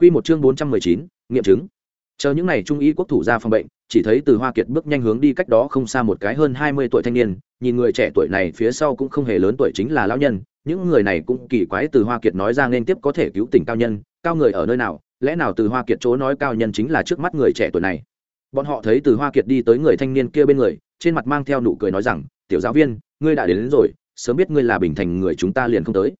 Quy một chương bốn trăm mười chín, nghiệm chứng. Chờ những này trung y quốc thủ ra phòng bệnh, chỉ thấy Từ Hoa Kiệt bước nhanh hướng đi cách đó không xa một cái hơn hai mươi tuổi thanh niên, nhìn người trẻ tuổi này phía sau cũng không hề lớn tuổi chính là lão nhân, những người này cũng kỳ quái Từ Hoa Kiệt nói ra nên tiếp có thể cứu tỉnh cao nhân, cao người ở nơi nào, lẽ nào Từ Hoa Kiệt chỗ nói cao nhân chính là trước mắt người trẻ tuổi này. Bọn họ thấy Từ Hoa Kiệt đi tới người thanh niên kia bên người, trên mặt mang theo nụ cười nói rằng, "Tiểu giáo viên, ngươi đã đến, đến rồi, sớm biết ngươi là bình thành người chúng ta liền không tới."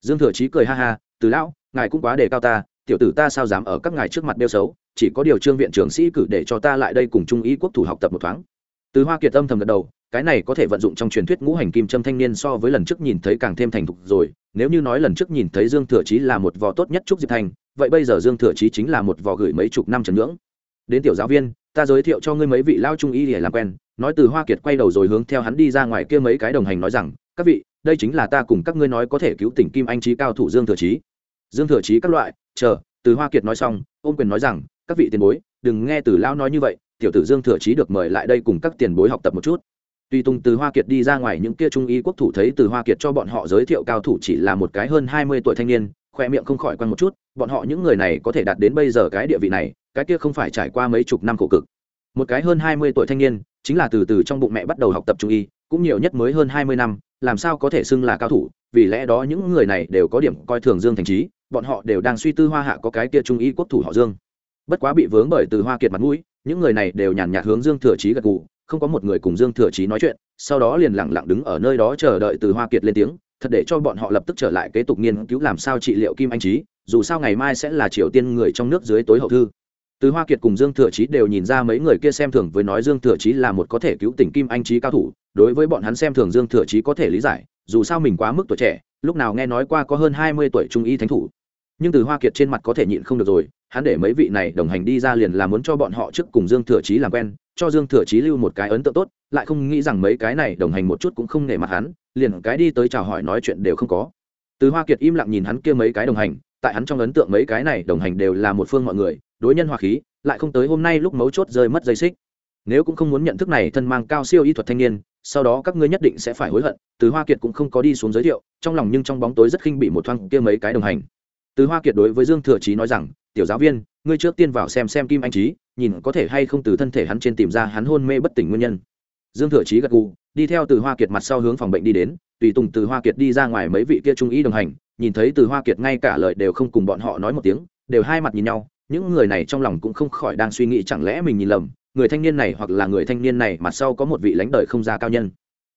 Dương Thừa Chí cười ha ha, "Từ lão, ngài cũng quá đề cao ta, tiểu tử ta sao dám ở các ngài trước mặt đeo xấu, chỉ có điều trương viện trưởng sĩ cử để cho ta lại đây cùng trung ý quốc thủ học tập một thoáng. Từ hoa kiệt âm thầm gật đầu, cái này có thể vận dụng trong truyền thuyết ngũ hành kim trâm thanh niên so với lần trước nhìn thấy càng thêm thành thục rồi, nếu như nói lần trước nhìn thấy dương thừa chí là một vò tốt nhất trúc diệp thành, vậy bây giờ dương thừa chí chính là một vò gửi mấy chục năm trần ngưỡng. Đến tiểu giáo viên, ta giới thiệu cho ngươi mấy vị lao trung y để làm quen. Nói từ hoa kiệt quay đầu rồi hướng theo hắn đi ra ngoài kia mấy cái đồng hành nói rằng, các vị, đây chính là ta cùng các ngươi nói có thể cứu tỉnh kim anh trí cao thủ dương thừa chí dương thừa chí các loại, chờ, từ hoa kiệt nói xong, ôm quyền nói rằng, các vị tiền bối, đừng nghe từ lão nói như vậy, tiểu tử dương thừa chí được mời lại đây cùng các tiền bối học tập một chút. Tuy tùng từ hoa kiệt đi ra ngoài những kia trung y quốc thủ thấy từ hoa kiệt cho bọn họ giới thiệu cao thủ chỉ là một cái hơn hai mươi tuổi thanh niên, khoe miệng không khỏi quăng một chút, bọn họ những người này có thể đạt đến bây giờ cái địa vị này, cái kia không phải trải qua mấy chục năm khổ cực. Một cái hơn hai mươi tuổi thanh niên, chính là từ từ trong bụng mẹ bắt đầu học tập trung y, cũng nhiều nhất mới hơn hai mươi năm, làm sao có thể xưng là cao thủ, vì lẽ đó những người này đều có điểm coi thường dương thành trí bọn họ đều đang suy tư hoa hạ có cái kia trung ý quốc thủ họ dương. Bất quá bị vướng bởi từ hoa kiệt mặt mũi, những người này đều nhàn nhạt hướng dương thừa chí gật gù, không có một người cùng dương thừa chí nói chuyện, sau đó liền lẳng lặng đứng ở nơi đó chờ đợi từ hoa kiệt lên tiếng, thật để cho bọn họ lập tức trở lại kế tục nghiên cứu làm sao trị liệu kim anh trí dù sao ngày mai sẽ là triều tiên người trong nước dưới tối hậu thư. Từ hoa kiệt cùng dương thừa chí đều nhìn ra mấy người kia xem thường với nói dương thừa chí là một có thể cứu tỉnh kim anh trí cao thủ, đối với bọn hắn xem thường dương thừa chí có thể lý giải, dù sao mình quá mức tuổi trẻ, lúc nào nghe nói qua có hơn hai mươi tuổi trung y thánh thủ nhưng từ hoa kiệt trên mặt có thể nhịn không được rồi, hắn để mấy vị này đồng hành đi ra liền là muốn cho bọn họ trước cùng dương thừa chí làm quen, cho dương thừa chí lưu một cái ấn tượng tốt, lại không nghĩ rằng mấy cái này đồng hành một chút cũng không nể mặt hắn, liền cái đi tới chào hỏi nói chuyện đều không có. Từ hoa kiệt im lặng nhìn hắn kia mấy cái đồng hành, tại hắn trong ấn tượng mấy cái này đồng hành đều là một phương mọi người, đối nhân hòa khí, lại không tới hôm nay lúc mấu chốt rơi mất dây xích. Nếu cũng không muốn nhận thức này thân mang cao siêu y thuật thanh niên, sau đó các ngươi nhất định sẽ phải hối hận, từ hoa kiệt cũng không có đi xuống giới thiệu, trong lòng nhưng trong bóng tối rất khinh bị một thoáng kia mấy cái đồng hành từ hoa kiệt đối với dương thừa chí nói rằng, tiểu giáo viên, ngươi trước tiên vào xem xem kim anh trí nhìn có thể hay không từ thân thể hắn trên tìm ra hắn hôn mê bất tỉnh nguyên nhân. Dương thừa chí gật gù, đi theo từ hoa kiệt mặt sau hướng phòng bệnh đi đến, tùy tùng từ hoa kiệt đi ra ngoài mấy vị kia trung ý đồng hành, nhìn thấy từ hoa kiệt ngay cả lời đều không cùng bọn họ nói một tiếng, đều hai mặt nhìn nhau, những người này trong lòng cũng không khỏi đang suy nghĩ chẳng lẽ mình nhìn lầm, người thanh niên này hoặc là người thanh niên này mặt sau có một vị lãnh đời không ra cao nhân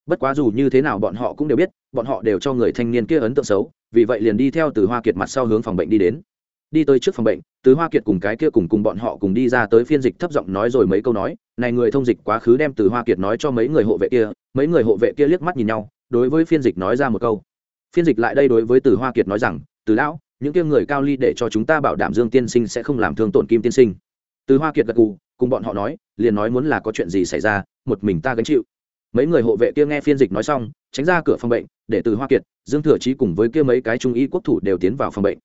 bất quá dù như thế nào bọn họ cũng đều biết, bọn họ đều cho người thanh niên kia ấn tượng xấu, vì vậy liền đi theo từ hoa kiệt mặt sau hướng phòng bệnh đi đến. Đi tới trước phòng bệnh, từ hoa kiệt cùng cái kia cùng cùng bọn họ cùng đi ra tới phiên dịch thấp giọng nói rồi mấy câu nói, này người thông dịch quá khứ đem từ hoa kiệt nói cho mấy người hộ vệ kia, mấy người hộ vệ kia liếc mắt nhìn nhau, đối với phiên dịch nói ra một câu. Phiên dịch lại đây đối với từ hoa kiệt nói rằng, từ lão, những kia người cao ly để cho chúng ta bảo đảm dương tiên sinh sẽ không làm thương tổn kim tiên sinh. Từ hoa kiệt gật gù, cùng bọn họ nói, liền nói muốn là có chuyện gì xảy ra, một mình ta gánh chịu mấy người hộ vệ kia nghe phiên dịch nói xong, tránh ra cửa phòng bệnh, để từ hoa kiệt, dương thừa trí cùng với kia mấy cái trung y quốc thủ đều tiến vào phòng bệnh.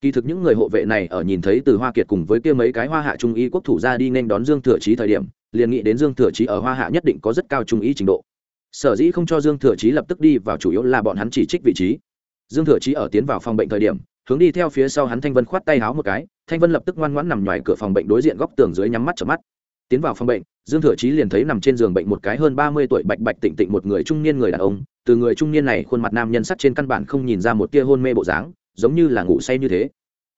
Kỳ thực những người hộ vệ này ở nhìn thấy từ hoa kiệt cùng với kia mấy cái hoa hạ trung y quốc thủ ra đi nên đón dương thừa trí thời điểm, liền nghĩ đến dương thừa trí ở hoa hạ nhất định có rất cao trung y trình độ. Sở dĩ không cho dương thừa trí lập tức đi vào chủ yếu là bọn hắn chỉ trích vị trí. Dương thừa trí ở tiến vào phòng bệnh thời điểm, hướng đi theo phía sau hắn thanh vân khoát tay háo một cái, thanh vân lập tức ngoan ngoãn nằm ngoài cửa phòng bệnh đối diện góc tường dưới nhắm mắt chở mắt tiến vào phòng bệnh, dương thừa chí liền thấy nằm trên giường bệnh một cái hơn ba mươi tuổi bạch bạch tịnh tịnh một người trung niên người đàn ông. Từ người trung niên này khuôn mặt nam nhân sắc trên căn bản không nhìn ra một tia hôn mê bộ dáng, giống như là ngủ say như thế.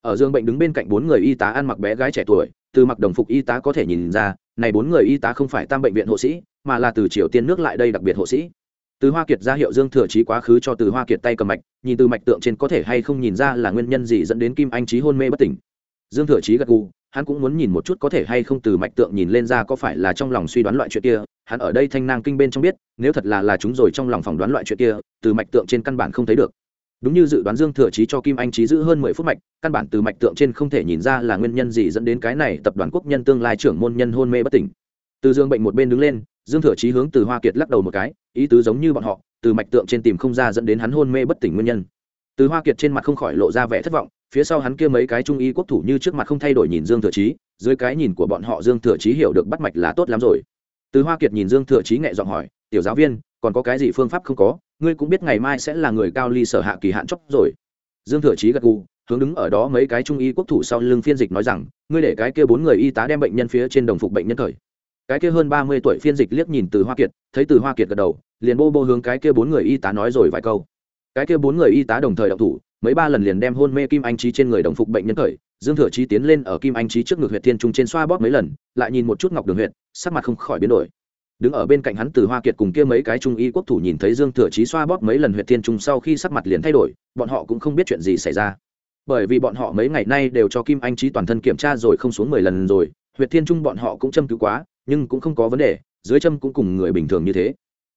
Ở giường bệnh đứng bên cạnh bốn người y tá ăn mặc bé gái trẻ tuổi, từ mặc đồng phục y tá có thể nhìn ra, này bốn người y tá không phải tam bệnh viện hộ sĩ, mà là từ triều tiên nước lại đây đặc biệt hộ sĩ. Từ hoa kiệt ra hiệu dương thừa chí quá khứ cho từ hoa kiệt tay cầm mạch, nhìn từ mạch tượng trên có thể hay không nhìn ra là nguyên nhân gì dẫn đến kim anh trí hôn mê bất tỉnh. Dương thừa chí gật gù hắn cũng muốn nhìn một chút có thể hay không từ mạch tượng nhìn lên ra có phải là trong lòng suy đoán loại chuyện kia. Hắn ở đây thanh nang kinh bên trong biết, nếu thật là là chúng rồi trong lòng phỏng đoán loại chuyện kia, từ mạch tượng trên căn bản không thấy được. Đúng như dự đoán dương thừa chí cho kim anh trí giữ hơn mười phút mạch, căn bản từ mạch tượng trên không thể nhìn ra là nguyên nhân gì dẫn đến cái này tập đoàn quốc nhân tương lai trưởng môn nhân hôn mê bất tỉnh. Từ dương bệnh một bên đứng lên, dương thừa chí hướng từ hoa kiệt lắc đầu một cái, ý tứ giống như bọn họ, từ mạch tượng trên tìm không ra dẫn đến hắn hôn mê bất tỉnh nguyên nhân. Từ hoa kiệt trên mặt không khỏi lộ ra vẻ thất vọng phía sau hắn kia mấy cái trung y quốc thủ như trước mặt không thay đổi nhìn dương thừa chí, dưới cái nhìn của bọn họ dương thừa chí hiểu được bắt mạch là tốt lắm rồi. Từ hoa kiệt nhìn dương thừa chí nhẹ giọng hỏi, tiểu giáo viên, còn có cái gì phương pháp không có? Ngươi cũng biết ngày mai sẽ là người cao ly sở hạ kỳ hạn chóc rồi. Dương thừa chí gật gù, hướng đứng ở đó mấy cái trung y quốc thủ sau lưng phiên dịch nói rằng, ngươi để cái kia bốn người y tá đem bệnh nhân phía trên đồng phục bệnh nhân thời. Cái kia hơn ba mươi tuổi phiên dịch liếc nhìn từ hoa kiệt, thấy từ hoa kiệt gật đầu, liền bô bô hướng cái kia bốn người y tá nói rồi vài câu. Cái kia bốn người y tá đồng thời động thủ mấy ba lần liền đem hôn mê kim anh trí trên người đồng phục bệnh nhân khởi dương thừa trí tiến lên ở kim anh trí trước ngực Huyệt thiên trung trên xoa bóp mấy lần lại nhìn một chút ngọc đường huyệt, sắc mặt không khỏi biến đổi. Đứng ở bên cạnh hắn từ hoa kiệt cùng kia mấy cái trung y quốc thủ nhìn thấy dương thừa trí xoa bóp mấy lần Huyệt thiên trung sau khi sắc mặt liền thay đổi bọn họ cũng không biết chuyện gì xảy ra. Bởi vì bọn họ mấy ngày nay đều cho kim anh trí toàn thân kiểm tra rồi không xuống mười lần rồi Huyệt thiên trung bọn họ cũng châm cứu quá nhưng cũng không có vấn đề dưới châm cũng cùng người bình thường như thế.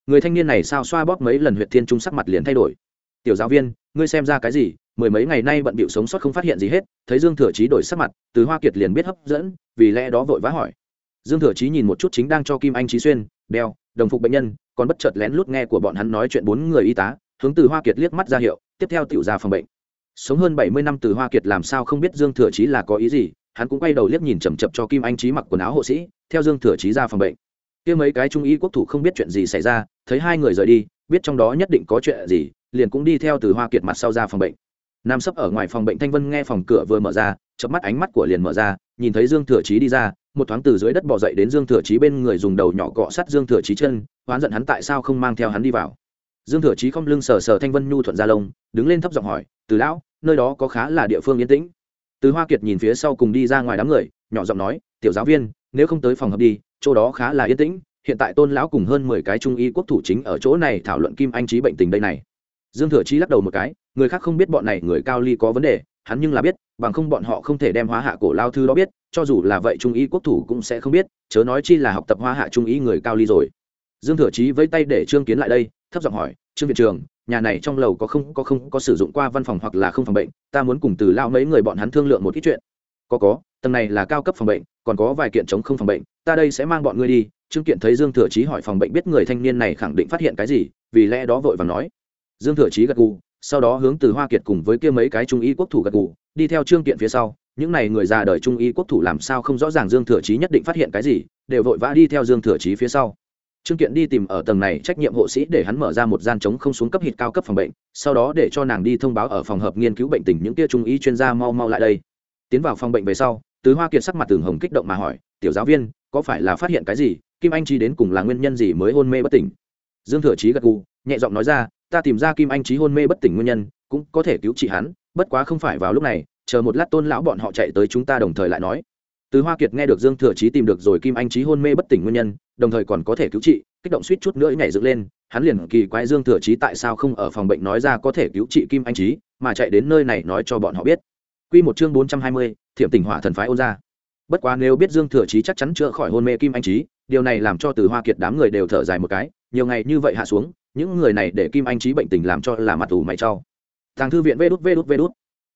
Người thanh niên này sao xoa bóp mấy lần Huyệt thiên trung sắc mặt liền thay đổi. Tiểu giáo viên ngươi xem ra cái gì, mười mấy ngày nay bận bịu sống sót không phát hiện gì hết, thấy dương thừa chí đổi sắc mặt, từ hoa kiệt liền biết hấp dẫn, vì lẽ đó vội vã hỏi. Dương thừa chí nhìn một chút chính đang cho kim anh trí xuyên, đeo, đồng phục bệnh nhân, còn bất chợt lén lút nghe của bọn hắn nói chuyện bốn người y tá, hướng từ hoa kiệt liếc mắt ra hiệu, tiếp theo tiểu ra phòng bệnh. Sống hơn bảy mươi năm từ hoa kiệt làm sao không biết dương thừa chí là có ý gì, hắn cũng quay đầu liếc nhìn chầm chập cho kim anh trí mặc quần áo hộ sĩ, theo dương thừa chí ra phòng bệnh. Kia mấy cái trung y quốc thủ không biết chuyện gì xảy ra, thấy hai người rời đi, biết trong đó nhất định có chuyện gì liền cũng đi theo từ hoa kiệt mặt sau ra phòng bệnh. Nam sấp ở ngoài phòng bệnh thanh vân nghe phòng cửa vừa mở ra, chớp mắt ánh mắt của liền mở ra, nhìn thấy dương thừa chí đi ra, một thoáng từ dưới đất bỏ dậy đến dương thừa chí bên người dùng đầu nhỏ cọ sát dương thừa chí chân, oán giận hắn tại sao không mang theo hắn đi vào. Dương thừa chí không lưng sờ sờ thanh vân nhu thuận ra lông, đứng lên thấp giọng hỏi, từ lão, nơi đó có khá là địa phương yên tĩnh. Từ hoa kiệt nhìn phía sau cùng đi ra ngoài đám người, nhỏ giọng nói, tiểu giáo viên, nếu không tới phòng hợp đi, chỗ đó khá là yên tĩnh, hiện tại tôn lão cùng hơn mười cái trung y quốc thủ chính ở chỗ này thảo luận kim anh trí bệnh tình đây này dương thừa chí lắc đầu một cái, người khác không biết bọn này người cao ly có vấn đề, hắn nhưng là biết, bằng không bọn họ không thể đem hóa hạ cổ lao thư đó biết, cho dù là vậy trung y quốc thủ cũng sẽ không biết, chớ nói chi là học tập hóa hạ trung y người cao ly rồi. Dương thừa chí vẫy tay để trương kiến lại đây, thấp giọng hỏi, trương viện trường nhà này trong lầu có không có không, có sử dụng qua văn phòng hoặc là không phòng bệnh, ta muốn cùng từ lao mấy người bọn hắn thương lượng một ít chuyện. Có có, tầng này là cao cấp phòng bệnh, còn có vài kiện chống không phòng bệnh, ta đây sẽ mang bọn ngươi đi. Trương kiện thấy dương thừa chí hỏi phòng bệnh biết người thanh niên này khẳng định phát hiện cái gì, vì lẽ đó vội và nói dương thừa chí gật gù, sau đó hướng từ hoa kiệt cùng với kia mấy cái trung y quốc thủ gật gù, đi theo trương kiện phía sau. Những n à y người già đời trung y quốc thủ làm sao không rõ ràng dương thừa chí nhất định phát hiện cái gì, đều vội vã đi theo dương thừa chí phía sau. Trương kiện đi tìm ở tầng này trách nhiệm hộ sĩ để hắn mở ra một gian chống không xuống cấp hít cao cấp phòng bệnh, sau đó để cho nàng đi thông báo ở phòng hợp nghiên cứu bệnh tình những kia trung y chuyên gia mau mau lại đây. Tiến vào phòng bệnh về sau tứ hoa kiệt sắc mặt tường hồng kích động mà hỏi, tiểu giáo viên, có phải là phát hiện cái gì? Kim anh chi đến cùng là nguyên nhân gì mới hôn mê bất tỉnh? Dương thừa chí gật gù, nhẹ giọng nói ra ta tìm ra kim anh trí hôn mê bất tỉnh nguyên nhân cũng có thể cứu trị hắn bất quá không phải vào lúc này chờ một lát tôn lão bọn họ chạy tới chúng ta đồng thời lại nói. Từ hoa kiệt nghe được dương thừa chí tìm được rồi kim anh trí hôn mê bất tỉnh nguyên nhân đồng thời còn có thể cứu trị kích động suýt chút nữa nhảy dựng lên hắn liền kỳ quái dương thừa chí tại sao không ở phòng bệnh nói ra có thể cứu trị kim anh trí mà chạy đến nơi này nói cho bọn họ biết. Quy một chương bốn trăm hai mươi, Thiểm Tỉnh Hỏa Thần phái ôn ra. Bất quá nếu biết Dương Thừa Chí chắc chắn chữa khỏi hôn mê Kim Anh Chí, điều này làm cho Từ Hoa Kiệt đám người đều thở dài một cái, nhiều ngày như vậy hạ xuống, những người này để kim anh trí bệnh tình làm cho là mặt tù mày trau tàng thư viện vê đút vê đút vê đút.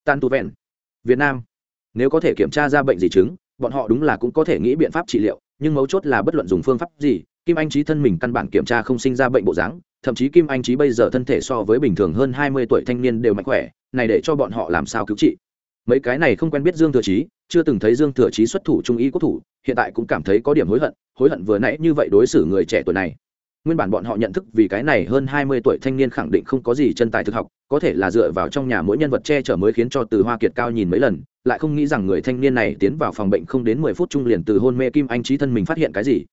Tan tu vẹn. Việt nam. Nếu có thể kiểm tra ra bệnh gì chứng bọn họ đúng là cũng có thể nghĩ biện pháp trị liệu nhưng mấu chốt là bất luận dùng phương pháp gì kim anh trí thân mình căn bản kiểm tra không sinh ra bệnh bộ dáng thậm chí kim anh trí bây giờ thân thể so với bình thường hơn hai mươi tuổi thanh niên đều mạnh khỏe này để cho bọn họ làm sao cứu trị. Mấy cái này không quen biết dương thừa trí chưa từng thấy dương thừa trí xuất thủ trung ý quốc thủ hiện tại cũng cảm thấy có điểm hối hận hối hận vừa nãy như vậy đối xử người trẻ tuổi này nguyên bản bọn họ nhận thức vì cái này hơn hai mươi tuổi thanh niên khẳng định không có gì chân tài thực học, có thể là dựa vào trong nhà mỗi nhân vật che chở mới khiến cho từ hoa kiệt cao nhìn mấy lần, lại không nghĩ rằng người thanh niên này tiến vào phòng bệnh không đến mười phút trung liền từ hôn mê kim anh trí thân mình phát hiện cái gì.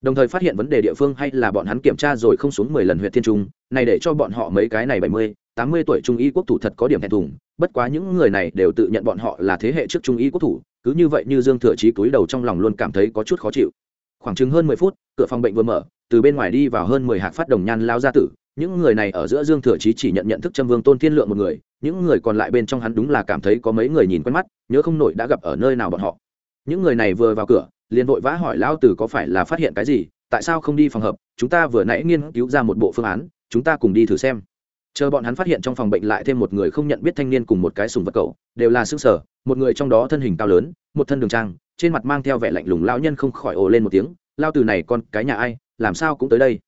Đồng thời phát hiện vấn đề địa phương hay là bọn hắn kiểm tra rồi không xuống mười lần huyện thiên trung, này để cho bọn họ mấy cái này bảy mươi, tám mươi tuổi trung y quốc thủ thật có điểm thẹn thùng, bất quá những người này đều tự nhận bọn họ là thế hệ trước trung y quốc thủ, cứ như vậy như dương thừa trí túi đầu trong lòng luôn cảm thấy có chút khó chịu. Khoảng chừng hơn mười phút, cửa phòng bệnh vừa mở từ bên ngoài đi vào hơn mười hạc phát đồng nhan lao gia tử, những người này ở giữa dương thừa chí chỉ nhận nhận thức trâm vương tôn thiên lượng một người, những người còn lại bên trong hắn đúng là cảm thấy có mấy người nhìn quen mắt, nhớ không nổi đã gặp ở nơi nào bọn họ. Những người này vừa vào cửa, liền vội vã hỏi lao tử có phải là phát hiện cái gì, tại sao không đi phòng hợp, chúng ta vừa nãy nghiên cứu ra một bộ phương án, chúng ta cùng đi thử xem. Chờ bọn hắn phát hiện trong phòng bệnh lại thêm một người không nhận biết thanh niên cùng một cái sùng vật cậu, đều là xương sở, một người trong đó thân hình cao lớn, một thân đường trang, trên mặt mang theo vẻ lạnh lùng, lão nhân không khỏi ồ lên một tiếng lao từ này con cái nhà ai làm sao cũng tới đây.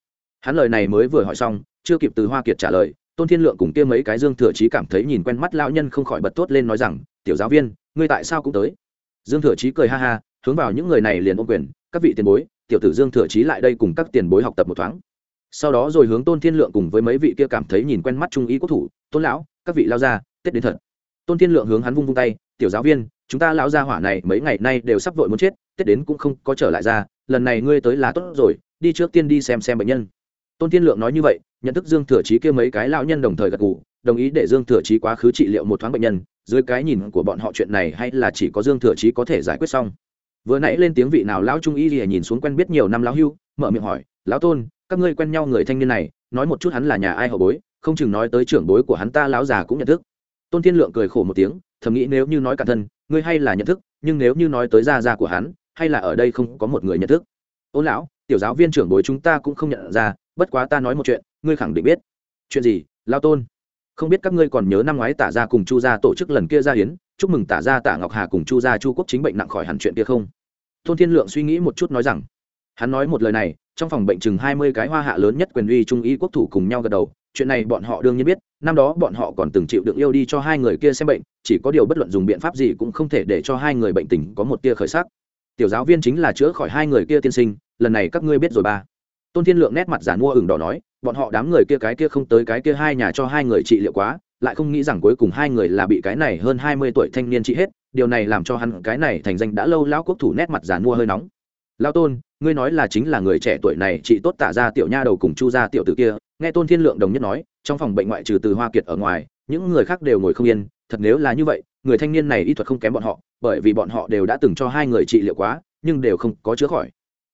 Hắn lời này mới vừa hỏi xong, chưa kịp từ hoa kiệt trả lời, tôn thiên lượng cùng kia mấy cái dương thừa chí cảm thấy nhìn quen mắt lão nhân không khỏi bật tốt lên nói rằng, tiểu giáo viên, ngươi tại sao cũng tới? Dương thừa chí cười ha ha, hướng vào những người này liền ôm quyền, các vị tiền bối, tiểu tử dương thừa chí lại đây cùng các tiền bối học tập một thoáng. Sau đó rồi hướng tôn thiên lượng cùng với mấy vị kia cảm thấy nhìn quen mắt trung ý quốc thủ, tôn lão, các vị lao ra tết đến thật. Tôn thiên lượng hướng hắn vung vung tay, tiểu giáo viên, chúng ta lão gia hỏa này mấy ngày nay đều sắp vội muốn chết, tết đến cũng không có trở lại ra, lần này ngươi tới là tốt rồi đi trước tiên đi xem xem bệnh nhân. Tôn thiên lượng nói như vậy, nhận thức dương thừa chí kia mấy cái lão nhân đồng thời gật gù, đồng ý để dương thừa chí quá khứ trị liệu một thoáng bệnh nhân, dưới cái nhìn của bọn họ chuyện này hay là chỉ có dương thừa chí có thể giải quyết xong. Vừa nãy lên tiếng vị nào lão trung y gì nhìn xuống quen biết nhiều năm lão hưu, mở miệng hỏi, lão tôn, các ngươi quen nhau người thanh niên này, nói một chút hắn là nhà ai hậu bối, không chừng nói tới trưởng bối của hắn ta lão già cũng nhận thức. Tôn thiên lượng cười khổ một tiếng, thầm nghĩ nếu như nói cả thân, ngươi hay là nhận thức, nhưng nếu như nói tới gia gia của hắn, hay là ở đây không có một người nhận thức. Ôn lão tiểu giáo viên trưởng bối chúng ta cũng không nhận ra, bất quá ta nói một chuyện, ngươi khẳng định biết. Chuyện gì, lao tôn? Không biết các ngươi còn nhớ năm ngoái tả ra cùng chu gia tổ chức lần kia ra hiến, chúc mừng tả ra tả ngọc hà cùng chu gia chu quốc chính bệnh nặng khỏi hẳn chuyện kia không? Tôn thiên lượng suy nghĩ một chút nói rằng, hắn nói một lời này, trong phòng bệnh chừng hai mươi cái hoa hạ lớn nhất quyền uy trung y quốc thủ cùng nhau gật đầu, chuyện này bọn họ đương nhiên biết, năm đó bọn họ còn từng chịu đựng yêu đi cho hai người kia xem bệnh, chỉ có điều bất luận dùng biện pháp gì cũng không thể để cho hai người bệnh tình có một tia khởi sắc. Tiểu giáo viên chính là chữa khỏi hai người kia tiên sinh lần này các ngươi biết rồi ba. Tôn thiên lượng nét mặt giản mua ửng đỏ nói, bọn họ đám người kia cái kia không tới cái kia hai nhà cho hai người trị liệu quá, lại không nghĩ rằng cuối cùng hai người là bị cái này hơn hai mươi tuổi thanh niên trị hết, điều này làm cho hắn cái này thành danh đã lâu lão quốc thủ nét mặt giản mua hơi nóng. Lao tôn, ngươi nói là chính là người trẻ tuổi này chị tốt tả ra tiểu nha đầu cùng chu ra tiểu tử kia, nghe tôn thiên lượng đồng nhất nói, trong phòng bệnh ngoại trừ từ hoa kiệt ở ngoài, những người khác đều ngồi không yên, thật nếu là như vậy, người thanh niên này y thuật không kém bọn họ, bởi vì bọn họ đều đã từng cho hai người trị liệu quá, nhưng đều không có chữa khỏi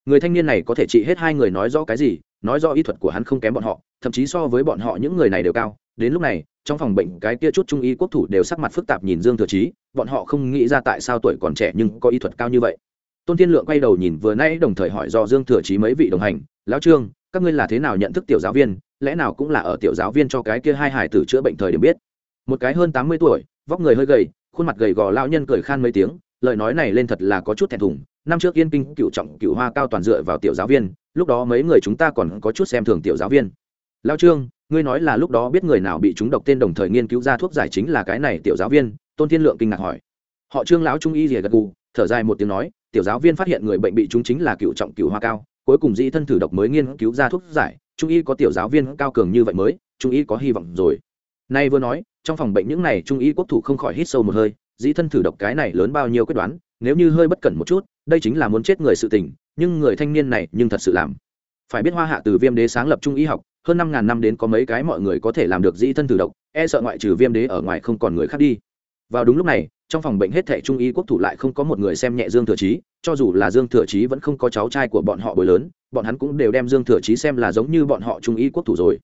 người thanh niên này có thể trị hết hai người nói rõ cái gì, nói rõ y thuật của hắn không kém bọn họ, thậm chí so với bọn họ những người này đều cao. Đến lúc này, trong phòng bệnh cái kia chút trung y quốc thủ đều sắc mặt phức tạp nhìn dương thừa chí, bọn họ không nghĩ ra tại sao tuổi còn trẻ nhưng có y thuật cao như vậy. Tôn thiên lượng quay đầu nhìn vừa nãy đồng thời hỏi do dương thừa chí mấy vị đồng hành, lão trương, các ngươi là thế nào nhận thức tiểu giáo viên? Lẽ nào cũng là ở tiểu giáo viên cho cái kia hai hải tử chữa bệnh thời điểm biết? Một cái hơn tám mươi tuổi, vóc người hơi gầy, khuôn mặt gầy gò lao nhân cười khan mấy tiếng, lời nói này lên thật là có chút thẹn thùng năm trước yên kinh cựu trọng cựu hoa cao toàn dựa vào tiểu giáo viên, lúc đó mấy người chúng ta còn có chút xem thường tiểu giáo viên. Lao trương, ngươi nói là lúc đó biết người nào bị chúng độc tên đồng thời nghiên cứu ra thuốc giải chính là cái này tiểu giáo viên, tôn thiên lượng kinh ngạc hỏi. Họ trương lão trung y rìa gật gù, thở dài một tiếng nói, tiểu giáo viên phát hiện người bệnh bị chúng chính là cựu trọng cựu hoa cao, cuối cùng di thân thử độc mới nghiên cứu ra thuốc giải, trung y có tiểu giáo viên cao cường như vậy mới, trung y có hy vọng rồi. Nay vừa nói, trong phòng bệnh những này trung y quốc thủ không khỏi hít sâu một hơi, dĩ thân thử độc cái này lớn bao nhiêu quyết đoán nếu như hơi bất cẩn một chút, đây chính là muốn chết người sự tình, nhưng người thanh niên này nhưng thật sự làm. Phải biết hoa hạ từ viêm đế sáng lập trung y học, hơn năm ngàn năm đến có mấy cái mọi người có thể làm được dĩ thân thử độc e sợ ngoại trừ viêm đế ở ngoài không còn người khác đi. Vào đúng lúc này, trong phòng bệnh hết thảy trung y quốc thủ lại không có một người xem nhẹ dương thừa chí, cho dù là dương thừa chí vẫn không có cháu trai của bọn họ bồi lớn, bọn hắn cũng đều đem dương thừa chí xem là giống như bọn họ trung y quốc thủ rồi.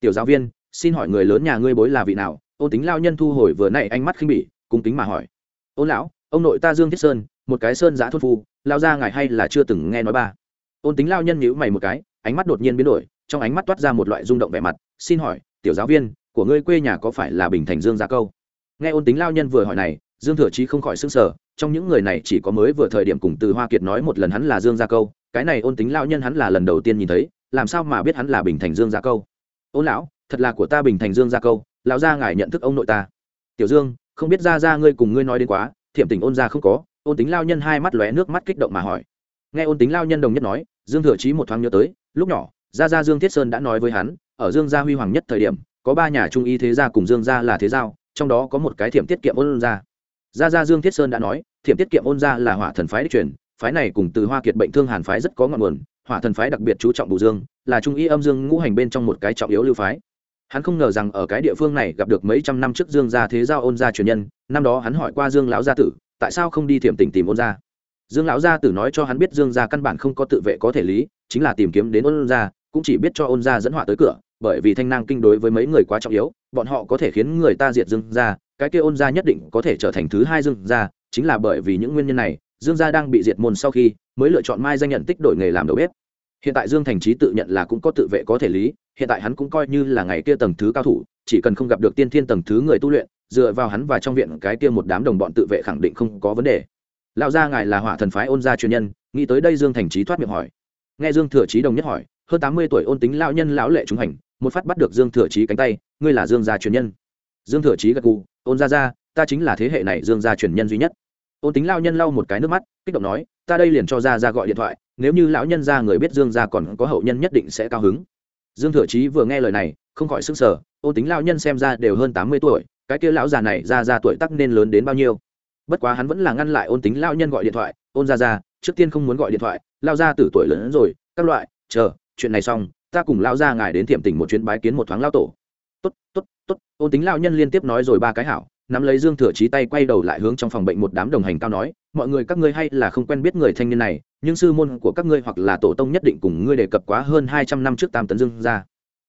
Tiểu giáo viên, xin hỏi người lớn nhà ngươi bối là vị nào? Ôn tính lao nhân thu hồi vừa nãy ánh mắt khinh bỉ, cung kính mà hỏi. Ôn lão ông nội ta dương thiết sơn, một cái sơn giã thôn phu, lao ra ngài hay là chưa từng nghe nói ba. Ôn tính lao nhân nhữ mày một cái, ánh mắt đột nhiên biến đổi, trong ánh mắt toát ra một loại rung động vẻ mặt, xin hỏi, tiểu giáo viên, của ngươi quê nhà có phải là bình thành dương gia câu? Nghe ôn tính lao nhân vừa hỏi này, dương thừa chí không khỏi xưng sở trong những người này chỉ có mới vừa thời điểm cùng từ hoa kiệt nói một lần hắn là dương gia câu, cái này ôn tính lao nhân hắn là lần đầu tiên nhìn thấy, làm sao mà biết hắn là bình thành dương gia câu? Ôn lão, thật là của ta bình thành dương gia câu, lão gia ngài nhận thức ông nội ta. Tiểu dương, không biết ra ra ngươi cùng ngươi nói đến quá thiểm tình ôn ra không có, ôn tính lao nhân hai mắt lóe nước mắt kích động mà hỏi. Nghe ôn tính lao nhân đồng nhất nói, dương thừa chí một thoáng nhớ tới, lúc nhỏ, gia gia dương thiết sơn đã nói với hắn, ở dương gia huy hoàng nhất thời điểm, có ba nhà trung y thế gia cùng dương gia là thế giao, trong đó có một cái thiểm tiết kiệm ôn gia gia gia dương thiết sơn đã nói, thiểm tiết kiệm ôn gia là hỏa thần phái đích truyền, phái này cùng từ hoa kiệt bệnh thương hàn phái rất có ngọn nguồn, hỏa thần phái đặc biệt chú trọng bù dương, là trung y âm dương ngũ hành bên trong một cái trọng yếu lưu phái hắn không ngờ rằng ở cái địa phương này gặp được mấy trăm năm trước dương gia thế giao ôn gia truyền nhân, năm đó hắn hỏi qua dương lão gia tử, tại sao không đi thiểm tình tìm ôn gia? Dương lão gia tử nói cho hắn biết dương gia căn bản không có tự vệ có thể lý, chính là tìm kiếm đến ôn gia, cũng chỉ biết cho ôn gia dẫn họa tới cửa, bởi vì thanh năng kinh đối với mấy người quá trọng yếu, bọn họ có thể khiến người ta diệt dương gia, cái kia ôn gia nhất định có thể trở thành thứ hai dương gia, chính là bởi vì những nguyên nhân này, dương gia đang bị diệt môn sau khi mới lựa chọn mai danh nhận tích đổi nghề làm đầu bếp hiện tại dương thành trí tự nhận là cũng có tự vệ có thể lý, hiện tại hắn cũng coi như là ngày kia tầng thứ cao thủ, chỉ cần không gặp được tiên thiên tầng thứ người tu luyện, dựa vào hắn và trong viện cái kia một đám đồng bọn tự vệ khẳng định không có vấn đề. Lão gia ngài là hỏa thần phái ôn gia truyền nhân, nghĩ tới đây dương thành trí thoát miệng hỏi. Nghe dương thừa trí đồng nhất hỏi, hơn tám mươi tuổi ôn tính lão nhân lão lệ trung hành, một phát bắt được dương thừa trí cánh tay, ngươi là dương gia truyền nhân. Dương thừa trí gật gù, ôn gia gia, ta chính là thế hệ này dương gia truyền nhân duy nhất ôn tính lao nhân lau một cái nước mắt, kích động nói, ta đây liền cho Ra Ra gọi điện thoại, nếu như lão nhân gia người biết dương gia còn có hậu nhân nhất định sẽ cao hứng. Dương thừa chí vừa nghe lời này, không khỏi sức sở ôn tính lao nhân xem ra đều hơn tám mươi tuổi, cái kia lão già này ra ra tuổi tắc nên lớn đến bao nhiêu? Bất quá hắn vẫn là ngăn lại ôn tính lao nhân gọi điện thoại ôn ra ra trước tiên không muốn gọi điện thoại lao ra từ tuổi lớn hơn rồi, các loại, chờ, chuyện này xong, ta cùng lao ra ngài đến thiệm tỉnh một chuyến bái kiến một thoáng lao tổ. Tốt tốt tốt ôn tính lao nhân liên tiếp nói rồi ba cái hảo nắm lấy dương thừa chí tay quay đầu lại hướng trong phòng bệnh một đám đồng hành cao nói, mọi người, các ngươi hay là không quen biết người thanh niên này, nhưng sư môn của các ngươi hoặc là tổ tông nhất định cùng ngươi đề cập quá hơn hai trăm năm trước tam tấn dương ra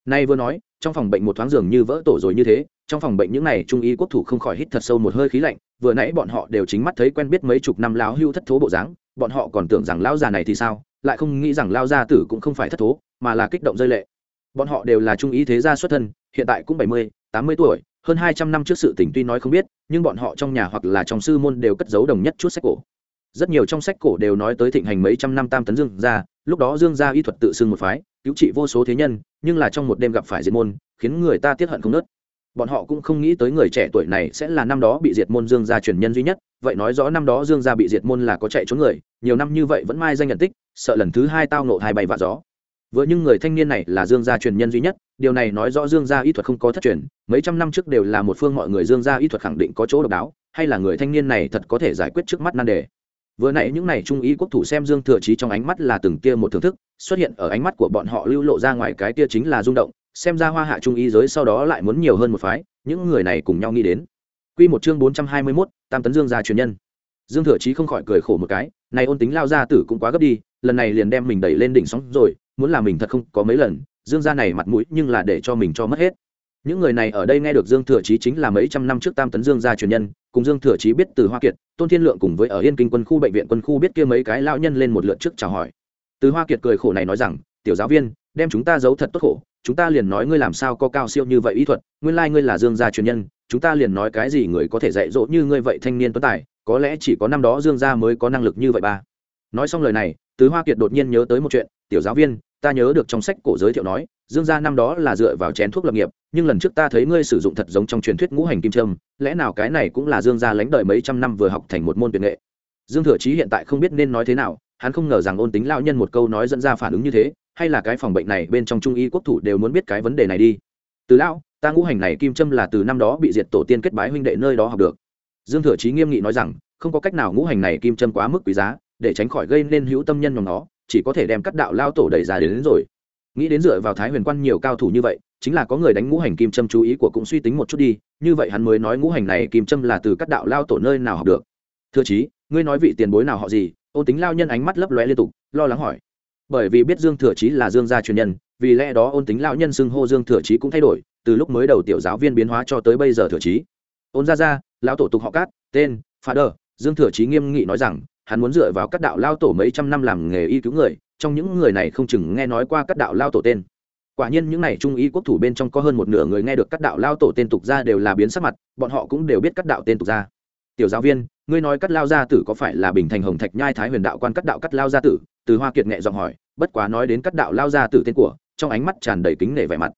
nay vừa nói, trong phòng bệnh một thoáng giường như vỡ tổ rồi như thế, trong phòng bệnh những này trung y quốc thủ không khỏi hít thật sâu một hơi khí lạnh, vừa nãy bọn họ đều chính mắt thấy quen biết mấy chục năm lão hưu thất thố bộ dáng, bọn họ còn tưởng rằng lão già này thì sao, lại không nghĩ rằng lao gia tử cũng không phải thất thố, mà là kích động rơi lệ. Bọn họ đều là trung ý thế gia xuất thân, hiện tại cũng bảy mươi, tám mươi tuổi hơn hai trăm năm trước sự tình tuy nói không biết, nhưng bọn họ trong nhà hoặc là trong sư môn đều cất giấu đồng nhất chút sách cổ. Rất nhiều trong sách cổ đều nói tới thịnh hành mấy trăm năm tam tấn dương gia, lúc đó dương gia y thuật tự xưng một phái, cứu trị vô số thế nhân, nhưng là trong một đêm gặp phải diệt môn, khiến người ta tiếc hận không nớt. Bọn họ cũng không nghĩ tới người trẻ tuổi này sẽ là năm đó bị diệt môn dương gia truyền nhân duy nhất, vậy nói rõ năm đó dương gia bị diệt môn là có chạy trốn người, nhiều năm như vậy vẫn mai danh nhận tích, sợ lần thứ hai tao nộ hai bay vạ gió vừa nhưng người thanh niên này là dương gia truyền nhân duy nhất điều này nói rõ dương gia y thuật không có thất truyền mấy trăm năm trước đều là một phương mọi người dương gia y thuật khẳng định có chỗ độc đáo hay là người thanh niên này thật có thể giải quyết trước mắt nan đề vừa nãy những này trung ý quốc thủ xem dương thừa chí trong ánh mắt là từng tia một thưởng thức xuất hiện ở ánh mắt của bọn họ lưu lộ ra ngoài cái tia chính là rung động xem ra hoa hạ trung ý giới sau đó lại muốn nhiều hơn một phái những người này cùng nhau nghĩ đến Quy một chương bốn trăm hai mươi 421, Tam tấn Dương gia truyền nhân. Dương Thừa Chí không khỏi cười khổ một cái, này ôn tính lao ra tử cũng quá gấp đi, lần này liền đem mình đẩy lên đỉnh sóng rồi, muốn làm mình thật không có mấy lần, Dương gia này mặt mũi nhưng là để cho mình cho mất hết. Những người này ở đây nghe được Dương Thừa Chí chính là mấy trăm năm trước Tam tấn Dương gia truyền nhân, cùng Dương Thừa Chí biết từ Hoa Kiệt, Tôn Thiên Lượng cùng với ở Yên Kinh quân khu bệnh viện quân khu biết kia mấy cái lão nhân lên một lượt trước chào hỏi. Từ Hoa Kiệt cười khổ này nói rằng, tiểu giáo viên, đem chúng ta giấu thật tốt khổ, chúng ta liền nói ngươi làm sao có cao siêu như vậy ý thuật, nguyên lai ngươi là Dương gia truyền nhân, chúng ta liền nói cái gì người có thể dạy dỗ như ngươi vậy thanh niên tuấn tài có lẽ chỉ có năm đó dương gia mới có năng lực như vậy ba nói xong lời này tứ hoa kiệt đột nhiên nhớ tới một chuyện tiểu giáo viên ta nhớ được trong sách cổ giới thiệu nói, dương gia năm đó là dựa vào chén thuốc lập nghiệp, nhưng lần trước ta thấy ngươi sử dụng thật giống trong truyền thuyết ngũ hành kim trâm lẽ nào cái này cũng là dương gia lánh đời mấy trăm năm vừa học thành một môn tuyệt nghệ? Dương thừa chí hiện tại không biết nên nói thế nào, hắn không ngờ rằng ôn tính lão nhân một câu nói dẫn ra phản ứng như thế, hay là cái phòng bệnh này bên trong trung y quốc thủ đều muốn biết cái vấn đề này đi. Từ lão, ta ngũ hành này kim trâm là từ năm đó bị diệt tổ tiên kết bái huynh đệ nơi đó học được. Dương thừa chí nghiêm nghị nói rằng, không có cách nào ngũ hành này kim trâm quá mức quý giá, để tránh khỏi gây nên hữu tâm nhân nhóm nó chỉ có thể đem cắt đạo lao tổ đẩy ra đến, đến rồi. Nghĩ đến dựa vào thái huyền quan nhiều cao thủ như vậy chính là có người đánh ngũ hành kim trâm chú ý của cũng suy tính một chút đi như vậy hắn mới nói ngũ hành này kim trâm là từ cắt đạo lao tổ nơi nào học được. Thưa chí ngươi nói vị tiền bối nào họ gì? Ôn tính lao nhân ánh mắt lấp lóe liên tục lo lắng hỏi. Bởi vì biết dương thừa chí là dương gia truyền nhân vì lẽ đó ôn tính lao nhân xưng hô dương thừa chí cũng thay đổi từ lúc mới đầu tiểu giáo viên biến hóa cho tới bây giờ thừa chí. Ôn ra ra lão tổ tục họ cát tên pha đờ dương thừa chí nghiêm nghị nói rằng hắn muốn dựa vào các đạo lao tổ mấy trăm năm làm nghề y cứu người, trong những người này không chừng nghe nói qua các đạo lao tổ tên. Quả nhiên những n à y trung y quốc thủ bên trong có hơn một nửa người nghe được các đạo lao tổ tên tục ra đều là biến sắc mặt, bọn họ cũng đều biết các đạo tên tục ra tiểu giáo viên, ngươi nói cắt lao gia tử có phải là bình thành hồng thạch nhai thái huyền đạo quan cắt đạo cắt lao gia tử? Từ hoa kiệt nghệ giọng hỏi, bất quá nói đến cắt đạo lao gia tử tên của, trong ánh mắt tràn đầy kính nể vẻ mặt.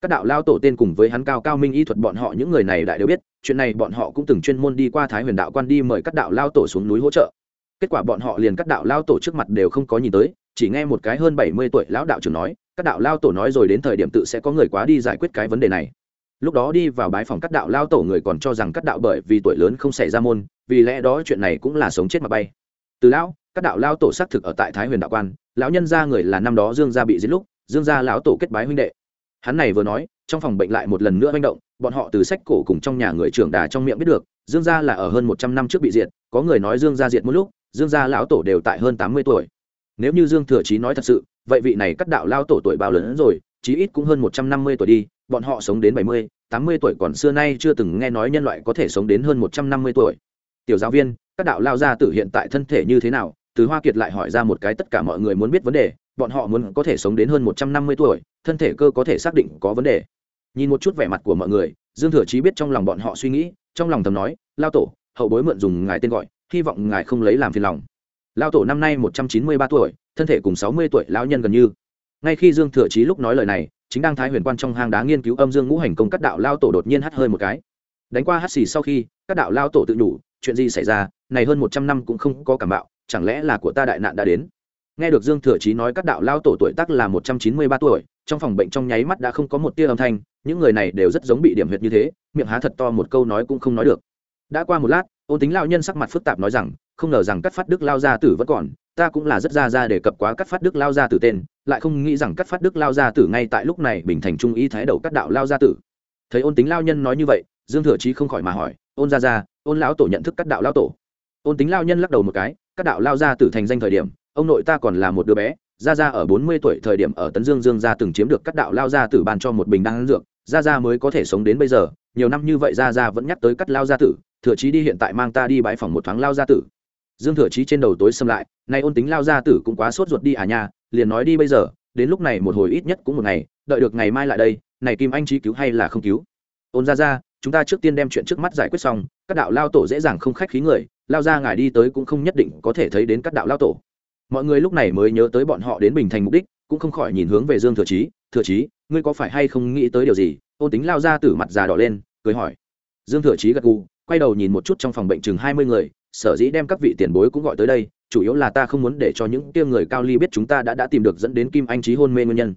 Các đạo lao tổ tên cùng với hắn cao cao minh y thuật bọn họ những người này đại đều biết, chuyện này bọn họ cũng từng chuyên môn đi qua thái huyền đạo quan đi mời các đạo lao tổ xuống núi hỗ trợ kết quả bọn họ liền các đạo lao tổ trước mặt đều không có nhìn tới, chỉ nghe một cái hơn bảy mươi tuổi lão đạo trưởng nói, các đạo lao tổ nói rồi đến thời điểm tự sẽ có người quá đi giải quyết cái vấn đề này. Lúc đó đi vào bái phòng các đạo lao tổ người còn cho rằng các đạo bởi vì tuổi lớn không xảy ra môn, vì lẽ đó chuyện này cũng là sống chết mà bay. Từ lão, các đạo lao tổ xác thực ở tại thái huyền đạo quan, lão nhân gia người là năm đó dương gia bị giết lúc, dương gia lão tổ kết bái huynh đệ. Hắn này vừa nói, trong phòng bệnh lại một lần nữa manh động, bọn họ từ sách cổ cùng trong nhà người trưởng đà trong miệng biết được, dương gia là ở hơn một trăm năm trước bị diệt, có người nói dương gia diệt một lúc dương gia lão tổ đều tại hơn tám mươi tuổi. Nếu như dương thừa chí nói thật sự, vậy vị này cắt đạo lao tổ tuổi bao lớn hơn rồi, chí ít cũng hơn một trăm năm mươi tuổi đi, bọn họ sống đến bảy mươi, tám mươi tuổi còn xưa nay chưa từng nghe nói nhân loại có thể sống đến hơn một trăm năm mươi tuổi. Tiểu giáo viên các đạo lao gia tử hiện tại thân thể như thế nào? Từ hoa kiệt lại hỏi ra một cái tất cả mọi người muốn biết vấn đề, bọn họ muốn có thể sống đến hơn một trăm năm mươi tuổi, thân thể cơ có thể xác định có vấn đề. Nhìn một chút vẻ mặt của mọi người, dương thừa chí biết trong lòng bọn họ suy nghĩ, trong lòng thầm nói lao tổ, hậu bối mượn dùng ngài tên gọi hy vọng ngài không lấy làm phiền lòng. Lao tổ năm nay một trăm chín mươi ba tuổi, thân thể cùng sáu mươi tuổi lão nhân gần như. Ngay khi dương thừa chí lúc nói lời này, chính đang thái huyền quan trong hang đá nghiên cứu âm dương ngũ hành công các đạo lao tổ đột nhiên hắt hơi một cái. Đánh qua hắt xì sau khi, các đạo lao tổ tự nhủ, chuyện gì xảy ra, này hơn một trăm năm cũng không có cảm bạo, chẳng lẽ là của ta đại nạn đã đến? Nghe được dương thừa chí nói các đạo lao tổ tuổi tác là một trăm chín mươi ba tuổi, trong phòng bệnh trong nháy mắt đã không có một tia âm thanh, những người này đều rất giống bị điểm huyệt như thế, miệng há thật to một câu nói cũng không nói được. Đã qua một lát ôn tính lao nhân sắc mặt phức tạp nói rằng, không ngờ rằng cắt phát đức lao gia tử vẫn còn, ta cũng là rất ra ra để cập quá cắt phát đức lao gia tử tên, lại không nghĩ rằng cắt phát đức lao gia tử ngay tại lúc này bình thành trung ý thái đầu cắt đạo lao gia tử. Thấy ôn tính lao nhân nói như vậy, dương thừa chí không khỏi mà hỏi, ôn ra ra ôn lão tổ nhận thức cắt đạo lao tổ? Ôn tính lao nhân lắc đầu một cái cắt đạo lao gia tử thành danh thời điểm, ông nội ta còn là một đứa bé, gia gia ở bốn mươi tuổi thời điểm ở tấn dương dương gia từng chiếm được cắt đạo lao gia tử ban cho một bình đan dược gia gia mới có thể sống đến bây giờ, nhiều năm như vậy gia gia vẫn nhắc tới cắt lao gia tử, thừa trí đi hiện tại mang ta đi bãi phòng một thoáng lao gia tử. Dương thừa trí trên đầu tối xâm lại, nay ôn tính lao gia tử cũng quá sốt ruột đi à nha, liền nói đi bây giờ, đến lúc này một hồi ít nhất cũng một ngày, đợi được ngày mai lại đây, này kim anh trí cứu hay là không cứu? Ôn ra ra chúng ta trước tiên đem chuyện trước mắt giải quyết xong, các đạo lao tổ dễ dàng không khách khí người, lao ra ngài đi tới cũng không nhất định có thể thấy đến các đạo lao tổ. Mọi người lúc này mới nhớ tới bọn họ đến bình thành mục đích, cũng không khỏi nhìn hướng về dương thừa trí thừa chí, ngươi có phải hay không nghĩ tới điều gì? Ôn tính lao ra từ mặt già đỏ lên, cười hỏi. Dương thừa chí gật gù, quay đầu nhìn một chút trong phòng bệnh chừng hai mươi người, sở dĩ đem các vị tiền bối cũng gọi tới đây, chủ yếu là ta không muốn để cho những kia người cao ly biết chúng ta đã đã tìm được dẫn đến kim anh trí hôn mê nguyên nhân.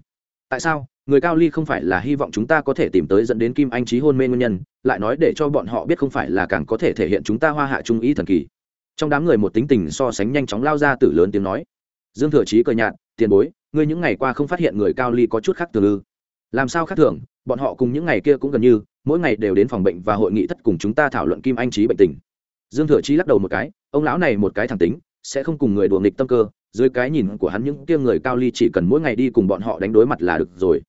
Tại sao? Người cao ly không phải là hy vọng chúng ta có thể tìm tới dẫn đến kim anh trí hôn mê nguyên nhân, lại nói để cho bọn họ biết không phải là càng có thể thể hiện chúng ta hoa hạ trung ý thần kỳ. Trong đám người một tính tình so sánh nhanh chóng lao ra từ lớn tiếng nói. Dương thừa chí cười nhạt tiền bối, ngươi những ngày qua không phát hiện người cao ly có chút khác thường ư? Làm sao khác thường? Bọn họ cùng những ngày kia cũng gần như, mỗi ngày đều đến phòng bệnh và hội nghị thất cùng chúng ta thảo luận kim anh trí bệnh tình. Dương thừa Chi lắc đầu một cái, ông lão này một cái thẳng tính, sẽ không cùng người đùa nghịch tâm cơ, dưới cái nhìn của hắn những kia người cao ly chỉ cần mỗi ngày đi cùng bọn họ đánh đối mặt là được rồi.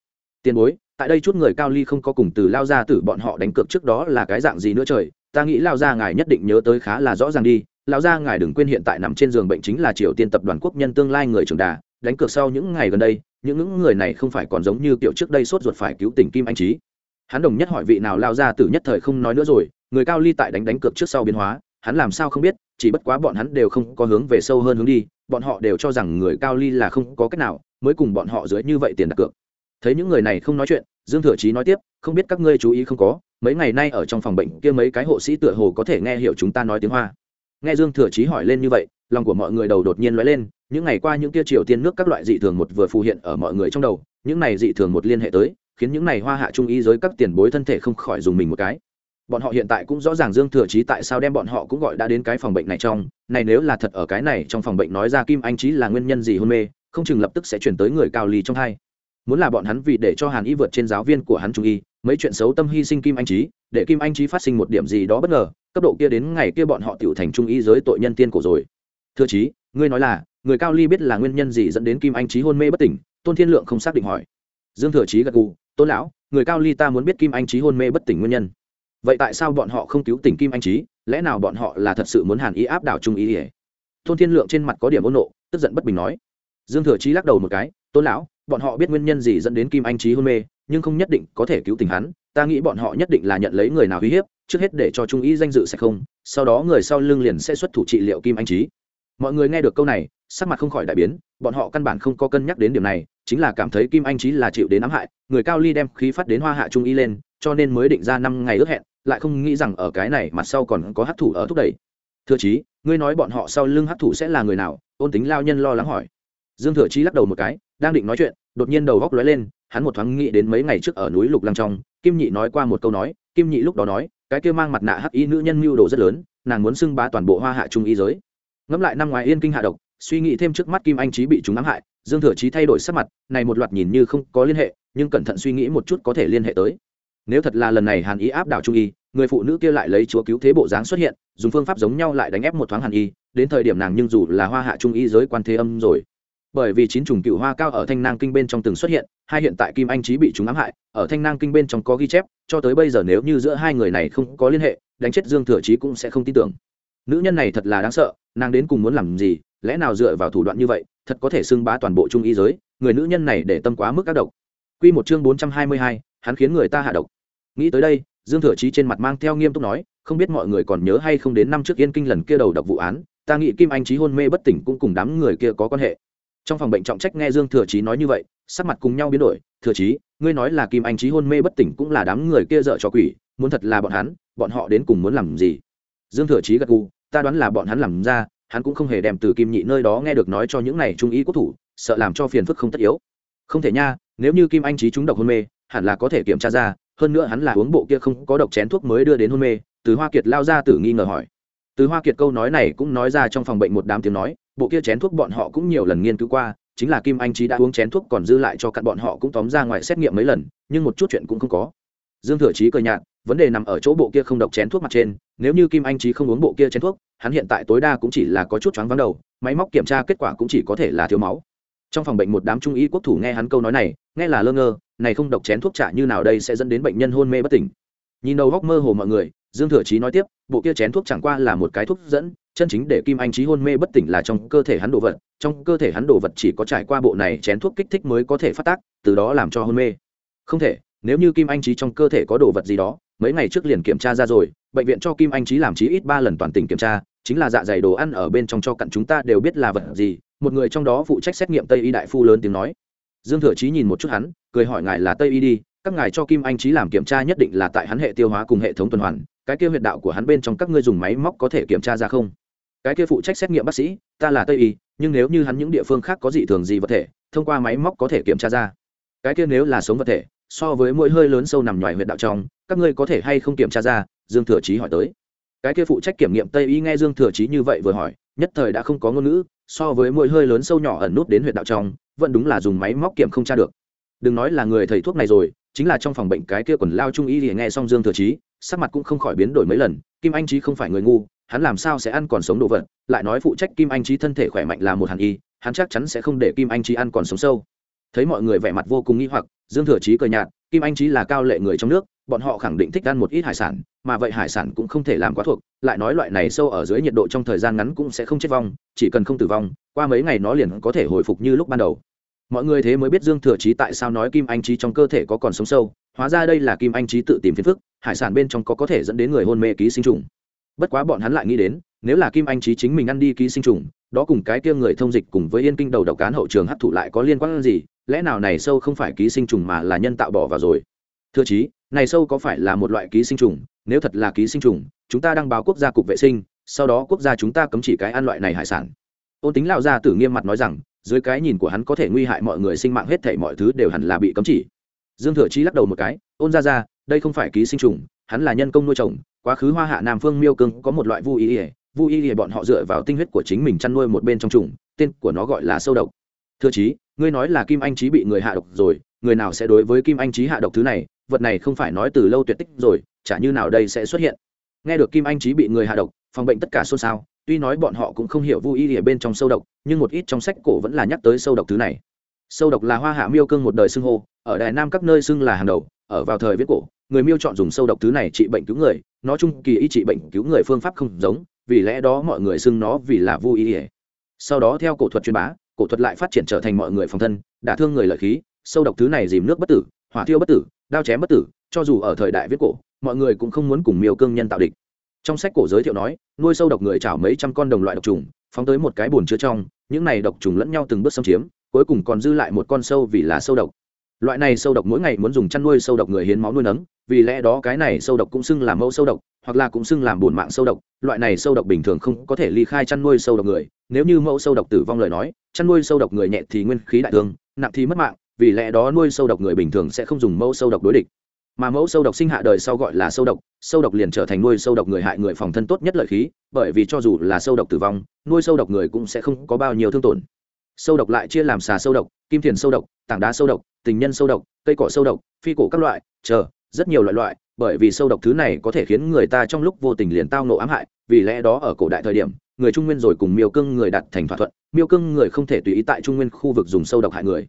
Tiền bối, tại đây chút người cao ly không có cùng từ lao ra từ bọn họ đánh cược trước đó là cái dạng gì nữa trời? Ta nghĩ lao ra ngài nhất định nhớ tới khá là rõ ràng đi. Lao ra ngài đừng quên hiện tại nằm trên giường bệnh chính là triều tiên tập đoàn quốc nhân tương lai người trưởng đà đánh cược sau những ngày gần đây, những những người này không phải còn giống như kiểu trước đây sốt ruột phải cứu tỉnh kim anh trí hắn đồng nhất hỏi vị nào lao ra từ nhất thời không nói nữa rồi, người cao ly tại đánh đánh cược trước sau biến hóa, hắn làm sao không biết, chỉ bất quá bọn hắn đều không có hướng về sâu hơn hướng đi, bọn họ đều cho rằng người cao ly là không có cách nào, mới cùng bọn họ dưới như vậy tiền đặt cược. Thấy những người này không nói chuyện, dương thừa chí nói tiếp, không biết các ngươi chú ý không có, mấy ngày nay ở trong phòng bệnh kia mấy cái hộ sĩ tựa hồ có thể nghe hiểu chúng ta nói tiếng hoa. Nghe dương thừa chí hỏi lên như vậy, lòng của mọi người đầu đột nhiên lóe lên những ngày qua những kia triều tiên nước các loại dị thường một vừa phù hiện ở mọi người trong đầu, những này dị thường một liên hệ tới, khiến những này hoa hạ trung ý giới các tiền bối thân thể không khỏi dùng mình một cái. Bọn họ hiện tại cũng rõ ràng dương thừa chí tại sao đem bọn họ cũng gọi đã đến cái phòng bệnh này trong, này nếu là thật ở cái này trong phòng bệnh nói ra kim anh trí là nguyên nhân gì hôn mê, không chừng lập tức sẽ chuyển tới người cao ly trong hai. Muốn là bọn hắn vì để cho hàn y vượt trên giáo viên của hắn trung y, mấy chuyện xấu tâm hy sinh kim anh trí để kim anh trí phát sinh một điểm gì đó bất ngờ, cấp độ kia đến ngày kia bọn họ tiểu thành trung y giới tội nhân tiên cổ rồi. Thưa chí, ngươi nói là người cao ly biết là nguyên nhân gì dẫn đến kim anh trí hôn mê bất tỉnh, tôn thiên lượng không xác định hỏi. Dương thừa chí gật gù, tôn lão, người cao ly ta muốn biết kim anh trí hôn mê bất tỉnh nguyên nhân. Vậy tại sao bọn họ không cứu tỉnh kim anh trí? Lẽ nào bọn họ là thật sự muốn hàn ý áp đảo trung ý ỉa tôn thiên lượng trên mặt có điểm ôn nộ, tức giận bất bình nói. Dương thừa chí lắc đầu một cái, tôn lão, bọn họ biết nguyên nhân gì dẫn đến kim anh trí hôn mê, nhưng không nhất định có thể cứu tình hắn. Ta nghĩ bọn họ nhất định là nhận lấy người nào uy hiếp, trước hết để cho trung ý danh dự sẽ không, sau đó người sau lưng liền sẽ xuất thủ trị liệu kim anh trí mọi người nghe được câu này, sắc mặt không khỏi đại biến, bọn họ căn bản không có cân nhắc đến điểm này, chính là cảm thấy kim anh trí là chịu đến ám hại, người cao ly đem khí phát đến hoa hạ trung y lên, cho nên mới định ra năm ngày ước hẹn, lại không nghĩ rằng ở cái này mặt sau còn có hát thủ ở thúc đẩy. Thừa chí, ngươi nói bọn họ sau lưng hát thủ sẽ là người nào? Ôn tính lao nhân lo lắng hỏi. Dương thừa chí lắc đầu một cái, đang định nói chuyện, đột nhiên đầu góc lóe lên, hắn một thoáng nghĩ đến mấy ngày trước ở núi lục lăng trong, kim nhị nói qua một câu nói, kim nhị lúc đó nói, cái kia mang mặt nạ hắc y nữ nhân mưu đồ rất lớn, nàng muốn xưng bá toàn bộ hoa hạ trung y giới ngẫm lại năm ngoài yên kinh hạ độc, suy nghĩ thêm trước mắt kim anh trí bị chúng ám hại, dương thừa trí thay đổi sắc mặt, này một loạt nhìn như không có liên hệ, nhưng cẩn thận suy nghĩ một chút có thể liên hệ tới. Nếu thật là lần này hàn y áp đảo trung y, người phụ nữ kia lại lấy chúa cứu thế bộ dáng xuất hiện, dùng phương pháp giống nhau lại đánh ép một thoáng hàn y, đến thời điểm nàng nhưng dù là hoa hạ trung y giới quan thế âm rồi. Bởi vì chín trùng cựu hoa cao ở thanh nang kinh bên trong từng xuất hiện, hai hiện tại kim anh trí bị chúng ám hại, ở thanh nang kinh bên trong có ghi chép, cho tới bây giờ nếu như giữa hai người này không có liên hệ, đánh chết dương thừa trí cũng sẽ không tin tưởng nữ nhân này thật là đáng sợ nàng đến cùng muốn làm gì lẽ nào dựa vào thủ đoạn như vậy thật có thể xưng bá toàn bộ trung y giới người nữ nhân này để tâm quá mức các độc. Q một chương bốn trăm hai mươi hai hắn khiến người ta hạ độc. Nghĩ tới đây dương thừa trí trên mặt mang theo nghiêm túc nói không biết mọi người còn nhớ hay không đến năm trước yên kinh lần kia đầu độc vụ án ta nghĩ kim anh trí hôn mê bất tỉnh cũng cùng đám người kia có quan hệ. Trong phòng bệnh trọng trách nghe dương thừa trí nói như vậy sắc mặt cùng nhau biến đổi thừa trí, ngươi nói là kim anh trí hôn mê bất tỉnh cũng là đám người kia dợ cho quỷ muốn thật là bọn hắn bọn họ đến cùng muốn làm gì? Dương thừa chí gật gù, ta đoán là bọn hắn làm ra, hắn cũng không hề đem từ kim nhị nơi đó nghe được nói cho những này trung ý quốc thủ, sợ làm cho phiền phức không tất yếu. Không thể nha, nếu như kim anh trí trúng độc hôn mê, hẳn là có thể kiểm tra ra, hơn nữa hắn là uống bộ kia không có độc chén thuốc mới đưa đến hôn mê. Từ hoa kiệt lao ra tử nghi ngờ hỏi. Từ hoa kiệt câu nói này cũng nói ra trong phòng bệnh một đám tiếng nói, bộ kia chén thuốc bọn họ cũng nhiều lần nghiên cứu qua, chính là kim anh trí đã uống chén thuốc còn dư lại cho cặn bọn họ cũng tóm ra ngoài xét nghiệm mấy lần, nhưng một chút chuyện cũng không có. Dương thừa trí cười nhạt vấn đề nằm ở chỗ bộ kia không độc chén thuốc mặt trên, nếu như kim anh trí không uống bộ kia chén thuốc, hắn hiện tại tối đa cũng chỉ là có chút choáng vắng đầu, máy móc kiểm tra kết quả cũng chỉ có thể là thiếu máu. Trong phòng bệnh một đám trung y quốc thủ nghe hắn câu nói này, nghe là lơ ngơ, này không độc chén thuốc trả như nào đây sẽ dẫn đến bệnh nhân hôn mê bất tỉnh. Nhìn đầu góc mơ hồ mọi người, dương thừa chí nói tiếp, bộ kia chén thuốc chẳng qua là một cái thuốc dẫn, chân chính để kim anh trí hôn mê bất tỉnh là trong cơ thể hắn đồ vật, trong cơ thể hắn đồ vật chỉ có trải qua bộ này chén thuốc kích thích mới có thể phát tác, từ đó làm cho hôn mê. Không thể, nếu như kim anh trí trong cơ thể có đồ vật gì đó mấy ngày trước liền kiểm tra ra rồi, bệnh viện cho kim anh trí làm trí ít ba lần toàn tỉnh kiểm tra, chính là dạ dày đồ ăn ở bên trong cho cặn chúng ta đều biết là vật gì, một người trong đó phụ trách xét nghiệm tây y đại phu lớn tiếng nói. Dương thừa chí nhìn một chút hắn, cười hỏi ngài là tây y đi, các ngài cho kim anh trí làm kiểm tra nhất định là tại hắn hệ tiêu hóa cùng hệ thống tuần hoàn, cái kia huyệt đạo của hắn bên trong các ngươi dùng máy móc có thể kiểm tra ra không? Cái kia phụ trách xét nghiệm bác sĩ, ta là tây y, nhưng nếu như hắn những địa phương khác có dị thường gì vật thể, thông qua máy móc có thể kiểm tra ra. Cái kia nếu là sống vật thể so với mỗi hơi lớn sâu nằm ngoài huyệt đạo trong, các ngươi có thể hay không kiểm tra ra? Dương thừa chí hỏi tới. Cái kia phụ trách kiểm nghiệm tây y nghe dương thừa chí như vậy vừa hỏi, nhất thời đã không có ngôn ngữ, so với mỗi hơi lớn sâu nhỏ ẩn nút đến huyệt đạo trong, vẫn đúng là dùng máy móc kiểm không tra được. Đừng nói là người thầy thuốc này rồi, chính là trong phòng bệnh cái kia quần lao trung y thì nghe xong dương thừa chí, sắc mặt cũng không khỏi biến đổi mấy lần, kim anh Chí không phải người ngu, hắn làm sao sẽ ăn còn sống đồ vật, lại nói phụ trách kim anh Chí thân thể khỏe mạnh là một hàn y, hắn chắc chắn sẽ không để kim anh Chí ăn còn sống sâu thấy mọi người vẻ mặt vô cùng nghi hoặc, dương thừa chí cười nhạt, kim anh Chí là cao lệ người trong nước, bọn họ khẳng định thích ăn một ít hải sản, mà vậy hải sản cũng không thể làm quá thuộc, lại nói loại này sâu ở dưới nhiệt độ trong thời gian ngắn cũng sẽ không chết vong, chỉ cần không tử vong, qua mấy ngày nó liền có thể hồi phục như lúc ban đầu. Mọi người thế mới biết dương thừa chí tại sao nói kim anh Chí trong cơ thể có còn sống sâu, hóa ra đây là kim anh Chí tự tìm phiền phức, hải sản bên trong có có thể dẫn đến người hôn mê ký sinh trùng. Bất quá bọn hắn lại nghĩ đến, nếu là kim anh Chí chính mình ăn đi ký sinh trùng, đó cùng cái kia người thông dịch cùng với yên kinh đầu độc cán hậu trường hấp thụ lại có liên quan gì lẽ nào này sâu không phải ký sinh trùng mà là nhân tạo bỏ vào rồi? Thưa chí, này sâu có phải là một loại ký sinh trùng? Nếu thật là ký sinh trùng, chúng ta đăng báo quốc gia cục vệ sinh, sau đó quốc gia chúng ta cấm chỉ cái ăn loại này hải sản. Ôn tính lão gia tử nghiêm mặt nói rằng, dưới cái nhìn của hắn có thể nguy hại mọi người sinh mạng hết thảy mọi thứ đều hẳn là bị cấm chỉ. Dương thừa chí lắc đầu một cái, ôn ra ra đây không phải ký sinh trùng, hắn là nhân công nuôi trồng, quá khứ hoa hạ nam phương miêu cưng có một loại vu y ỉa vu y ỉa bọn họ dựa vào tinh huyết của chính mình chăn nuôi một bên trong trùng, tên của nó gọi là sâu độc thưa chí, ngươi nói là kim anh trí bị người hạ độc rồi, người nào sẽ đối với kim anh trí hạ độc thứ này? Vật này không phải nói từ lâu tuyệt tích rồi, chả như nào đây sẽ xuất hiện? Nghe được kim anh trí bị người hạ độc, phòng bệnh tất cả xôn xao, tuy nói bọn họ cũng không hiểu vui y ở bên trong sâu độc, nhưng một ít trong sách cổ vẫn là nhắc tới sâu độc thứ này. Sâu độc là hoa hạ miêu cương một đời xưng hô, ở đài nam các nơi xưng là hàng đầu, ở vào thời viết cổ, người miêu chọn dùng sâu độc thứ này trị bệnh cứu người, nó chung kỳ y trị bệnh cứu người phương pháp không giống, vì lẽ đó mọi người xưng nó vì là vui y sau đó theo cổ thuật truyền bá cổ thuật lại phát triển trở thành mọi người phòng thân, đả thương người lợi khí, sâu độc thứ này dìm nước bất tử, hỏa thiêu bất tử, đao chém bất tử, cho dù ở thời đại viết cổ, mọi người cũng không muốn cùng miêu cương nhân tạo địch. Trong sách cổ giới thiệu nói, nuôi sâu độc người chảo mấy trăm con đồng loại độc trùng, phóng tới một cái bồn chứa trong, những này độc trùng lẫn nhau từng bước xâm chiếm, cuối cùng còn dư lại một con sâu vì là sâu độc. Loại này sâu độc mỗi ngày muốn dùng chăn nuôi sâu độc người hiến máu nuôi nấng, vì lẽ đó cái này sâu độc cũng xưng làm mẫu sâu độc, hoặc là cũng xưng làm bổn mạng sâu độc. Loại này sâu độc bình thường không có thể ly khai chăn nuôi sâu độc người nếu như mẫu sâu độc tử vong lời nói, chăn nuôi sâu độc người nhẹ thì nguyên khí đại thương, nặng thì mất mạng, vì lẽ đó nuôi sâu độc người bình thường sẽ không dùng mẫu sâu độc đối địch. Mà mẫu sâu độc sinh hạ đời sau gọi là sâu độc sâu độc liền trở thành nuôi sâu độc người hại người phòng thân tốt nhất lợi khí, bởi vì cho dù là sâu độc tử vong, nuôi sâu độc người cũng sẽ không có bao nhiêu thương tổn. Sâu độc lại chia làm xà sâu độc, kim thiền sâu độc, tảng đá sâu độc, tình nhân sâu độc, cây cỏ sâu độc, phi cổ các loại, chờ, rất nhiều loại loại bởi vì sâu độc thứ này có thể khiến người ta trong lúc vô tình liền tao nộ ám hại, vì lẽ đó ở cổ đại thời điểm, người trung nguyên rồi cùng miêu cưng người đặt thành thỏa thuận, miêu cưng người không thể tùy ý tại trung nguyên khu vực dùng sâu độc hại người.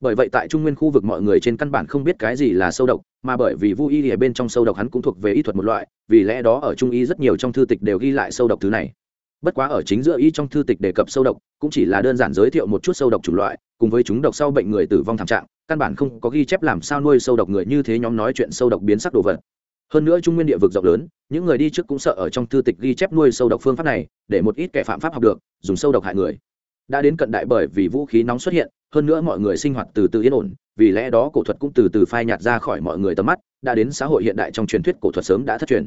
Bởi vậy tại trung nguyên khu vực mọi người trên căn bản không biết cái gì là sâu độc, mà bởi vì vu y ở bên trong sâu độc hắn cũng thuộc về y thuật một loại, vì lẽ đó ở trung y rất nhiều trong thư tịch đều ghi lại sâu độc thứ này. Bất quá ở chính giữa y trong thư tịch đề cập sâu độc, cũng chỉ là đơn giản giới thiệu một chút sâu độc chủng loại, cùng với chúng độc sau bệnh người tử vong thảm trạng, căn bản không có ghi chép làm sao nuôi sâu độc người như thế nhóm nói chuyện sâu độc biến sắc đồ vật hơn nữa trung nguyên địa vực rộng lớn, những người đi trước cũng sợ ở trong thư tịch ghi chép nuôi sâu độc phương pháp này, để một ít kẻ phạm pháp học được, dùng sâu độc hại người. Đã đến cận đại bởi vì vũ khí nóng xuất hiện, hơn nữa mọi người sinh hoạt từ từ yên ổn, vì lẽ đó cổ thuật cũng từ từ phai nhạt ra khỏi mọi người tầm mắt, đã đến xã hội hiện đại trong truyền thuyết cổ thuật sớm đã thất truyền.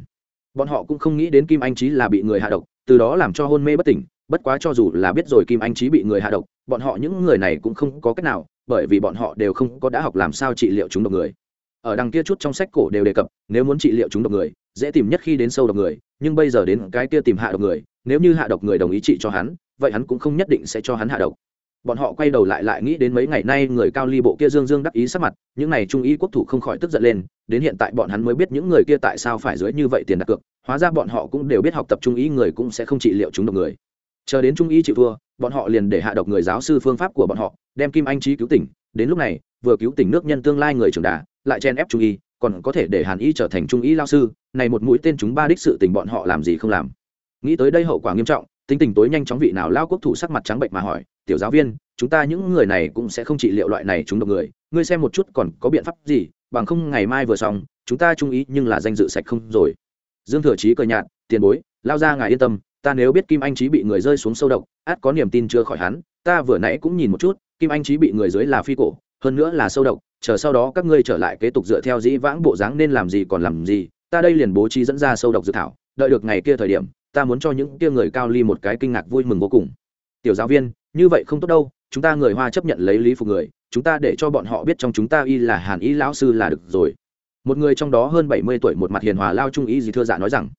Bọn họ cũng không nghĩ đến kim anh trí là bị người hạ độc, từ đó làm cho hôn mê bất tỉnh, bất quá cho dù là biết rồi kim anh trí bị người hạ độc, bọn họ những người này cũng không có cách nào, bởi vì bọn họ đều không có đã học làm sao trị liệu chúng độc người ở đằng kia chút trong sách cổ đều đề cập, nếu muốn trị liệu chúng độc người, dễ tìm nhất khi đến sâu độc người, nhưng bây giờ đến cái kia tìm hạ độc người, nếu như hạ độc người đồng ý trị cho hắn, vậy hắn cũng không nhất định sẽ cho hắn hạ độc. Bọn họ quay đầu lại lại nghĩ đến mấy ngày nay người cao ly bộ kia dương dương đắc ý sắc mặt, những này trung ý quốc thủ không khỏi tức giận lên, đến hiện tại bọn hắn mới biết những người kia tại sao phải dưới như vậy tiền đặt cược, hóa ra bọn họ cũng đều biết học tập trung ý người cũng sẽ không trị liệu chúng độc người. Chờ đến trung ý chịu thua, bọn họ liền để hạ độc người giáo sư phương pháp của bọn họ, đem kim anh trí cứu tỉnh, đến lúc này, vừa cứu tỉnh nước nhân tương lai người trưởng đà lại chen ép trung y, còn có thể để hàn y trở thành trung y lao sư, này một mũi tên chúng ba đích sự tình bọn họ làm gì không làm. Nghĩ tới đây hậu quả nghiêm trọng, tính tình tối nhanh chóng vị nào lao quốc thủ sắc mặt trắng bệnh mà hỏi, tiểu giáo viên, chúng ta những người này cũng sẽ không trị liệu loại này chúng độc người, ngươi xem một chút còn có biện pháp gì, bằng không ngày mai vừa xong, chúng ta trung ý nhưng là danh dự sạch không rồi. Dương thừa chí cười nhạt, tiền bối, lao ra ngài yên tâm, ta nếu biết kim anh trí bị người rơi xuống sâu độc, át có niềm tin chưa khỏi hắn, ta vừa nãy cũng nhìn một chút, kim anh trí bị người dưới là phi cổ, hơn nữa là sâu độc chờ sau đó các ngươi trở lại kế tục dựa theo dĩ vãng bộ dáng nên làm gì còn làm gì, ta đây liền bố trí dẫn ra sâu độc dự thảo, đợi được ngày kia thời điểm, ta muốn cho những kia người cao ly một cái kinh ngạc vui mừng vô cùng. Tiểu giáo viên, như vậy không tốt đâu, chúng ta người hoa chấp nhận lấy lý phục người, chúng ta để cho bọn họ biết trong chúng ta y là hàn y lão sư là được rồi. Một người trong đó hơn bảy mươi tuổi một mặt hiền hòa lao trung y gì thưa dạ nói rằng,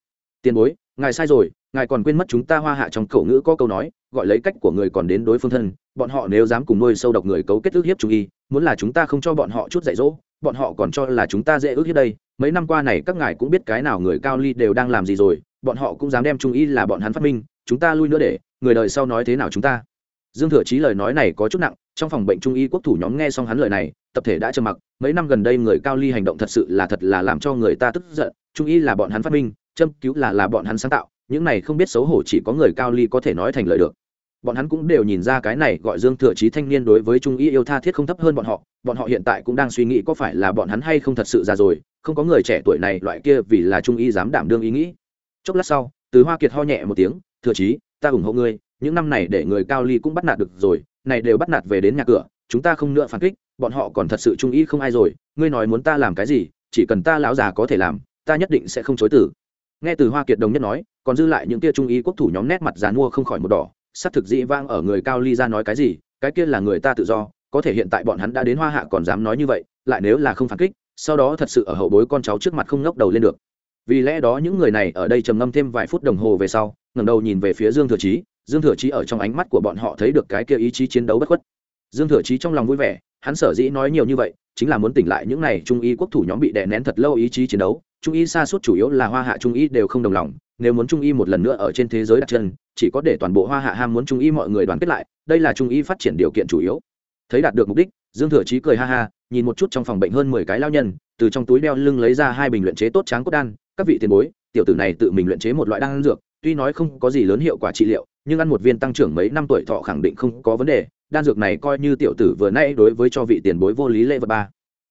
tiền bối, ngài sai rồi, ngài còn quên mất chúng ta hoa hạ trong khẩu ngữ có câu nói, gọi lấy cách của người còn đến đối phương thân, bọn họ nếu dám cùng nuôi sâu độc người cấu kết ước hiếp trung y muốn là chúng ta không cho bọn họ chút dạy dỗ, bọn họ còn cho là chúng ta dễ ước hiếp đây. Mấy năm qua này các ngài cũng biết cái nào người cao ly đều đang làm gì rồi, bọn họ cũng dám đem trung y là bọn hắn phát minh, chúng ta lui nữa để, người đời sau nói thế nào chúng ta. Dương thừa chí lời nói này có chút nặng, trong phòng bệnh trung y quốc thủ nhóm nghe xong hắn lời này, tập thể đã trầm mặc, mấy năm gần đây người cao ly hành động thật sự là thật là làm cho người ta tức giận trung y là bọn hắn phát minh, châm cứu là là bọn hắn sáng tạo, những này không biết xấu hổ chỉ có người cao ly có thể nói thành lời được bọn hắn cũng đều nhìn ra cái này gọi dương thừa chí thanh niên đối với trung y yêu tha thiết không thấp hơn bọn họ bọn họ hiện tại cũng đang suy nghĩ có phải là bọn hắn hay không thật sự già rồi, không có người trẻ tuổi này loại kia vì là trung y dám đảm đương ý nghĩ. Chốc lát sau, từ hoa kiệt ho nhẹ một tiếng, thừa chí, ta ủng hộ ngươi, những năm này để người cao ly cũng bắt nạt được rồi, này đều bắt nạt về đến nhà cửa, chúng ta không nữa phản kích, bọn họ còn thật sự trung ý không ai rồi, ngươi nói muốn ta làm cái gì, chỉ cần ta lão già có thể làm, ta nhất định sẽ không chối tử nghe từ hoa kiệt đồng nhất nói, còn dư lại những kia trung ý quốc thủ nhóm nét mặt dàn mua không khỏi một đỏ xác thực dĩ vang ở người cao ly ra nói cái gì, cái kia là người ta tự do, có thể hiện tại bọn hắn đã đến hoa hạ còn dám nói như vậy, lại nếu là không phản kích, sau đó thật sự ở hậu bối con cháu trước mặt không ngóc đầu lên được. Vì lẽ đó những người này ở đây trầm ngâm thêm vài phút đồng hồ về sau, ngẩng đầu nhìn về phía dương thừa chí, dương thừa chí ở trong ánh mắt của bọn họ thấy được cái kia ý chí chiến đấu bất khuất. Dương thừa chí trong lòng vui vẻ, hắn sở dĩ nói nhiều như vậy, chính là muốn tỉnh lại những này trung y quốc thủ nhóm bị đè nén thật lâu ý chí chiến đấu, trung y xa suốt chủ yếu là hoa hạ trung y đều không đồng lòng nếu muốn trung y một lần nữa ở trên thế giới đặt chân, chỉ có để toàn bộ hoa hạ ham muốn trung y mọi người đoàn kết lại, đây là trung y phát triển điều kiện chủ yếu. Thấy đạt được mục đích, dương thừa chí cười ha ha, nhìn một chút trong phòng bệnh hơn mười cái lao nhân, từ trong túi đeo lưng lấy ra hai bình luyện chế tốt tráng cốt đan, các vị tiền bối, tiểu tử này tự mình luyện chế một loại đan dược, tuy nói không có gì lớn hiệu quả trị liệu, nhưng ăn một viên tăng trưởng mấy năm tuổi thọ khẳng định không có vấn đề, đan dược này coi như tiểu tử vừa nay đối với cho vị tiền bối vô lý lễ vật ba.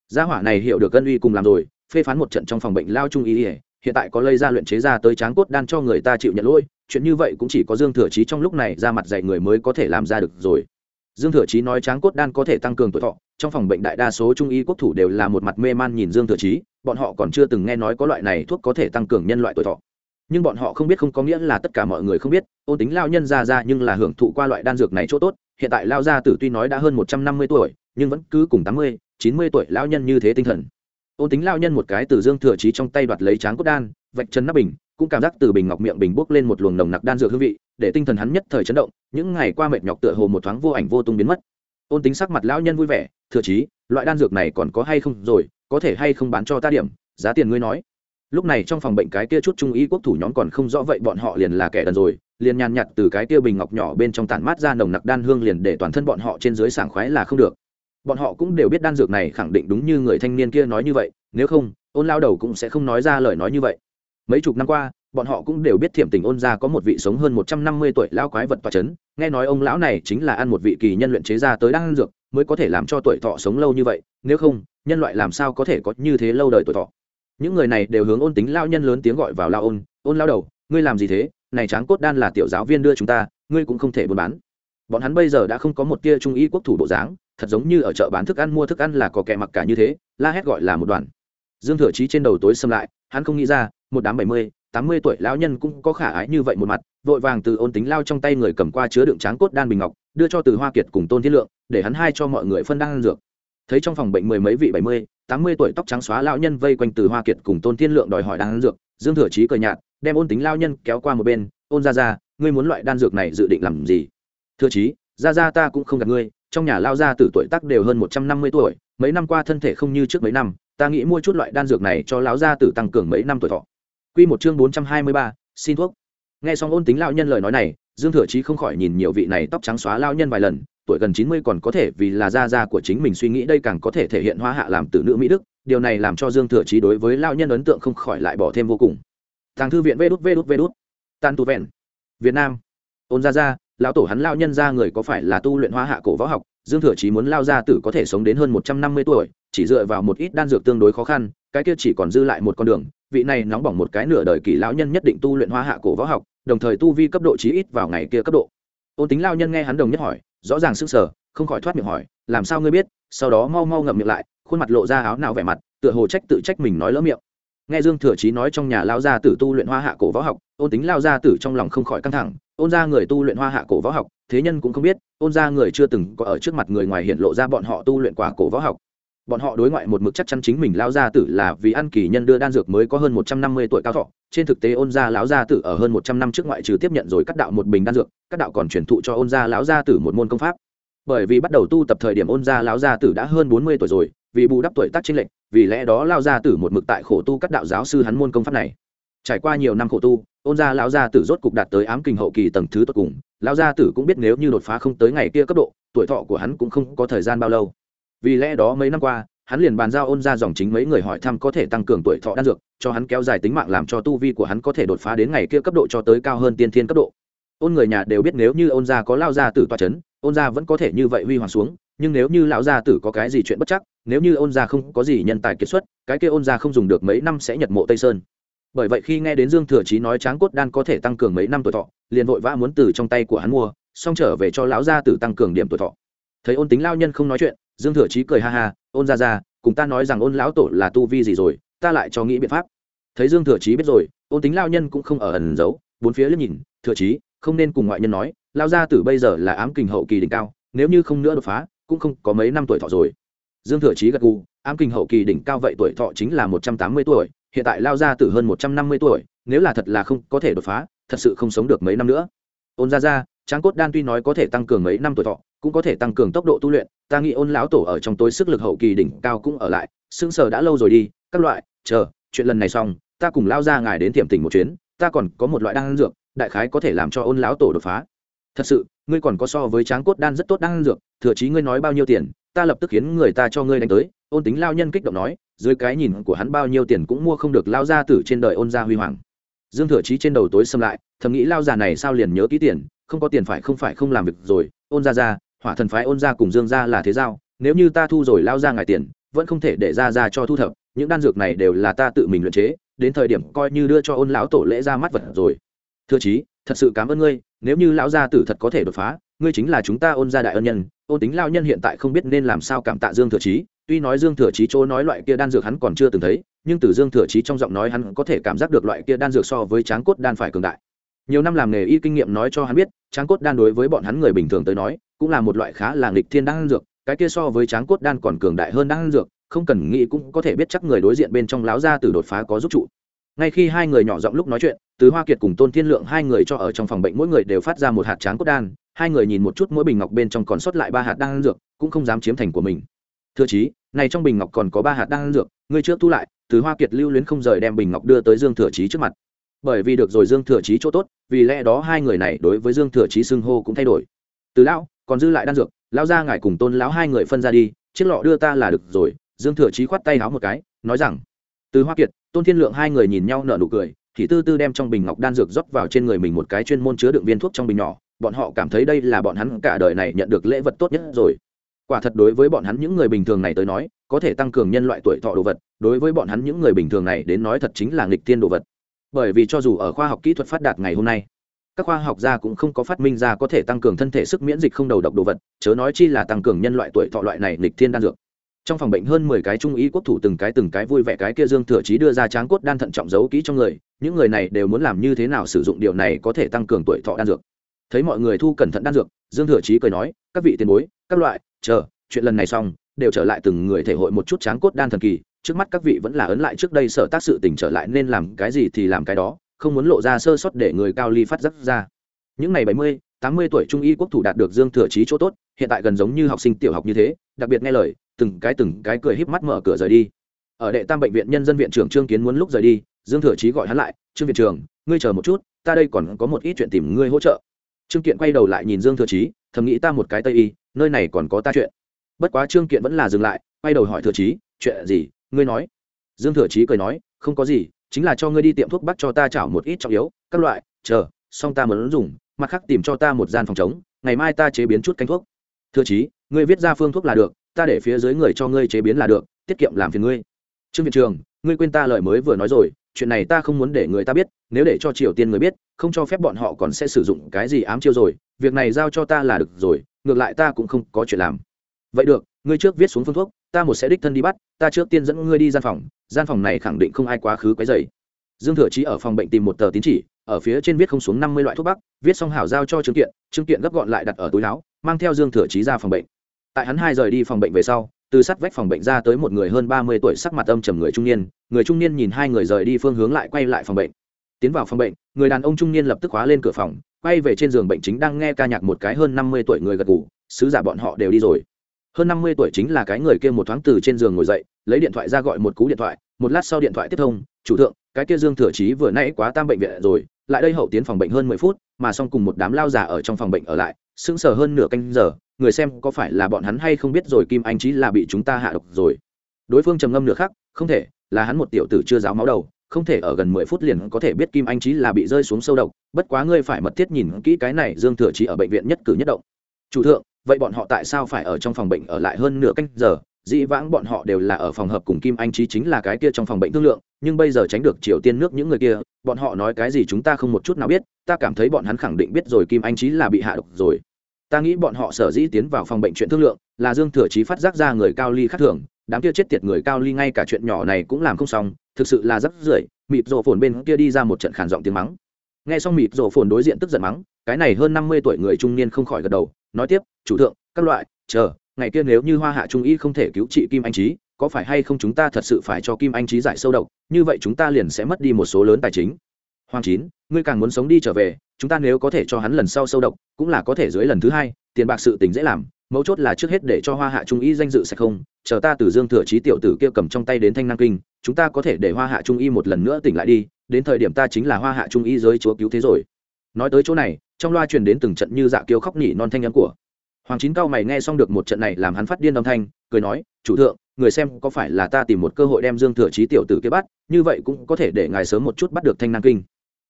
Gia hỏa này hiểu được cân uy cùng làm rồi, phê phán một trận trong phòng bệnh lao trung y hiện tại có lây ra luyện chế ra tới tráng cốt đan cho người ta chịu nhận lỗi, chuyện như vậy cũng chỉ có dương thừa chí trong lúc này ra mặt dạy người mới có thể làm ra được rồi. Dương thừa chí nói tráng cốt đan có thể tăng cường tuổi thọ, trong phòng bệnh đại đa số trung y quốc thủ đều là một mặt mê man nhìn dương thừa chí, bọn họ còn chưa từng nghe nói có loại này thuốc có thể tăng cường nhân loại tuổi thọ. Nhưng bọn họ không biết không có nghĩa là tất cả mọi người không biết, ôn tính lao nhân ra ra nhưng là hưởng thụ qua loại đan dược này chỗ tốt, hiện tại lao gia tử tuy nói đã hơn một trăm năm mươi tuổi, nhưng vẫn cứ cùng tám mươi, chín mươi tuổi lao nhân như thế tinh thần ôn tính lao nhân một cái từ dương thừa trí trong tay đoạt lấy tráng cốt đan, vạch chân nắp bình, cũng cảm giác từ bình ngọc miệng bình bốc lên một luồng nồng nặc đan dược hương vị, để tinh thần hắn nhất thời chấn động, những ngày qua mệt nhọc tựa hồ một thoáng vô ảnh vô tung biến mất. Ôn tính sắc mặt lão nhân vui vẻ, thừa trí loại đan dược này còn có hay không rồi, có thể hay không bán cho ta điểm, giá tiền ngươi nói. Lúc này trong phòng bệnh cái kia chút trung y quốc thủ nhóm còn không rõ vậy bọn họ liền là kẻ đần rồi, liền nhàn nhặt từ cái kia bình ngọc nhỏ bên trong tản mát ra nồng nặc đan hương liền để toàn thân bọn họ trên dưới sảng khoái là không được bọn họ cũng đều biết đan dược này khẳng định đúng như người thanh niên kia nói như vậy, nếu không, ôn lao đầu cũng sẽ không nói ra lời nói như vậy. Mấy chục năm qua, bọn họ cũng đều biết thiểm tình ôn ra có một vị sống hơn một trăm năm mươi tuổi lao quái vật toa c h ấ n nghe nói ông lão này chính là ăn một vị kỳ nhân luyện chế ra tới đan dược, mới có thể làm cho tuổi thọ sống lâu như vậy, nếu không, nhân loại làm sao có thể có như thế lâu đời tuổi thọ. Những người này đều hướng ôn tính lao nhân lớn tiếng gọi vào lao ôn ôn lao đầu, ngươi làm gì thế? Này tráng cốt đan là tiểu giáo viên đưa chúng ta, ngươi cũng không thể buôn bán. Bọn hắn bây giờ đã không có một tia trung y quốc thủ bộ dáng thật giống như ở chợ bán thức ăn mua thức ăn là có kẻ mặc cả như thế, la hét gọi là một đoàn. Dương thừa chí trên đầu tối xâm lại, hắn không nghĩ ra, một đám bảy mươi, tám mươi tuổi lão nhân cũng có khả ái như vậy một mặt, vội vàng từ ôn tính lao trong tay người cầm qua chứa đựng tráng cốt đan bình ngọc, đưa cho từ hoa kiệt cùng tôn thiên lượng, để hắn hai cho mọi người phân đan dược. Thấy trong phòng bệnh mười mấy vị bảy mươi, tám mươi tuổi tóc trắng xóa lão nhân vây quanh từ hoa kiệt cùng tôn thiên lượng đòi hỏi đan dược, dương thừa chí cười nhạt, đem ôn tính lao nhân kéo qua một bên, ôn ra ra, ngươi muốn loại đan dược này dự định làm gì? Thừa chí ra ra ta cũng không gặp ngươi trong nhà lao ra từ tuổi tác đều hơn một trăm năm mươi tuổi mấy năm qua thân thể không như trước mấy năm ta nghĩ mua chút loại đan dược này cho lão gia tử tăng cường mấy năm tuổi thọ Quy một chương bốn trăm hai mươi ba, xin thuốc. Nghe xong ôn tính lão nhân lời nói này, Dương Thừa Chí không khỏi nhìn nhiều vị này tóc trắng xóa lão nhân vài lần, tuổi gần chín mươi còn có thể vì là gia gia của chính mình suy nghĩ đây càng có thể thể hiện hóa hạ làm tử nữ mỹ đức, điều này làm cho Dương Thừa Chí đối với lão nhân ấn tượng không khỏi lại bỏ thêm vô cùng. Tàng thư viện Vđút Vđút Vđút. Tàn tu vẹn. Việt Nam. Ôn gia gia, lão tổ hắn lao nhân ra người có phải là tu luyện hóa hạ cổ võ học, Dương Thừa Chí muốn lao gia tử có thể sống đến hơn một trăm năm mươi tuổi, chỉ dựa vào một ít đan dược tương đối khó khăn, cái kia chỉ còn dư lại một con đường, vị này nóng bỏng một cái nửa đời kỳ lão nhân nhất định tu luyện hóa hạ cổ võ học, đồng thời tu vi cấp độ chí ít vào ngày kia cấp độ. Ôn Tính lao nhân nghe hắn đồng nhất hỏi, rõ ràng sức sở, không khỏi thoát miệng hỏi, làm sao ngươi biết? Sau đó mau mau ngậm miệng lại, khuôn mặt lộ ra áo nào vẻ mặt, tựa hồ trách tự trách mình nói lỡ miệng. Nghe Dương Thừa Chí nói trong nhà lao gia tử tu luyện hóa hạ cổ võ học, Ôn Tính lao gia tử trong lòng không khỏi căng thẳng, ôn gia người tu luyện hoa hạ cổ võ học, thế nhân cũng không biết, ôn gia người chưa từng có ở trước mặt người ngoài hiện lộ ra bọn họ tu luyện quả cổ võ học. Bọn họ đối ngoại một mực chắc chắn chính mình lao gia tử là vì ăn kỳ nhân đưa đan dược mới có hơn một trăm năm mươi tuổi cao thọ. Trên thực tế ôn gia lão gia tử ở hơn một trăm năm trước ngoại trừ tiếp nhận rồi cắt đạo một bình đan dược các đạo còn truyền thụ cho ôn gia lão gia tử một môn công pháp. Bởi vì bắt đầu tu tập thời điểm ôn gia lão gia tử đã hơn bốn mươi tuổi rồi, vì bù đắp tuổi tác chính lệnh vì lẽ đó lao gia tử một mực tại khổ tu cắt đạo giáo sư hắn môn công pháp này trải qua nhiều năm khổ tu, ôn gia lão gia tử rốt cục đạt tới ám kinh hậu kỳ tầng thứ tột cùng. Lão gia tử cũng biết nếu như đột phá không tới ngày kia cấp độ, tuổi thọ của hắn cũng không có thời gian bao lâu. Vì lẽ đó mấy năm qua, hắn liền bàn giao ôn ra dòng chính mấy người hỏi thăm có thể tăng cường tuổi thọ đan dược, cho hắn kéo dài tính mạng làm cho tu vi của hắn có thể đột phá đến ngày kia cấp độ cho tới cao hơn tiên thiên cấp độ. Ôn người nhà đều biết nếu như ôn gia có lao gia tử toa c h ấ n ôn gia vẫn có thể như vậy huy hoàng xuống, nhưng nếu như lão gia tử có cái gì chuyện bất chắc, nếu như ôn gia không có gì nhân tài kiệt xuất, cái kia ôn gia không dùng được mấy năm sẽ nhật mộ tây sơn bởi vậy khi nghe đến dương thừa chí nói tráng cốt đan có thể tăng cường mấy năm tuổi thọ, liền vội vã muốn từ trong tay của hắn mua, xong trở về cho lão gia tử tăng cường điểm tuổi thọ. Thấy ôn tính lao nhân không nói chuyện, dương thừa chí cười ha ha, ôn ra ra cùng ta nói rằng ôn lão tổ là tu vi gì rồi, ta lại cho nghĩ biện pháp. Thấy dương thừa chí biết rồi, ôn tính lao nhân cũng không ở ẩn giấu, bốn phía liếc nhìn, thừa chí, không nên cùng ngoại nhân nói lao gia tử bây giờ là ám kình hậu kỳ đỉnh cao, nếu như không nữa đột phá, cũng không có mấy năm tuổi thọ rồi. Dương thừa chí gật gù, ám kình hậu kỳ đỉnh cao vậy tuổi thọ chính là một trăm tám mươi tuổi hiện tại lao ra từ hơn một trăm năm mươi tuổi, nếu là thật là không có thể đột phá, thật sự không sống được mấy năm nữa. Ôn ra ra tráng cốt đan tuy nói có thể tăng cường mấy năm tuổi thọ, cũng có thể tăng cường tốc độ tu luyện, ta nghĩ ôn lão tổ ở trong tối sức lực hậu kỳ đỉnh cao cũng ở lại, sững sờ đã lâu rồi đi, các loại, chờ, chuyện lần này xong, ta cùng lao ra ngài đến tiệm tỉnh một chuyến, ta còn có một loại đan dược, đại khái có thể làm cho ôn lão tổ đột phá. Thật sự, ngươi còn có so với tráng cốt đan rất tốt đan dược, thừa chí ngươi nói bao nhiêu tiền, ta lập tức khiến người ta cho ngươi đánh tới ôn tính lao nhân kích động nói, dưới cái nhìn của hắn bao nhiêu tiền cũng mua không được lao gia tử trên đời ôn gia huy hoàng. Dương thừa chí trên đầu tối xâm lại, thầm nghĩ lao già này sao liền nhớ ký tiền, không có tiền phải không phải không làm việc rồi, ôn gia ra hỏa thần phái ôn gia cùng dương gia là thế giao, nếu như ta thu rồi lao ra ngài tiền, vẫn không thể để ra ra cho thu thập, những đan dược này đều là ta tự mình luyện chế, đến thời điểm coi như đưa cho ôn lão tổ lễ ra mắt vật rồi. Thưa chí, thật sự cảm ơn ngươi, nếu như lão gia tử thật có thể đột phá, ngươi chính là chúng ta ôn gia đại ân nhân, ôn tính lao nhân hiện tại không biết nên làm sao cảm tạ dương thừa chí tuy nói dương thừa chí chỗ nói loại kia đan dược hắn còn chưa từng thấy, nhưng từ dương thừa chí trong giọng nói hắn có thể cảm giác được loại kia đan dược so với tráng cốt đan phải cường đại. Nhiều năm làm nghề y kinh nghiệm nói cho hắn biết, tráng cốt đan đối với bọn hắn người bình thường tới nói, cũng là một loại khá là nghịch thiên đan dược, cái kia so với tráng cốt đan còn cường đại hơn đan dược, không cần nghĩ cũng có thể biết chắc người đối diện bên trong láo ra từ đột phá có giúp trụ. Ngay khi hai người nhỏ giọng lúc nói chuyện, từ hoa kiệt cùng tôn thiên lượng hai người cho ở trong phòng bệnh mỗi người đều phát ra một hạt tráng cốt đan, hai người nhìn một chút mỗi bình ngọc bên trong còn sót lại ba hạt đan dược, cũng không dám chiếm thành của mình thưa chí, này trong bình ngọc còn có ba hạt đan dược, ngươi trước thu lại, từ hoa kiệt lưu luyến không rời đem bình ngọc đưa tới dương thừa chí trước mặt. Bởi vì được rồi dương thừa chí chỗ tốt, vì lẽ đó hai người này đối với dương thừa chí xưng hô cũng thay đổi. Từ lão, còn dư lại đan dược, lão ra ngài cùng tôn lão hai người phân ra đi, chiếc lọ đưa ta là được rồi, dương thừa chí khoát tay háo một cái, nói rằng, từ hoa kiệt, tôn thiên lượng hai người nhìn nhau nở nụ cười, thì tư tư đem trong bình ngọc đan dược rót vào trên người mình một cái chuyên môn chứa đựng viên thuốc trong bình nhỏ, bọn họ cảm thấy đây là bọn hắn cả đời này nhận được lễ vật tốt nhất rồi quả thật đối với bọn hắn những người bình thường này tới nói, có thể tăng cường nhân loại tuổi thọ đồ vật, đối với bọn hắn những người bình thường này đến nói thật chính là nghịch tiên đồ vật. Bởi vì cho dù ở khoa học kỹ thuật phát đạt ngày hôm nay, các khoa học gia cũng không có phát minh ra có thể tăng cường thân thể sức miễn dịch không đầu độc đồ vật, chớ nói chi là tăng cường nhân loại tuổi thọ loại này nghịch thiên đan dược. Trong phòng bệnh hơn mười cái trung ý quốc thủ từng cái từng cái vui vẻ cái kia dương thừa chí đưa ra tráng cốt đan thận trọng giấu kỹ trong người, những người này đều muốn làm như thế nào sử dụng điều này có thể tăng cường tuổi thọ đan dược. Thấy mọi người thu cẩn thận đan dược, dương thừa chí cười nói, các vị tiền bối, các loại chờ, chuyện lần này xong, đều trở lại từng người thể hội một chút tráng cốt đan thần kỳ, trước mắt các vị vẫn là ấn lại trước đây sở tác sự tình trở lại nên làm cái gì thì làm cái đó, không muốn lộ ra sơ sót để người cao ly phát giác ra. Những ngày bảy mươi, tám mươi tuổi trung y quốc thủ đạt được dương thừa trí chỗ tốt, hiện tại gần giống như học sinh tiểu học như thế, đặc biệt nghe lời, từng cái từng cái cười híp mắt mở cửa rời đi. Ở đệ tam bệnh viện nhân dân viện trưởng trương kiến muốn lúc rời đi, dương thừa trí gọi hắn lại, trương viện trưởng, ngươi chờ một chút, ta đây còn có một ít chuyện tìm ngươi hỗ trợ. Trương kiện quay đầu lại nhìn dương thừa trí thầm nghĩ ta một cái tây y nơi này còn có ta chuyện. Bất quá trương kiện vẫn là dừng lại quay đầu hỏi thừa trí, chuyện gì? Ngươi nói. Dương thừa trí cười nói không có gì chính là cho ngươi đi tiệm thuốc bắc cho ta chảo một ít trọng yếu các loại chờ xong ta muốn dùng mặt khác tìm cho ta một gian phòng chống ngày mai ta chế biến chút canh thuốc. Thừa trí, ngươi viết ra phương thuốc là được ta để phía dưới người cho ngươi chế biến là được tiết kiệm làm phiền ngươi. Trương viện trường ngươi quên ta lời mới vừa nói rồi chuyện này ta không muốn để người ta biết nếu để cho triều tiên người biết không cho phép bọn họ còn sẽ sử dụng cái gì ám chiêu rồi việc này giao cho ta là được rồi ngược lại ta cũng không có chuyện làm. Vậy được, ngươi trước viết xuống phương thuốc, ta một sẽ đích thân đi bắt, ta trước tiên dẫn ngươi đi gian phòng gian phòng này khẳng định không ai quá khứ quấy dày dương thừa chí ở phòng bệnh tìm một tờ tín chỉ, ở phía trên viết không xuống năm mươi loại thuốc bắc, viết xong hảo giao cho trương kiện trương kiện gấp gọn lại đặt ở túi áo, mang theo dương thừa chí ra phòng bệnh. Tại hắn hai rời đi phòng bệnh về sau, từ sát vách phòng bệnh ra tới một người hơn ba mươi tuổi sắc mặt âm trầm người trung niên, người trung niên nhìn hai người rời đi phương hướng lại quay lại phòng bệnh. Tiến vào phòng bệnh, người đàn ông trung niên lập tức khóa lên cửa phòng quay về trên giường bệnh chính đang nghe ca nhạc một cái hơn năm mươi tuổi người gật ngủ sứ giả bọn họ đều đi rồi. Hơn năm mươi tuổi chính là cái người kia một thoáng từ trên giường ngồi dậy, lấy điện thoại ra gọi một cú điện thoại, một lát sau điện thoại tiếp thông, chủ thượng, cái kia dương thừa chí vừa nãy quá tam bệnh viện rồi, lại đây hậu tiến phòng bệnh hơn mười phút, mà xong cùng một đám lao già ở trong phòng bệnh ở lại, sững sờ hơn nửa canh giờ, người xem có phải là bọn hắn hay không biết rồi kim anh chí là bị chúng ta hạ độc rồi. Đối phương trầm ngâm nửa khắc, không thể, là hắn một tiểu tử chưa giáo máu đầu không thể ở gần mười phút liền có thể biết kim anh chí là bị rơi xuống sâu độc, bất quá ngươi phải mật thiết nhìn kỹ cái này dương thừa chí ở bệnh viện nhất cử nhất động. Chủ thượng, vậy bọn họ tại sao phải ở trong phòng bệnh ở lại hơn nửa canh giờ? Dĩ vãng bọn họ đều là ở phòng hợp cùng kim anh chí chính là cái kia trong phòng bệnh thương lượng, nhưng bây giờ tránh được triều tiên nước những người kia, bọn họ nói cái gì chúng ta không một chút nào biết, ta cảm thấy bọn hắn khẳng định biết rồi kim anh chí là bị hạ độc rồi. Ta nghĩ bọn họ sở dĩ tiến vào phòng bệnh chuyện thương lượng, là dương thừa chí phát giác ra người cao ly khác thường đám kia chết tiệt người cao ly ngay cả chuyện nhỏ này cũng làm không xong, thực sự là rất rưởi Mịp rổ phồn bên kia đi ra một trận khản giọng tiếng mắng. Nghe xong mịp rổ phồn đối diện tức giận mắng, cái này hơn năm mươi tuổi người trung niên không khỏi gật đầu, nói tiếp, chủ thượng, các loại, chờ, ngày kia nếu như hoa hạ trung y không thể cứu trị kim anh trí có phải hay không chúng ta thật sự phải cho kim anh trí giải sâu độc, như vậy chúng ta liền sẽ mất đi một số lớn tài chính. Hoàng chín, ngươi càng muốn sống đi trở về, chúng ta nếu có thể cho hắn lần sau sâu độc, cũng là có thể dưới lần thứ hai, tiền bạc sự tình dễ làm mấu chốt là trước hết để cho hoa hạ trung y danh dự sẽ không, chờ ta từ dương thừa trí tiểu tử kia cầm trong tay đến thanh năng kinh, chúng ta có thể để hoa hạ trung y một lần nữa tỉnh lại đi, đến thời điểm ta chính là hoa hạ trung y giới chúa cứu thế rồi. Nói tới chỗ này, trong loa truyền đến từng trận như dạ kiêu khóc nhỉ non thanh âm của hoàng chín cao mày nghe xong được một trận này làm hắn phát điên âm thanh, cười nói, chủ thượng, người xem có phải là ta tìm một cơ hội đem dương thừa trí tiểu tử kia bắt, như vậy cũng có thể để ngài sớm một chút bắt được thanh năng kinh.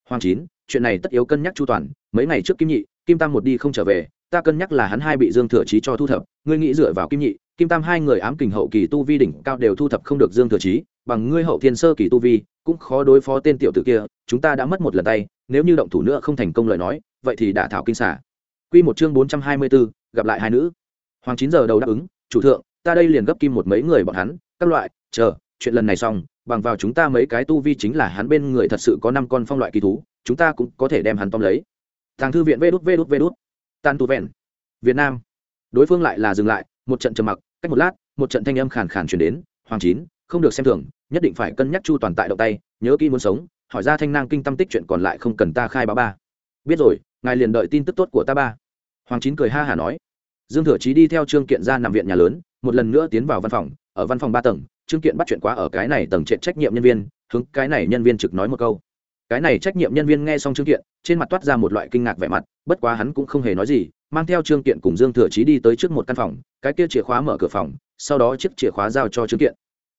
Hoàng chín, chuyện này tất yếu cân nhắc chu toàn, mấy ngày trước kim nhị, kim tam một đi không trở về ta cân nhắc là hắn hai bị dương thừa Chí cho thu thập ngươi nghĩ dựa vào kim nhị kim tam hai người ám kình hậu kỳ tu vi đỉnh cao đều thu thập không được dương thừa Chí, bằng ngươi hậu thiên sơ kỳ tu vi cũng khó đối phó tên tiểu tử kia chúng ta đã mất một lần tay nếu như động thủ nữa không thành công lời nói vậy thì đã thảo kinh xả Quy một chương bốn trăm hai mươi 424, gặp lại hai nữ. Hoàng chín giờ đầu đáp ứng, chủ thượng, ta đây liền gấp kim một mấy người bọn hắn, các loại, chờ, chuyện lần này xong, bằng vào chúng ta mấy cái tu vi chính là hắn bên người thật sự có năm con phong loại kỳ thú, chúng ta cũng có thể đem hắn tóm lấy. Thằng thư viện vê đút vê đút vê đút. Tan tu vẹn. Việt Nam. Đối phương lại là dừng lại, một trận trầm mặc, cách một lát, một trận thanh âm khàn khàn truyền đến, Hoàng chín, không được xem thường, nhất định phải cân nhắc chu toàn tại động tay, nhớ kỹ muốn sống, hỏi ra thanh năng kinh tâm tích chuyện còn lại không cần ta khai báo ba. Biết rồi, ngài liền đợi tin tức tốt của ta ba hoàng chín cười ha hả nói dương thừa chí đi theo trương kiện ra nằm viện nhà lớn một lần nữa tiến vào văn phòng ở văn phòng ba tầng trương kiện bắt chuyện quá ở cái này tầng trệ trách nhiệm nhân viên hướng cái này nhân viên trực nói một câu cái này trách nhiệm nhân viên nghe xong trương kiện, trên mặt toát ra một loại kinh ngạc vẻ mặt, bất quá hắn cũng không hề nói gì, mang theo trương kiện cùng dương thừa chí đi tới trước một căn phòng, cái kia chìa khóa mở cửa phòng, sau đó chiếc chìa khóa giao cho trương kiện.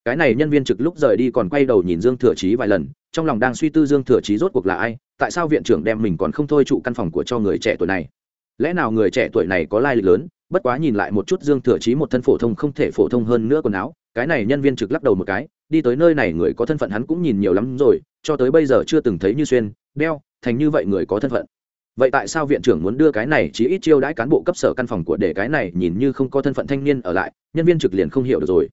Cái này nhân viên trực lúc rời đi còn quay đầu nhìn dương thừa chí vài lần, trong lòng đang suy tư dương thừa chí rốt cuộc là ai, tại sao viện trưởng đem mình còn không thôi trụ căn phòng của cho người trẻ tuổi này? Lẽ nào người trẻ tuổi này có lai lịch lớn, bất quá nhìn lại một chút dương thừa chí một thân phổ thông không thể phổ thông hơn nữa quần áo, cái này nhân viên trực lắc đầu một cái đi tới nơi này người có thân phận hắn cũng nhìn nhiều lắm rồi, cho tới bây giờ chưa từng thấy như xuyên, đeo, thành như vậy người có thân phận. Vậy tại sao viện trưởng muốn đưa cái này chỉ ít chiêu đãi cán bộ cấp sở căn phòng của để cái này nhìn như không có thân phận thanh niên ở lại, nhân viên trực liền không hiểu được rồi.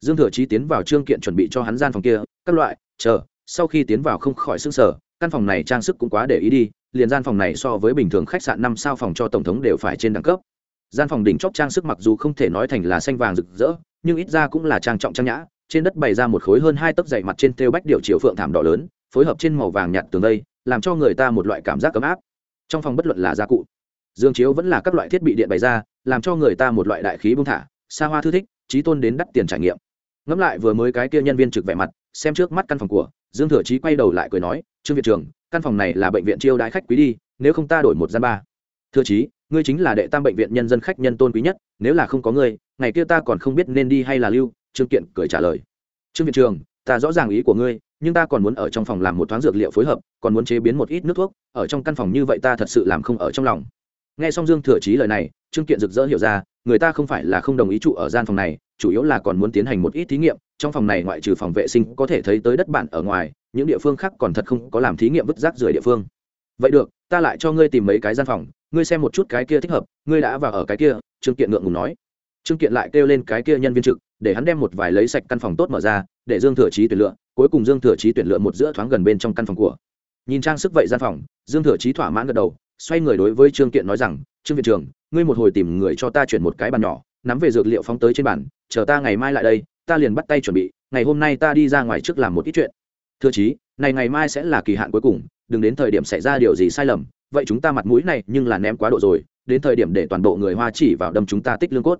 Dương thừa chí tiến vào trương kiện chuẩn bị cho hắn gian phòng kia, các loại, chờ, sau khi tiến vào không khỏi xương sở căn phòng này trang sức cũng quá để ý đi, liền gian phòng này so với bình thường khách sạn năm sao phòng cho tổng thống đều phải trên đẳng cấp. Gian phòng đỉnh chóp trang sức mặc dù không thể nói thành là xanh vàng rực rỡ, nhưng ít ra cũng là trang trọng trang nhã trên đất bày ra một khối hơn hai tấc dày mặt trên thêu bách điệu chiều phượng thảm đỏ lớn, phối hợp trên màu vàng nhạt tường đây, làm cho người ta một loại cảm giác ấm áp. Trong phòng bất luận là gia cụ, dương chiếu vẫn là các loại thiết bị điện bày ra, làm cho người ta một loại đại khí bông thả, xa hoa thư thích, trí tôn đến đắt tiền trải nghiệm. Ngẫm lại vừa mới cái kia nhân viên trực vẻ mặt, xem trước mắt căn phòng của, dương thừa chí quay đầu lại cười nói, trương viện trưởng, căn phòng này là bệnh viện chiêu đãi khách quý đi, nếu không ta đổi một gian ba. Thừa chí, ngươi chính là đệ tam bệnh viện nhân dân khách nhân tôn quý nhất, nếu là không có ngươi, ngày kia ta còn không biết nên đi hay là lưu trương kiện cười trả lời. Trương viện trưởng ta rõ ràng ý của ngươi, nhưng ta còn muốn ở trong phòng làm một thoáng dược liệu phối hợp, còn muốn chế biến một ít nước thuốc, ở trong căn phòng như vậy ta thật sự làm không ở trong lòng. Nghe xong dương thừa chí lời này, trương kiện rực rỡ hiểu ra, người ta không phải là không đồng ý trụ ở gian phòng này, chủ yếu là còn muốn tiến hành một ít thí nghiệm, trong phòng này ngoại trừ phòng vệ sinh có thể thấy tới đất bản ở ngoài, những địa phương khác còn thật không có làm thí nghiệm vứt rác rưởi địa phương. Vậy được, ta lại cho ngươi tìm mấy cái gian phòng, ngươi xem một chút cái kia thích hợp, ngươi đã vào ở cái kia, trương kiện ngượng ngùng nói trương kiện lại kêu lên cái kia nhân viên trực, để hắn đem một vài lấy sạch căn phòng tốt mở ra, để dương thừa chí tuyển lựa, cuối cùng dương thừa chí tuyển lựa một giữa thoáng gần bên trong căn phòng của. Nhìn trang sức vậy gian phòng, dương thừa chí thỏa mãn gật đầu, xoay người đối với trương kiện nói rằng, trương viện trưởng, ngươi một hồi tìm người cho ta chuyển một cái bàn nhỏ, nắm về dược liệu phóng tới trên bàn, chờ ta ngày mai lại đây, ta liền bắt tay chuẩn bị, ngày hôm nay ta đi ra ngoài trước làm một ít chuyện. Thưa chí, này ngày mai sẽ là kỳ hạn cuối cùng, đừng đến thời điểm xảy ra điều gì sai lầm, vậy chúng ta mặt mũi này nhưng là ném quá độ rồi, đến thời điểm để toàn bộ người hoa chỉ vào đâm chúng ta tích lương cốt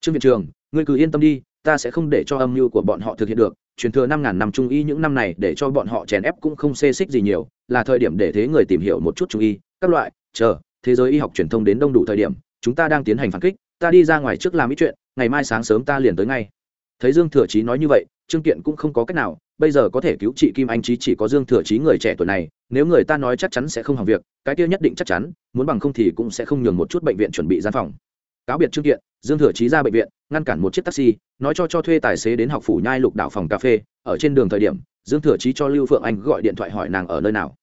trương viện trường, ngươi cứ yên tâm đi, ta sẽ không để cho âm mưu của bọn họ thực hiện được. Truyền thừa năm ngàn năm trung y những năm này để cho bọn họ chèn ép cũng không xê xích gì nhiều. Là thời điểm để thế người tìm hiểu một chút trung y. Các loại, chờ, thế giới y học truyền thông đến đông đủ thời điểm, chúng ta đang tiến hành phản kích. Ta đi ra ngoài trước làm ít chuyện, ngày mai sáng sớm ta liền tới ngay. Thấy dương thừa chí nói như vậy, trương kiện cũng không có cách nào. Bây giờ có thể cứu trị kim anh Chí chỉ có dương thừa chí người trẻ tuổi này. Nếu người ta nói chắc chắn sẽ không hỏng việc, cái kia nhất định chắc chắn, muốn bằng không thì cũng sẽ không nhường một chút bệnh viện chuẩn bị gian phòng cáo biệt trương kiện, dương thừa chí ra bệnh viện, ngăn cản một chiếc taxi, nói cho cho thuê tài xế đến học phủ nhai lục đảo phòng cà phê, ở trên đường thời điểm, dương thừa chí cho lưu phượng anh gọi điện thoại hỏi nàng ở nơi nào.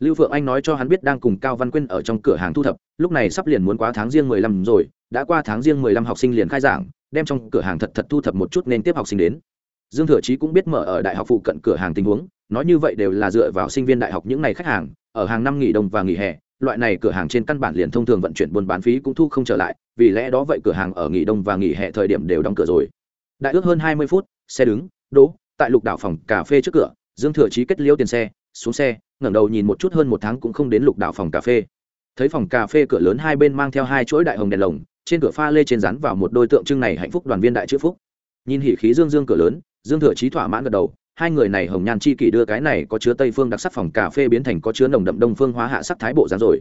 Lưu phượng anh nói cho hắn biết đang cùng cao văn quyên ở trong cửa hàng thu thập, lúc này sắp liền muốn quá tháng riêng mười lăm rồi, đã qua tháng riêng mười lăm học sinh liền khai giảng, đem trong cửa hàng thật thật thu thập một chút nên tiếp học sinh đến. Dương thừa chí cũng biết mở ở đại học phụ cận cửa hàng tình huống, nói như vậy đều là dựa vào sinh viên đại học những ngày khách hàng, ở hàng năm nghỉ đông và nghỉ hè loại này cửa hàng trên căn bản liền thông thường vận chuyển buôn bán phí cũng thu không trở lại, vì lẽ đó vậy cửa hàng ở nghỉ đông và nghỉ hè thời điểm đều đóng cửa rồi. Đại ước hơn hai mươi phút, xe đứng, đỗ, tại lục đảo phòng cà phê trước cửa, dương thừa chí kết liễu tiền xe, xuống xe, ngẩng đầu nhìn một chút hơn một tháng cũng không đến lục đảo phòng cà phê. Thấy phòng cà phê cửa lớn hai bên mang theo hai chuỗi đại hồng đèn lồng, trên cửa pha lê trên rắn vào một đôi tượng trưng này hạnh phúc đoàn viên đại chữ phúc. Nhìn hỉ khí dương dương cửa lớn, dương thừa chí thỏa mãn gật đầu hai người này hồng nhan chi kỷ đưa cái này có chứa tây phương đặc sắc phòng cà phê biến thành có chứa nồng đậm đông phương hóa hạ sắc thái bộ dáng rồi.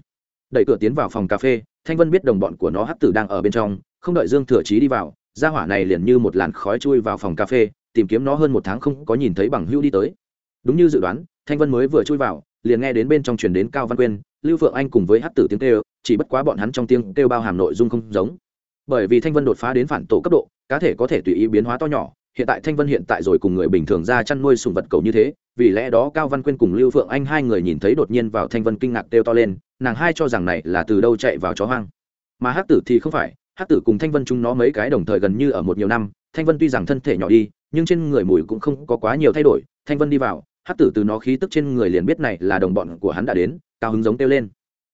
Đẩy cửa tiến vào phòng cà phê, thanh vân biết đồng bọn của nó hắc tử đang ở bên trong, không đợi dương thừa chí đi vào, gia hỏa này liền như một làn khói chui vào phòng cà phê, tìm kiếm nó hơn một tháng không có nhìn thấy bằng hữu đi tới. Đúng như dự đoán, thanh vân mới vừa chui vào, liền nghe đến bên trong truyền đến cao văn quyên, lưu phượng anh cùng với hắc tử tiếng kêu, chỉ bất quá bọn hắn trong tiếng kêu bao hàm nội dung không giống. Bởi vì thanh vân đột phá đến phản tổ cấp độ, cá thể có thể tùy ý biến hóa to nhỏ hiện tại thanh vân hiện tại rồi cùng người bình thường ra chăn nuôi sùng vật cầu như thế, vì lẽ đó cao văn quyên cùng lưu phượng anh hai người nhìn thấy đột nhiên vào thanh vân kinh ngạc kêu to lên, nàng hai cho rằng này là từ đâu chạy vào chó hoang. Mà hắc tử thì không phải, hắc tử cùng thanh vân chúng nó mấy cái đồng thời gần như ở một nhiều năm, thanh vân tuy rằng thân thể nhỏ đi, nhưng trên người mùi cũng không có quá nhiều thay đổi, thanh vân đi vào, hắc tử từ nó khí tức trên người liền biết này là đồng bọn của hắn đã đến, cao hứng giống kêu lên.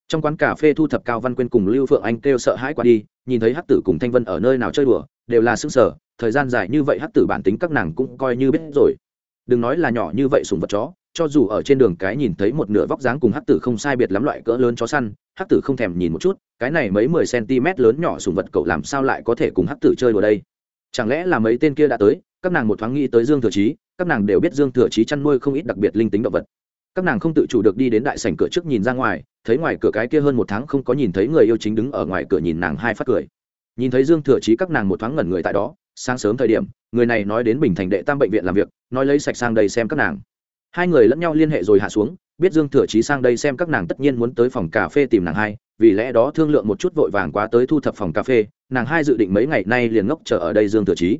Trong quán cà phê thu thập cao văn quyên cùng lưu phượng anh kêu sợ hãi qua đi, nhìn thấy hắc tử cùng thanh vân ở nơi nào chơi đùa đều là xương sở, thời gian dài như vậy hắc tử bản tính các nàng cũng coi như biết rồi. Đừng nói là nhỏ như vậy sùng vật chó, cho dù ở trên đường cái nhìn thấy một nửa vóc dáng cùng hắc tử không sai biệt lắm loại cỡ lớn chó săn, hắc tử không thèm nhìn một chút, cái này mấy mười cm lớn nhỏ sùng vật cậu làm sao lại có thể cùng hắc tử chơi đùa đây? Chẳng lẽ là mấy tên kia đã tới, các nàng một thoáng nghĩ tới dương thừa chí, các nàng đều biết dương thừa chí chăn nuôi không ít đặc biệt linh tính động vật. Các nàng không tự chủ được đi đến đại sảnh cửa trước nhìn ra ngoài, thấy ngoài cửa cái kia hơn một tháng không có nhìn thấy người yêu chính đứng ở ngoài cửa nhìn nàng hai phát cười nhìn thấy dương thừa chí các nàng một thoáng ngẩn người tại đó, sáng sớm thời điểm, người này nói đến bình thành đệ tam bệnh viện làm việc, nói lấy sạch sang đây xem các nàng. Hai người lẫn nhau liên hệ rồi hạ xuống, biết dương thừa chí sang đây xem các nàng tất nhiên muốn tới phòng cà phê tìm nàng hai, vì lẽ đó thương lượng một chút vội vàng quá tới thu thập phòng cà phê, nàng hai dự định mấy ngày nay liền ngốc chờ ở đây dương thừa chí.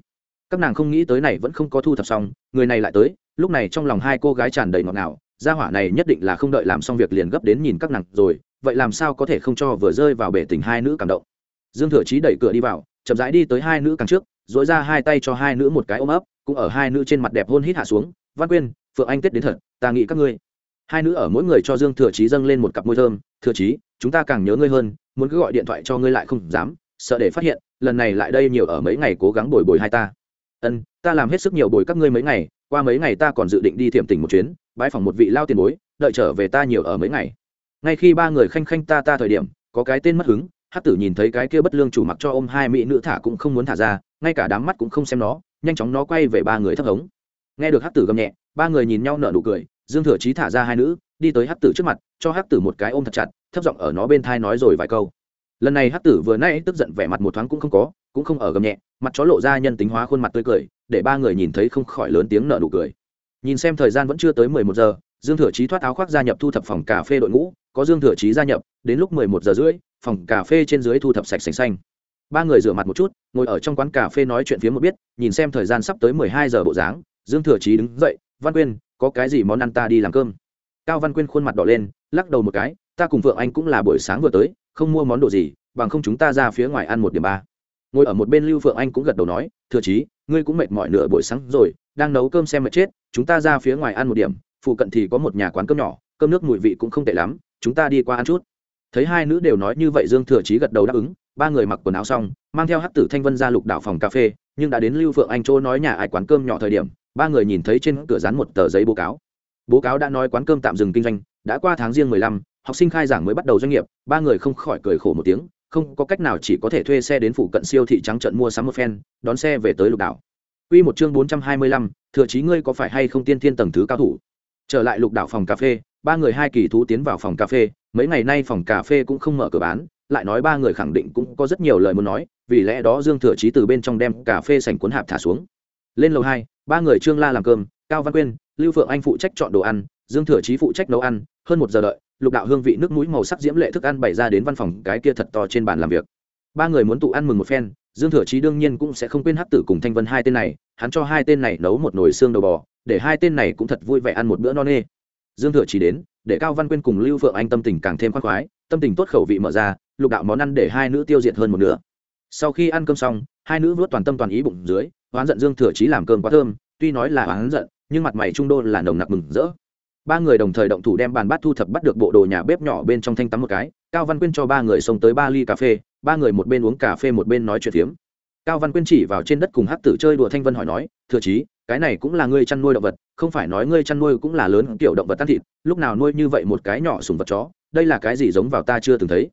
Các nàng không nghĩ tới này vẫn không có thu thập xong, người này lại tới, lúc này trong lòng hai cô gái tràn đầy ngọt ngào, gia hỏa này nhất định là không đợi làm xong việc liền gấp đến nhìn các nàng rồi, vậy làm sao có thể không cho vừa rơi vào bể tình hai nữ cảm động dương thừa chí đẩy cửa đi vào, chậm rãi đi tới hai nữ càng trước dỗi ra hai tay cho hai nữ một cái ôm ấp, cũng ở hai nữ trên mặt đẹp hôn hít hạ xuống, văn quyên, phượng anh tết đến thật, ta nghĩ các ngươi. Hai nữ ở mỗi người cho dương thừa chí dâng lên một cặp môi thơm, thừa chí, chúng ta càng nhớ ngươi hơn, muốn cứ gọi điện thoại cho ngươi lại không dám, sợ để phát hiện, lần này lại đây nhiều ở mấy ngày cố gắng bồi bồi hai ta. Ân, ta làm hết sức nhiều bồi các ngươi mấy ngày, qua mấy ngày ta còn dự định đi thiểm tỉnh một chuyến bãi phòng một vị lao tiền bối, đợi trở về ta nhiều ở mấy ngày. Ngay khi ba người khanh khanh ta ta thời điểm, có cái tên mất hứng hát tử nhìn thấy cái kia bất lương chủ mặc cho ôm hai mỹ nữ thả cũng không muốn thả ra, ngay cả đám mắt cũng không xem nó, nhanh chóng nó quay về ba người thấp hống. Nghe được hát tử gầm nhẹ, ba người nhìn nhau nở nụ cười, dương thừa chí thả ra hai nữ, đi tới hát tử trước mặt, cho hát tử một cái ôm thật chặt, thấp giọng ở nó bên thai nói rồi vài câu. Lần này hát tử vừa nay tức giận vẻ mặt một thoáng cũng không có, cũng không ở gầm nhẹ, mặt chó lộ ra nhân tính hóa khuôn mặt tươi cười, để ba người nhìn thấy không khỏi lớn tiếng nở nụ cười. Nhìn xem thời gian vẫn chưa tới mười một giờ, dương thừa chí thoát áo khoác gia nhập thu thập phòng cà phê đội ngũ, có dương thừa chí gia nhập, đến lúc mười một giờ rưỡi phòng cà phê trên dưới thu thập sạch sành xanh. Ba người rửa mặt một chút, ngồi ở trong quán cà phê nói chuyện phía một biết, nhìn xem thời gian sắp tới mười hai giờ bộ dáng, dương thừa chí đứng dậy, văn quyên, có cái gì món ăn ta đi làm cơm? Cao văn quyên khuôn mặt đỏ lên, lắc đầu một cái, ta cùng vượng anh cũng là buổi sáng vừa tới, không mua món đồ gì, bằng không chúng ta ra phía ngoài ăn một điểm ba. Ngồi ở một bên lưu phượng anh cũng gật đầu nói, thừa chí, ngươi cũng mệt mỏi nửa buổi sáng rồi, đang nấu cơm xem mệt chết, chúng ta ra phía ngoài ăn một điểm, phụ cận thì có một nhà quán cơm nhỏ, cơm nước mùi vị cũng không tệ lắm, chúng ta đi qua ăn chút thấy hai nữ đều nói như vậy dương thừa chí gật đầu đáp ứng ba người mặc quần áo xong mang theo hát tử thanh vân ra lục đảo phòng cà phê nhưng đã đến lưu phượng anh chỗ nói nhà ai quán cơm nhỏ thời điểm ba người nhìn thấy trên cửa dán một tờ giấy bố cáo. Bố cáo đã nói quán cơm tạm dừng kinh doanh đã qua tháng riêng mười lăm học sinh khai giảng mới bắt đầu doanh nghiệp ba người không khỏi cười khổ một tiếng không có cách nào chỉ có thể thuê xe đến phụ cận siêu thị trắng trận mua sắm một phen đón xe về tới lục đảo. Quy một chương bốn trăm hai mươi lăm, thừa chí ngươi có phải hay không tiên thiên tầng thứ cao thủ? Trở lại lục đảo phòng cà phê ba người hai kỳ thú tiến vào phòng cà phê mấy ngày nay phòng cà phê cũng không mở cửa bán, lại nói ba người khẳng định cũng có rất nhiều lời muốn nói, vì lẽ đó dương thừa chí từ bên trong đem cà phê sành cuốn hạp thả xuống. Lên lầu hai, ba người trương la làm cơm, cao văn quyên, lưu phượng anh phụ trách chọn đồ ăn, dương thừa chí phụ trách nấu ăn, hơn một giờ đợi, lục đạo hương vị nước mũi màu sắc diễm lệ thức ăn bày ra đến văn phòng cái kia thật to trên bàn làm việc. Ba người muốn tụ ăn mừng một phen, dương thừa chí đương nhiên cũng sẽ không quên hát tử cùng thanh vân hai tên này, hắn cho hai tên này nấu một nồi xương đầu bò, để hai tên này cũng thật vui vẻ ăn một bữa no nê. Dương thừa chí đến để cao văn quyên cùng lưu phượng anh tâm tình càng thêm khoác khoái, tâm tình tốt khẩu vị mở ra, lục đạo món ăn để hai nữ tiêu diệt hơn một nửa. Sau khi ăn cơm xong, hai nữ vớt toàn tâm toàn ý bụng dưới, oán giận dương thừa chí làm cơm quá thơm, tuy nói là oán giận, nhưng mặt mày trung đô là nồng nặc mừng rỡ. Ba người đồng thời động thủ đem bàn bát thu thập bắt được bộ đồ nhà bếp nhỏ bên trong thanh tắm một cái, cao văn quyên cho ba người xông tới ba ly cà phê, ba người một bên uống cà phê một bên nói chuyện phiếm cao văn quyên chỉ vào trên đất cùng hát tử chơi đùa thanh vân hỏi nói, thừa chí, cái này cũng là ngươi chăn nuôi động vật, không phải nói ngươi chăn nuôi cũng là lớn kiểu động vật tan thịt, lúc nào nuôi như vậy một cái nhỏ sùng vật chó, đây là cái gì giống vào ta chưa từng thấy.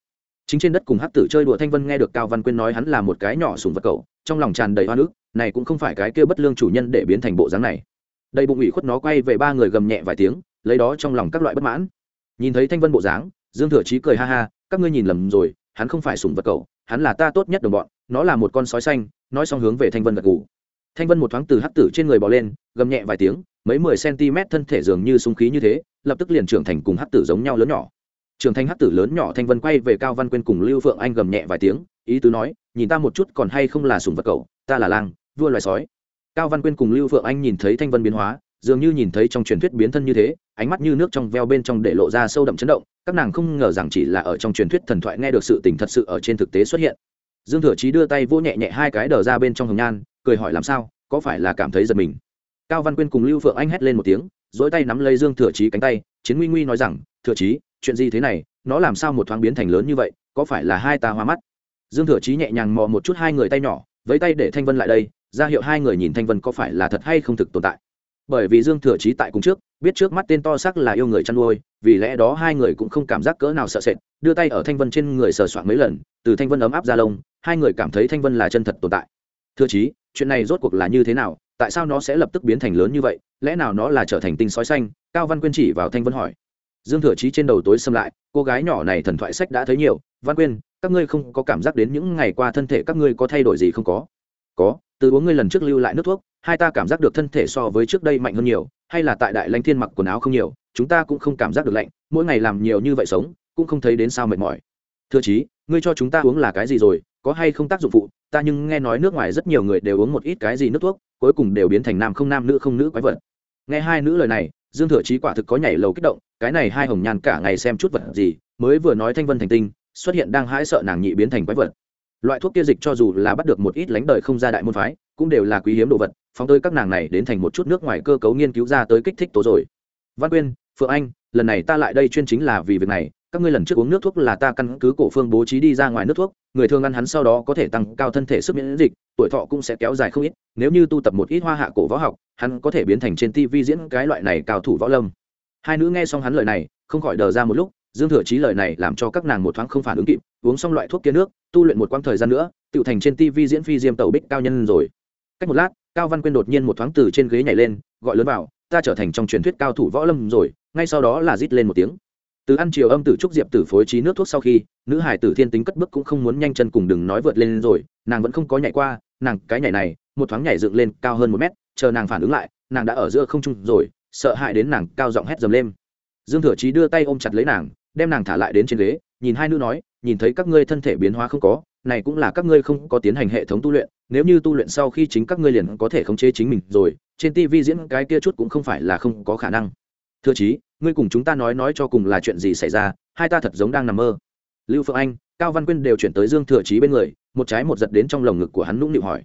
Chính trên đất cùng hát tử chơi đùa thanh vân nghe được cao văn quyên nói hắn là một cái nhỏ sùng vật cậu, trong lòng tràn đầy hoa nước này cũng không phải cái kia bất lương chủ nhân để biến thành bộ dáng này. Đầy bụng ủy khuất nó quay về ba người gầm nhẹ vài tiếng, lấy đó trong lòng các loại bất mãn. Nhìn thấy thanh vân bộ dáng, dương thừa chí cười ha ha, các ngươi nhìn lầm rồi, hắn không phải sùng vật cậu, hắn là ta tốt nhất đồng bọn nó là một con sói xanh, nói xong hướng về thanh vân gật gù. Thanh vân một thoáng từ hắc tử trên người bò lên, gầm nhẹ vài tiếng, mấy mười cm thân thể dường như súng khí như thế, lập tức liền trưởng thành cùng hắc tử giống nhau lớn nhỏ. Trưởng thành hắc tử lớn nhỏ, thanh vân quay về cao văn quyên cùng lưu phượng anh gầm nhẹ vài tiếng, ý tứ nói, nhìn ta một chút còn hay không là sùng vật cậu, ta là lang, vua loài sói. Cao văn quyên cùng lưu phượng anh nhìn thấy thanh vân biến hóa, dường như nhìn thấy trong truyền thuyết biến thân như thế, ánh mắt như nước trong veo bên trong để lộ ra sâu đậm chấn động, các nàng không ngờ rằng chỉ là ở trong truyền thuyết thần thoại nghe được sự tình thật sự ở trên thực tế xuất hiện dương thừa chí đưa tay vô nhẹ nhẹ hai cái đờ ra bên trong hồng nhan, cười hỏi làm sao, có phải là cảm thấy giật mình? Cao văn quyên cùng lưu phượng anh hét lên một tiếng, dỗi tay nắm lấy dương thừa chí cánh tay, chiến nguy nguy nói rằng, thừa chí, chuyện gì thế này, nó làm sao một thoáng biến thành lớn như vậy, có phải là hai ta hoa mắt? Dương thừa chí nhẹ nhàng mò một chút hai người tay nhỏ với tay để thanh vân lại đây, ra hiệu hai người nhìn thanh vân có phải là thật hay không thực tồn tại bởi vì dương thừa chí tại cùng trước, biết trước mắt tên to sắc là yêu người chăn nuôi, vì lẽ đó hai người cũng không cảm giác cỡ nào sợ sệt, đưa tay ở thanh vân trên người sờ soạn mấy lần, từ thanh vân ấm áp ra lông, hai người cảm thấy thanh vân là chân thật tồn tại. Thưa chí, chuyện này rốt cuộc là như thế nào? Tại sao nó sẽ lập tức biến thành lớn như vậy? Lẽ nào nó là trở thành tinh sói xanh? Cao văn quyên chỉ vào thanh vân hỏi. Dương thừa chí trên đầu tối xâm lại, cô gái nhỏ này thần thoại sách đã thấy nhiều. Văn quyên, các ngươi không có cảm giác đến những ngày qua thân thể các ngươi có thay đổi gì không có? Có, từ uống ngươi lần trước lưu lại nước thuốc, hai ta cảm giác được thân thể so với trước đây mạnh hơn nhiều, hay là tại đại lãnh thiên mặc quần áo không nhiều, chúng ta cũng không cảm giác được lạnh, mỗi ngày làm nhiều như vậy sống, cũng không thấy đến sao mệt mỏi. Thưa chí, ngươi cho chúng ta uống là cái gì rồi, có hay không tác dụng phụ? Ta nhưng nghe nói nước ngoài rất nhiều người đều uống một ít cái gì nước thuốc, cuối cùng đều biến thành nam không nam, nữ không nữ quái vật. Nghe hai nữ lời này, dương thừa chí quả thực có nhảy lầu kích động, cái này hai hồng nhàn cả ngày xem chút vật gì, mới vừa nói thanh vân thành tinh, xuất hiện đang hãi sợ nàng nhị biến thành quái vật loại thuốc kia dịch cho dù là bắt được một ít lánh đời không ra đại môn phái, cũng đều là quý hiếm đồ vật, phóng tới các nàng này đến thành một chút nước ngoài cơ cấu nghiên cứu ra tới kích thích tố rồi. Văn quyên, phượng anh, lần này ta lại đây chuyên chính là vì việc này, các ngươi lần trước uống nước thuốc là ta căn cứ cổ phương bố trí đi ra ngoài nước thuốc, người thường ăn hắn sau đó có thể tăng cao thân thể sức miễn dịch, tuổi thọ cũng sẽ kéo dài không ít, nếu như tu tập một ít hoa hạ cổ võ học, hắn có thể biến thành trên tv diễn cái loại này cao thủ võ lâm. Hai nữ nghe xong hắn lời này, không khỏi đờ ra một lúc dương thừa chí lời này làm cho các nàng một thoáng không phản ứng kịp, uống xong loại thuốc kia nước, tu luyện một quãng thời gian nữa tự thành trên tv diễn phi diêm tàu bích cao nhân rồi. Cách một lát, cao văn quyên đột nhiên một thoáng từ trên ghế nhảy lên, gọi lớn vào, ta trở thành trong truyền thuyết cao thủ võ lâm rồi. Ngay sau đó là rít lên một tiếng. Từ ăn chiều âm tử trúc diệp tử phối trí nước thuốc sau khi, nữ hải tử thiên tính cất bước cũng không muốn nhanh chân cùng đừng nói vượt lên rồi, nàng vẫn không có nhảy qua, nàng cái nhảy này, một thoáng nhảy dựng lên cao hơn một mét, chờ nàng phản ứng lại, nàng đã ở giữa không trung rồi, sợ hãi đến nàng cao giọng hét dầm lên. Dương thừa chí đưa tay ôm chặt lấy nàng đem nàng thả lại đến trên ghế, nhìn hai nữ nói, nhìn thấy các ngươi thân thể biến hóa không có, này cũng là các ngươi không có tiến hành hệ thống tu luyện, nếu như tu luyện sau khi chính các ngươi liền có thể khống chế chính mình rồi, trên tv diễn cái kia chút cũng không phải là không có khả năng. Thưa chí, ngươi cùng chúng ta nói nói cho cùng là chuyện gì xảy ra, hai ta thật giống đang nằm mơ. Lưu phượng anh, cao văn quyên đều chuyển tới dương thừa chí bên người, một trái một giật đến trong lồng ngực của hắn nũng nịu hỏi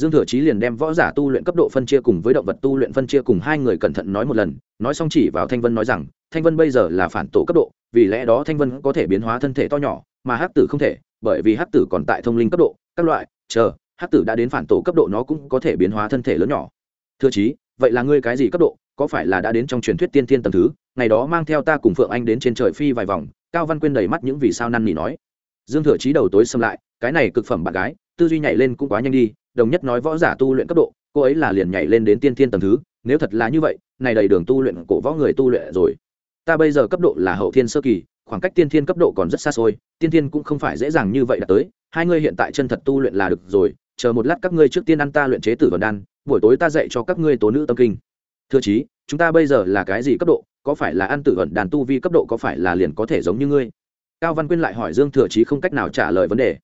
dương thừa chí liền đem võ giả tu luyện cấp độ phân chia cùng với động vật tu luyện phân chia cùng hai người cẩn thận nói một lần, nói xong chỉ vào thanh vân nói rằng, thanh vân bây giờ là phản tổ cấp độ, vì lẽ đó thanh vân có thể biến hóa thân thể to nhỏ, mà hắc tử không thể, bởi vì hắc tử còn tại thông linh cấp độ, các loại, chờ, hắc tử đã đến phản tổ cấp độ nó cũng có thể biến hóa thân thể lớn nhỏ. Thưa chí, vậy là ngươi cái gì cấp độ? Có phải là đã đến trong truyền thuyết tiên thiên tầng thứ? Ngày đó mang theo ta cùng phượng anh đến trên trời phi vài vòng, cao văn quyên đầy mắt những vì sao năn nỉ nói. Dương thừa chí đầu tối xâm lại, cái này cực phẩm bạn gái, tư duy nhảy lên cũng quá nhanh đi đồng nhất nói võ giả tu luyện cấp độ, cô ấy là liền nhảy lên đến tiên thiên tầng thứ, nếu thật là như vậy, này đầy đường tu luyện cổ võ người tu luyện rồi. Ta bây giờ cấp độ là hậu thiên sơ kỳ, khoảng cách tiên thiên cấp độ còn rất xa xôi, tiên thiên cũng không phải dễ dàng như vậy đã tới, hai ngươi hiện tại chân thật tu luyện là được rồi, chờ một lát các ngươi trước tiên ăn ta luyện chế tử vần đan, buổi tối ta dạy cho các ngươi tố nữ tâm kinh. Thưa chí, chúng ta bây giờ là cái gì cấp độ, có phải là ăn tử vần đàn tu vi cấp độ có phải là liền có thể giống như ngươi? Cao văn quyên lại hỏi dương thừa chí không cách nào trả lời vấn đề.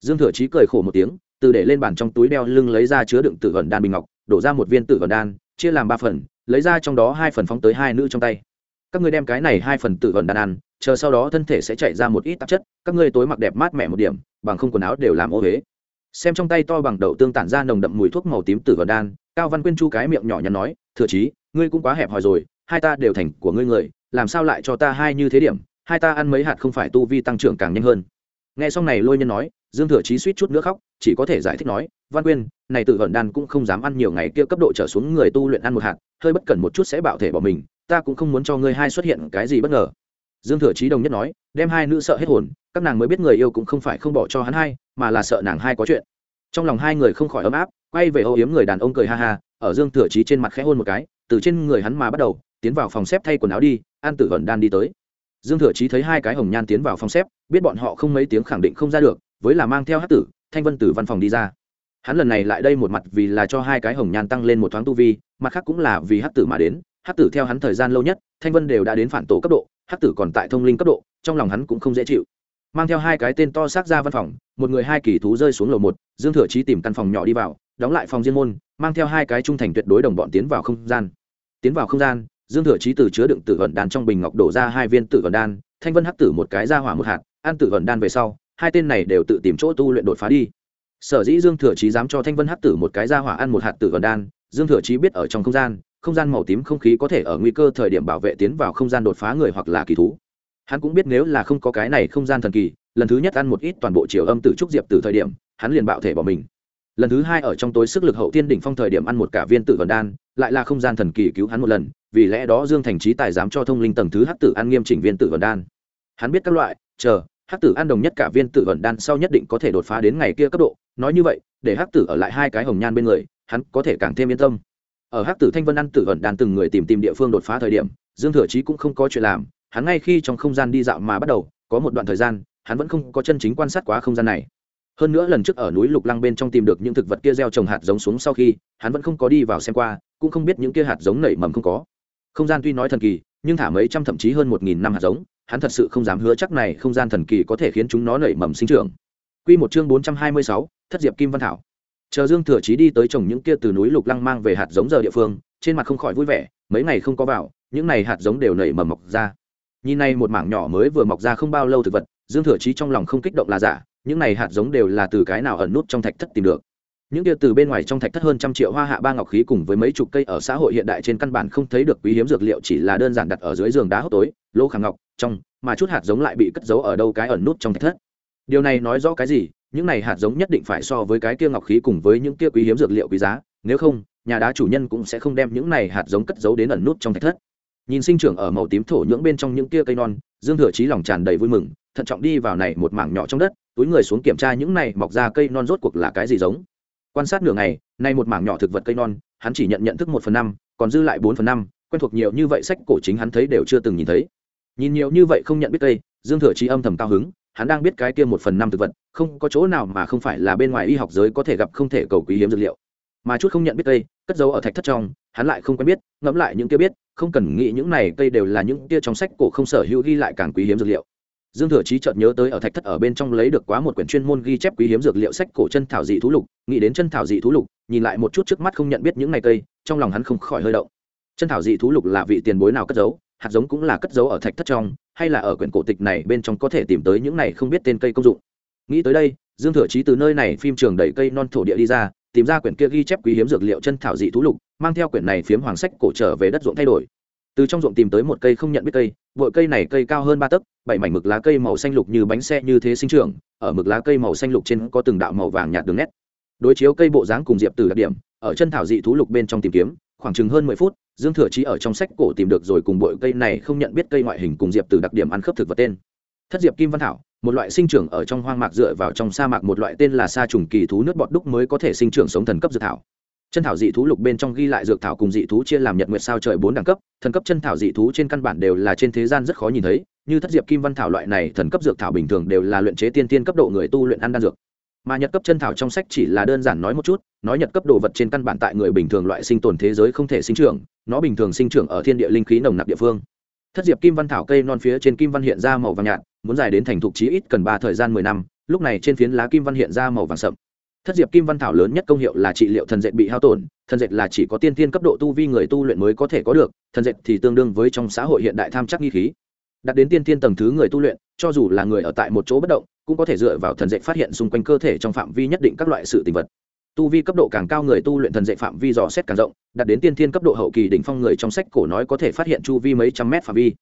Dương thừa chí cười khổ một tiếng từ để lên bàn trong túi đeo lưng lấy ra chứa đựng tử vần đan bình ngọc, đổ ra một viên tử vần đan, chia làm ba phần, lấy ra trong đó hai phần phóng tới hai nữ trong tay. Các ngươi đem cái này hai phần tử vần đan ăn, chờ sau đó thân thể sẽ chạy ra một ít tạp chất, các ngươi tối mặc đẹp mát mẻ một điểm, bằng không quần áo đều làm ô huế xem trong tay to bằng đậu tương tản ra nồng đậm mùi thuốc màu tím tử vần đan, cao văn quyên chu cái miệng nhỏ nhắn nói, thừa chí, ngươi cũng quá hẹp hòi rồi, hai ta đều thành của ngươi người, làm sao lại cho ta hai như thế điểm, hai ta ăn mấy hạt không phải tu vi tăng trưởng càng nhanh hơn. Nghe xong này lôi nhân nói dương thừa chí suýt chút nữa khóc, chỉ có thể giải thích nói, văn quyên, này tự vận đan cũng không dám ăn nhiều ngày kia cấp độ trở xuống người tu luyện ăn một hạt, hơi bất cẩn một chút sẽ bạo thể bỏ mình, ta cũng không muốn cho ngươi hai xuất hiện cái gì bất ngờ. Dương thừa chí đồng nhất nói, đem hai nữ sợ hết hồn, các nàng mới biết người yêu cũng không phải không bỏ cho hắn hai, mà là sợ nàng hai có chuyện. Trong lòng hai người không khỏi ấm áp, quay về âu yếm người đàn ông cười ha ha, ở dương thừa chí trên mặt khẽ hôn một cái, từ trên người hắn mà bắt đầu, tiến vào phòng xếp thay quần áo đi an tử vận đan đi tới. Dương thừa chí thấy hai cái hồng nhan tiến vào phòng xếp, biết bọn họ không mấy tiếng khẳng định không ra được với là mang theo hát tử, thanh vân từ văn phòng đi ra. Hắn lần này lại đây một mặt vì là cho hai cái hồng nhan tăng lên một thoáng tu vi, mặt khác cũng là vì hát tử mà đến. Hát tử theo hắn thời gian lâu nhất, thanh vân đều đã đến phản tổ cấp độ, hát tử còn tại thông linh cấp độ, trong lòng hắn cũng không dễ chịu. Mang theo hai cái tên to xác ra văn phòng, một người hai kỳ thú rơi xuống lầu một, dương thừa trí tìm căn phòng nhỏ đi vào, đóng lại phòng diên môn, mang theo hai cái trung thành tuyệt đối đồng bọn tiến vào không gian. Tiến vào không gian, dương thừa trí từ chứa đựng tử vận đan trong bình ngọc đổ ra hai viên tử vận đan, thanh vân hắc tử một cái ra hỏa một hạt, ăn tử vận đan về sau hai tên này đều tự tìm chỗ tu luyện đột phá đi. Sở dĩ dương thừa chí dám cho thanh vân hắc tử một cái ra hỏa ăn một hạt tử vận đan, dương thừa chí biết ở trong không gian không gian màu tím không khí có thể ở nguy cơ thời điểm bảo vệ tiến vào không gian đột phá người hoặc là kỳ thú. Hắn cũng biết nếu là không có cái này không gian thần kỳ, lần thứ nhất ăn một ít toàn bộ chiều âm tử trúc diệp từ thời điểm, hắn liền bạo thể bỏ mình. Lần thứ hai ở trong tối sức lực hậu tiên đỉnh phong thời điểm ăn một cả viên tử vận đan, lại là không gian thần kỳ cứu hắn một lần, vì lẽ đó dương thành trí tài dám cho thông linh tầng thứ hắc tử ăn nghiêm chỉnh viên tử vận đan. Hắn biết các loại, chờ hắc tử ăn đồng nhất cả viên tử vận đan sau nhất định có thể đột phá đến ngày kia cấp độ. Nói như vậy, để hắc tử ở lại hai cái hồng nhan bên người, hắn có thể càng thêm yên tâm. Ở hắc tử thanh vân ăn tử vận đan từng người tìm tìm địa phương đột phá thời điểm, dương thừa chí cũng không có chuyện làm. Hắn ngay khi trong không gian đi dạo mà bắt đầu, có một đoạn thời gian, hắn vẫn không có chân chính quan sát quá không gian này. Hơn nữa lần trước ở núi lục lăng bên trong tìm được những thực vật kia gieo trồng hạt giống xuống sau khi, hắn vẫn không có đi vào xem qua, cũng không biết những kia hạt giống nảy mầm không có. Không gian tuy nói thần kỳ, nhưng thả mấy trăm thậm chí hơn một nghìn năm hạt giống hắn thật sự không dám hứa chắc này không gian thần kỳ có thể khiến chúng nó nảy mầm sinh trưởng. Quy một chương bốn trăm hai mươi sáu, thất diệp kim văn thảo. Chờ dương thừa chí đi tới trồng những kia từ núi lục lăng mang về hạt giống giờ địa phương trên mặt không khỏi vui vẻ mấy ngày không có vào những này hạt giống đều nảy mầm mọc ra. Nhìn này một mảng nhỏ mới vừa mọc ra không bao lâu thực vật dương thừa chí trong lòng không kích động là giả những này hạt giống đều là từ cái nào ẩn nút trong thạch thất tìm được những kia từ bên ngoài trong thạch thất hơn trăm triệu hoa hạ ba ngọc khí cùng với mấy chục cây ở xã hội hiện đại trên căn bản không thấy được quý hiếm dược liệu, chỉ là đơn giản đặt ở dưới giường đá hốc tối, lỗ khảm ngọc, trong, mà chút hạt giống lại bị cất giấu ở đâu cái ẩn nút trong thạch thất. Điều này nói rõ cái gì? Những này hạt giống nhất định phải so với cái kia ngọc khí cùng với những kia quý hiếm dược liệu quý giá, nếu không, nhà đá chủ nhân cũng sẽ không đem những này hạt giống cất giấu đến ẩn nút trong thạch thất. Nhìn sinh trưởng ở màu tím thổ nhưỡng bên trong những kia cây non, dương thừa chí lòng tràn đầy vui mừng, thận trọng đi vào này một mảng nhỏ trong đất, túi người xuống kiểm tra những này mọc ra cây non rốt cuộc là cái gì giống quan sát nửa ngày, nay một mảng nhỏ thực vật cây non, hắn chỉ nhận nhận thức một phần năm, còn dư lại bốn phần năm, quen thuộc nhiều như vậy sách cổ chính hắn thấy đều chưa từng nhìn thấy. Nhìn nhiều như vậy không nhận biết cây, dương thừa trí âm thầm cao hứng, hắn đang biết cái kia một phần năm thực vật, không có chỗ nào mà không phải là bên ngoài y học giới có thể gặp không thể cầu quý hiếm dược liệu. Mà chút không nhận biết cây, cất giấu ở thạch thất trong, hắn lại không quen biết, ngẫm lại những kia biết, không cần nghĩ những này, cây đều là những kia trong sách cổ không sở hữu ghi lại càng quý hiếm dược liệu dương thừa chí chợt nhớ tới ở thạch thất ở bên trong lấy được quá một quyển chuyên môn ghi chép quý hiếm dược liệu sách cổ chân thảo dị thú lục, nghĩ đến chân thảo dị thú lục, nhìn lại một chút trước mắt không nhận biết những ngày cây, trong lòng hắn không khỏi hơi động. Chân thảo dị thú lục là vị tiền bối nào cất giấu, hạt giống cũng là cất giấu ở thạch thất trong, hay là ở quyển cổ tịch này bên trong có thể tìm tới những này không biết tên cây công dụng. Nghĩ tới đây, dương thừa chí từ nơi này phim trường đẩy cây non thổ địa đi ra, tìm ra quyển kia ghi chép quý hiếm dược liệu chân thảo dị thú lục, mang theo quyển này phiếm hoàng sách cổ trở về đất ruộng thay đổi. Từ trong ruộng tìm tới một cây không nhận biết cây bội cây này cây cao hơn ba tấc, bảy mảnh mực lá cây màu xanh lục như bánh xe như thế sinh trưởng, ở mực lá cây màu xanh lục trên có từng đạo màu vàng nhạt đường nét. Đối chiếu cây bộ dáng cùng diệp từ đặc điểm, ở chân thảo dị thú lục bên trong tìm kiếm, khoảng chừng hơn mười phút, dương thừa chí ở trong sách cổ tìm được rồi cùng bội cây này không nhận biết cây ngoại hình cùng diệp từ đặc điểm ăn khớp thực vật tên. Thất diệp kim văn thảo, một loại sinh trưởng ở trong hoang mạc dựa vào trong sa mạc, một loại tên là sa trùng kỳ thú nước bọt đúc mới có thể sinh trưởng sống thần cấp dược thảo chân thảo dị thú lục bên trong ghi lại dược thảo cùng dị thú chia làm nhật nguyệt sao trời bốn đẳng cấp, thần cấp chân thảo dị thú trên căn bản đều là trên thế gian rất khó nhìn thấy, như thất diệp kim văn thảo loại này thần cấp dược thảo bình thường đều là luyện chế tiên tiên cấp độ người tu luyện ăn đan dược. Mà nhật cấp chân thảo trong sách chỉ là đơn giản nói một chút, nói nhật cấp đồ vật trên căn bản tại người bình thường loại sinh tồn thế giới không thể sinh trưởng, nó bình thường sinh trưởng ở thiên địa linh khí nồng nặc địa phương. Thất diệp kim văn thảo cây non phía trên kim văn hiện ra màu vàng nhạt, muốn dài đến thành thục chí ít cần ba thời gian mười năm, lúc này trên phiến lá kim văn hiện ra màu vàng sậm thất diệp kim văn thảo lớn nhất công hiệu là trị liệu thần dệt bị hao tổn, thần dệt là chỉ có tiên tiên cấp độ tu vi người tu luyện mới có thể có được, thần dệt thì tương đương với trong xã hội hiện đại tham chắc nghi khí. Đặt đến tiên tiên tầng thứ người tu luyện, cho dù là người ở tại một chỗ bất động, cũng có thể dựa vào thần dệt phát hiện xung quanh cơ thể trong phạm vi nhất định các loại sự tình vật. Tu vi cấp độ càng cao người tu luyện thần dệt phạm vi dò xét càng rộng đặt đến tiên tiên cấp độ hậu kỳ đỉnh phong người trong sách cổ nói có thể phát hiện chu vi mấy trăm mét phạm vi.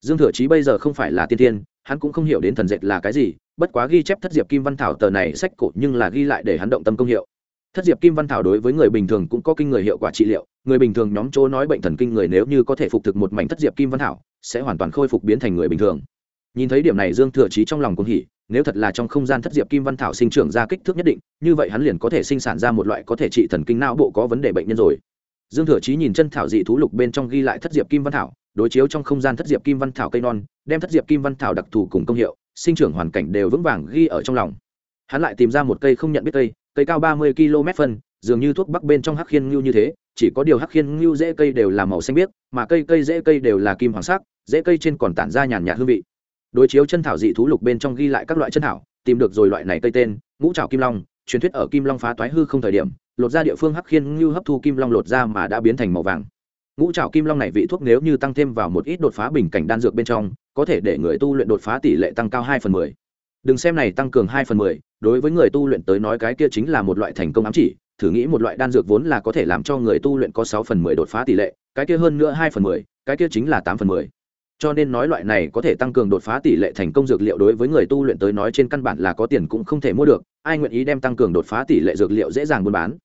Dương thừa chí bây giờ không phải là tiên tiên, hắn cũng không hiểu đến thần dệt là cái gì bất quá ghi chép thất diệp kim văn thảo tờ này sách cổ nhưng là ghi lại để hắn động tâm công hiệu. Thất diệp kim văn thảo đối với người bình thường cũng có kinh người hiệu quả trị liệu. Người bình thường nhóm chỗ nói bệnh thần kinh người nếu như có thể phục thực một mảnh thất diệp kim văn thảo, sẽ hoàn toàn khôi phục biến thành người bình thường. Nhìn thấy điểm này dương thừa trí trong lòng cũng hỉ, nếu thật là trong không gian thất diệp kim văn thảo sinh trưởng ra kích thước nhất định, như vậy hắn liền có thể sinh sản ra một loại có thể trị thần kinh não bộ có vấn đề bệnh nhân rồi. Dương thừa trí nhìn chân thảo dị thú lục bên trong ghi lại thất diệp kim văn thảo, đối chiếu trong không gian thất diệp kim văn thảo cây non, đem thất diệp kim văn thảo đặc thù cùng công hiệu sinh trưởng hoàn cảnh đều vững vàng ghi ở trong lòng. Hắn lại tìm ra một cây không nhận biết cây cây cao ba mươi km phân, dường như thuốc bắc bên trong hắc khiên ngưu như thế, chỉ có điều hắc khiên ngưu dễ cây đều là màu xanh biếc, mà cây cây dễ cây đều là kim hoàng sắc dễ cây trên còn tản ra nhàn nhạt hương vị. Đối chiếu chân thảo dị thú lục bên trong ghi lại các loại chân thảo, tìm được rồi loại này cây tên, ngũ trào kim long, truyền thuyết ở kim long phá toái hư không thời điểm, lột ra địa phương hắc khiên ngưu hấp thu kim long lột ra mà đã biến thành màu vàng. Ngũ trào kim long này vị thuốc nếu như tăng thêm vào một ít đột phá bình cảnh đan dược bên trong có thể để người tu luyện đột phá tỷ lệ tăng cao hai phần mười. Đừng xem này tăng cường hai phần mười, đối với người tu luyện tới nói cái kia chính là một loại thành công ám chỉ, thử nghĩ một loại đan dược vốn là có thể làm cho người tu luyện có sáu phần mười đột phá tỷ lệ, cái kia hơn nữa hai phần mười, cái kia chính là tám phần mười. Cho nên nói loại này có thể tăng cường đột phá tỷ lệ thành công dược liệu đối với người tu luyện tới nói trên căn bản là có tiền cũng không thể mua được, ai nguyện ý đem tăng cường đột phá tỷ lệ dược liệu dễ dàng buôn bán.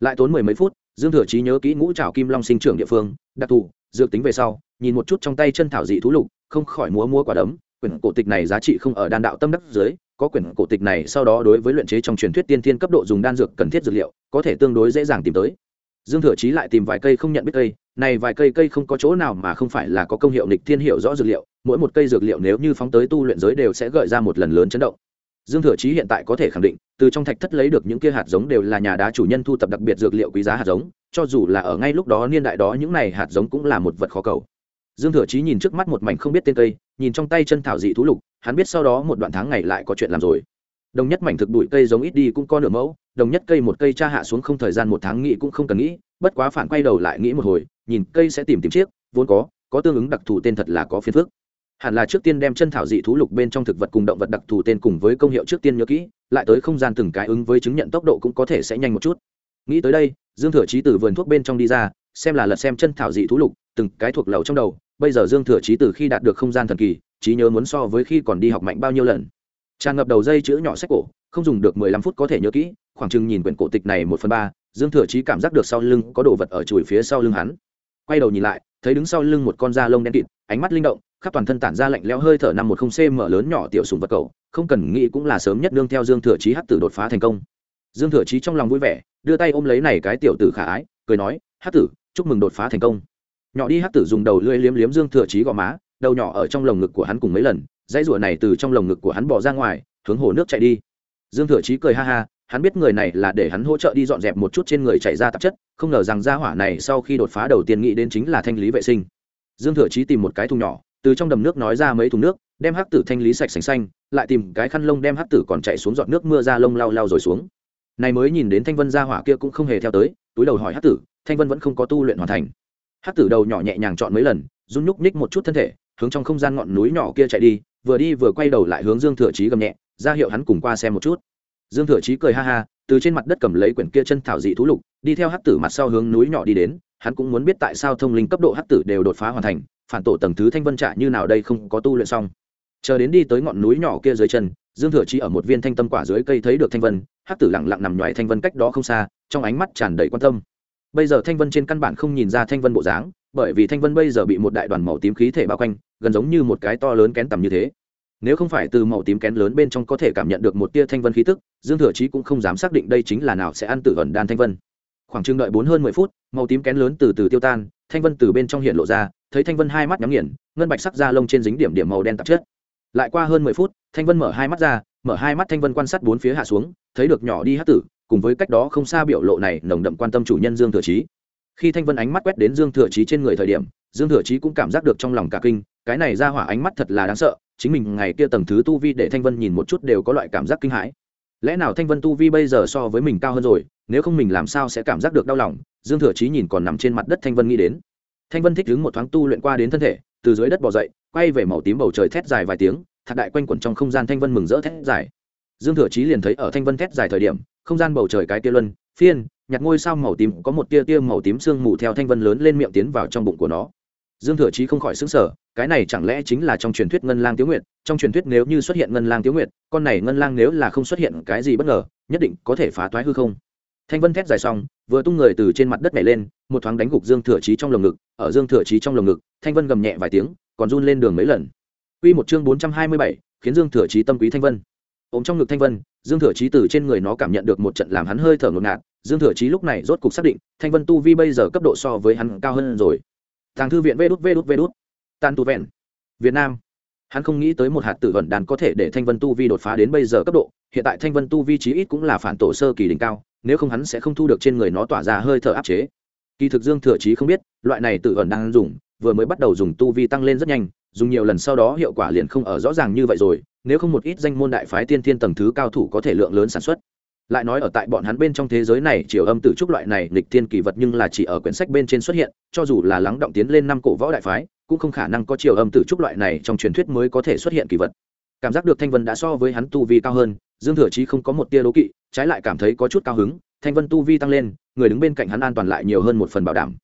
Lại tốn mười mấy phút, dương thừa trí nhớ kỹ ngũ trào kim long sinh trưởng địa phương, đặc thù, dược tính về sau, nhìn một chút trong tay chân thảo dị thú lục không khỏi múa múa quả đấm, quyển cổ tịch này giá trị không ở đan đạo tâm đắc dưới, có quyển cổ tịch này sau đó đối với luyện chế trong truyền thuyết tiên thiên cấp độ dùng đan dược cần thiết dược liệu, có thể tương đối dễ dàng tìm tới. Dương thừa chí lại tìm vài cây không nhận biết cây, này vài cây cây không có chỗ nào mà không phải là có công hiệu nịch thiên hiệu rõ dược liệu, mỗi một cây dược liệu nếu như phóng tới tu luyện giới đều sẽ gợi ra một lần lớn chấn động. Dương thừa chí hiện tại có thể khẳng định, từ trong thạch thất lấy được những kia hạt giống đều là nhà đá chủ nhân thu tập đặc biệt dược liệu quý giá hạt giống, cho dù là ở ngay lúc đó niên đại đó những này hạt giống cũng là một vật khó cầu dương thừa chí nhìn trước mắt một mảnh không biết tên cây, nhìn trong tay chân thảo dị thú lục, hắn biết sau đó một đoạn tháng ngày lại có chuyện làm rồi. Đồng nhất mảnh thực bụi cây giống ít đi cũng có nửa mẫu, đồng nhất cây một cây cha hạ xuống không thời gian một tháng nghĩ cũng không cần nghĩ, bất quá phản quay đầu lại nghĩ một hồi, nhìn cây sẽ tìm tìm chiếc, vốn có có tương ứng đặc thù tên thật là có phiền phức. Hẳn là trước tiên đem chân thảo dị thú lục bên trong thực vật cùng động vật đặc thù tên cùng với công hiệu trước tiên nhớ kỹ, lại tới không gian từng cái ứng với chứng nhận tốc độ cũng có thể sẽ nhanh một chút. Nghĩ tới đây, dương thừa chí từ vườn thuốc bên trong đi ra, xem là lật xem chân thảo dị thú lục, từng cái thuộc lầu trong đầu bây giờ dương thừa chí từ khi đạt được không gian thần kỳ, trí nhớ muốn so với khi còn đi học mạnh bao nhiêu lần. Tràn ngập đầu dây chữ nhỏ sách cổ, không dùng được mười lăm phút có thể nhớ kỹ, khoảng chừng nhìn quyển cổ tịch này một phần ba, dương thừa chí cảm giác được sau lưng có đồ vật ở chùi phía sau lưng hắn. Quay đầu nhìn lại, thấy đứng sau lưng một con da lông đen kịt, ánh mắt linh động, khắp toàn thân tản ra lạnh lẽo hơi thở năm một không cm lớn nhỏ tiểu sùng vật cầu, không cần nghĩ cũng là sớm nhất nương theo dương thừa chí hắc tử đột phá thành công. Dương thừa chí trong lòng vui vẻ, đưa tay ôm lấy này cái tiểu tử khả ái, cười nói hắc tử, chúc mừng đột phá thành công nhỏ đi hắc tử dùng đầu lưỡi liếm liếm dương thừa chí gò má, đầu nhỏ ở trong lồng ngực của hắn cùng mấy lần, dãy rủa này từ trong lồng ngực của hắn bỏ ra ngoài, hướng hồ nước chạy đi. Dương thừa chí cười ha ha, hắn biết người này là để hắn hỗ trợ đi dọn dẹp một chút trên người chạy ra tạp chất, không ngờ rằng gia hỏa này sau khi đột phá đầu tiên nghĩ đến chính là thanh lý vệ sinh. Dương thừa chí tìm một cái thùng nhỏ, từ trong đầm nước nói ra mấy thùng nước, đem hắc tử thanh lý sạch sành xanh, lại tìm cái khăn lông đem hắc tử còn chạy xuống giọt nước mưa ra lông lau lau rồi xuống. Này mới nhìn đến thanh vân gia hỏa kia cũng không hề theo tới, túi đầu hỏi hắc tử, thanh vân vẫn không có tu luyện hoàn thành hắc tử đầu nhỏ nhẹ nhàng chọn mấy lần, run nhúc ních một chút thân thể, hướng trong không gian ngọn núi nhỏ kia chạy đi, vừa đi vừa quay đầu lại hướng dương thừa chí gầm nhẹ, ra hiệu hắn cùng qua xem một chút. Dương thừa chí cười ha ha, từ trên mặt đất cầm lấy quyển kia chân thảo dị thú lục, đi theo hắc tử mặt sau hướng núi nhỏ đi đến, hắn cũng muốn biết tại sao thông linh cấp độ hắc tử đều đột phá hoàn thành, phản tổ tầng thứ thanh vân trạ như nào đây không có tu luyện xong. Chờ đến đi tới ngọn núi nhỏ kia dưới chân, dương thừa chí ở một viên thanh tâm quả dưới cây thấy được thanh vân, hắc tử lặng lặng nằm ngoài thanh vân cách đó không xa, trong ánh mắt tràn đầy quan tâm bây giờ thanh vân trên căn bản không nhìn ra thanh vân bộ dáng, bởi vì thanh vân bây giờ bị một đại đoàn màu tím khí thể bao quanh, gần giống như một cái to lớn kén tầm như thế. Nếu không phải từ màu tím kén lớn bên trong có thể cảm nhận được một tia thanh vân khí tức, dương thừa chí cũng không dám xác định đây chính là nào sẽ ăn tử ẩn đan thanh vân. Khoảng chừng đợi bốn hơn mười phút, màu tím kén lớn từ từ tiêu tan, thanh vân từ bên trong hiện lộ ra, thấy thanh vân hai mắt nhắm nghiền, ngân bạch sắc da lông trên dính điểm điểm màu đen tạp chất. Lại qua hơn mười phút, thanh vân mở hai mắt ra, mở hai mắt thanh vân quan sát bốn phía hạ xuống, thấy được nhỏ đi hát tử cùng với cách đó không xa biểu lộ này, nồng đậm quan tâm chủ nhân dương thừa chí. Khi thanh vân ánh mắt quét đến dương thừa chí trên người thời điểm, dương thừa chí cũng cảm giác được trong lòng cả kinh, cái này ra hỏa ánh mắt thật là đáng sợ, chính mình ngày kia tầng thứ tu vi để thanh vân nhìn một chút đều có loại cảm giác kinh hãi. Lẽ nào thanh vân tu vi bây giờ so với mình cao hơn rồi, nếu không mình làm sao sẽ cảm giác được đau lòng? Dương thừa chí nhìn còn nằm trên mặt đất thanh vân nghĩ đến. Thanh vân thích đứng một thoáng tu luyện qua đến thân thể, từ dưới đất bỏ dậy, quay về màu tím bầu trời thét dài vài tiếng thạc đại quanh quẩn trong không gian thanh vân mừng rỡ thét dài. Dương thừa chí liền thấy ở thanh vân thét dài thời điểm không gian bầu trời cái tia luân phiên nhặt ngôi sao màu tím có một tia tia màu tím sương mù theo thanh vân lớn lên miệng tiến vào trong bụng của nó. Dương thừa chí không khỏi xứng sở cái này chẳng lẽ chính là trong truyền thuyết ngân lang tiếu nguyệt? Trong truyền thuyết nếu như xuất hiện ngân lang tiếu nguyệt con này ngân lang nếu là không xuất hiện cái gì bất ngờ nhất định có thể phá toái hư không? Thanh vân thét dài xong vừa tung người từ trên mặt đất nhảy lên một thoáng đánh gục dương thừa chí trong lồng ngực. Ở dương thừa chí trong lồng ngực thanh vân gầm nhẹ vài tiếng còn run lên đường mấy lần. Quy một chương bốn trăm hai mươi bảy, khiến Dương Thừa Chí tâm quý Thanh Vân. Ôm trong ngực Thanh Vân, Dương Thừa Chí từ trên người nó cảm nhận được một trận làm hắn hơi thở ngột ngạt, Dương Thừa Chí lúc này rốt cục xác định, Thanh Vân tu vi bây giờ cấp độ so với hắn cao hơn rồi. Tàng thư viện vét vét vét, tan tu vẹn. Việt Nam. Hắn không nghĩ tới một hạt tử vận đàn có thể để Thanh Vân tu vi đột phá đến bây giờ cấp độ, hiện tại Thanh Vân tu vi chí ít cũng là phản tổ sơ kỳ đỉnh cao, nếu không hắn sẽ không thu được trên người nó tỏa ra hơi thở áp chế. Kỳ thực Dương Thừa Chí không biết, loại này tử vận đang dùng, vừa mới bắt đầu dùng tu vi tăng lên rất nhanh, dùng nhiều lần sau đó hiệu quả liền không ở rõ ràng như vậy rồi nếu không một ít danh môn đại phái tiên thiên tầng thứ cao thủ có thể lượng lớn sản xuất. Lại nói ở tại bọn hắn bên trong thế giới này chiều âm tử trúc loại này nghịch thiên kỳ vật nhưng là chỉ ở quyển sách bên trên xuất hiện, cho dù là lắng động tiến lên năm cổ võ đại phái, cũng không khả năng có chiều âm tử trúc loại này trong truyền thuyết mới có thể xuất hiện kỳ vật. Cảm giác được thanh vân đã so với hắn tu vi cao hơn, dương thừa chí không có một tia đố kỵ, trái lại cảm thấy có chút cao hứng, thanh vân tu vi tăng lên, người đứng bên cạnh hắn an toàn lại nhiều hơn một phần bảo đảm.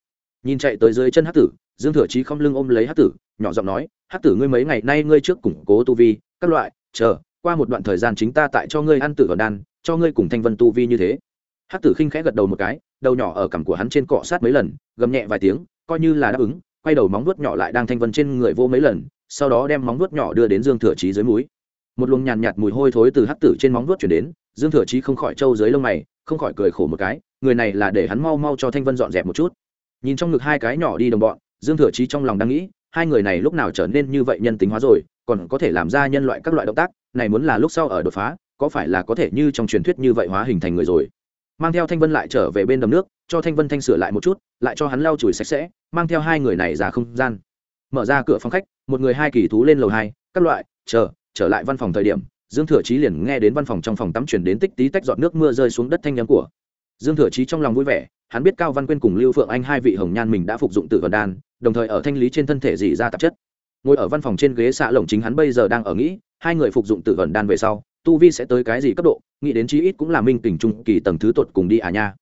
Nhìn chạy tới dưới chân hát tử, dương thừa chí không lưng ôm lấy hát tử, nhỏ giọng nói hát tử ngươi mấy ngày nay ngươi trước củng cố tu vi các loại chờ qua một đoạn thời gian chính ta tại cho ngươi ăn tử vào đan cho ngươi cùng thanh vân tu vi như thế. Hát tử khinh khẽ gật đầu một cái đầu nhỏ ở cằm của hắn trên cọ sát mấy lần gầm nhẹ vài tiếng coi như là đáp ứng quay đầu móng vuốt nhỏ lại đang thanh vân trên người vô mấy lần sau đó đem móng vuốt nhỏ đưa đến dương thừa trí dưới mũi. Một luồng nhàn nhạt, mùi hôi thối từ hát tử trên móng vuốt chuyển đến dương thừa trí không khỏi trâu dưới lông mày không khỏi cười khổ một cái người này là để hắn mau mau cho thanh vân dọn dẹp một chút. Nhìn trong ngực hai cái nhỏ đi đồng bọn dương thừa trí trong lòng đang nghĩ hai người này lúc nào trở nên như vậy nhân tính hóa rồi còn có thể làm ra nhân loại các loại động tác, này muốn là lúc sau ở đột phá, có phải là có thể như trong truyền thuyết như vậy hóa hình thành người rồi? Mang theo thanh vân lại trở về bên đầm nước, cho thanh vân thanh sửa lại một chút, lại cho hắn lau chùi sạch sẽ, mang theo hai người này ra không gian. Mở ra cửa phòng khách, một người hai kỳ thú lên lầu hai, các loại, chờ, trở lại văn phòng thời điểm, dương thừa chí liền nghe đến văn phòng trong phòng tắm chuyển đến tích tí tách giọt nước mưa rơi xuống đất thanh nhắm của. Dương thừa chí trong lòng vui vẻ, hắn biết cao văn quyên cùng lưu phượng anh hai vị hồng nhan mình đã phục dụng tử vần đan, đồng thời ở thanh lý trên thân thể dỉ ra tạp chất ngồi ở văn phòng trên ghế xạ lồng chính hắn bây giờ đang ở nghĩ, hai người phục dụng tự vần đan về sau, tu vi sẽ tới cái gì cấp độ, nghĩ đến chí ít cũng là minh tình trung kỳ tầng thứ tột cùng đi à nha.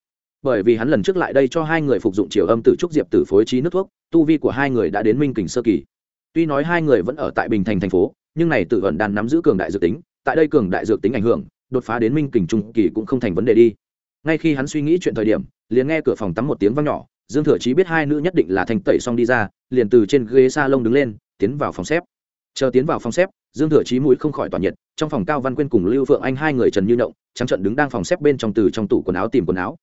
Bởi vì hắn lần trước lại đây cho hai người phục dụng chiều âm từ trúc diệp tử phối trí nước thuốc, tu vi của hai người đã đến minh kình sơ kỳ. Tuy nói hai người vẫn ở tại bình thành thành phố, nhưng này tự vận đan nắm giữ cường đại dược tính, tại đây cường đại dược tính ảnh hưởng, đột phá đến minh kình trung kỳ cũng không thành vấn đề đi. Ngay khi hắn suy nghĩ chuyện thời điểm, liền nghe cửa phòng tắm một tiếng vang nhỏ, dương thừa chí biết hai nữ nhất định là thành tẩy xong đi ra, liền từ trên ghế s a lông đứng lên tiến vào phòng xếp. Chờ tiến vào phòng xếp, dương thừa chí mũi không khỏi tỏa nhiệt, trong phòng cao văn quyên cùng lưu phượng anh hai người trần như động trắng trận đứng đang phòng xếp bên trong từ trong tủ quần áo tìm quần áo.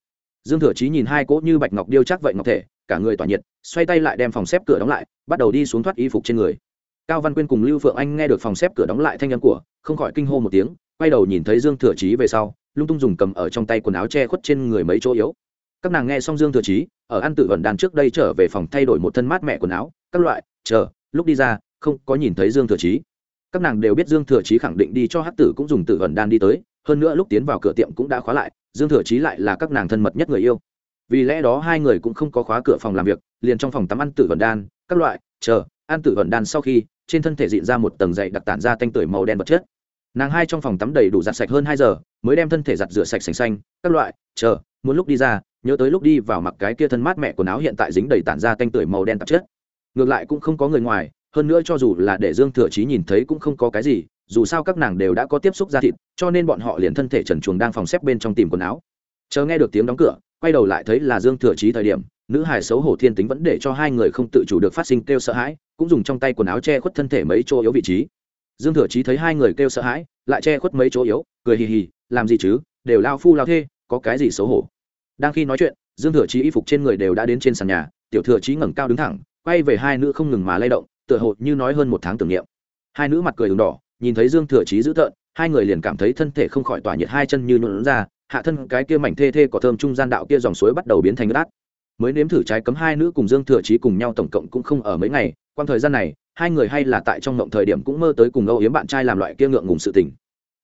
Dương thừa chí nhìn hai cỗ như bạch ngọc điêu chắc vậy ngọc thể, cả người tỏa nhiệt, xoay tay lại đem phòng xếp cửa đóng lại, bắt đầu đi xuống thoát y phục trên người. Cao văn quyên cùng lưu phượng anh nghe được phòng xếp cửa đóng lại thanh âm của, không khỏi kinh hô một tiếng, quay đầu nhìn thấy dương thừa chí về sau, lung tung dùng cầm ở trong tay quần áo che khuất trên người mấy chỗ yếu. Các nàng nghe xong dương thừa chí, ở ăn tự vận đàn trước đây trở về phòng thay đổi một thân mát mẹ quần áo, các loại, chờ lúc đi ra, không có nhìn thấy dương thừa chí. Các nàng đều biết dương thừa chí khẳng định đi cho hát tử cũng dùng Tử vận đan đi tới, hơn nữa lúc tiến vào cửa tiệm cũng đã khóa lại, dương thừa chí lại là các nàng thân mật nhất người yêu. Vì lẽ đó hai người cũng không có khóa cửa phòng làm việc, liền trong phòng tắm ăn Tử vận đan, các loại, chờ, ăn Tử vận đan sau khi, trên thân thể dịn ra một tầng dậy đặc tản ra tanh tưởi màu đen vật chất. Nàng hai trong phòng tắm đầy đủ giặt sạch hơn hai giờ, mới đem thân thể giặt rửa sạch sành xanh, các loại, chờ, muốn lúc đi ra, nhớ tới lúc đi vào mặc cái kia thân mát mẹ quần áo hiện tại dính đầy tản ra tanh tưởi màu đen tạp chất ngược lại cũng không có người ngoài, hơn nữa cho dù là để dương thừa chí nhìn thấy cũng không có cái gì, dù sao các nàng đều đã có tiếp xúc da thịt, cho nên bọn họ liền thân thể trần chuồng đang phòng xếp bên trong tìm quần áo. Chờ nghe được tiếng đóng cửa, quay đầu lại thấy là dương thừa chí thời điểm, nữ hải xấu hổ thiên tính vẫn để cho hai người không tự chủ được phát sinh kêu sợ hãi, cũng dùng trong tay quần áo che khuất thân thể mấy chỗ yếu vị trí. Dương thừa chí thấy hai người kêu sợ hãi, lại che khuất mấy chỗ yếu, cười hì hì, làm gì chứ? Đều lao phu lao thê, có cái gì xấu hổ? Đang khi nói chuyện, dương thừa chí y phục trên người đều đã đến trên sàn nhà, tiểu thừa chí ngẩng cao đứng thẳng quay về hai nữ không ngừng mà lay động, tựa hồ như nói hơn một tháng tưởng niệm. Hai nữ mặt cười đường đỏ, nhìn thấy dương thừa chí dữ tợn, hai người liền cảm thấy thân thể không khỏi tỏa nhiệt hai chân như nhuộn ra, hạ thân cái kia mảnh thê thê có thơm trung gian đạo kia dòng suối bắt đầu biến thành đất. át mới nếm thử trái cấm hai nữ cùng dương thừa chí cùng nhau tổng cộng cũng không ở mấy ngày quan thời gian này, hai người hay là tại trong mộng thời điểm cũng mơ tới cùng âu yếm bạn trai làm loại kia ngượng ngùng sự tình.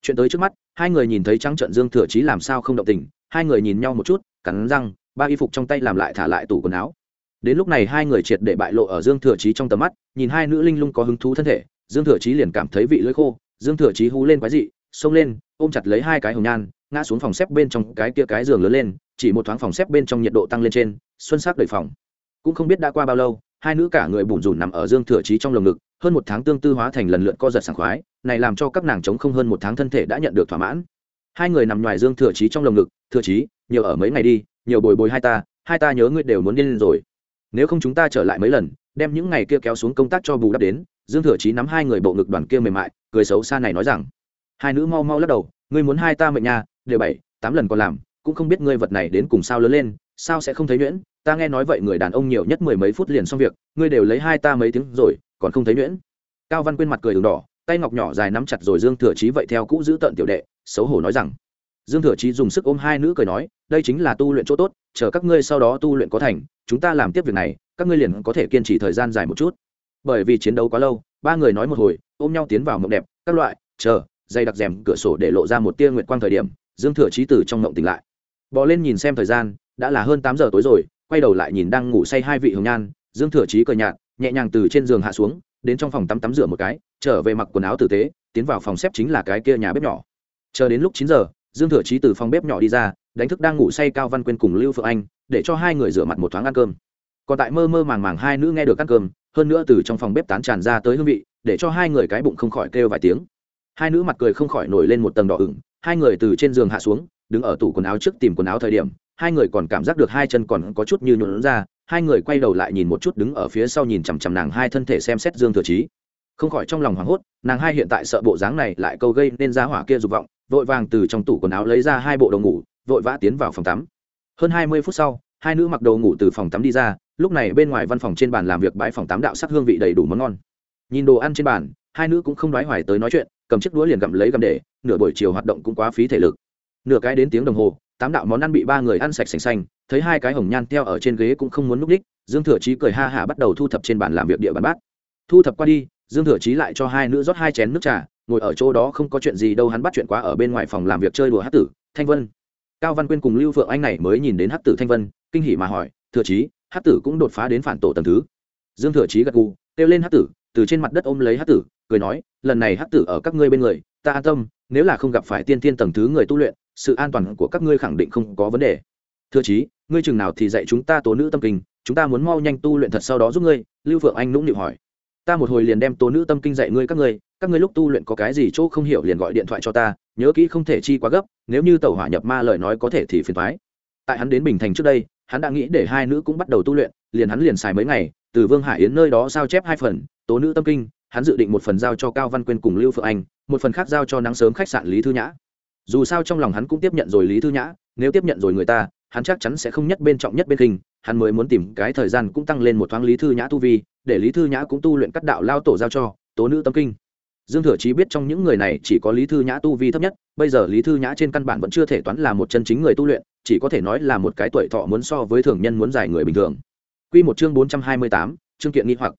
Chuyện tới trước mắt, hai người nhìn thấy trắng trận dương thừa chí làm sao không động tình, hai người nhìn nhau một chút, cắn răng, ba y phục trong tay làm lại thả lại tủ quần áo đến lúc này hai người triệt để bại lộ ở dương thừa chí trong tầm mắt, nhìn hai nữ linh lung có hứng thú thân thể, dương thừa chí liền cảm thấy vị lưỡi khô, dương thừa chí hú lên quái dị, xông lên, ôm chặt lấy hai cái hồng nhan, ngã xuống phòng xếp bên trong cái kia cái giường lớn lên, chỉ một thoáng phòng xếp bên trong nhiệt độ tăng lên trên, xuân sắc đầy phòng. Cũng không biết đã qua bao lâu, hai nữ cả người bùn rùn nằm ở dương thừa chí trong lồng ngực, hơn một tháng tương tư hóa thành lần lượt co giật sảng khoái, này làm cho các nàng chống không hơn một tháng thân thể đã nhận được thỏa mãn. Hai người nằm ngoài dương thừa chí trong lồng ngực, thừa chí, nhiều ở mấy ngày đi, nhiều bồi bồi hai ta hai ta nhớ ngươi đều muốn điên rồi nếu không chúng ta trở lại mấy lần, đem những ngày kia kéo xuống công tác cho bù đắp đến, dương thừa chí nắm hai người bộ ngực đoàn kia mềm mại, cười xấu xa này nói rằng, hai nữ mau mau lắc đầu, ngươi muốn hai ta mệnh nhà đều bảy, tám lần còn làm, cũng không biết ngươi vật này đến cùng sao lớn lên, sao sẽ không thấy nhuyễn, ta nghe nói vậy người đàn ông nhiều nhất mười mấy phút liền xong việc, ngươi đều lấy hai ta mấy tiếng rồi, còn không thấy nhuyễn. Cao văn quyên mặt cười đường đỏ, tay ngọc nhỏ dài nắm chặt rồi dương thừa chí vậy theo cũ giữ tận tiểu đệ, xấu hổ nói rằng dương thừa chí dùng sức ôm hai nữ cười nói, đây chính là tu luyện chỗ tốt, chờ các ngươi sau đó tu luyện có thành, chúng ta làm tiếp việc này, các ngươi liền có thể kiên trì thời gian dài một chút. Bởi vì chiến đấu quá lâu, ba người nói một hồi, ôm nhau tiến vào mộng đẹp, các loại, chờ, dây đặc rèm cửa sổ để lộ ra một tia nguyệt quang thời điểm, dương thừa chí từ trong mộng tỉnh lại. Bò lên nhìn xem thời gian, đã là hơn tám giờ tối rồi, quay đầu lại nhìn đang ngủ say hai vị hồng nhan, dương thừa chí cười nhạt, nhẹ nhàng từ trên giường hạ xuống, đến trong phòng tắm tắm rửa một cái, trở về mặc quần áo tử tế, tiến vào phòng xếp chính là cái kia nhà bếp nhỏ. Chờ đến lúc chín giờ dương thừa chí từ phòng bếp nhỏ đi ra, đánh thức đang ngủ say cao văn quyên cùng lưu phượng anh, để cho hai người rửa mặt một thoáng ăn cơm. Còn tại mơ mơ màng màng hai nữ nghe được ăn cơm, hơn nữa từ trong phòng bếp tán tràn ra tới hương vị, để cho hai người cái bụng không khỏi kêu vài tiếng. Hai nữ mặt cười không khỏi nổi lên một tầng đỏ ửng, hai người từ trên giường hạ xuống, đứng ở tủ quần áo trước tìm quần áo thời điểm, hai người còn cảm giác được hai chân còn có chút như nhuộn ra, hai người quay đầu lại nhìn một chút đứng ở phía sau nhìn chằm chằm nàng hai thân thể xem xét dương thừa trí không khỏi trong lòng hoảng hốt, nàng hai hiện tại sợ bộ dáng này lại câu gây nên ra hỏa kia dục vọng vội vàng từ trong tủ quần áo lấy ra hai bộ đồ ngủ, vội vã tiến vào phòng tắm. Hơn hai mươi phút sau, hai nữ mặc đồ ngủ từ phòng tắm đi ra, lúc này bên ngoài văn phòng trên bàn làm việc bãi phòng tám đạo sắc hương vị đầy đủ món ngon. Nhìn đồ ăn trên bàn, hai nữ cũng không đoái hoài tới nói chuyện, cầm chiếc đũa liền gặm lấy gặm để, nửa buổi chiều hoạt động cũng quá phí thể lực. Nửa cái đến tiếng đồng hồ, tám đạo món ăn bị ba người ăn sạch sành xanh, thấy hai cái hồng nhan theo ở trên ghế cũng không muốn núp đích, dương thừa chí cười ha hả bắt đầu thu thập trên bàn làm việc địa bàn bát. Thu thập qua đi dương thừa chí lại cho hai nữ rót hai chén nước trà, ngồi ở chỗ đó không có chuyện gì đâu, hắn bắt chuyện quá ở bên ngoài phòng làm việc chơi đùa hát tử, thanh vân. Cao văn quyên cùng lưu phượng anh này mới nhìn đến hát tử thanh vân, kinh hỉ mà hỏi, thừa chí hát tử cũng đột phá đến phản tổ tầm thứ? Dương thừa chí gật gù, kêu lên hát tử, từ trên mặt đất ôm lấy hát tử, cười nói, lần này hát tử ở các ngươi bên người, ta an tâm, nếu là không gặp phải tiên tiên tầng thứ người tu luyện, sự an toàn của các ngươi khẳng định không có vấn đề. Thừa chí, ngươi chừng nào thì dạy chúng ta tố nữ tâm kinh, chúng ta muốn mau nhanh tu luyện thật sau đó giúp ngươi. Lưu phượng anh nũng nịu hỏi ta một hồi liền đem tố nữ tâm kinh dạy ngươi các ngươi các ngươi lúc tu luyện có cái gì chỗ không hiểu liền gọi điện thoại cho ta, nhớ kỹ không thể chi quá gấp, nếu như tàu hỏa nhập ma lời nói có thể thì phiền thoái tại hắn đến bình thành trước đây, hắn đã nghĩ để hai nữ cũng bắt đầu tu luyện, liền hắn liền xài mấy ngày, từ vương hải yến nơi đó sao chép hai phần, tố nữ tâm kinh, hắn dự định một phần giao cho cao văn quyên cùng lưu phượng anh, một phần khác giao cho nắng sớm khách sạn lý thư nhã. Dù sao trong lòng hắn cũng tiếp nhận rồi lý thư nhã, nếu tiếp nhận rồi người ta, hắn chắc chắn sẽ không nhất bên trọng nhất bên kinh hắn mới muốn tìm cái thời gian cũng tăng lên một thoáng lý thư nhã tu vi để lý thư nhã cũng tu luyện các đạo lao tổ giao cho tố nữ tâm kinh. Dương thừa chí biết trong những người này chỉ có lý thư nhã tu vi thấp nhất bây giờ lý thư nhã trên căn bản vẫn chưa thể toán là một chân chính người tu luyện chỉ có thể nói là một cái tuổi thọ muốn so với thường nhân muốn dài người bình thường. Quy một chương bốn trăm hai mươi tám, chương kiện nghi hoặc.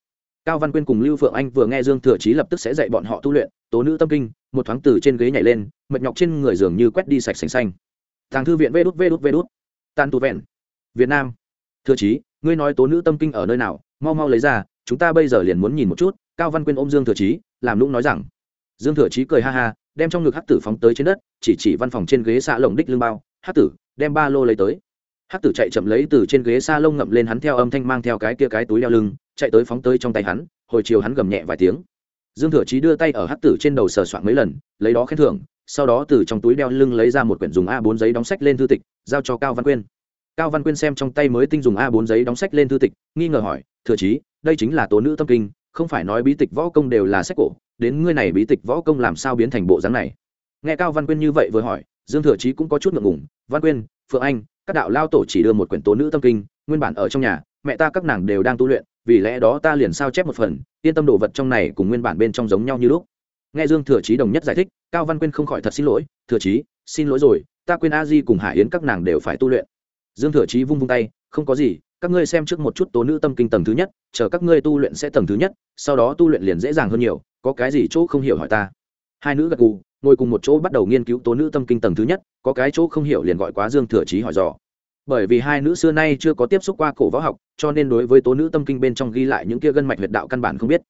Cao văn quyên cùng lưu phượng anh vừa nghe dương thừa chí lập tức sẽ dạy bọn họ tu luyện tố nữ tâm kinh một thoáng từ trên ghế nhảy lên mệt nhọc trên người dường như quét đi sạch sành xanh. Tàng thư viện vê đút vê đút vê đút. Tan tu vẹn việt nam thừa chí, ngươi nói tố nữ tâm kinh ở nơi nào? Mau mau lấy ra, chúng ta bây giờ liền muốn nhìn một chút. Cao văn quyên ôm dương thừa chí, làm lũng nói rằng. Dương thừa chí cười ha ha, đem trong ngực hắc tử phóng tới trên đất, chỉ chỉ văn phòng trên ghế xạ lồng đích lưng bao. Hắc tử, đem ba lô lấy tới. Hắc tử chạy chậm lấy từ trên ghế xa lông ngậm lên hắn theo âm thanh mang theo cái kia cái túi đeo lưng, chạy tới phóng tới trong tay hắn, hồi chiều hắn gầm nhẹ vài tiếng. Dương thừa chí đưa tay ở hắc tử trên đầu sờ soạn mấy lần, lấy đó khen thưởng, sau đó từ trong túi đeo lưng lấy ra một quyển dùng a 4 giấy đóng sách lên thư tịch, giao cho cao văn quyên cao văn quyên xem trong tay mới tinh dùng a 4 giấy đóng sách lên thư tịch, nghi ngờ hỏi, thừa chí, đây chính là tố nữ tâm kinh, không phải nói bí tịch võ công đều là sách cổ, đến ngươi này bí tịch võ công làm sao biến thành bộ dáng này? Nghe cao văn quyên như vậy vừa hỏi, dương thừa chí cũng có chút ngượng ngùng, văn quyên, phượng anh, các đạo lao tổ chỉ đưa một quyển tố nữ tâm kinh, nguyên bản ở trong nhà, mẹ ta các nàng đều đang tu luyện, vì lẽ đó ta liền sao chép một phần, yên tâm đồ vật trong này cùng nguyên bản bên trong giống nhau như lúc. Nghe dương thừa chí đồng nhất giải thích, cao văn quyên không khỏi thật xin lỗi, thừa chí, xin lỗi rồi, ta quên a di cùng hải yến các nàng đều phải tu luyện dương thừa chí vung vung tay, không có gì, các ngươi xem trước một chút tố nữ tâm kinh tầng thứ nhất, chờ các ngươi tu luyện sẽ tầng thứ nhất, sau đó tu luyện liền dễ dàng hơn nhiều, có cái gì chỗ không hiểu hỏi ta. Hai nữ gật gù, ngồi cùng một chỗ bắt đầu nghiên cứu tố nữ tâm kinh tầng thứ nhất, có cái chỗ không hiểu liền gọi quá dương thừa chí hỏi dò. Bởi vì hai nữ xưa nay chưa có tiếp xúc qua cổ võ học, cho nên đối với tố nữ tâm kinh bên trong ghi lại những kia gân mạch huyệt đạo căn bản không biết.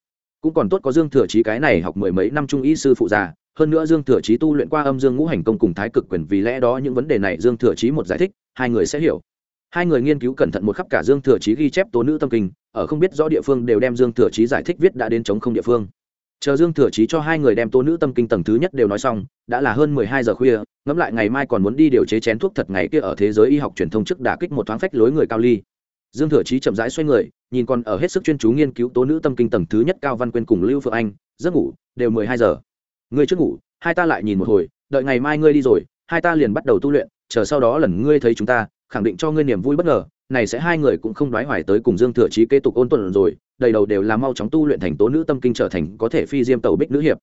Cũng còn tốt có dương thừa chí cái này học mười mấy năm trung y sư phụ già, hơn nữa dương thừa chí tu luyện qua âm dương ngũ hành công cùng thái cực quyền, vì lẽ đó những vấn đề này dương thừa chí một giải thích hai người sẽ hiểu. Hai người nghiên cứu cẩn thận một khắp cả dương thừa chí ghi chép tố nữ tâm kinh, ở không biết rõ địa phương đều đem dương thừa chí giải thích viết đã đến chống không địa phương. Chờ dương thừa chí cho hai người đem tố nữ tâm kinh tầng thứ nhất đều nói xong, đã là hơn mười hai giờ khuya, ngẫm lại ngày mai còn muốn đi điều chế chén thuốc thật ngày kia ở thế giới y học truyền thông trước đả kích một thoáng phách lối người cao ly. Dương thừa chí chậm rãi xoay người, nhìn còn ở hết sức chuyên chú nghiên cứu tố nữ tâm kinh tầng thứ nhất cao văn quyên cùng lưu phượng anh, giấc ngủ, đều mười hai giờ. Ngươi trước ngủ, hai ta lại nhìn một hồi, đợi ngày mai ngươi đi rồi, hai ta liền bắt đầu tu luyện chờ sau đó lần ngươi thấy chúng ta, khẳng định cho ngươi niềm vui bất ngờ, này sẽ hai người cũng không đoái hoài tới cùng dương thừa chí kế tục ôn tuần rồi, đầy đầu đều là mau chóng tu luyện thành tố nữ tâm kinh trở thành có thể phi diêm tàu bích nữ hiệp.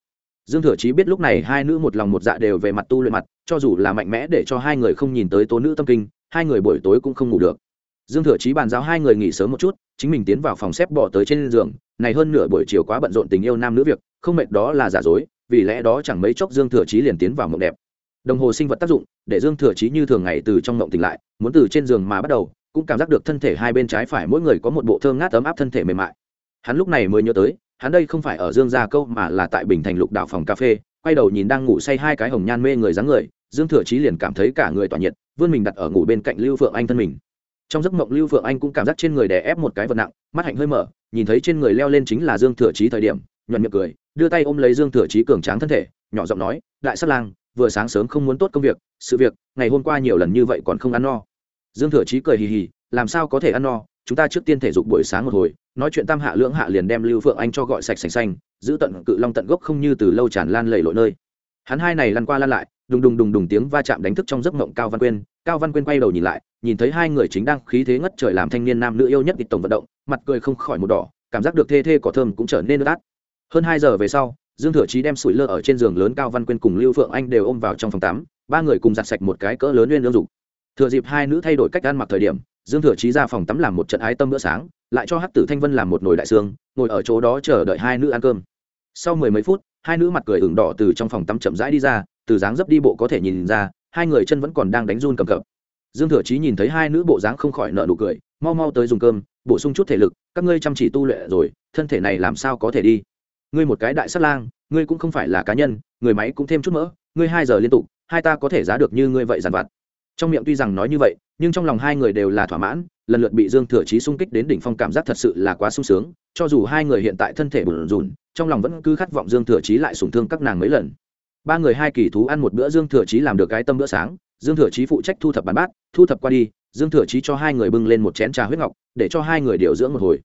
Dương thừa chí biết lúc này hai nữ một lòng một dạ đều về mặt tu luyện mặt, cho dù là mạnh mẽ để cho hai người không nhìn tới tố nữ tâm kinh, hai người buổi tối cũng không ngủ được. Dương thừa chí bàn giao hai người nghỉ sớm một chút, chính mình tiến vào phòng xếp bỏ tới trên giường, này hơn nửa buổi chiều quá bận rộn tình yêu nam nữ việc, không mệt đó là giả dối, vì lẽ đó chẳng mấy chốc dương thừa chí liền tiến vào mộng đẹp đồng hồ sinh vật tác dụng, để dương thừa chí như thường ngày từ trong mộng tỉnh lại, muốn từ trên giường mà bắt đầu, cũng cảm giác được thân thể hai bên trái phải mỗi người có một bộ thơm ngát ấm áp thân thể mềm mại. Hắn lúc này mới nhớ tới, hắn đây không phải ở dương gia câu mà là tại bình thành lục đạo phòng cà phê, quay đầu nhìn đang ngủ say hai cái hồng nhan mê người dáng người, dương thừa chí liền cảm thấy cả người tỏa nhiệt, vươn mình đặt ở ngủ bên cạnh lưu phượng anh thân mình. Trong giấc mộng lưu phượng anh cũng cảm giác trên người đè ép một cái vật nặng, mắt hạnh hơi mở, nhìn thấy trên người leo lên chính là dương thừa chí thời điểm, nhuận miệng cười, đưa tay ôm lấy dương thừa chí cường tráng thân thể, nhỏ giọng nói, đại sát lang vừa sáng sớm không muốn tốt công việc, sự việc, ngày hôm qua nhiều lần như vậy còn không ăn no. Dương thừa chí cười hì hì, làm sao có thể ăn no, chúng ta trước tiên thể dục buổi sáng một hồi, nói chuyện tam hạ lưỡng hạ liền đem lưu phượng anh cho gọi sạch sành xanh, giữ tận cự long tận gốc không như từ lâu tràn lan lầy lội nơi. Hắn hai này lăn qua lăn lại, đùng đùng đùng đùng tiếng va chạm đánh thức trong giấc mộng cao văn quyên. Cao văn quyên quay đầu nhìn lại, nhìn thấy hai người chính đang khí thế ngất trời làm thanh niên nam nữ yêu nhất kịch tổng vận động, mặt cười không khỏi một đỏ, cảm giác được thê thê cỏ thơm cũng trở nên ướt át. Hơn hai giờ về sau dương thừa chí đem sủi lơ ở trên giường lớn cao văn quyên cùng lưu phượng anh đều ôm vào trong phòng tắm, ba người cùng giặt sạch một cái cỡ lớn lên lương dục. Thừa dịp hai nữ thay đổi cách ăn mặc thời điểm, dương thừa chí ra phòng tắm làm một trận ái tâm bữa sáng, lại cho hắc tử thanh vân làm một nồi đại xương, ngồi ở chỗ đó chờ đợi hai nữ ăn cơm. Sau mười mấy phút, hai nữ mặt cười ửng đỏ từ trong phòng tắm chậm rãi đi ra, từ dáng dấp đi bộ có thể nhìn ra, hai người chân vẫn còn đang đánh run cầm cập. Dương thừa chí nhìn thấy hai nữ bộ dáng không khỏi nợ nụ cười, mau mau tới dùng cơm, bổ sung chút thể lực, các ngươi chăm chỉ tu luyện rồi, thân thể này làm sao có thể đi? Ngươi một cái đại sát lang, ngươi cũng không phải là cá nhân, người máy cũng thêm chút mỡ, ngươi hai giờ liên tục, hai ta có thể giá được như ngươi vậy dàn vặt. Trong miệng tuy rằng nói như vậy, nhưng trong lòng hai người đều là thỏa mãn, lần lượt bị dương thừa chí xung kích đến đỉnh phong cảm giác thật sự là quá sung sướng, cho dù hai người hiện tại thân thể bùn rùn, trong lòng vẫn cứ khát vọng dương thừa chí lại sủng thương các nàng mấy lần. Ba người hai kỳ thú ăn một bữa dương thừa chí làm được cái tâm bữa sáng, dương thừa chí phụ trách thu thập bàn bát, thu thập qua đi, dương thừa chí cho hai người bưng lên một chén trà huyết ngọc, để cho hai người điều dưỡng một hồi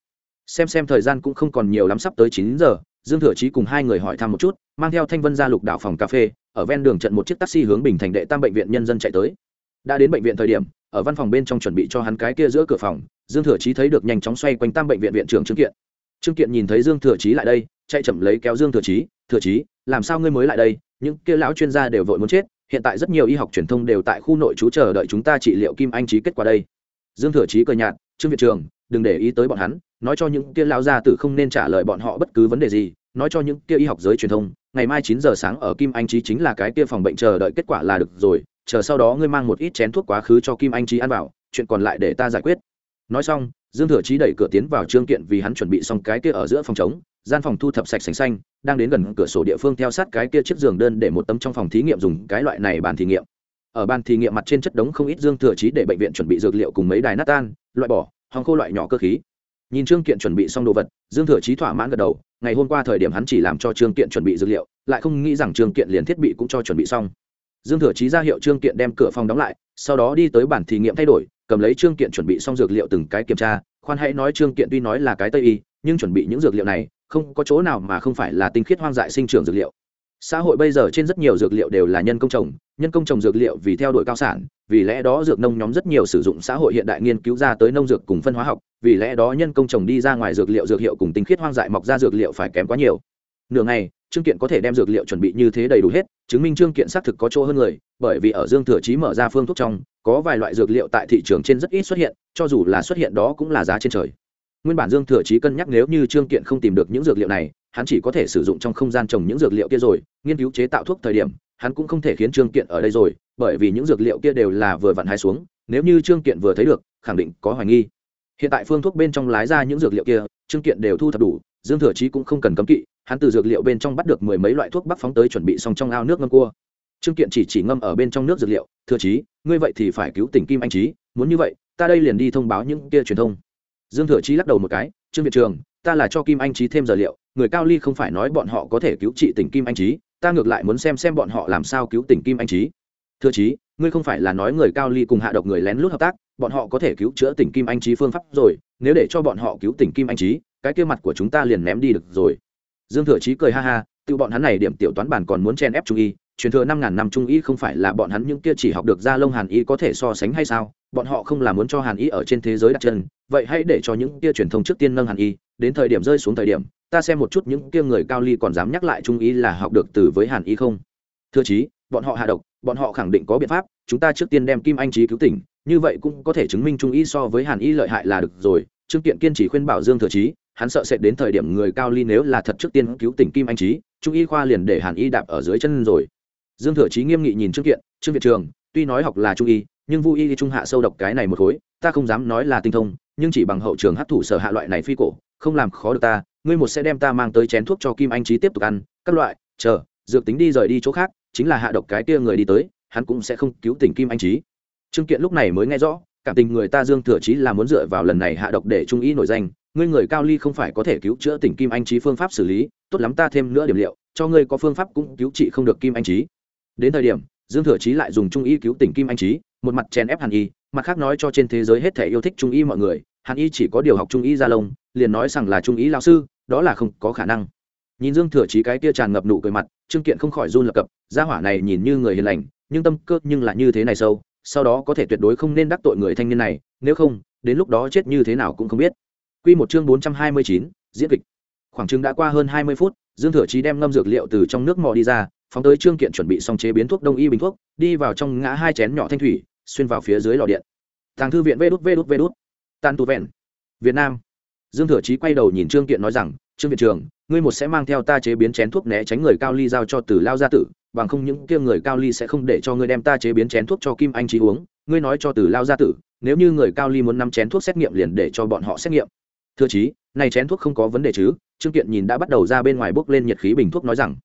xem xem thời gian cũng không còn nhiều lắm sắp tới chín giờ, dương thừa chí cùng hai người hỏi thăm một chút, mang theo thanh vân ra lục đảo phòng cà phê, ở ven đường trận một chiếc taxi hướng bình thành đệ tam bệnh viện nhân dân chạy tới. Đã đến bệnh viện thời điểm, ở văn phòng bên trong chuẩn bị cho hắn cái kia giữa cửa phòng, dương thừa chí thấy được nhanh chóng xoay quanh tam bệnh viện viện trưởng trương kiện. Trương kiện nhìn thấy dương thừa chí lại đây, chạy chậm lấy kéo dương thừa chí thừa chí, làm sao ngươi mới lại đây? Những kia lão chuyên gia đều vội muốn chết, hiện tại rất nhiều y học truyền thông đều tại khu nội trú chờ đợi chúng ta trị liệu kim anh trí kết quả đây. Dương thừa chí cười nhạt, trương viện trường đừng để ý tới bọn hắn nói cho những kia lão gia tử không nên trả lời bọn họ bất cứ vấn đề gì, nói cho những kia y học giới truyền thông, ngày mai chín giờ sáng ở kim anh trí chính là cái kia phòng bệnh chờ đợi kết quả là được rồi, chờ sau đó ngươi mang một ít chén thuốc quá khứ cho kim anh trí ăn vào, chuyện còn lại để ta giải quyết. Nói xong, dương thừa chí đẩy cửa tiến vào trương kiện vì hắn chuẩn bị xong cái kia ở giữa phòng chống gian phòng thu thập sạch sành xanh, đang đến gần cửa sổ địa phương theo sát cái kia chiếc giường đơn để một tấm trong phòng thí nghiệm dùng cái loại này bàn thí nghiệm. Ở bàn thí nghiệm mặt trên chất đống không ít dương thừa chí để bệnh viện chuẩn bị dược liệu cùng mấy đài nát tan, loại bỏ, hòng khô loại nhỏ cơ khí nhìn trương kiện chuẩn bị xong đồ vật, dương thừa chí thỏa mãn gật đầu, ngày hôm qua thời điểm hắn chỉ làm cho trương kiện chuẩn bị dược liệu, lại không nghĩ rằng trương kiện liền thiết bị cũng cho chuẩn bị xong. Dương thừa chí ra hiệu trương kiện đem cửa phòng đóng lại, sau đó đi tới bản thí nghiệm thay đổi, cầm lấy trương kiện chuẩn bị xong dược liệu từng cái kiểm tra, khoan hãy nói trương kiện tuy nói là cái tây y, nhưng chuẩn bị những dược liệu này, không có chỗ nào mà không phải là tinh khiết hoang dại sinh trưởng dược liệu. Xã hội bây giờ trên rất nhiều dược liệu đều là nhân công trồng, nhân công trồng dược liệu vì theo đuổi cao sản, vì lẽ đó dược nông nhóm rất nhiều sử dụng xã hội hiện đại nghiên cứu ra tới nông dược cùng phân hóa học vì lẽ đó nhân công trồng đi ra ngoài dược liệu dược hiệu cùng tinh khiết hoang dại mọc ra dược liệu phải kém quá nhiều. Nửa ngày, trương kiện có thể đem dược liệu chuẩn bị như thế đầy đủ hết, chứng minh trương kiện xác thực có chỗ hơn người, bởi vì ở dương thừa chí mở ra phương thuốc trong, có vài loại dược liệu tại thị trường trên rất ít xuất hiện, cho dù là xuất hiện đó cũng là giá trên trời. Nguyên bản dương thừa chí cân nhắc nếu như trương kiện không tìm được những dược liệu này, hắn chỉ có thể sử dụng trong không gian trồng những dược liệu kia rồi, nghiên cứu chế tạo thuốc thời điểm, hắn cũng không thể khiến trương kiện ở đây rồi, bởi vì những dược liệu kia đều là vừa vặn hai xuống, nếu như trương kiện vừa thấy được, khẳng định có hoài nghi hiện tại phương thuốc bên trong lái ra những dược liệu kia, trương kiện đều thu thập đủ, dương thừa chí cũng không cần cấm kỵ, hắn từ dược liệu bên trong bắt được mười mấy loại thuốc bắc phóng tới chuẩn bị xong trong ao nước ngâm cua. Trương kiện chỉ chỉ ngâm ở bên trong nước dược liệu, thừa chí, ngươi vậy thì phải cứu tỉnh kim anh trí muốn như vậy, ta đây liền đi thông báo những kia truyền thông. Dương thừa chí lắc đầu một cái, trương việt trường ta là cho kim anh trí thêm giờ liệu, người cao ly không phải nói bọn họ có thể cứu trị tỉnh kim anh trí ta ngược lại muốn xem xem bọn họ làm sao cứu tỉnh kim anh trí thừa chí, ngươi không phải là nói người cao ly cùng hạ độc người lén lút hợp tác, bọn họ có thể cứu chữa tỉnh kim anh trí phương pháp rồi, nếu để cho bọn họ cứu tỉnh kim anh trí cái kia mặt của chúng ta liền ném đi được rồi. Dương thừa chí cười ha ha, tự bọn hắn này điểm tiểu toán bản còn muốn chen ép trung y, truyền thừa năm ngàn năm trung y không phải là bọn hắn những kia chỉ học được ra lông hàn y có thể so sánh hay sao? Bọn họ không là muốn cho hàn y ở trên thế giới đặt chân, vậy hãy để cho những kia truyền thông trước tiên nâng hàn y, đến thời điểm rơi xuống thời điểm, ta xem một chút những kia người cao ly còn dám nhắc lại trung y là học được từ với hàn y không? Thưa chí, bọn họ hạ độc bọn họ khẳng định có biện pháp, chúng ta trước tiên đem kim anh trí cứu tỉnh, như vậy cũng có thể chứng minh trung y so với hàn y lợi hại là được rồi. Trương kiện kiên chỉ khuyên bảo dương thừa chí, hắn sợ sẽ đến thời điểm người cao ly nếu là thật trước tiên cứu tỉnh kim anh trí trung y khoa liền để hàn y đạp ở dưới chân rồi. Dương thừa chí nghiêm nghị nhìn trương kiện, trương việt trường tuy nói học là trung y, nhưng vu y trung hạ sâu độc cái này một khối, ta không dám nói là tinh thông, nhưng chỉ bằng hậu trường hấp thụ sở hạ loại này phi cổ, không làm khó được ta, ngươi một sẽ đem ta mang tới chén thuốc cho kim anh trí tiếp tục ăn, các loại, chờ, dược tính đi rời đi chỗ khác chính là hạ độc cái kia người đi tới, hắn cũng sẽ không cứu tỉnh kim anh trí trương kiện lúc này mới nghe rõ, cảm tình người ta dương thừa trí là muốn dựa vào lần này hạ độc để trung y nổi danh, ngươi người cao ly không phải có thể cứu chữa tỉnh kim anh trí phương pháp xử lý, tốt lắm ta thêm nữa điểm liệu, cho ngươi có phương pháp cũng cứu trị không được kim anh trí đến thời điểm, dương thừa trí lại dùng trung y cứu tỉnh kim anh trí một mặt chèn ép hàn y, mặt khác nói cho trên thế giới hết thể yêu thích trung y mọi người, hàn y chỉ có điều học trung y gia lông, liền nói rằng là trung y lao sư, đó là không có khả năng nhìn dương thừa chí cái kia tràn ngập nụ cười mặt trương kiện không khỏi run lập cập gia hỏa này nhìn như người hiền lành nhưng tâm cơ nhưng là như thế này sâu sau đó có thể tuyệt đối không nên đắc tội người thanh niên này nếu không đến lúc đó chết như thế nào cũng không biết Quy một chương 429, diễn kịch. Khoảng chừng đã qua hơn 20 phút, Dương Thừa Chí đem ngâm dược liệu từ trong nước mò đi ra, phóng tới trương kiện chuẩn bị xong chế biến thuốc đông y bình thuốc, đi vào trong ngã hai chén nhỏ thanh thủy, xuyên vào phía dưới lò điện. Tàng thư viện Vđút Vđút Vđút. Tàn tu vẹn. Việt Nam. Dương Thừa Chí quay đầu nhìn Trương Kiện nói rằng, "Trương viện Trường, ngươi một sẽ mang theo ta chế biến chén thuốc né tránh người cao ly giao cho Tử Lao gia tử, bằng không những kia người cao ly sẽ không để cho ngươi đem ta chế biến chén thuốc cho Kim Anh trí uống, ngươi nói cho Tử Lao gia tử, nếu như người cao ly muốn năm chén thuốc xét nghiệm liền để cho bọn họ xét nghiệm." thưa chí này chén thuốc không có vấn đề chứ? Trương kiện nhìn đã bắt đầu ra bên ngoài bước lên nhiệt khí bình thuốc nói rằng.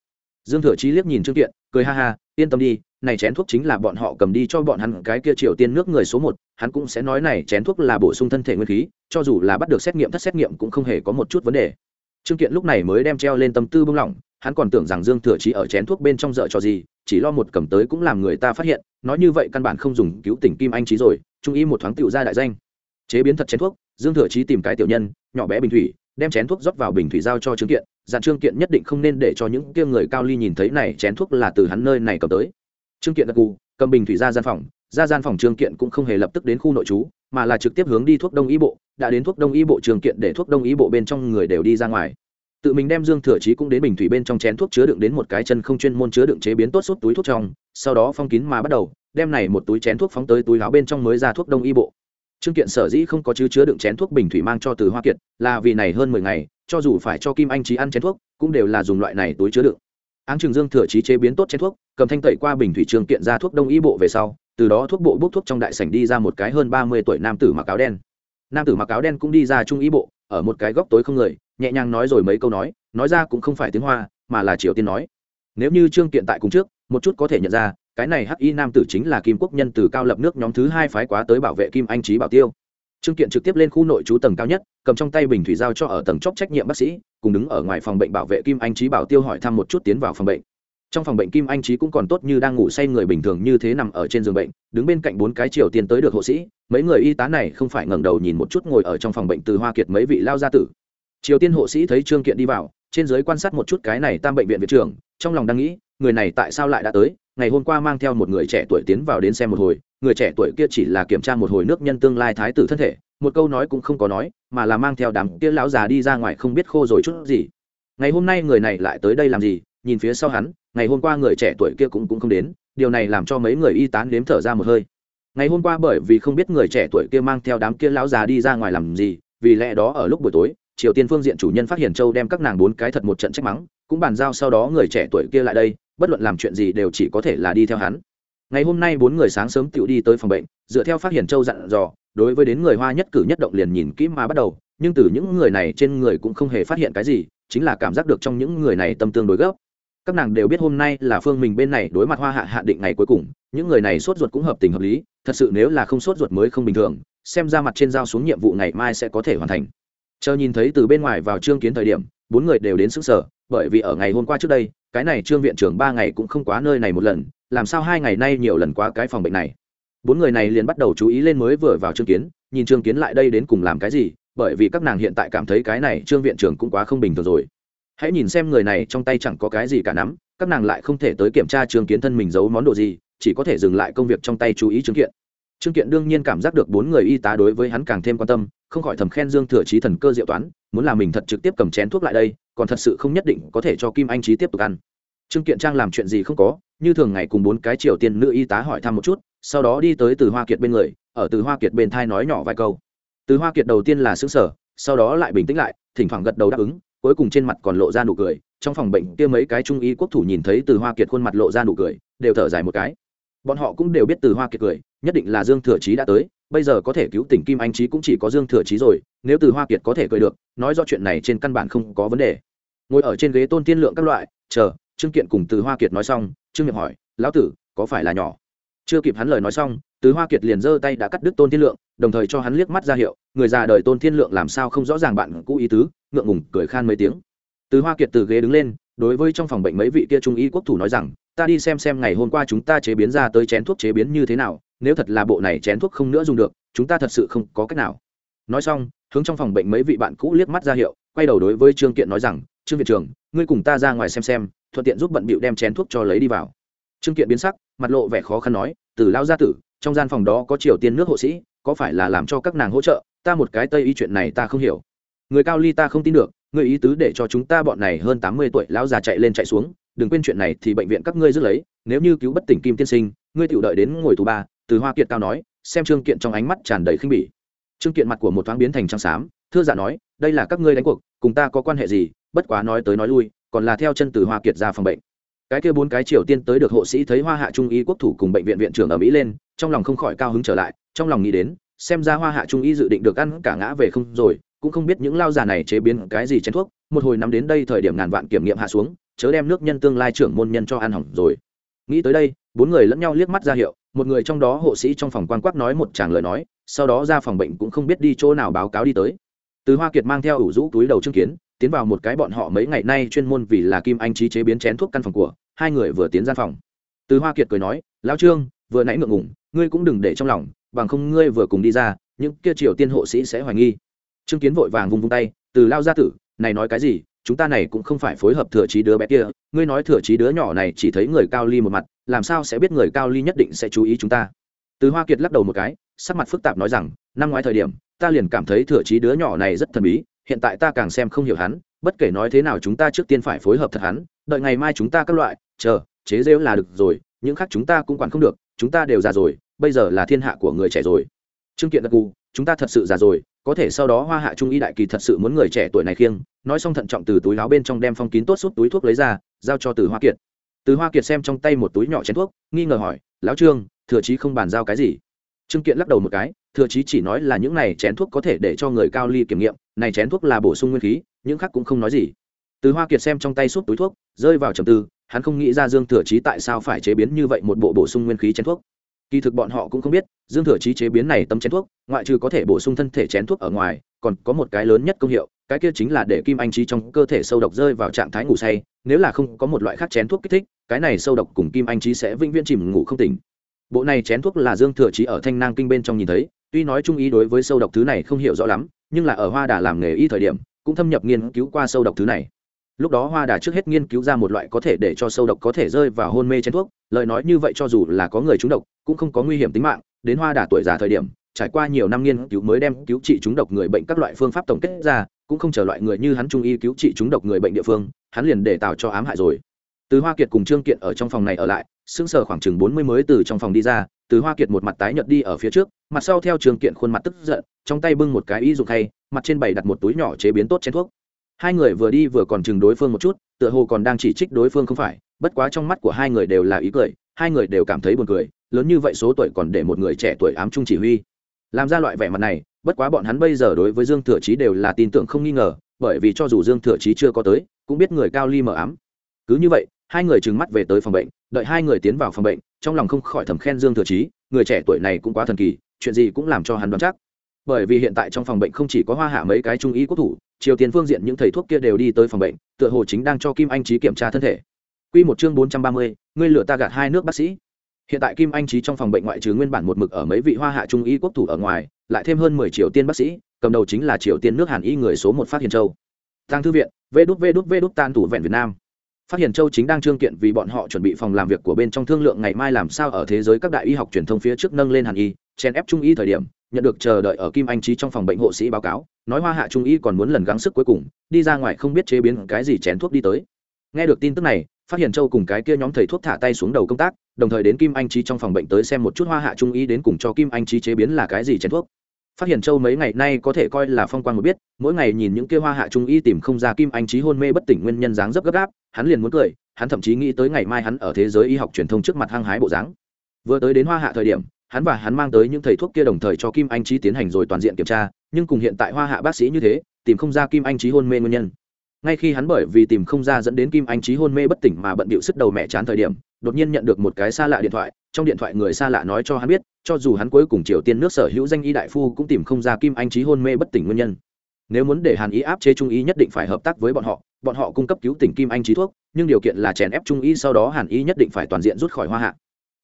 Dương thừa chí liếc nhìn trương kiện cười ha ha yên tâm đi này chén thuốc chính là bọn họ cầm đi cho bọn hắn cái kia triều tiên nước người số một hắn cũng sẽ nói này chén thuốc là bổ sung thân thể nguyên khí cho dù là bắt được xét nghiệm thất xét nghiệm cũng không hề có một chút vấn đề trương kiện lúc này mới đem treo lên tâm tư bưng lỏng, hắn còn tưởng rằng dương thừa chí ở chén thuốc bên trong dợ trò gì, chỉ lo một cầm tới cũng làm người ta phát hiện, nói như vậy căn bản không dùng cứu tỉnh kim anh trí rồi, trung y một thoáng tựu ra đại danh. Chế biến thật chén thuốc, dương thừa chí tìm cái tiểu nhân, nhỏ bé bình thủy, đem chén thuốc rót vào bình thủy giao cho trương kiện, dặn trương kiện nhất định không nên để cho những kia người cao ly nhìn thấy này chén thuốc là từ hắn nơi này cầm tới. Trương kiện gật gù, cầm bình thủy ra gian phòng ra gian phòng trường kiện cũng không hề lập tức đến khu nội trú, mà là trực tiếp hướng đi thuốc đông y bộ, đã đến thuốc đông y bộ trường kiện để thuốc đông y bộ bên trong người đều đi ra ngoài. Tự mình đem dương thừa chí cũng đến bình thủy bên trong chén thuốc chứa đựng đến một cái chân không chuyên môn chứa đựng chế biến tốt suốt túi thuốc trong, sau đó phong kín mà bắt đầu, đem này một túi chén thuốc phóng tới túi áo bên trong mới ra thuốc đông y bộ. Trương kiện sở dĩ không có chứ chứa đựng chén thuốc bình thủy mang cho từ hoa kiệt, là vì này hơn mười ngày, cho dù phải cho kim anh trí ăn chén thuốc, cũng đều là dùng loại này túi chứa đựng. Áng trường dương thừa chí chế biến tốt chén thuốc, cầm thanh tẩy qua bình thủy trương kiện ra thuốc đông y bộ về sau từ đó thuốc bộ bốc thuốc trong đại sảnh đi ra một cái hơn ba mươi tuổi nam tử mặc áo đen. Nam tử mặc áo đen cũng đi ra trung y bộ, ở một cái góc tối không người, nhẹ nhàng nói rồi mấy câu nói nói ra cũng không phải tiếng hoa, mà là triều tiên nói. Nếu như trương kiện tại cùng trước, một chút có thể nhận ra, cái này hắc y nam tử chính là kim quốc nhân từ cao lập nước nhóm thứ hai phái quá tới bảo vệ kim anh trí bảo tiêu. Trương kiện trực tiếp lên khu nội trú tầng cao nhất, cầm trong tay bình thủy giao cho ở tầng chóp trách nhiệm bác sĩ, cùng đứng ở ngoài phòng bệnh bảo vệ kim anh trí bảo tiêu hỏi thăm một chút tiến vào phòng bệnh trong phòng bệnh kim anh trí cũng còn tốt như đang ngủ say người bình thường như thế nằm ở trên giường bệnh, đứng bên cạnh bốn cái triều tiên tới được hộ sĩ. Mấy người y tá này không phải ngẩng đầu nhìn một chút ngồi ở trong phòng bệnh từ hoa kiệt mấy vị lao gia tử. Triều tiên hộ sĩ thấy trương kiện đi vào, trên giới quan sát một chút cái này tam bệnh viện viện trưởng, trong lòng đang nghĩ, người này tại sao lại đã tới? Ngày hôm qua mang theo một người trẻ tuổi tiến vào đến xem một hồi, người trẻ tuổi kia chỉ là kiểm tra một hồi nước nhân tương lai thái tử thân thể, một câu nói cũng không có nói, mà là mang theo đám kia lão già đi ra ngoài không biết khô rồi chút gì. Ngày hôm nay người này lại tới đây làm gì? Nhìn phía sau hắn ngày hôm qua người trẻ tuổi kia cũng cũng không đến, điều này làm cho mấy người y tán nếm thở ra một hơi. Ngày hôm qua bởi vì không biết người trẻ tuổi kia mang theo đám kia lão già đi ra ngoài làm gì, vì lẽ đó ở lúc buổi tối, triều tiên phương diện chủ nhân phát hiện châu đem các nàng bốn cái thật một trận trách mắng, cũng bàn giao sau đó người trẻ tuổi kia lại đây, bất luận làm chuyện gì đều chỉ có thể là đi theo hắn. Ngày hôm nay bốn người sáng sớm tự đi tới phòng bệnh, dựa theo phát hiện châu dặn dò, đối với đến người hoa nhất cử nhất động liền nhìn kỹ mà bắt đầu, nhưng từ những người này trên người cũng không hề phát hiện cái gì, chính là cảm giác được trong những người này tâm tương đối gấp các nàng đều biết hôm nay là phương mình bên này đối mặt hoa hạ hạ định ngày cuối cùng, những người này sốt ruột cũng hợp tình hợp lý, thật sự nếu là không sốt ruột mới không bình thường, xem ra mặt trên giao xuống nhiệm vụ ngày mai sẽ có thể hoàn thành. Chờ nhìn thấy từ bên ngoài vào trương kiến thời điểm, bốn người đều đến xứ sở bởi vì ở ngày hôm qua trước đây, cái này trương viện trưởng ba ngày cũng không quá nơi này một lần, làm sao hai ngày nay nhiều lần qua cái phòng bệnh này. Bốn người này liền bắt đầu chú ý lên mới vừa vào trương kiến, nhìn trương kiến lại đây đến cùng làm cái gì, bởi vì các nàng hiện tại cảm thấy cái này trương viện trưởng cũng quá không bình thường rồi hãy nhìn xem người này trong tay chẳng có cái gì cả nắm, các nàng lại không thể tới kiểm tra trương kiến thân mình giấu món đồ gì, chỉ có thể dừng lại công việc trong tay chú ý trương kiện. Trương kiện đương nhiên cảm giác được bốn người y tá đối với hắn càng thêm quan tâm, không khỏi thầm khen dương thừa trí thần cơ diệu toán, muốn là mình thật trực tiếp cầm chén thuốc lại đây, còn thật sự không nhất định có thể cho kim anh trí tiếp tục ăn. Trương kiện trang làm chuyện gì không có, như thường ngày cùng bốn cái triều tiên nữ y tá hỏi thăm một chút, sau đó đi tới từ hoa kiệt bên người, ở từ hoa kiệt bên thai nói nhỏ vài câu. Từ hoa kiệt đầu tiên là xứng sở sau đó lại bình tĩnh lại, thỉnh thoảng gật đầu đáp ứng cuối cùng trên mặt còn lộ ra nụ cười, trong phòng bệnh kia mấy cái trung y quốc thủ nhìn thấy từ hoa kiệt khuôn mặt lộ ra nụ cười, đều thở dài một cái. Bọn họ cũng đều biết từ hoa kiệt cười, nhất định là dương thừa chí đã tới, bây giờ có thể cứu tỉnh kim anh trí cũng chỉ có dương thừa chí rồi, nếu từ hoa kiệt có thể cười được, nói do chuyện này trên căn bản không có vấn đề. Ngồi ở trên ghế tôn tiên lượng các loại, chờ, trương kiện cùng từ hoa kiệt nói xong, trương miệng hỏi, lão tử, có phải là nhỏ? Chưa kịp hắn lời nói xong, từ hoa kiệt liền giơ tay đã cắt đứt tôn thiên lượng, đồng thời cho hắn liếc mắt ra hiệu, người già đời tôn thiên lượng làm sao không rõ ràng bạn cũ ý tứ ngượng ngùng cười khan mấy tiếng. Từ hoa kiệt từ ghế đứng lên, đối với trong phòng bệnh mấy vị kia trung y quốc thủ nói rằng, ta đi xem xem ngày hôm qua chúng ta chế biến ra tới chén thuốc chế biến như thế nào, nếu thật là bộ này chén thuốc không nữa dùng được, chúng ta thật sự không có cách nào. Nói xong, hướng trong phòng bệnh mấy vị bạn cũ liếc mắt ra hiệu, quay đầu đối với trương kiện nói rằng, trương viện trưởng, ngươi cùng ta ra ngoài xem xem, thuận tiện giúp bận bịu đem chén thuốc cho lấy đi vào. Trương kiện biến sắc, mặt lộ vẻ khó khăn nói, từ lao gia tử, trong gian phòng đó có triều tiên nước hộ sĩ, có phải là làm cho các nàng hỗ trợ? Ta một cái tây y chuyện này ta không hiểu người cao ly ta không tin được người ý tứ để cho chúng ta bọn này hơn tám mươi tuổi lão già chạy lên chạy xuống, đừng quên chuyện này thì bệnh viện các ngươi rước lấy, nếu như cứu bất tỉnh kim tiên sinh, ngươi tự đợi đến ngồi tù ba, từ hoa kiệt cao nói, xem trương kiện trong ánh mắt tràn đầy khinh bỉ. Trương kiện mặt của một thoáng biến thành trắng xám, thưa giả nói, đây là các ngươi đánh cuộc, cùng ta có quan hệ gì, bất quá nói tới nói lui, còn là theo chân từ hoa kiệt ra phòng bệnh. Cái kia bốn cái triều tiên tới được hộ sĩ thấy hoa hạ trung y quốc thủ cùng bệnh viện viện trưởng ở mỹ lên, trong lòng không khỏi cao hứng trở lại, trong lòng nghĩ đến, xem ra hoa hạ trung y dự định được ăn cả ngã về không rồi cũng không biết những lao già này chế biến cái gì chén thuốc, một hồi nắm đến đây thời điểm ngàn vạn kiểm nghiệm hạ xuống, chớ đem nước nhân tương lai trưởng môn nhân cho ăn hỏng rồi. Nghĩ tới đây, bốn người lẫn nhau liếc mắt ra hiệu, một người trong đó hộ sĩ trong phòng quan quắc nói một tràng lời nói, sau đó ra phòng bệnh cũng không biết đi chỗ nào báo cáo đi tới. Từ hoa kiệt mang theo ủ rũ túi đầu chứng kiến, tiến vào một cái bọn họ mấy ngày nay chuyên môn vì là kim anh trí chế biến chén thuốc căn phòng của, hai người vừa tiến ra phòng. Từ hoa kiệt cười nói, lão trương, vừa nãy ngượng ngủng ngươi cũng đừng để trong lòng, bằng không ngươi vừa cùng đi ra, những kia triều tiên hộ sĩ sẽ hoài nghi trương kiến vội vàng vung vung tay, từ lao gia tử, này nói cái gì? Chúng ta này cũng không phải phối hợp thừa trí đứa bé kia. Ngươi nói thừa trí đứa nhỏ này chỉ thấy người cao ly một mặt, làm sao sẽ biết người cao ly nhất định sẽ chú ý chúng ta? Từ hoa kiệt lắc đầu một cái, sắc mặt phức tạp nói rằng, năm ngoái thời điểm, ta liền cảm thấy thừa trí đứa nhỏ này rất thần bí, hiện tại ta càng xem không hiểu hắn, bất kể nói thế nào chúng ta trước tiên phải phối hợp thật hắn, đợi ngày mai chúng ta các loại, chờ, chế rêu là được rồi, những khác chúng ta cũng quản không được, chúng ta đều già rồi, bây giờ là thiên hạ của người trẻ rồi. Trương kiện gật gù, chúng ta thật sự già rồi có thể sau đó hoa hạ trung y đại kỳ thật sự muốn người trẻ tuổi này khiêng, nói xong thận trọng từ túi láo bên trong đem phong kín tốt suốt túi thuốc lấy ra, giao cho từ hoa kiệt. Từ hoa kiệt xem trong tay một túi nhỏ chén thuốc, nghi ngờ hỏi, lão trương, thừa chí không bàn giao cái gì? Trương kiện lắc đầu một cái, thừa chí chỉ nói là những này chén thuốc có thể để cho người cao ly kiểm nghiệm, này chén thuốc là bổ sung nguyên khí, những khác cũng không nói gì. Từ hoa kiệt xem trong tay suốt túi thuốc, rơi vào trầm tư, hắn không nghĩ ra dương thừa chí tại sao phải chế biến như vậy một bộ bổ sung nguyên khí chén thuốc kỳ thực bọn họ cũng không biết, dương thừa chí chế biến này tấm chén thuốc, ngoại trừ có thể bổ sung thân thể chén thuốc ở ngoài, còn có một cái lớn nhất công hiệu, cái kia chính là để kim anh trí trong cơ thể sâu độc rơi vào trạng thái ngủ say, nếu là không có một loại khác chén thuốc kích thích, cái này sâu độc cùng kim anh trí sẽ vĩnh viễn chìm ngủ không tỉnh. Bộ này chén thuốc là dương thừa chí ở thanh nang kinh bên trong nhìn thấy, tuy nói trung ý đối với sâu độc thứ này không hiểu rõ lắm, nhưng là ở hoa đà làm nghề y thời điểm, cũng thâm nhập nghiên cứu qua sâu độc thứ này lúc đó hoa đà trước hết nghiên cứu ra một loại có thể để cho sâu độc có thể rơi vào hôn mê chén thuốc, lời nói như vậy cho dù là có người trúng độc, cũng không có nguy hiểm tính mạng. Đến hoa đà tuổi già thời điểm, trải qua nhiều năm nghiên cứu mới đem cứu trị chúng độc người bệnh các loại phương pháp tổng kết ra, cũng không chờ loại người như hắn trung y cứu trị chúng độc người bệnh địa phương, hắn liền để tạo cho ám hại rồi. Từ hoa kiệt cùng trương kiện ở trong phòng này ở lại, sững sờ khoảng chừng bốn mươi mới từ trong phòng đi ra, từ hoa kiệt một mặt tái nhợt đi ở phía trước, mặt sau theo trương kiện khuôn mặt tức giận, trong tay bưng một cái y dụng thay mặt trên bày đặt một túi nhỏ chế biến tốt chén thuốc hai người vừa đi vừa còn chừng đối phương một chút, tựa hồ còn đang chỉ trích đối phương không phải, bất quá trong mắt của hai người đều là ý cười, hai người đều cảm thấy buồn cười, lớn như vậy số tuổi còn để một người trẻ tuổi ám trung chỉ huy. Làm ra loại vẻ mặt này, bất quá bọn hắn bây giờ đối với dương thừa chí đều là tin tưởng không nghi ngờ, bởi vì cho dù dương thừa chí chưa có tới, cũng biết người cao ly mờ ám. Cứ như vậy, hai người trừng mắt về tới phòng bệnh, đợi hai người tiến vào phòng bệnh, trong lòng không khỏi thầm khen dương thừa chí, người trẻ tuổi này cũng quá thần kỳ, chuyện gì cũng làm cho hắn đoán chắc bởi vì hiện tại trong phòng bệnh không chỉ có hoa hạ mấy cái trung y quốc thủ triều tiên phương diện những thầy thuốc kia đều đi tới phòng bệnh tựa hồ chính đang cho kim anh trí kiểm tra thân thể. Quy một chương bốn trăm ba mươi, ngươi lựa ta gạt hai nước bác sĩ. Hiện tại kim anh trí trong phòng bệnh ngoại trừ nguyên bản một mực ở mấy vị hoa hạ trung y quốc thủ ở ngoài lại thêm hơn mười triều tiên bác sĩ cầm đầu chính là triều tiên nước hàn y người số một phát hiền châu. Tăng thư viện vê đút vê đút vê đút tan tủ vẹn việt nam. Phát hiện châu chính đang trương kiện vì bọn họ chuẩn bị phòng làm việc của bên trong thương lượng ngày mai làm sao ở thế giới các đại y học truyền thông phía trước nâng lên hàn y chen ép trung y thời điểm nhận được chờ đợi ở kim anh trí trong phòng bệnh hộ sĩ báo cáo, nói hoa hạ trung y còn muốn lần gắng sức cuối cùng, đi ra ngoài không biết chế biến cái gì chén thuốc đi tới. Nghe được tin tức này, phát hiện châu cùng cái kia nhóm thầy thuốc thả tay xuống đầu công tác, đồng thời đến kim anh trí trong phòng bệnh tới xem một chút hoa hạ trung y đến cùng cho kim anh trí chế biến là cái gì chén thuốc. Phát hiện châu mấy ngày nay có thể coi là phong quan một biết, mỗi ngày nhìn những kia hoa hạ trung y tìm không ra kim anh trí hôn mê bất tỉnh nguyên nhân dáng dấp gấp gáp, hắn liền muốn cười, hắn thậm chí nghĩ tới ngày mai hắn ở thế giới y học truyền thông trước mặt hăng hái bộ dáng. Vừa tới đến hoa hạ thời điểm hắn và hắn mang tới những thầy thuốc kia đồng thời cho kim anh trí tiến hành rồi toàn diện kiểm tra, nhưng cùng hiện tại hoa hạ bác sĩ như thế, tìm không ra kim anh trí hôn mê nguyên nhân. Ngay khi hắn bởi vì tìm không ra dẫn đến kim anh trí hôn mê bất tỉnh mà bận bịu sức đầu mẹ chán thời điểm, đột nhiên nhận được một cái xa lạ điện thoại, trong điện thoại người xa lạ nói cho hắn biết, cho dù hắn cuối cùng triều tiên nước sở hữu danh y đại phu cũng tìm không ra kim anh trí hôn mê bất tỉnh nguyên nhân. Nếu muốn để hàn ý áp chế trung ý nhất định phải hợp tác với bọn họ bọn họ cung cấp cứu tỉnh kim anh trí thuốc, nhưng điều kiện là chèn ép trung ý sau đó hàn ý nhất định phải toàn diện rút khỏi hoa hạ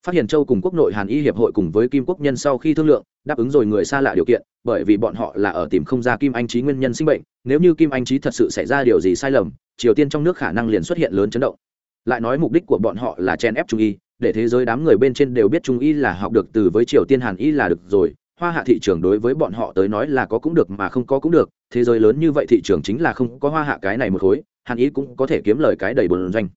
phát hiện châu cùng quốc nội hàn y hiệp hội cùng với kim quốc nhân sau khi thương lượng, đáp ứng rồi người xa lạ điều kiện, bởi vì bọn họ là ở tìm không ra kim anh trí nguyên nhân sinh bệnh, nếu như kim anh trí thật sự xảy ra điều gì sai lầm, triều tiên trong nước khả năng liền xuất hiện lớn chấn động. Lại nói mục đích của bọn họ là chen ép trung y, để thế giới đám người bên trên đều biết trung y là học được từ với triều tiên hàn y là được rồi, hoa hạ thị trường đối với bọn họ tới nói là có cũng được mà không có cũng được, thế giới lớn như vậy thị trường chính là không có hoa hạ cái này một khối, hàn y cũng có thể kiếm lời cái đầy bồn doanh.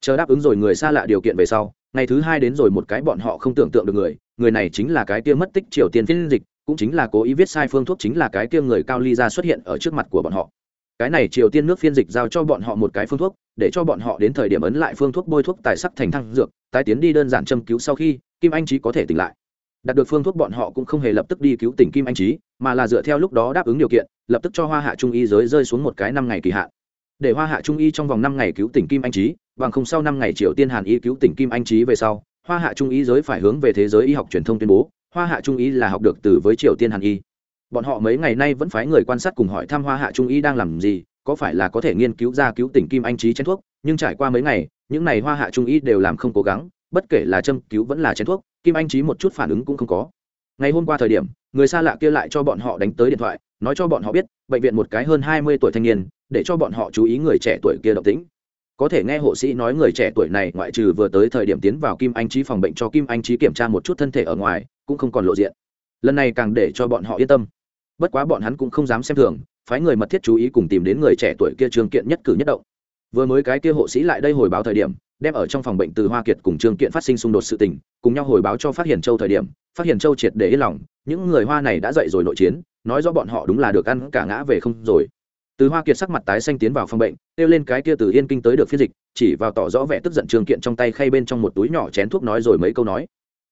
Chờ đáp ứng rồi người xa lạ điều kiện về sau ngày thứ hai đến rồi một cái bọn họ không tưởng tượng được người người này chính là cái kia mất tích triều tiên phiên dịch, cũng chính là cố ý viết sai phương thuốc chính là cái kia người cao ly ra xuất hiện ở trước mặt của bọn họ. Cái này triều tiên nước phiên dịch giao cho bọn họ một cái phương thuốc, để cho bọn họ đến thời điểm ấn lại phương thuốc bôi thuốc tài sắc thành thăng dược, tái tiến đi đơn giản châm cứu sau khi, kim anh trí có thể tỉnh lại. Đạt được phương thuốc bọn họ cũng không hề lập tức đi cứu tỉnh kim anh trí mà là dựa theo lúc đó đáp ứng điều kiện, lập tức cho hoa hạ trung y giới rơi xuống một cái năm ngày kỳ hạn để hoa hạ trung y trong vòng năm ngày cứu tỉnh kim anh trí bằng không sau năm ngày triều tiên hàn y cứu tỉnh kim anh trí về sau, hoa hạ trung Y giới phải hướng về thế giới y học truyền thông tuyên bố, hoa hạ trung Y là học được từ với triều tiên hàn y. Bọn họ mấy ngày nay vẫn phái người quan sát cùng hỏi thăm hoa hạ trung Y đang làm gì, có phải là có thể nghiên cứu ra cứu tỉnh kim anh trí chén thuốc, nhưng trải qua mấy ngày, những ngày hoa hạ trung Y đều làm không cố gắng, bất kể là châm cứu vẫn là chén thuốc, kim anh trí một chút phản ứng cũng không có. Ngày hôm qua thời điểm, người xa lạ kia lại cho bọn họ đánh tới điện thoại, nói cho bọn họ biết, bệnh viện một cái hơn hai mươi tuổi thanh niên để cho bọn họ chú ý người trẻ tuổi kia động tĩnh. Có thể nghe hộ sĩ nói người trẻ tuổi này ngoại trừ vừa tới thời điểm tiến vào kim anh trí phòng bệnh cho kim anh trí kiểm tra một chút thân thể ở ngoài, cũng không còn lộ diện. Lần này càng để cho bọn họ yên tâm. Bất quá bọn hắn cũng không dám xem thường, phái người mật thiết chú ý cùng tìm đến người trẻ tuổi kia trương kiện nhất cử nhất động. Vừa mới cái kia hộ sĩ lại đây hồi báo thời điểm, đem ở trong phòng bệnh từ hoa kiệt cùng trương kiện phát sinh xung đột sự tình, cùng nhau hồi báo cho phát hiện châu thời điểm, phát hiện châu triệt để yên lòng, những người hoa này đã dậy rồi nội chiến, nói rõ bọn họ đúng là được ăn cả ngã về không rồi từ hoa kiệt sắc mặt tái xanh tiến vào phòng bệnh, kêu lên cái kia từ yên kinh tới được phiên dịch, chỉ vào tỏ rõ vẻ tức giận trường kiện trong tay khay bên trong một túi nhỏ chén thuốc nói rồi mấy câu nói.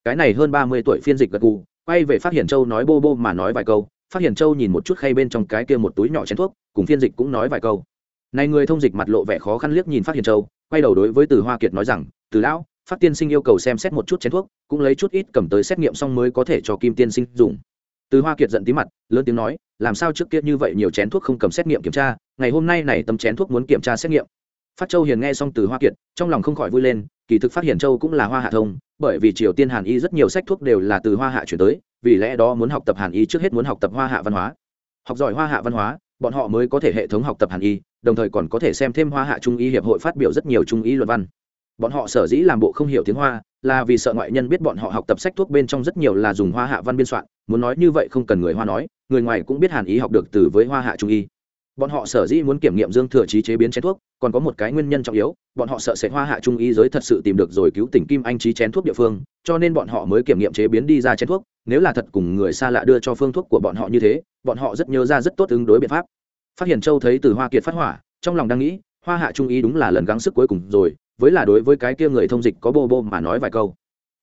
Cái này hơn ba mươi tuổi phiên dịch gật gù, quay về phát hiện châu nói bô bô mà nói vài câu, phát hiện châu nhìn một chút khay bên trong cái kia một túi nhỏ chén thuốc, cùng phiên dịch cũng nói vài câu. Này người thông dịch mặt lộ vẻ khó khăn liếc nhìn phát hiện châu, quay đầu đối với từ hoa kiệt nói rằng, từ lão, phát tiên sinh yêu cầu xem xét một chút chén thuốc, cũng lấy chút ít cầm tới xét nghiệm xong mới có thể cho kim tiên sinh dùng từ hoa kiệt giận tí mặt, lớn tiếng nói, làm sao trước kia như vậy nhiều chén thuốc không cầm xét nghiệm kiểm tra, ngày hôm nay này tấm chén thuốc muốn kiểm tra xét nghiệm. Phát châu hiền nghe xong từ hoa kiệt, trong lòng không khỏi vui lên, kỳ thực phát hiện châu cũng là hoa hạ thông, bởi vì triều tiên hàn y rất nhiều sách thuốc đều là từ hoa hạ chuyển tới, vì lẽ đó muốn học tập hàn y trước hết muốn học tập hoa hạ văn hóa. Học giỏi hoa hạ văn hóa, bọn họ mới có thể hệ thống học tập hàn y, đồng thời còn có thể xem thêm hoa hạ trung y hiệp hội phát biểu rất nhiều trung y luận văn bọn họ sở dĩ làm bộ không hiểu tiếng hoa là vì sợ ngoại nhân biết bọn họ học tập sách thuốc bên trong rất nhiều là dùng hoa hạ văn biên soạn, muốn nói như vậy không cần người hoa nói, người ngoài cũng biết hàn ý học được từ với hoa hạ trung y. Bọn họ sở dĩ muốn kiểm nghiệm dương thừa trí chế biến chén thuốc, còn có một cái nguyên nhân trọng yếu, bọn họ sợ sẽ hoa hạ trung y giới thật sự tìm được rồi cứu tỉnh kim anh trí chén thuốc địa phương, cho nên bọn họ mới kiểm nghiệm chế biến đi ra chén thuốc, nếu là thật cùng người xa lạ đưa cho phương thuốc của bọn họ như thế, bọn họ rất nhớ ra rất tốt ứng đối biện pháp. Phát hiện châu thấy từ hoa kiệt phát hỏa, trong lòng đang nghĩ, hoa hạ trung y đúng là lần gắng sức cuối cùng rồi với là đối với cái kia người thông dịch có bô bô mà nói vài câu.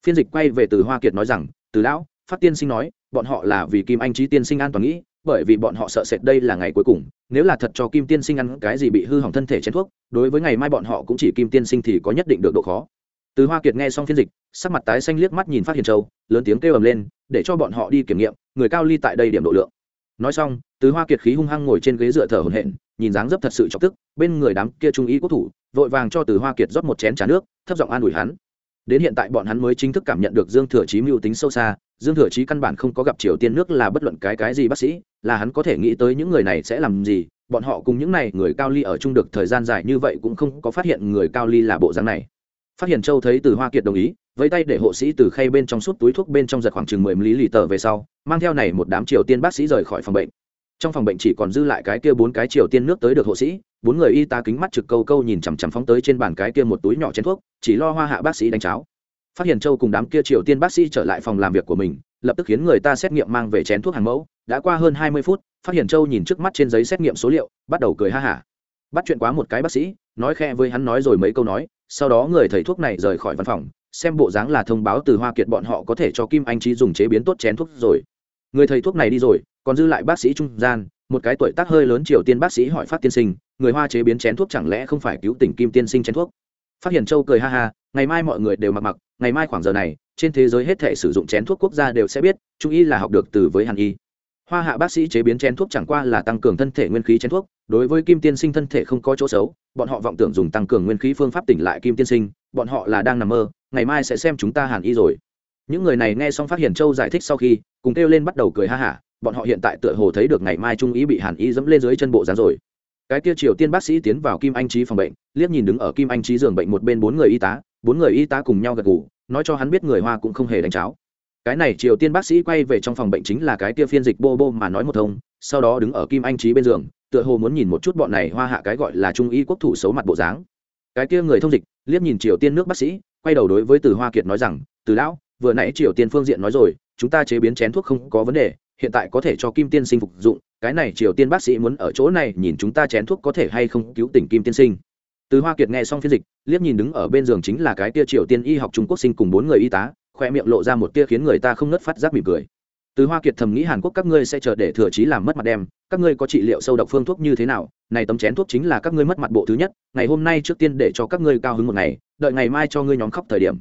Phiên dịch quay về từ hoa kiệt nói rằng, từ lão, phát tiên sinh nói, bọn họ là vì kim anh trí tiên sinh an toàn nghĩ, bởi vì bọn họ sợ sệt đây là ngày cuối cùng, nếu là thật cho kim tiên sinh ăn cái gì bị hư hỏng thân thể chén thuốc, đối với ngày mai bọn họ cũng chỉ kim tiên sinh thì có nhất định được độ khó. Từ hoa kiệt nghe xong phiên dịch, sắc mặt tái xanh liếc mắt nhìn phát hiện châu, lớn tiếng kêu ầm lên, để cho bọn họ đi kiểm nghiệm, người cao ly tại đây điểm độ lượng nói xong tứ hoa kiệt khí hung hăng ngồi trên ghế dựa thở hổn hển, nhìn dáng dấp thật sự chọc tức, bên người đám kia trung ý quốc thủ, vội vàng cho từ hoa kiệt rót một chén trà nước, thấp giọng an ủi hắn. Đến hiện tại bọn hắn mới chính thức cảm nhận được dương thừa chí mưu tính sâu xa, dương thừa chí căn bản không có gặp triều tiên nước là bất luận cái cái gì bác sĩ, là hắn có thể nghĩ tới những người này sẽ làm gì, bọn họ cùng những này người cao ly ở chung được thời gian dài như vậy cũng không có phát hiện người cao ly là bộ dáng này phát hiện châu thấy từ hoa kiệt đồng ý với tay để hộ sĩ từ khay bên trong suốt túi thuốc bên trong giật khoảng chừng mười lý lì tờ về sau, mang theo này một đám triều tiên bác sĩ rời khỏi phòng bệnh. Trong phòng bệnh chỉ còn dư lại cái kia bốn cái triều tiên nước tới được hộ sĩ, bốn người y tá kính mắt trực câu câu nhìn chằm chằm phóng tới trên bàn cái kia một túi nhỏ chén thuốc, chỉ lo hoa hạ bác sĩ đánh cháo. Phát hiện châu cùng đám kia triều tiên bác sĩ trở lại phòng làm việc của mình, lập tức khiến người ta xét nghiệm mang về chén thuốc hàng mẫu, đã qua hơn hai mươi phút, phát hiện châu nhìn trước mắt trên giấy xét nghiệm số liệu, bắt đầu cười ha hả. Bắt chuyện quá một cái bác sĩ, nói khe với hắn nói rồi mấy câu nói sau đó người thầy thuốc này rời khỏi văn phòng, xem bộ dáng là thông báo từ hoa kiệt bọn họ có thể cho kim anh trí dùng chế biến tốt chén thuốc rồi. Người thầy thuốc này đi rồi, còn dư lại bác sĩ trung gian, một cái tuổi tác hơi lớn triều tiên bác sĩ hỏi phát tiên sinh, người hoa chế biến chén thuốc chẳng lẽ không phải cứu tỉnh kim tiên sinh chén thuốc? Phát hiện châu cười ha ha, ngày mai mọi người đều mặc mặc, ngày mai khoảng giờ này, trên thế giới hết thể sử dụng chén thuốc quốc gia đều sẽ biết, trung y là học được từ với hàn y. Hoa hạ bác sĩ chế biến chén thuốc chẳng qua là tăng cường thân thể nguyên khí chén thuốc đối với kim tiên sinh thân thể không có chỗ xấu, bọn họ vọng tưởng dùng tăng cường nguyên khí phương pháp tỉnh lại kim tiên sinh, bọn họ là đang nằm mơ, ngày mai sẽ xem chúng ta hàn y rồi. Những người này nghe xong phát hiện châu giải thích sau khi, cùng kêu lên bắt đầu cười ha hả, bọn họ hiện tại tựa hồ thấy được ngày mai trung ý bị hàn y dẫm lên dưới chân bộ dán rồi. Cái kia triều tiên bác sĩ tiến vào kim anh trí phòng bệnh, liếc nhìn đứng ở kim anh trí giường bệnh một bên bốn người y tá, bốn người y tá cùng nhau gật ngủ nói cho hắn biết người hoa cũng không hề đánh cháo cái này triều tiên bác sĩ quay về trong phòng bệnh chính là cái kia phiên dịch bô bô mà nói một thông, sau đó đứng ở kim anh trí bên giường, tựa hồ muốn nhìn một chút bọn này hoa hạ cái gọi là trung y quốc thủ xấu mặt bộ dáng. Cái kia người thông dịch, liếc nhìn triều tiên nước bác sĩ, quay đầu đối với từ hoa kiệt nói rằng, từ lão, vừa nãy triều tiên phương diện nói rồi, chúng ta chế biến chén thuốc không có vấn đề, hiện tại có thể cho kim tiên sinh phục dụng, cái này triều tiên bác sĩ muốn ở chỗ này nhìn chúng ta chén thuốc có thể hay không cứu tỉnh kim tiên sinh. Từ hoa kiệt nghe xong phiên dịch, liếc nhìn đứng ở bên giường chính là cái kia triều tiên y học trung quốc sinh cùng bốn người y tá khoe miệng lộ ra một tia khiến người ta không ngất phát giác mỉm cười. Từ hoa kiệt thầm nghĩ hàn quốc các ngươi sẽ chờ để thừa trí làm mất mặt đem, các ngươi có trị liệu sâu độc phương thuốc như thế nào? Này tấm chén thuốc chính là các ngươi mất mặt bộ thứ nhất, ngày hôm nay trước tiên để cho các ngươi cao hứng một ngày, đợi ngày mai cho ngươi nhóm khóc thời điểm.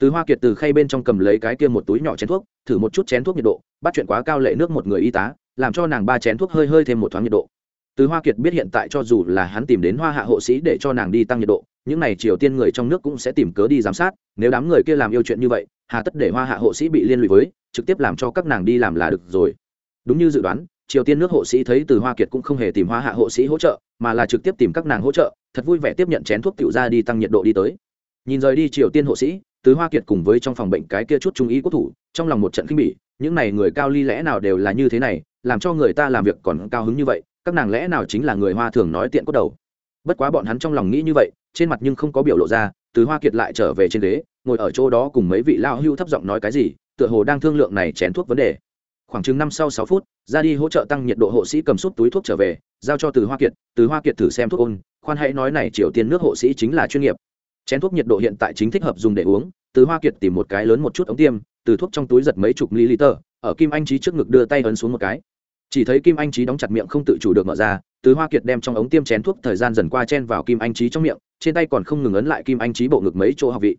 Từ hoa kiệt từ khay bên trong cầm lấy cái kia một túi nhỏ chén thuốc, thử một chút chén thuốc nhiệt độ, bắt chuyện quá cao lệ nước một người y tá, làm cho nàng ba chén thuốc hơi hơi thêm một thoáng nhiệt độ. Từ hoa kiệt biết hiện tại cho dù là hắn tìm đến hoa hạ hộ sĩ để cho nàng đi tăng nhiệt độ những n à y triều tiên người trong nước cũng sẽ tìm cớ đi giám sát, nếu đám người kia làm yêu chuyện như vậy, hà tất để hoa hạ hộ sĩ bị liên lụy với, trực tiếp làm cho các nàng đi làm là được rồi. Đúng như dự đoán, triều tiên nước hộ sĩ thấy từ hoa kiệt cũng không hề tìm hoa hạ hộ sĩ hỗ trợ, mà là trực tiếp tìm các nàng hỗ trợ, thật vui vẻ tiếp nhận chén thuốc tiểu ra đi tăng nhiệt độ đi tới. Nhìn rời đi triều tiên hộ sĩ, từ hoa kiệt cùng với trong phòng bệnh cái kia chút trung ý quốc thủ, trong lòng một trận khinh bỉ, những này người cao ly lẽ nào đều là như thế này, làm cho người ta làm việc còn cao hứng như vậy, các nàng lẽ nào chính là người hoa thường nói tiện cốt đầu. Bất quá bọn hắn trong lòng nghĩ như vậy trên mặt nhưng không có biểu lộ ra, từ hoa kiệt lại trở về trên ghế, ngồi ở chỗ đó cùng mấy vị lao hưu thấp giọng nói cái gì, tựa hồ đang thương lượng này chén thuốc vấn đề. Khoảng chừng năm sau sáu phút, ra đi hỗ trợ tăng nhiệt độ hộ sĩ cầm sút túi thuốc trở về, giao cho từ hoa kiệt, từ hoa kiệt thử xem thuốc ôn, khoan hãy nói này triều tiên nước hộ sĩ chính là chuyên nghiệp. Chén thuốc nhiệt độ hiện tại chính thích hợp dùng để uống, từ hoa kiệt tìm một cái lớn một chút ống tiêm, từ thuốc trong túi giật mấy chục ml ở kim anh trí trước ngực đưa tay ấn xuống một cái. Chỉ thấy kim anh trí đóng chặt miệng không tự chủ được mở ra, từ hoa kiệt đem trong ống tiêm chén thuốc thời gian dần qua chen vào kim anh trí trong miệng trên tay còn không ngừng ấn lại kim anh trí bộ ngực mấy chỗ học vị.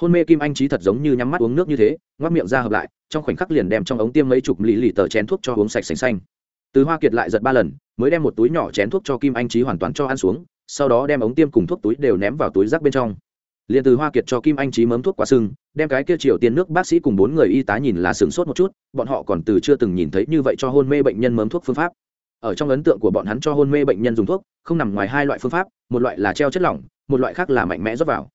Hôn mê kim anh trí thật giống như nhắm mắt uống nước như thế ngoắc miệng ra hợp lại, trong khoảnh khắc liền đem trong ống tiêm mấy chục lì lì tờ chén thuốc cho uống sạch sành xanh. Từ hoa kiệt lại giật ba lần, mới đem một túi nhỏ chén thuốc cho kim anh trí hoàn toàn cho ăn xuống, sau đó đem ống tiêm cùng thuốc túi đều ném vào túi rác bên trong. Liền từ hoa kiệt cho kim anh trí mớm thuốc qua sưng, đem cái kia triều tiên nước bác sĩ cùng bốn người y tá nhìn là sửng sốt một chút, bọn họ còn từ chưa từng nhìn thấy như vậy cho hôn mê bệnh nhân mớm thuốc phương pháp. Ở trong ấn tượng của bọn hắn cho hôn mê bệnh nhân dùng thuốc, không nằm ngoài hai loại phương pháp, một loại là treo chất lỏng một loại khác là mạnh mẽ rót vào.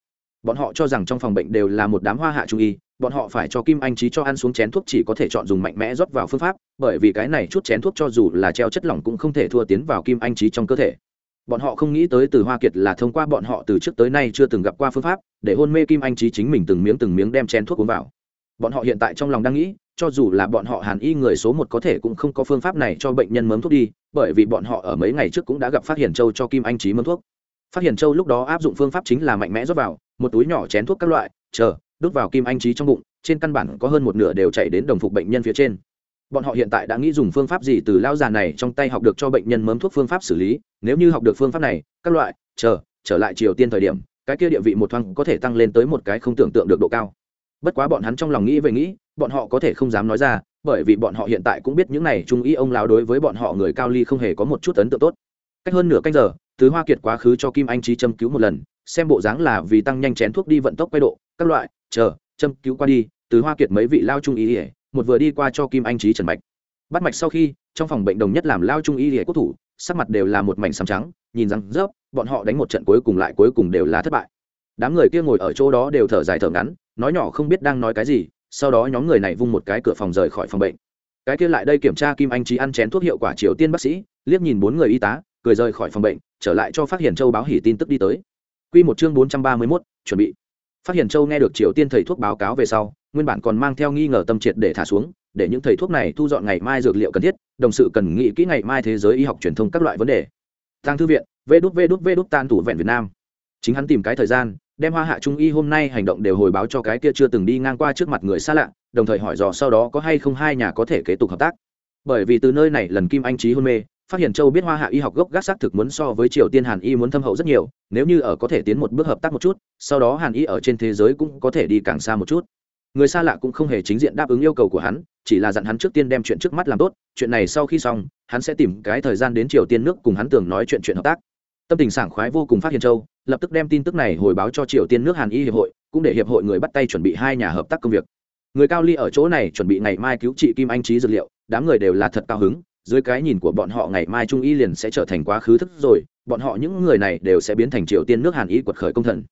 Bọn họ cho rằng trong phòng bệnh đều là một đám hoa hạ trung y, bọn họ phải cho kim anh trí cho ăn xuống chén thuốc chỉ có thể chọn dùng mạnh mẽ rót vào phương pháp, bởi vì cái này chút chén thuốc cho dù là treo chất lỏng cũng không thể thua tiến vào kim anh trí trong cơ thể. Bọn họ không nghĩ tới từ hoa kiệt là thông qua bọn họ từ trước tới nay chưa từng gặp qua phương pháp, để hôn mê kim anh trí chính mình từng miếng từng miếng đem chén thuốc uống vào. Bọn họ hiện tại trong lòng đang nghĩ, cho dù là bọn họ hàn y người số một có thể cũng không có phương pháp này cho bệnh nhân mớm thuốc đi, bởi vì bọn họ ở mấy ngày trước cũng đã gặp phát hiện châu cho kim anh trí mớm thuốc phát hiện châu lúc đó áp dụng phương pháp chính là mạnh mẽ rót vào, một túi nhỏ chén thuốc các loại, chờ, đút vào kim anh trí trong bụng, trên căn bản có hơn một nửa đều chạy đến đồng phục bệnh nhân phía trên. Bọn họ hiện tại đã nghĩ dùng phương pháp gì từ lao già này trong tay học được cho bệnh nhân mớm thuốc phương pháp xử lý, nếu như học được phương pháp này, các loại, chờ, trở lại triều tiên thời điểm, cái kia địa vị một thoáng có thể tăng lên tới một cái không tưởng tượng được độ cao. Bất quá bọn hắn trong lòng nghĩ về nghĩ, bọn họ có thể không dám nói ra, bởi vì bọn họ hiện tại cũng biết những này trung ý ông lao đối với bọn họ người cao ly không hề có một chút ấn tượng tốt. Cách hơn nửa canh giờ từ hoa kiệt quá khứ cho kim anh trí châm cứu một lần, xem bộ dáng là vì tăng nhanh chén thuốc đi vận tốc quay độ, các loại, chờ, châm cứu qua đi từ hoa kiệt mấy vị lao trung y ỉa một vừa đi qua cho kim anh trí trần mạch. Bắt mạch sau khi, trong phòng bệnh đồng nhất làm lao trung y ỉa quốc thủ, sắc mặt đều là một mảnh xám trắng, nhìn rằng, rớp, bọn họ đánh một trận cuối cùng lại cuối cùng đều là thất bại. Đám người kia ngồi ở chỗ đó đều thở dài thở ngắn, nói nhỏ không biết đang nói cái gì, sau đó nhóm người này vung một cái cửa phòng rời khỏi phòng bệnh. Cái kia lại đây kiểm tra kim anh trí ăn chén thuốc hiệu quả triều tiên bác sĩ, liếc nhìn bốn người y tá cười rời khỏi phòng bệnh trở lại cho phát hiện châu báo hỉ tin tức đi tới Quy một chương bốn trăm ba mươi 431, chuẩn bị. Phát hiện Châu nghe được Triều Tiên thầy thuốc báo cáo về sau, nguyên bản còn mang theo nghi ngờ tâm triệt để thả xuống, để những thầy thuốc này thu dọn ngày mai dược liệu cần thiết, đồng sự cần nghĩ kỹ ngày mai thế giới y học truyền thông các loại vấn đề. Tăng thư viện, vê đút vê đút vê đút tan thủ vẹn Việt Nam. Chính hắn tìm cái thời gian, đem Hoa Hạ Trung y hôm nay hành động đều hồi báo cho cái kia chưa từng đi ngang qua trước mặt người xa lạ, đồng thời hỏi dò sau đó có hay không hai nhà có thể kế tục hợp tác. Bởi vì từ nơi này lần Kim Anh Chí hôn mê, phát hiện châu biết hoa hạ y học gốc gác xác thực muốn so với triều tiên, hàn y muốn thâm hậu rất nhiều, nếu như ở có thể tiến một bước hợp tác một chút, sau đó hàn y ở trên thế giới cũng có thể đi càng xa một chút. Người xa lạ cũng không hề chính diện đáp ứng yêu cầu của hắn, chỉ là dặn hắn trước tiên đem chuyện trước mắt làm tốt, chuyện này sau khi xong, hắn sẽ tìm cái thời gian đến triều tiên nước cùng hắn tưởng nói chuyện chuyện hợp tác. Tâm tình sảng khoái vô cùng phát hiện châu, lập tức đem tin tức này hồi báo cho triều tiên nước hàn y hiệp hội, cũng để hiệp hội người bắt tay chuẩn bị hai nhà hợp tác công việc. Người cao ly ở chỗ này chuẩn bị ngày mai cứu trị kim anh trí dược liệu, đám người đều là thật cao hứng dưới cái nhìn của bọn họ ngày mai trung y liền sẽ trở thành quá khứ thức rồi, bọn họ những người này đều sẽ biến thành triều tiên nước hàn y quật khởi công thần.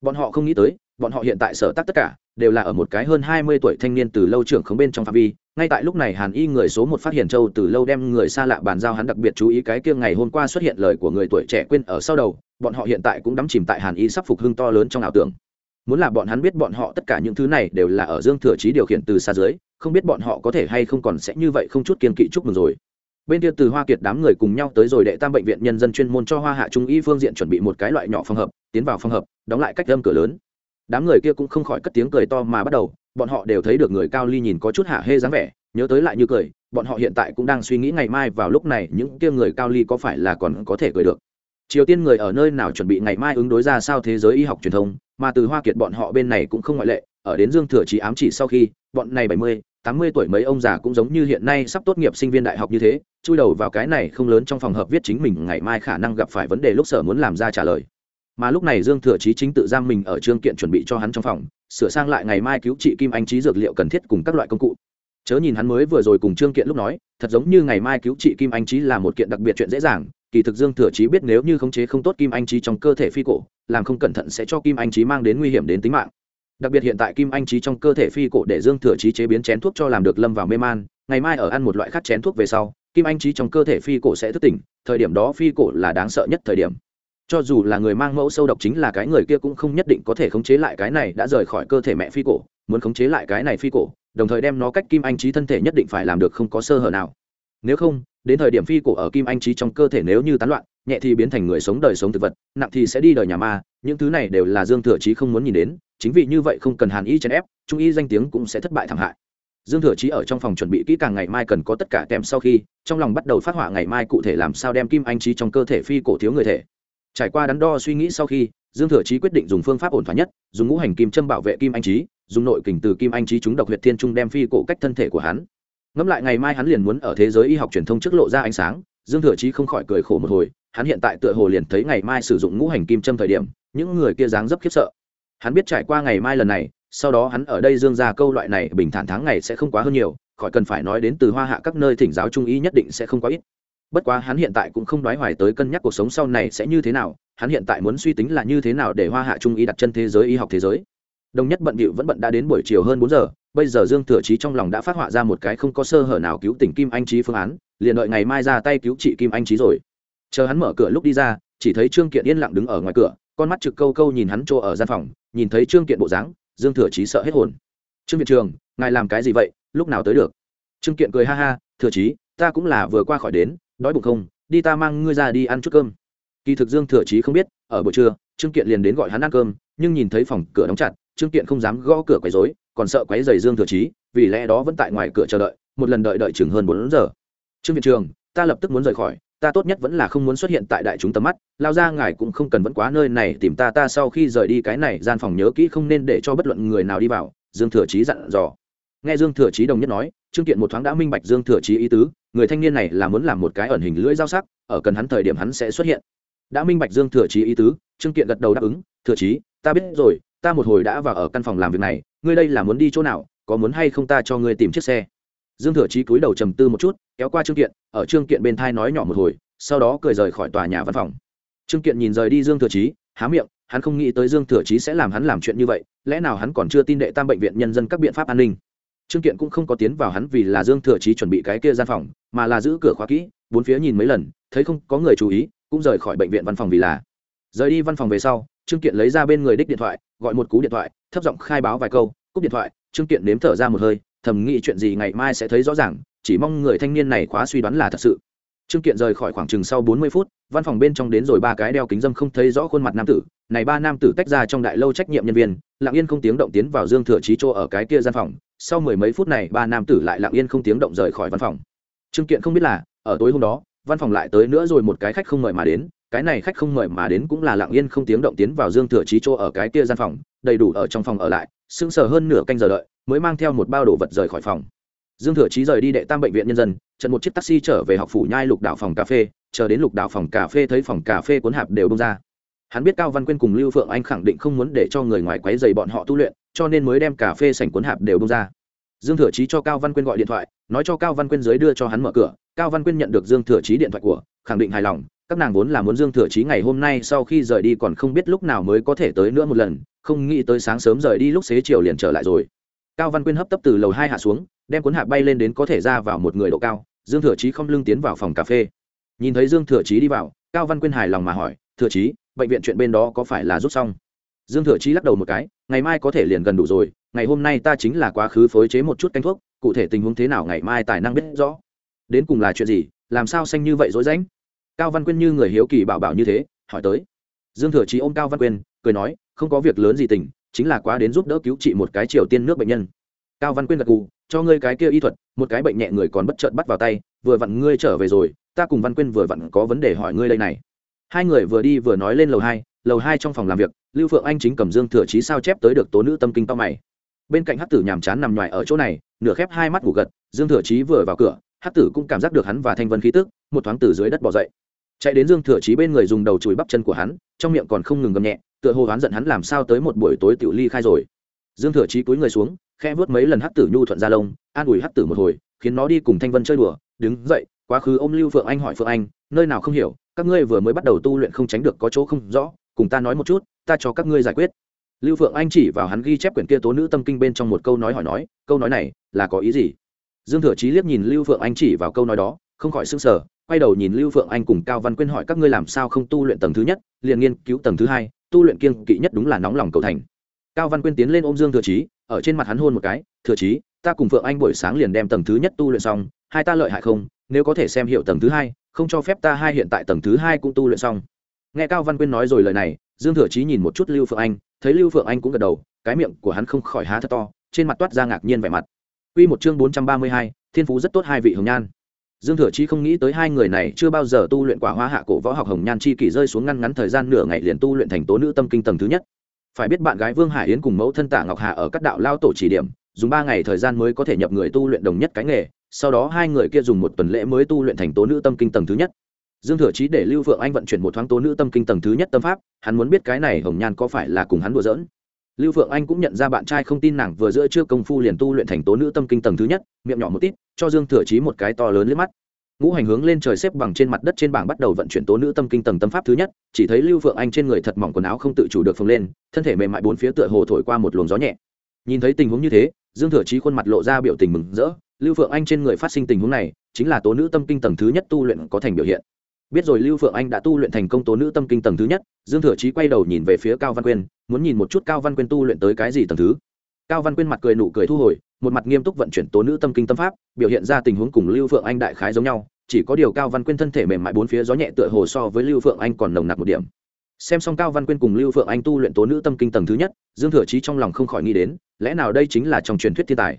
Bọn họ không nghĩ tới, bọn họ hiện tại sở tác tất cả, đều là ở một cái hơn hai mươi tuổi thanh niên từ lâu trưởng không bên trong phạm vi. Ngay tại lúc này hàn y người số một phát hiện châu từ lâu đem người xa lạ bàn giao hắn đặc biệt chú ý cái kia ngày hôm qua xuất hiện lời của người tuổi trẻ quên ở sau đầu, bọn họ hiện tại cũng đắm chìm tại hàn y sắp phục hưng to lớn trong ảo tưởng. Muốn là bọn hắn biết bọn họ tất cả những thứ này đều là ở dương thừa trí điều khiển từ xa dưới, không biết bọn họ có thể hay không còn sẽ như vậy không chút kiên kỵ chúc mừng rồi bên kia từ hoa kiệt đám người cùng nhau tới rồi đệ tam bệnh viện nhân dân chuyên môn cho hoa hạ trung y phương diện chuẩn bị một cái loại nhỏ phòng hợp, tiến vào phòng hợp, đóng lại cách âm cửa lớn. Đám người kia cũng không khỏi cất tiếng cười to mà bắt đầu, bọn họ đều thấy được người cao ly nhìn có chút hạ hê dáng vẻ, nhớ tới lại như cười, bọn họ hiện tại cũng đang suy nghĩ ngày mai vào lúc này những kia người cao ly có phải là còn có thể cười được. Triều tiên người ở nơi nào chuẩn bị ngày mai ứng đối ra sao thế giới y học truyền thông, mà từ hoa kiệt bọn họ bên này cũng không ngoại lệ, ở đến dương thừa trí ám chỉ sau khi, bọn này bảy mươi tám mươi tuổi mấy ông già cũng giống như hiện nay sắp tốt nghiệp sinh viên đại học như thế, chui đầu vào cái này không lớn trong phòng hợp viết chính mình, ngày mai khả năng gặp phải vấn đề lúc sở muốn làm ra trả lời. Mà lúc này dương thừa chí chính tự giam mình ở trương kiện chuẩn bị cho hắn trong phòng, sửa sang lại ngày mai cứu trị kim anh trí dược liệu cần thiết cùng các loại công cụ. Chớ nhìn hắn mới vừa rồi cùng trương kiện lúc nói, thật giống như ngày mai cứu trị kim anh trí là một kiện đặc biệt chuyện dễ dàng, kỳ thực dương thừa chí biết nếu như khống chế không tốt kim anh trí trong cơ thể phi cổ, làm không cẩn thận sẽ cho kim anh trí mang đến nguy hiểm đến tính mạng đặc biệt hiện tại kim anh trí trong cơ thể phi cổ để dương thừa trí chế biến chén thuốc cho làm được lâm vào mê man, ngày mai ở ăn một loại khác chén thuốc về sau, kim anh trí trong cơ thể phi cổ sẽ thức tỉnh, thời điểm đó phi cổ là đáng sợ nhất thời điểm. Cho dù là người mang mẫu sâu độc chính là cái người kia cũng không nhất định có thể khống chế lại cái này đã rời khỏi cơ thể mẹ phi cổ, muốn khống chế lại cái này phi cổ, đồng thời đem nó cách kim anh trí thân thể nhất định phải làm được không có sơ hở nào. Nếu không, đến thời điểm phi cổ ở kim anh trí trong cơ thể nếu như tán loạn nhẹ thì biến thành người sống đời sống thực vật, nặng thì sẽ đi đời nhà ma, những thứ này đều là dương thừa chí không muốn nhìn đến, chính vì như vậy không cần hàn y chèn ép, trung y danh tiếng cũng sẽ thất bại thảm hại. Dương thừa chí ở trong phòng chuẩn bị kỹ càng ngày mai cần có tất cả kèm sau khi, trong lòng bắt đầu phát họa ngày mai cụ thể làm sao đem kim anh trí trong cơ thể phi cổ thiếu người thể. Trải qua đắn đo suy nghĩ sau khi, dương thừa chí quyết định dùng phương pháp ổn thỏa nhất, dùng ngũ hành kim châm bảo vệ kim anh trí dùng nội kình từ kim anh trí chúng độc huyệt thiên trung đem phi cổ cách thân thể của hắn. Ngẫm lại ngày mai hắn liền muốn ở thế giới y học truyền thông trước lộ ra ánh sáng, dương thừa chí không khỏi cười khổ một hồi hắn hiện tại tựa hồ liền thấy ngày mai sử dụng ngũ hành kim châm thời điểm, những người kia dáng dấp khiếp sợ. Hắn biết trải qua ngày mai lần này, sau đó hắn ở đây dương ra câu loại này bình thản tháng ngày sẽ không quá hơn nhiều, khỏi cần phải nói đến từ hoa hạ các nơi thỉnh giáo trung ý nhất định sẽ không quá ít. Bất quá hắn hiện tại cũng không nói hoài tới cân nhắc cuộc sống sau này sẽ như thế nào, hắn hiện tại muốn suy tính là như thế nào để hoa hạ trung ý đặt chân thế giới y học thế giới. Đồng nhất bận bịu vẫn bận đã đến buổi chiều hơn bốn giờ, bây giờ dương thừa chí trong lòng đã phát họa ra một cái không có sơ hở nào cứu tỉnh kim anh trí phương án, liền đợi ngày mai ra tay cứu trị kim anh trí rồi chờ hắn mở cửa lúc đi ra, chỉ thấy trương kiện yên lặng đứng ở ngoài cửa, con mắt trực câu câu nhìn hắn chỗ ở gian phòng, nhìn thấy trương kiện bộ dáng, dương thừa chí sợ hết hồn. Trương viện trường ngài làm cái gì vậy? Lúc nào tới được? Trương kiện cười ha ha, thừa chí, ta cũng là vừa qua khỏi đến, đói bụng không? Đi ta mang ngươi ra đi ăn chút cơm. Kỳ thực dương thừa chí không biết, ở buổi trưa, trương kiện liền đến gọi hắn ăn cơm, nhưng nhìn thấy phòng cửa đóng chặt, trương kiện không dám gõ cửa quấy rối, còn sợ quấy giày dương thừa chí, vì lẽ đó vẫn tại ngoài cửa chờ đợi, một lần đợi đợi chừng hơn bốn giờ. Trương viện trường ta lập tức muốn rời khỏi ta tốt nhất vẫn là không muốn xuất hiện tại đại chúng tầm mắt, lao ra ngài cũng không cần vẫn quá nơi này tìm ta ta sau khi rời đi cái này, gian phòng nhớ kỹ không nên để cho bất luận người nào đi vào, dương thừa chí dặn dò. Nghe dương thừa chí đồng nhất nói, trương kiện một thoáng đã minh bạch dương thừa chí ý tứ, người thanh niên này là muốn làm một cái ẩn hình lưỡi dao sắc, ở cần hắn thời điểm hắn sẽ xuất hiện. Đã minh bạch dương thừa chí ý tứ, trương kiện gật đầu đáp ứng, thừa chí, ta biết rồi, ta một hồi đã vào ở căn phòng làm việc này, ngươi đây là muốn đi chỗ nào, có muốn hay không ta cho ngươi tìm chiếc xe? Dương thừa chí cúi đầu trầm tư một chút, kéo qua trương kiện, ở trương kiện bên thai nói nhỏ một hồi, sau đó cười rời khỏi tòa nhà văn phòng. Trương kiện nhìn rời đi dương thừa chí, há miệng, hắn không nghĩ tới dương thừa chí sẽ làm hắn làm chuyện như vậy, lẽ nào hắn còn chưa tin đệ tam bệnh viện nhân dân các biện pháp an ninh? Trương kiện cũng không có tiến vào hắn vì là dương thừa chí chuẩn bị cái kia gian phòng, mà là giữ cửa khóa kỹ, bốn phía nhìn mấy lần, thấy không có người chú ý, cũng rời khỏi bệnh viện văn phòng vì là. Rời đi văn phòng về sau, trương kiện lấy ra bên người đích điện thoại, gọi một cú điện thoại, thấp giọng khai báo vài câu, cúp điện thoại, trương kiện nếm thở ra một hơi thầm nghĩ chuyện gì ngày mai sẽ thấy rõ ràng, chỉ mong người thanh niên này khóa suy đoán là thật sự. Trương kiện rời khỏi khoảng chừng sau bốn mươi phút, văn phòng bên trong đến rồi ba cái đeo kính dâm không thấy rõ khuôn mặt nam tử. Này ba nam tử tách ra trong đại lâu trách nhiệm nhân viên, lặng yên không tiếng động tiến vào dương thừa trí chỗ ở cái kia gian phòng. Sau mười mấy phút này, ba nam tử lại lặng yên không tiếng động rời khỏi văn phòng. Trương kiện không biết là, ở tối hôm đó, văn phòng lại tới nữa rồi một cái khách không mời mà đến. Cái này khách không mời mà đến cũng là lặng yên không tiếng động tiến vào dương thừa trí chỗ ở cái kia gian phòng, đầy đủ ở trong phòng ở lại, sững sờ hơn nửa canh giờ đợi mới mang theo một bao đồ vật rời khỏi phòng. Dương thừa chí rời đi đệ tam bệnh viện nhân dân trận một chiếc taxi trở về học phủ nhai lục đảo phòng cà phê, chờ đến lục đảo phòng cà phê thấy phòng cà phê cuốn hạp đều bông ra. Hắn biết cao văn quyên cùng lưu phượng anh khẳng định không muốn để cho người ngoài quấy dày bọn họ tu luyện, cho nên mới đem cà phê sành cuốn hạp đều bông ra. Dương thừa chí cho cao văn quyên gọi điện thoại, nói cho cao văn quyên dưới đưa cho hắn mở cửa. Cao văn quyên nhận được dương thừa chí điện thoại của, khẳng định hài lòng, các nàng vốn là muốn dương thừa chí ngày hôm nay sau khi rời đi còn không biết lúc nào mới có thể tới nữa một lần, không nghĩ tới sáng sớm rời đi lúc xế chiều liền trở lại rồi cao văn quyên hấp tấp từ lầu hai hạ xuống, đem cuốn hạ bay lên đến có thể ra vào một người độ cao, dương thừa chí không lưng tiến vào phòng cà phê. Nhìn thấy dương thừa chí đi vào, cao văn quyên hài lòng mà hỏi, thừa chí, bệnh viện chuyện bên đó có phải là rút xong? Dương thừa chí lắc đầu một cái, ngày mai có thể liền gần đủ rồi, ngày hôm nay ta chính là quá khứ phối chế một chút canh thuốc, cụ thể tình huống thế nào ngày mai tài năng biết rõ. Đến cùng là chuyện gì, làm sao xanh như vậy dối rãnh? Cao văn quyên như người hiếu kỳ bảo bảo như thế, hỏi tới. Dương thừa chí ôm cao văn quyên, cười nói, không có việc lớn gì tình chính là quá đến giúp đỡ cứu trị một cái triều tiên nước bệnh nhân. Cao văn quyên gật gù, cho ngươi cái kia y thuật, một cái bệnh nhẹ người còn bất chợt bắt vào tay, vừa vặn ngươi trở về rồi, ta cùng văn quyên vừa vặn có vấn đề hỏi ngươi đây này. Hai người vừa đi vừa nói lên lầu hai lầu hai trong phòng làm việc, lưu phượng anh chính cầm dương thừa chí sao chép tới được tố nữ tâm kinh to mày. Bên cạnh Hát tử nhàm chán nằm ngoài ở chỗ này, nửa khép hai mắt ngủ gật, dương thừa chí vừa vào cửa Hát tử cũng cảm giác được hắn và thanh vân khí tức, một thoáng từ dưới đất bỏ dậy. Chạy đến dương thừa chí bên người dùng đầu chùi bắp chân của hắn, trong miệng còn không ngừng gầm nhẹ tựa hồ oán giận hắn làm sao tới một buổi tối tiểu ly khai rồi. Dương thừa chí cúi người xuống khe vớt mấy lần hắc tử nhu thuận ra lông, an ủi hắc tử một hồi, khiến nó đi cùng thanh vân chơi đùa, đứng dậy, quá khứ ôm lưu phượng anh hỏi phượng anh, nơi nào không hiểu, các ngươi vừa mới bắt đầu tu luyện không tránh được có chỗ không rõ, cùng ta nói một chút, ta cho các ngươi giải quyết. Lưu phượng anh chỉ vào hắn ghi chép quyển kia tố nữ tâm kinh bên trong một câu nói hỏi nói, câu nói này là có ý gì? Dương thừa chí liếc nhìn lưu phượng anh chỉ vào câu nói đó, không khỏi s ư n g sở quay đầu nhìn lưu phượng anh cùng cao văn quyên hỏi các ngươi làm sao không tu luyện tầng thứ nhất, liền nghiên cứu tầng thứ hai tu luyện kiên kỵ nhất đúng là nóng lòng cầu thành. Cao văn quyên tiến lên ôm dương thừa chí ở trên mặt hắn hôn một cái thừa chí ta cùng phượng anh buổi sáng liền đem tầng thứ nhất tu luyện xong hai ta lợi hại không? Nếu có thể xem hiệu tầng thứ hai không cho phép ta hai hiện tại tầng thứ hai cũng tu luyện xong. Nghe cao văn quyên nói rồi lời này dương thừa chí nhìn một chút lưu phượng anh thấy lưu phượng anh cũng gật đầu cái miệng của hắn không khỏi há thật to trên mặt toát ra ngạc nhiên vẻ mặt. Quy một chương bốn trăm ba mươi hai, thiên phú rất tốt hai vị hồng nhan dương thừa chí không nghĩ tới hai người này chưa bao giờ tu luyện quả hoa hạ cổ võ học hồng nhan chi kỷ rơi xuống ngăn ngắn thời gian nửa ngày liền tu luyện thành tố nữ tâm kinh tầng thứ nhất. Phải biết bạn gái vương hải yến cùng mẫu thân tạ ngọc hà ở các đạo lao tổ chỉ điểm, dùng ba ngày thời gian mới có thể nhập người tu luyện đồng nhất cái nghề, sau đó hai người kia dùng một tuần lễ mới tu luyện thành tố nữ tâm kinh tầng thứ nhất. Dương thừa chí để lưu phượng anh vận chuyển một thoáng tố nữ tâm kinh tầng thứ nhất tâm pháp, hắn muốn biết cái này hồng nhan có phải là cùng hắn đùa giỡn lưu phượng anh cũng nhận ra bạn trai không tin nàng vừa giữa chưa công phu liền tu luyện thành tố nữ tâm kinh tầng thứ nhất, miệng nhỏ một tít, cho dương thừa chí một cái to lớn liếc mắt. Ngũ hành hướng lên trời xếp bằng trên mặt đất trên bảng bắt đầu vận chuyển tố nữ tâm kinh tầng tâm pháp thứ nhất, chỉ thấy lưu phượng anh trên người thật mỏng quần áo không tự chủ được phồng lên, thân thể mềm mại bốn phía tựa hồ thổi qua một luồng gió nhẹ. Nhìn thấy tình huống như thế, dương thừa chí khuôn mặt lộ ra biểu tình mừng rỡ. Lưu phượng anh trên người phát sinh tình huống này, chính là tố nữ tâm kinh tầng thứ nhất tu luyện có thành biểu hiện biết rồi lưu phượng anh đã tu luyện thành công tố nữ tâm kinh tầng thứ nhất, dương thừa chí quay đầu nhìn về phía cao văn quyên, muốn nhìn một chút cao văn quyên tu luyện tới cái gì tầng thứ. Cao văn quyên mặt cười nụ cười thu hồi, một mặt nghiêm túc vận chuyển tố nữ tâm kinh tâm pháp, biểu hiện ra tình huống cùng lưu phượng anh đại khái giống nhau, chỉ có điều cao văn quyên thân thể mềm mại bốn phía gió nhẹ tựa hồ so với lưu phượng anh còn nồng nặc một điểm. Xem xong cao văn quyên cùng lưu phượng anh tu luyện tố nữ tâm kinh tầng thứ nhất, dương thừa chí trong lòng không khỏi nghĩ đến, lẽ nào đây chính là trong truyền thuyết thiên tài?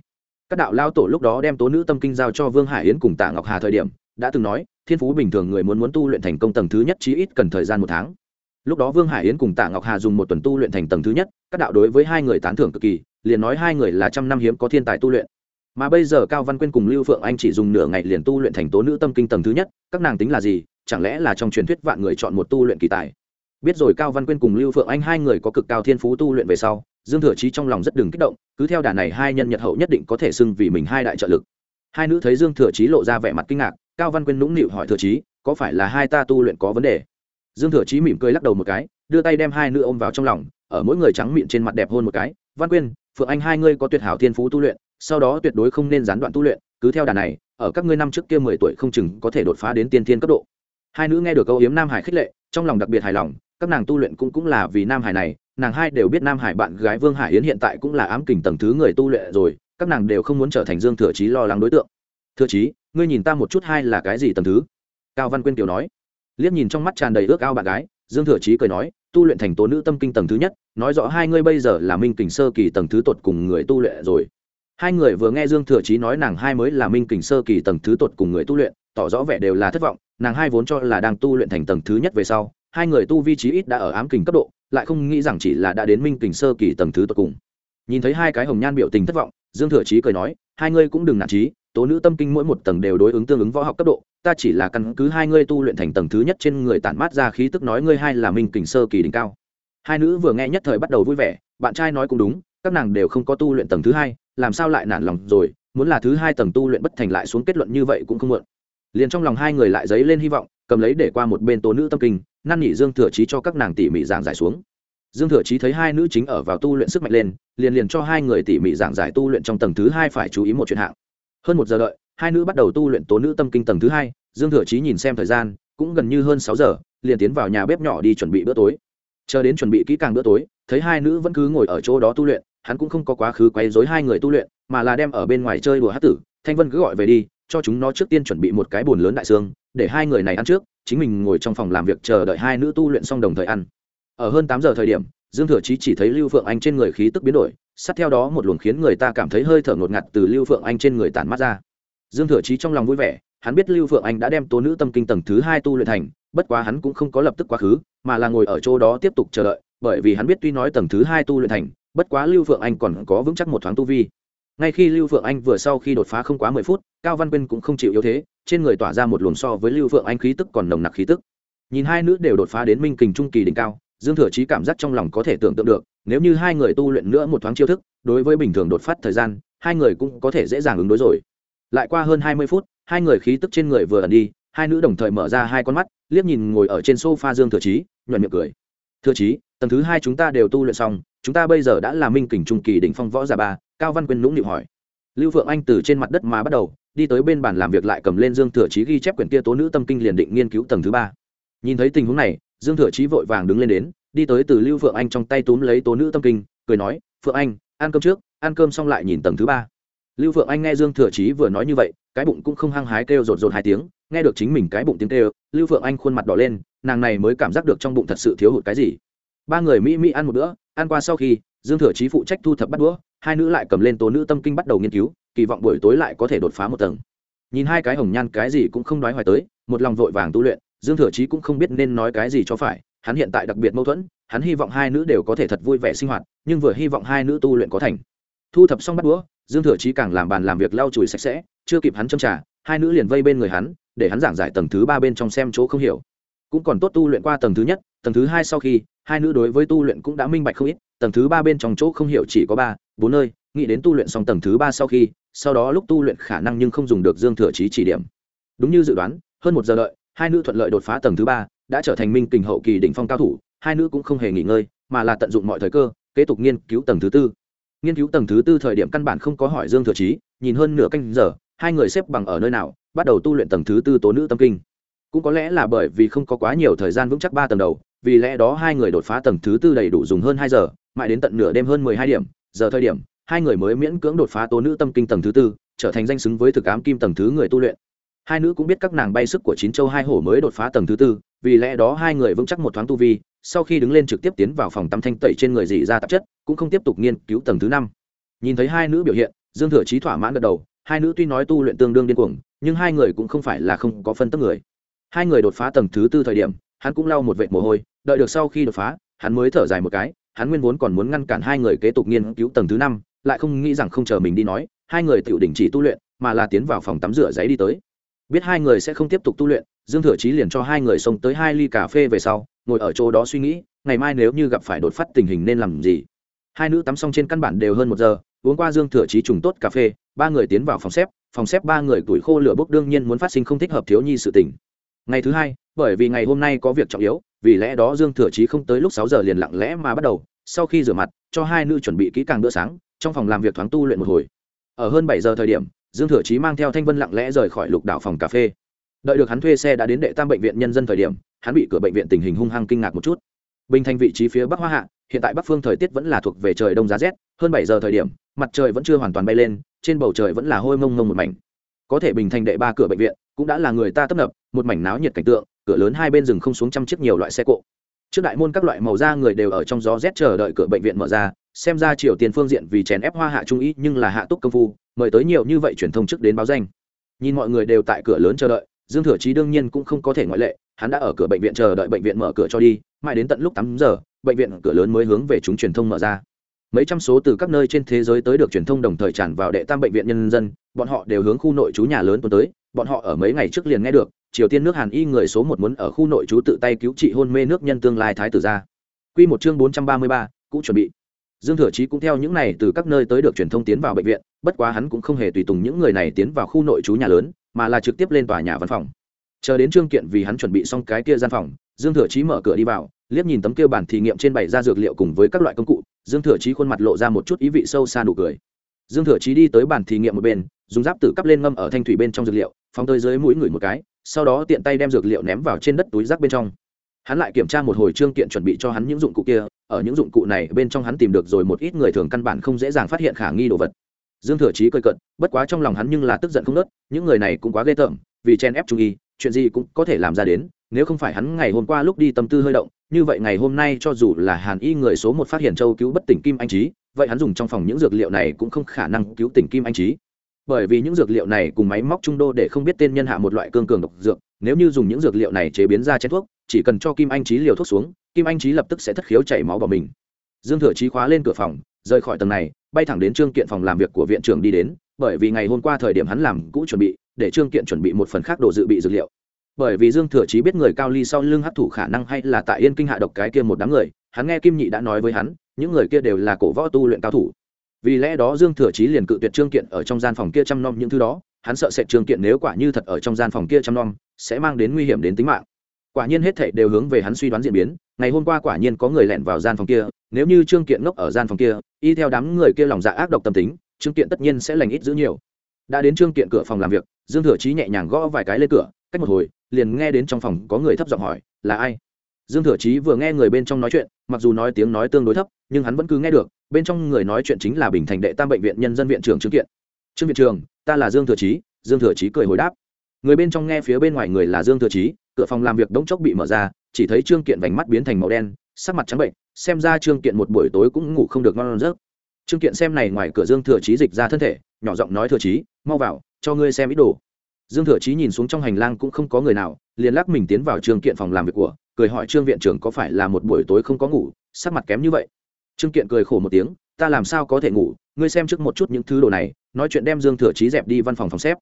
Các đạo lao tổ lúc đó đem tố nữ tâm kinh giao cho vương hải yến cùng tạ ngọc hà thời điểm đã từng nói, thiên phú bình thường người muốn muốn tu luyện thành công tầng thứ nhất chí ít cần thời gian một tháng. Lúc đó vương hải yến cùng tạ ngọc hà dùng một tuần tu luyện thành tầng thứ nhất, các đạo đối với hai người tán thưởng cực kỳ, liền nói hai người là trăm năm hiếm có thiên tài tu luyện. Mà bây giờ cao văn quyên cùng lưu phượng anh chỉ dùng nửa ngày liền tu luyện thành tố nữ tâm kinh tầng thứ nhất, các nàng tính là gì? Chẳng lẽ là trong truyền thuyết vạn người chọn một tu luyện kỳ tài? Biết rồi cao văn quyên cùng lưu phượng anh hai người có cực cao thiên phú tu luyện về sau, dương thừa chí trong lòng rất đừng kích động, cứ theo đà này hai nhân nhật hậu nhất định có thể xưng vì mình hai đại trợ lực. Hai nữ thấy dương thừa chí lộ ra vẻ mặt kinh ngạc cao văn quyên nũng nịu hỏi thừa chí, có phải là hai ta tu luyện có vấn đề? Dương thừa chí mỉm cười lắc đầu một cái, đưa tay đem hai nữ ôm vào trong lòng, ở mỗi người trắng miệng trên mặt đẹp hôn một cái. Văn quyên, phượng anh hai ngươi có tuyệt hảo thiên phú tu luyện, sau đó tuyệt đối không nên gián đoạn tu luyện, cứ theo đà này, ở các ngươi năm trước kia mười tuổi không chừng có thể đột phá đến tiên thiên cấp độ. Hai nữ nghe được câu hiếm nam hải khích lệ, trong lòng đặc biệt hài lòng, các nàng tu luyện cũng cũng là vì nam hải này, nàng hai đều biết nam hải bạn gái vương hải yến hiện tại cũng là ám kình tầng thứ người tu luyện rồi, các nàng đều không muốn trở thành dương thừa chí lo lắng đối tượng. Thừa chí ngươi nhìn ta một chút hai là cái gì tầng thứ? Cao văn quyên kiều nói. Liếc nhìn trong mắt tràn đầy ước ao bạn gái, dương thừa chí cười nói, tu luyện thành tố nữ tâm kinh tầng thứ nhất, nói rõ hai ngươi bây giờ là minh kình sơ kỳ tầng thứ tột cùng người tu luyện rồi. Hai người vừa nghe dương thừa chí nói nàng hai mới là minh kình sơ kỳ tầng thứ tột cùng người tu luyện, tỏ rõ vẻ đều là thất vọng, nàng hai vốn cho là đang tu luyện thành tầng thứ nhất về sau, hai người tu vi trí ít đã ở ám kình cấp độ, lại không nghĩ rằng chỉ là đã đến minh kình sơ kỳ tầng thứ tột cùng. Nhìn thấy hai cái hồng nhan biểu tình thất vọng, dương thừa chí cười nói, hai ngươi cũng đừng nản trí tố nữ tâm kinh mỗi một tầng đều đối ứng tương ứng võ học cấp độ, ta chỉ là căn cứ hai ngươi tu luyện thành tầng thứ nhất trên người tản mát ra khí tức nói ngươi hai là minh kình sơ kỳ đỉnh cao. Hai nữ vừa nghe nhất thời bắt đầu vui vẻ, bạn trai nói cũng đúng, các nàng đều không có tu luyện tầng thứ hai, làm sao lại nản lòng rồi, muốn là thứ hai tầng tu luyện bất thành lại xuống kết luận như vậy cũng không muộn. Liền trong lòng hai người lại dấy lên hy vọng, cầm lấy để qua một bên tố nữ tâm kinh, năn nỉ dương thừa chí cho các nàng tỉ mỉ giảng giải xuống. Dương thừa chí thấy hai nữ chính ở vào tu luyện sức mạnh lên, liền liền cho hai người tỉ mỉ giảng giải tu luyện trong tầng thứ hai phải chú ý một chuyện hạng hơn một giờ đợi, hai nữ bắt đầu tu luyện tố nữ tâm kinh tầng thứ hai, dương thừa chí nhìn xem thời gian, cũng gần như hơn sáu giờ, liền tiến vào nhà bếp nhỏ đi chuẩn bị bữa tối. Chờ đến chuẩn bị kỹ càng bữa tối, thấy hai nữ vẫn cứ ngồi ở chỗ đó tu luyện, hắn cũng không có quá khứ quấy rối hai người tu luyện, mà là đem ở bên ngoài chơi đùa hát tử. Thanh vân cứ gọi về đi, cho chúng nó trước tiên chuẩn bị một cái bồn lớn đại xương, để hai người này ăn trước, chính mình ngồi trong phòng làm việc chờ đợi hai nữ tu luyện xong đồng thời ăn. Ở hơn tám giờ thời điểm, dương thừa chí chỉ thấy lưu phượng anh trên người khí tức biến đổi sát theo đó một luồng khiến người ta cảm thấy hơi thở ngột ngạt từ lưu phượng anh trên người tản mắt ra. Dương thừa chí trong lòng vui vẻ, hắn biết lưu phượng anh đã đem tố nữ tâm kinh tầng thứ hai tu luyện thành, bất quá hắn cũng không có lập tức quá khứ, mà là ngồi ở chỗ đó tiếp tục chờ đợi, bởi vì hắn biết tuy nói tầng thứ hai tu luyện thành, bất quá lưu phượng anh còn có vững chắc một thoáng tu vi. Ngay khi lưu phượng anh vừa sau khi đột phá không quá mười phút, cao văn quyên cũng không chịu yếu thế, trên người tỏa ra một luồng so với lưu phượng anh khí tức còn nồng nặc khí tức. Nhìn hai nữ đều đột phá đến minh kình trung kỳ đỉnh cao dương thừa chí cảm giác trong lòng có thể tưởng tượng được, nếu như hai người tu luyện nữa một thoáng chiêu thức, đối với bình thường đột phát thời gian, hai người cũng có thể dễ dàng ứng đối rồi. Lại qua hơn hai mươi phút, hai người khí tức trên người vừa ẩn đi, hai nữ đồng thời mở ra hai con mắt, liếc nhìn ngồi ở trên sofa dương thừa chí nhuận miệng cười. Thừa chí, tầng thứ hai chúng ta đều tu luyện xong, chúng ta bây giờ đã là minh kình trung kỳ đỉnh phong võ giả ba, cao văn quyên nũng nịu hỏi. Lưu phượng anh từ trên mặt đất mà bắt đầu, đi tới bên bàn làm việc lại cầm lên dương thừa chí ghi chép quyển kia tố nữ tâm kinh liền định nghiên cứu tầng thứ ba. Nhìn thấy tình huống này dương thừa chí vội vàng đứng lên đến, đi tới từ lưu phượng anh trong tay túm lấy tố nữ tâm kinh, cười nói, phượng anh, ăn cơm trước, ăn cơm xong lại nhìn tầng thứ ba. Lưu phượng anh nghe dương thừa chí vừa nói như vậy, cái bụng cũng không hăng hái kêu rột rột hai tiếng, nghe được chính mình cái bụng tiếng kêu, lưu phượng anh khuôn mặt đỏ lên, nàng này mới cảm giác được trong bụng thật sự thiếu hụt cái gì. Ba người mỹ mỹ ăn một bữa, ăn qua sau khi, dương thừa chí phụ trách thu thập bắt đũa, hai nữ lại cầm lên tố nữ tâm kinh bắt đầu nghiên cứu, kỳ vọng buổi tối lại có thể đột phá một tầng. Nhìn hai cái hồng nhan cái gì cũng không nói hoài tới, một lòng vội vàng tu luyện dương thừa chí cũng không biết nên nói cái gì cho phải, hắn hiện tại đặc biệt mâu thuẫn, hắn hy vọng hai nữ đều có thể thật vui vẻ sinh hoạt, nhưng vừa hy vọng hai nữ tu luyện có thành. Thu thập xong bắt đũa, dương thừa chí càng làm bàn làm việc lau chùi sạch sẽ, chưa kịp hắn châm trả hai nữ liền vây bên người hắn, để hắn giảng giải tầng thứ ba bên trong xem chỗ không hiểu. Cũng còn tốt tu luyện qua tầng thứ nhất, tầng thứ hai sau khi, hai nữ đối với tu luyện cũng đã minh bạch không ít, tầng thứ ba bên trong chỗ không hiểu chỉ có ba, bốn nơi, nghĩ đến tu luyện xong tầng thứ ba sau khi, sau đó lúc tu luyện khả năng nhưng không dùng được dương thừa chí chỉ điểm. Đúng như dự đoán, hơn một giờ đợi hai nữ thuận lợi đột phá tầng thứ ba, đã trở thành minh kình hậu kỳ đỉnh phong cao thủ, hai nữ cũng không hề nghỉ ngơi, mà là tận dụng mọi thời cơ, kế tục nghiên cứu tầng thứ tư. Nghiên cứu tầng thứ tư thời điểm căn bản không có hỏi dương thừa trí nhìn hơn nửa canh giờ, hai người xếp bằng ở nơi nào, bắt đầu tu luyện tầng thứ tư tố nữ tâm kinh. Cũng có lẽ là bởi vì không có quá nhiều thời gian vững chắc ba tầng đầu, vì lẽ đó hai người đột phá tầng thứ tư đầy đủ dùng hơn hai giờ, mãi đến tận nửa đêm hơn mười hai điểm. Giờ thời điểm, hai người mới miễn cưỡng đột phá tố nữ tâm kinh tầng thứ tư, trở thành danh xứng với thực ám kim tầng thứ người tu luyện hai nữ cũng biết các nàng bay sức của chín châu hai hổ mới đột phá tầng thứ tư, vì lẽ đó hai người vững chắc một thoáng tu vi, sau khi đứng lên trực tiếp tiến vào phòng tắm thanh tẩy trên người dì ra tạp chất, cũng không tiếp tục nghiên cứu tầng thứ năm. Nhìn thấy hai nữ biểu hiện, dương thừa trí thỏa mãn gật đầu, hai nữ tuy nói tu luyện tương đương điên cuồng, nhưng hai người cũng không phải là không có phân tức người. Hai người đột phá tầng thứ tư thời điểm, hắn cũng lau một vệt mồ hôi, đợi được sau khi đột phá, hắn mới thở dài một cái, hắn nguyên vốn còn muốn ngăn cản hai người kế tục nghiên cứu tầng thứ năm, lại không nghĩ rằng không chờ mình đi nói, hai người tự đình chỉ tu luyện, mà là tiến vào phòng tắm rửa giấy đi tới biết hai người sẽ không tiếp tục tu luyện, dương thừa chí liền cho hai người xông tới hai ly cà phê về sau, ngồi ở chỗ đó suy nghĩ, ngày mai nếu như gặp phải đột phát tình hình nên làm gì. Hai nữ tắm xong trên căn bản đều hơn một giờ, uống qua dương thừa chí trùng tốt cà phê, ba người tiến vào phòng xếp phòng xếp ba người tuổi khô lửa bốc đương nhiên muốn phát sinh không thích hợp thiếu nhi sự tình. Ngày thứ hai, bởi vì ngày hôm nay có việc trọng yếu, vì lẽ đó dương thừa chí không tới lúc sáu giờ liền lặng lẽ mà bắt đầu, sau khi rửa mặt, cho hai nữ chuẩn bị kỹ càng bữa sáng, trong phòng làm việc thoáng tu luyện một hồi. Ở hơn bảy giờ thời điểm dương thừa chí mang theo thanh vân lặng lẽ rời khỏi lục đảo phòng cà phê. Đợi được hắn thuê xe đã đến đệ tam bệnh viện nhân dân thời điểm, hắn bị cửa bệnh viện tình hình hung hăng kinh ngạc một chút. Bình thành vị trí phía bắc hoa hạ, hiện tại bắc phương thời tiết vẫn là thuộc về trời đông giá rét, hơn bảy giờ thời điểm, mặt trời vẫn chưa hoàn toàn bay lên, trên bầu trời vẫn là hôi mông mông một mảnh. Có thể bình thành đệ ba cửa bệnh viện cũng đã là người ta tấp nập, một mảnh náo nhiệt cảnh tượng, cửa lớn hai bên rừng không xuống trăm chiếc nhiều loại xe cộ. Trước đại môn các loại màu da người đều ở trong gió rét chờ đợi cửa bệnh viện mở ra, xem ra triều tiền phương diện vì chèn ép hoa hạ trung ý nhưng là hạ túc công phu mời tới nhiều như vậy truyền thông trước đến báo danh. Nhìn mọi người đều tại cửa lớn chờ đợi, dương thừa chí đương nhiên cũng không có thể ngoại lệ, hắn đã ở cửa bệnh viện chờ đợi bệnh viện mở cửa cho đi, mãi đến tận lúc tám giờ, bệnh viện cửa lớn mới hướng về chúng truyền thông mở ra. Mấy trăm số từ các nơi trên thế giới tới được truyền thông đồng thời tràn vào đệ tam bệnh viện nhân dân, bọn họ đều hướng khu nội trú nhà lớn tuần tới, bọn họ ở mấy ngày trước liền nghe được, triều tiên nước hàn y người số một muốn ở khu nội trú tự tay cứu trị hôn mê nước nhân tương lai thái tử ra. Quy một chương bốn trăm ba mươi ba cũng chuẩn bị dương thừa chí cũng theo những này từ các nơi tới được truyền thông tiến vào bệnh viện, bất quá hắn cũng không hề tùy tùng những người này tiến vào khu nội trú nhà lớn, mà là trực tiếp lên tòa nhà văn phòng. Chờ đến trương kiện vì hắn chuẩn bị xong cái kia gian phòng, dương thừa chí mở cửa đi vào, liếc nhìn tấm kia bản thí nghiệm trên bày ra dược liệu cùng với các loại công cụ, dương thừa chí khuôn mặt lộ ra một chút ý vị sâu xa nụ cười. Dương thừa chí đi tới bản thí nghiệm một bên, dùng giáp tử cắp lên ngâm ở thanh thủy bên trong dược liệu, phóng tới dưới mũi người một cái, sau đó tiện tay đem dược liệu ném vào trên đất túi rác bên trong hắn lại kiểm tra một hồi trương kiện chuẩn bị cho hắn những dụng cụ kia, ở những dụng cụ này bên trong hắn tìm được rồi một ít người thường căn bản không dễ dàng phát hiện khả nghi đồ vật. Dương thừa chí cười cận bất quá trong lòng hắn nhưng là tức giận không nớt, những người này cũng quá ghê tởm, vì chen ép trung y chuyện gì cũng có thể làm ra đến, nếu không phải hắn ngày hôm qua lúc đi tâm tư hơi động, như vậy ngày hôm nay cho dù là hàn y người số một phát hiện châu cứu bất tỉnh kim anh trí vậy hắn dùng trong phòng những dược liệu này cũng không khả năng cứu tỉnh kim anh trí bởi vì những dược liệu này cùng máy móc trung đô để không biết tên nhân hạ một loại cương cường độc dược nếu như dùng những dược liệu này chế biến ra chén thuốc, chỉ cần cho kim anh trí liều thuốc xuống, kim anh trí lập tức sẽ thất khiếu chảy máu vào mình. Dương thừa trí khóa lên cửa phòng, rời khỏi tầng này, bay thẳng đến trương kiện phòng làm việc của viện trưởng đi đến, bởi vì ngày hôm qua thời điểm hắn làm cũ chuẩn bị, để trương kiện chuẩn bị một phần khác đồ dự bị dược liệu. Bởi vì dương thừa chí biết người cao ly sau lưng hấp thụ khả năng hay là tại yên kinh hạ độc cái kia một đám người, hắn nghe kim nhị đã nói với hắn, những người kia đều là cổ võ tu luyện cao thủ. Vì lẽ đó dương thừa chí liền cự tuyệt trương kiện ở trong gian phòng kia chăm nom những thứ đó hắn sợ sệt trương kiện nếu quả như thật ở trong gian phòng kia chăm nom, sẽ mang đến nguy hiểm đến tính mạng. Quả nhiên hết thảy đều hướng về hắn suy đoán diễn biến, ngày hôm qua quả nhiên có người lẻn vào gian phòng kia, nếu như trương kiện ngốc ở gian phòng kia, y theo đám người kia lòng dạ ác độc tâm tính, trương kiện tất nhiên sẽ lành ít giữ nhiều. Đã đến trương kiện cửa phòng làm việc, dương thừa chí nhẹ nhàng gõ vài cái lên cửa, cách một hồi, liền nghe đến trong phòng có người thấp giọng hỏi, là ai? Dương thừa chí vừa nghe người bên trong nói chuyện, mặc dù nói tiếng nói tương đối thấp, nhưng hắn vẫn cứ nghe được, bên trong người nói chuyện chính là bình thành đệ tam bệnh viện nhân dân viện trưởng trương kiện trương viện trường, ta là dương thừa chí, dương thừa chí cười hồi đáp. Người bên trong nghe phía bên ngoài người là dương thừa chí, cửa phòng làm việc đống chốc bị mở ra, chỉ thấy trương kiện vành mắt biến thành màu đen, sắc mặt trắng bệnh, xem ra trương kiện một buổi tối cũng ngủ không được ngon giấc. Trương kiện xem này ngoài cửa dương thừa chí dịch ra thân thể, nhỏ giọng nói thừa chí, mau vào, cho ngươi xem ít đồ. Dương thừa chí nhìn xuống trong hành lang cũng không có người nào, liền lắc mình tiến vào trương kiện phòng làm việc của, cười hỏi trương viện trưởng có phải là một buổi tối không có ngủ, sắc mặt kém như vậy. Trương kiện cười khổ một tiếng, ta làm sao có thể ngủ, ngươi xem trước một chút những thứ đồ này nói chuyện đem dương thừa chí dẹp đi văn phòng phòng xếp.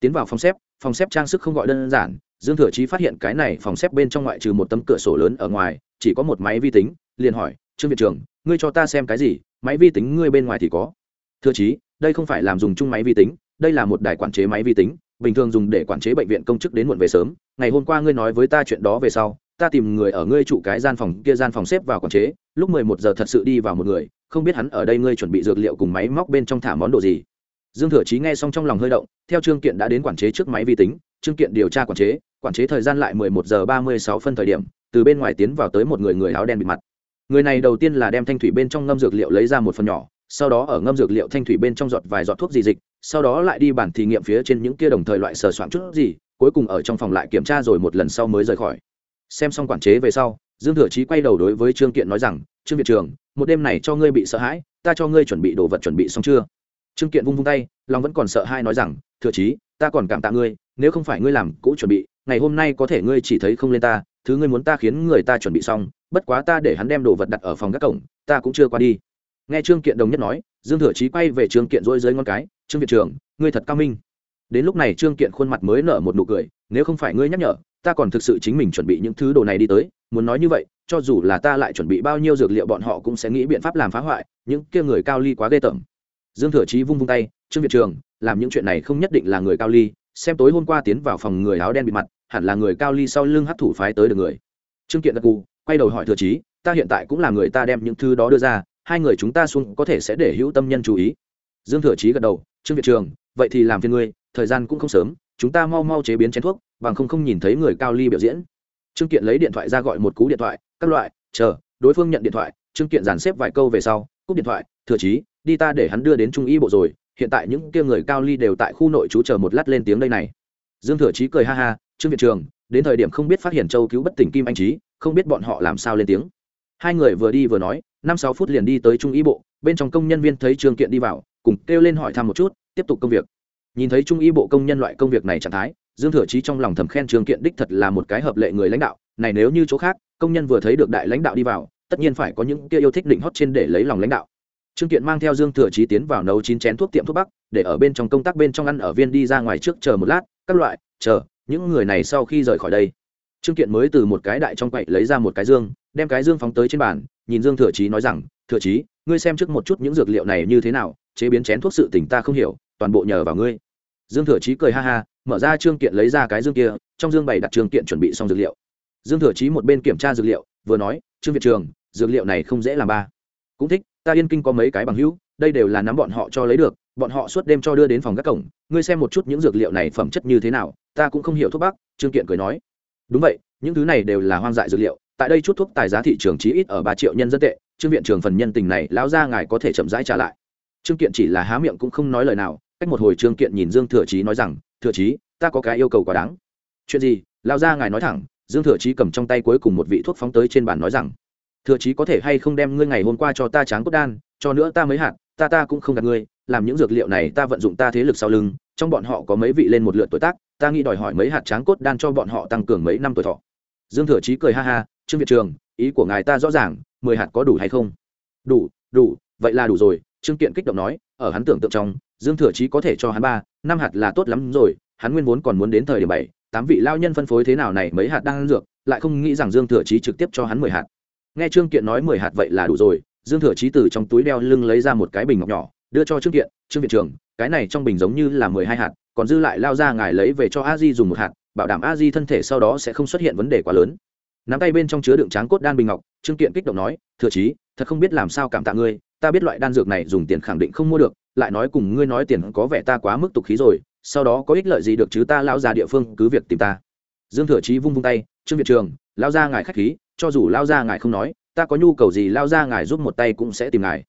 Tiến vào phòng xếp phòng xếp trang sức không gọi đơn giản, dương thừa chí phát hiện cái này phòng xếp bên trong ngoại trừ một tấm cửa sổ lớn ở ngoài, chỉ có một máy vi tính, liền hỏi, trương viện trưởng, ngươi cho ta xem cái gì? Máy vi tính ngươi bên ngoài thì có. Thừa chí, đây không phải làm dùng chung máy vi tính, đây là một đài quản chế máy vi tính, bình thường dùng để quản chế bệnh viện công chức đến muộn về sớm. Ngày hôm qua ngươi nói với ta chuyện đó về sau, ta tìm người ở ngươi trụ cái gian phòng kia gian phòng xếp vào quản chế, lúc mười một giờ thật sự đi vào một người, không biết hắn ở đây ngươi chuẩn bị dược liệu cùng máy móc bên trong thả món đồ gì dương thừa chí nghe xong trong lòng hơi động, theo trương kiện đã đến quản chế trước máy vi tính, trương kiện điều tra quản chế quản chế thời gian lại mười một giờ ba mươi sáu phân thời điểm, từ bên ngoài tiến vào tới một người người áo đen bịt mặt. Người này đầu tiên là đem thanh thủy bên trong ngâm dược liệu lấy ra một phần nhỏ, sau đó ở ngâm dược liệu thanh thủy bên trong giọt vài giọt thuốc gì dịch, sau đó lại đi bản thí nghiệm phía trên những kia đồng thời loại sờ soạn chút gì, cuối cùng ở trong phòng lại kiểm tra rồi một lần sau mới rời khỏi. Xem xong quản chế về sau, dương thừa chí quay đầu đối với trương kiện nói rằng, trương viện trường một đêm này cho ngươi bị sợ hãi, ta cho ngươi chuẩn bị đồ vật chuẩn bị xong chưa? Trương kiện vung vung tay, lòng vẫn còn sợ hai nói rằng, thừa chí, ta còn cảm tạ ngươi, nếu không phải ngươi làm cũ chuẩn bị, ngày hôm nay có thể ngươi chỉ thấy không lên ta, thứ ngươi muốn ta khiến người ta chuẩn bị xong, bất quá ta để hắn đem đồ vật đặt ở phòng các cổng, ta cũng chưa qua đi. Nghe trương kiện đồng nhất nói, dương thừa chí quay về trương kiện dỗi dưới ngón cái, trương viện trưởng, ngươi thật cao minh. Đến lúc này trương kiện khuôn mặt mới nở một nụ cười, nếu không phải ngươi nhắc nhở, ta còn thực sự chính mình chuẩn bị những thứ đồ này đi tới, muốn nói như vậy, cho dù là ta lại chuẩn bị bao nhiêu dược liệu bọn họ cũng sẽ nghĩ biện pháp làm phá hoại, những kia người cao ly quá ghê tởm dương thừa chí vung vung tay, trương Việt trường, làm những chuyện này không nhất định là người cao ly, xem tối hôm qua tiến vào phòng người áo đen bị mặt, hẳn là người cao ly sau lưng hấp thủ phái tới được người. Trương kiện gật cù quay đầu hỏi thừa chí, ta hiện tại cũng là người ta đem những thứ đó đưa ra, hai người chúng ta xuống có thể sẽ để hữu tâm nhân chú ý. Dương thừa chí gật đầu, trương Việt trường, vậy thì làm phiền ngươi, thời gian cũng không sớm, chúng ta mau mau chế biến chén thuốc, bằng không không nhìn thấy người cao ly biểu diễn. Trương kiện lấy điện thoại ra gọi một cú điện thoại, các loại, chờ, đối phương nhận điện thoại. Trương kiện dàn xếp vài câu về sau, cúp điện thoại, thừa chí đi ta để hắn đưa đến trung y bộ rồi, hiện tại những kia người cao ly đều tại khu nội trú chờ một lát lên tiếng đây này. Dương thừa chí cười ha ha, trương viện trường, đến thời điểm không biết phát hiện châu cứu bất tỉnh kim anh trí không biết bọn họ làm sao lên tiếng. Hai người vừa đi vừa nói, năm sáu phút liền đi tới trung y bộ, bên trong công nhân viên thấy trương kiện đi vào, cùng kêu lên hỏi thăm một chút, tiếp tục công việc. Nhìn thấy trung y bộ công nhân loại công việc này trạng thái, dương thừa chí trong lòng thầm khen trương kiện đích thật là một cái hợp lệ người lãnh đạo, này nếu như chỗ khác, công nhân vừa thấy được đại lãnh đạo đi vào, tất nhiên phải có những kia yêu thích định hót trên để lấy lòng lãnh đạo trương kiện mang theo dương thừa chí tiến vào nấu chín chén thuốc tiệm thuốc bắc, để ở bên trong công tác bên trong ăn ở viên đi ra ngoài trước chờ một lát, các loại, chờ, những người này sau khi rời khỏi đây. Trương kiện mới từ một cái đại trong quậy lấy ra một cái dương, đem cái dương phóng tới trên bàn, nhìn dương thừa chí nói rằng, thừa chí, ngươi xem trước một chút những dược liệu này như thế nào, chế biến chén thuốc sự tình ta không hiểu, toàn bộ nhờ vào ngươi. Dương thừa chí cười ha ha, mở ra trương kiện lấy ra cái dương kia, trong dương bày đặt trương kiện chuẩn bị xong dược liệu. Dương thừa chí một bên kiểm tra dược liệu, vừa nói, trương việt trường, dược liệu này không dễ làm ba. Cũng thích ta yên kinh có mấy cái bằng hữu, đây đều là nắm bọn họ cho lấy được, bọn họ suốt đêm cho đưa đến phòng các cổng, ngươi xem một chút những dược liệu này phẩm chất như thế nào, ta cũng không hiểu thuốc bắc, trương kiện cười nói. Đúng vậy, những thứ này đều là hoang dại dược liệu, tại đây chút thuốc tài giá thị trường chí ít ở ba triệu nhân dân tệ, trương viện trường phần nhân tình này, lão ra ngài có thể chậm rãi trả lại. Trương kiện chỉ là há miệng cũng không nói lời nào, cách một hồi trương kiện nhìn dương thừa chí nói rằng, thừa chí, ta có cái yêu cầu quá đáng. Chuyện gì? Lão ra ngài nói thẳng, dương thừa chí cầm trong tay cuối cùng một vị thuốc phóng tới trên bàn nói rằng thừa chí có thể hay không đem ngươi ngày hôm qua cho ta tráng cốt đan, cho nữa ta mới hạt, ta ta cũng không gạt ngươi, làm những dược liệu này ta vận dụng ta thế lực sau lưng, trong bọn họ có mấy vị lên một lượt tuổi tác, ta nghĩ đòi hỏi mấy hạt tráng cốt đan cho bọn họ tăng cường mấy năm tuổi thọ. Dương thừa chí cười ha ha, trương việt trường, ý của ngài ta rõ ràng, mười hạt có đủ hay không? Đủ đủ, vậy là đủ rồi, trương kiện kích động nói, ở hắn tưởng tượng trong, dương thừa chí có thể cho hắn ba, năm hạt là tốt lắm rồi, hắn nguyên vốn còn muốn đến thời điểm bảy, tám vị lao nhân phân phối thế nào này, mấy hạt đang dược, lại không nghĩ rằng dương thừa chí trực tiếp cho hắn mười hạt nghe trương kiện nói mười hạt vậy là đủ rồi, dương thừa trí từ trong túi đeo lưng lấy ra một cái bình ngọc nhỏ, đưa cho trương kiện, trương viện trưởng, cái này trong bình giống như là mười hai hạt, còn dư lại lao ra ngài lấy về cho a di dùng một hạt, bảo đảm a di thân thể sau đó sẽ không xuất hiện vấn đề quá lớn. Nắm tay bên trong chứa đựng tráng cốt đan bình ngọc, trương kiện kích động nói, thừa trí thật không biết làm sao cảm tạ ngươi, ta biết loại đan dược này dùng tiền khẳng định không mua được, lại nói cùng ngươi nói tiền có vẻ ta quá mức tục khí rồi, sau đó có ích lợi gì được chứ ta lao ra địa phương cứ việc tìm ta. Dương thừa trí vung vung tay, trương viện trường lao ra ngài k h á c h khí, cho dù lao ra ngài không nói, ta có nhu cầu gì lao ra ngài giúp một tay cũng sẽ tìm ngài.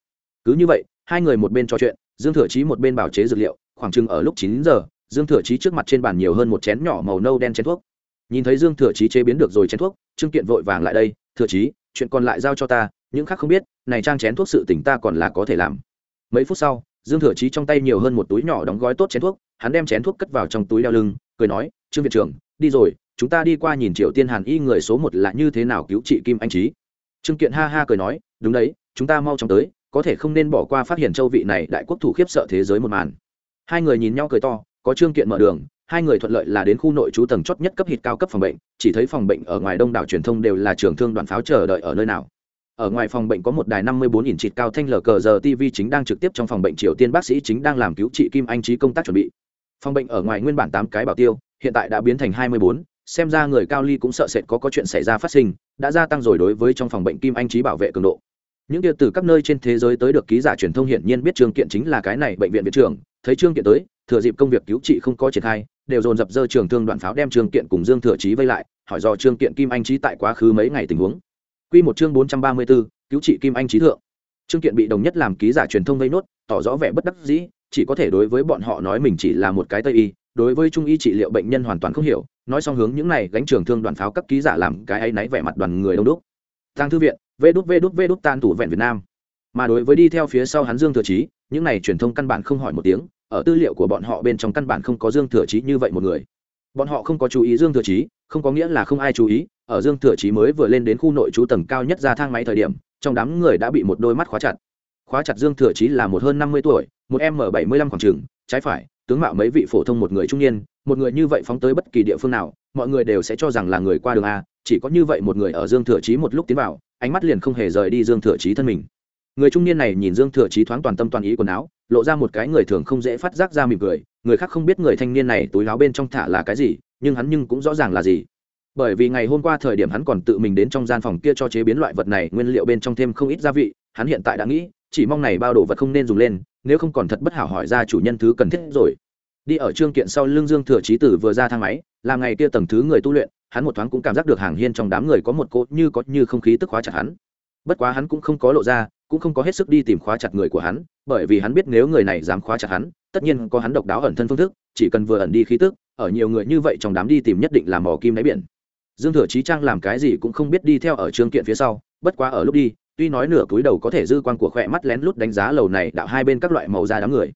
Cứ như vậy, hai người một bên trò chuyện, dương thừa chí một bên bảo chế dược liệu, khoảng chừng ở lúc chín giờ, dương thừa chí trước mặt trên bàn nhiều hơn một chén nhỏ màu nâu đen chén thuốc. Nhìn thấy dương thừa chí chế biến được rồi chén thuốc, trương kiện vội vàng lại đây, thừa chí, chuyện còn lại giao cho ta, những khác không biết, này trang chén thuốc sự tỉnh ta còn là có thể làm. Mấy phút sau, dương thừa chí trong tay nhiều hơn một túi nhỏ đóng gói tốt chén thuốc, hắn đem chén thuốc cất vào trong túi đeo lưng, cười nói, trương viện trưởng, đi rồi chúng ta đi qua nhìn triệu tiên hàn y người số một là như thế nào cứu trị kim anh trí trương kiện ha ha cười nói, đúng đấy, chúng ta mau chóng tới, có thể không nên bỏ qua phát hiện châu vị này đại quốc thủ khiếp sợ thế giới một màn. Hai người nhìn nhau cười to, có trương kiện mở đường, hai người thuận lợi là đến khu nội trú tầng chót nhất cấp hít cao cấp phòng bệnh, chỉ thấy phòng bệnh ở ngoài đông đảo truyền thông đều là trường thương đoàn pháo chờ đợi ở nơi nào. Ở ngoài phòng bệnh có một đài năm mươi bốn cao thanh lờ cờ giờ tv chính đang trực tiếp trong phòng bệnh triều tiên bác sĩ chính đang làm cứu trị kim anh trí công tác chuẩn bị. Phòng bệnh ở ngoài nguyên bản tám cái bảo tiêu, hiện tại đã biến thành hai mươi bốn xem ra người cao ly cũng sợ sệt có có chuyện xảy ra phát sinh đã gia tăng rồi đối với trong phòng bệnh kim anh trí bảo vệ cường độ. Những kia từ các nơi trên thế giới tới được ký giả truyền thông hiển nhiên biết trương kiện chính là cái này bệnh viện viện trưởng. Thấy trương kiện tới thừa dịp công việc cứu trị không có triển khai đều dồn dập dơ trường thương đoạn pháo đem trương kiện cùng dương thừa trí vây lại hỏi do trương kiện kim anh trí tại quá khứ mấy ngày tình huống. Quy một chương bốn trăm ba mươi 434, cứu trị kim anh trí thượng. Trương kiện bị đồng nhất làm ký giả truyền thông vây nốt tỏ rõ vẻ bất đắc dĩ chỉ có thể đối với bọn họ nói mình chỉ là một cái tây y đối với trung y trị liệu bệnh nhân hoàn toàn không hiểu nói xong hướng những này gánh trường thương đoàn pháo các ký giả làm cái ấy náy vẻ mặt đoàn người đông đúc. Tăng thư viện, vê đút vê đút vê đút tan thủ vẹn việt nam. Mà đối với đi theo phía sau hắn dương thừa chí, những này truyền thông căn bản không hỏi một tiếng, ở tư liệu của bọn họ bên trong căn bản không có dương thừa chí như vậy một người. Bọn họ không có chú ý dương thừa chí, không có nghĩa là không ai chú ý, ở dương thừa chí mới vừa lên đến khu nội trú tầng cao nhất ra thang máy thời điểm, trong đám người đã bị một đôi mắt khóa chặt. Khóa chặt dương thừa chí là một hơn năm mươi tuổi, một m bảy mươi lăm khoảng trừng trái phải, tướng mạo mấy vị phổ thông một người trung niên một người như vậy phóng tới bất kỳ địa phương nào, mọi người đều sẽ cho rằng là người qua đường a, chỉ có như vậy một người ở dương thừa chí một lúc tiến vào, ánh mắt liền không hề rời đi dương thừa chí thân mình. Người trung niên này nhìn dương thừa chí thoáng toàn tâm toàn ý quần áo, lộ ra một cái người thường không dễ phát giác ra mỉm cười, người khác không biết người thanh niên này túi láo bên trong thả là cái gì, nhưng hắn nhưng cũng rõ ràng là gì. Bởi vì ngày hôm qua thời điểm hắn còn tự mình đến trong gian phòng kia cho chế biến loại vật này, nguyên liệu bên trong thêm không ít gia vị, hắn hiện tại đã nghĩ, chỉ mong này bao đồ vật không nên dùng lên, nếu không còn thật bất hảo hỏi ra chủ nhân thứ cần thiết rồi đi ở trương kiện sau lưng dương thừa trí tử vừa ra thang máy làm ngày kia tầng thứ người tu luyện, hắn một thoáng cũng cảm giác được hàng hiên trong đám người có một cỗ như có như không khí tức khóa chặt hắn. Bất quá hắn cũng không có lộ ra, cũng không có hết sức đi tìm khóa chặt người của hắn, bởi vì hắn biết nếu người này dám khóa chặt hắn, tất nhiên có hắn độc đáo ẩn thân phương thức, chỉ cần vừa ẩn đi khí tức, ở nhiều người như vậy trong đám đi tìm nhất định là mò kim đáy biển. Dương thừa trí trang làm cái gì cũng không biết đi theo ở trương kiện phía sau, bất quá ở lúc đi, tuy nói nửa túi đầu có thể dư quan của khỏe mắt lén lút đánh giá lầu này, đạo hai bên các loại màu da đám người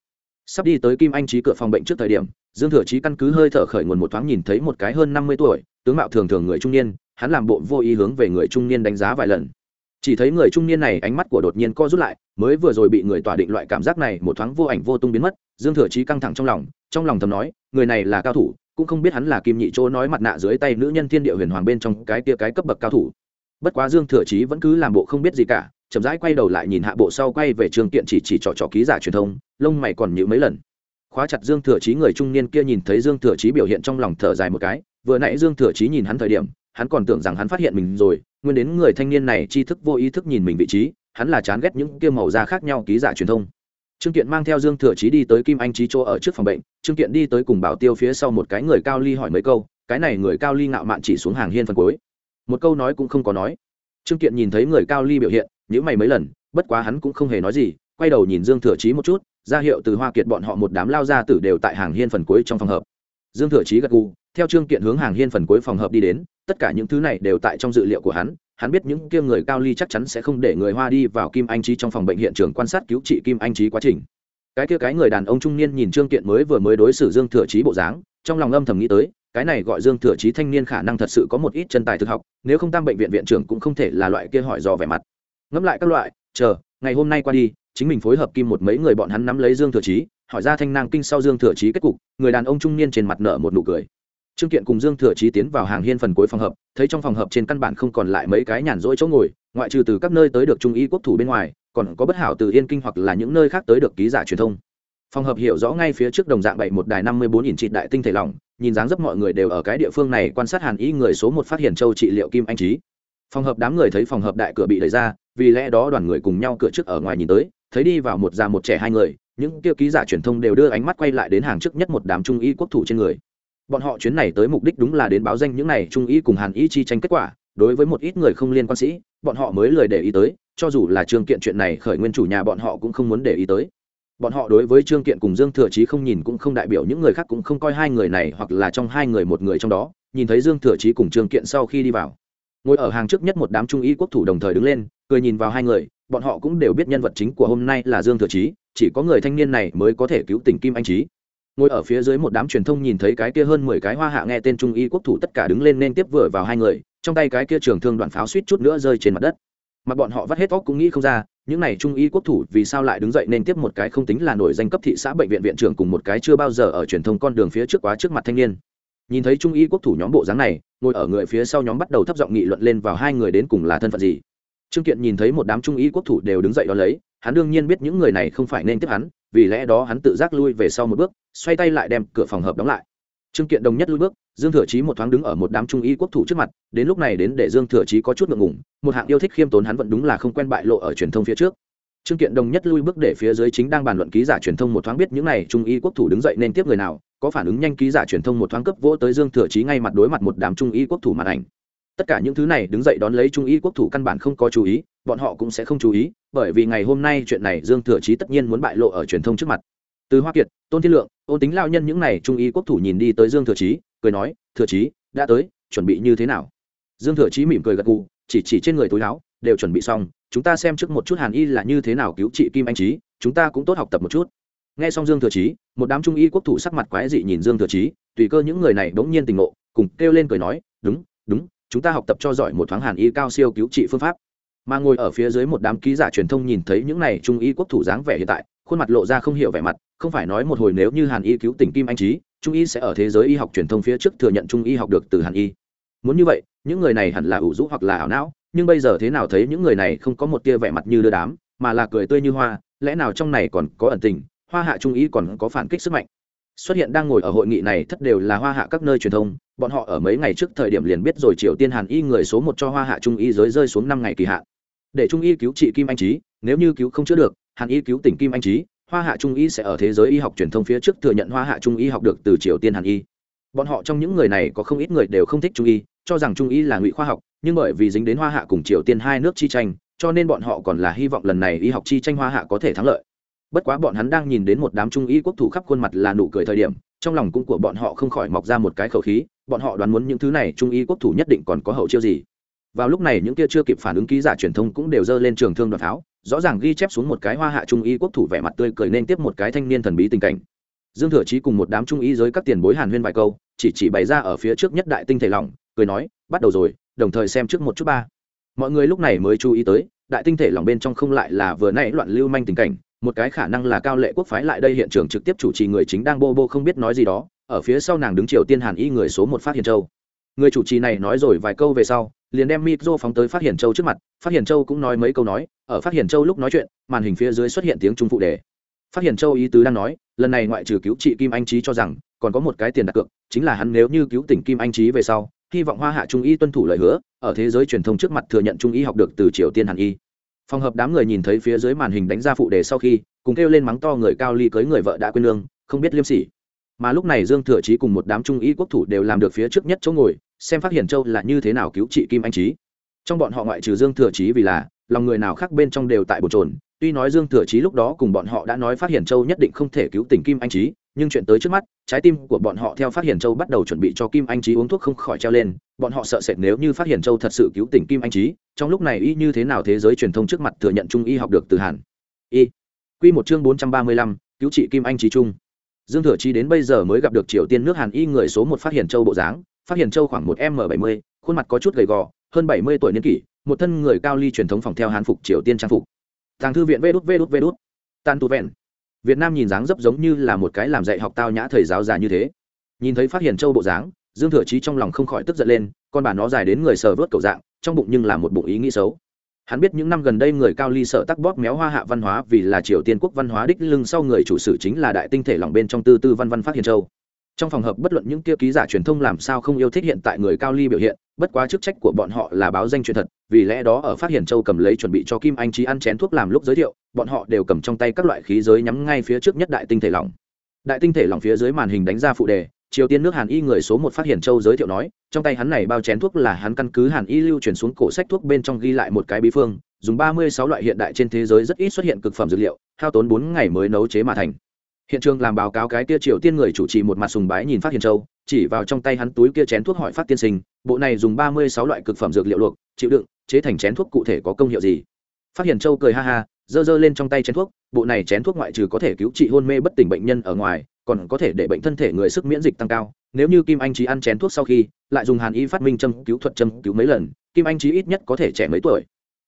sắp đi tới kim anh trí cửa phòng bệnh trước thời điểm, dương thừa trí căn cứ hơi thở khởi nguồn một thoáng nhìn thấy một cái hơn năm mươi tuổi, tướng mạo thường thường người trung niên, hắn làm bộ vô ý hướng về người trung niên đánh giá vài lần. Chỉ thấy người trung niên này ánh mắt của đột nhiên co rút lại, mới vừa rồi bị người tỏa định loại cảm giác này một thoáng vô ảnh vô tung biến mất, dương thừa trí căng thẳng trong lòng trong lòng thầm nói, người này là cao thủ, cũng không biết hắn là kim nhị chỗ nói mặt nạ dưới tay nữ nhân thiên địa huyền hoàng bên trong cái tia cái cấp bậc cao thủ. Bất quá dương thừa chí vẫn cứ làm bộ không biết gì cả chậm rãi quay đầu lại nhìn hạ bộ sau quay về trường kiện chỉ chỉ trò trò ký giả truyền thông, lông mày còn nhữ mấy lần. Khóa chặt dương thừa chí người trung niên kia nhìn thấy dương thừa chí biểu hiện trong lòng thở dài một cái, vừa nãy dương thừa chí nhìn hắn thời điểm, hắn còn tưởng rằng hắn phát hiện mình rồi, nguyên đến người thanh niên này tri thức vô ý thức nhìn mình vị trí, hắn là chán ghét những kia màu da khác nhau ký giả truyền thông. Trương kiện mang theo dương thừa chí đi tới kim anh trí chỗ ở trước phòng bệnh, trương kiện đi tới cùng bảo tiêu phía sau một cái người cao ly hỏi mấy câu, cái này người cao ly ngạo mạn chỉ xuống hàng hiên phần cuối. Một câu nói cũng không có nói. Trương kiện nhìn thấy người cao ly biểu hiện nhữ mày mấy lần, bất quá hắn cũng không hề nói gì, quay đầu nhìn dương thừa chí một chút, ra hiệu từ hoa kiệt bọn họ một đám lao ra tử đều tại hàng hiên phần cuối trong phòng hợp dương thừa chí gật gù, theo trương kiện hướng hàng hiên phần cuối phòng hợp đi đến, tất cả những thứ này đều tại trong dự liệu của hắn hắn biết những kia người cao ly chắc chắn sẽ không để người hoa đi vào kim anh trí trong phòng bệnh hiện trường quan sát cứu trị kim anh trí quá trình. Cái kia cái người đàn ông trung niên nhìn trương kiện mới vừa mới đối xử dương thừa Chí bộ dáng, trong lòng âm thầm nghĩ tới, cái này gọi dương thừa Chí thanh niên khả năng thật sự có một ít chân tài thực học, nếu không tam bệnh viện viện trưởng cũng không thể là loại kia hỏi dò vẻ mặt ngẫm lại các loại, chờ, ngày hôm nay qua đi, chính mình phối hợp kim một mấy người bọn hắn nắm lấy dương thừa chí, hỏi ra thanh nang kinh sau dương thừa chí kết cục, người đàn ông trung niên trên mặt nợ một nụ cười. Trương kiện cùng dương thừa chí tiến vào hàng hiên phần cuối phòng hợp thấy trong phòng hợp trên căn bản không còn lại mấy cái nhàn rỗi chỗ ngồi, ngoại trừ từ các nơi tới được trung y quốc thủ bên ngoài, còn có bất hảo từ yên kinh hoặc là những nơi khác tới được ký giả truyền thông. Phòng hợp hiểu rõ ngay phía trước đồng dạng bảy một đài năm mươi bốn nghìn trị đại tinh thể lỏng, nhìn dáng dấp mọi người đều ở cái địa phương này quan sát hàn y người số một phát hiện châu trị liệu kim anh trí phòng hợp đám người thấy phòng hợp đại cửa bị đẩy ra vì lẽ đó đoàn người cùng nhau cửa trước ở ngoài nhìn tới, thấy đi vào một già một trẻ hai người, những kia ký giả truyền thông đều đưa ánh mắt quay lại đến hàng trước nhất một đám trung y quốc thủ trên người. Bọn họ chuyến này tới mục đích đúng là đến báo danh những này trung y cùng hàn y chi tranh kết quả, đối với một ít người không liên quan sĩ, bọn họ mới lời để ý tới, cho dù là trương kiện chuyện này khởi nguyên chủ nhà bọn họ cũng không muốn để ý tới. Bọn họ đối với trương kiện cùng dương thừa chí không nhìn cũng không đại biểu những người khác cũng không coi hai người này hoặc là trong hai người một người trong đó, nhìn thấy dương thừa chí cùng trương kiện sau khi đi vào. Ngồi ở hàng trước nhất một đám trung y quốc thủ đồng thời đứng lên cười nhìn vào hai người, bọn họ cũng đều biết nhân vật chính của hôm nay là dương thừa chí, chỉ có người thanh niên này mới có thể cứu tỉnh kim anh trí ngồi ở phía dưới một đám truyền thông nhìn thấy cái kia hơn mười cái hoa hạ nghe tên trung y quốc thủ tất cả đứng lên nên tiếp vừa vào hai người, trong tay cái kia trường thương đoạn pháo suýt chút nữa rơi trên mặt đất. Mà bọn họ vắt hết óc cũng nghĩ không ra, những này trung y quốc thủ vì sao lại đứng dậy nên tiếp một cái không tính là nổi danh cấp thị xã bệnh viện viện trưởng cùng một cái chưa bao giờ ở truyền thông con đường phía trước quá trước mặt thanh niên. Nhìn thấy trung y quốc thủ nhóm bộ dáng này, ngồi ở người phía sau nhóm bắt đầu thấp giọng nghị luận lên vào hai người đến cùng là thân phận gì trương kiện nhìn thấy một đám trung y quốc thủ đều đứng dậy đón lấy, hắn đương nhiên biết những người này không phải nên tiếp hắn, vì lẽ đó hắn tự giác lui về sau một bước, xoay tay lại đem cửa phòng hợp đóng lại. Trương kiện đồng nhất lui bước, dương thừa chí một thoáng đứng ở một đám trung y quốc thủ trước mặt, đến lúc này đến để dương thừa chí có chút ngượng ngùng, một hạng yêu thích khiêm tốn hắn vẫn đúng là không quen bại lộ ở truyền thông phía trước. Trương kiện đồng nhất lui bước để phía dưới chính đang bàn luận ký giả truyền thông một thoáng biết những này trung y quốc thủ đứng dậy nên tiếp người nào, có phản ứng nhanh ký giả truyền thông một thoáng cấp vỗ tới dương thừa chí ngay mặt đối mặt một đám trung y quốc thủ màn ảnh tất cả những thứ này đứng dậy đón lấy trung y quốc thủ căn bản không có chú ý, bọn họ cũng sẽ không chú ý, bởi vì ngày hôm nay chuyện này dương thừa chí tất nhiên muốn bại lộ ở truyền thông trước mặt. Từ hoa kiệt, tôn thiên lượng, ôn tính lao nhân những này trung y quốc thủ nhìn đi tới dương thừa chí, cười nói, thừa chí, đã tới, chuẩn bị như thế nào? Dương thừa chí mỉm cười gật gù, chỉ chỉ trên người tối láo đều chuẩn bị xong, chúng ta xem trước một chút hàn y là như thế nào cứu trị kim anh trí chúng ta cũng tốt học tập một chút. Nghe xong dương thừa chí, một đám trung y quốc thủ sắc mặt quái dị nhìn dương thừa chí, tùy cơ những người này bỗng nhiên tình ngộ, cùng kêu lên cười nói, đúng đúng chúng ta học tập cho giỏi một thoáng hàn y cao siêu cứu trị phương pháp. Mà ngồi ở phía dưới một đám ký giả truyền thông nhìn thấy những này trung y quốc thủ dáng vẻ hiện tại, khuôn mặt lộ ra không hiểu vẻ mặt, không phải nói một hồi nếu như hàn y cứu tỉnh kim anh trí trung y sẽ ở thế giới y học truyền thông phía trước thừa nhận trung y học được từ hàn y. Muốn như vậy, những người này hẳn là ủ rũ hoặc là ảo não, nhưng bây giờ thế nào thấy những người này không có một tia vẻ mặt như đưa đám, mà là cười tươi như hoa, lẽ nào trong này còn có ẩn tình, hoa hạ trung y còn có phản kích sức mạnh? Xuất hiện đang ngồi ở hội nghị này thất đều là hoa hạ các nơi truyền thông, bọn họ ở mấy ngày trước thời điểm liền biết rồi triều tiên hàn y người số một cho hoa hạ trung y giới rơi xuống năm ngày kỳ hạn. Để trung y cứu trị kim anh trí nếu như cứu không chữa được, hàn y cứu tỉnh kim anh trí hoa hạ trung y sẽ ở thế giới y học truyền thông phía trước thừa nhận hoa hạ trung y học được từ triều tiên hàn y. Bọn họ trong những người này có không ít người đều không thích trung y, cho rằng trung y là ngụy khoa học, nhưng bởi vì dính đến hoa hạ cùng triều tiên hai nước chi tranh, cho nên bọn họ còn là hy vọng lần này y học chi tranh hoa hạ có thể thắng lợi bất quá bọn hắn đang nhìn đến một đám trung y quốc thủ khắp khuôn mặt là nụ cười thời điểm, trong lòng cũng của bọn họ không khỏi mọc ra một cái khẩu khí, bọn họ đoán muốn những thứ này trung y quốc thủ nhất định còn có hậu chiêu gì. Vào lúc này những kia chưa kịp phản ứng ký giả truyền thông cũng đều dơ lên trường thương đoạt tháo, rõ ràng ghi chép xuống một cái hoa hạ trung y quốc thủ vẻ mặt tươi cười nên tiếp một cái thanh niên thần bí tình cảnh. Dương thừa chí cùng một đám trung y giới các tiền bối hàn huyên vài câu, chỉ chỉ bày ra ở phía trước nhất đại tinh thể lỏng, cười nói, bắt đầu rồi, đồng thời xem trước một chút ba. Mọi người lúc này mới chú ý tới, đại tinh thể lỏng bên trong không lại là vừa nãy loạn lưu manh tình cảnh một cái khả năng là cao lệ quốc phái lại đây hiện trường trực tiếp chủ trì người chính đang bô bô không biết nói gì đó, ở phía sau nàng đứng triều tiên hàn y người số một phát hiện châu. Người chủ trì này nói rồi vài câu về sau, liền đem micro phóng tới phát hiện châu trước mặt, phát hiện châu cũng nói mấy câu nói, ở phát hiện châu lúc nói chuyện, màn hình phía dưới xuất hiện tiếng trung phụ đề. Phát hiện châu ý tứ đang nói, lần này ngoại trừ cứu trị kim anh trí cho rằng, còn có một cái tiền đặt cược, chính là hắn nếu như cứu tỉnh kim anh trí về sau, hy vọng hoa hạ trung y tuân thủ lời hứa, ở thế giới truyền thông trước mặt thừa nhận trung y học được từ triều tiên hàn y phòng hợp đám người nhìn thấy phía dưới màn hình đánh ra phụ đề sau khi, cùng kêu lên mắng to người cao ly cưới người vợ đã quên lương, không biết liêm sỉ. Mà lúc này dương thừa chí cùng một đám trung y quốc thủ đều làm được phía trước nhất chỗ ngồi, xem phát hiện châu là như thế nào cứu trị kim anh trí trong bọn họ ngoại trừ dương thừa chí vì là, lòng người nào khác bên trong đều tại bồn trồn tuy nói dương thừa chí lúc đó cùng bọn họ đã nói phát hiện châu nhất định không thể cứu tỉnh kim anh trí nhưng chuyện tới trước mắt, trái tim của bọn họ theo phát hiện châu bắt đầu chuẩn bị cho kim anh trí uống thuốc không khỏi treo lên, bọn họ sợ sệt nếu như phát hiện châu thật sự cứu tỉnh kim anh trí trong lúc này y như thế nào thế giới truyền thông trước mặt thừa nhận trung y học được từ hàn. Y. Quy một chương bốn trăm ba mươi lăm, cứu trị kim anh trí trung dương thừa chí đến bây giờ mới gặp được triều tiên nước hàn y người số một phát hiện châu bộ dáng, phát hiện châu khoảng một m bảy mươi, khuôn mặt có chút gầy gò, hơn bảy mươi tuổi niên kỷ, một thân người cao ly truyền thống phòng theo hàn phục triều tiên trang phục tàng thư viện vê đút vê đút vê đút. Tan tu vẹn. Việt nam nhìn dáng dấp giống như là một cái làm dạy học tao nhã thầy giáo già như thế. Nhìn thấy phát hiện châu bộ dáng, dương thừa chí trong lòng không khỏi tức giận lên, con bà nó dài đến người sờ vớt cầu dạng, trong bụng nhưng là một bụng ý nghĩ xấu. Hắn biết những năm gần đây người cao ly sợ tắc bóp méo hoa hạ văn hóa vì là triều tiên quốc văn hóa đích lưng sau người chủ sử chính là đại tinh thể lòng bên trong tư tư văn văn phát hiện châu. Trong phòng hợp bất luận những kia ký giả truyền thông làm sao không yêu thích hiện tại người cao ly biểu hiện bất quá chức trách của bọn họ là báo danh chuyện thật, vì lẽ đó ở phát hiện châu cầm lấy chuẩn bị cho kim anh trí ăn chén thuốc làm lúc giới thiệu, bọn họ đều cầm trong tay các loại khí giới nhắm ngay phía trước nhất đại tinh thể lỏng. Đại tinh thể lỏng phía dưới màn hình đánh ra phụ đề, triều tiên nước hàn y người số một phát hiện châu giới thiệu nói, trong tay hắn này bao chén thuốc là hắn căn cứ hàn y lưu truyền xuống cổ sách thuốc bên trong ghi lại một cái bí phương, dùng ba mươi sáu loại hiện đại trên thế giới rất ít xuất hiện cực phẩm dược liệu, hao tốn bốn ngày mới nấu chế mà thành. Hiện trường làm báo cáo cái tia triều tiên người chủ trì một mặt sùng bái nhìn phát hiện châu, chỉ vào trong tay hắn túi kia chén thuốc hỏi phát tiên sinh bộ này dùng ba mươi sáu loại cực phẩm dược liệu luộc, chịu đựng, chế thành chén thuốc cụ thể có công hiệu gì? Phát hiện châu cười ha ha, giơ giơ lên trong tay chén thuốc, bộ này chén thuốc ngoại trừ có thể cứu trị hôn mê bất tỉnh bệnh nhân ở ngoài, còn có thể để bệnh thân thể người sức miễn dịch tăng cao. Nếu như kim anh trí ăn chén thuốc sau khi, lại dùng hàn y phát minh châm cứu thuật châm cứu mấy lần, kim anh trí ít nhất có thể trẻ mấy tuổi.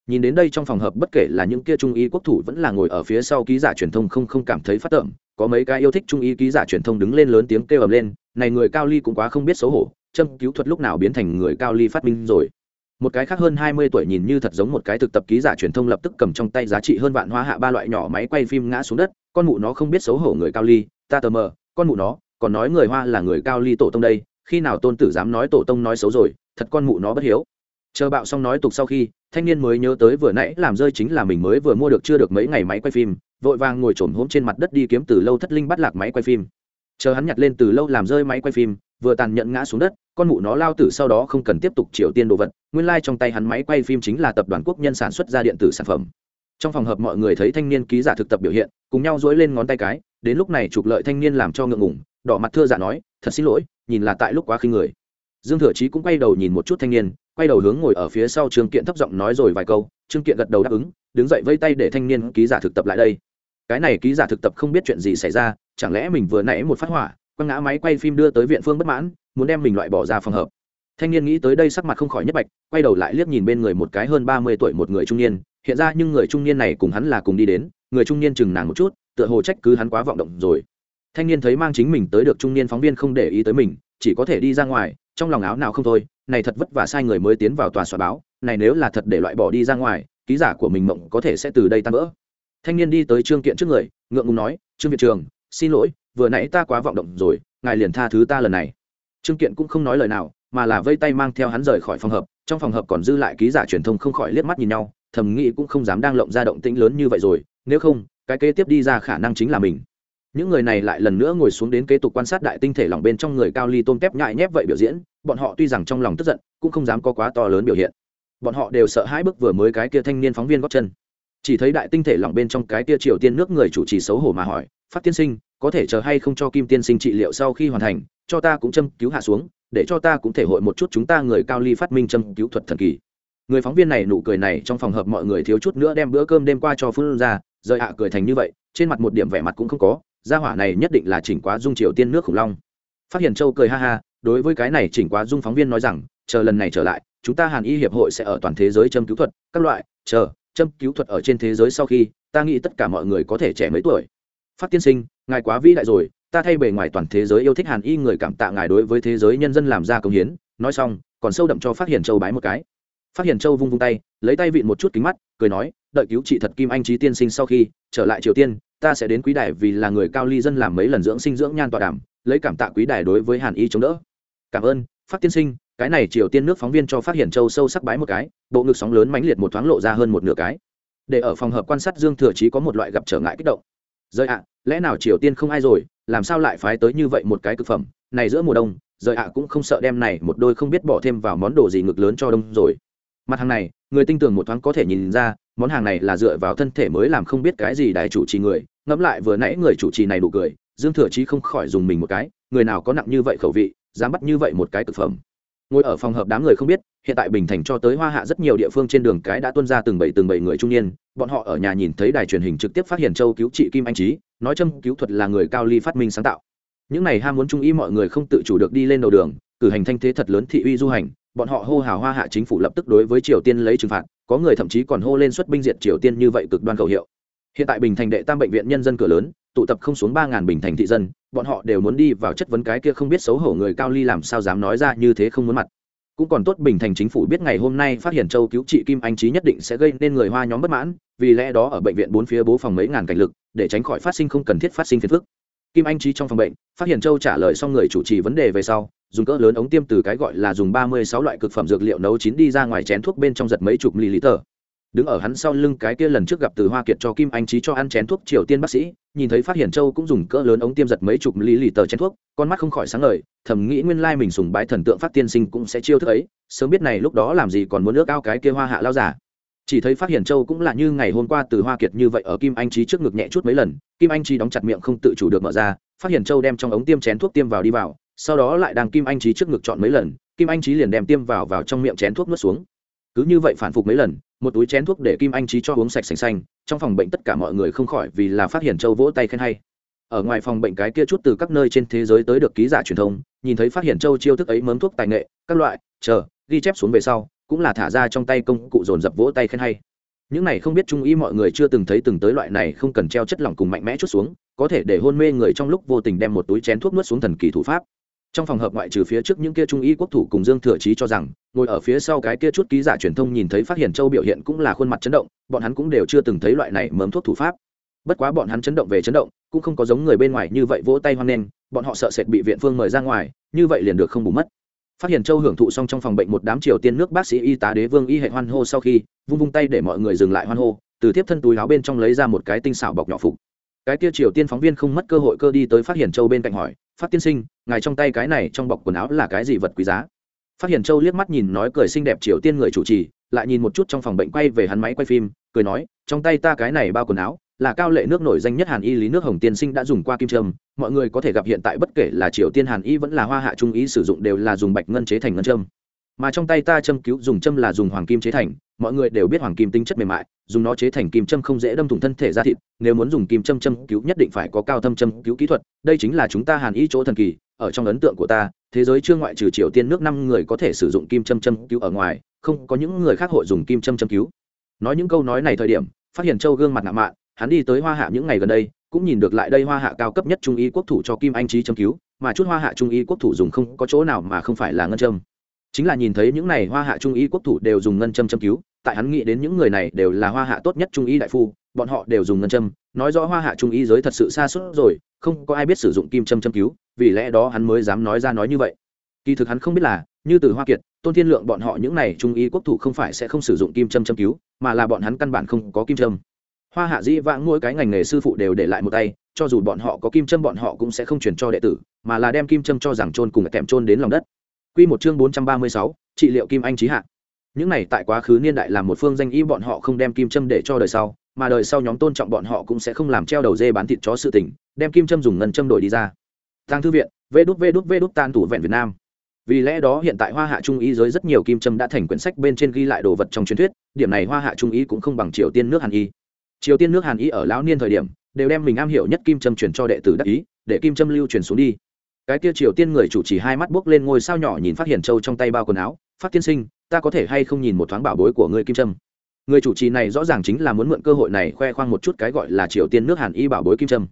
Nhìn đến đây trong phòng hợp bất kể là những kia trung y quốc thủ vẫn là ngồi ở phía sau ký giả truyền thông không không cảm thấy phát tởm, có mấy cái yêu thích trung y ký giả truyền thông đứng lên lớn tiếng kêu ầm lên, này người cao ly cũng quá không biết xấu hổ châm cứu thuật lúc nào biến thành người cao ly phát minh rồi. Một cái khác hơn hai mươi tuổi nhìn như thật giống một cái thực tập ký giả truyền thông lập tức cầm trong tay giá trị hơn vạn hoa hạ ba loại nhỏ máy quay phim ngã xuống đất, con mụ nó không biết xấu hổ người cao ly, ta tờ mờ, con mụ nó, còn nói người hoa là người cao ly tổ tông đây, khi nào tôn tử dám nói tổ tông nói xấu rồi, thật con mụ nó bất hiếu. Chờ bạo xong nói tục sau khi, thanh niên mới nhớ tới vừa nãy làm rơi chính là mình mới vừa mua được chưa được mấy ngày máy quay phim, vội vàng ngồi trổm hôm trên mặt đất đi kiếm từ lâu thất linh bắt lạc máy quay phim. Chờ hắn nhặt lên từ lâu làm rơi máy quay phim vừa tàn nhận ngã xuống đất, con mụ nó lao tử sau đó không cần tiếp tục triều tiên đồ vật, nguyên lai、like、trong tay hắn máy quay phim chính là tập đoàn quốc nhân sản xuất ra điện tử sản phẩm. Trong phòng hợp mọi người thấy thanh niên ký giả thực tập biểu hiện, cùng nhau dối lên ngón tay cái, đến lúc này trục lợi thanh niên làm cho ngượng ngủng đỏ mặt thưa giả nói, thật xin lỗi, nhìn là tại lúc quá khinh người. Dương thừa chí cũng quay đầu nhìn một chút thanh niên, quay đầu hướng ngồi ở phía sau trương kiện thấp giọng nói rồi vài câu, trương kiện gật đầu đáp ứng, đứng dậy vây tay để thanh niên ký giả thực tập lại đây. Cái này ký giả thực tập không biết chuyện gì xảy ra, chẳng lẽ mình vừa nãy một phát hỏa quăng ngã máy quay phim đưa tới viện phương bất mãn, muốn đem mình loại bỏ ra phòng hợp. Thanh niên nghĩ tới đây sắc mặt không khỏi nhất bạch, quay đầu lại liếc nhìn bên người một cái hơn ba mươi tuổi một người trung niên. Hiện ra nhưng người trung niên này cùng hắn là cùng đi đến, người trung niên chừng nàng một chút, tựa hồ trách cứ hắn quá vọng động rồi. Thanh niên thấy mang chính mình tới được trung niên phóng viên không để ý tới mình, chỉ có thể đi ra ngoài, trong lòng áo nào không thôi, này thật vất vả sai người mới tiến vào tòa soạn báo, này nếu là thật để loại bỏ đi ra ngoài, ký giả của mình mộng có thể sẽ từ đây tan vỡ. Thanh niên đi tới trương kiện trước người, ngượng ngùng nói, trương viện trường, xin lỗi vừa nãy ta quá vọng động rồi, ngài liền tha thứ ta lần này. Trương kiện cũng không nói lời nào, mà là vây tay mang theo hắn rời khỏi phòng hợp, trong phòng hợp còn dư lại ký giả truyền thông không khỏi liếc mắt nhìn nhau, thầm nghĩ cũng không dám đang lộng ra động tĩnh lớn như vậy rồi, nếu không, cái kế tiếp đi ra khả năng chính là mình. Những người này lại lần nữa ngồi xuống đến kế tục quan sát đại tinh thể lòng bên trong người cao ly tôm tép nhại nhép vậy biểu diễn, bọn họ tuy rằng trong lòng tức giận, cũng không dám có quá to lớn biểu hiện. Bọn họ đều sợ hãi bước vừa mới cái kia thanh niên phóng viên góp chân. Chỉ thấy đại tinh thể lòng bên trong cái kia triều tiên nước người chủ trì xấu hổ mà hỏi phát tiên sinh, có thể chờ hay không cho kim tiên sinh trị liệu sau khi hoàn thành, cho ta cũng châm cứu hạ xuống, để cho ta cũng thể hội một chút chúng ta người cao ly phát minh châm cứu thuật thần kỳ. Người phóng viên này nụ cười này trong phòng hợp mọi người thiếu chút nữa đem bữa cơm đêm qua cho phương ra, rời hạ cười thành như vậy, trên mặt một điểm vẻ mặt cũng không có, gia hỏa này nhất định là chỉnh quá dung triều tiên nước khủng long. Phát hiện châu cười ha ha, đối với cái này chỉnh quá dung phóng viên nói rằng, chờ lần này trở lại, chúng ta hàn y hiệp hội sẽ ở toàn thế giới châm cứu thuật, các loại, chờ, châm cứu thuật ở trên thế giới sau khi, ta nghĩ tất cả mọi người có thể trẻ mấy tuổi phát tiên sinh, ngài quá vĩ đại rồi, ta thay bề ngoài toàn thế giới yêu thích hàn y người cảm tạ ngài đối với thế giới nhân dân làm ra công hiến. Nói xong, còn sâu đậm cho phát hiện châu bái một cái. Phát hiện châu vung vung tay, lấy tay vịn một chút kính mắt, cười nói, đợi cứu trị thật kim anh trí tiên sinh sau khi trở lại triều tiên, ta sẽ đến quý đài vì là người cao ly dân làm mấy lần dưỡng sinh dưỡng nhan tọa đàm, lấy cảm tạ quý đài đối với hàn y chống đỡ. Cảm ơn, phát tiên sinh, cái này triều tiên nước phóng viên cho phát hiện châu sâu sắc bái một cái, bộ ngực sóng lớn mãnh liệt một thoáng lộ ra hơn một nửa cái. Để ở phòng hợp quan sát dương thừa chí có một loại gặp trở ngại kích động rời ạ, lẽ nào triều tiên không ai rồi, làm sao lại phái tới như vậy một cái cực phẩm? Này giữa mùa đông, rời ạ cũng không sợ đem này một đôi không biết bỏ thêm vào món đồ gì ngực lớn cho đông rồi. Mặt hàng này, người tinh tường một thoáng có thể nhìn ra, món hàng này là dựa vào thân thể mới làm không biết cái gì đại chủ trì người. Ngẫm lại vừa nãy người chủ trì này đủ cười, dương thừa chí không khỏi dùng mình một cái, người nào có nặng như vậy khẩu vị, dám bắt như vậy một cái thực phẩm ngồi ở phòng hợp đám người không biết, hiện tại bình thành cho tới hoa hạ rất nhiều địa phương trên đường cái đã tuân ra từng bảy từng bảy người trung niên, bọn họ ở nhà nhìn thấy đài truyền hình trực tiếp phát hiện châu cứu trị kim anh trí nói châm cứu thuật là người cao ly phát minh sáng tạo. Những này ham muốn trung ý mọi người không tự chủ được đi lên đầu đường, cử hành thanh thế thật lớn thị uy du hành, bọn họ hô hào hoa hạ chính phủ lập tức đối với triều tiên lấy trừng phạt, có người thậm chí còn hô lên xuất binh diệt triều tiên như vậy cực đoan khẩu hiệu. Hiện tại bình thành đệ tam bệnh viện nhân dân cửa lớn tụ tập không xuống ba ngàn bình thành thị dân, bọn họ đều muốn đi vào chất vấn cái kia không biết xấu hổ người cao ly làm sao dám nói ra như thế không muốn mặt. Cũng còn tốt bình thành chính phủ biết ngày hôm nay phát hiện châu cứu trị kim anh trí nhất định sẽ gây nên người hoa nhóm bất mãn, vì lẽ đó ở bệnh viện bốn phía bố phòng mấy ngàn cảnh lực, để tránh khỏi phát sinh không cần thiết phát sinh phiền phức. Kim anh trí trong phòng bệnh, phát hiện châu trả lời xong người chủ trì vấn đề về sau, dùng cỡ lớn ống tiêm từ cái gọi là dùng ba mươi sáu loại cực phẩm dược liệu nấu chín đi ra ngoài chén thuốc bên trong giật mấy chục ml đứng ở hắn sau lưng cái kia lần trước gặp từ hoa kiệt cho kim anh trí cho ăn chén thuốc triều tiên bác sĩ, nhìn thấy phát hiện châu cũng dùng cỡ lớn ống tiêm giật mấy chục lì lỉ tờ chén thuốc, con mắt không khỏi sáng ngời, thầm nghĩ nguyên lai mình sùng bái thần tượng phát tiên sinh cũng sẽ chiêu thức ấy, sớm biết này lúc đó làm gì còn muốn nước ao cái kia hoa hạ lao giả chỉ thấy phát hiện châu cũng là như ngày hôm qua từ hoa kiệt như vậy ở kim anh trí trước ngực nhẹ chút mấy lần, kim anh trí đóng chặt miệng không tự chủ được mở ra, phát hiện châu đem trong ống tiêm chén thuốc tiêm vào đi vào, sau đó lại đang kim anh trí trước ngực chọn mấy lần, kim anh trí liền đem tiêm vào vào trong miệng chén thuốc nuốt xuống. Cứ như vậy phản phục mấy lần một túi chén thuốc để kim anh trí cho uống sạch sành xanh, trong phòng bệnh tất cả mọi người không khỏi vì là phát hiện châu vỗ tay khen hay. Ở ngoài phòng bệnh cái kia chút từ các nơi trên thế giới tới được ký giả truyền thông, nhìn thấy phát hiện châu chiêu thức ấy mớm thuốc tài nghệ, các loại, chờ, ghi chép xuống về sau, cũng là thả ra trong tay công cụ dồn dập vỗ tay khen hay. Những này không biết trung y mọi người chưa từng thấy từng tới loại này không cần treo chất lỏng cùng mạnh mẽ chút xuống, có thể để hôn mê người trong lúc vô tình đem một túi chén thuốc nuốt xuống thần kỳ thủ pháp trong phòng hợp ngoại trừ phía trước những kia trung y quốc thủ cùng dương thừa chí cho rằng, ngồi ở phía sau cái kia chút ký giả truyền thông nhìn thấy phát hiện châu biểu hiện cũng là khuôn mặt chấn động, bọn hắn cũng đều chưa từng thấy loại này mớm thuốc thủ pháp. Bất quá bọn hắn chấn động về chấn động, cũng không có giống người bên ngoài như vậy vỗ tay hoan nghênh, bọn họ sợ sệt bị viện phương mời ra ngoài, như vậy liền được không bù mất. Phát hiện châu hưởng thụ xong trong phòng bệnh một đám triều tiên nước bác sĩ y tá đế vương y hệ hoan hô sau khi, vung vung tay để mọi người dừng lại hoan hô, từ tiếp thân túi áo bên trong lấy ra một cái tinh xảo bọc nhỏ phục. Cái kia triều tiên phóng viên không mất cơ hội cơ đi tới phát hiện châu bên cạnh hỏi phát tiên sinh, ngài trong tay cái này trong bọc quần áo là cái gì vật quý giá phát hiện châu liếc mắt nhìn nói cười xinh đẹp triều tiên người chủ trì, lại nhìn một chút trong phòng bệnh quay về hắn máy quay phim, cười nói, trong tay ta cái này bao quần áo, là cao lệ nước nổi danh nhất hàn y lý nước hồng tiên sinh đã dùng qua kim trâm mọi người có thể gặp hiện tại bất kể là triều tiên hàn y vẫn là hoa hạ trung y sử dụng đều là dùng bạch ngân chế thành ngân trâm mà trong tay ta châm cứu dùng châm là dùng hoàng kim chế thành, mọi người đều biết hoàng kim tính chất mềm mại, dùng nó chế thành kim châm không dễ đâm thủng thân thể ra thịt, nếu muốn dùng kim châm châm cứu nhất định phải có cao thâm châm cứu kỹ thuật, đây chính là chúng ta hàn ý chỗ thần kỳ, ở trong ấn tượng của ta, thế giới chưa ngoại trừ triều tiên nước năm người có thể sử dụng kim châm châm cứu ở ngoài, không có những người khác hội dùng kim châm châm cứu. Nói những câu nói này thời điểm, phát hiện châu gương mặt nạ mạn, hắn đi tới hoa hạ những ngày gần đây, cũng nhìn được lại đây hoa hạ cao cấp nhất trung y quốc thủ cho kim anh trí châm cứu, mà chút hoa hạ trung y quốc thủ dùng không có chỗ nào mà không phải là ngân châm chính là nhìn thấy những này hoa hạ trung y quốc thủ đều dùng ngân châm châm cứu, tại hắn nghĩ đến những người này đều là hoa hạ tốt nhất trung y đại phu, bọn họ đều dùng ngân châm. Nói rõ hoa hạ trung y giới thật sự xa suốt rồi, không có ai biết sử dụng kim châm châm cứu, vì lẽ đó hắn mới dám nói ra nói như vậy. Kỳ thực hắn không biết là, như từ hoa kiệt, tôn thiên lượng bọn họ những này trung y quốc thủ không phải sẽ không sử dụng kim châm châm cứu, mà là bọn hắn căn bản không có kim châm. Hoa hạ dĩ vãng mỗi cái ngành nghề sư phụ đều để lại một tay, cho dù bọn họ có kim châm bọn họ cũng sẽ không chuyển cho đệ tử, mà là đem kim châm cho rằng trôn cùng kèm trôn đến lòng đất. Quy một chương bốn trăm ba mươi sáu, trị liệu kim anh chí hạ. Những này tại quá khứ niên đại làm một phương danh y bọn họ không đem kim châm để cho đời sau mà đời sau nhóm tôn trọng bọn họ cũng sẽ không làm treo đầu dê bán thịt chó sự tình đem kim châm dùng ngân châm đổi đi ra. Tang thư viện vê đút vê đút vê đút tan tủ vẹn việt nam. Vì lẽ đó hiện tại hoa hạ trung ý giới rất nhiều kim châm đã thành quyển sách bên trên ghi lại đồ vật trong truyền thuyết điểm này hoa hạ trung ý cũng không bằng triều tiên nước hàn y. Triều tiên nước hàn y ở lão niên thời điểm đều đem mình am hiểu nhất kim châm truyền cho đệ tử đắc ý để kim châm lưu truyền xuống đi cái kia triều tiên người chủ trì hai mắt buốc lên ngôi sao nhỏ nhìn phát hiện châu trong tay bao quần áo, phát tiên sinh, ta có thể hay không nhìn một thoáng bảo bối của ngươi kim trâm? Người chủ trì này rõ ràng chính là muốn mượn cơ hội này khoe khoang một chút cái gọi là triều tiên nước hàn y bảo bối kim trâm.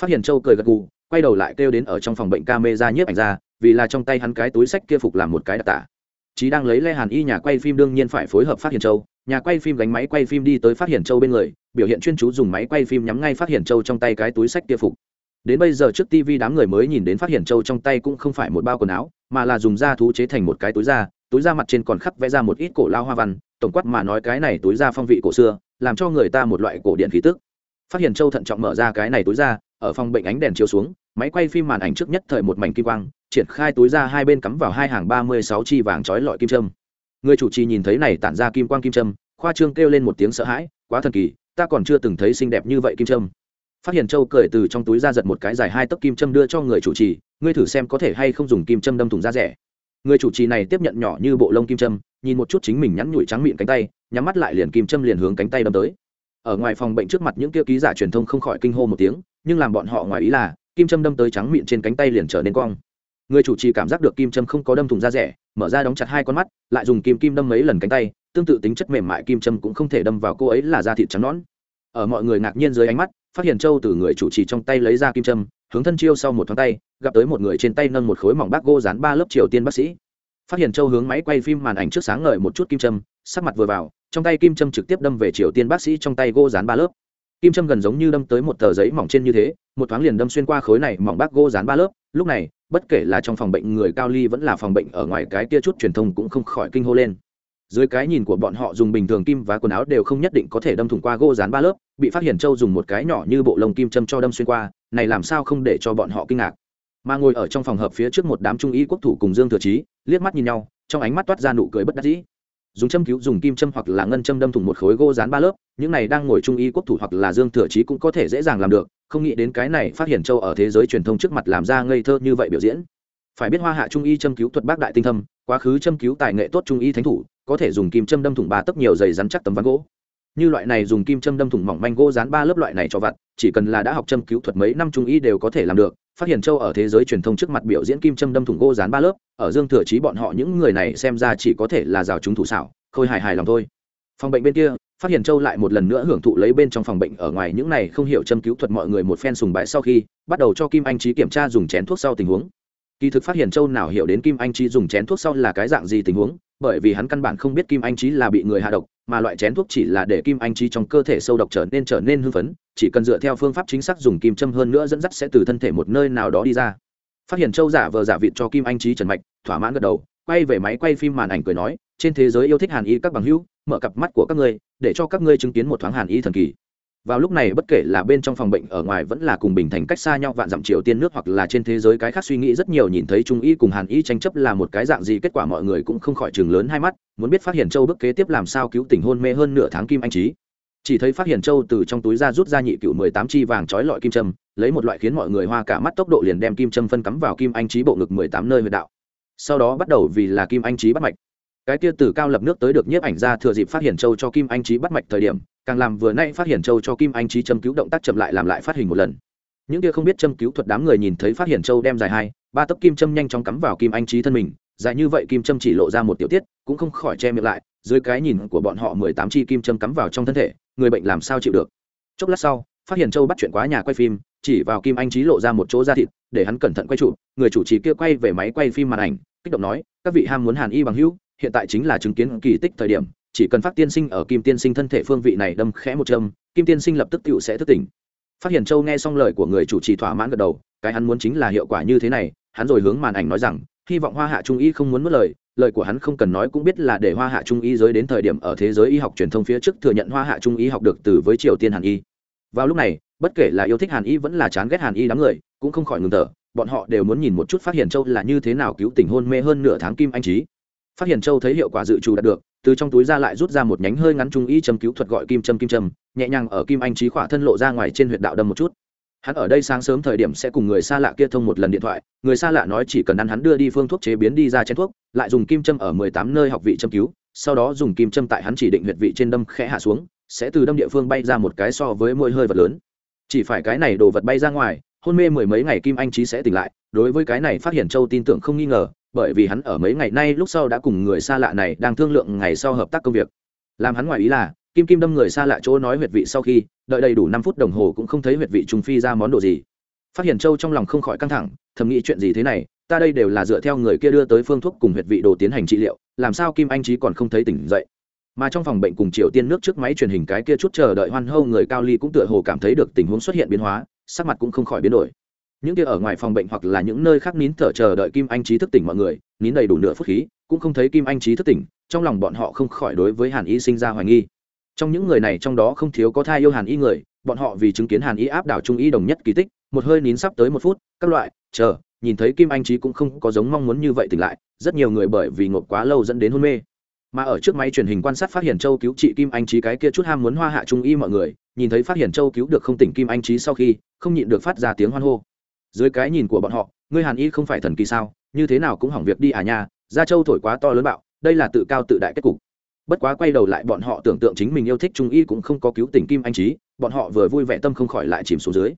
Phát hiện châu cười gật gù, quay đầu lại kêu đến ở trong phòng bệnh ca mê ra nhiếp ảnh ra, vì là trong tay hắn cái túi sách kia phục làm một cái đặc tả. Chí đang lấy le hàn y nhà quay phim đương nhiên phải phối hợp phát hiện châu, nhà quay phim gánh máy quay phim đi tới phát hiện châu bên người, biểu hiện chuyên chú dùng máy quay phim nhắm ngay phát hiện châu trong tay cái túi sách kia phục đến bây giờ trước tv đám người mới nhìn đến phát hiện châu trong tay cũng không phải một bao quần áo, mà là dùng da thú chế thành một cái túi da túi da mặt trên còn khắc vẽ ra một ít cổ lao hoa văn, tổng quát mà nói cái này túi da phong vị cổ xưa, làm cho người ta một loại cổ điện khí tức. Phát hiện châu thận trọng mở ra cái này túi da, ở phòng bệnh ánh đèn chiếu xuống, máy quay phim màn ảnh trước nhất thời một mảnh kim quang, triển khai túi da hai bên cắm vào hai hàng ba mươi sáu chi vàng trói lọi kim trâm người chủ trì nhìn thấy này tản ra kim quang kim trâm khoa trương kêu lên một tiếng sợ hãi, quá thần kỳ, ta còn chưa từng thấy xinh đẹp như vậy kim trâm phát hiện châu cười từ trong túi ra giật một cái dài hai tấc kim châm đưa cho người chủ trì, ngươi thử xem có thể hay không dùng kim châm đâm thùng da rẻ. Người chủ trì này tiếp nhận nhỏ như bộ lông kim châm, nhìn một chút chính mình nhắn nhủi trắng miệng cánh tay, nhắm mắt lại liền kim châm liền hướng cánh tay đâm tới. Ở ngoài phòng bệnh trước mặt những kia ký giả truyền thông không khỏi kinh hô một tiếng, nhưng làm bọn họ ngoài ý là, kim châm đâm tới trắng miệng trên cánh tay liền trở nên cong. Người chủ trì cảm giác được kim châm không có đâm thùng da rẻ, mở ra đóng chặt hai con mắt, lại dùng kim kim đâm mấy lần cánh tay, tương tự tính chất mềm mại kim châm cũng không thể đâm vào cô ấy là da thịt trắng nón ở mọi người ngạc nhiên dưới ánh mắt, phát hiện châu từ người chủ trì trong tay lấy ra kim châm, hướng thân chiêu sau một thoáng tay, gặp tới một người trên tay nâng một khối mỏng bác gô dán ba lớp triều tiên bác sĩ. Phát hiện châu hướng máy quay phim màn ảnh trước sáng ngời một chút kim châm, sắc mặt vừa vào, trong tay kim châm trực tiếp đâm về triều tiên bác sĩ trong tay gô dán ba lớp. Kim châm gần giống như đâm tới một tờ giấy mỏng trên như thế, một thoáng liền đâm xuyên qua khối này mỏng bác gô dán ba lớp. Lúc này, bất kể là trong phòng bệnh người cao ly vẫn là phòng bệnh ở ngoài cái kia chút truyền thông cũng không khỏi kinh hô lên dưới cái nhìn của bọn họ dùng bình thường kim và quần áo đều không nhất định có thể đâm thủng qua gỗ dán ba lớp, bị phát hiện châu dùng một cái nhỏ như bộ lông kim châm cho đâm xuyên qua, này làm sao không để cho bọn họ kinh ngạc. Mà ngồi ở trong phòng hợp phía trước một đám trung y quốc thủ cùng dương thừa trí liếc mắt nhìn nhau, trong ánh mắt toát ra nụ cười bất đắc dĩ. Dùng châm cứu, dùng kim châm hoặc là ngân châm đâm thủng một khối gỗ dán ba lớp, những này đang ngồi trung y quốc thủ hoặc là dương thừa trí cũng có thể dễ dàng làm được, không nghĩ đến cái này phát hiện châu ở thế giới truyền thông trước mặt làm ra ngây thơ như vậy biểu diễn. Phải biết hoa hạ trung y châm cứu thuật bác đại tinh thâm, quá khứ châm cứu tài nghệ tốt trung y thánh thủ có thể dùng kim châm đâm thủng ba tấc nhiều dày rắn chắc tấm ván gỗ. Như loại này dùng kim châm đâm thủng mỏng manh gỗ dán ba lớp loại này cho vặt, chỉ cần là đã học châm cứu thuật mấy năm trung y đều có thể làm được. Phát hiện châu ở thế giới truyền thông trước mặt biểu diễn kim châm đâm thủng gỗ dán ba lớp, ở dương thừa trí bọn họ những người này xem ra chỉ có thể là rào chúng thủ xảo, khôi hài hài lòng thôi. Phòng bệnh bên kia, phát hiện châu lại một lần nữa hưởng thụ lấy bên trong phòng bệnh ở ngoài những này không hiểu châm cứu thuật mọi người một phen sùng bãi sau khi, bắt đầu cho kim anh trí kiểm tra dùng chén thuốc sau tình huống. Kỳ thực phát hiện châu nào hiểu đến kim anh trí dùng chén thuốc sau là cái dạng gì tình huống bởi vì hắn căn bản không biết kim anh trí là bị người hạ độc, mà loại chén thuốc chỉ là để kim anh trí trong cơ thể sâu độc trở nên trở nên hưng phấn, chỉ cần dựa theo phương pháp chính xác dùng kim châm hơn nữa dẫn dắt sẽ từ thân thể một nơi nào đó đi ra. Phát hiện châu giả vờ giả vịt cho kim anh trí trần mạch, thỏa mãn gật đầu, quay về máy quay phim màn ảnh cười nói, trên thế giới yêu thích hàn y các bằng hữu, mở cặp mắt của các ngươi, để cho các ngươi chứng kiến một thoáng hàn y thần kỳ vào lúc này bất kể là bên trong phòng bệnh ở ngoài vẫn là cùng bình thành cách xa nhau vạn dặm triều tiên nước hoặc là trên thế giới cái khác suy nghĩ rất nhiều nhìn thấy trung y cùng hàn y tranh chấp là một cái dạng gì kết quả mọi người cũng không khỏi chừng lớn hai mắt, muốn biết phát hiện châu bước kế tiếp làm sao cứu tỉnh hôn mê hơn nửa tháng kim anh trí chỉ thấy phát hiện châu từ trong túi ra rút ra nhị cựu mười tám chi vàng trói lọi kim trâm lấy một loại khiến mọi người hoa cả mắt tốc độ liền đem kim trâm phân cắm vào kim anh trí bộ ngực mười tám nơi huyệt đạo. Sau đó bắt đầu vì là kim anh trí bắt mạch. Cái kia từ cao lập nước tới được nhiếp ảnh ra thừa dịp phát hiện châu cho kim anh trí bắt mạch thời điểm càng làm vừa nay phát hiện châu cho kim anh trí châm cứu động tác chậm lại làm lại phát hình một lần. Những kia không biết châm cứu thuật đám người nhìn thấy phát hiện châu đem dài hai, ba tấc kim châm nhanh chóng cắm vào kim anh trí thân mình, dài như vậy kim châm chỉ lộ ra một tiểu tiết, cũng không khỏi che miệng lại, dưới cái nhìn của bọn họ mười tám chi kim châm cắm vào trong thân thể, người bệnh làm sao chịu được? Chốc lát sau, phát hiện châu bắt chuyện quá nhà quay phim, chỉ vào kim anh trí lộ ra một chỗ da thịt, để hắn cẩn thận quay trụ, người chủ trì kia quay về máy quay phim màn ảnh, kích động nói, các vị ham muốn hàn y bằng hữu, hiện tại chính là chứng kiến kỳ tích thời điểm chỉ cần phát tiên sinh ở kim tiên sinh thân thể phương vị này đâm khẽ một châm, kim tiên sinh lập tức tựu sẽ thức tỉnh. Phát hiện châu nghe xong lời của người chủ trì thỏa mãn gật đầu, cái hắn muốn chính là hiệu quả như thế này, hắn rồi hướng màn ảnh nói rằng, hy vọng hoa hạ trung y không muốn mất lời lời của hắn không cần nói cũng biết là để hoa hạ trung y giới đến thời điểm ở thế giới y học truyền thông phía trước thừa nhận hoa hạ trung y học được từ với triều tiên hàn y. Vào lúc này, bất kể là yêu thích hàn y vẫn là chán ghét hàn y đám người, cũng không khỏi ngừng thở, bọn họ đều muốn nhìn một chút phát hiện châu là như thế nào cứu tình hôn mê hơn nửa tháng kim anh trí phát hiện châu thấy hiệu quả dự trù đạt được, từ trong túi ra lại rút ra một nhánh hơi ngắn trung y châm cứu thuật gọi kim châm kim châm, nhẹ nhàng ở kim anh trí khỏa thân lộ ra ngoài trên huyệt đạo đâm một chút. Hắn ở đây sáng sớm thời điểm sẽ cùng người xa lạ kia thông một lần điện thoại, người xa lạ nói chỉ cần ăn hắn đưa đi phương thuốc chế biến đi ra chén thuốc, lại dùng kim châm ở mười tám nơi học vị châm cứu, sau đó dùng kim châm tại hắn chỉ định huyệt vị trên đâm khẽ hạ xuống, sẽ từ đâm địa phương bay ra một cái so với mỗi hơi vật lớn. Chỉ phải cái này đồ vật bay ra ngoài, hôn mê mười mấy ngày kim anh trí sẽ tỉnh lại, đối với cái này phát hiện châu tin tưởng không nghi ngờ bởi vì hắn ở mấy ngày nay lúc sau đã cùng người xa lạ này đang thương lượng ngày sau hợp tác công việc. Làm hắn ngoài ý là, kim kim đâm người xa lạ chỗ nói huyệt vị sau khi, đợi đầy đủ năm phút đồng hồ cũng không thấy huyệt vị trùng phi ra món đồ gì. Phát hiện châu trong lòng không khỏi căng thẳng, thầm nghĩ chuyện gì thế này, ta đây đều là dựa theo người kia đưa tới phương thuốc cùng huyệt vị đồ tiến hành trị liệu, làm sao kim anh trí còn không thấy tỉnh dậy. Mà trong phòng bệnh cùng triều tiên nước trước máy truyền hình cái kia chút chờ đợi hoan hâu người cao ly cũng tựa hồ cảm thấy được tình huống xuất hiện biến hóa, sắc mặt cũng không khỏi biến đổi những kia ở ngoài phòng bệnh hoặc là những nơi khác nín thở chờ đợi kim anh trí thức tỉnh mọi người, nín đầy đủ nửa phút khí, cũng không thấy kim anh trí thức tỉnh, trong lòng bọn họ không khỏi đối với hàn y sinh ra hoài nghi. Trong những người này trong đó không thiếu có thai yêu hàn y người, bọn họ vì chứng kiến hàn y áp đảo trung y đồng nhất kỳ tích, một hơi nín sắp tới một phút, các loại, chờ, nhìn thấy kim anh trí cũng không có giống mong muốn như vậy tỉnh lại, rất nhiều người bởi vì ngộp quá lâu dẫn đến hôn mê. Mà ở trước máy truyền hình quan sát phát hiện châu cứu trị kim anh trí cái kia chút ham muốn hoa hạ trung y mọi người, nhìn thấy phát hiện châu cứu được không tỉnh kim anh trí sau khi, không nhịn được phát ra tiếng hoan hô dưới cái nhìn của bọn họ, ngươi hàn y không phải thần kỳ sao? Như thế nào cũng hỏng việc đi à nha? Gia châu thổi quá to lớn bạo, đây là tự cao tự đại kết cục. Bất quá quay đầu lại bọn họ tưởng tượng chính mình yêu thích trung y cũng không có cứu tình kim anh trí bọn họ vừa vui vẻ tâm không khỏi lại chìm xuống dưới.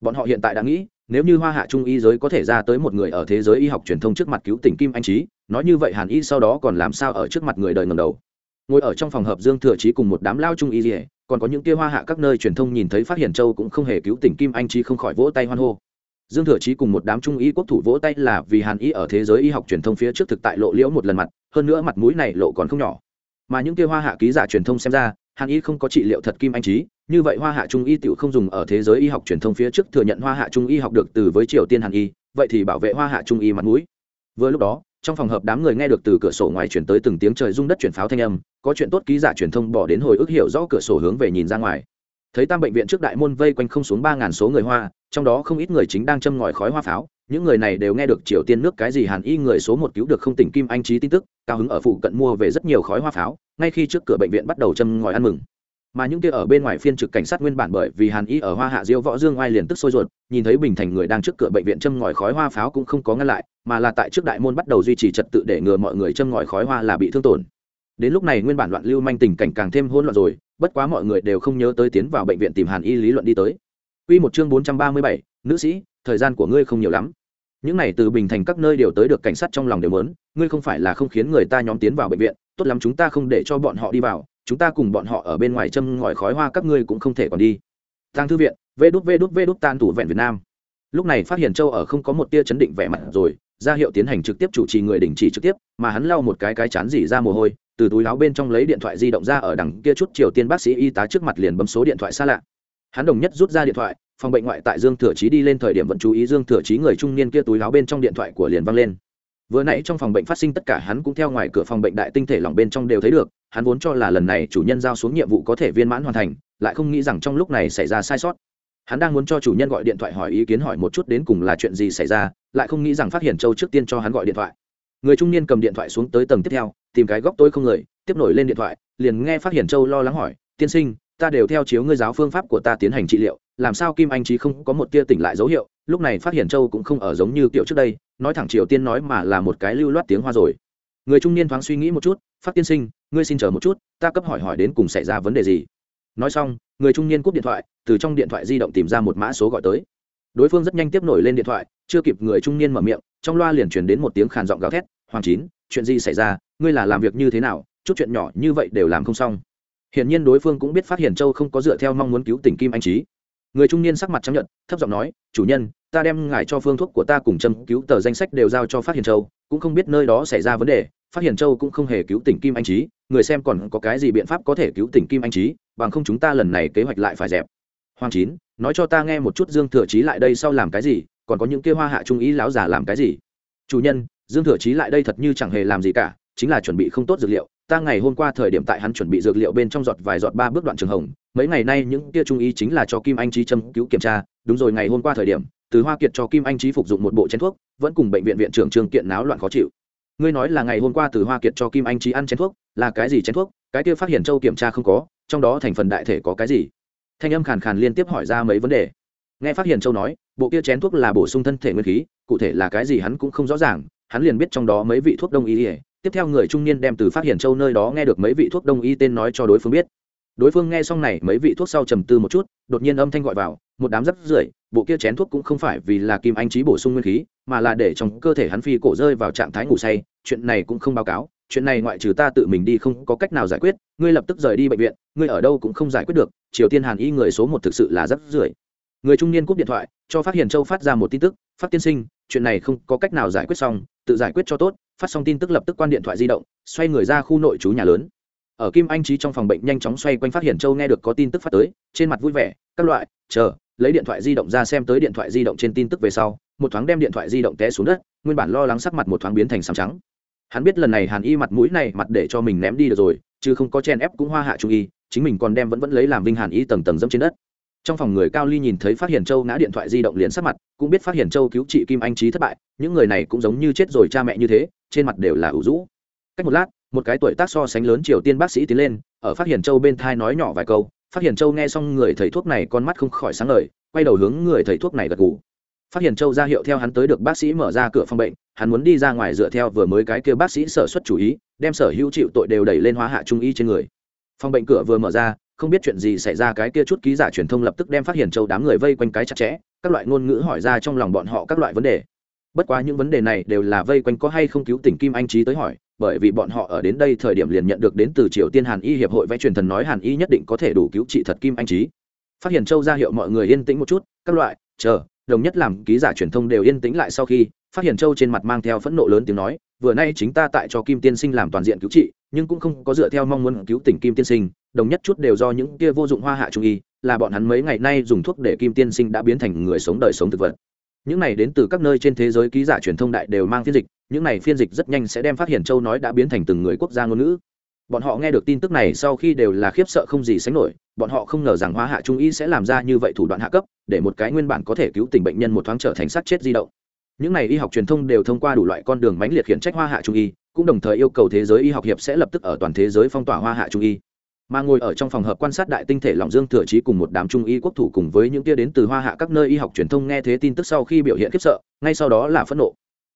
Bọn họ hiện tại đã nghĩ, nếu như hoa hạ trung y giới có thể ra tới một người ở thế giới y học truyền thông trước mặt cứu tình kim anh trí nói như vậy hàn y sau đó còn làm sao ở trước mặt người đời ngầm đầu? Ngồi ở trong phòng hợp dương thừa trí cùng một đám lao trung y dỉa còn có những kia hoa hạ các nơi truyền thông nhìn thấy phát hiện châu cũng không hề cứu tình kim anh trí không khỏi vỗ tay hoan hô dương thừa chí cùng một đám trung y quốc thủ vỗ tay là vì hàn y ở thế giới y học truyền thông phía trước thực tại lộ liễu một lần mặt, hơn nữa mặt mũi này lộ còn không nhỏ. Mà những kia hoa hạ ký giả truyền thông xem ra, hàn y không có trị liệu thật kim anh trí như vậy hoa hạ trung y tiểu không dùng ở thế giới y học truyền thông phía trước thừa nhận hoa hạ trung y học được từ với triều tiên hàn y, vậy thì bảo vệ hoa hạ trung y mặt mũi. Vừa lúc đó, trong phòng hợp đám người nghe được từ cửa sổ ngoài chuyển tới từng tiếng trời rung đất chuyển pháo thanh âm, có chuyện tốt ký giả truyền thông bỏ đến hồi ức hiểu rõ cửa sổ hướng về nhìn ra ngoài thấy tam bệnh viện trước đại môn vây quanh không xuống ba ngàn số người hoa, trong đó không ít người chính đang châm ngòi khói hoa pháo. Những người này đều nghe được triều tiên nước cái gì hàn y người số một cứu được không tỉnh kim anh trí tin tức, cao hứng ở phụ cận mua về rất nhiều khói hoa pháo, ngay khi trước cửa bệnh viện bắt đầu châm ngòi ăn mừng. Mà những kia ở bên ngoài phiên trực cảnh sát nguyên bản bởi vì hàn y ở hoa hạ diêu võ dương oai liền tức sôi ruột, nhìn thấy bình thành người đang trước cửa bệnh viện châm ngòi khói hoa pháo cũng không có ngăn lại, mà là tại trước đại môn bắt đầu duy trì trật tự để ngừa mọi người châm ngòi khói hoa là bị thương tổn đến lúc này nguyên bản loạn lưu manh tình cảnh càng thêm hỗn loạn rồi bất quá mọi người đều không nhớ tới tiến vào bệnh viện tìm hàn y lý luận đi tới Quy một chương 437, nữ sĩ, thời gian của ngươi không nhiều lắm. Những này từ bình thành các nơi đều tới được cảnh sát trong lòng đều muốn, ngươi không phải là không khiến người ta nhóm tiến vào bệnh viện, tốt lắm chúng ta không để cho bọn họ đi vào, chúng ta cùng bọn họ ở bên ngoài châm ngòi khói hoa các ngươi cũng không thể còn đi. Tang thư viện, vê đút vê đút vê đút tan thủ vẹn Việt Nam. Lúc này phát hiện Châu ở không có một tia chấn định vẻ mặt rồi, ra hiệu tiến hành trực tiếp chủ trì người đình chỉ trực tiếp, mà hắn lau một cái cái chán gì ra mồ hôi, từ túi áo bên trong lấy điện thoại di động ra ở đằng kia chút triều tiên bác sĩ y tá trước mặt liền bấm số điện thoại xa lạ. Hắn đồng nhất rút ra điện thoại, phòng bệnh ngoại tại dương thừa chí đi lên thời điểm vẫn chú ý dương thừa chí người trung niên kia túi áo bên trong điện thoại của liền văng lên. Vừa nãy trong phòng bệnh phát sinh tất cả hắn cũng theo ngoài cửa phòng bệnh đại tinh thể lỏng bên trong đều thấy được, hắn vốn cho là lần này chủ nhân giao xuống nhiệm vụ có thể viên mãn hoàn thành, lại không nghĩ rằng trong lúc này xảy ra sai sót. Hắn đang muốn cho chủ nhân gọi điện thoại hỏi ý kiến hỏi một chút đến cùng là chuyện gì xảy ra, lại không nghĩ rằng phát hiện châu trước tiên cho hắn gọi điện thoại người trung niên cầm điện thoại xuống tới tầng tiếp theo, tìm cái góc tôi không người, tiếp nổi lên điện thoại, liền nghe phát hiện châu lo lắng hỏi, tiên sinh, ta đều theo chiếu ngươi giáo phương pháp của ta tiến hành trị liệu, làm sao kim anh trí không có một tia tỉnh lại dấu hiệu, lúc này phát hiện châu cũng không ở giống như kiểu trước đây, nói thẳng triều tiên nói mà là một cái lưu loát tiếng hoa rồi. Người trung niên thoáng suy nghĩ một chút, phát tiên sinh, ngươi xin chờ một chút, ta cấp hỏi hỏi đến cùng xảy ra vấn đề gì. Nói xong, người trung niên cúp điện thoại, từ trong điện thoại di động tìm ra một mã số gọi tới. Đối phương rất nhanh tiếp nổi lên điện thoại chưa kịp người trung niên mở miệng, trong loa liền truyền đến một tiếng khàn giọng gào thét, hoàng chín, chuyện gì xảy ra? Ngươi là làm việc như thế nào? Chút chuyện nhỏ như vậy đều làm không xong. Hiển nhiên đối phương cũng biết phát hiện châu không có dựa theo mong muốn cứu tỉnh kim anh trí người trung niên sắc mặt chấp nhận thấp giọng nói, chủ nhân, ta đem ngài cho phương thuốc của ta cùng châm cứu tờ danh sách đều giao cho phát hiện châu, cũng không biết nơi đó xảy ra vấn đề, phát hiện châu cũng không hề cứu tỉnh kim anh trí người xem còn có cái gì biện pháp có thể cứu tỉnh kim anh trí bằng không chúng ta lần này kế hoạch lại phải dẹp. Hoàng chín, nói cho ta nghe một chút dương thừa trí lại đây sau làm cái gì còn có những kia hoa hạ trung ý lão giả làm cái gì? Chủ nhân, dương thừa trí lại đây thật như chẳng hề làm gì cả, chính là chuẩn bị không tốt dược liệu. Ta ngày hôm qua thời điểm tại hắn chuẩn bị dược liệu bên trong giọt vài giọt ba bước đoạn trường hồng. Mấy ngày nay những kia trung ý chính là cho kim anh trí châm cứu kiểm tra. Đúng rồi, ngày hôm qua thời điểm, từ hoa kiệt cho kim anh trí phục dụng một bộ chén thuốc, vẫn cùng bệnh viện viện trưởng trường kiện náo loạn khó chịu. Ngươi nói là ngày hôm qua từ hoa kiệt cho kim anh trí ăn chén thuốc, là cái gì chén thuốc? Cái kia phát hiện châu kiểm tra không có, trong đó thành phần đại thể có cái gì? Thanh âm khàn khàn liên tiếp hỏi ra mấy vấn đề. Nghe phát hiện châu nói bộ kia chén thuốc là bổ sung thân thể nguyên khí, cụ thể là cái gì hắn cũng không rõ ràng, hắn liền biết trong đó mấy vị thuốc đông y ỉa tiếp theo người trung niên đem từ phát hiện châu nơi đó nghe được mấy vị thuốc đông y tên nói cho đối phương biết. Đối phương nghe xong này, mấy vị thuốc sau trầm tư một chút, đột nhiên âm thanh gọi vào, một đám rắp rưởi, bộ kia chén thuốc cũng không phải vì là kim anh trí bổ sung nguyên khí, mà là để trong cơ thể hắn phi cổ rơi vào trạng thái ngủ say, chuyện này cũng không báo cáo, chuyện này ngoại trừ ta tự mình đi không có cách nào giải quyết, ngươi lập tức rời đi bệnh viện, ngươi ở đâu cũng không giải quyết được, triều tiên hàn y người số một thực sự là rắp rưởi người trung niên cúp điện thoại, cho phát hiện châu phát ra một tin tức, phát tiên sinh, chuyện này không có cách nào giải quyết xong, tự giải quyết cho tốt. Phát xong tin tức lập tức quan điện thoại di động, xoay người ra khu nội trú nhà lớn. Ở kim anh trí trong phòng bệnh nhanh chóng xoay quanh phát hiện châu nghe được có tin tức phát tới, trên mặt vui vẻ, các loại, chờ, lấy điện thoại di động ra xem tới điện thoại di động trên tin tức về sau. Một thoáng đem điện thoại di động té xuống đất, nguyên bản lo lắng sắc mặt một thoáng biến thành sàm trắng. Hắn biết lần này hàn y mặt mũi này mặt để cho mình ném đi được rồi, chứ không có chen ép cũng hoa hạ trung y, chính mình còn đem vẫn vẫn lấy làm vinh hàn y tầng tầng dẫm trên đất trong phòng người cao ly nhìn thấy phát hiện châu ngã điện thoại di động liền sát mặt, cũng biết phát hiện châu cứu trị kim anh trí thất bại, những người này cũng giống như chết rồi cha mẹ như thế, trên mặt đều là ủ rũ. Cách một lát, một cái tuổi tác so sánh lớn triều tiên bác sĩ tiến lên, ở phát hiện châu bên thai nói nhỏ vài câu, phát hiện châu nghe xong người thầy thuốc này con mắt không khỏi sáng ngời, quay đầu hướng người thầy thuốc này gật gù. Phát hiện châu ra hiệu theo hắn tới được bác sĩ mở ra cửa phòng bệnh, hắn muốn đi ra ngoài dựa theo vừa mới cái kêu bác sĩ sở xuất chủ ý, đem sở hữu chịu tội đều đẩy lên hóa hạ trung y trên người. Phòng bệnh cửa vừa mở ra không biết chuyện gì xảy ra, cái kia chút ký giả truyền thông lập tức đem phát hiện châu đám người vây quanh cái chặt chẽ, các loại ngôn ngữ hỏi ra trong lòng bọn họ các loại vấn đề. Bất quá những vấn đề này đều là vây quanh có hay không cứu tỉnh kim anh trí tới hỏi, bởi vì bọn họ ở đến đây thời điểm liền nhận được đến từ triều tiên hàn y hiệp hội vẽ truyền thần nói hàn y nhất định có thể đủ cứu trị thật kim anh trí phát hiện châu ra hiệu mọi người yên tĩnh một chút, các loại, chờ, đồng nhất làm ký giả truyền thông đều yên tĩnh lại sau khi, phát hiện châu trên mặt mang theo phẫn nộ lớn tiếng nói, vừa nay chính ta tại cho kim tiên sinh làm toàn diện cứu trị nhưng cũng không có dựa theo mong muốn cứu tỉnh kim tiên sinh, đồng nhất chút đều do những kia vô dụng hoa hạ trung y, là bọn hắn mấy ngày nay dùng thuốc để kim tiên sinh đã biến thành người sống đời sống thực vật. Những này đến từ các nơi trên thế giới ký giả truyền thông đại đều mang phiên dịch, những này phiên dịch rất nhanh sẽ đem phát hiện châu nói đã biến thành từng người quốc gia ngôn ngữ. Bọn họ nghe được tin tức này sau khi đều là khiếp sợ không gì sánh nổi, bọn họ không ngờ rằng hoa hạ trung y sẽ làm ra như vậy thủ đoạn hạ cấp, để một cái nguyên bản có thể cứu tình bệnh nhân một thoáng trở thành sát chết di động. Những này y học truyền thông đều thông qua đủ loại con đường mãnh liệt khiển trách hoa hạ trung y cũng đồng thời yêu cầu thế giới y học hiệp sẽ lập tức ở toàn thế giới phong tỏa hoa hạ trung y. Mà ngồi ở trong phòng hợp quan sát đại tinh thể lòng dương thừa trí cùng một đám trung y quốc thủ cùng với những tia đến từ hoa hạ các nơi y học truyền thông nghe thế tin tức sau khi biểu hiện khiếp sợ, ngay sau đó là phẫn nộ.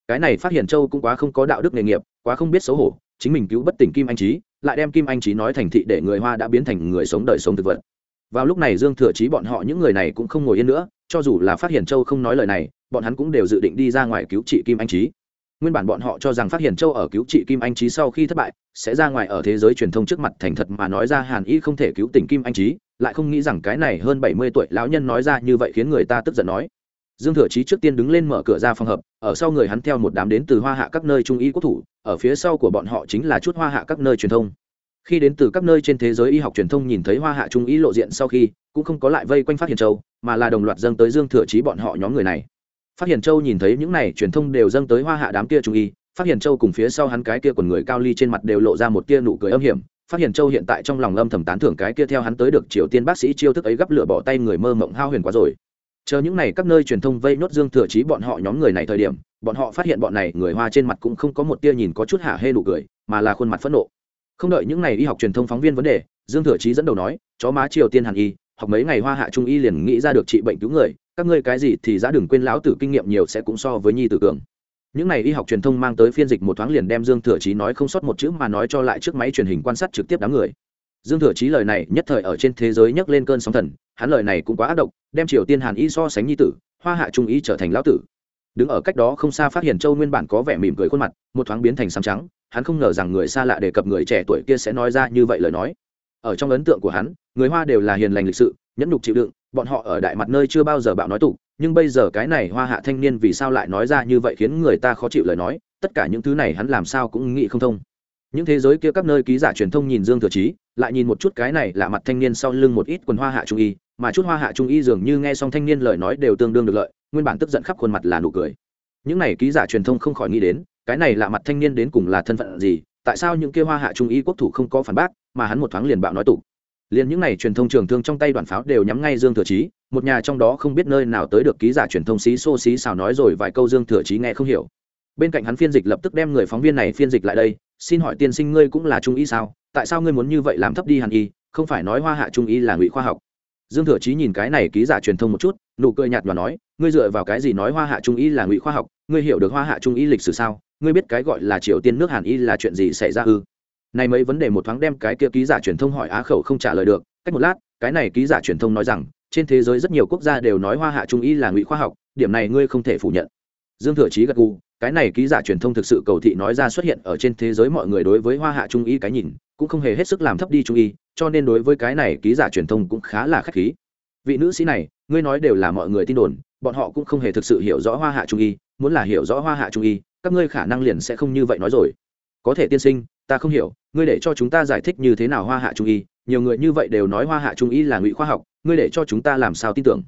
Cái này phát hiện châu cũng quá không có đạo đức nghề nghiệp, quá không biết xấu hổ, chính mình cứu bất tỉnh kim anh trí lại đem kim anh trí nói thành thị để người hoa đã biến thành người sống đời sống thực vật. Vào lúc này dương thừa trí bọn họ những người này cũng không ngồi yên nữa, cho dù là phát hiện châu không nói lời này, bọn hắn cũng đều dự định đi ra ngoài cứu trị kim anh trí nguyên bản bọn họ cho rằng phát hiện châu ở cứu trị kim anh trí sau khi thất bại, sẽ ra ngoài ở thế giới truyền thông trước mặt thành thật mà nói ra hàn y không thể cứu tỉnh kim anh trí lại không nghĩ rằng cái này hơn bảy mươi tuổi lão nhân nói ra như vậy khiến người ta tức giận nói. Dương thừa chí trước tiên đứng lên mở cửa ra phòng hợp, ở sau người hắn theo một đám đến từ hoa hạ các nơi trung y quốc thủ, ở phía sau của bọn họ chính là chút hoa hạ các nơi truyền thông. Khi đến từ các nơi trên thế giới y học truyền thông nhìn thấy hoa hạ trung y lộ diện sau khi, cũng không có lại vây quanh phát hiện châu, mà là đồng loạt dâng tới dương thừa chí bọn họ nhóm người này phát hiện châu nhìn thấy những này truyền thông đều dâng tới hoa hạ đám kia trung y, phát hiện châu cùng phía sau hắn cái kia quần người cao ly trên mặt đều lộ ra một tia nụ cười âm hiểm. Phát hiện châu hiện tại trong lòng âm thầm tán thưởng cái kia theo hắn tới được triều tiên bác sĩ chiêu thức ấy gấp lửa bỏ tay người mơ mộng hao huyền quá rồi. Chờ những này các nơi truyền thông vây nốt dương thừa chí bọn họ nhóm người này thời điểm, bọn họ phát hiện bọn này người hoa trên mặt cũng không có một tia nhìn có chút hạ hê nụ cười, mà là khuôn mặt phẫn nộ. Không đợi những này y học truyền thông phóng viên vấn đề, dương thừa chí dẫn đầu nói, chó má triều tiên hàn y học mấy ngày hoa hạ trung y liền nghĩ ra được trị bệnh cứu người, các ngươi cái gì thì giá đừng quên lão tử kinh nghiệm nhiều sẽ cũng so với nhi tử cường. Những này y học truyền thông mang tới phiên dịch một thoáng liền đem dương thừa chí nói không sót một chữ mà nói cho lại trước máy truyền hình quan sát trực tiếp đám người. Dương thừa chí lời này nhất thời ở trên thế giới nhấc lên cơn sóng thần, hắn lời này cũng quá ác độc, đem triều tiên hàn y so sánh nhi tử, hoa hạ trung y trở thành lão tử. Đứng ở cách đó không xa phát hiện châu nguyên bản có vẻ mỉm cười khuôn mặt, một thoáng biến thành xám trắng, hắn không ngờ rằng người xa lạ đề cập người trẻ tuổi kia sẽ nói ra như vậy lời nói ở trong ấn tượng của hắn, người hoa đều là hiền lành lịch sự, nhẫn nhục chịu đựng, bọn họ ở đại mặt nơi chưa bao giờ bạo nói tục, nhưng bây giờ cái này hoa hạ thanh niên vì sao lại nói ra như vậy khiến người ta khó chịu lời nói, tất cả những thứ này hắn làm sao cũng nghĩ không thông. Những thế giới kia các nơi ký giả truyền thông nhìn dương thừa chí, lại nhìn một chút cái này là mặt thanh niên sau lưng một ít quần hoa hạ trung y, mà chút hoa hạ trung y dường như nghe xong thanh niên lời nói đều tương đương được lợi, nguyên bản tức giận khắp khuôn mặt là nụ cười. Những này ký giả truyền thông không khỏi nghĩ đến, cái này là mặt thanh niên đến cùng là thân phận gì tại sao những kia hoa hạ trung y quốc thủ không có phản bác, mà hắn một thoáng liền bạo nói tụ liền những này truyền thông trường thương trong tay đoàn pháo đều nhắm ngay dương thừa chí, một nhà trong đó không biết nơi nào tới được ký giả truyền thông xí xô xí xào nói rồi vài câu dương thừa chí nghe không hiểu. Bên cạnh hắn phiên dịch lập tức đem người phóng viên này phiên dịch lại đây, xin hỏi tiên sinh ngươi cũng là trung y sao? Tại sao ngươi muốn như vậy làm thấp đi hàn y, không phải nói hoa hạ trung y là ngụy khoa học? Dương thừa chí nhìn cái này ký giả truyền thông một chút, nụ cười nhạt và nói, ngươi dựa vào cái gì nói hoa hạ trung y là ngụy khoa học? Ngươi hiểu được hoa hạ trung y lịch sử sao? Ngươi biết cái gọi là triều tiên nước hàn y là chuyện gì xảy ra ư? Này mấy vấn đề một thoáng đem cái kia ký giả truyền thông hỏi á khẩu không trả lời được. Cách một lát, cái này ký giả truyền thông nói rằng, trên thế giới rất nhiều quốc gia đều nói hoa hạ trung y là ngụy khoa học, điểm này ngươi không thể phủ nhận. Dương thừa chí gật gù, cái này ký giả truyền thông thực sự cầu thị nói ra xuất hiện ở trên thế giới mọi người đối với hoa hạ trung y cái nhìn, cũng không hề hết sức làm thấp đi trung y, cho nên đối với cái này ký giả truyền thông cũng khá là khách khí. Vị nữ sĩ này, ngươi nói đều là mọi người tin đồn bọn họ cũng không hề thực sự hiểu rõ hoa hạ trung y, muốn là hiểu rõ hoa hạ trung y, các ngươi khả năng liền sẽ không như vậy nói rồi. Có thể tiên sinh, ta không hiểu, ngươi để cho chúng ta giải thích như thế nào hoa hạ trung y, nhiều người như vậy đều nói hoa hạ trung y là ngụy khoa học, ngươi để cho chúng ta làm sao tin tưởng?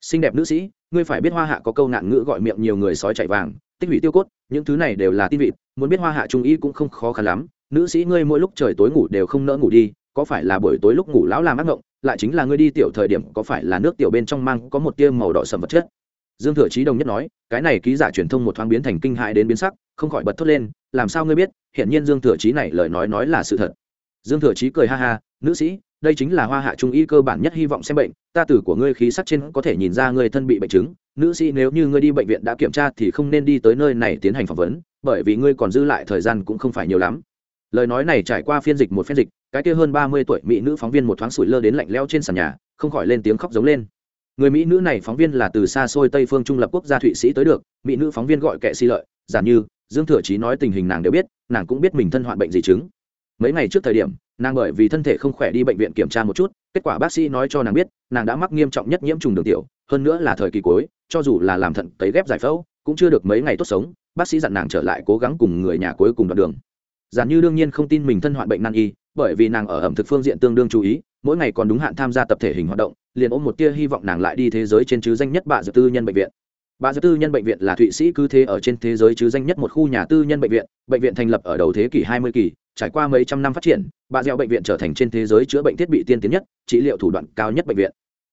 Xinh đẹp nữ sĩ, ngươi phải biết hoa hạ có câu nạn ngữ gọi miệng nhiều người sói chạy vàng, tích hủy tiêu cốt, những thứ này đều là tin vịt, muốn biết hoa hạ trung y cũng không khó khăn lắm. Nữ sĩ ngươi mỗi lúc trời tối ngủ đều không nỡ ngủ đi, có phải là buổi tối lúc ngủ lão làm ác ngộng, lại chính là ngươi đi tiểu thời điểm có phải là nước tiểu bên trong mang có một tia màu đỏ sầm vật chất? Dương thừa chí đồng nhất nói, cái này ký giả truyền thông một thoáng biến thành kinh hại đến biến sắc, không khỏi bật thốt lên, làm sao ngươi biết hiện nhiên dương thừa chí này lời nói nói là sự thật. Dương thừa chí cười ha ha, nữ sĩ, đây chính là hoa hạ trung y cơ bản nhất hy vọng xem bệnh, ta tử của ngươi khí sắc trên có thể nhìn ra ngươi thân bị bệnh chứng, nữ sĩ nếu như ngươi đi bệnh viện đã kiểm tra thì không nên đi tới nơi này tiến hành phỏng vấn, bởi vì ngươi còn dư lại thời gian cũng không phải nhiều lắm. Lời nói này trải qua phiên dịch một phiên dịch, cái kia hơn ba mươi tuổi mỹ nữ phóng viên một thoáng sủi lơ đến lạnh leo trên sàn nhà, không khỏi lên tiếng khóc giống lên người mỹ nữ này phóng viên là từ xa xôi tây phương trung lập quốc gia thụy sĩ tới được, mỹ nữ phóng viên gọi kệ si lợi giản như, dương thừa chí nói tình hình nàng đều biết, nàng cũng biết mình thân hoạn bệnh gì chứng. Mấy ngày trước thời điểm, nàng bởi vì thân thể không khỏe đi bệnh viện kiểm tra một chút, kết quả bác sĩ nói cho nàng biết, nàng đã mắc nghiêm trọng nhất nhiễm trùng đường tiểu, hơn nữa là thời kỳ cuối, cho dù là làm thận cấy ghép giải phẫu, cũng chưa được mấy ngày tốt sống, bác sĩ dặn nàng trở lại cố gắng cùng người nhà cuối cùng đoạn đường. Giản như đương nhiên không tin mình thân hoạn bệnh nan y, bởi vì nàng ở ẩm thực phương diện tương đương chú ý mỗi ngày còn đúng hạn tham gia tập thể hình hoạt động, liền ôm một tia hy vọng nàng lại đi thế giới trên chứ danh nhất bạ dược tư nhân bệnh viện. Bạ dược tư nhân bệnh viện là thụy sĩ cứ thế ở trên thế giới chứ danh nhất một khu nhà tư nhân bệnh viện bệnh viện thành lập ở đầu thế kỷ 20 kỳ, trải qua mấy trăm năm phát triển, bạ dẻo bệnh viện trở thành trên thế giới chữa bệnh thiết bị tiên tiến nhất, trị liệu thủ đoạn cao nhất bệnh viện.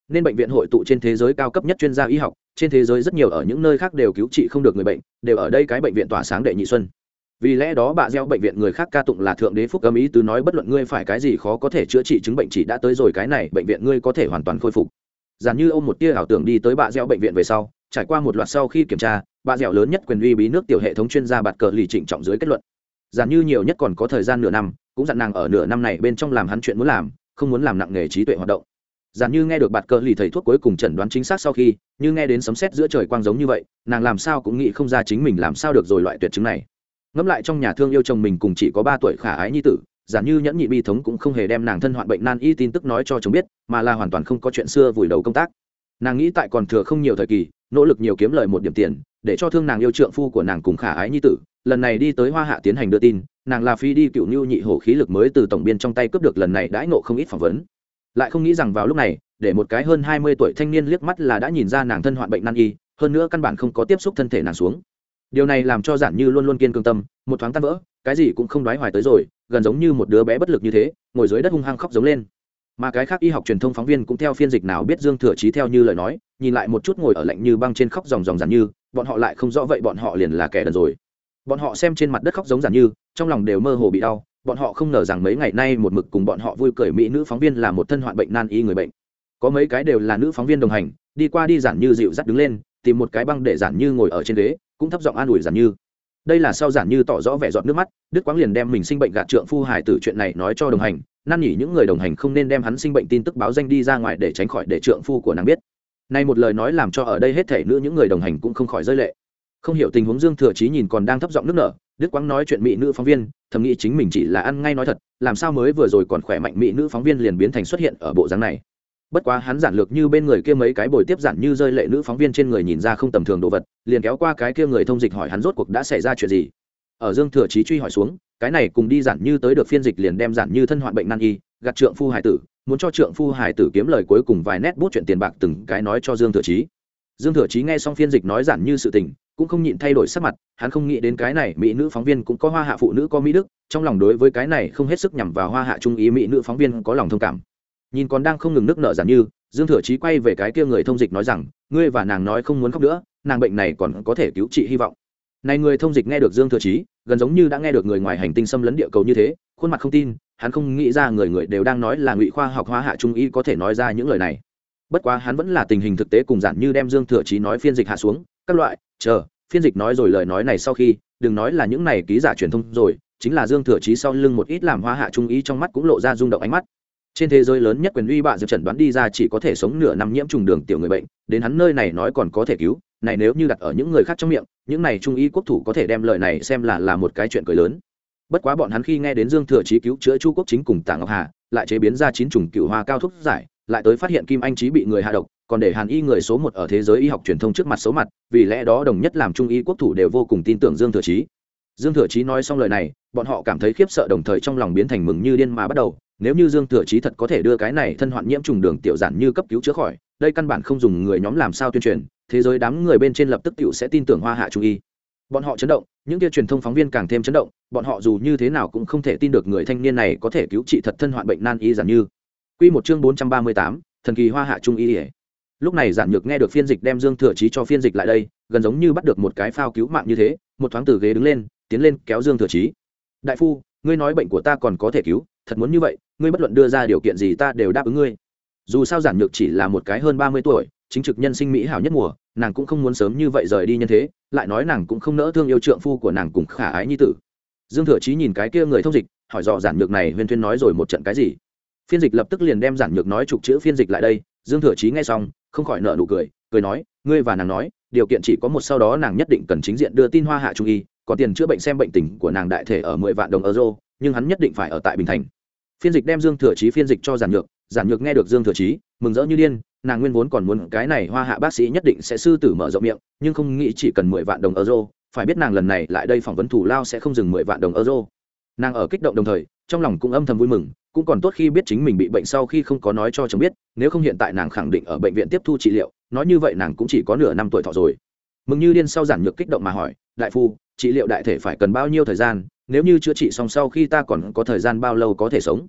Nên bệnh viện hội tụ trên thế giới cao cấp nhất chuyên gia y học, trên thế giới rất nhiều ở những nơi khác đều cứu trị không được người bệnh, đều ở đây cái bệnh viện tỏa sáng đệ nhị xuân vì lẽ đó bà gieo bệnh viện người khác ca tụng là thượng đế phúc âm ý tứ nói bất luận ngươi phải cái gì khó có thể chữa trị chứng bệnh chỉ đã tới rồi cái này bệnh viện ngươi có thể hoàn toàn khôi phục. Giản như ôm một tia ảo tưởng đi tới bà gieo bệnh viện về sau, trải qua một loạt sau khi kiểm tra, bà dẻo lớn nhất quyền uy bí nước tiểu hệ thống chuyên gia bạt cờ lì trịnh trọng dưới kết luận. Giản như nhiều nhất còn có thời gian nửa năm, cũng dặn nàng ở nửa năm này bên trong làm hắn chuyện muốn làm, không muốn làm nặng nghề trí tuệ hoạt động. Giản như nghe được bạt cờ lì thầy thuốc cuối cùng chẩn đoán chính xác sau khi, như nghe đến sấm sét giữa trời quang giống như vậy, nàng làm sao cũng nghĩ không ra chính mình làm sao được rồi loại tuyệt chứng này ngẫm lại trong nhà thương yêu chồng mình cùng chỉ có ba tuổi khả ái nhi tử giản như nhẫn nhị bi thống cũng không hề đem nàng thân hoạn bệnh nan y tin tức nói cho chồng biết, mà là hoàn toàn không có chuyện xưa vùi đầu công tác. Nàng nghĩ tại còn thừa không nhiều thời kỳ, nỗ lực nhiều kiếm lời một điểm tiền, để cho thương nàng yêu trượng phu của nàng cùng khả ái nhi tử, lần này đi tới hoa hạ tiến hành đưa tin, nàng là phi đi cựu nhu nhị hổ khí lực mới từ tổng biên trong tay cướp được lần này đãi nộ không ít phỏng vấn. Lại không nghĩ rằng vào lúc này, để một cái hơn hai mươi tuổi thanh niên liếc mắt là đã nhìn ra nàng thân hoạn bệnh nan y, hơn nữa căn bản không có tiếp xúc thân thể nàng xuống điều này làm cho giản như luôn luôn kiên cương tâm, một thoáng tan vỡ, cái gì cũng không đoái hoài tới rồi, gần giống như một đứa bé bất lực như thế, ngồi dưới đất hung hăng khóc giống lên. Mà cái khác y học truyền thông phóng viên cũng theo phiên dịch nào biết dương thừa chí theo như lời nói, nhìn lại một chút ngồi ở lạnh như băng trên khóc dòng dòng giản như, bọn họ lại không rõ vậy bọn họ liền là kẻ đần rồi. Bọn họ xem trên mặt đất khóc giống giản như, trong lòng đều mơ hồ bị đau, bọn họ không ngờ rằng mấy ngày nay một mực cùng bọn họ vui cười mỹ nữ phóng viên là một thân hoạn bệnh nan y người bệnh. Có mấy cái đều là nữ phóng viên đồng hành, đi qua đi giản như dịu dắt đứng lên, tìm một cái băng để giản như ngồi ở trên ghế cũng thấp giọng an ủi giản như. Đây là sau giản như tỏ rõ vẻ giọt nước mắt, đức quang liền đem mình sinh bệnh gạt trượng phu hải tử chuyện này nói cho đồng hành, năn nhỉ những người đồng hành không nên đem hắn sinh bệnh tin tức báo danh đi ra ngoài để tránh khỏi để trượng phu của nàng biết. Nay một lời nói làm cho ở đây hết thể nữ những người đồng hành cũng không khỏi rơi lệ. Không hiểu tình huống dương thừa chí nhìn còn đang thấp giọng nước nở, đức quang nói chuyện mỹ nữ phóng viên, thầm nghĩ chính mình chỉ là ăn ngay nói thật, làm sao mới vừa rồi còn khỏe mạnh mỹ nữ phóng viên liền biến thành xuất hiện ở bộ dáng này bất quá hắn giản lược như bên người kia mấy cái bồi tiếp giản như rơi lệ nữ phóng viên trên người nhìn ra không tầm thường đồ vật, liền kéo qua cái kia người thông dịch hỏi hắn rốt cuộc đã xảy ra chuyện gì. Ở dương thừa chí truy hỏi xuống, cái này cùng đi giản như tới được phiên dịch liền đem giản như thân hoạn bệnh nan y gặt trượng phu hải tử, muốn cho trượng phu hải tử kiếm lời cuối cùng vài nét bút chuyện tiền bạc từng cái nói cho dương thừa chí. Dương thừa chí nghe xong phiên dịch nói giản như sự tình, cũng không nhịn thay đổi sắc mặt, hắn không nghĩ đến cái này mỹ nữ phóng viên cũng có hoa hạ phụ nữ có mỹ đức, trong lòng đối với cái này không hết sức nhằm vào hoa hạ trung ý mỹ nữ phóng viên có lòng thông cảm nhìn còn đang không ngừng nước nợ giản như, dương thừa chí quay về cái kia người thông dịch nói rằng, ngươi và nàng nói không muốn khóc nữa, nàng bệnh này còn có thể cứu trị hy vọng. Này người thông dịch nghe được dương thừa chí, gần giống như đã nghe được người ngoài hành tinh xâm lấn địa cầu như thế, khuôn mặt không tin, hắn không nghĩ ra người người đều đang nói là ngụy khoa học hóa hạ trung y có thể nói ra những lời này. Bất quá hắn vẫn là tình hình thực tế cùng giản như đem dương thừa chí nói phiên dịch hạ xuống, các loại, chờ, phiên dịch nói rồi lời nói này sau khi, đừng nói là những này ký giả truyền thông rồi, chính là dương thừa chí sau lưng một ít làm hoa hạ trung y trong mắt cũng lộ ra rung động ánh mắt trên thế giới lớn nhất quyền uy bạ diệp trần đoán đi ra chỉ có thể sống nửa năm nhiễm trùng đường tiểu người bệnh, đến hắn nơi này nói còn có thể cứu, này nếu như đặt ở những người khác trong miệng, những này trung y quốc thủ có thể đem lời này xem là là một cái chuyện cười lớn. Bất quá bọn hắn khi nghe đến dương thừa chí cứu chữa chu quốc chính cùng tạ ngọc hà, lại chế biến ra chín trùng cựu hoa cao thuốc giải, lại tới phát hiện kim anh trí bị người hạ độc, còn để hàn y người số một ở thế giới y học truyền thông trước mặt số mặt, vì lẽ đó đồng nhất làm trung y quốc thủ đều vô cùng tin tưởng dương thừa chí. Dương thừa chí nói xong lời này, bọn họ cảm thấy khiếp sợ đồng thời trong lòng biến thành mừng như điên mà bắt đầu nếu như dương thừa chí thật có thể đưa cái này thân hoạn nhiễm trùng đường tiểu giản như cấp cứu chữa khỏi đây căn bản không dùng người nhóm làm sao tuyên truyền thế giới đám người bên trên lập tức tiểu sẽ tin tưởng hoa hạ trung y bọn họ chấn động những kia truyền thông phóng viên càng thêm chấn động bọn họ dù như thế nào cũng không thể tin được người thanh niên này có thể cứu trị thật thân hoạn bệnh nan y giản như Quy một chương bốn trăm ba mươi tám, thần kỳ hoa hạ trung y. Lúc này giản nhược nghe được phiên dịch đem Dương Thừa Chí cho phiên dịch lại đây, gần giống như bắt được một cái phao cứu mạng như thế, một thoáng từ ghế đứng lên, tiến lên kéo Dương Thừa Chí. Đại phu, ngươi nói bệnh của ta còn có thể cứu, thật muốn như vậy, ngươi bất luận đưa ra điều kiện gì ta đều đáp ứng ngươi. Dù sao giản nhược chỉ là một cái hơn ba mươi tuổi, chính trực nhân sinh mỹ hảo nhất mùa, nàng cũng không muốn sớm như vậy rời đi nhân thế, lại nói nàng cũng không nỡ thương yêu trượng phu của nàng cùng khả ái nhi tử. Dương Thừa Chí nhìn cái kia người thông dịch, hỏi dò giản nhược này huyên thuyên nói rồi một trận cái gì phiên dịch lập tức liền đem giản nhược nói chục chữ phiên dịch lại đây dương thừa chí nghe xong không khỏi nợ nụ cười cười nói ngươi và nàng nói điều kiện chỉ có một sau đó nàng nhất định cần chính diện đưa tin hoa hạ trung y còn tiền chữa bệnh xem bệnh tình của nàng đại thể ở mười vạn đồng euro nhưng hắn nhất định phải ở tại bình thành. Phiên dịch đem dương thừa chí phiên dịch cho giản nhược giản nhược nghe được dương thừa chí, mừng rỡ như điên, nàng nguyên vốn còn muốn cái này hoa hạ bác sĩ nhất định sẽ sư tử mở rộng miệng, nhưng không nghĩ chỉ cần mười vạn đồng euro, phải biết nàng lần này lại đây phỏng vấn thủ lao sẽ không dừng mười vạn đồng euro. Nàng ở kích động đồng thời, trong lòng cũng âm thầm vui mừng, cũng còn tốt khi biết chính mình bị bệnh sau khi không có nói cho chồng biết, nếu không hiện tại nàng khẳng định ở bệnh viện tiếp thu trị liệu, nói như vậy nàng cũng chỉ có nửa năm tuổi thọ rồi. Mừng như điên sau giản nhược kích động mà hỏi, đại phu, trị liệu đại thể phải cần bao nhiêu thời gian? Nếu như chữa trị xong sau khi ta còn có thời gian bao lâu có thể sống?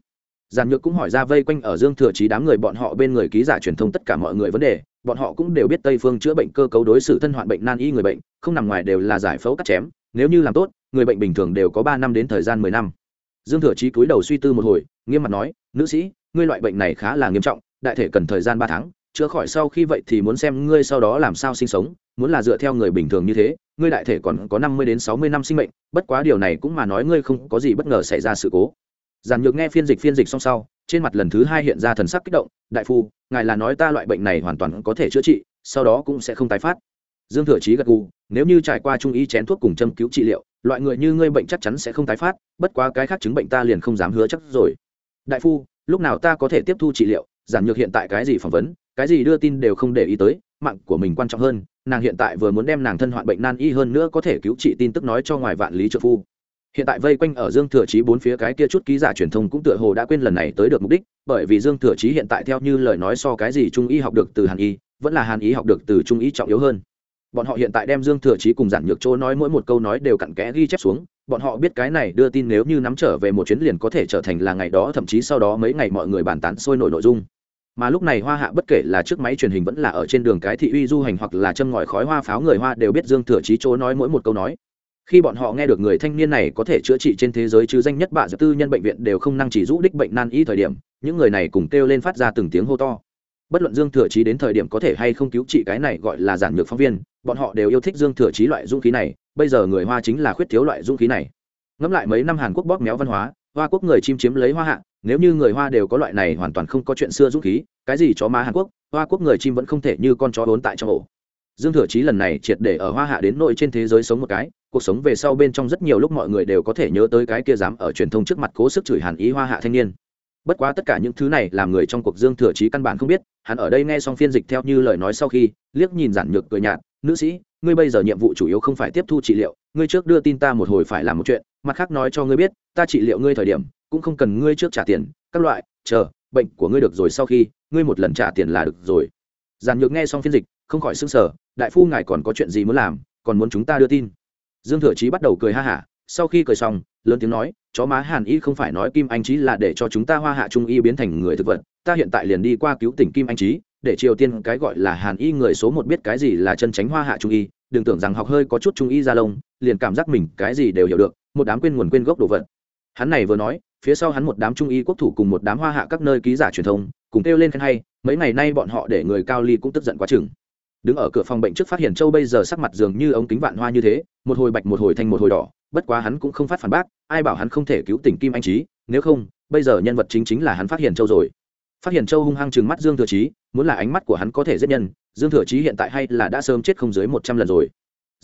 Giàn nhược cũng hỏi ra vây quanh ở dương thừa trí đám người bọn họ bên người ký giả truyền thông tất cả mọi người vấn đề, bọn họ cũng đều biết tây phương chữa bệnh cơ cấu đối xử thân hoạn bệnh nan y người bệnh, không nằm ngoài đều là giải phẫu cắt chém, nếu như làm tốt, người bệnh bình thường đều có ba năm đến thời gian mười năm. Dương thừa trí cúi đầu suy tư một hồi, nghiêm mặt nói, nữ sĩ, ngươi loại bệnh này khá là nghiêm trọng, đại thể cần thời gian ba tháng, chữa khỏi sau khi vậy thì muốn xem ngươi sau đó làm sao sinh sống muốn là dựa theo người bình thường như thế, ngươi đại thể còn có năm mươi đến sáu mươi năm sinh mệnh, bất quá điều này cũng mà nói ngươi không có gì bất ngờ xảy ra sự cố. Giản nhược nghe phiên dịch phiên dịch xong sau, trên mặt lần thứ hai hiện ra thần sắc kích động, đại phu, ngài là nói ta loại bệnh này hoàn toàn có thể chữa trị, sau đó cũng sẽ không tái phát. Dương thừa chí gật gù, nếu như trải qua trung y chén thuốc cùng châm cứu trị liệu, loại người như ngươi bệnh chắc chắn sẽ không tái phát, bất quá cái khác chứng bệnh ta liền không dám hứa chắc rồi. Đại phu, lúc nào ta có thể tiếp thu trị liệu? Giản nhược hiện tại cái gì phỏng vấn? Cái gì đưa tin đều không để ý tới, mạng của mình quan trọng hơn, nàng hiện tại vừa muốn đem nàng thân hoạn bệnh nan y hơn nữa có thể cứu trị tin tức nói cho ngoài vạn lý trợ phu. Hiện tại vây quanh ở dương thừa chí bốn phía cái kia chút ký giả truyền thông cũng tựa hồ đã quên lần này tới được mục đích, bởi vì dương thừa chí hiện tại theo như lời nói so cái gì trung y học được từ hàn y, vẫn là hàn y học được từ trung y trọng yếu hơn. Bọn họ hiện tại đem dương thừa chí cùng giản nhược chỗ nói mỗi một câu nói đều cặn kẽ ghi chép xuống, bọn họ biết cái này đưa tin nếu như nắm trở về một chuyến liền có thể trở thành là ngày đó, thậm chí sau đó mấy ngày mọi người bàn tán sôi nổi nội dung mà lúc này hoa hạ bất kể là chiếc máy truyền hình vẫn là ở trên đường cái thị uy du hành hoặc là châm ngòi khói hoa pháo người hoa đều biết dương thừa chí chỗ nói mỗi một câu nói. Khi bọn họ nghe được người thanh niên này có thể chữa trị trên thế giới chứ danh nhất bạ tư nhân bệnh viện đều không năng chỉ rũ đích bệnh nan y thời điểm, những người này cùng kêu lên phát ra từng tiếng hô to. Bất luận dương thừa chí đến thời điểm có thể hay không cứu trị cái này gọi là giản nhược phóng viên, bọn họ đều yêu thích dương thừa chí loại dũng khí này, bây giờ người hoa chính là khuyết thiếu loại dũng khí này. Ngẫm lại mấy năm hàn quốc bóp méo văn hóa, hoa quốc người chim chiếm lấy hoa hạ nếu như người hoa đều có loại này hoàn toàn không có chuyện xưa dũng khí, cái gì chó má hàn quốc, hoa quốc người chim vẫn không thể như con chó bốn tại trong ổ. Dương thừa chí lần này triệt để ở hoa hạ đến nội trên thế giới sống một cái, cuộc sống về sau bên trong rất nhiều lúc mọi người đều có thể nhớ tới cái kia dám ở truyền thông trước mặt cố sức chửi hàn ý hoa hạ thanh niên. Bất quá tất cả những thứ này làm người trong cuộc dương thừa chí căn bản không biết, hắn ở đây nghe xong phiên dịch theo như lời nói sau khi, liếc nhìn giản nhược cười nhạt, nữ sĩ, ngươi bây giờ nhiệm vụ chủ yếu không phải tiếp thu trị liệu, ngươi trước đưa tin ta một hồi phải làm một chuyện, mặt khác nói cho ngươi biết, ta trị liệu ngươi thời điểm cũng không cần ngươi trước trả tiền, các loại, chờ, bệnh của ngươi được rồi sau khi, ngươi một lần trả tiền là được rồi. Giàn nhược nghe xong phiên dịch, không khỏi s ư n g sở đại phu ngài còn có chuyện gì muốn làm, còn muốn chúng ta đưa tin. Dương thừa chí bắt đầu cười ha hả, sau khi cười xong, lớn tiếng nói, chó má hàn y không phải nói kim anh trí là để cho chúng ta hoa hạ trung y biến thành người thực vật, ta hiện tại liền đi qua cứu tỉnh kim anh trí để triều tiên cái gọi là hàn y người số một biết cái gì là chân tránh hoa hạ trung y, đừng tưởng rằng học hơi có chút trung y ra lông, liền cảm giác mình cái gì đều hiểu được, một đám quên nguồn quên gốc đồ vật. Hắn này vừa nói phía sau hắn một đám trung y quốc thủ cùng một đám hoa hạ các nơi ký giả truyền thông, cùng kêu lên khen hay, mấy ngày nay bọn họ để người cao ly cũng tức giận quá chừng. Đứng ở cửa phòng bệnh trước phát hiện châu bây giờ sắc mặt dường như ống kính vạn hoa như thế, một hồi bạch một hồi thanh một hồi đỏ, bất quá hắn cũng không phát phản bác, ai bảo hắn không thể cứu tỉnh kim anh trí nếu không, bây giờ nhân vật chính chính là hắn phát hiện châu rồi. Phát hiện châu hung hăng chừng mắt dương thừa trí muốn là ánh mắt của hắn có thể giết nhân, dương thừa trí hiện tại hay là đã sớm chết không dưới một trăm lần rồi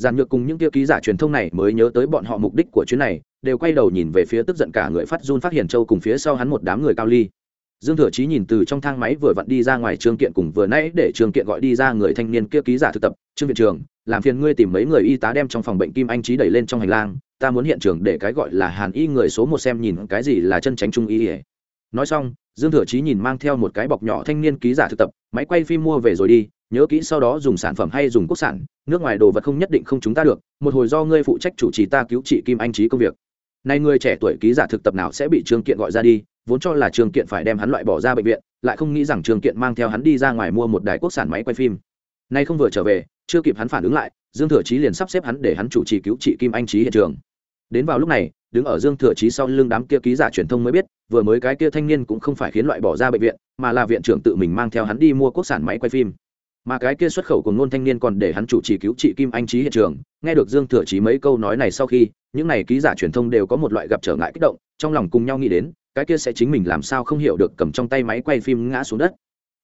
giàn nhược cùng những tiêu ký giả truyền thông này mới nhớ tới bọn họ mục đích của chuyến này, đều quay đầu nhìn về phía tức giận cả người phát run phát hiện châu cùng phía sau hắn một đám người cao ly. Dương thừa chí nhìn từ trong thang máy vừa vặn đi ra ngoài Trường kiện cùng vừa nãy để Trường kiện gọi đi ra người thanh niên kia ký giả thực tập, trương viện trường làm phiền ngươi tìm mấy người y tá đem trong phòng bệnh kim anh trí đẩy lên trong hành lang, ta muốn hiện trường để cái gọi là hàn y người số một xem nhìn cái gì là chân tránh trung y. Ỉa nói xong, dương thừa chí nhìn mang theo một cái bọc nhỏ thanh niên ký giả thực tập, máy quay phim mua về rồi đi nhớ kỹ sau đó dùng sản phẩm hay dùng quốc sản, nước ngoài đồ vật không nhất định không chúng ta được, một hồi do ngươi phụ trách chủ trì ta cứu trị kim anh trí công việc. Nay người trẻ tuổi ký giả thực tập nào sẽ bị trương kiện gọi ra đi, vốn cho là trương kiện phải đem hắn loại bỏ ra bệnh viện, lại không nghĩ rằng trương kiện mang theo hắn đi ra ngoài mua một đài quốc sản máy quay phim. Nay không vừa trở về, chưa kịp hắn phản ứng lại, dương thừa chí liền sắp xếp hắn để hắn chủ trì cứu trị kim anh trí hiện trường. Đến vào lúc này, đứng ở dương thừa chí sau lưng đám kia ký giả truyền thông mới biết, vừa mới cái kia thanh niên cũng không phải khiến loại bỏ ra bệnh viện, mà là viện trưởng tự mình mang theo hắn đi mua quốc sản máy quay phim mà cái kia xuất khẩu của ngôn thanh niên còn để hắn chủ trì cứu trị kim anh trí hiện trường. Nghe được dương thừa chí mấy câu nói này sau khi, những này ký giả truyền thông đều có một loại gặp trở ngại kích động, trong lòng cùng nhau nghĩ đến, cái kia sẽ chính mình làm sao không hiểu được cầm trong tay máy quay phim ngã xuống đất.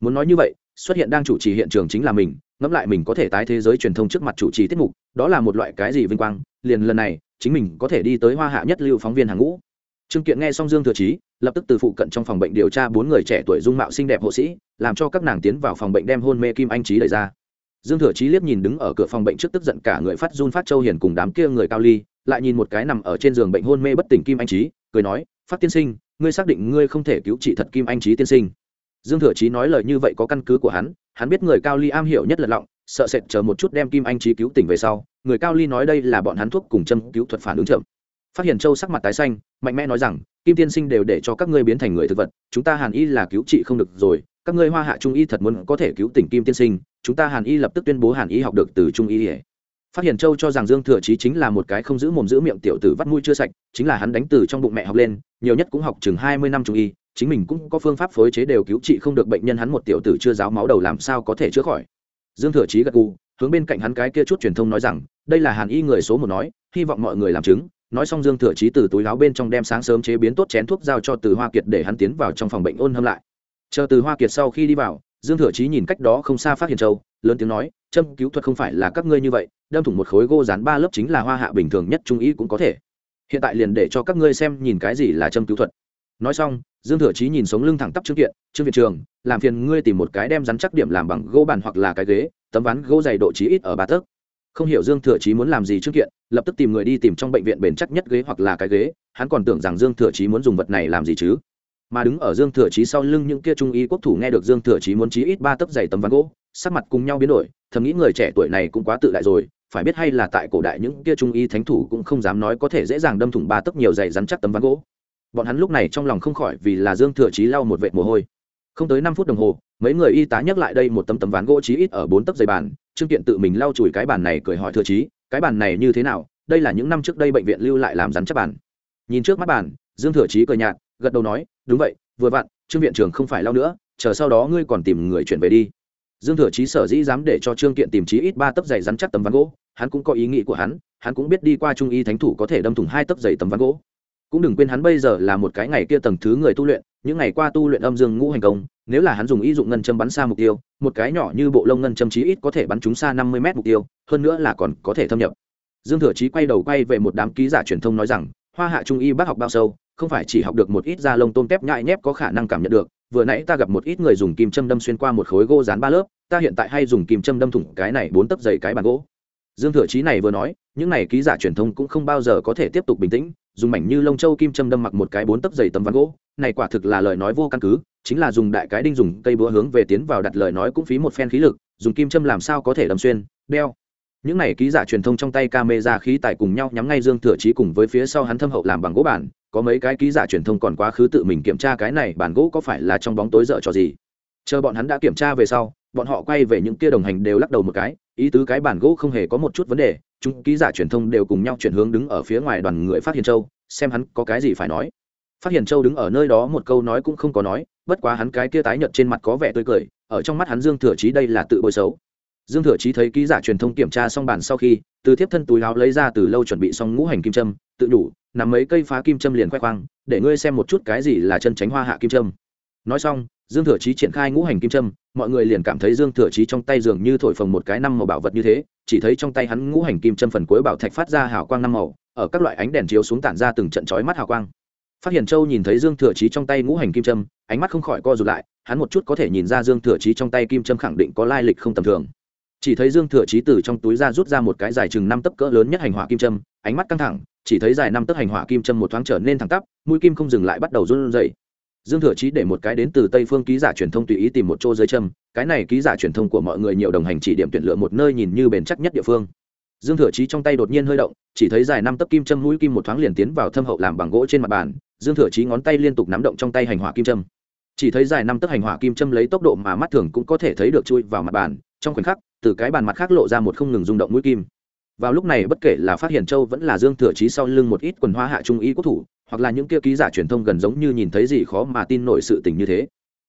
Muốn nói như vậy, xuất hiện đang chủ trì hiện trường chính là mình, ngẫm lại mình có thể tái thế giới truyền thông trước mặt chủ trì tiết mục, đó là một loại cái gì vinh quang, liền lần này, chính mình có thể đi tới hoa hạ nhất lưu phóng viên hàng ngũ. Trương kiện nghe xong dương thừa chí, lập tức từ phụ cận trong phòng bệnh điều tra bốn người trẻ tuổi dung mạo xinh đẹp hộ sĩ làm cho các nàng tiến vào phòng bệnh đem hôn mê kim anh trí đẩy ra. Dương thừa chí liếc nhìn đứng ở cửa phòng bệnh trước tức giận cả người phát run phát châu hiền cùng đám kia người cao ly, lại nhìn một cái nằm ở trên giường bệnh hôn mê bất tỉnh kim anh trí, cười nói, phát tiên sinh, ngươi xác định ngươi không thể cứu trị thật kim anh trí tiên sinh. Dương thừa chí nói lời như vậy có căn cứ của hắn hắn biết người cao ly am hiểu nhất lật lọng, sợ sệt chờ một chút đem kim anh trí cứu tỉnh về sau, người cao ly nói đây là bọn hắn thuốc cùng châm cứu thuật phản ứng chậm. Phát hiện châu sắc mặt tái xanh, mạnh mẽ nói rằng, kim tiên sinh đều để cho các ngươi biến thành người thực vật, chúng ta hàn y là cứu trị không được rồi các ngươi hoa hạ trung y thật muốn có thể cứu tỉnh kim tiên sinh, chúng ta hàn y lập tức tuyên bố hàn y học được từ trung y phát hiện châu cho rằng dương thừa chí chính là một cái không giữ mồm giữ miệng tiểu tử vắt mũi chưa sạch, chính là hắn đánh từ trong bụng mẹ học lên, nhiều nhất cũng học chừng hai mươi năm trung y, chính mình cũng có phương pháp phối chế đều cứu trị không được bệnh nhân hắn một tiểu tử chưa giáo máu đầu làm sao có thể chữa khỏi. Dương thừa chí gật gù, hướng bên cạnh hắn cái kia chút truyền thông nói rằng, đây là hàn y người số một nói, hy vọng mọi người làm chứng. Nói xong dương thừa chí từ túi láo bên trong đem sáng sớm chế biến tốt chén thuốc giao cho từ hoa kiệt để hắn tiến vào trong phòng bệnh ôn hâm lại chờ từ hoa kiệt sau khi đi vào, dương thừa chí nhìn cách đó không xa phát hiện châu, lớn tiếng nói, châm cứu thuật không phải là các ngươi như vậy, đâm thủng một khối gô dán ba lớp chính là hoa hạ bình thường nhất trung ý cũng có thể. Hiện tại liền để cho các ngươi xem nhìn cái gì là châm cứu thuật. Nói xong, dương thừa chí nhìn sống lưng thẳng tắp trương kiện, trương viện trường làm phiền ngươi tìm một cái đem rắn chắc điểm làm bằng gỗ bàn hoặc là cái ghế, tấm ván gỗ dày độ chí ít ở ba tấc. Không hiểu dương thừa chí muốn làm gì trương kiện, lập tức tìm người đi tìm trong bệnh viện bền chắc nhất ghế hoặc là cái ghế, hắn còn tưởng rằng dương thừa chí muốn dùng vật này làm gì chứ mà đứng ở dương thừa chí sau lưng những kia trung y quốc thủ nghe được dương thừa chí muốn chí ít ba tấc dày tấm ván gỗ, sắc mặt cùng nhau biến đổi, thầm nghĩ người trẻ tuổi này cũng quá tự đại rồi, phải biết hay là tại cổ đại những kia trung y thánh thủ cũng không dám nói có thể dễ dàng đâm thủng ba tấc nhiều dày rắn chắc tấm ván gỗ. Bọn hắn lúc này trong lòng không khỏi vì là dương thừa chí lau một vệt mồ hôi. Không tới năm phút đồng hồ, mấy người y tá nhắc lại đây một tấm tấm ván gỗ chí ít ở bốn tấc dày bàn, trương kiện tự mình lau chùi cái bàn này cười hỏi thừa chí, cái bàn này như thế nào? Đây là những năm trước đây bệnh viện lưu lại làm rắn chắc bàn. Nhìn trước mắt bàn, dương thừa chí cười nhạt gật đầu nói, đúng vậy, vừa vặn, trương viện trưởng không phải lao nữa, chờ sau đó ngươi còn tìm người chuyển về đi. Dương thừa chí sở dĩ dám để cho trương kiện tìm chí ít ba tấc dày rắn chắc tấm ván gỗ, hắn cũng có ý nghĩ của hắn hắn cũng biết đi qua trung y thánh thủ có thể đâm thủng hai tấc dày tấm ván gỗ. Cũng đừng quên hắn bây giờ là một cái ngày kia tầng thứ người tu luyện, những ngày qua tu luyện âm dương ngũ hành công, nếu là hắn dùng ý dụng ngân châm bắn xa mục tiêu, một cái nhỏ như bộ lông ngân châm chí ít có thể bắn chúng xa năm mươi mét mục tiêu, hơn nữa là còn có thể thâm nhập. Dương thừa chí quay đầu quay về một đám ký giả truyền thông nói rằng, hoa hạ trung y bác học bao sâu không phải chỉ học được một ít da lông tôm tép nhại nhép có khả năng cảm nhận được, vừa nãy ta gặp một ít người dùng kim châm đâm xuyên qua một khối gỗ dán ba lớp, ta hiện tại hay dùng kim châm đâm thủng cái này bốn tấc dày cái bàn gỗ. Dương thừa chí này vừa nói, những này ký giả truyền thông cũng không bao giờ có thể tiếp tục bình tĩnh, dùng mảnh như lông châu kim châm đâm mặc một cái bốn tấc dày tấm ván gỗ, này quả thực là lời nói vô căn cứ, chính là dùng đại cái đinh dùng cây búa hướng về tiến vào đặt lời nói cũng phí một phen khí lực, dùng kim châm làm sao có thể đâm xuyên, đeo những này ký giả truyền thông trong tay camera khí tài cùng nhau nhắm ngay dương thừa chí cùng với phía sau hắn thâm hậu làm bằng gỗ bản, có mấy cái ký giả truyền thông còn quá khứ tự mình kiểm tra cái này bản gỗ có phải là trong bóng tối dở trò gì. Chờ bọn hắn đã kiểm tra về sau, bọn họ quay về những kia đồng hành đều lắc đầu một cái, ý tứ cái bản gỗ không hề có một chút vấn đề, chúng ký giả truyền thông đều cùng nhau chuyển hướng đứng ở phía ngoài đoàn người phát hiện châu, xem hắn có cái gì phải nói. Phát hiện châu đứng ở nơi đó một câu nói cũng không có nói, bất quá hắn cái kia tái nhợt trên mặt có vẻ tươi cười, ở trong mắt hắn dương thừa chí đây là tự bôi xấu dương thừa chí thấy ký giả truyền thông kiểm tra xong bản sau khi, từ tiếp thân túi áo lấy ra từ lâu chuẩn bị xong ngũ hành kim trâm tự đủ nằm mấy cây phá kim trâm liền khoe khoang, để ngươi xem một chút cái gì là chân tránh hoa hạ kim trâm nói xong, dương thừa chí triển khai ngũ hành kim trâm mọi người liền cảm thấy dương thừa chí trong tay dường như thổi phồng một cái năm màu bảo vật như thế, chỉ thấy trong tay hắn ngũ hành kim trâm phần cuối bảo thạch phát ra hào quang năm màu, ở các loại ánh đèn chiếu xuống tản ra từng trận chói mắt hào quang. Phát hiện châu nhìn thấy dương thừa chí trong tay ngũ hành kim trâm ánh mắt không khỏi co rụt lại, hắn một chút có thể nhìn ra dương thừa chí trong tay kim trâm khẳng định có lai lịch không tầm thường chỉ thấy dương thừa chí từ trong túi ra rút ra một cái dài chừng năm tấc cỡ lớn nhất hành hỏa kim trâm ánh mắt căng thẳng, chỉ thấy dài năm tấc hành hỏa kim trâm một thoáng trở nên thẳng tắp, mũi kim không dừng lại bắt đầu run rẩy. Dương thừa chí để một cái đến từ tây phương ký giả truyền thông tùy ý tìm một chỗ dưới châm, cái này ký giả truyền thông của mọi người nhiều đồng hành chỉ điểm tuyển lựa một nơi nhìn như bền chắc nhất địa phương. Dương thừa chí trong tay đột nhiên hơi động, chỉ thấy dài năm tấc kim châm mũi kim một thoáng liền tiến vào thâm hậu làm bằng gỗ trên mặt bàn, dương thừa chí ngón tay liên tục nắm động trong tay hành hỏa kim châm. Chỉ thấy dài năm tấc hành hỏa kim châm lấy tốc độ mà mắt thường cũng có thể thấy được chui vào mặt bàn, trong khoảnh khắc từ cái bàn mặt khác lộ ra một không ngừng rung động mũi kim. Vào lúc này bất kể là phát hiện châu vẫn là dương thừa chí sau lưng một ít quần hoa hạ trung y quốc thủ, hoặc là những kia ký giả truyền thông gần giống như nhìn thấy gì khó mà tin nổi sự tình như thế.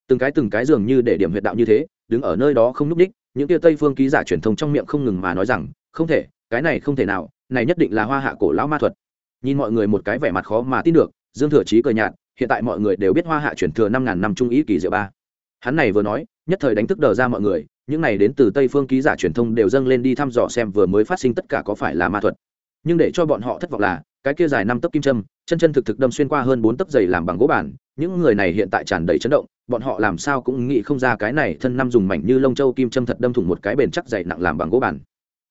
Từng cái từng cái dường như để điểm huyệt đạo như thế, đứng ở nơi đó không núp đích, những kia tây phương ký giả truyền thông trong miệng không ngừng mà nói rằng, không thể, cái này không thể nào, này nhất định là hoa hạ cổ lão ma thuật. Nhìn mọi người một cái vẻ mặt khó mà tin được, dương thừa chí cười nhạt, hiện tại mọi người đều biết hoa hạ truyền thừa năm ngàn năm trung ý kỳ diệu ba. Hắn này vừa nói, nhất thời đánh thức đờ ra mọi người những này đến từ tây phương ký giả truyền thông đều dâng lên đi thăm dò xem vừa mới phát sinh tất cả có phải là ma thuật. Nhưng để cho bọn họ thất vọng là cái kia dài năm tấc kim châm chân chân thực thực đâm xuyên qua hơn bốn tấc dày làm bằng gỗ bản những người này hiện tại tràn đầy chấn động bọn họ làm sao cũng nghĩ không ra cái này thân năm dùng mảnh như lông châu kim châm thật đâm thủng một cái bền chắc dày nặng làm bằng gỗ bản.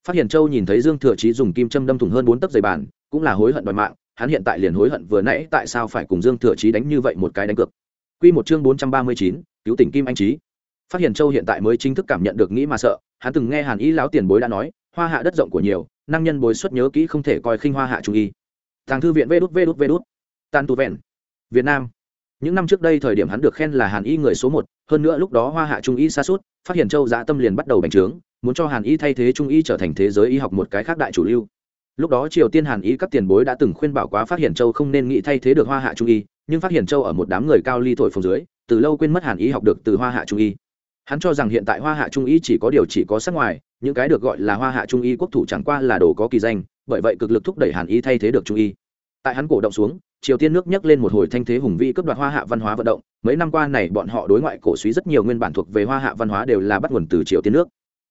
Phát hiện châu nhìn thấy dương thừa chí dùng kim châm đâm thủng hơn bốn tấc dày bản cũng là hối hận đòi mạng hắn hiện tại liền hối hận vừa nãy tại sao phải cùng dương thừa chí đánh như vậy một cái đánh cược. Quy một chương bốn trăm ba mươi chín, cứu tỉnh kim anh trí phát hiện châu hiện tại mới chính thức cảm nhận được nghĩ mà sợ, hắn từng nghe hàn ý lão tiền bối đã nói, hoa hạ đất rộng của nhiều, năng nhân bối xuất nhớ kỹ không thể coi khinh hoa hạ trung y. Tàng thư viện vê đút vê đút vê đút tàn tu vẹn. Việt nam. Những năm trước đây thời điểm hắn được khen là hàn y người số một, hơn nữa lúc đó hoa hạ trung y xa suốt, phát hiện châu giã tâm liền bắt đầu bành trướng, muốn cho hàn y thay thế trung y trở thành thế giới y học một cái khác đại chủ lưu. Lúc đó triều tiên hàn y các tiền bối đã từng khuyên bảo quá phát hiện châu không nên nghĩ thay thế được hoa hạ trung y, nhưng phát hiện châu ở một đám người cao ly thổi phồng dưới, từ lâu quên mất hàn y học được từ hoa hạ trung y hắn cho rằng hiện tại hoa hạ trung y chỉ có điều chỉ có sắc ngoài, những cái được gọi là hoa hạ trung y quốc thủ chẳng qua là đồ có kỳ danh, bởi vậy cực lực thúc đẩy hàn y thay thế được trung y. Tại hắn cổ động xuống, triều tiên nước nhấc lên một hồi thanh thế hùng vĩ cướp đoạt hoa hạ văn hóa vận động. Mấy năm qua này bọn họ đối ngoại cổ suý rất nhiều nguyên bản thuộc về hoa hạ văn hóa đều là bắt nguồn từ triều tiên nước.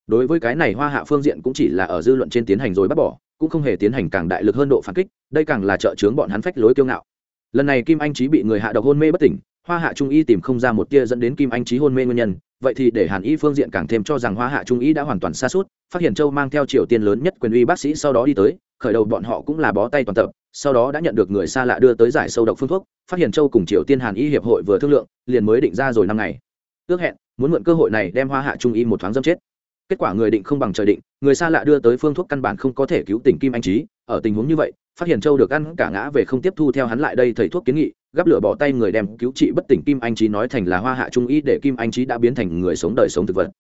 Đối với cái này hoa hạ phương diện cũng chỉ là ở dư luận trên tiến hành rồi bắt bỏ, cũng không hề tiến hành càng đại lực hơn độ phản kích, đây càng là trợ chướng bọn hắn phách lối kiêu ngạo. Lần này kim anh trí bị người hạ độc hôn mê bất tỉnh, hoa hạ trung y tìm không ra một tia dẫn đến kim anh trí hôn mê nguyên nhân vậy thì để hàn y phương diện càng thêm cho rằng hoa hạ trung y đã hoàn toàn xa suốt, phát hiện châu mang theo triều tiên lớn nhất quyền uy bác sĩ sau đó đi tới, khởi đầu bọn họ cũng là bó tay toàn tập, sau đó đã nhận được người xa lạ đưa tới giải sâu độc phương thuốc, phát hiện châu cùng triều tiên hàn y hiệp hội vừa thương lượng, liền mới định ra rồi năm ngày. Ước hẹn, muốn mượn cơ hội này đem hoa hạ trung y một thoáng dâm chết. Kết quả người định không bằng trời định, người xa lạ đưa tới phương thuốc căn bản không có thể cứu tỉnh kim anh trí ở tình huống như vậy, phát hiện châu được ăn cả ngã về không tiếp thu theo hắn lại đây thầy thuốc kiến nghị gắp lửa bỏ tay người đem cứu trị bất tỉnh kim anh trí nói thành là hoa hạ trung y để kim anh trí đã biến thành người sống đời sống thực vật.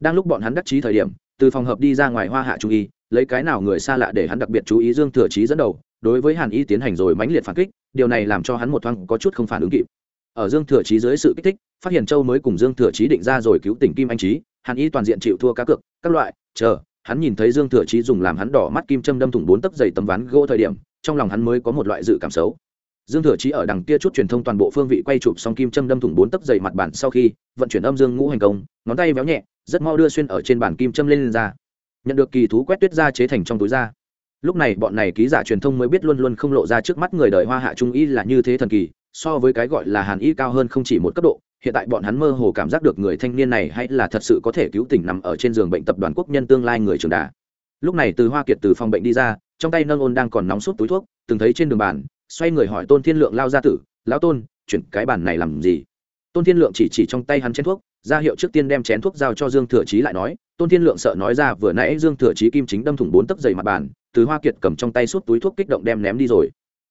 Đang lúc bọn hắn đắc trí thời điểm, từ phòng hợp đi ra ngoài hoa hạ trung y lấy cái nào người xa lạ để hắn đặc biệt chú ý dương thừa trí dẫn đầu, đối với hàn y tiến hành rồi mãnh liệt phản kích, điều này làm cho hắn một thoáng có chút không phản ứng kịp. Ở dương thừa trí dưới sự kích thích, phát hiện châu mới cùng dương thừa trí định ra rồi cứu tỉnh kim anh trí hàn y toàn diện chịu thua cá cược, các loại, chờ, hắn nhìn thấy dương thừa trí dùng làm hắn đỏ mắt kim châm đâm thủng bốn tấc dày tấm ván gỗ thời điểm, trong lòng hắn mới có một loại dự cảm xấu dương thừa chí ở đằng kia chút truyền thông toàn bộ phương vị quay chụp xong kim châm đâm thủng bốn tấc dày mặt bản sau khi vận chuyển âm dương ngũ hành công ngón tay véo nhẹ rất mau đưa xuyên ở trên bản kim châm lên, lên ra nhận được kỳ thú quét tuyết ra chế thành trong túi ra. lúc này bọn này ký giả truyền thông mới biết luôn luôn không lộ ra trước mắt người đời hoa hạ trung y là như thế thần kỳ so với cái gọi là hàn y cao hơn không chỉ một cấp độ hiện tại bọn hắn mơ hồ cảm giác được người thanh niên này hay là thật sự có thể cứu tỉnh nằm ở trên giường bệnh tập đoàn quốc nhân tương lai người trường đà lúc này từ hoa kiệt từ phòng bệnh đi ra trong tay nâng ôn đang còn nóng suốt túi thuốc từng thấy trên đường bàn xoay người hỏi tôn thiên lượng lao ra tử, lão tôn, chuyển cái bàn này làm gì? Tôn thiên lượng chỉ chỉ trong tay hắn chén thuốc, ra hiệu trước tiên đem chén thuốc giao cho dương thừa chí lại nói, tôn thiên lượng sợ nói ra vừa nãy dương thừa chí kim chính đâm thủng bốn tấc dày mặt bàn, từ hoa kiệt cầm trong tay suốt túi thuốc kích động đem ném đi rồi.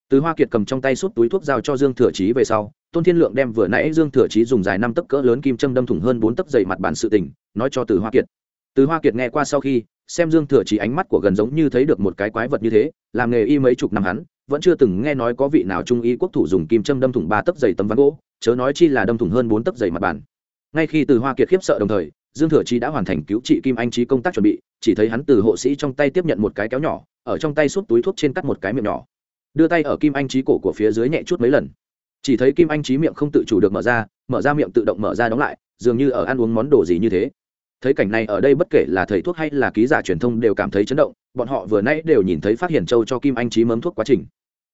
Từ hoa kiệt cầm trong tay suốt túi thuốc giao cho dương thừa chí về sau, tôn thiên lượng đem vừa nãy dương thừa chí dùng dài năm tấc cỡ lớn kim châm đâm thủng hơn bốn tấc dày mặt bàn sự tình, nói cho từ hoa kiệt. Từ hoa kiệt nghe qua sau khi, xem dương thừa chí ánh mắt của gần giống như thấy được một cái quái vật như thế, làm nghề y mấy chục năm hắn vẫn chưa từng nghe nói có vị nào trung y quốc thủ dùng kim châm đâm thủng ba tấc dày tấm ván gỗ, chớ nói chi là đâm thủng hơn bốn tấc dày mặt bàn. Ngay khi từ hoa kiệt khiếp sợ đồng thời, dương thừa chi đã hoàn thành cứu trị kim anh trí công tác chuẩn bị, chỉ thấy hắn từ hộ sĩ trong tay tiếp nhận một cái kéo nhỏ, ở trong tay suốt túi thuốc trên cắt một cái miệng nhỏ. Đưa tay ở kim anh trí cổ của phía dưới nhẹ chút mấy lần. Chỉ thấy kim anh trí miệng không tự chủ được mở ra mở ra miệng tự động mở ra đóng lại, dường như ở ăn uống món đồ gì như thế thấy cảnh này ở đây bất kể là thầy thuốc hay là ký giả truyền thông đều cảm thấy chấn động, bọn họ vừa nãy đều nhìn thấy phát hiện châu cho kim anh trí mấm thuốc quá trình.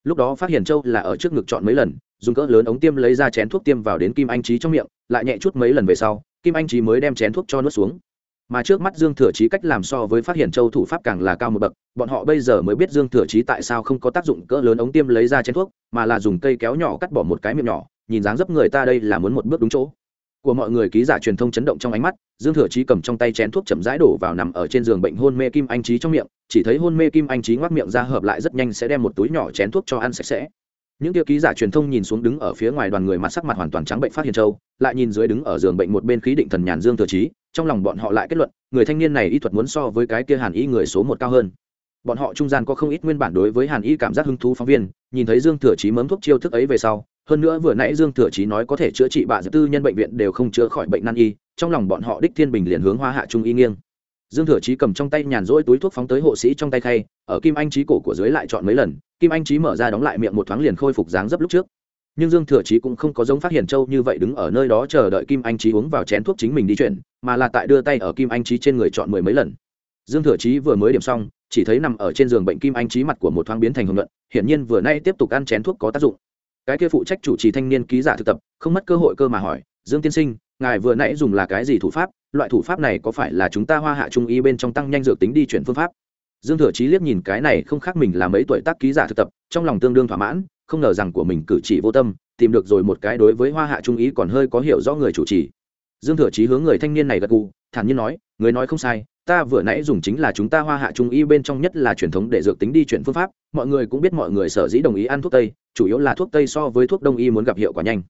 Lúc đó phát hiện châu là ở trước ngực chọn mấy lần, dùng cỡ lớn ống tiêm lấy ra chén thuốc tiêm vào đến kim anh trí trong miệng, lại nhẹ chút mấy lần về sau, kim anh trí mới đem chén thuốc cho nuốt xuống. Mà trước mắt dương thừa chí cách làm so với phát hiện châu thủ pháp càng là cao một bậc, bọn họ bây giờ mới biết dương thừa chí tại sao không có tác dụng cỡ lớn ống tiêm lấy ra chén thuốc, mà là dùng cây kéo nhỏ cắt bỏ một cái miệng nhỏ, nhìn dáng dấp người ta đây là muốn một bước đúng chỗ của mọi người ký giả truyền thông chấn động trong ánh mắt, dương thừa chí cầm trong tay chén thuốc chậm rãi đổ vào nằm ở trên giường bệnh hôn mê kim anh trí trong miệng, chỉ thấy hôn mê kim anh trí ngoác miệng ra hợp lại rất nhanh sẽ đem một túi nhỏ chén thuốc cho ăn sạch sẽ. Những tiêu ký giả truyền thông nhìn xuống đứng ở phía ngoài đoàn người mặt sắc mặt hoàn toàn trắng bệnh phát hiện châu, lại nhìn dưới đứng ở giường bệnh một bên khí định thần nhàn dương thừa chí, trong lòng bọn họ lại kết luận, người thanh niên này y thuật muốn so với cái kia hàn y người số một cao hơn. Bọn họ trung gian có không ít nguyên bản đối với hàn y cảm giác hứng thú phóng viên, nhìn thấy dương thừa chí mấm thuốc chiêu thức ấy về sau hơn nữa vừa nãy dương thừa chí nói có thể chữa trị bạ tư nhân bệnh viện đều không chữa khỏi bệnh nan y, trong lòng bọn họ đích thiên bình liền hướng hoa hạ trung y nghiêng. Dương thừa chí cầm trong tay nhàn rỗi túi thuốc phóng tới hộ sĩ trong tay khay, ở kim anh trí cổ của dưới lại chọn mấy lần, kim anh trí mở ra đóng lại miệng một thoáng liền khôi phục dáng dấp lúc trước. Nhưng dương thừa chí cũng không có giống phát hiện châu như vậy đứng ở nơi đó chờ đợi kim anh trí uống vào chén thuốc chính mình đi chuyển, mà là tại đưa tay ở kim anh trí trên người chọn mười mấy lần. Dương thừa chí vừa mới điểm xong, chỉ thấy nằm ở trên giường bệnh kim anh trí mặt của một thoáng biến thành hồng luận hiển nhiên vừa nay tiếp tục ăn chén thuốc có tác dụng cái kia phụ trách chủ trì thanh niên ký giả thực tập, không mất cơ hội cơ mà hỏi, dương tiên sinh, ngài vừa nãy dùng là cái gì thủ pháp? Loại thủ pháp này có phải là chúng ta hoa hạ trung y bên trong tăng nhanh dược tính đi chuyển phương pháp? Dương thừa chí liếc nhìn cái này không khác mình là mấy tuổi tác ký giả thực tập, trong lòng tương đương thỏa mãn, không ngờ rằng của mình cử chỉ vô tâm, tìm được rồi một cái đối với hoa hạ trung ý còn hơi có hiểu rõ người chủ trì dương thừa chí hướng người thanh niên này gật gù, thản nhiên nói, người nói không sai, ta vừa nãy dùng chính là chúng ta hoa hạ trung y bên trong nhất là truyền thống để dược tính đi chuyển phương pháp, mọi người cũng biết mọi người sở dĩ đồng ý ăn thuốc tây, chủ yếu là thuốc tây so với thuốc đông y muốn gặp hiệu quả nhanh.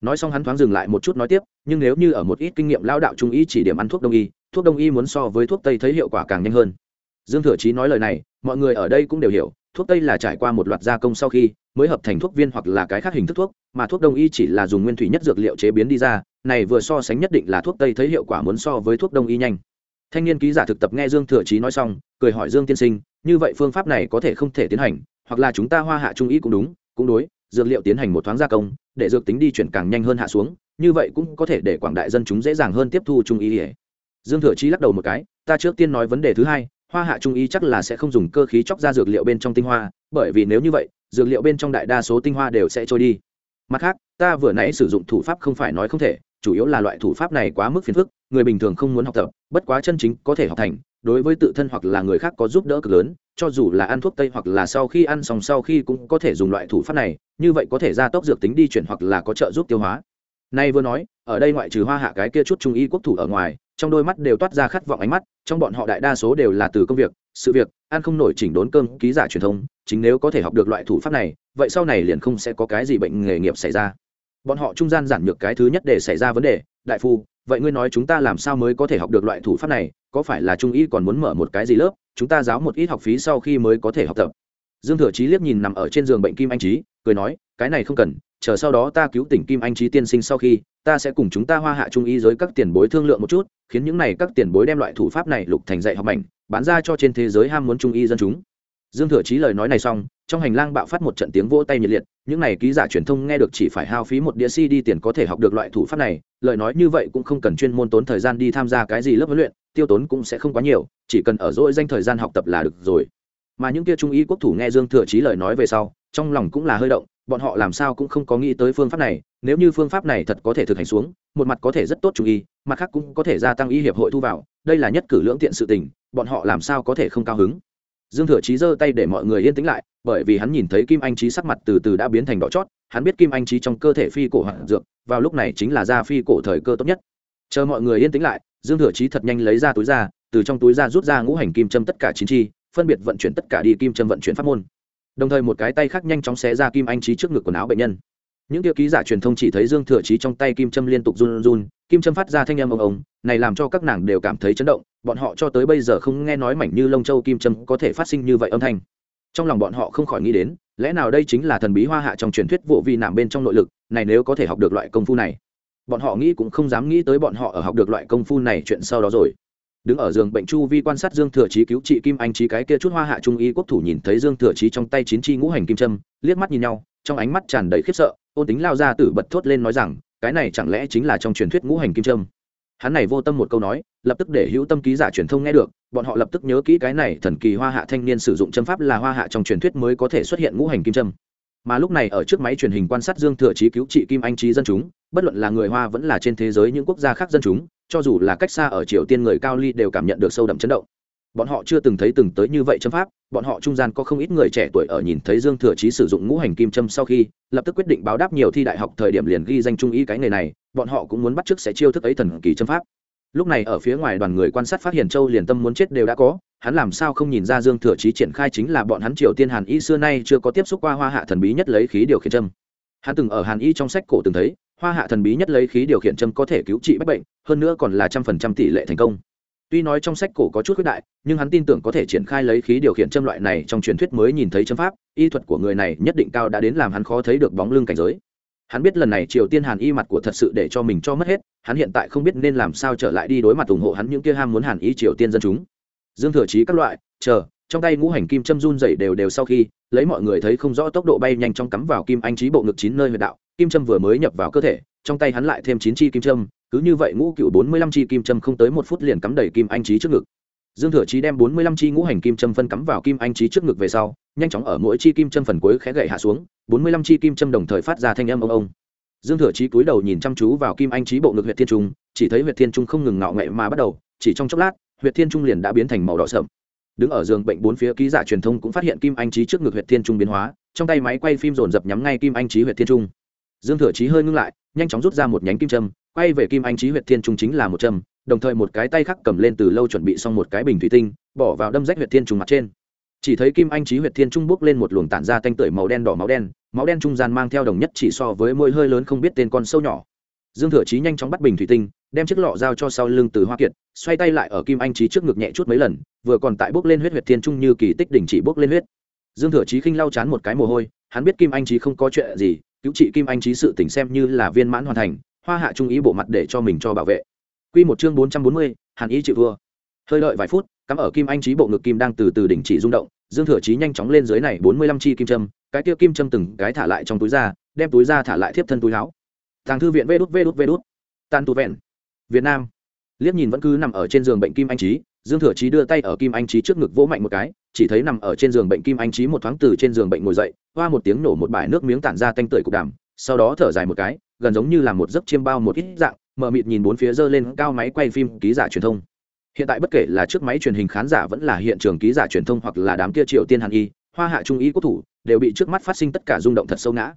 Nói xong hắn thoáng dừng lại một chút nói tiếp, nhưng nếu như ở một ít kinh nghiệm lao đạo trung y chỉ điểm ăn thuốc đông y, thuốc đông y muốn so với thuốc tây thấy hiệu quả càng nhanh hơn. Dương thừa chí nói lời này, mọi người ở đây cũng đều hiểu, thuốc tây là trải qua một loạt gia công sau khi mới hợp thành thuốc viên hoặc là cái khác hình thức thuốc, mà thuốc đông y chỉ là dùng nguyên thủy nhất dược liệu chế biến đi ra, này vừa so sánh nhất định là thuốc tây thấy hiệu quả muốn so với thuốc đông y nhanh. Thanh niên ký giả thực tập nghe dương thừa trí nói xong, cười hỏi dương tiên sinh, như vậy phương pháp này có thể không thể tiến hành, hoặc là chúng ta hoa hạ trung y cũng đúng, cũng đối, dược liệu tiến hành một thoáng gia công, để dược tính đi chuyển càng nhanh hơn hạ xuống, như vậy cũng có thể để quảng đại dân chúng dễ dàng hơn tiếp thu trung y dương thừa trí lắc đầu một cái, ta trước tiên nói vấn đề thứ hai hoa hạ trung y chắc là sẽ không dùng cơ khí chóc ra dược liệu bên trong tinh hoa, bởi vì nếu như vậy, dược liệu bên trong đại đa số tinh hoa đều sẽ trôi đi. Mặt khác, ta vừa nãy sử dụng thủ pháp không phải nói không thể, chủ yếu là loại thủ pháp này quá mức phiền phức, người bình thường không muốn học tập, bất quá chân chính có thể học thành, đối với tự thân hoặc là người khác có giúp đỡ cực lớn, cho dù là ăn thuốc tây hoặc là sau khi ăn xong sau khi cũng có thể dùng loại thủ pháp này, như vậy có thể gia tốc dược tính đi chuyển hoặc là có trợ giúp tiêu hóa. Nay vừa nói, ở đây ngoại trừ hoa hạ cái kia chút trung y quốc thủ ở ngoài trong đôi mắt đều toát ra khát vọng ánh mắt, trong bọn họ đại đa số đều là từ công việc, sự việc, ăn không nổi chỉnh đốn cơm, ký giả truyền thông, chính nếu có thể học được loại thủ pháp này, vậy sau này liền không sẽ có cái gì bệnh nghề nghiệp xảy ra. Bọn họ trung gian giản nhược cái thứ nhất để xảy ra vấn đề, đại phu, vậy ngươi nói chúng ta làm sao mới có thể học được loại thủ pháp này, có phải là trung y còn muốn mở một cái gì lớp, chúng ta giáo một ít học phí sau khi mới có thể học tập. Dương thừa chí liếc nhìn nằm ở trên giường bệnh kim anh trí cười nói, cái này không cần chờ sau đó ta cứu tỉnh kim anh trí tiên sinh sau khi, ta sẽ cùng chúng ta hoa hạ trung y giới các tiền bối thương lượng một chút, khiến những này các tiền bối đem loại thủ pháp này lục thành dạy học mảnh, bán ra cho trên thế giới ham muốn trung y dân chúng. Dương thừa chí lời nói này xong, trong hành lang bạo phát một trận tiếng vỗ tay nhiệt liệt, những này ký giả truyền thông nghe được chỉ phải hao phí một đĩa cd tiền có thể học được loại thủ pháp này, lời nói như vậy cũng không cần chuyên môn tốn thời gian đi tham gia cái gì lớp huấn luyện, tiêu tốn cũng sẽ không quá nhiều, chỉ cần ở dỗi danh thời gian học tập là được rồi. Mà những kia trung y quốc thủ nghe dương thừa chí lời nói về sau trong lòng cũng là hơi động, bọn họ làm sao cũng không có nghĩ tới phương pháp này, nếu như phương pháp này thật có thể thực hành xuống, một mặt có thể rất tốt trung y mặt khác cũng có thể gia tăng y hiệp hội thu vào, đây là nhất cử lưỡng tiện sự tình, bọn họ làm sao có thể không cao hứng. Dương thừa chí giơ tay để mọi người yên tĩnh lại, bởi vì hắn nhìn thấy kim anh trí sắc mặt từ từ đã biến thành đỏ chót, hắn biết kim anh trí trong cơ thể phi cổ hoạn dược, vào lúc này chính là da phi cổ thời cơ tốt nhất. Chờ mọi người yên tĩnh lại, dương thừa chí thật nhanh lấy ra túi ra từ trong túi ra rút ra ngũ hành kim châm tất cả chín chi, phân biệt vận chuyển tất cả đi kim châm vận chuyển pháp môn đồng thời một cái tay khác nhanh chóng xé ra kim anh trí trước ngực quần áo bệnh nhân những tiêu ký giả truyền thông chỉ thấy dương thừa trí trong tay kim châm liên tục run run kim châm phát ra thanh âm ông ông này làm cho các nàng đều cảm thấy chấn động bọn họ cho tới bây giờ không nghe nói mảnh như lông châu kim châm có thể phát sinh như vậy âm thanh trong lòng bọn họ không khỏi nghĩ đến lẽ nào đây chính là thần bí hoa hạ trong truyền thuyết vụ vi nằm bên trong nội lực này nếu có thể học được loại công phu này bọn họ nghĩ cũng không dám nghĩ tới bọn họ ở học được loại công phu này chuyện sau đó rồi đứng ở giường bệnh chu vi quan sát dương thừa chí cứu trị kim anh trí cái kia chút hoa hạ trung y quốc thủ nhìn thấy dương thừa chí trong tay chín chi ngũ hành kim trâm liếc mắt nhìn nhau, trong ánh mắt tràn đầy khiếp sợ, ôn tính lao ra tử bật thốt lên nói rằng, cái này chẳng lẽ chính là trong truyền thuyết ngũ hành kim trâm hắn này vô tâm một câu nói, lập tức để hữu tâm ký giả truyền thông nghe được, bọn họ lập tức nhớ kỹ cái này thần kỳ hoa hạ thanh niên sử dụng châm pháp là hoa hạ trong truyền thuyết mới có thể xuất hiện ngũ hành kim trâm mà lúc này ở trước máy truyền hình quan sát dương thừa chí cứu trị kim anh trí dân chúng, bất luận là người hoa vẫn là trên thế giới những quốc gia khác dân chúng cho dù là cách xa ở triều tiên người cao ly đều cảm nhận được sâu đậm chấn động. Bọn họ chưa từng thấy từng tới như vậy châm pháp, bọn họ trung gian có không ít người trẻ tuổi ở nhìn thấy dương thừa chí sử dụng ngũ hành kim châm sau khi, lập tức quyết định báo đáp nhiều thi đại học thời điểm liền ghi danh trung ý cái nghề này, bọn họ cũng muốn bắt chước sẽ chiêu thức ấy thần kỳ châm pháp. Lúc này ở phía ngoài đoàn người quan sát phát hiện châu liền tâm muốn chết đều đã có, hắn làm sao không nhìn ra dương thừa chí triển khai chính là bọn hắn triều tiên hàn y xưa nay chưa có tiếp xúc qua hoa hạ thần bí nhất lấy khí điều khiển châm. Hắn từng ở hàn y trong sách cổ từng thấy hoa hạ thần bí nhất lấy khí điều khiển châm có thể cứu trị bách bệnh, hơn nữa còn là trăm phần trăm tỷ lệ thành công. Tuy nói trong sách cổ có chút khuyết đại, nhưng hắn tin tưởng có thể triển khai lấy khí điều khiển châm loại này trong truyền thuyết mới nhìn thấy châm pháp, y thuật của người này nhất định cao đã đến làm hắn khó thấy được bóng lưng cảnh giới. Hắn biết lần này triều tiên hàn y mặt của thật sự để cho mình cho mất hết, hắn hiện tại không biết nên làm sao trở lại đi đối mặt ủng hộ hắn những kia ham muốn hàn y triều tiên dân chúng. Dương thừa chí các loại, chờ, trong tay ngũ hành kim châm run dày đều đều sau khi, lấy mọi người thấy không rõ tốc độ bay nhanh trong cắm vào kim anh trí bộ ngực chín nơi huyệt đạo kim châm vừa mới nhập vào cơ thể, trong tay hắn lại thêm chín chi kim châm, cứ như vậy ngũ cựu bốn mươi lăm chi kim châm không tới một phút liền cắm đầy kim anh trí trước ngực. Dương thừa chí đem bốn mươi lăm chi ngũ hành kim châm phân cắm vào kim anh trí trước ngực về sau, nhanh chóng ở mỗi chi kim châm phần cuối khẽ gậy hạ xuống, bốn mươi lăm chi kim châm đồng thời phát ra thanh âm ông ông. Dương thừa chí cúi đầu nhìn chăm chú vào kim anh trí bộ ngực huyện thiên trung, chỉ thấy huyện thiên trung không ngừng ngạo nghệ mà bắt đầu, chỉ trong chốc lát huyện thiên trung liền đã biến thành màu đỏ sậm. Đứng ở giường bệnh bốn phía ký giả truyền thông cũng phát hiện kim anh trí trước ngực huyện thiên trung biến hóa, trong tay máy quay phim dồn dập nhắm ngay kim anh trí huyện thiên trung dương thừa chí hơi ngưng lại, nhanh chóng rút ra một nhánh kim châm, quay về kim anh chí huyệt thiên trung chính là một châm, đồng thời một cái tay khác cầm lên từ lâu chuẩn bị xong một cái bình thủy tinh, bỏ vào đâm rách huyệt thiên trung mặt trên. Chỉ thấy kim anh chí huyệt thiên trung bước lên một luồng tản ra tanh tưởi màu đen đỏ máu đen máu đen trung gian mang theo đồng nhất chỉ so với môi hơi lớn không biết tên con sâu nhỏ. Dương thừa chí nhanh chóng bắt bình thủy tinh, đem chiếc lọ giao cho sau lưng từ hoa kiệt, xoay tay lại ở kim anh trí trước ngực nhẹ chút mấy lần, vừa còn tại bốc lên huyết huyệt thiên trung như kỳ tích đỉnh chỉ bốc lên huyết. Dương thừa chí khinh lau chán một cái mồ hôi, hắn biết kim anh trí không có chuyện gì cứu trị kim anh trí sự tỉnh xem như là viên mãn hoàn thành hoa hạ trung ý bộ mặt để cho mình cho bảo vệ Quy một chương bốn trăm bốn mươi, Hàn Ý chịu vua Hơi đợi vài phút, cắm ở kim anh trí bộ ngực kim đang từ từ đỉnh chỉ rung động, Dương Thừa trí nhanh chóng lên dưới này bốn mươi lăm chi kim châm, cái kia kim châm từng cái thả lại trong túi ra, đem túi ra thả lại thiếp thân túi láo Tàng thư viện vê đút vê đút vê đút. Tàn tù vẹn. Việt Nam. Liếc nhìn vẫn cứ nằm ở trên giường bệnh kim anh trí, Dương Thừa Chí đưa tay ở kim anh trí trước ngực vỗ mạnh một cái, chỉ thấy nằm ở trên giường bệnh kim anh trí một thoáng từ trên giường bệnh ngồi dậy, hoa một tiếng nổ một bãi nước miếng tản ra tanh tưởi cục đàm, sau đó thở dài một cái, gần giống như là một giấc chiêm bao một ít dạng, mở mịt nhìn bốn phía dơ lên cao máy quay phim ký giả truyền thông. Hiện tại bất kể là trước máy truyền hình khán giả vẫn là hiện trường ký giả truyền thông hoặc là đám kia triệu tiên hàn y hoa hạ trung y quốc thủ đều bị trước mắt phát sinh tất cả rung động thật sâu ngã.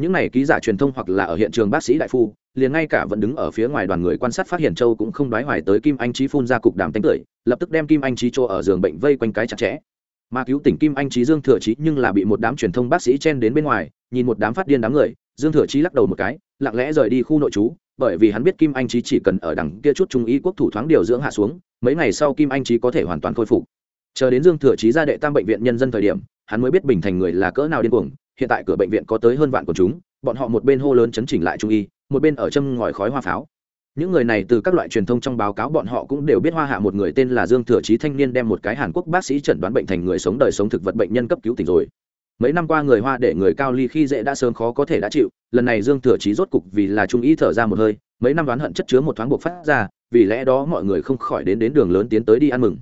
Những này ký giả truyền thông hoặc là ở hiện trường bác sĩ đại phu liền ngay cả vẫn đứng ở phía ngoài đoàn người quan sát phát hiện châu cũng không đoái hoài tới kim anh trí phun ra cục đàm tánh tưởi lập tức đem kim anh trí chỗ ở giường bệnh vây quanh cái chặt chẽ. Mà cứu tỉnh kim anh trí dương thừa trí nhưng là bị một đám truyền thông bác sĩ chen đến bên ngoài, nhìn một đám phát điên đám người, dương thừa trí lắc đầu một cái, lặng lẽ rời đi khu nội trú, bởi vì hắn biết kim anh trí chỉ cần ở đằng kia chút trung ý quốc thủ thoáng điều dưỡng hạ xuống, mấy ngày sau kim anh trí có thể hoàn toàn khôi phục. Chờ đến dương thừa trí ra đệ tam bệnh viện nhân dân thời điểm, hắn mới biết bình thành người là cỡ nào điên cuồng, hiện tại cửa bệnh viện có tới hơn vạn của chúng bọn họ một bên hô lớn chấn chỉnh lại trung y, một bên ở châm ngòi khói hoa pháo. Những người này từ các loại truyền thông trong báo cáo bọn họ cũng đều biết hoa hạ một người tên là dương thừa trí thanh niên đem một cái hàn quốc bác sĩ chẩn đoán bệnh thành người sống đời sống thực vật bệnh nhân cấp cứu tỉnh rồi. Mấy năm qua người hoa để người cao ly khi dễ đã sớm khó có thể đã chịu, lần này dương thừa chí rốt cục vì là trung ý thở ra một hơi, mấy năm đoán hận chất chứa một thoáng buộc phát ra, vì lẽ đó mọi người không khỏi đến đến đường lớn tiến tới đi ăn mừng.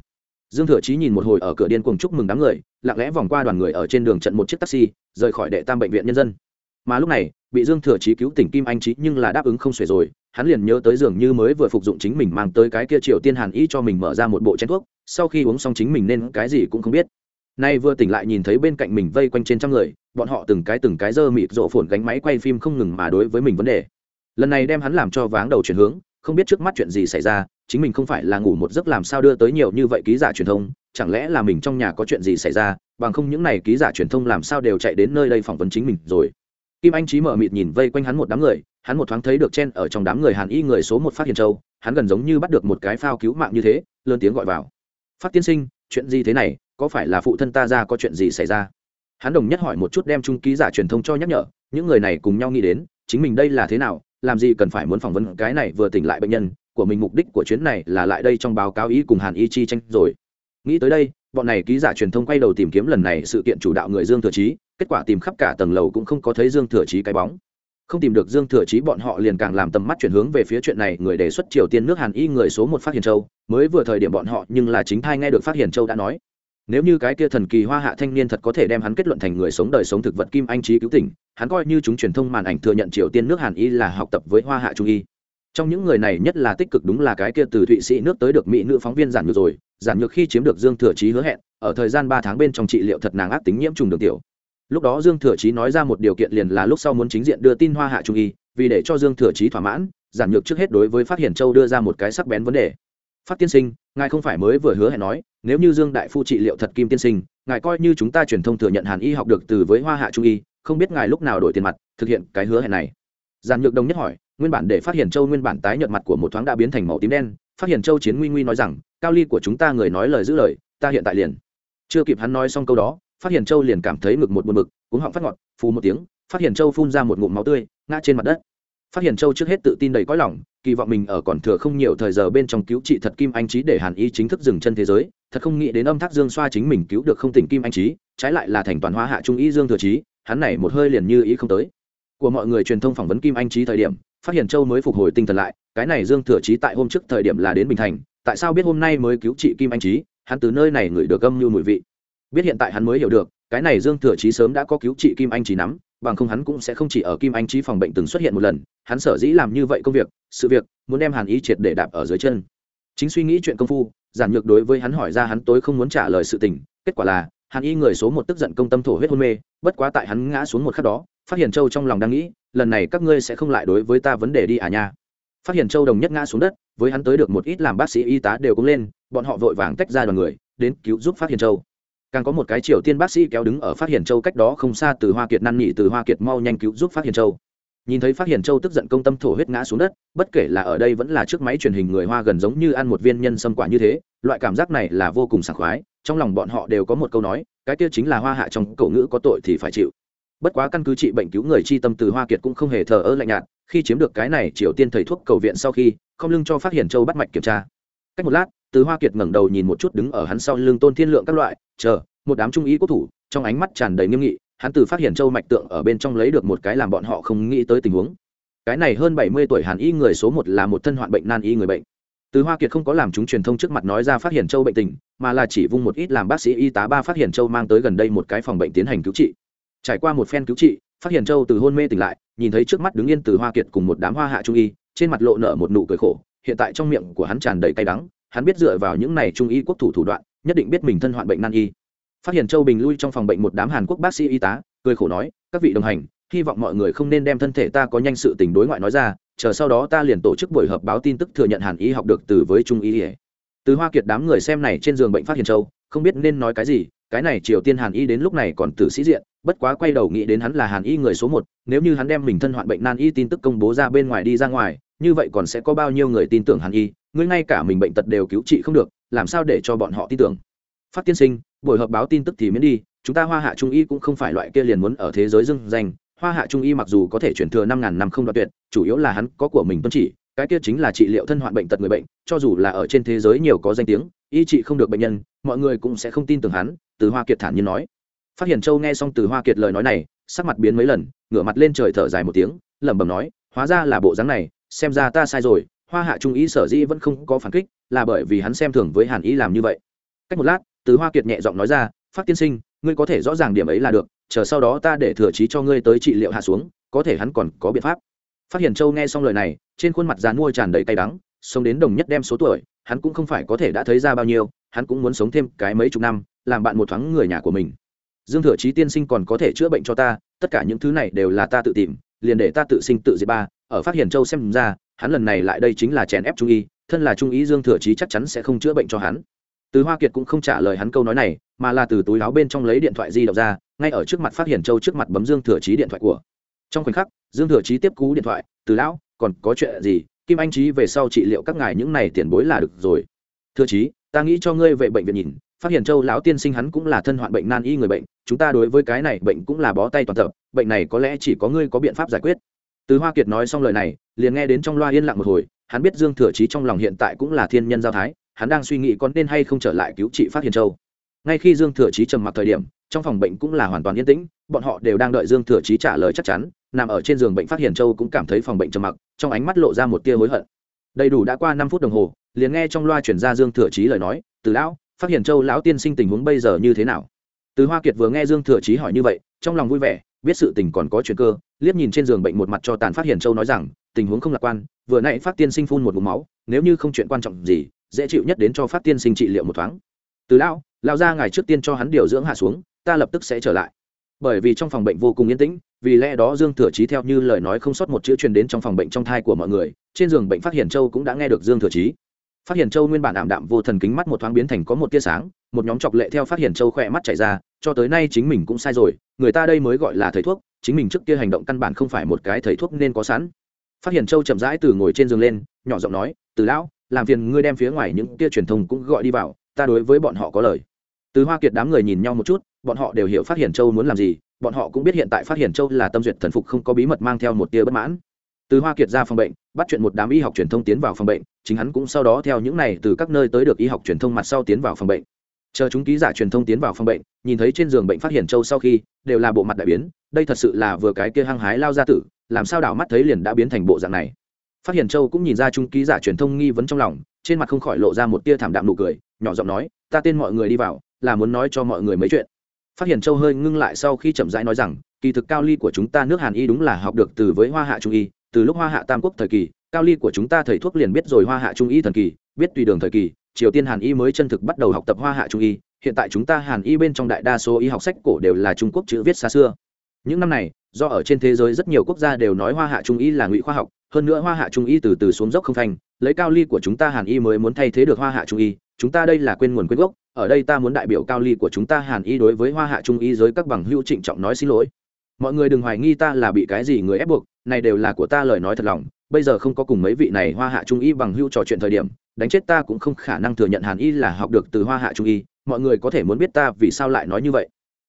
Dương thừa chí nhìn một hồi ở cửa điên cuồng chúc mừng đám người, lặng lẽ vòng qua đoàn người ở trên đường trận một chiếc taxi, rời khỏi đệ tam bệnh viện nhân dân mà lúc này, bị dương thừa chí cứu tỉnh kim anh Chí nhưng là đáp ứng không xuể rồi, hắn liền nhớ tới dường như mới vừa phục dụng chính mình mang tới cái kia triều tiên hàn y cho mình mở ra một bộ chén thuốc, sau khi uống xong chính mình nên cái gì cũng không biết. Nay vừa tỉnh lại nhìn thấy bên cạnh mình vây quanh trên trăm người, bọn họ từng cái từng cái dơ mịt rộ phồn gánh máy quay phim không ngừng mà đối với mình vấn đề. Lần này đem hắn làm cho váng đầu chuyển hướng, không biết trước mắt chuyện gì xảy ra, chính mình không phải là ngủ một giấc làm sao đưa tới nhiều như vậy ký giả truyền thông, chẳng lẽ là mình trong nhà có chuyện gì xảy ra, bằng không những này ký giả truyền thông làm sao đều chạy đến nơi đây phỏng vấn chính mình rồi kim anh trí mở mịt nhìn vây quanh hắn một đám người, hắn một thoáng thấy được chen ở trong đám người hàn y người số một phát hiện châu, hắn gần giống như bắt được một cái phao cứu mạng như thế, lớn tiếng gọi vào. Phát tiên sinh, chuyện gì thế này? Có phải là phụ thân ta ra có chuyện gì xảy ra? Hắn đồng nhất hỏi một chút đem trung ký giả truyền thông cho nhắc nhở, những người này cùng nhau nghĩ đến, chính mình đây là thế nào, làm gì cần phải muốn phỏng vấn cái này vừa tỉnh lại bệnh nhân, của mình mục đích của chuyến này là lại đây trong báo cáo ý cùng hàn y chi tranh rồi. Nghĩ tới đây bọn này ký giả truyền thông quay đầu tìm kiếm lần này sự kiện chủ đạo người dương thừa trí kết quả tìm khắp cả tầng lầu cũng không có thấy dương thừa trí cái bóng. Không tìm được dương thừa chí, bọn họ liền càng làm tầm mắt chuyển hướng về phía chuyện này, người đề xuất triều tiên nước hàn y, người số một phát hiện châu, mới vừa thời điểm bọn họ, nhưng là chính thai nghe được phát hiện châu đã nói. Nếu như cái kia thần kỳ hoa hạ thanh niên thật có thể đem hắn kết luận thành người sống đời sống thực vật kim anh trí cứu tỉnh, hắn coi như chúng truyền thông màn ảnh thừa nhận triều tiên nước hàn y là học tập với hoa hạ trung y trong những người này nhất là tích cực đúng là cái kia từ thụy sĩ nước tới được mỹ nữ phóng viên giản nhược rồi, giản nhược khi chiếm được dương thừa trí hứa hẹn, ở thời gian ba tháng bên trong trị liệu thật nàng ác tính nhiễm trùng đường tiểu. Lúc đó dương thừa trí nói ra một điều kiện liền là lúc sau muốn chính diện đưa tin hoa hạ trung y, vì để cho dương thừa trí thỏa mãn, giản nhược trước hết đối với phát hiện châu đưa ra một cái sắc bén vấn đề. Phát tiên sinh, ngài không phải mới vừa hứa hẹn nói, nếu như dương đại phu trị liệu thật kim tiên sinh, ngài coi như chúng ta truyền thông thừa nhận hàn y học được từ với hoa hạ trung y, không biết ngài lúc nào đổi tiền mặt, thực hiện cái hứa hẹn này. Giản nhược đồng nhất hỏi nguyên bản để phát hiện châu nguyên bản tái nhợt mặt của một thoáng đã biến thành màu tím đen, phát hiện châu chiến nguy nguy nói rằng, cao ly của chúng ta người nói lời giữ lời, ta hiện tại liền. Chưa kịp hắn nói xong câu đó, phát hiện châu liền cảm thấy ngực một buồn bực cuống họng phát ngọt, phù một tiếng, phát hiện châu phun ra một ngụm máu tươi, ngã trên mặt đất. Phát hiện châu trước hết tự tin đầy cõi lòng, kỳ vọng mình ở còn thừa không nhiều thời giờ bên trong cứu trị thật kim anh trí để hàn y chính thức dừng chân thế giới, thật không nghĩ đến âm thác dương xoa chính mình cứu được không tỉnh kim anh trí trái lại là thành toàn hoa hạ trung ý dương thừa trí hắn này một hơi liền như ý không tới. Của mọi người truyền thông phỏng vấn kim anh trí thời điểm phát hiện châu mới phục hồi tinh thần lại, cái này dương thừa trí tại hôm trước thời điểm là đến bình thành, tại sao biết hôm nay mới cứu trị kim anh trí hắn từ nơi này ngửi được âm như mùi vị. Biết hiện tại hắn mới hiểu được, cái này dương thừa chí sớm đã có cứu trị kim anh trí nắm, bằng không hắn cũng sẽ không chỉ ở kim anh trí phòng bệnh từng xuất hiện một lần, hắn sở dĩ làm như vậy công việc, sự việc, muốn đem hàn ý triệt để đạp ở dưới chân. Chính suy nghĩ chuyện công phu, giản nhược đối với hắn hỏi ra hắn tối không muốn trả lời sự tình, kết quả là, hàn y người số một tức giận công tâm thổ huyết hôn mê, bất quá tại hắn ngã xuống một khắc đó phát hiện châu trong lòng đang nghĩ, lần này các ngươi sẽ không lại đối với ta vấn đề đi à nha. Phát hiện châu đồng nhất ngã xuống đất, với hắn tới được một ít làm bác sĩ y tá đều cũng lên, bọn họ vội vàng tách ra đoàn người, đến cứu giúp phát hiện châu. Càng có một cái triều tiên bác sĩ kéo đứng ở phát hiện châu cách đó không xa từ hoa kiệt năn nỉ từ hoa kiệt mau nhanh cứu giúp phát hiện châu. Nhìn thấy phát hiện châu tức giận công tâm thổ huyết ngã xuống đất, bất kể là ở đây vẫn là trước máy truyền hình người hoa gần giống như ăn một viên nhân sâm quả như thế, loại cảm giác này là vô cùng sảng khoái, trong lòng bọn họ đều có một câu nói, cái kia chính là hoa hạ trong cổ ngữ có tội thì phải chịu bất quá căn cứ trị bệnh cứu người chi tâm từ hoa kiệt cũng không hề thờ ơ lạnh nhạt, khi chiếm được cái này triều tiên thầy thuốc cầu viện sau khi, không lưng cho phát hiện châu bắt mạch kiểm tra. Cách một lát, từ hoa kiệt ngẩng đầu nhìn một chút đứng ở hắn sau lưng tôn thiên lượng các loại, chờ, một đám trung ý quốc thủ, trong ánh mắt tràn đầy nghiêm nghị, hắn từ phát hiện châu mạch tượng ở bên trong lấy được một cái làm bọn họ không nghĩ tới tình huống. Cái này hơn bảy mươi tuổi hàn y người số một là một thân hoạn bệnh nan y người bệnh. Từ hoa kiệt không có làm chúng truyền thông trước mặt nói ra phát hiện châu bệnh tình, mà là chỉ vung một ít làm bác sĩ y tá ba phát hiện châu mang tới gần đây một cái phòng bệnh tiến hành cứu trị trải qua một phen cứu trị, phát hiện châu từ hôn mê tỉnh lại, nhìn thấy trước mắt đứng yên từ hoa kiệt cùng một đám hoa hạ trung y, trên mặt lộ nở một nụ cười khổ, hiện tại trong miệng của hắn tràn đầy cay đắng, hắn biết dựa vào những này trung y quốc thủ thủ đoạn, nhất định biết mình thân hoạn bệnh nan y. Phát hiện châu bình lui trong phòng bệnh một đám hàn quốc bác sĩ y tá, cười khổ nói, các vị đồng hành, hy vọng mọi người không nên đem thân thể ta có nhanh sự tình đối ngoại nói ra, chờ sau đó ta liền tổ chức buổi họp báo tin tức thừa nhận hàn y học được từ với trung y. Từ hoa kiệt đám người xem này trên giường bệnh phát hiện châu, không biết nên nói cái gì cái này triều tiên hàn y đến lúc này còn tử sĩ diện, bất quá quay đầu nghĩ đến hắn là hàn y người số một, nếu như hắn đem mình thân hoạn bệnh nan y tin tức công bố ra bên ngoài đi ra ngoài, như vậy còn sẽ có bao nhiêu người tin tưởng hàn y? Ngươi ngay cả mình bệnh tật đều cứu trị không được, làm sao để cho bọn họ tin tưởng? Phát tiên sinh, buổi họp báo tin tức thì miễn đi, chúng ta hoa hạ trung y cũng không phải loại kia liền muốn ở thế giới dưng danh hoa hạ trung y mặc dù có thể chuyển thừa năm ngàn năm không đoạt tuyệt, chủ yếu là hắn có của mình tuân chỉ cái kia chính là trị liệu thân hoạn bệnh tật người bệnh, cho dù là ở trên thế giới nhiều có danh tiếng, y trị không được bệnh nhân, mọi người cũng sẽ không tin tưởng hắn, từ hoa kiệt thản nhiên nói. Phát hiện châu nghe xong từ hoa kiệt lời nói này, sắc mặt biến mấy lần, ngửa mặt lên trời thở dài một tiếng, lẩm bẩm nói, hóa ra là bộ dáng này, xem ra ta sai rồi, hoa hạ trung ý sở dĩ vẫn không có phản kích, là bởi vì hắn xem thường với hàn ý làm như vậy. Cách một lát, từ hoa kiệt nhẹ giọng nói ra, phát tiên sinh, ngươi có thể rõ ràng điểm ấy là được, chờ sau đó ta để thừa trí cho ngươi tới trị liệu hạ xuống, có thể hắn còn có biện pháp phát hiện châu nghe xong lời này, trên khuôn mặt dán mua tràn đầy tay đắng, sống đến đồng nhất đem số tuổi, hắn cũng không phải có thể đã thấy ra bao nhiêu, hắn cũng muốn sống thêm cái mấy chục năm, làm bạn một thoáng người nhà của mình. Dương thừa trí tiên sinh còn có thể chữa bệnh cho ta, tất cả những thứ này đều là ta tự tìm, liền để ta tự sinh tự diệt ba. Ở phát hiện châu xem ra, hắn lần này lại đây chính là chèn ép trung y, thân là trung y dương thừa trí chắc chắn sẽ không chữa bệnh cho hắn. Từ hoa kiệt cũng không trả lời hắn câu nói này, mà là từ túi áo bên trong lấy điện thoại di động ra, ngay ở trước mặt phát hiện châu trước mặt bấm dương thừa trí điện thoại của trong khoảnh khắc, dương thừa Chí tiếp cú điện thoại, từ lão, còn có chuyện gì? Kim anh trí về sau trị liệu các ngài những này tiền bối là được rồi. Thừa Chí, ta nghĩ cho ngươi về bệnh viện nhìn, phát hiện châu lão tiên sinh hắn cũng là thân hoạn bệnh nan y người bệnh, chúng ta đối với cái này bệnh cũng là bó tay toàn tập, bệnh này có lẽ chỉ có ngươi có biện pháp giải quyết. Từ hoa kiệt nói xong lời này, liền nghe đến trong loa yên lặng một hồi, hắn biết dương thừa Chí trong lòng hiện tại cũng là thiên nhân giao thái, hắn đang suy nghĩ có nên hay không trở lại cứu trị phát hiện châu. Ngay khi dương thừa Chí trầm mặc thời điểm, trong phòng bệnh cũng là hoàn toàn yên tĩnh, bọn họ đều đang đợi dương thừa Chí trả lời chắc chắn nằm ở trên giường bệnh phát hiện châu cũng cảm thấy phòng bệnh trầm mặc, trong ánh mắt lộ ra một tia hối hận. Đầy đủ đã qua năm phút đồng hồ, liền nghe trong loa chuyển ra dương thừa trí lời nói, từ lão, phát hiện châu lão tiên sinh tình huống bây giờ như thế nào? Từ hoa kiệt vừa nghe dương thừa trí hỏi như vậy, trong lòng vui vẻ, biết sự tình còn có chuyện cơ, liếc nhìn trên giường bệnh một mặt cho tàn phát hiện châu nói rằng, tình huống không lạc quan, vừa nãy phát tiên sinh phun một vùng máu, nếu như không chuyện quan trọng gì, dễ chịu nhất đến cho phát tiên sinh trị liệu một thoáng. Từ lão lão ra ngài trước tiên cho hắn điều dưỡng hạ xuống, ta lập tức sẽ trở lại. Bởi vì trong phòng bệnh vô cùng yên tĩnh vì lẽ đó dương thừa chí theo như lời nói không sót một chữ truyền đến trong phòng bệnh trong thai của mọi người, trên giường bệnh phát hiện châu cũng đã nghe được dương thừa chí. Phát hiện châu nguyên bản ảm đạm vô thần kính mắt một thoáng biến thành có một tia sáng, một nhóm chọc lệ theo phát hiện châu khỏe mắt chảy ra, cho tới nay chính mình cũng sai rồi, người ta đây mới gọi là thầy thuốc, chính mình trước kia hành động căn bản không phải một cái thầy thuốc nên có sẵn. Phát hiện châu chậm rãi từ ngồi trên giường lên, nhỏ giọng nói, từ lão, làm phiền ngươi đem phía ngoài những tia truyền thông cũng gọi đi vào, ta đối với bọn họ có lời. Từ hoa kiệt đám người nhìn nhau một chút bọn họ đều hiểu phát hiện châu muốn làm gì, bọn họ cũng biết hiện tại phát hiện châu là tâm duyệt thần phục không có bí mật mang theo một tia bất mãn. Từ hoa kiệt ra phòng bệnh, bắt chuyện một đám y học truyền thông tiến vào phòng bệnh, chính hắn cũng sau đó theo những này từ các nơi tới được y học truyền thông mặt sau tiến vào phòng bệnh. Chờ chúng ký giả truyền thông tiến vào phòng bệnh, nhìn thấy trên giường bệnh phát hiện châu sau khi, đều là bộ mặt đại biến, đây thật sự là vừa cái kia hăng hái lao ra tử, làm sao đảo mắt thấy liền đã biến thành bộ dạng này. Phát hiện châu cũng nhìn ra trung ký giả truyền thông nghi vấn trong lòng, trên mặt không khỏi lộ ra một tia thảm đạm nụ cười, nhỏ giọng nói, ta tên mọi người đi vào, là muốn nói cho mọi người mấy chuyện phát hiện châu hơi ngưng lại sau khi chậm rãi nói rằng, kỳ thực cao ly của chúng ta nước hàn y đúng là học được từ với hoa hạ trung y, từ lúc hoa hạ tam quốc thời kỳ, cao ly của chúng ta thầy thuốc liền biết rồi hoa hạ trung y thần kỳ, biết tùy đường thời kỳ, triều tiên hàn y mới chân thực bắt đầu học tập hoa hạ trung y. Hiện tại chúng ta hàn y bên trong đại đa số y học sách cổ đều là trung quốc chữ viết xa xưa. Những năm này, do ở trên thế giới rất nhiều quốc gia đều nói hoa hạ trung y là ngụy khoa học, hơn nữa hoa hạ trung y từ từ xuống dốc không thành, lấy cao ly của chúng ta hàn y mới muốn thay thế được hoa hạ trung y chúng ta đây là quên nguồn quên gốc, ở đây ta muốn đại biểu cao ly của chúng ta hàn y đối với hoa hạ trung y giới các bằng hữu trịnh trọng nói xin lỗi. Mọi người đừng hoài nghi ta là bị cái gì người ép buộc, này đều là của ta lời nói thật lòng, bây giờ không có cùng mấy vị này hoa hạ trung y bằng hữu trò chuyện thời điểm, đánh chết ta cũng không khả năng thừa nhận hàn y là học được từ hoa hạ trung y mọi người có thể muốn biết ta vì sao lại nói như vậy.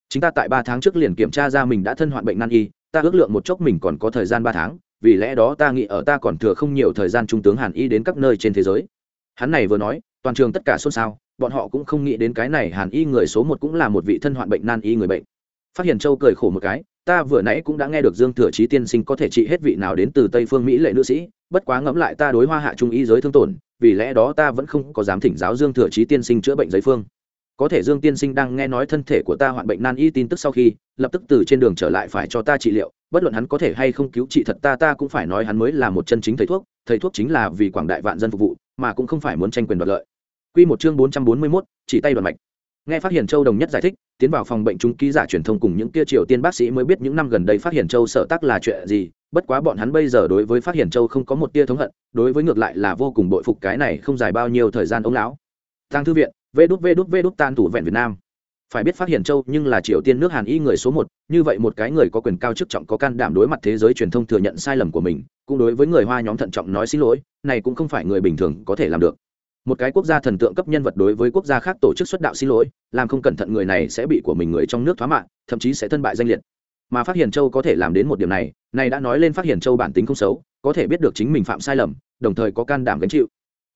Chính ta tại ba tháng trước liền kiểm tra ra mình đã thân hoạn bệnh nan y, ta ước lượng một chốc mình còn có thời gian ba tháng, vì lẽ đó ta nghĩ ở ta còn thừa không nhiều thời gian trung tướng hàn y đến các nơi trên thế giới. Hắn này vừa nói toàn trường tất cả xôn xao, bọn họ cũng không nghĩ đến cái này hàn y người số một cũng là một vị thân hoạn bệnh nan y người bệnh. Phát hiện châu cười khổ một cái, ta vừa nãy cũng đã nghe được dương thừa chí tiên sinh có thể trị hết vị nào đến từ tây phương mỹ lệ nữ sĩ, bất quá ngẫm lại ta đối hoa hạ trung y giới thương tổn, vì lẽ đó ta vẫn không có dám thỉnh giáo dương thừa chí tiên sinh chữa bệnh giấy phương. Có thể dương tiên sinh đang nghe nói thân thể của ta hoạn bệnh nan y tin tức sau khi, lập tức từ trên đường trở lại phải cho ta trị liệu, bất luận hắn có thể hay không cứu trị thật ta ta cũng phải nói hắn mới là một chân chính thầy thuốc thầy thuốc chính là vì quảng đại vạn dân phục vụ, mà cũng không phải muốn tranh quyền đoạt lợi. Quy một chương bốn trăm bốn mươi 441, chỉ tay đoàn mạch. Nghe phát hiện châu đồng nhất giải thích tiến vào phòng bệnh chúng ký giả truyền thông cùng những kia triều tiên bác sĩ mới biết những năm gần đây phát hiện châu sợ tác là chuyện gì bất quá bọn hắn bây giờ đối với phát hiện châu không có một tia thống hận đối với ngược lại là vô cùng bội phục cái này không dài bao nhiêu thời gian ông lão. Tang thư viện vê đút vê đút vê đút tan thủ vẹn việt nam. Phải biết phát hiện châu nhưng là triều tiên nước hàn y người số một như vậy một cái người có quyền cao chức trọng có can đảm đối mặt thế giới truyền thông thừa nhận sai lầm của mình cũng đối với người hoa nhóm thận trọng nói xin lỗi này cũng không phải người bình thường có thể làm được một cái quốc gia thần tượng cấp nhân vật đối với quốc gia khác tổ chức xuất đạo xin lỗi, làm không cẩn thận người này sẽ bị của mình người trong nước thoá mạng, thậm chí sẽ thân bại danh liệt. Mà phát hiện châu có thể làm đến một điểm này này đã nói lên phát hiện châu bản tính không xấu, có thể biết được chính mình phạm sai lầm, đồng thời có can đảm gánh chịu.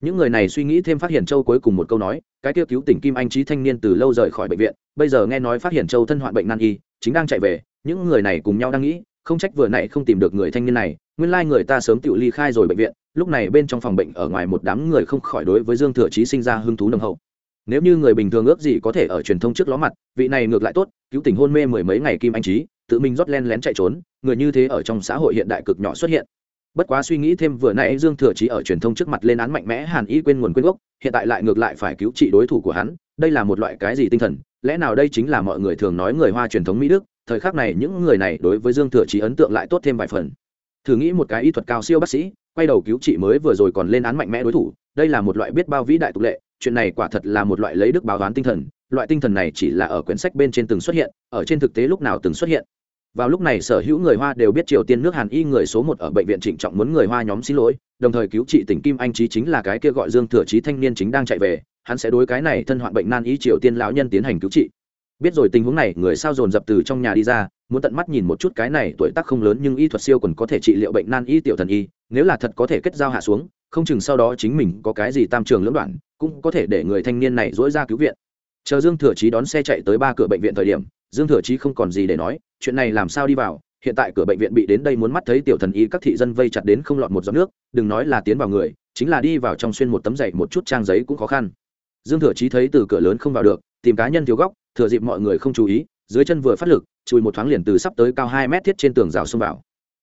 Những người này suy nghĩ thêm phát hiện châu cuối cùng một câu nói, cái kêu cứu tỉnh kim anh trí thanh niên từ lâu rời khỏi bệnh viện, bây giờ nghe nói phát hiện châu thân hoạn bệnh nan y, chính đang chạy về, những người này cùng nhau đang nghĩ không trách vừa nãy không tìm được người thanh niên này, nguyên lai người ta sớm tự ly khai rồi bệnh viện, lúc này bên trong phòng bệnh ở ngoài một đám người không khỏi đối với dương thừa chí sinh ra hứng thú nồng hậu. Nếu như người bình thường ước gì có thể ở truyền thông trước ló mặt, vị này ngược lại tốt, cứu tình hôn mê mười mấy ngày kim anh trí tự mình rót len lén chạy trốn, người như thế ở trong xã hội hiện đại cực nhỏ xuất hiện. Bất quá suy nghĩ thêm vừa nãy dương thừa chí ở truyền thông trước mặt lên án mạnh mẽ hàn y quên nguồn quên gốc, hiện tại lại ngược lại phải cứu trị đối thủ của hắn, đây là một loại cái gì tinh thần, lẽ nào đây chính là mọi người thường nói người hoa truyền thống mỹ đức thời khắc này những người này đối với dương thừa chí ấn tượng lại tốt thêm vài phần. Thử nghĩ một cái y thuật cao siêu bác sĩ, quay đầu cứu trị mới vừa rồi còn lên án mạnh mẽ đối thủ, đây là một loại biết bao vĩ đại tục lệ, chuyện này quả thật là một loại lấy đức báo toán tinh thần, loại tinh thần này chỉ là ở quyển sách bên trên từng xuất hiện, ở trên thực tế lúc nào từng xuất hiện. Vào lúc này sở hữu người hoa đều biết triều tiên nước hàn y người số một ở bệnh viện trịnh trọng muốn người hoa nhóm xin lỗi, đồng thời cứu trị tỉnh kim anh trí chính là cái kia gọi dương thừa trí thanh niên chính đang chạy về, hắn sẽ đối cái này thân hoạn bệnh nan y triều tiên lão nhân tiến hành cứu trị biết rồi tình huống này, người sao dồn dập từ trong nhà đi ra, muốn tận mắt nhìn một chút cái này tuổi tác không lớn nhưng y thuật siêu còn có thể trị liệu bệnh nan y, tiểu thần y, nếu là thật có thể kết giao hạ xuống, không chừng sau đó chính mình có cái gì tam trường lưỡng đoạn, cũng có thể để người thanh niên này dỗi ra cứu viện. Chờ dương thừa chí đón xe chạy tới ba cửa bệnh viện thời điểm, dương thừa chí không còn gì để nói, chuyện này làm sao đi vào, hiện tại cửa bệnh viện bị đến đây muốn mắt thấy tiểu thần y các thị dân vây chặt đến không lọt một giọt nước, đừng nói là tiến vào người, chính là đi vào trong xuyên một tấm dậy một chút trang giấy cũng khó khăn. Dương thừa chí thấy từ cửa lớn không vào được tìm cá nhân thiếu góc, thừa dịp mọi người không chú ý, dưới chân vừa phát lực, chùi một thoáng liền từ sắp tới cao hai mét thiết trên tường rào xông vào.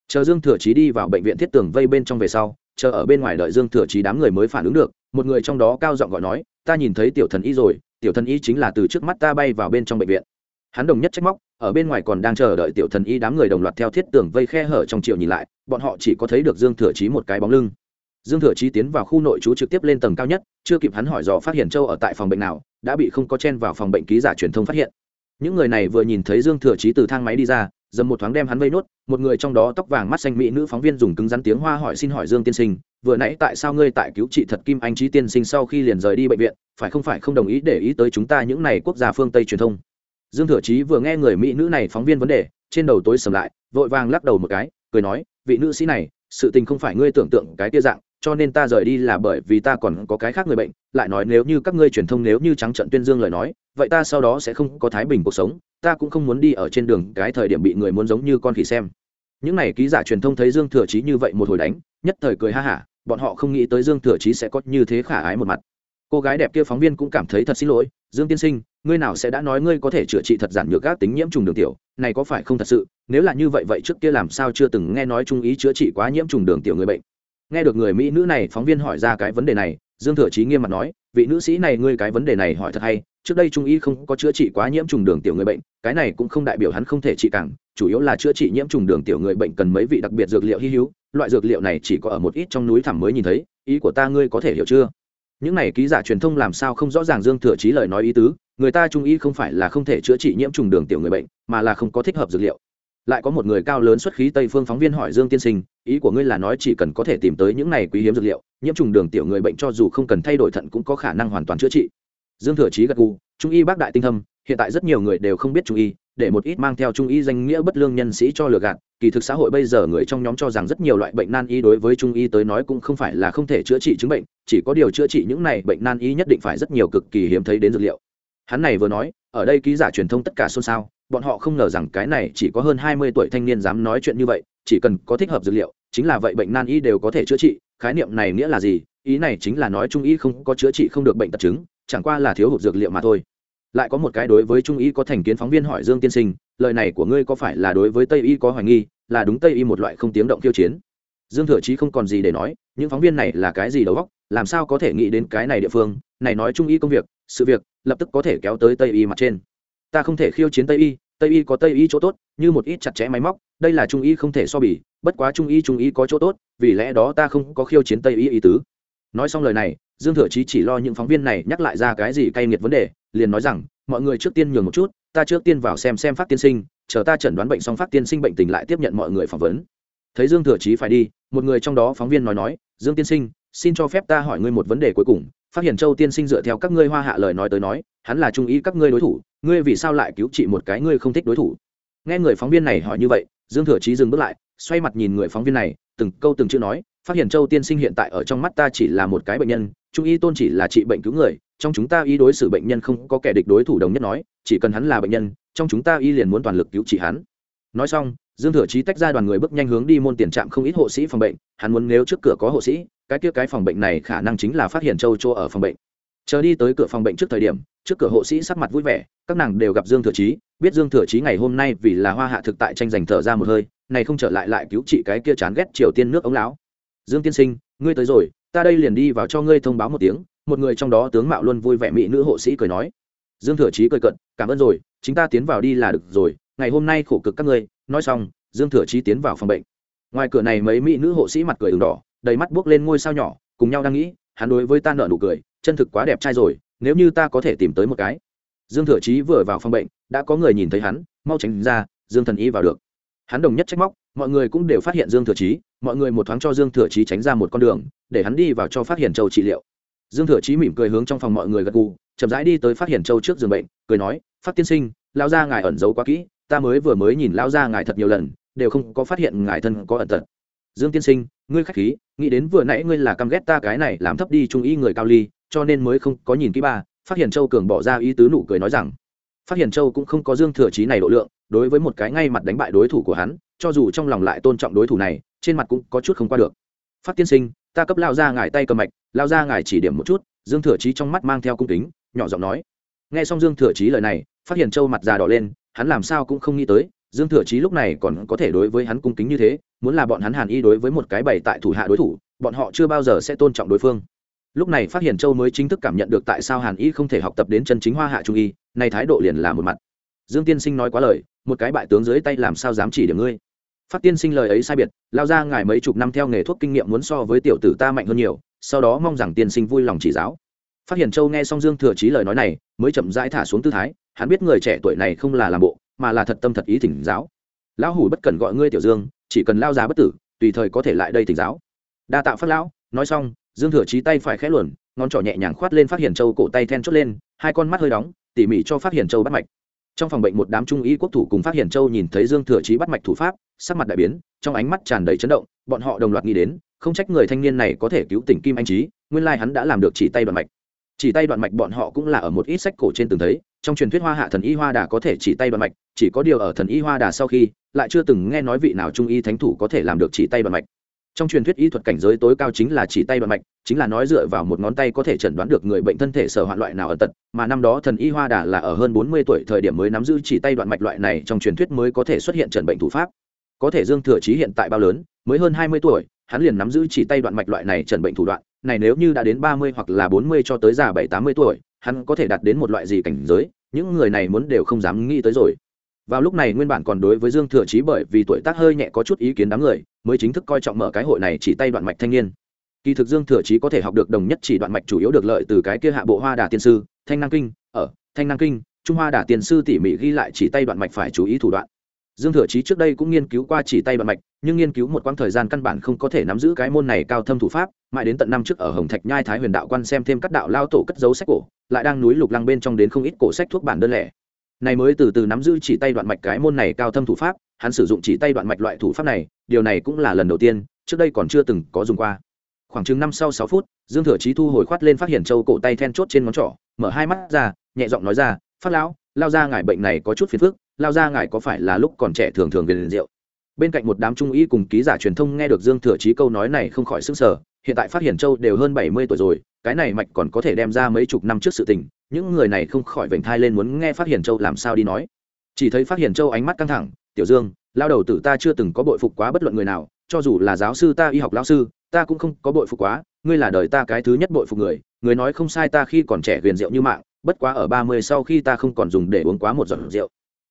Chờ dương thừa chí đi vào bệnh viện thiết tường vây bên trong về sau, chờ ở bên ngoài đợi dương thừa chí đám người mới phản ứng được, một người trong đó cao giọng gọi nói, ta nhìn thấy tiểu thần y rồi, tiểu thần y chính là từ trước mắt ta bay vào bên trong bệnh viện. Hắn đồng nhất trách móc, ở bên ngoài còn đang chờ đợi tiểu thần y đám người đồng loạt theo thiết tường vây khe hở trong chiều nhìn lại, bọn họ chỉ có thấy được dương thừa chí một cái bóng lưng. Dương thừa chí tiến vào khu nội trú trực tiếp lên tầng cao nhất, chưa kịp hắn hỏi dò phát hiện châu ở tại phòng bệnh nào đã bị không có chen vào phòng bệnh ký giả truyền thông phát hiện. Những người này vừa nhìn thấy dương thừa chí từ thang máy đi ra, dầm một thoáng đem hắn vây nốt, một người trong đó tóc vàng mắt xanh mỹ nữ phóng viên dùng cứng rắn tiếng hoa hỏi xin hỏi dương tiên sinh, vừa nãy tại sao ngươi tại cứu trị thật kim anh trí tiên sinh sau khi liền rời đi bệnh viện, phải không phải không đồng ý để ý tới chúng ta những này quốc gia phương tây truyền thông? Dương thừa chí vừa nghe người mỹ nữ này phóng viên vấn đề, trên đầu tối sầm lại, vội vàng lắc đầu một cái, cười nói, vị nữ sĩ này, sự tình không phải ngươi tưởng tượng cái tia dạng cho nên ta rời đi là bởi vì ta còn có cái khác người bệnh, lại nói nếu như các ngươi truyền thông nếu như trắng trận tuyên dương lời nói, vậy ta sau đó sẽ không có thái bình cuộc sống, ta cũng không muốn đi ở trên đường cái thời điểm bị người muốn giống như con khỉ xem. Những này ký giả truyền thông thấy dương thừa chí như vậy một hồi đánh, nhất thời cười ha hả, bọn họ không nghĩ tới dương thừa chí sẽ có như thế khả ái một mặt. Cô gái đẹp kia phóng viên cũng cảm thấy thật xin lỗi, dương tiên sinh, ngươi nào sẽ đã nói ngươi có thể chữa trị thật giản nhược các tính nhiễm trùng đường tiểu, này có phải không thật sự? Nếu là như vậy vậy trước kia làm sao chưa từng nghe nói trung ý chữa trị quá nhiễm trùng đường tiểu người bệnh? Nghe được người mỹ nữ này phóng viên hỏi ra cái vấn đề này, dương thừa chí nghiêm mặt nói, vị nữ sĩ này ngươi cái vấn đề này hỏi thật hay, trước đây trung y không có chữa trị quá nhiễm trùng đường tiểu người bệnh, cái này cũng không đại biểu hắn không thể trị càng, chủ yếu là chữa trị nhiễm trùng đường tiểu người bệnh cần mấy vị đặc biệt dược liệu hy hữu, loại dược liệu này chỉ có ở một ít trong núi thẳm mới nhìn thấy, ý của ta ngươi có thể hiểu chưa? Những này ký giả truyền thông làm sao không rõ ràng dương thừa chí lời nói ý tứ, người ta trung y không phải là không thể chữa trị nhiễm trùng đường tiểu người bệnh, mà là không có thích hợp dược liệu lại có một người cao lớn xuất khí tây phương phóng viên hỏi dương tiên sinh, ý của ngươi là nói chỉ cần có thể tìm tới những này quý hiếm dược liệu, nhiễm trùng đường tiểu người bệnh cho dù không cần thay đổi thận cũng có khả năng hoàn toàn chữa trị. Dương thừa chí gật gù, trung y bác đại tinh thâm, hiện tại rất nhiều người đều không biết trung y, để một ít mang theo trung y danh nghĩa bất lương nhân sĩ cho lừa gạt, kỳ thực xã hội bây giờ người trong nhóm cho rằng rất nhiều loại bệnh nan y đối với trung y tới nói cũng không phải là không thể chữa trị chứng bệnh, chỉ có điều chữa trị những này bệnh nan y nhất định phải rất nhiều cực kỳ hiếm thấy đến dược liệu. Hắn này vừa nói, ở đây ký giả truyền thông tất cả xôn xao bọn họ không ngờ rằng cái này chỉ có hơn hai mươi tuổi thanh niên dám nói chuyện như vậy, chỉ cần có thích hợp dược liệu, chính là vậy bệnh nan y đều có thể chữa trị, khái niệm này nghĩa là gì? Ý này chính là nói trung y không có chữa trị không được bệnh tật chứng, chẳng qua là thiếu hụt dược liệu mà thôi. Lại có một cái đối với trung y có thành kiến phóng viên hỏi dương tiên sinh, lời này của ngươi có phải là đối với tây y có hoài nghi, là đúng tây y một loại không tiếng động khiêu chiến? Dương thừa chí không còn gì để nói, những phóng viên này là cái gì đầu góc làm sao có thể nghĩ đến cái này địa phương, này nói trung y công việc, sự việc, lập tức có thể kéo tới tây y mặt trên ta không thể khiêu chiến tây y tây y có tây y chỗ tốt, như một ít chặt chẽ máy móc, đây là trung y không thể so bì, bất quá trung y trung y có chỗ tốt, vì lẽ đó ta không có khiêu chiến tây y ý tứ. Nói xong lời này, dương thừa chí chỉ lo những phóng viên này nhắc lại ra cái gì cay nghiệt vấn đề, liền nói rằng, mọi người trước tiên nhường một chút, ta trước tiên vào xem xem phát tiên sinh, chờ ta chẩn đoán bệnh xong phát tiên sinh bệnh tình lại tiếp nhận mọi người phỏng vấn. Thấy dương thừa chí phải đi, một người trong đó phóng viên nói nói, dương tiên sinh, xin cho phép ta hỏi ngươi một vấn đề cuối cùng, phát hiện châu tiên sinh dựa theo các ngươi hoa hạ lời nói tới nói, hắn là trung ý các ngươi đối thủ ngươi vì sao lại cứu trị một cái ngươi không thích đối thủ? Nghe người phóng viên này hỏi như vậy, dương thừa chí dừng bước lại, xoay mặt nhìn người phóng viên này, từng câu từng chữ nói, phát hiện châu tiên sinh hiện tại ở trong mắt ta chỉ là một cái bệnh nhân, trung y tôn chỉ là trị bệnh cứu người, trong chúng ta y đối xử bệnh nhân không có kẻ địch đối thủ đồng nhất nói, chỉ cần hắn là bệnh nhân, trong chúng ta y liền muốn toàn lực cứu trị hắn. Nói xong, dương thừa chí tách ra đoàn người bước nhanh hướng đi môn tiền trạm không ít hộ sĩ phòng bệnh, hắn muốn nếu trước cửa có hộ sĩ, cái kia cái phòng bệnh này khả năng chính là phát hiện châu chỗ ở phòng bệnh chờ đi tới cửa phòng bệnh trước thời điểm, trước cửa hộ sĩ sắc mặt vui vẻ, các nàng đều gặp dương thừa chí, biết dương thừa chí ngày hôm nay vì là hoa hạ thực tại tranh giành thở ra một hơi, này không trở lại lại cứu trị cái kia chán ghét triều tiên nước ống lão. Dương tiên sinh, ngươi tới rồi, ta đây liền đi vào cho ngươi thông báo một tiếng, một người trong đó tướng mạo luôn vui vẻ mỹ nữ hộ sĩ cười nói. Dương thừa chí cười cận cảm ơn rồi, chúng ta tiến vào đi là được rồi, ngày hôm nay khổ cực các ngươi, nói xong, dương thừa chí tiến vào phòng bệnh. Ngoài cửa này mấy mỹ nữ hộ sĩ mặt cười ửng đỏ, đầy mắt buốc lên ngôi sao nhỏ, cùng nhau đang nghĩ, hắn đối với ta nợ nụ cười chân thực quá đẹp trai rồi, nếu như ta có thể tìm tới một cái. Dương thừa chí vừa vào phòng bệnh, đã có người nhìn thấy hắn, mau tránh ra, dương thần y vào được. Hắn đồng nhất trách móc, mọi người cũng đều phát hiện dương thừa chí, mọi người một thoáng cho dương thừa chí tránh ra một con đường, để hắn đi vào cho phát hiện châu trị liệu. Dương thừa chí mỉm cười hướng trong phòng mọi người gật gù, chậm rãi đi tới phát hiện châu trước giường bệnh, cười nói, phát tiên sinh lao ra ngài ẩn giấu quá kỹ, ta mới vừa mới nhìn lao ra ngài thật nhiều lần, đều không có phát hiện ngài thân có ẩn tật. Dương tiên sinh, ngươi khách khí, nghĩ đến vừa nãy ngươi là căm ghét ta cái này làm thấp đi trung y người cao ly cho nên mới không có nhìn kỹ ba, phát hiện châu cường bỏ ra ý tứ nụ cười nói rằng, phát hiện châu cũng không có dương thừa chí này độ lượng, đối với một cái ngay mặt đánh bại đối thủ của hắn, cho dù trong lòng lại tôn trọng đối thủ này, trên mặt cũng có chút không qua được. Phát tiên sinh, ta cấp lao ra ngài tay cầm mạch, lao ra ngài chỉ điểm một chút, dương thừa chí trong mắt mang theo cung kính, nhỏ giọng nói. Nghe xong dương thừa chí lời này, phát hiện châu mặt già đỏ lên, hắn làm sao cũng không nghĩ tới, dương thừa chí lúc này còn có thể đối với hắn cung kính như thế, muốn là bọn hắn hàn y đối với một cái bày tại thủ hạ đối thủ, bọn họ chưa bao giờ sẽ tôn trọng đối phương lúc này phát hiện châu mới chính thức cảm nhận được tại sao hàn y không thể học tập đến chân chính hoa hạ trung y, này thái độ liền là một mặt. Dương tiên sinh nói quá lời, một cái bại tướng dưới tay làm sao dám chỉ được ngươi? Phát tiên sinh lời ấy sai biệt, lao ra ngài mấy chục năm theo nghề thuốc kinh nghiệm muốn so với tiểu tử ta mạnh hơn nhiều, sau đó mong rằng tiên sinh vui lòng chỉ giáo. Phát hiện châu nghe xong dương thừa trí lời nói này, mới chậm rãi thả xuống tư thái, hắn biết người trẻ tuổi này không là làm bộ, mà là thật tâm thật ý thỉnh giáo. Lão hủ bất cần gọi ngươi tiểu dương, chỉ cần lao ra bất tử, tùy thời có thể lại đây thỉnh giáo. Đa tạo phát lão, nói xong dương thừa chí tay phải khẽ luồn, ngón trỏ nhẹ nhàng khoát lên phát hiện châu cổ tay then chốt lên, hai con mắt hơi đóng, tỉ mỉ cho phát hiện châu bắt mạch. Trong phòng bệnh một đám trung y quốc thủ cùng phát hiện châu nhìn thấy dương thừa chí bắt mạch thủ pháp, sắc mặt đại biến, trong ánh mắt tràn đầy chấn động, bọn họ đồng loạt nghĩ đến, không trách người thanh niên này có thể cứu tỉnh kim anh trí nguyên lai hắn đã làm được chỉ tay đoạn mạch. Chỉ tay đoạn mạch bọn họ cũng là ở một ít sách cổ trên từng thấy, trong truyền thuyết hoa hạ thần y hoa đà có thể chỉ tay đoạn mạch, chỉ có điều ở thần y hoa đà sau khi, lại chưa từng nghe nói vị nào trung y thánh thủ có thể làm được chỉ tay đoạn mạch trong truyền thuyết y thuật cảnh giới tối cao chính là chỉ tay đoạn mạch, chính là nói dựa vào một ngón tay có thể chẩn đoán được người bệnh thân thể sở hoạn loại nào ở tật, mà năm đó thần y hoa đà là ở hơn bốn mươi tuổi thời điểm mới nắm giữ chỉ tay đoạn mạch loại này trong truyền thuyết mới có thể xuất hiện trần bệnh thủ pháp. Có thể dương thừa chí hiện tại bao lớn, mới hơn hai mươi tuổi, hắn liền nắm giữ chỉ tay đoạn mạch loại này trần bệnh thủ đoạn, này nếu như đã đến ba mươi hoặc là bốn mươi cho tới già bảy tám mươi tuổi, hắn có thể đạt đến một loại gì cảnh giới, những người này muốn đều không dám nghĩ tới rồi vào lúc này nguyên bản còn đối với dương thừa chí bởi vì tuổi tác hơi nhẹ có chút ý kiến đám người, mới chính thức coi trọng mở cái hội này chỉ tay đoạn mạch thanh niên. Kỳ thực dương thừa chí có thể học được đồng nhất chỉ đoạn mạch chủ yếu được lợi từ cái kia hạ bộ hoa đà tiên sư, thanh năng kinh, ở, thanh năng kinh, trung hoa đà tiên sư tỉ mỉ ghi lại chỉ tay đoạn mạch phải chú ý thủ đoạn. Dương thừa chí trước đây cũng nghiên cứu qua chỉ tay đoạn mạch, nhưng nghiên cứu một quãng thời gian căn bản không có thể nắm giữ cái môn này cao thâm thủ pháp, mãi đến tận năm trước ở hồng thạch nhai thái huyền đạo quan xem thêm các đạo lao tổ cất dấu sách cổ, lại đang núi lục lăng bên trong đến không ít cổ sách thuốc bản đơn lẻ này mới từ từ nắm giữ chỉ tay đoạn mạch cái môn này cao thâm thủ pháp, hắn sử dụng chỉ tay đoạn mạch loại thủ pháp này, điều này cũng là lần đầu tiên, trước đây còn chưa từng có dùng qua. Khoảng chừng năm sau sáu phút, dương thừa chí thu hồi khoát lên phát hiện châu cổ tay then chốt trên ngón trỏ, mở hai mắt ra, nhẹ giọng nói ra, phát lão, lao ra ngài bệnh này có chút phiền phức, lao ra ngài có phải là lúc còn trẻ thường thường về liền rượu? Bên cạnh một đám trung y cùng ký giả truyền thông nghe được dương thừa chí câu nói này không khỏi sức sở hiện tại phát hiện châu đều hơn bảy mươi tuổi rồi, cái này mạch còn có thể đem ra mấy chục năm trước sự tình những người này không khỏi vểnh thai lên muốn nghe phát hiện châu làm sao đi nói. Chỉ thấy phát hiện châu ánh mắt căng thẳng, tiểu dương, lao đầu tử ta chưa từng có bội phục quá bất luận người nào, cho dù là giáo sư ta y học lao sư, ta cũng không có bội phục quá, ngươi là đời ta cái thứ nhất bội phục người người nói không sai ta khi còn trẻ huyền rượu như mạng, bất quá ở ba mươi sau khi ta không còn dùng để uống quá một giọt rượu.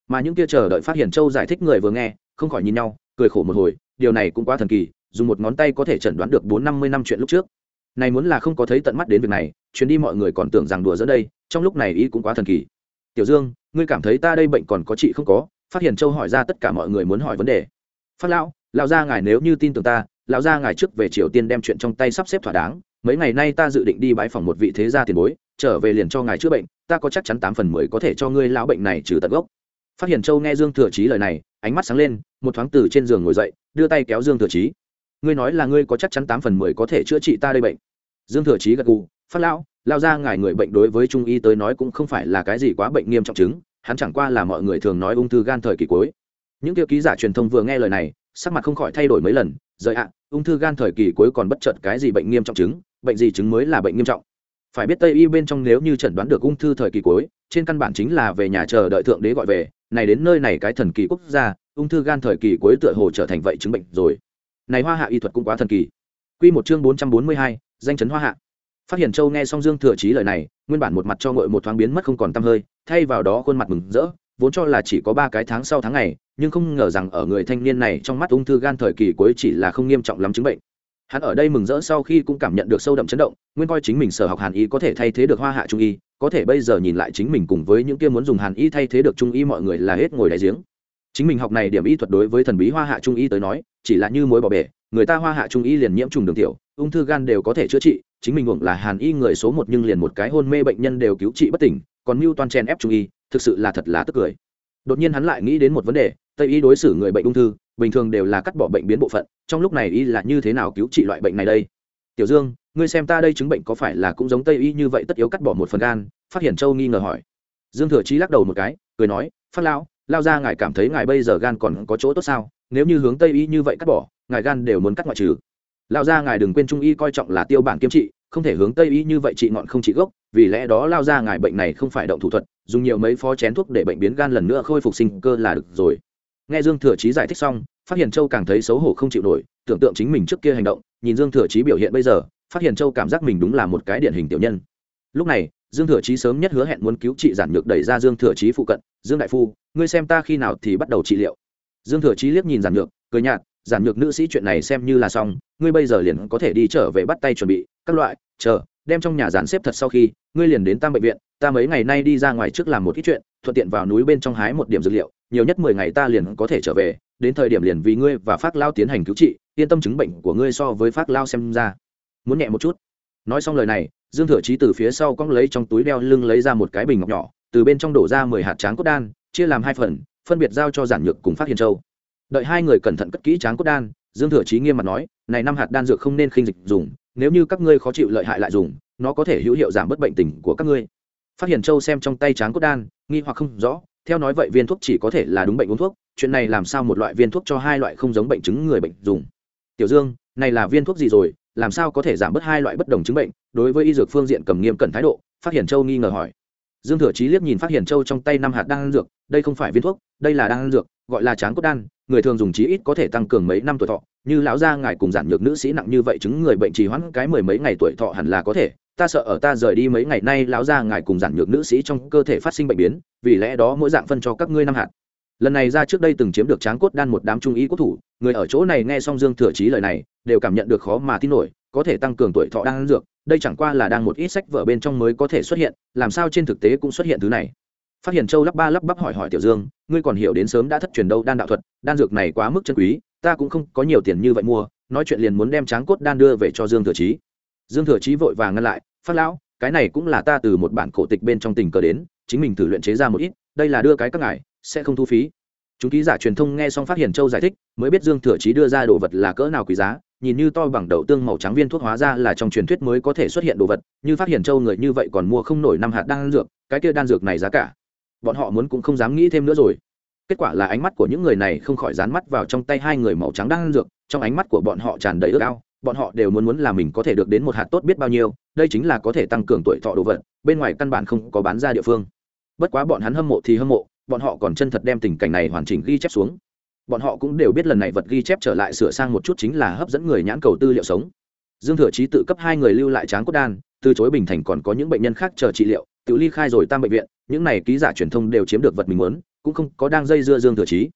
Mà những kia chờ đợi phát hiện châu giải thích người vừa nghe, không khỏi nhìn nhau, cười khổ một hồi, điều này cũng quá thần kỳ, dùng một ngón tay có thể chẩn đoán được bốn năm mươi năm chuyện lúc trước. Này muốn là không có thấy tận mắt đến việc này chuyến đi mọi người còn tưởng rằng đùa giữa đây, trong lúc này ý cũng quá thần kỳ. Tiểu dương, ngươi cảm thấy ta đây bệnh còn có trị không có? Phát hiện châu hỏi ra tất cả mọi người muốn hỏi vấn đề. Phát lão lão gia ngài nếu như tin tưởng ta, lão gia ngài trước về triều tiên đem chuyện trong tay sắp xếp thỏa đáng. Mấy ngày nay ta dự định đi bãi phòng một vị thế gia tiền bối, trở về liền cho ngài chữa bệnh, ta có chắc chắn tám phần mười có thể cho ngươi lão bệnh này trừ tận gốc. Phát hiện châu nghe dương thừa chí lời này, ánh mắt sáng lên, một thoáng từ trên giường ngồi dậy, đưa tay kéo dương thừa chí. Ngươi nói là ngươi có chắc chắn tám phần mười có thể chữa trị ta đây bệnh. Dương thừa chí gật gù phát lão, lao ra ngài người bệnh đối với trung y tới nói cũng không phải là cái gì quá bệnh nghiêm trọng chứng, hắn chẳng qua là mọi người thường nói ung thư gan thời kỳ cuối. Những tiêu ký giả truyền thông vừa nghe lời này, sắc mặt không khỏi thay đổi mấy lần, rời ạ, ung thư gan thời kỳ cuối còn bất chợt cái gì bệnh nghiêm trọng chứng, bệnh gì chứng mới là bệnh nghiêm trọng? Phải biết tây y bên trong nếu như chẩn đoán được ung thư thời kỳ cuối, trên căn bản chính là về nhà chờ đợi thượng đế gọi về, này đến nơi này cái thần kỳ quốc gia, ung thư gan thời kỳ cuối tựa hồ trở thành vậy chứng bệnh rồi. Này hoa hạ y thuật cũng quá thần kỳ. Quy một chương bốn trăm bốn mươi hai, danh chấn hoa hạ phát hiện châu nghe xong dương thừa chí lời này, nguyên bản một mặt cho ngội một thoáng biến mất không còn t hơi, thay vào đó khuôn mặt mừng rỡ, vốn cho là chỉ có ba cái tháng sau tháng ngày, nhưng không ngờ rằng ở người thanh niên này trong mắt ung thư gan thời kỳ cuối chỉ là không nghiêm trọng lắm chứng bệnh. Hắn ở đây mừng rỡ sau khi cũng cảm nhận được sâu đậm chấn động, nguyên coi chính mình sở học hàn y có thể thay thế được hoa hạ trung y, có thể bây giờ nhìn lại chính mình cùng với những kia muốn dùng hàn y thay thế được trung y mọi người là hết ngồi đại giếng. Chính mình học này điểm y thuật đối với thần bí hoa hạ trung y tới nói, chỉ là như mối bỏ bể người ta hoa hạ trung y liền nhiễm trùng đường tiểu, ung thư gan đều có thể chữa trị, chính mình uổng là hàn y người số một nhưng liền một cái hôn mê bệnh nhân đều cứu trị bất tỉnh, còn mưu Toàn chen ép trung y, thực sự là thật là tức cười. Đột nhiên hắn lại nghĩ đến một vấn đề, tây y đối xử người bệnh ung thư, bình thường đều là cắt bỏ bệnh biến bộ phận, trong lúc này y là như thế nào cứu trị loại bệnh này đây? Tiểu dương, ngươi xem ta đây chứng bệnh có phải là cũng giống tây y như vậy tất yếu cắt bỏ một phần gan? Phát hiện châu nghi ngờ hỏi. Dương thừa chí lắc đầu một cái, cười nói, phát lão lao ra ngài cảm thấy ngài bây giờ gan còn có chỗ tốt sao? Nếu như hướng tây y như vậy cắt bỏ ngài gan đều muốn cắt ngoại trừ. Lao ra ngài đừng quên trung y coi trọng là tiêu bản kiếm trị, không thể hướng tây y như vậy trị ngọn không trị gốc, vì lẽ đó lao ra ngài bệnh này không phải động thủ thuật, dùng nhiều mấy phó chén thuốc để bệnh biến gan lần nữa khôi phục sinh cơ là được rồi. Nghe dương thừa chí giải thích xong, phát hiện châu càng thấy xấu hổ không chịu nổi, tưởng tượng chính mình trước kia hành động, nhìn dương thừa chí biểu hiện bây giờ, phát hiện châu cảm giác mình đúng là một cái điển hình tiểu nhân. Lúc này, dương thừa chí sớm nhất hứa hẹn muốn cứu trị giản nhược đẩy ra dương thừa chí phụ cận, dương đại phu, ngươi xem ta khi nào thì bắt đầu trị liệu. Dương thừa chí liếc nhìn giản nhược, cười nhạt giản nhược nữ sĩ chuyện này xem như là xong, ngươi bây giờ liền có thể đi trở về bắt tay chuẩn bị, các loại, chờ, đem trong nhà dàn xếp thật sau khi, ngươi liền đến tam bệnh viện, ta mấy ngày nay đi ra ngoài trước làm một ít chuyện, thuận tiện vào núi bên trong hái một điểm dược liệu, nhiều nhất mười ngày ta liền có thể trở về, đến thời điểm liền vì ngươi và phát lao tiến hành cứu trị, yên tâm chứng bệnh của ngươi so với phát lao xem ra. Muốn nhẹ một chút. Nói xong lời này, dương thừa trí từ phía sau cong lấy trong túi đeo lưng lấy ra một cái bình ngọc nhỏ, từ bên trong đổ ra mười hạt tráng cốt đan, chia làm hai phần, phân biệt giao cho giản nhược cùng phát hiền châu đợi hai người cẩn thận cất kỹ tráng cốt đan, dương thừa chí nghiêm mặt nói, này năm hạt đan dược không nên khinh dịch dùng, nếu như các ngươi khó chịu lợi hại lại dùng, nó có thể hữu hiệu giảm bất bệnh tình của các ngươi. Phát hiện châu xem trong tay tráng cốt đan, nghi hoặc không rõ, theo nói vậy viên thuốc chỉ có thể là đúng bệnh uống thuốc, chuyện này làm sao một loại viên thuốc cho hai loại không giống bệnh chứng người bệnh dùng? Tiểu dương, này là viên thuốc gì rồi, làm sao có thể giảm bớt hai loại bất đồng chứng bệnh? Đối với y dược phương diện cầm nghiêm cẩn thái độ, phát hiện châu nghi ngờ hỏi dương thừa chí liếc nhìn phát hiện châu trong tay năm hạt đan dược, đây không phải viên thuốc, đây là đan dược, gọi là tráng cốt đan, người thường dùng chí ít có thể tăng cường mấy năm tuổi thọ, như lão gia ngài cùng giản nhược nữ sĩ nặng như vậy chứng người bệnh trì hoãn cái mười mấy ngày tuổi thọ hẳn là có thể, ta sợ ở ta rời đi mấy ngày nay lão gia ngài cùng giản nhược nữ sĩ trong cơ thể phát sinh bệnh biến, vì lẽ đó mỗi dạng phân cho các ngươi năm hạt. Lần này ra trước đây từng chiếm được tráng cốt đan một đám trung ý quốc thủ, người ở chỗ này nghe xong dương thừa chí lời này, đều cảm nhận được khó mà tin nổi, có thể tăng cường tuổi thọ đang dược đây chẳng qua là đang một ít sách vở bên trong mới có thể xuất hiện, làm sao trên thực tế cũng xuất hiện thứ này? Phát hiện châu lắp ba lắp bắp hỏi hỏi tiểu dương, ngươi còn hiểu đến sớm đã thất truyền đâu đan đạo thuật, đan dược này quá mức chân quý, ta cũng không có nhiều tiền như vậy mua, nói chuyện liền muốn đem tráng cốt đan đưa về cho dương thừa chí. Dương thừa chí vội vàng ngăn lại, phát lão, cái này cũng là ta từ một bản cổ tịch bên trong tình cờ đến, chính mình thử luyện chế ra một ít, đây là đưa cái các ngài, sẽ không thu phí. Chúng ký giả truyền thông nghe xong phát hiện châu giải thích, mới biết dương thừa chí đưa ra đồ vật là cỡ nào quý giá nhìn như to bằng đậu tương màu trắng viên thuốc hóa ra là trong truyền thuyết mới có thể xuất hiện đồ vật, như phát hiện châu người như vậy còn mua không nổi năm hạt đan dược, cái kia đan dược này giá cả, bọn họ muốn cũng không dám nghĩ thêm nữa rồi. Kết quả là ánh mắt của những người này không khỏi dán mắt vào trong tay hai người màu trắng đan dược, trong ánh mắt của bọn họ tràn đầy ước ao, bọn họ đều muốn muốn là mình có thể được đến một hạt tốt biết bao nhiêu, đây chính là có thể tăng cường tuổi thọ đồ vật, bên ngoài căn bản không có bán ra địa phương. Bất quá bọn hắn hâm mộ thì hâm mộ, bọn họ còn chân thật đem tình cảnh này hoàn chỉnh ghi chép xuống bọn họ cũng đều biết lần này vật ghi chép trở lại sửa sang một chút chính là hấp dẫn người nhãn cầu tư liệu sống. Dương thừa chí tự cấp hai người lưu lại tráng cốt đan, từ chối bình thành còn có những bệnh nhân khác chờ trị liệu, tự ly khai rồi tam bệnh viện, những này ký giả truyền thông đều chiếm được vật mình muốn, cũng không có đang dây dưa dương thừa chí.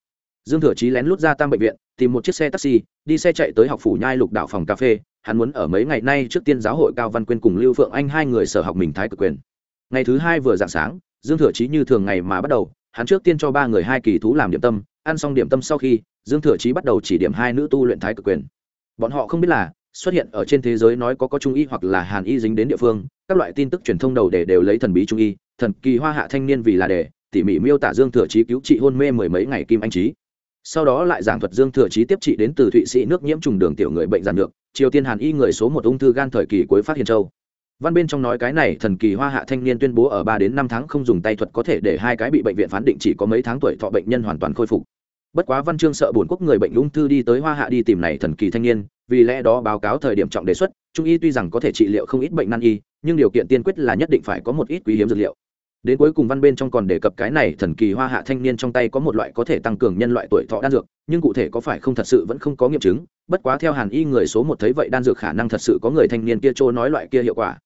Dương thừa chí lén lút ra tam bệnh viện, tìm một chiếc xe taxi, đi xe chạy tới học phủ nhai lục đảo phòng cà phê, hắn muốn ở mấy ngày nay trước tiên giáo hội cao văn quyên cùng lưu phượng anh hai người sở học mình thái cực quyền. Ngày thứ hai vừa dạng sáng, dương thừa chí như thường ngày mà bắt đầu hắn trước tiên cho ba người hai kỳ thú làm điểm tâm, ăn xong điểm tâm sau khi, dương thừa chí bắt đầu chỉ điểm hai nữ tu luyện thái cực quyền. Bọn họ không biết là, xuất hiện ở trên thế giới nói có có trung y hoặc là hàn y dính đến địa phương, các loại tin tức truyền thông đầu để đều lấy thần bí trung y, thần kỳ hoa hạ thanh niên vì là đề tỉ mỉ miêu tả dương thừa chí cứu trị hôn mê mười mấy ngày kim anh trí sau đó lại giảng thuật dương thừa chí tiếp trị đến từ thụy sĩ nước nhiễm trùng đường tiểu người bệnh giản được triều tiên hàn y người số một ung thư gan thời kỳ cuối phát hiện châu văn bên trong nói cái này thần kỳ hoa hạ thanh niên tuyên bố ở ba đến năm tháng không dùng tay thuật có thể để hai cái bị bệnh viện phán định chỉ có mấy tháng tuổi thọ bệnh nhân hoàn toàn khôi phục. Bất quá văn chương sợ buồn quốc người bệnh ung thư đi tới hoa hạ đi tìm này thần kỳ thanh niên, vì lẽ đó báo cáo thời điểm trọng đề xuất, trung y tuy rằng có thể trị liệu không ít bệnh nan y, nhưng điều kiện tiên quyết là nhất định phải có một ít quý hiếm dược liệu. Đến cuối cùng văn bên trong còn đề cập cái này thần kỳ hoa hạ thanh niên trong tay có một loại có thể tăng cường nhân loại tuổi thọ đan dược, nhưng cụ thể có phải không thật sự vẫn không có nghiệm chứng, bất quá theo hàn y người số một thấy vậy đan dược khả năng thật sự có người thanh niên kia trôi nói loại kia hiệu quả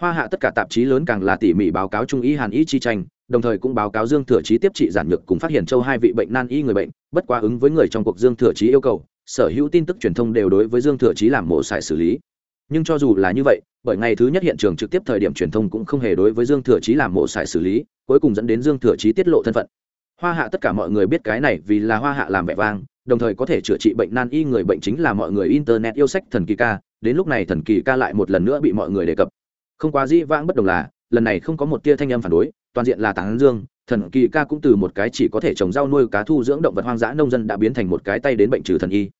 hoa hạ tất cả tạp chí lớn càng là tỉ mỉ báo cáo trung ý hàn ý chi tranh đồng thời cũng báo cáo dương thừa chí tiếp trị giản nhược cùng phát hiện châu hai vị bệnh nan y người bệnh bất quá ứng với người trong cuộc dương thừa chí yêu cầu sở hữu tin tức truyền thông đều đối với dương thừa chí làm mổ xài xử lý nhưng cho dù là như vậy bởi ngày thứ nhất hiện trường trực tiếp thời điểm truyền thông cũng không hề đối với dương thừa chí làm mổ xài xử lý cuối cùng dẫn đến dương thừa chí tiết lộ thân phận hoa hạ tất cả mọi người biết cái này vì là hoa hạ làm vẻ vang đồng thời có thể chữa trị bệnh nan y người bệnh chính là mọi người internet yêu sách thần kỳ ca đến lúc này thần kỳ ca lại một lần nữa bị mọi người đề cập không quá dĩ vãng bất đồng là, lần này không có một tia thanh âm phản đối, toàn diện là tán dương, thần kỳ ca cũng từ một cái chỉ có thể trồng rau nuôi cá thu dưỡng động vật hoang dã nông dân đã biến thành một cái tay đến bệnh trừ thần y.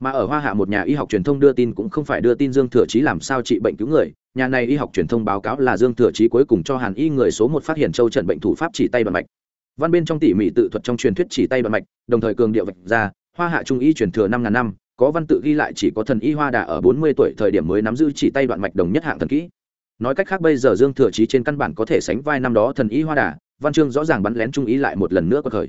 Mà ở hoa hạ một nhà y học truyền thông đưa tin cũng không phải đưa tin dương thừa chí làm sao trị bệnh cứu người, nhà này y học truyền thông báo cáo là dương thừa chí cuối cùng cho hàn y người số một phát hiện châu trần bệnh thủ pháp chỉ tay đoạn mạch. Văn bên trong tỉ mỉ tự thuật trong truyền thuyết chỉ tay đoạn mạch, đồng thời cường điệu vạch ra, hoa hạ trung y truyền thừa năm ngàn năm, có văn tự ghi lại chỉ có thần y hoa đà ở bốn mươi tuổi thời điểm mới nắm giữ chỉ tay đoạn mạch đồng nhất hạng thần kỹ nói cách khác bây giờ dương thừa chí trên căn bản có thể sánh vai năm đó thần y hoa đà, văn chương rõ ràng bắn lén trung ý lại một lần nữa có thời.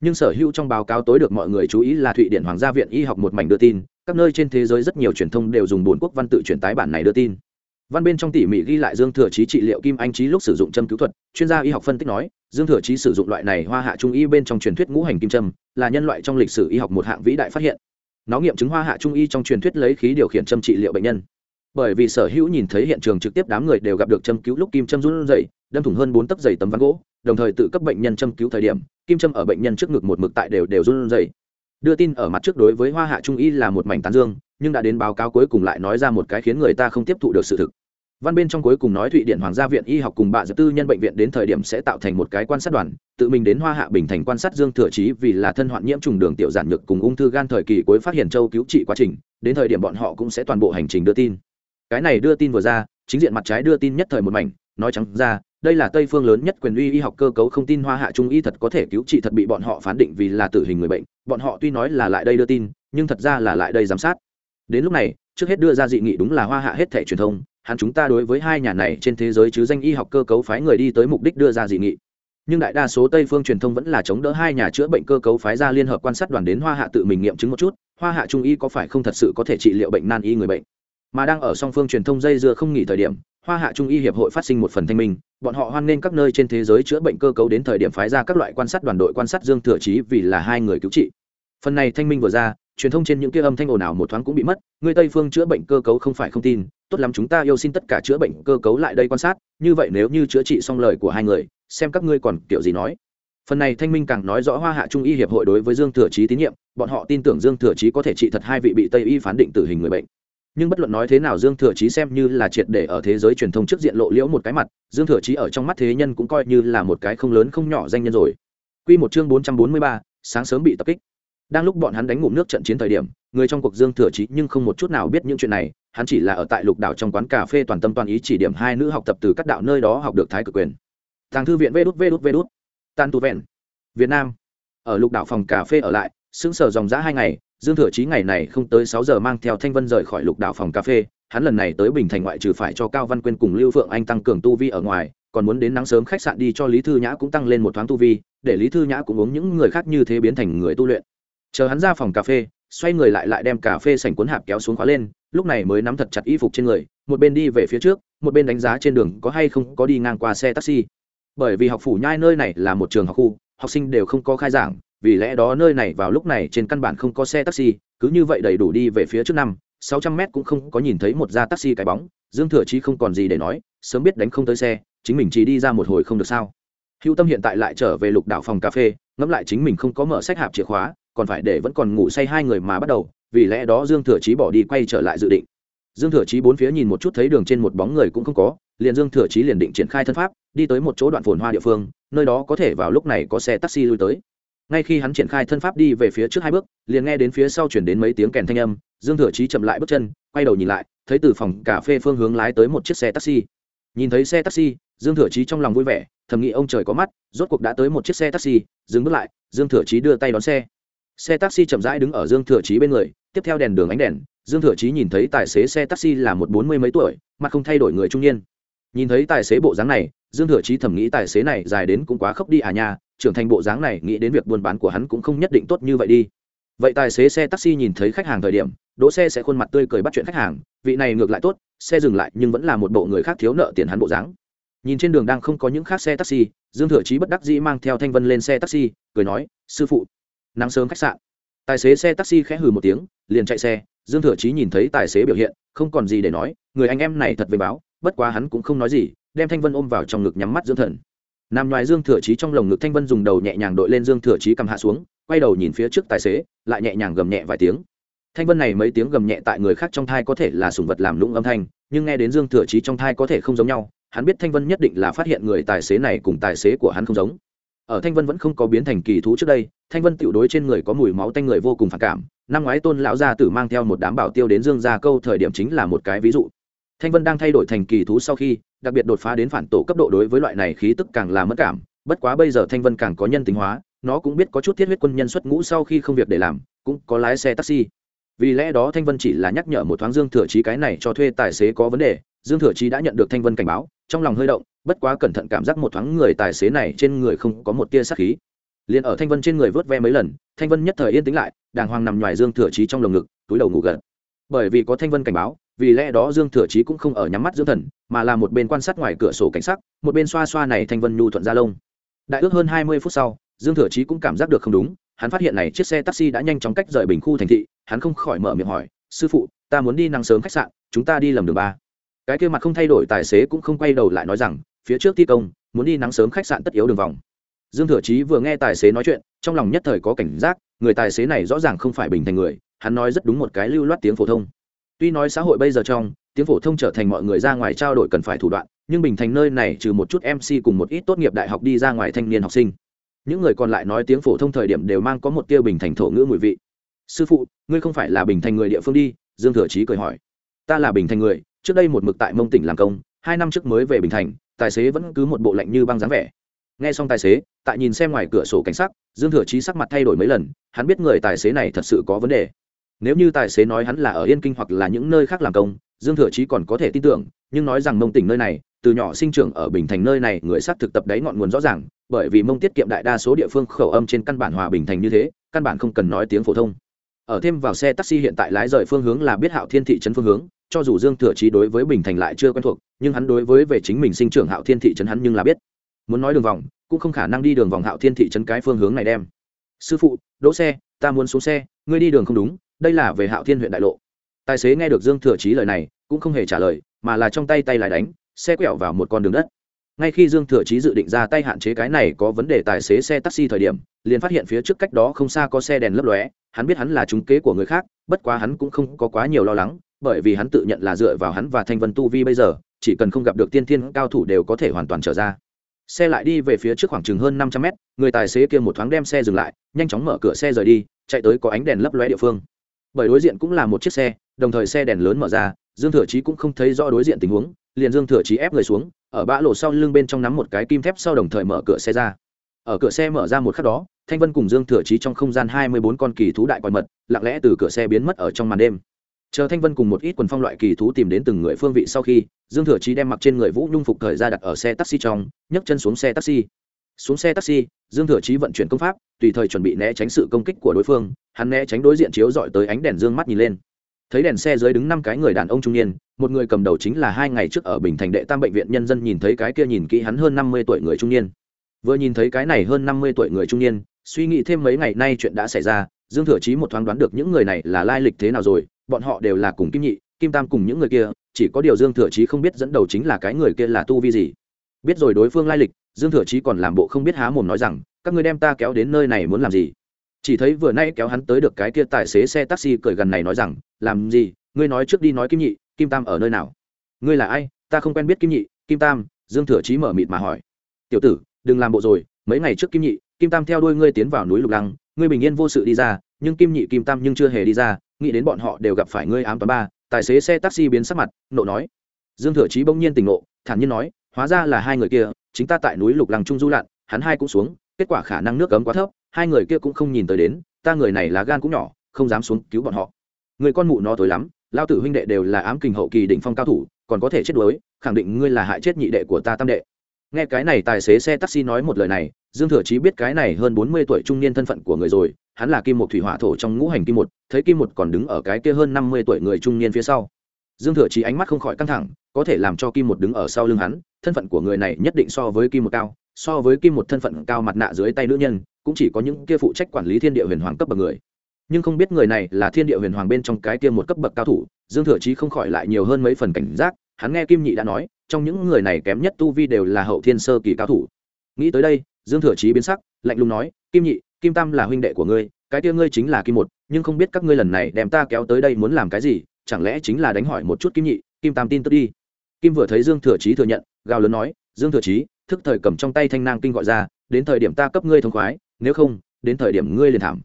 Nhưng sở hữu trong báo cáo tối được mọi người chú ý là thụy điển hoàng gia viện y học một mảnh đưa tin, các nơi trên thế giới rất nhiều truyền thông đều dùng bốn quốc văn tự truyền tái bản này đưa tin. Văn bên trong tỉ mỉ ghi lại dương thừa chí trị liệu kim anh trí lúc sử dụng châm cứu thuật, chuyên gia y học phân tích nói, dương thừa chí sử dụng loại này hoa hạ trung y bên trong truyền thuyết ngũ hành kim châm, là nhân loại trong lịch sử y học một hạng vĩ đại phát hiện. Nó nghiệm chứng hoa hạ trung y trong truyền thuyết lấy khí điều khiển châm trị liệu bệnh nhân bởi vì sở hữu nhìn thấy hiện trường trực tiếp đám người đều gặp được châm cứu lúc kim châm run rẩy, đâm thủng hơn bốn tấc dày tấm ván gỗ, đồng thời tự cấp bệnh nhân châm cứu thời điểm, kim châm ở bệnh nhân trước ngực một mực tại đều đều run rẩy. Đưa tin ở mặt trước đối với hoa hạ trung y là một mảnh tán dương, nhưng đã đến báo cáo cuối cùng lại nói ra một cái khiến người ta không tiếp thụ được sự thực. Văn bên trong cuối cùng nói thụy điện hoàng gia viện y học cùng bạ tư nhân bệnh viện đến thời điểm sẽ tạo thành một cái quan sát đoàn, tự mình đến hoa hạ bình thành quan sát dương thừa trí vì là thân hoạn nhiễm trùng đường tiểu giản nhược cùng ung thư gan thời kỳ cuối phát hiện châu cứu trị quá trình, đến thời điểm bọn họ cũng sẽ toàn bộ hành trình đưa tin cái này đưa tin vừa ra, chính diện mặt trái đưa tin nhất thời một mảnh, nói trắng ra, đây là tây phương lớn nhất quyền uy y học cơ cấu không tin hoa hạ trung y thật có thể cứu trị thật bị bọn họ phán định vì là tử hình người bệnh. Bọn họ tuy nói là lại đây đưa tin, nhưng thật ra là lại đây giám sát. Đến lúc này, trước hết đưa ra dị nghị đúng là hoa hạ hết thẻ truyền thông, hắn chúng ta đối với hai nhà này trên thế giới chứ danh y học cơ cấu phái người đi tới mục đích đưa ra dị nghị. Nhưng đại đa số tây phương truyền thông vẫn là chống đỡ hai nhà chữa bệnh cơ cấu phái ra liên hợp quan sát đoàn đến hoa hạ tự mình nghiệm chứng một chút, hoa hạ trung y có phải không thật sự có thể trị liệu bệnh nan y người bệnh? Mà đang ở song phương truyền thông dây dưa không nghỉ thời điểm, hoa hạ trung y hiệp hội phát sinh một phần thanh minh, bọn họ hoan nghênh các nơi trên thế giới chữa bệnh cơ cấu đến thời điểm phái ra các loại quan sát đoàn đội quan sát dương thừa trí vì là hai người cứu trị. Phần này thanh minh vừa ra, truyền thông trên những kia âm thanh ồn ào một thoáng cũng bị mất, người tây phương chữa bệnh cơ cấu không phải không tin, tốt lắm chúng ta yêu xin tất cả chữa bệnh cơ cấu lại đây quan sát, như vậy nếu như chữa trị xong lời của hai người, xem các ngươi còn kiểu gì nói. Phần này thanh minh càng nói rõ hoa hạ trung y hiệp hội đối với dương thừa trí tín nhiệm, bọn họ tin tưởng dương thừa trí có thể trị thật hai vị bị tây y phán định tử hình người bệnh nhưng bất luận nói thế nào dương thừa chí xem như là triệt để ở thế giới truyền thông trước diện lộ liễu một cái mặt dương thừa chí ở trong mắt thế nhân cũng coi như là một cái không lớn không nhỏ danh nhân rồi. Quy một chương bốn trăm bốn mươi ba, sáng sớm bị tập kích. Đang lúc bọn hắn đánh ngụm nước trận chiến thời điểm người trong cuộc dương thừa chí nhưng không một chút nào biết những chuyện này hắn chỉ là ở tại lục đảo trong quán cà phê toàn tâm toàn ý chỉ điểm hai nữ học tập từ các đạo nơi đó học được thái cực quyền. Thằng thư viện vê đút vê đút vê đút. Tan tu vẹn việt nam. Ở lục đảo phòng cà phê ở lại sững sờ dòng dã hai ngày dương thừa chí ngày này không tới sáu giờ mang theo thanh vân rời khỏi lục đảo phòng cà phê. Hắn lần này tới bình thành ngoại trừ phải cho cao văn quyên cùng lưu phượng anh tăng cường tu vi ở ngoài, còn muốn đến nắng sớm khách sạn đi cho lý thư nhã cũng tăng lên một thoáng tu vi, để lý thư nhã cũng uống những người khác như thế biến thành người tu luyện. Chờ hắn ra phòng cà phê, xoay người lại lại đem cà phê sành cuốn hạp kéo xuống khóa lên, lúc này mới nắm thật chặt y phục trên người, một bên đi về phía trước, một bên đánh giá trên đường có hay không có đi ngang qua xe taxi. Bởi vì học phủ nhai nơi này là một trường học khu, học sinh đều không có khai giảng vì lẽ đó nơi này vào lúc này trên căn bản không có xe taxi, cứ như vậy đầy đủ đi về phía trước năm, sáu trăm mét cũng không có nhìn thấy một ra taxi cái bóng. Dương thừa chí không còn gì để nói, sớm biết đánh không tới xe, chính mình chỉ đi ra một hồi không được sao. Hữu tâm hiện tại lại trở về lục đảo phòng cà phê, ngẫm lại chính mình không có mở sách hạp chìa khóa, còn phải để vẫn còn ngủ say hai người mà bắt đầu, vì lẽ đó dương thừa chí bỏ đi quay trở lại dự định. Dương thừa chí bốn phía nhìn một chút thấy đường trên một bóng người cũng không có, liền dương thừa chí liền định triển khai thân pháp, đi tới một chỗ đoạn phồn hoa địa phương, nơi đó có thể vào lúc này có xe taxi lui tới ngay khi hắn triển khai thân pháp đi về phía trước hai bước, liền nghe đến phía sau chuyển đến mấy tiếng kèn thanh âm, dương thừa chí chậm lại bước chân, quay đầu nhìn lại, thấy từ phòng cà phê phương hướng lái tới một chiếc xe taxi. Nhìn thấy xe taxi, dương thừa chí trong lòng vui vẻ, thầm nghĩ ông trời có mắt, rốt cuộc đã tới một chiếc xe taxi, dừng bước lại, dương thừa chí đưa tay đón xe. Xe taxi chậm rãi đứng ở dương thừa chí bên người, tiếp theo đèn đường ánh đèn, dương thừa chí nhìn thấy tài xế xe taxi là một bốn mươi mấy tuổi, mặt không thay đổi người trung niên. Nhìn thấy tài xế bộ dáng này, dương thừa chí thầm nghĩ tài xế này dài đến cũng quá khốc đi à nha trưởng thành bộ dáng này nghĩ đến việc buôn bán của hắn cũng không nhất định tốt như vậy đi. Vậy tài xế xe taxi nhìn thấy khách hàng thời điểm, đỗ xe sẽ khuôn mặt tươi cười bắt chuyện khách hàng, vị này ngược lại tốt, xe dừng lại nhưng vẫn là một bộ người khác thiếu nợ tiền hắn bộ dáng. Nhìn trên đường đang không có những khác xe taxi, dương thừa chí bất đắc dĩ mang theo thanh vân lên xe taxi, cười nói, sư phụ, nắng sớm khách sạn. Tài xế xe taxi khẽ hừ một tiếng, liền chạy xe. Dương thừa chí nhìn thấy tài xế biểu hiện, không còn gì để nói, người anh em này thật về báo, bất quá hắn cũng không nói gì, đem thanh vân ôm vào trong ngực nhắm mắt dưỡng thần nằm ngoài dương thừa chí trong lồng ngực thanh vân dùng đầu nhẹ nhàng đội lên dương thừa chí cầm hạ xuống, quay đầu nhìn phía trước tài xế, lại nhẹ nhàng gầm nhẹ vài tiếng. Thanh vân này mấy tiếng gầm nhẹ tại người khác trong thai có thể là sùng vật làm lũng âm thanh, nhưng nghe đến dương thừa chí trong thai có thể không giống nhau, hắn biết thanh vân nhất định là phát hiện người tài xế này cùng tài xế của hắn không giống. Ở thanh vân vẫn không có biến thành kỳ thú trước đây, thanh vân tiểu đối trên người có mùi máu tanh người vô cùng phản cảm, năm ngoái tôn lão gia tử mang theo một đám bảo tiêu đến dương gia câu thời điểm chính là một cái ví dụ. Thanh vân đang thay đổi thành kỳ thú sau khi đặc biệt đột phá đến phản tổ cấp độ đối với loại này khí tức càng là mất cảm, bất quá bây giờ thanh vân càng có nhân tính hóa, nó cũng biết có chút thiết huyết quân nhân xuất ngũ sau khi không việc để làm, cũng có lái xe taxi. Vì lẽ đó thanh vân chỉ là nhắc nhở một thoáng dương thừa trí cái này cho thuê tài xế có vấn đề, dương thừa trí đã nhận được thanh vân cảnh báo, trong lòng hơi động, bất quá cẩn thận cảm giác một thoáng người tài xế này trên người không có một tia sát khí. Liền ở thanh vân trên người vớt ve mấy lần, thanh vân nhất thời yên tĩnh lại, đàng hoàng nằm ngoài dương thừa trí trong lồng ngực, túi đầu ngủ gật. Bởi vì có thanh vân cảnh báo vì lẽ đó dương thừa chí cũng không ở nhắm mắt dưỡng thần, mà là một bên quan sát ngoài cửa sổ cảnh sắc, một bên xoa xoa này thanh vân nhu thuận ra lông. Đại ước hơn hai mươi phút sau, dương thừa chí cũng cảm giác được không đúng, hắn phát hiện này chiếc xe taxi đã nhanh chóng cách rời bình khu thành thị, hắn không khỏi mở miệng hỏi, sư phụ, ta muốn đi năng sớm khách sạn, chúng ta đi lầm đường ba. Cái kia mặt không thay đổi tài xế cũng không quay đầu lại nói rằng, phía trước thi công, muốn đi nắng sớm khách sạn tất yếu đường vòng. Dương thừa chí vừa nghe tài xế nói chuyện, trong lòng nhất thời có cảnh giác, người tài xế này rõ ràng không phải bình thành người, hắn nói rất đúng một cái lưu loát tiếng phổ thông tuy nói xã hội bây giờ trong, tiếng phổ thông trở thành mọi người ra ngoài trao đổi cần phải thủ đoạn, nhưng bình thành nơi này trừ một chút mc cùng một ít tốt nghiệp đại học đi ra ngoài thanh niên học sinh. Những người còn lại nói tiếng phổ thông thời điểm đều mang có một tiêu bình thành thổ ngữ mùi vị. Sư phụ, ngươi không phải là bình thành người địa phương đi? Dương thừa chí cười hỏi. Ta là bình thành người, trước đây một mực tại mông tỉnh làm công, hai năm trước mới về bình thành, tài xế vẫn cứ một bộ lạnh như băng dáng vẻ. Nghe xong tài xế, tại nhìn xem ngoài cửa sổ cảnh sắc, dương thừa chí sắc mặt thay đổi mấy lần, hắn biết người tài xế này thật sự có vấn đề nếu như tài xế nói hắn là ở yên kinh hoặc là những nơi khác làm công, dương thừa chí còn có thể tin tưởng, nhưng nói rằng mông tỉnh nơi này, từ nhỏ sinh trưởng ở bình thành nơi này, người sát thực tập đấy ngọn nguồn rõ ràng, bởi vì mông tiết kiệm đại đa số địa phương khẩu âm trên căn bản hòa bình thành như thế, căn bản không cần nói tiếng phổ thông. Ở thêm vào xe taxi hiện tại lái rời phương hướng là biết hạo thiên thị trấn phương hướng, cho dù dương thừa chí đối với bình thành lại chưa quen thuộc, nhưng hắn đối với về chính mình sinh trưởng hạo thiên thị trấn hắn nhưng là biết. Muốn nói đường vòng, cũng không khả năng đi đường vòng hạo thiên thị trấn cái phương hướng này đem. Sư phụ, đỗ xe, ta muốn xuống xe, ngươi đi đường không đúng đây là về hạo thiên huyện đại lộ. Tài xế nghe được dương thừa chí lời này, cũng không hề trả lời, mà là trong tay tay lại đánh, xe quẹo vào một con đường đất. Ngay khi dương thừa chí dự định ra tay hạn chế cái này có vấn đề tài xế xe taxi thời điểm, liền phát hiện phía trước cách đó không xa có xe đèn lấp lóe, hắn biết hắn là trúng kế của người khác, bất quá hắn cũng không có quá nhiều lo lắng, bởi vì hắn tự nhận là dựa vào hắn và thanh vân tu vi bây giờ, chỉ cần không gặp được tiên thiên cao thủ đều có thể hoàn toàn trở ra. Xe lại đi về phía trước khoảng chừng hơn năm trăm mét, người tài xế kia một thoáng đem xe dừng lại, nhanh chóng mở cửa xe rời đi, chạy tới có ánh đèn lấp lóe địa phương bởi đối diện cũng là một chiếc xe, đồng thời xe đèn lớn mở ra, dương thừa chí cũng không thấy rõ đối diện tình huống, liền dương thừa chí ép người xuống, ở bã lộ sau lưng bên trong nắm một cái kim thép sau đồng thời mở cửa xe ra. Ở cửa xe mở ra một khắc đó, thanh vân cùng dương thừa chí trong không gian hai mươi bốn con kỳ thú đại quái mật, lặng lẽ từ cửa xe biến mất ở trong màn đêm. Chờ thanh vân cùng một ít quần phong loại kỳ thú tìm đến từng người phương vị sau khi, dương thừa chí đem mặc trên người vũ nhung phục thời ra đặt ở xe taxi trong, nhấc chân xuống xe taxi xuống xe taxi, dương thừa chí vận chuyển công pháp, tùy thời chuẩn bị né tránh sự công kích của đối phương, hắn né tránh đối diện chiếu dọi tới ánh đèn dương mắt nhìn lên. Thấy đèn xe dưới đứng năm cái người đàn ông trung niên, một người cầm đầu chính là hai ngày trước ở bình thành đệ tam bệnh viện nhân dân nhìn thấy cái kia nhìn kỹ hắn hơn năm mươi tuổi người trung niên. Vừa nhìn thấy cái này hơn năm mươi tuổi người trung niên, suy nghĩ thêm mấy ngày nay chuyện đã xảy ra, dương thừa chí một thoáng đoán được những người này là lai lịch thế nào rồi, bọn họ đều là cùng kim nhị, kim tam cùng những người kia, chỉ có điều dương thừa chí không biết dẫn đầu chính là cái người kia là tu vi gì. Biết rồi đối phương lai lịch dương thừa chí còn làm bộ không biết há mồm nói rằng, các người đem ta kéo đến nơi này muốn làm gì? Chỉ thấy vừa nay kéo hắn tới được cái kia tài xế xe taxi cởi gần này nói rằng, làm gì? Ngươi nói trước đi nói kim nhị, kim tam ở nơi nào? Ngươi là ai? Ta không quen biết kim nhị, kim tam. Dương thừa chí mở mịt mà hỏi. Tiểu tử, đừng làm bộ rồi, mấy ngày trước kim nhị, kim tam theo đuôi ngươi tiến vào núi lục lăng, ngươi bình yên vô sự đi ra, nhưng kim nhị, kim tam nhưng chưa hề đi ra, nghĩ đến bọn họ đều gặp phải ngươi ám toán ba. Tài xế xe taxi biến sắc mặt, nộ nói. Dương thừa chí bỗng nhiên tỉnh nộ thản nhiên nói, hóa ra là hai người kia chính ta tại núi lục lăng trung du lặn, hắn hai cũng xuống, kết quả khả năng nước cấm quá thấp, hai người kia cũng không nhìn tới đến, ta người này là gan cũng nhỏ, không dám xuống cứu bọn họ. Người con mụ nó tối lắm, lao tử huynh đệ đều là ám kình hậu kỳ đỉnh phong cao thủ, còn có thể chết đuối, khẳng định ngươi là hại chết nhị đệ của ta tam đệ. Nghe cái này tài xế xe taxi nói một lời này, dương thừa chí biết cái này hơn bốn mươi tuổi trung niên thân phận của người rồi, hắn là kim một thủy hỏa thổ trong ngũ hành kim một thấy kim một còn đứng ở cái kia hơn năm mươi tuổi người trung niên phía sau. Dương thừa chí ánh mắt không khỏi căng thẳng, có thể làm cho kim một đứng ở sau lưng hắn thân phận của người này nhất định so với kim một cao, so với kim một thân phận cao mặt nạ dưới tay nữ nhân, cũng chỉ có những kia phụ trách quản lý thiên địa huyền hoàng cấp bậc người. Nhưng không biết người này là thiên địa huyền hoàng bên trong cái kia một cấp bậc cao thủ, dương thừa chí không khỏi lại nhiều hơn mấy phần cảnh giác, hắn nghe kim nhị đã nói, trong những người này kém nhất tu vi đều là hậu thiên sơ kỳ cao thủ. Nghĩ tới đây, dương thừa chí biến sắc, lạnh lùng nói, kim nhị, kim tam là huynh đệ của ngươi, cái kia ngươi chính là kim một, nhưng không biết các ngươi lần này đem ta kéo tới đây muốn làm cái gì, chẳng lẽ chính là đánh hỏi một chút kim nhị, kim tam tin tức đi kim vừa thấy dương thừa chí thừa nhận, gào lớn nói, dương thừa chí, thức thời cầm trong tay thanh nang kinh gọi ra, đến thời điểm ta cấp ngươi thông khoái, nếu không, đến thời điểm ngươi liền thảm.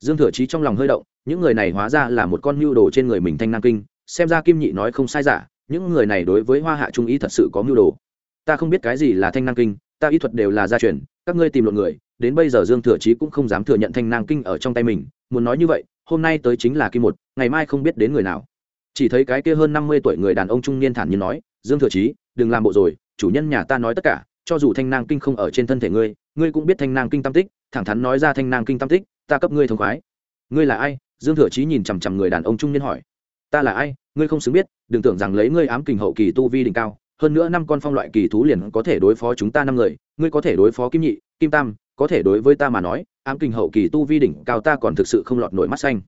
Dương thừa chí trong lòng hơi động, những người này hóa ra là một con mưu đồ trên người mình thanh nang kinh, xem ra kim nhị nói không sai giả, những người này đối với hoa hạ trung ý thật sự có mưu đồ. Ta không biết cái gì là thanh Nang kinh, ta y thuật đều là gia truyền, các ngươi tìm luận người, đến bây giờ dương thừa chí cũng không dám thừa nhận thanh Nang kinh ở trong tay mình, muốn nói như vậy, hôm nay tới chính là kim một, ngày mai không biết đến người nào chỉ thấy cái kia hơn năm mươi tuổi người đàn ông trung niên thản nhiên nói, dương thừa chí, đừng làm bộ rồi, chủ nhân nhà ta nói tất cả, cho dù thanh nang kinh không ở trên thân thể ngươi ngươi cũng biết thanh nang kinh tam tích, thẳng thắn nói ra thanh nang kinh tam tích, ta cấp ngươi thông khoái. Ngươi là ai? Dương thừa chí nhìn chằm chằm người đàn ông trung niên hỏi. Ta là ai? Ngươi không xứng biết, đừng tưởng rằng lấy ngươi ám kình hậu kỳ tu vi đỉnh cao, hơn nữa năm con phong loại kỳ thú liền có thể đối phó chúng ta năm người, ngươi có thể đối phó kim nhị, kim tam, có thể đối với ta mà nói, ám kình hậu kỳ tu vi đỉnh cao ta còn thực sự không lọt nổi mắt xanh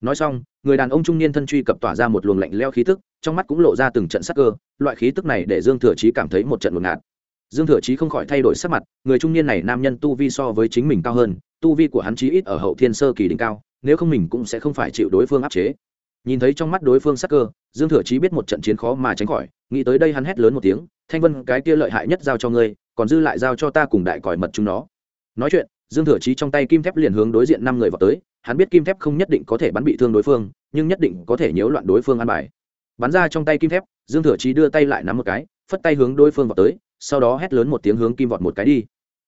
nói xong, người đàn ông trung niên thân truy cập tỏa ra một luồng lạnh leo khí tức, trong mắt cũng lộ ra từng trận sắc cơ, loại khí tức này để dương thừa chí cảm thấy một trận ngột ngạt. Dương thừa chí không khỏi thay đổi sắc mặt, người trung niên này nam nhân tu vi so với chính mình cao hơn, tu vi của hắn chí ít ở hậu thiên sơ kỳ đỉnh cao, nếu không mình cũng sẽ không phải chịu đối phương áp chế. Nhìn thấy trong mắt đối phương sắc cơ, dương thừa chí biết một trận chiến khó mà tránh khỏi, nghĩ tới đây hắn hét lớn một tiếng, thanh vân, cái kia lợi hại nhất giao cho ngươi, còn dư lại giao cho ta cùng đại còi mật chúng nó. Nói chuyện dương thừa chí trong tay kim thép liền hướng đối diện năm người vào tới, hắn biết kim thép không nhất định có thể bắn bị thương đối phương, nhưng nhất định có thể nhiễu loạn đối phương ăn bài. Bắn ra trong tay kim thép, dương thừa chí đưa tay lại nắm một cái, phất tay hướng đối phương vào tới, sau đó hét lớn một tiếng hướng kim vọt một cái đi.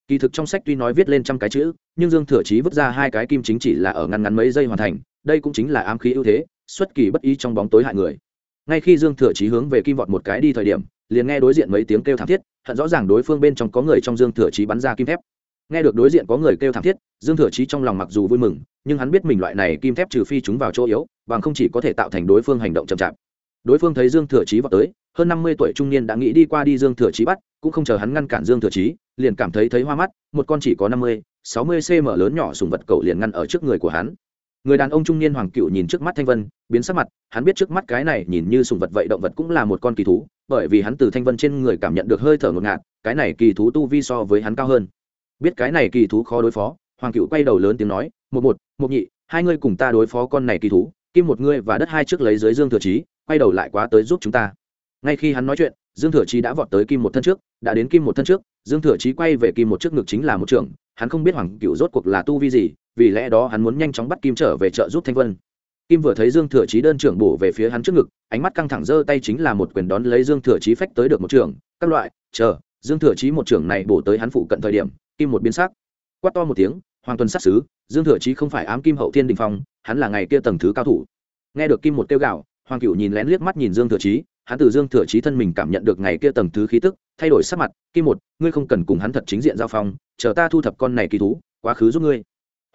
Kỳ thực trong sách tuy nói viết lên trăm cái chữ, nhưng dương thừa chí vứt ra hai cái kim chính chỉ là ở ngăn ngắn mấy giây hoàn thành, đây cũng chính là ám khí ưu thế, xuất kỳ bất ý trong bóng tối hại người. Ngay khi dương thừa chí hướng về kim vọt một cái đi thời điểm, liền nghe đối diện mấy tiếng kêu thảm thiết, hận rõ ràng đối phương bên trong có người trong dương thừa chí bắn ra kim thép nghe được đối diện có người kêu thảm thiết, dương thừa chí trong lòng mặc dù vui mừng, nhưng hắn biết mình loại này kim thép trừ phi chúng vào chỗ yếu, bằng không chỉ có thể tạo thành đối phương hành động chậm chạp. Đối phương thấy dương thừa chí vào tới, hơn năm mươi tuổi trung niên đã nghĩ đi qua đi dương thừa chí bắt, cũng không chờ hắn ngăn cản dương thừa chí, liền cảm thấy thấy hoa mắt, một con chỉ có năm mươi, sáu mươi cm lớn nhỏ sùng vật cậu liền ngăn ở trước người của hắn. Người đàn ông trung niên hoàng cựu nhìn trước mắt thanh vân, biến sắc mặt, hắn biết trước mắt cái này nhìn như sùng vật vậy động vật cũng là một con kỳ thú, bởi vì hắn từ thanh vân trên người cảm nhận được hơi thở ngột ngạt, cái này kỳ thú tu vi so với hắn cao hơn biết cái này kỳ thú khó đối phó, hoàng cựu quay đầu lớn tiếng nói, một một một nhị, hai ngươi cùng ta đối phó con này kỳ thú, kim một ngươi và đất hai trước lấy dưới dương thừa trí quay đầu lại quá tới giúp chúng ta. Ngay khi hắn nói chuyện, dương thừa trí đã vọt tới kim một thân trước, đã đến kim một thân trước, dương thừa trí quay về kim một trước ngực chính là một trường, hắn không biết hoàng cựu rốt cuộc là tu vi gì, vì lẽ đó hắn muốn nhanh chóng bắt kim trở về trợ giúp thanh vân. Kim vừa thấy dương thừa trí đơn trưởng bổ về phía hắn trước ngực, ánh mắt căng thẳng giơ tay chính là một quyền đón lấy dương thừa trí phách tới được một trường, các loại, chờ, dương thừa trí một trưởng này bổ tới hắn phụ cận thời điểm kim một biến sắc. Quát to một tiếng, hoàng tuần sát xứ dương thừa chí không phải ám kim hậu thiên đình phong, hắn là ngày kia tầng thứ cao thủ. Nghe được kim một kêu gạo hoàng cửu nhìn lén liếc mắt nhìn dương thừa chí, hắn từ dương thừa chí thân mình cảm nhận được ngày kia tầng thứ khí tức, thay đổi sắc mặt, kim một, ngươi không cần cùng hắn thật chính diện giao phong, chờ ta thu thập con này kỳ thú, quá khứ giúp ngươi.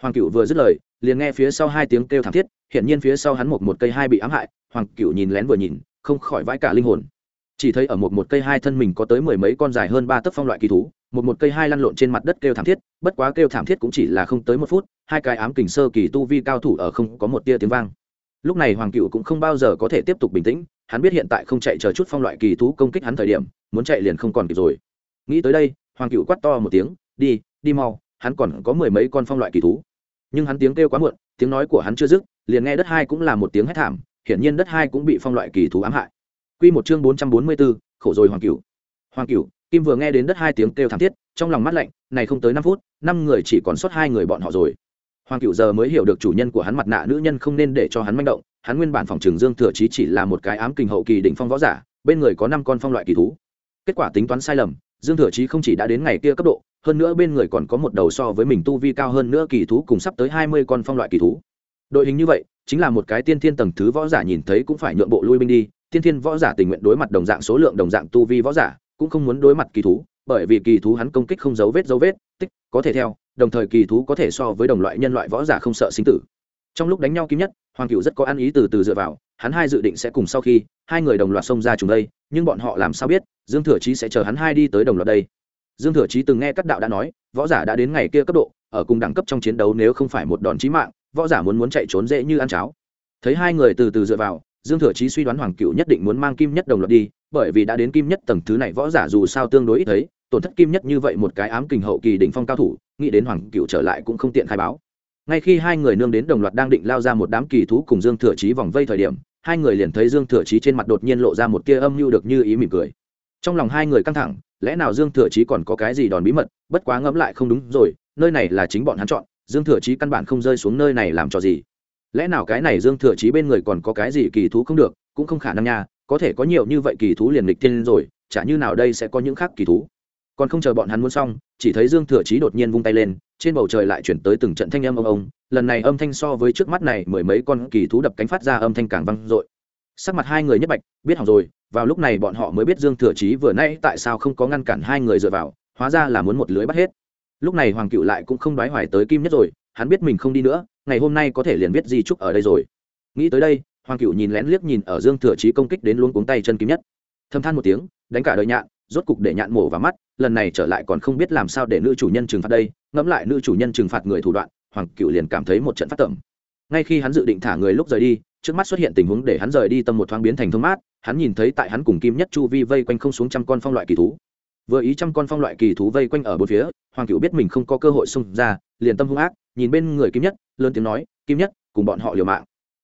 Hoàng cựu vừa dứt lời, liền nghe phía sau hai tiếng kêu thảm thiết hiện nhiên phía sau hắn một một cây hai bị ám hại, hoàng cựu nhìn lén vừa nhìn, không khỏi vãi cả linh hồn. Chỉ thấy ở một một cây hai thân mình có tới mười mấy con dài hơn ba tấc phong loại kỳ thú một một cây hai lăn lộn trên mặt đất kêu thảm thiết bất quá kêu thảm thiết cũng chỉ là không tới một phút hai cái ám kình sơ kỳ tu vi cao thủ ở không có một tia tiếng vang. Lúc này hoàng cựu cũng không bao giờ có thể tiếp tục bình tĩnh hắn biết hiện tại không chạy chờ chút phong loại kỳ thú công kích hắn thời điểm muốn chạy liền không còn kịp rồi. Nghĩ tới đây hoàng cựu quát to một tiếng đi đi mau hắn còn có mười mấy con phong loại kỳ thú. Nhưng hắn tiếng kêu quá muộn tiếng nói của hắn chưa dứt liền nghe đất hai cũng là một tiếng hét thảm hiển nhiên đất hai cũng bị phong loại kỳ thú ám hại. Quy một chương bốn trăm bốn mươi 444, khổ rồi hoàng cửu. Hoàng cửu, Kim vừa nghe đến đất hai tiếng kêu thảm thiết, trong lòng mắt lạnh, này không tới năm phút, năm người chỉ còn sót hai người bọn họ rồi. Hoàng cửu giờ mới hiểu được chủ nhân của hắn mặt nạ nữ nhân không nên để cho hắn manh động, hắn nguyên bản phòng trường Dương Thừa Chí chỉ là một cái ám kình hậu kỳ đỉnh phong võ giả, bên người có năm con phong loại kỳ thú. Kết quả tính toán sai lầm, Dương Thừa Chí không chỉ đã đến ngày kia cấp độ, hơn nữa bên người còn có một đầu so với mình tu vi cao hơn nữa kỳ thú cùng sắp tới hai mươi con phong loại kỳ thú đội hình như vậy chính là một cái tiên thiên tầng thứ võ giả nhìn thấy cũng phải nhượng bộ lui binh đi tiên thiên võ giả tình nguyện đối mặt đồng dạng số lượng đồng dạng tu vi võ giả cũng không muốn đối mặt kỳ thú, bởi vì kỳ thú hắn công kích không dấu vết dấu vết, tích, có thể theo, đồng thời kỳ thú có thể so với đồng loại nhân loại võ giả không sợ sinh tử. Trong lúc đánh nhau kim nhất, hoàng cựu rất có ăn ý từ từ dựa vào, hắn hai dự định sẽ cùng sau khi, hai người đồng loạt xông ra trùng đây, nhưng bọn họ làm sao biết, dương thừa chí sẽ chờ hắn hai đi tới đồng loạt đây. Dương thừa chí từng nghe các đạo đã nói, võ giả đã đến ngày kia cấp độ, ở cùng đẳng cấp trong chiến đấu nếu không phải một đòn chí mạng, võ giả muốn muốn chạy trốn dễ như ăn cháo. Thấy hai người từ từ dựa vào, dương thừa chí suy đoán hoàng cựu nhất định muốn mang kim nhất đồng loạt đi bởi vì đã đến kim nhất tầng thứ này võ giả dù sao tương đối ít thấy, tổn thất kim nhất như vậy một cái ám kình hậu kỳ đỉnh phong cao thủ, nghĩ đến hoàng cựu trở lại cũng không tiện khai báo. Ngay khi hai người nương đến đồng loạt đang định lao ra một đám kỳ thú cùng dương thừa trí vòng vây thời điểm, hai người liền thấy dương thừa trí trên mặt đột nhiên lộ ra một tia âm mưu được như ý mỉm cười. Trong lòng hai người căng thẳng, lẽ nào dương thừa trí còn có cái gì đòn bí mật, bất quá ngẫm lại không đúng rồi, nơi này là chính bọn hắn chọn, dương thừa trí căn bản không rơi xuống nơi này làm cho gì. Lẽ nào cái này dương thừa trí bên người còn có cái gì kỳ thú không được, cũng không khả năng nha có thể có nhiều như vậy kỳ thú liền lịch thiên rồi, chả như nào đây sẽ có những khác kỳ thú. Còn không chờ bọn hắn muốn xong, chỉ thấy dương thừa chí đột nhiên vung tay lên, trên bầu trời lại chuyển tới từng trận thanh âm ông ông, lần này âm thanh so với trước mắt này mười mấy con kỳ thú đập cánh phát ra âm thanh càng vang dội. Sắc mặt hai người nhất bạch, biết hỏng rồi, vào lúc này bọn họ mới biết dương thừa chí vừa nãy tại sao không có ngăn cản hai người dựa vào, hóa ra là muốn một lưới bắt hết. Lúc này hoàng cựu lại cũng không đoái hoài tới kim nhất rồi, hắn biết mình không đi nữa, ngày hôm nay có thể liền viết di trúc ở đây rồi. Nghĩ tới đây hoàng cựu nhìn lén liếc nhìn ở dương thừa chí công kích đến luôn cuống tay chân kim nhất. Thâm than một tiếng, đánh cả đời nhạn, rốt cục để nhạn mổ vào mắt, lần này trở lại còn không biết làm sao để nữ chủ nhân trừng phạt đây, ngẫm lại nữ chủ nhân trừng phạt người thủ đoạn, hoàng cựu liền cảm thấy một trận phát tẩm. Ngay khi hắn dự định thả người lúc rời đi, trước mắt xuất hiện tình huống để hắn rời đi tâm một thoáng biến thành thông mát, hắn nhìn thấy tại hắn cùng kim nhất chu vi vây quanh không xuống trăm con phong loại kỳ thú. Vừa ý trăm con phong loại kỳ thú vây quanh ở bốn phía, hoàng cựu biết mình không có cơ hội xung ra, liền tâm hung ác, nhìn bên người kim nhất, lớn tiếng nói, kim nhất, cùng bọn họ liều mạng.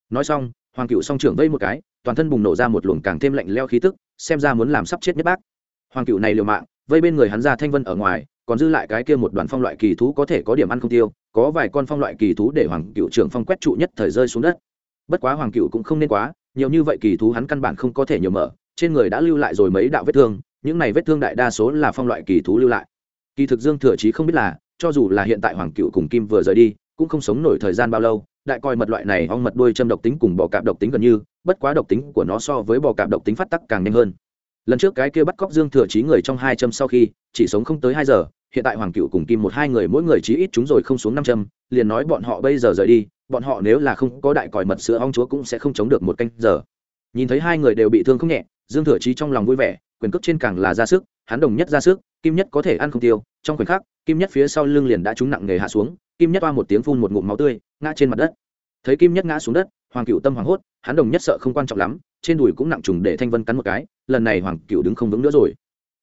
Nói xong hoàng cựu song trưởng vây một cái, toàn thân bùng nổ ra một luồng càng thêm lạnh leo khí tức, xem ra muốn làm sắp chết nhất bác. Hoàng cựu này liều mạng, vây bên người hắn ra thanh vân ở ngoài, còn dư lại cái kia một đoàn phong loại kỳ thú có thể có điểm ăn không tiêu, có vài con phong loại kỳ thú để hoàng cựu trưởng phong quét trụ nhất thời rơi xuống đất. Bất quá hoàng cựu cũng không nên quá, nhiều như vậy kỳ thú hắn căn bản không có thể nhiều mở, trên người đã lưu lại rồi mấy đạo vết thương, những này vết thương đại đa số là phong loại kỳ thú lưu lại. Kỳ thực dương thừa chí không biết là, cho dù là hiện tại hoàng cựu cùng kim vừa rời đi cũng không sống nổi thời gian bao lâu, đại coi mật loại này ong mật đuôi châm độc tính cùng bò cạp độc tính gần như, bất quá độc tính của nó so với bò cạp độc tính phát tắc càng nhanh hơn. Lần trước cái kia bắt cóc dương thừa chí người trong hai châm sau khi, chỉ sống không tới hai giờ, hiện tại hoàng cựu cùng kim một hai người mỗi người chí ít chúng rồi không xuống năm châm, liền nói bọn họ bây giờ rời đi, bọn họ nếu là không có đại còi mật sữa ong chúa cũng sẽ không chống được một canh giờ. Nhìn thấy hai người đều bị thương không nhẹ, dương thừa chí trong lòng vui vẻ, quyền cước trên càng là ra sức, hắn đồng nhất ra sức, kim nhất có thể ăn không tiêu, trong khoảnh khắc, kim nhất phía sau lưng liền đã trúng nặng nghề hạ xuống kim nhất Toa một tiếng phun một ngụm máu tươi, ngã trên mặt đất. Thấy kim nhất ngã xuống đất, hoàng cựu tâm hoảng hốt, hắn đồng nhất sợ không quan trọng lắm, trên đùi cũng nặng trùng để thanh vân cắn một cái, lần này hoàng cựu đứng không vững nữa rồi.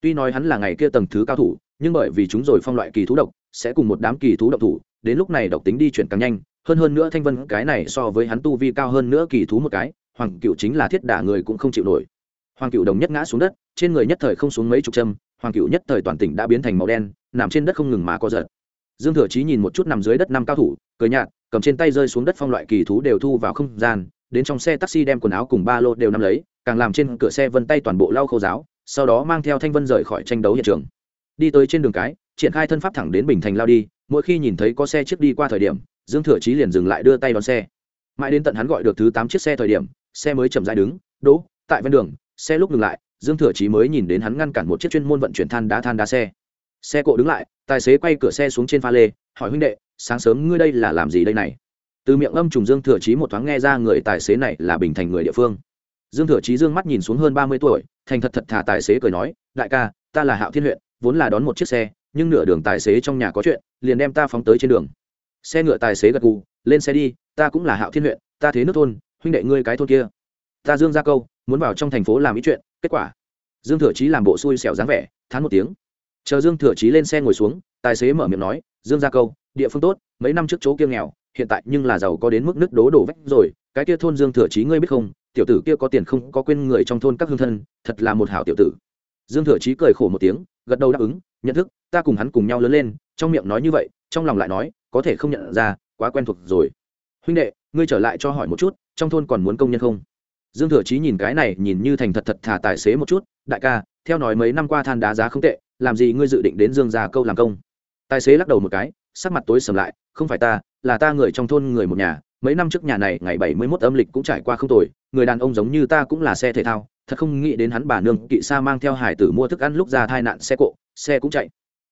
Tuy nói hắn là ngày kia tầng thứ cao thủ, nhưng bởi vì chúng rồi phong loại kỳ thú độc, sẽ cùng một đám kỳ thú độc thủ, đến lúc này độc tính đi chuyển càng nhanh, hơn hơn nữa thanh vân cái này so với hắn tu vi cao hơn nữa kỳ thú một cái, hoàng cựu chính là thiết đả người cũng không chịu nổi. Hoàng cựu đồng nhất ngã xuống đất, trên người nhất thời không xuống mấy chục châm, hoàng cựu nhất thời toàn tỉnh đã biến thành màu đen, nằm trên đất không ngừng mà co giật dương thừa chí nhìn một chút nằm dưới đất năm cao thủ, cười nhạt, cầm trên tay rơi xuống đất phong loại kỳ thú đều thu vào không gian, đến trong xe taxi đem quần áo cùng ba lô đều nắm lấy, càng làm trên cửa xe vân tay toàn bộ lau khâu giáo, sau đó mang theo thanh vân rời khỏi tranh đấu hiện trường. Đi tới trên đường cái, triển khai thân pháp thẳng đến bình thành lao đi, mỗi khi nhìn thấy có xe trước đi qua thời điểm, dương thừa chí liền dừng lại đưa tay đón xe. Mãi đến tận hắn gọi được thứ tám chiếc xe thời điểm, xe mới chậm rãi đứng, đỗ, tại ven đường. Xe lúc dừng lại, dương thừa chí mới nhìn đến hắn ngăn cản một chiếc chuyên môn vận chuyển than đá than đá xe xe cộ đứng lại, tài xế quay cửa xe xuống trên pha lê, hỏi huynh đệ, sáng sớm ngươi đây là làm gì đây này? Từ miệng âm trùng dương thừa chí một thoáng nghe ra người tài xế này là bình thành người địa phương. Dương thừa chí dương mắt nhìn xuống hơn ba mươi tuổi, thành thật thật thả tài xế cười nói, đại ca, ta là hạo thiên huyện, vốn là đón một chiếc xe, nhưng nửa đường tài xế trong nhà có chuyện, liền đem ta phóng tới trên đường. Xe ngựa tài xế gật gù, lên xe đi, ta cũng là hạo thiên huyện, ta thế nước thôn, huynh đệ ngươi cái thôn kia. Ta dương ra câu, muốn vào trong thành phố làm ý chuyện, kết quả. Dương thừa chí làm bộ xui xẻo dáng vẻ, thán một tiếng chờ dương thừa chí lên xe ngồi xuống, tài xế mở miệng nói, dương ra câu, địa phương tốt, mấy năm trước chỗ kia nghèo, hiện tại nhưng là giàu có đến mức nước đố đổ vách rồi, cái kia thôn dương thừa chí ngươi biết không, tiểu tử kia có tiền không, có quên người trong thôn các hương thân, thật là một hảo tiểu tử. Dương thừa chí cười khổ một tiếng, gật đầu đáp ứng, nhận thức, ta cùng hắn cùng nhau lớn lên. Trong miệng nói như vậy, trong lòng lại nói, có thể không nhận ra, quá quen thuộc rồi. Huynh đệ, ngươi trở lại cho hỏi một chút, trong thôn còn muốn công nhân không? Dương thừa chí nhìn cái này, nhìn như thành thật thật thả tài xế một chút, đại ca, theo nói mấy năm qua than đá giá không tệ làm gì ngươi dự định đến dương già câu làm công? Tài xế lắc đầu một cái, sắc mặt tối sầm lại, không phải ta, là ta người trong thôn người một nhà, mấy năm trước nhà này, ngày bảy mươi 71 âm lịch cũng trải qua không tồi, người đàn ông giống như ta cũng là xe thể thao, thật không nghĩ đến hắn bà nương kỵ xa mang theo hải tử mua thức ăn lúc ra tai nạn xe cộ, xe cũng chạy.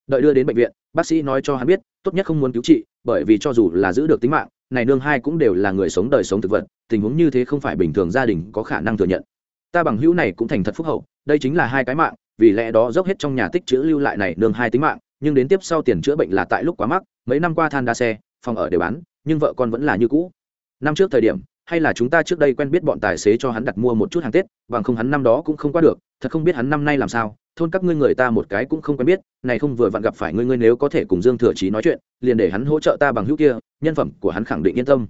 Đợi đưa đến bệnh viện, bác sĩ nói cho hắn biết, tốt nhất không muốn cứu trị, bởi vì cho dù là giữ được tính mạng, này nương hai cũng đều là người sống đời sống thực vật, tình huống như thế không phải bình thường gia đình có khả năng thừa nhận. Ta bằng hữu này cũng thành thật phúc hậu, đây chính là hai cái mạng vì lẽ đó dốc hết trong nhà tích chữ lưu lại này nương hai tính mạng, nhưng đến tiếp sau tiền chữa bệnh là tại lúc quá mắc, mấy năm qua than đa xe, phòng ở đều bán, nhưng vợ con vẫn là như cũ. Năm trước thời điểm, hay là chúng ta trước đây quen biết bọn tài xế cho hắn đặt mua một chút hàng tết, bằng không hắn năm đó cũng không qua được, thật không biết hắn năm nay làm sao, thôn các ngươi người ta một cái cũng không quen biết, này không vừa vặn gặp phải ngươi ngươi nếu có thể cùng dương thừa chí nói chuyện, liền để hắn hỗ trợ ta bằng hữu kia, nhân phẩm của hắn khẳng định yên tâm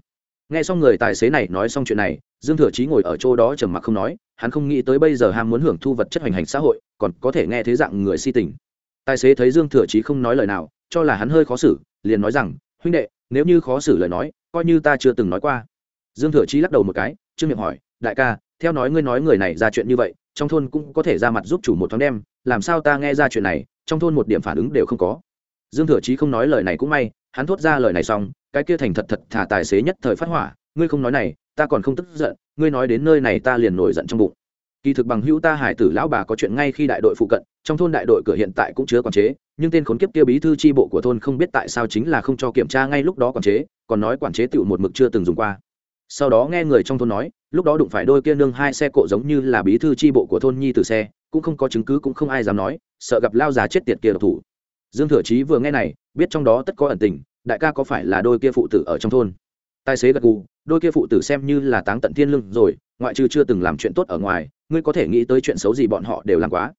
nghe xong người tài xế này nói xong chuyện này, dương thừa chí ngồi ở chỗ đó trầm mặc không nói, hắn không nghĩ tới bây giờ ham muốn hưởng thu vật chất hoành hành xã hội, còn có thể nghe thế dạng người si tình. Tài xế thấy dương thừa chí không nói lời nào, cho là hắn hơi khó xử, liền nói rằng, huynh đệ, nếu như khó xử lời nói, coi như ta chưa từng nói qua. Dương thừa chí lắc đầu một cái chưa miệng hỏi, đại ca, theo nói ngươi nói người này ra chuyện như vậy, trong thôn cũng có thể ra mặt giúp chủ một thoáng đem, làm sao ta nghe ra chuyện này, trong thôn một điểm phản ứng đều không có. Dương thừa chí không nói lời này cũng may hắn thốt ra lời này xong, cái kia thành thật thật thả tài xế nhất thời phát hỏa, ngươi không nói này, ta còn không tức giận, ngươi nói đến nơi này ta liền nổi giận trong bụng. Kỳ thực bằng hữu ta hải tử lão bà có chuyện ngay khi đại đội phụ cận, trong thôn đại đội cửa hiện tại cũng chứa quản chế, nhưng tên khốn kiếp kia bí thư tri bộ của thôn không biết tại sao chính là không cho kiểm tra ngay lúc đó quản chế, còn nói quản chế tựu một mực chưa từng dùng qua. Sau đó nghe người trong thôn nói, lúc đó đụng phải đôi kia nương hai xe cộ giống như là bí thư tri bộ của thôn nhi từ xe, cũng không có chứng cứ cũng không ai dám nói, sợ gặp lao già chết tiệt kia độc thủ. Dương thừa chí vừa nghe này, biết trong đó tất có ẩn tình đại ca có phải là đôi kia phụ tử ở trong thôn? Tài xế gật gù, đôi kia phụ tử xem như là táng tận thiên lưng rồi, ngoại trừ chưa từng làm chuyện tốt ở ngoài, ngươi có thể nghĩ tới chuyện xấu gì bọn họ đều làm quá.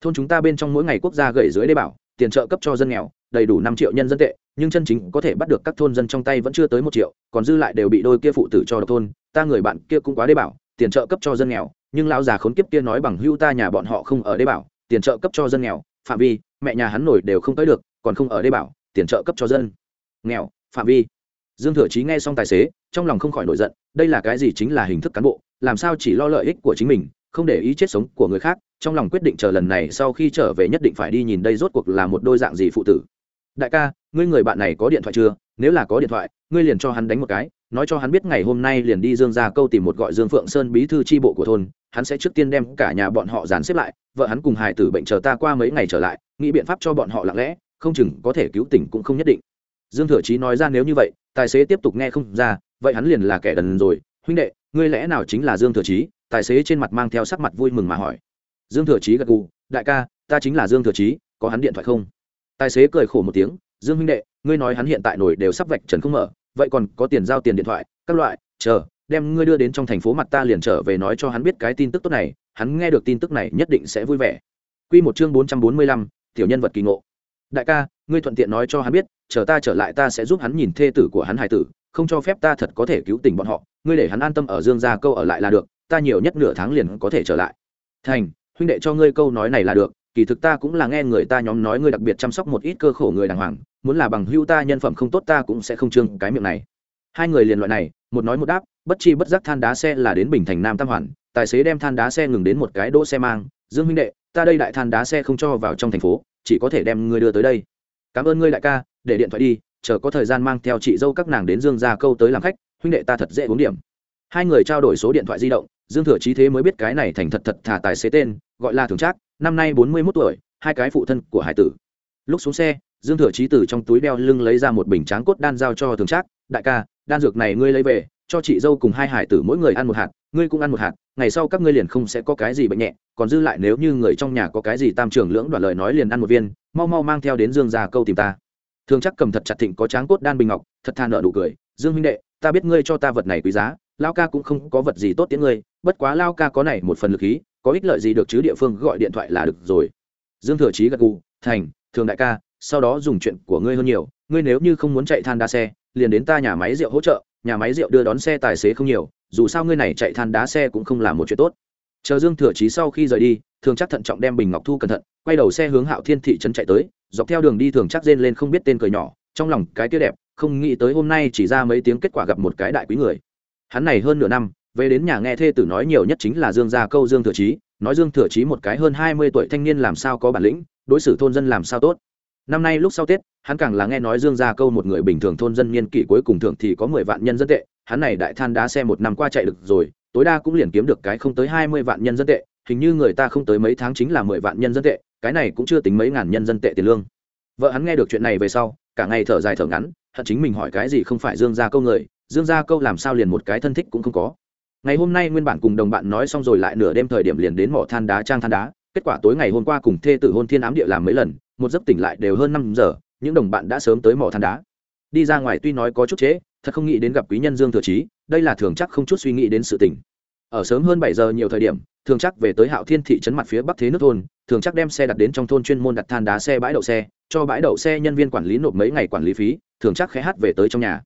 Thôn chúng ta bên trong mỗi ngày quốc gia gậy dưới đê bảo, tiền trợ cấp cho dân nghèo, đầy đủ năm triệu nhân dân tệ, nhưng chân chính có thể bắt được các thôn dân trong tay vẫn chưa tới một triệu, còn dư lại đều bị đôi kia phụ tử cho độc thôn, ta người bạn kia cũng quá đê bảo, tiền trợ cấp cho dân nghèo, nhưng lão già khốn kiếp kia nói bằng hưu ta nhà bọn họ không ở đê bảo, tiền trợ cấp cho dân nghèo, phạm vi, mẹ nhà hắn nổi đều không tới được, còn không ở đê bảo, tiền trợ cấp cho dân nghèo, phạm vi. Dương thừa chí nghe xong tài xế, trong lòng không khỏi nổi giận, đây là cái gì chính là hình thức cán bộ, làm sao chỉ lo lợi ích của chính mình, không để ý chết sống của người khác, trong lòng quyết định chờ lần này sau khi trở về nhất định phải đi nhìn đây rốt cuộc là một đôi dạng gì phụ tử. Đại ca, ngươi người bạn này có điện thoại chưa? Nếu là có điện thoại, ngươi liền cho hắn đánh một cái, nói cho hắn biết ngày hôm nay liền đi dương ra câu tìm một gọi dương phượng sơn bí thư tri bộ của thôn, hắn sẽ trước tiên đem cả nhà bọn họ dàn xếp lại, vợ hắn cùng hài tử bệnh chờ ta qua mấy ngày trở lại, nghĩ biện pháp cho bọn họ lặng lẽ, không chừng có thể cứu tỉnh cũng không nhất định dương thừa chí nói ra nếu như vậy tài xế tiếp tục nghe không ra vậy hắn liền là kẻ đần rồi. Huynh đệ ngươi lẽ nào chính là dương thừa chí? Tài xế trên mặt mang theo sắc mặt vui mừng mà hỏi. Dương thừa chí gật gù đại ca ta chính là dương thừa chí có hắn điện thoại không? Tài xế cười khổ một tiếng dương huynh đệ ngươi nói hắn hiện tại nổi đều sắp vạch trần không mở vậy còn có tiền giao tiền điện thoại các loại chờ đem ngươi đưa đến trong thành phố mặt ta liền trở về nói cho hắn biết cái tin tức tốt này hắn nghe được tin tức này nhất định sẽ vui vẻ. Quy một chương bốn trăm bốn mươi lăm, tiểu nhân vật kỳ ngộ. Đại ca, ngươi thuận tiện nói cho hắn biết, chờ ta trở lại ta sẽ giúp hắn nhìn thê tử của hắn hài tử, không cho phép ta thật có thể cứu tình bọn họ, ngươi để hắn an tâm ở Dương gia câu ở lại là được, ta nhiều nhất nửa tháng liền có thể trở lại. Thành, huynh đệ cho ngươi câu nói này là được, kỳ thực ta cũng là nghe người ta nhóm nói ngươi đặc biệt chăm sóc một ít cơ khổ người đàng hoàng, muốn là bằng hữu ta nhân phẩm không tốt ta cũng sẽ không trương cái miệng này. Hai người liền loại này, một nói một đáp, bất chi bất giác than đá xe là đến bình thành Nam Tam Hoàn, tài xế đem than đá xe ngừng đến một cái đỗ xe mang, Dương huynh đệ, ta đây đại than đá xe không cho vào trong thành phố, chỉ có thể đem ngươi đưa tới đây. Cảm ơn ngươi đại ca, để điện thoại đi, chờ có thời gian mang theo chị dâu các nàng đến Dương gia câu tới làm khách, huynh đệ ta thật dễ uống điểm. Hai người trao đổi số điện thoại di động, Dương Thừa Chí thế mới biết cái này thành thật thật thả tài xế tên, gọi là Thường Trác, năm nay bốn mươi 41 tuổi, hai cái phụ thân của hải tử. Lúc xuống xe, Dương Thừa Chí từ trong túi đeo lưng lấy ra một bình tráng cốt đan giao cho Thường Trác, đại ca, đan dược này ngươi lấy về, cho chị dâu cùng hai hải tử mỗi người ăn một hạt, ngươi cũng ăn một hạt, ngày sau các ngươi liền không sẽ có cái gì bệnh nhẹ, còn dư lại nếu như người trong nhà có cái gì tam trưởng lưỡng đoạn lời nói liền ăn một viên, mau mau mang theo đến Dương gia câu tìm ta. Thường Trác cầm thật chặt thịnh có tráng cốt đan bình ngọc, thật than nợ đủ cười, Dương huynh đệ, ta biết ngươi cho ta vật này quý giá, lao ca cũng không có vật gì tốt tiếng ngươi bất quá lao ca có này một phần lực khí có ích lợi gì được chứ địa phương gọi điện thoại là được rồi dương thừa chí gật gù thành thường đại ca sau đó dùng chuyện của ngươi hơn nhiều ngươi nếu như không muốn chạy than đa xe liền đến ta nhà máy rượu hỗ trợ nhà máy rượu đưa đón xe tài xế không nhiều dù sao ngươi này chạy than đá xe cũng không là một chuyện tốt. Chờ dương thừa chí sau khi rời đi, thường chắc thận trọng đem bình ngọc thu cẩn thận, quay đầu xe hướng hạo thiên thị trấn chạy tới, dọc theo đường đi thường chắc rên lên không biết tên cười nhỏ, trong lòng cái kia đẹp, không nghĩ tới hôm nay chỉ ra mấy tiếng kết quả gặp một cái đại quý người. Hắn này hơn nửa năm, về đến nhà nghe thê tử nói nhiều nhất chính là dương gia câu dương thừa chí, nói dương thừa chí một cái hơn hai mươi tuổi thanh niên làm sao có bản lĩnh, đối xử thôn dân làm sao tốt năm nay lúc sau tết, hắn càng là nghe nói dương gia câu một người bình thường thôn dân niên kỷ cuối cùng thường thì có mười vạn nhân dân tệ, hắn này đại than đá xe một năm qua chạy được rồi, tối đa cũng liền kiếm được cái không tới hai mươi vạn nhân dân tệ, hình như người ta không tới mấy tháng chính là mười vạn nhân dân tệ, cái này cũng chưa tính mấy ngàn nhân dân tệ tiền lương. Vợ hắn nghe được chuyện này về sau, cả ngày thở dài thở ngắn, hận chính mình hỏi cái gì không phải dương gia câu người, dương gia câu làm sao liền một cái thân thích cũng không có. Ngày hôm nay nguyên bản cùng đồng bạn nói xong rồi lại nửa đêm thời điểm liền đến mỏ than đá trang than đá, kết quả tối ngày hôm qua cùng thê tử hôn thiên ám địa làm mấy lần một giấc tỉnh lại đều hơn năm giờ những đồng bạn đã sớm tới mỏ than đá. Đi ra ngoài tuy nói có chút chế, thật không nghĩ đến gặp quý nhân dương thừa trí đây là thường chắc không chút suy nghĩ đến sự tỉnh ở sớm hơn bảy giờ nhiều thời điểm thường chắc về tới hạo thiên thị trấn mặt phía bắc thế nước thôn thường chắc đem xe đặt đến trong thôn chuyên môn đặt than đá xe bãi đậu xe cho bãi đậu xe nhân viên quản lý nộp mấy ngày quản lý phí thường chắc khẽ hát về tới trong nhà.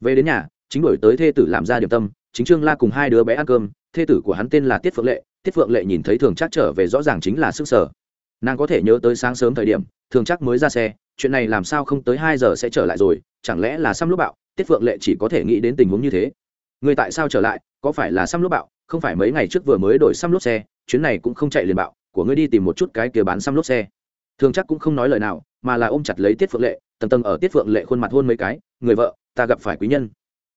Về đến nhà chính đổi tới thê tử làm ra điểm tâm chính trương la cùng hai đứa bé ăn cơm thê tử của hắn tên là tiết phượng lệ tiết phượng lệ nhìn thấy thường chắc trở về rõ ràng chính là sức sở nàng có thể nhớ tới sáng sớm thời điểm, thường chắc mới ra xe, chuyện này làm sao không tới hai giờ sẽ trở lại rồi, chẳng lẽ là xăm lúc bạo, tiết phượng lệ chỉ có thể nghĩ đến tình huống như thế? Người tại sao trở lại, có phải là xăm lúc bạo, không phải mấy ngày trước vừa mới đổi xăm lốp xe, chuyến này cũng không chạy liền bạo, của ngươi đi tìm một chút cái kia bán xăm lốp xe. Thường chắc cũng không nói lời nào, mà là ôm chặt lấy tiết phượng lệ, tầng tầng ở tiết phượng lệ khuôn mặt hôn mấy cái, người vợ, ta gặp phải quý nhân.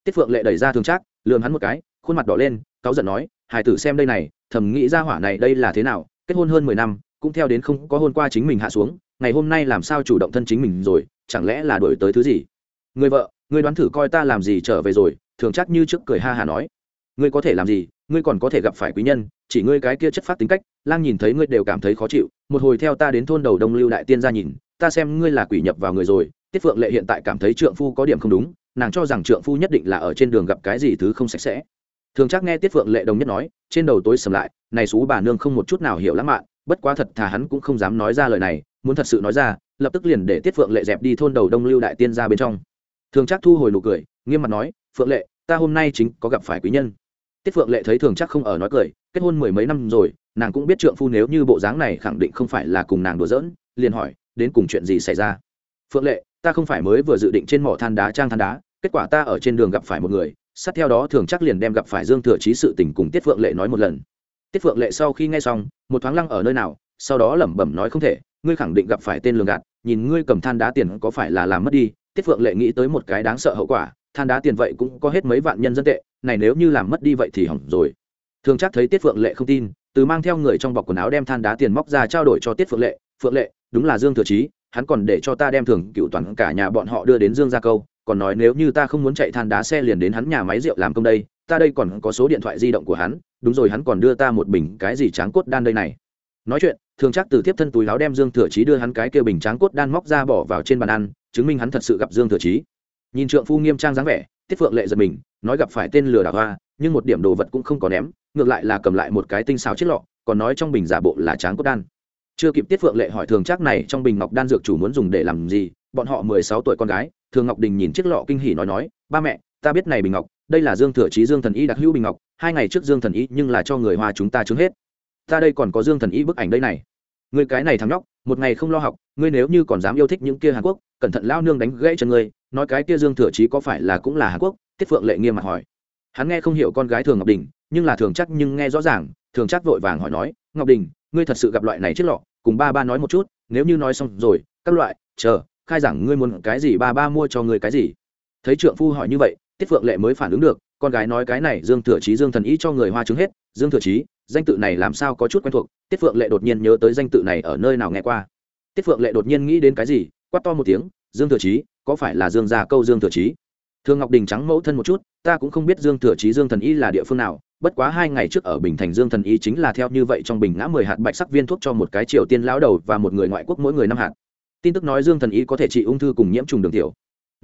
Tiết phượng lệ đẩy ra thường chắc, lườm hắn một cái, khuôn mặt đỏ lên, cáu giận nói, hải tử xem đây này, thầm nghĩ ra hỏa này đây là thế nào, kết hôn hơn mười năm cũng theo đến không có hôn qua chính mình hạ xuống, ngày hôm nay làm sao chủ động thân chính mình rồi, chẳng lẽ là đổi tới thứ gì? Người vợ, người đoán thử coi ta làm gì trở về rồi, thường chắc như trước cười ha hà nói. Ngươi có thể làm gì, ngươi còn có thể gặp phải quý nhân, chỉ ngươi cái kia chất phát tính cách, lang nhìn thấy ngươi đều cảm thấy khó chịu, một hồi theo ta đến thôn đầu đông lưu đại tiên ra nhìn, ta xem ngươi là quỷ nhập vào người rồi, tiết phượng lệ hiện tại cảm thấy trượng phu có điểm không đúng, nàng cho rằng trượng phu nhất định là ở trên đường gặp cái gì thứ không sạch sẽ. Thường chắc nghe tiết phượng lệ đồng nhất nói, trên đầu tối sầm lại, này xú bà nương không một chút nào hiểu lãng mạn bất quá thật thà hắn cũng không dám nói ra lời này, muốn thật sự nói ra, lập tức liền để tiết phượng lệ dẹp đi thôn đầu đông lưu đại tiên ra bên trong. Thường chắc thu hồi nụ cười, nghiêm mặt nói, phượng lệ, ta hôm nay chính có gặp phải quý nhân. Tiết phượng lệ thấy thường chắc không ở nói cười, kết hôn mười mấy năm rồi, nàng cũng biết trượng phu nếu như bộ dáng này khẳng định không phải là cùng nàng đùa giỡn, liền hỏi, đến cùng chuyện gì xảy ra? Phượng lệ, ta không phải mới vừa dự định trên mỏ than đá trang than đá, kết quả ta ở trên đường gặp phải một người, sát theo đó thường chắc liền đem gặp phải dương thừa trí sự tình cùng tiết phượng lệ nói một lần tiết phượng lệ sau khi nghe xong, một thoáng lăng ở nơi nào, sau đó lẩm bẩm nói không thể, ngươi khẳng định gặp phải tên lường gạt, nhìn ngươi cầm than đá tiền có phải là làm mất đi. Tiết phượng lệ nghĩ tới một cái đáng sợ hậu quả, than đá tiền vậy cũng có hết mấy vạn nhân dân tệ, này nếu như làm mất đi vậy thì hỏng rồi. Thường chắc thấy tiết phượng lệ không tin, từ mang theo người trong bọc quần áo đem than đá tiền móc ra trao đổi cho tiết phượng lệ phượng lệ, đúng là dương thừa chí, hắn còn để cho ta đem thường cựu toàn cả nhà bọn họ đưa đến dương gia câu, còn nói nếu như ta không muốn chạy than đá xe liền đến hắn nhà máy rượu làm công đây, ta đây còn có số điện thoại di động của hắn đúng rồi, hắn còn đưa ta một bình cái gì tráng cốt đan đây này. Nói chuyện, thường chắc từ tiếp thân túi láo đem dương thừa chí đưa hắn cái kia bình tráng cốt đan móc ra bỏ vào trên bàn ăn, chứng minh hắn thật sự gặp dương thừa chí. Nhìn trượng phu nghiêm trang dáng vẻ, tiết phượng lệ giật mình, nói gặp phải tên lừa đảo hoa, nhưng một điểm đồ vật cũng không có ném, ngược lại là cầm lại một cái tinh xào chiếc lọ, còn nói trong bình giả bộ là tráng cốt đan. Chưa kịp tiết phượng lệ hỏi thường chắc này trong bình ngọc đan dược chủ muốn dùng để làm gì, bọn họ mười sáu tuổi con gái, thường ngọc đình nhìn chiếc lọ kinh hỉ nói nói, ba mẹ, ta biết này bình ngọc đây là dương thừa chí, dương thần y đặc hữu bình ngọc, hai ngày trước dương thần y nhưng là cho người hoa chúng ta chứng hết. Ta đây còn có dương thần y bức ảnh đây này. Người cái này thằng nhóc, một ngày không lo học, ngươi nếu như còn dám yêu thích những kia hàn quốc, cẩn thận lao nương đánh gãy chân ngươi, nói cái kia dương thừa chí có phải là cũng là hàn quốc? Tiết phượng lệ nghiêm mặt hỏi. Hắn nghe không hiểu con gái thường ngọc đình, nhưng là thường chắc nhưng nghe rõ ràng, thường chắc vội vàng hỏi nói, ngọc đình, ngươi thật sự gặp loại này chết lọ, cùng ba ba nói một chút, nếu như nói xong rồi, các loại, chờ, khai giảng ngươi muốn cái gì ba ba mua cho ngươi cái gì? Thấy trượng phu hỏi như vậy tiết phượng lệ mới phản ứng được, con gái nói cái này dương thừa chí, dương thần ý cho người hoa chứng hết, dương thừa chí, danh tự này làm sao có chút quen thuộc, tiết phượng lệ đột nhiên nhớ tới danh tự này ở nơi nào nghe qua. Tiết phượng lệ đột nhiên nghĩ đến cái gì, quát to một tiếng, dương thừa chí, có phải là dương gia câu dương thừa chí? Thương ngọc đình trắng mẫu thân một chút, ta cũng không biết dương thừa chí, dương thần y là địa phương nào, bất quá hai ngày trước ở bình thành dương thần y chính là theo như vậy trong bình ngã mười hạt bạch sắc viên thuốc cho một cái triều tiên lão đầu và một người ngoại quốc mỗi người năm hạt. Tin tức nói dương thần y có thể trị ung thư cùng nhiễm trùng đường tiểu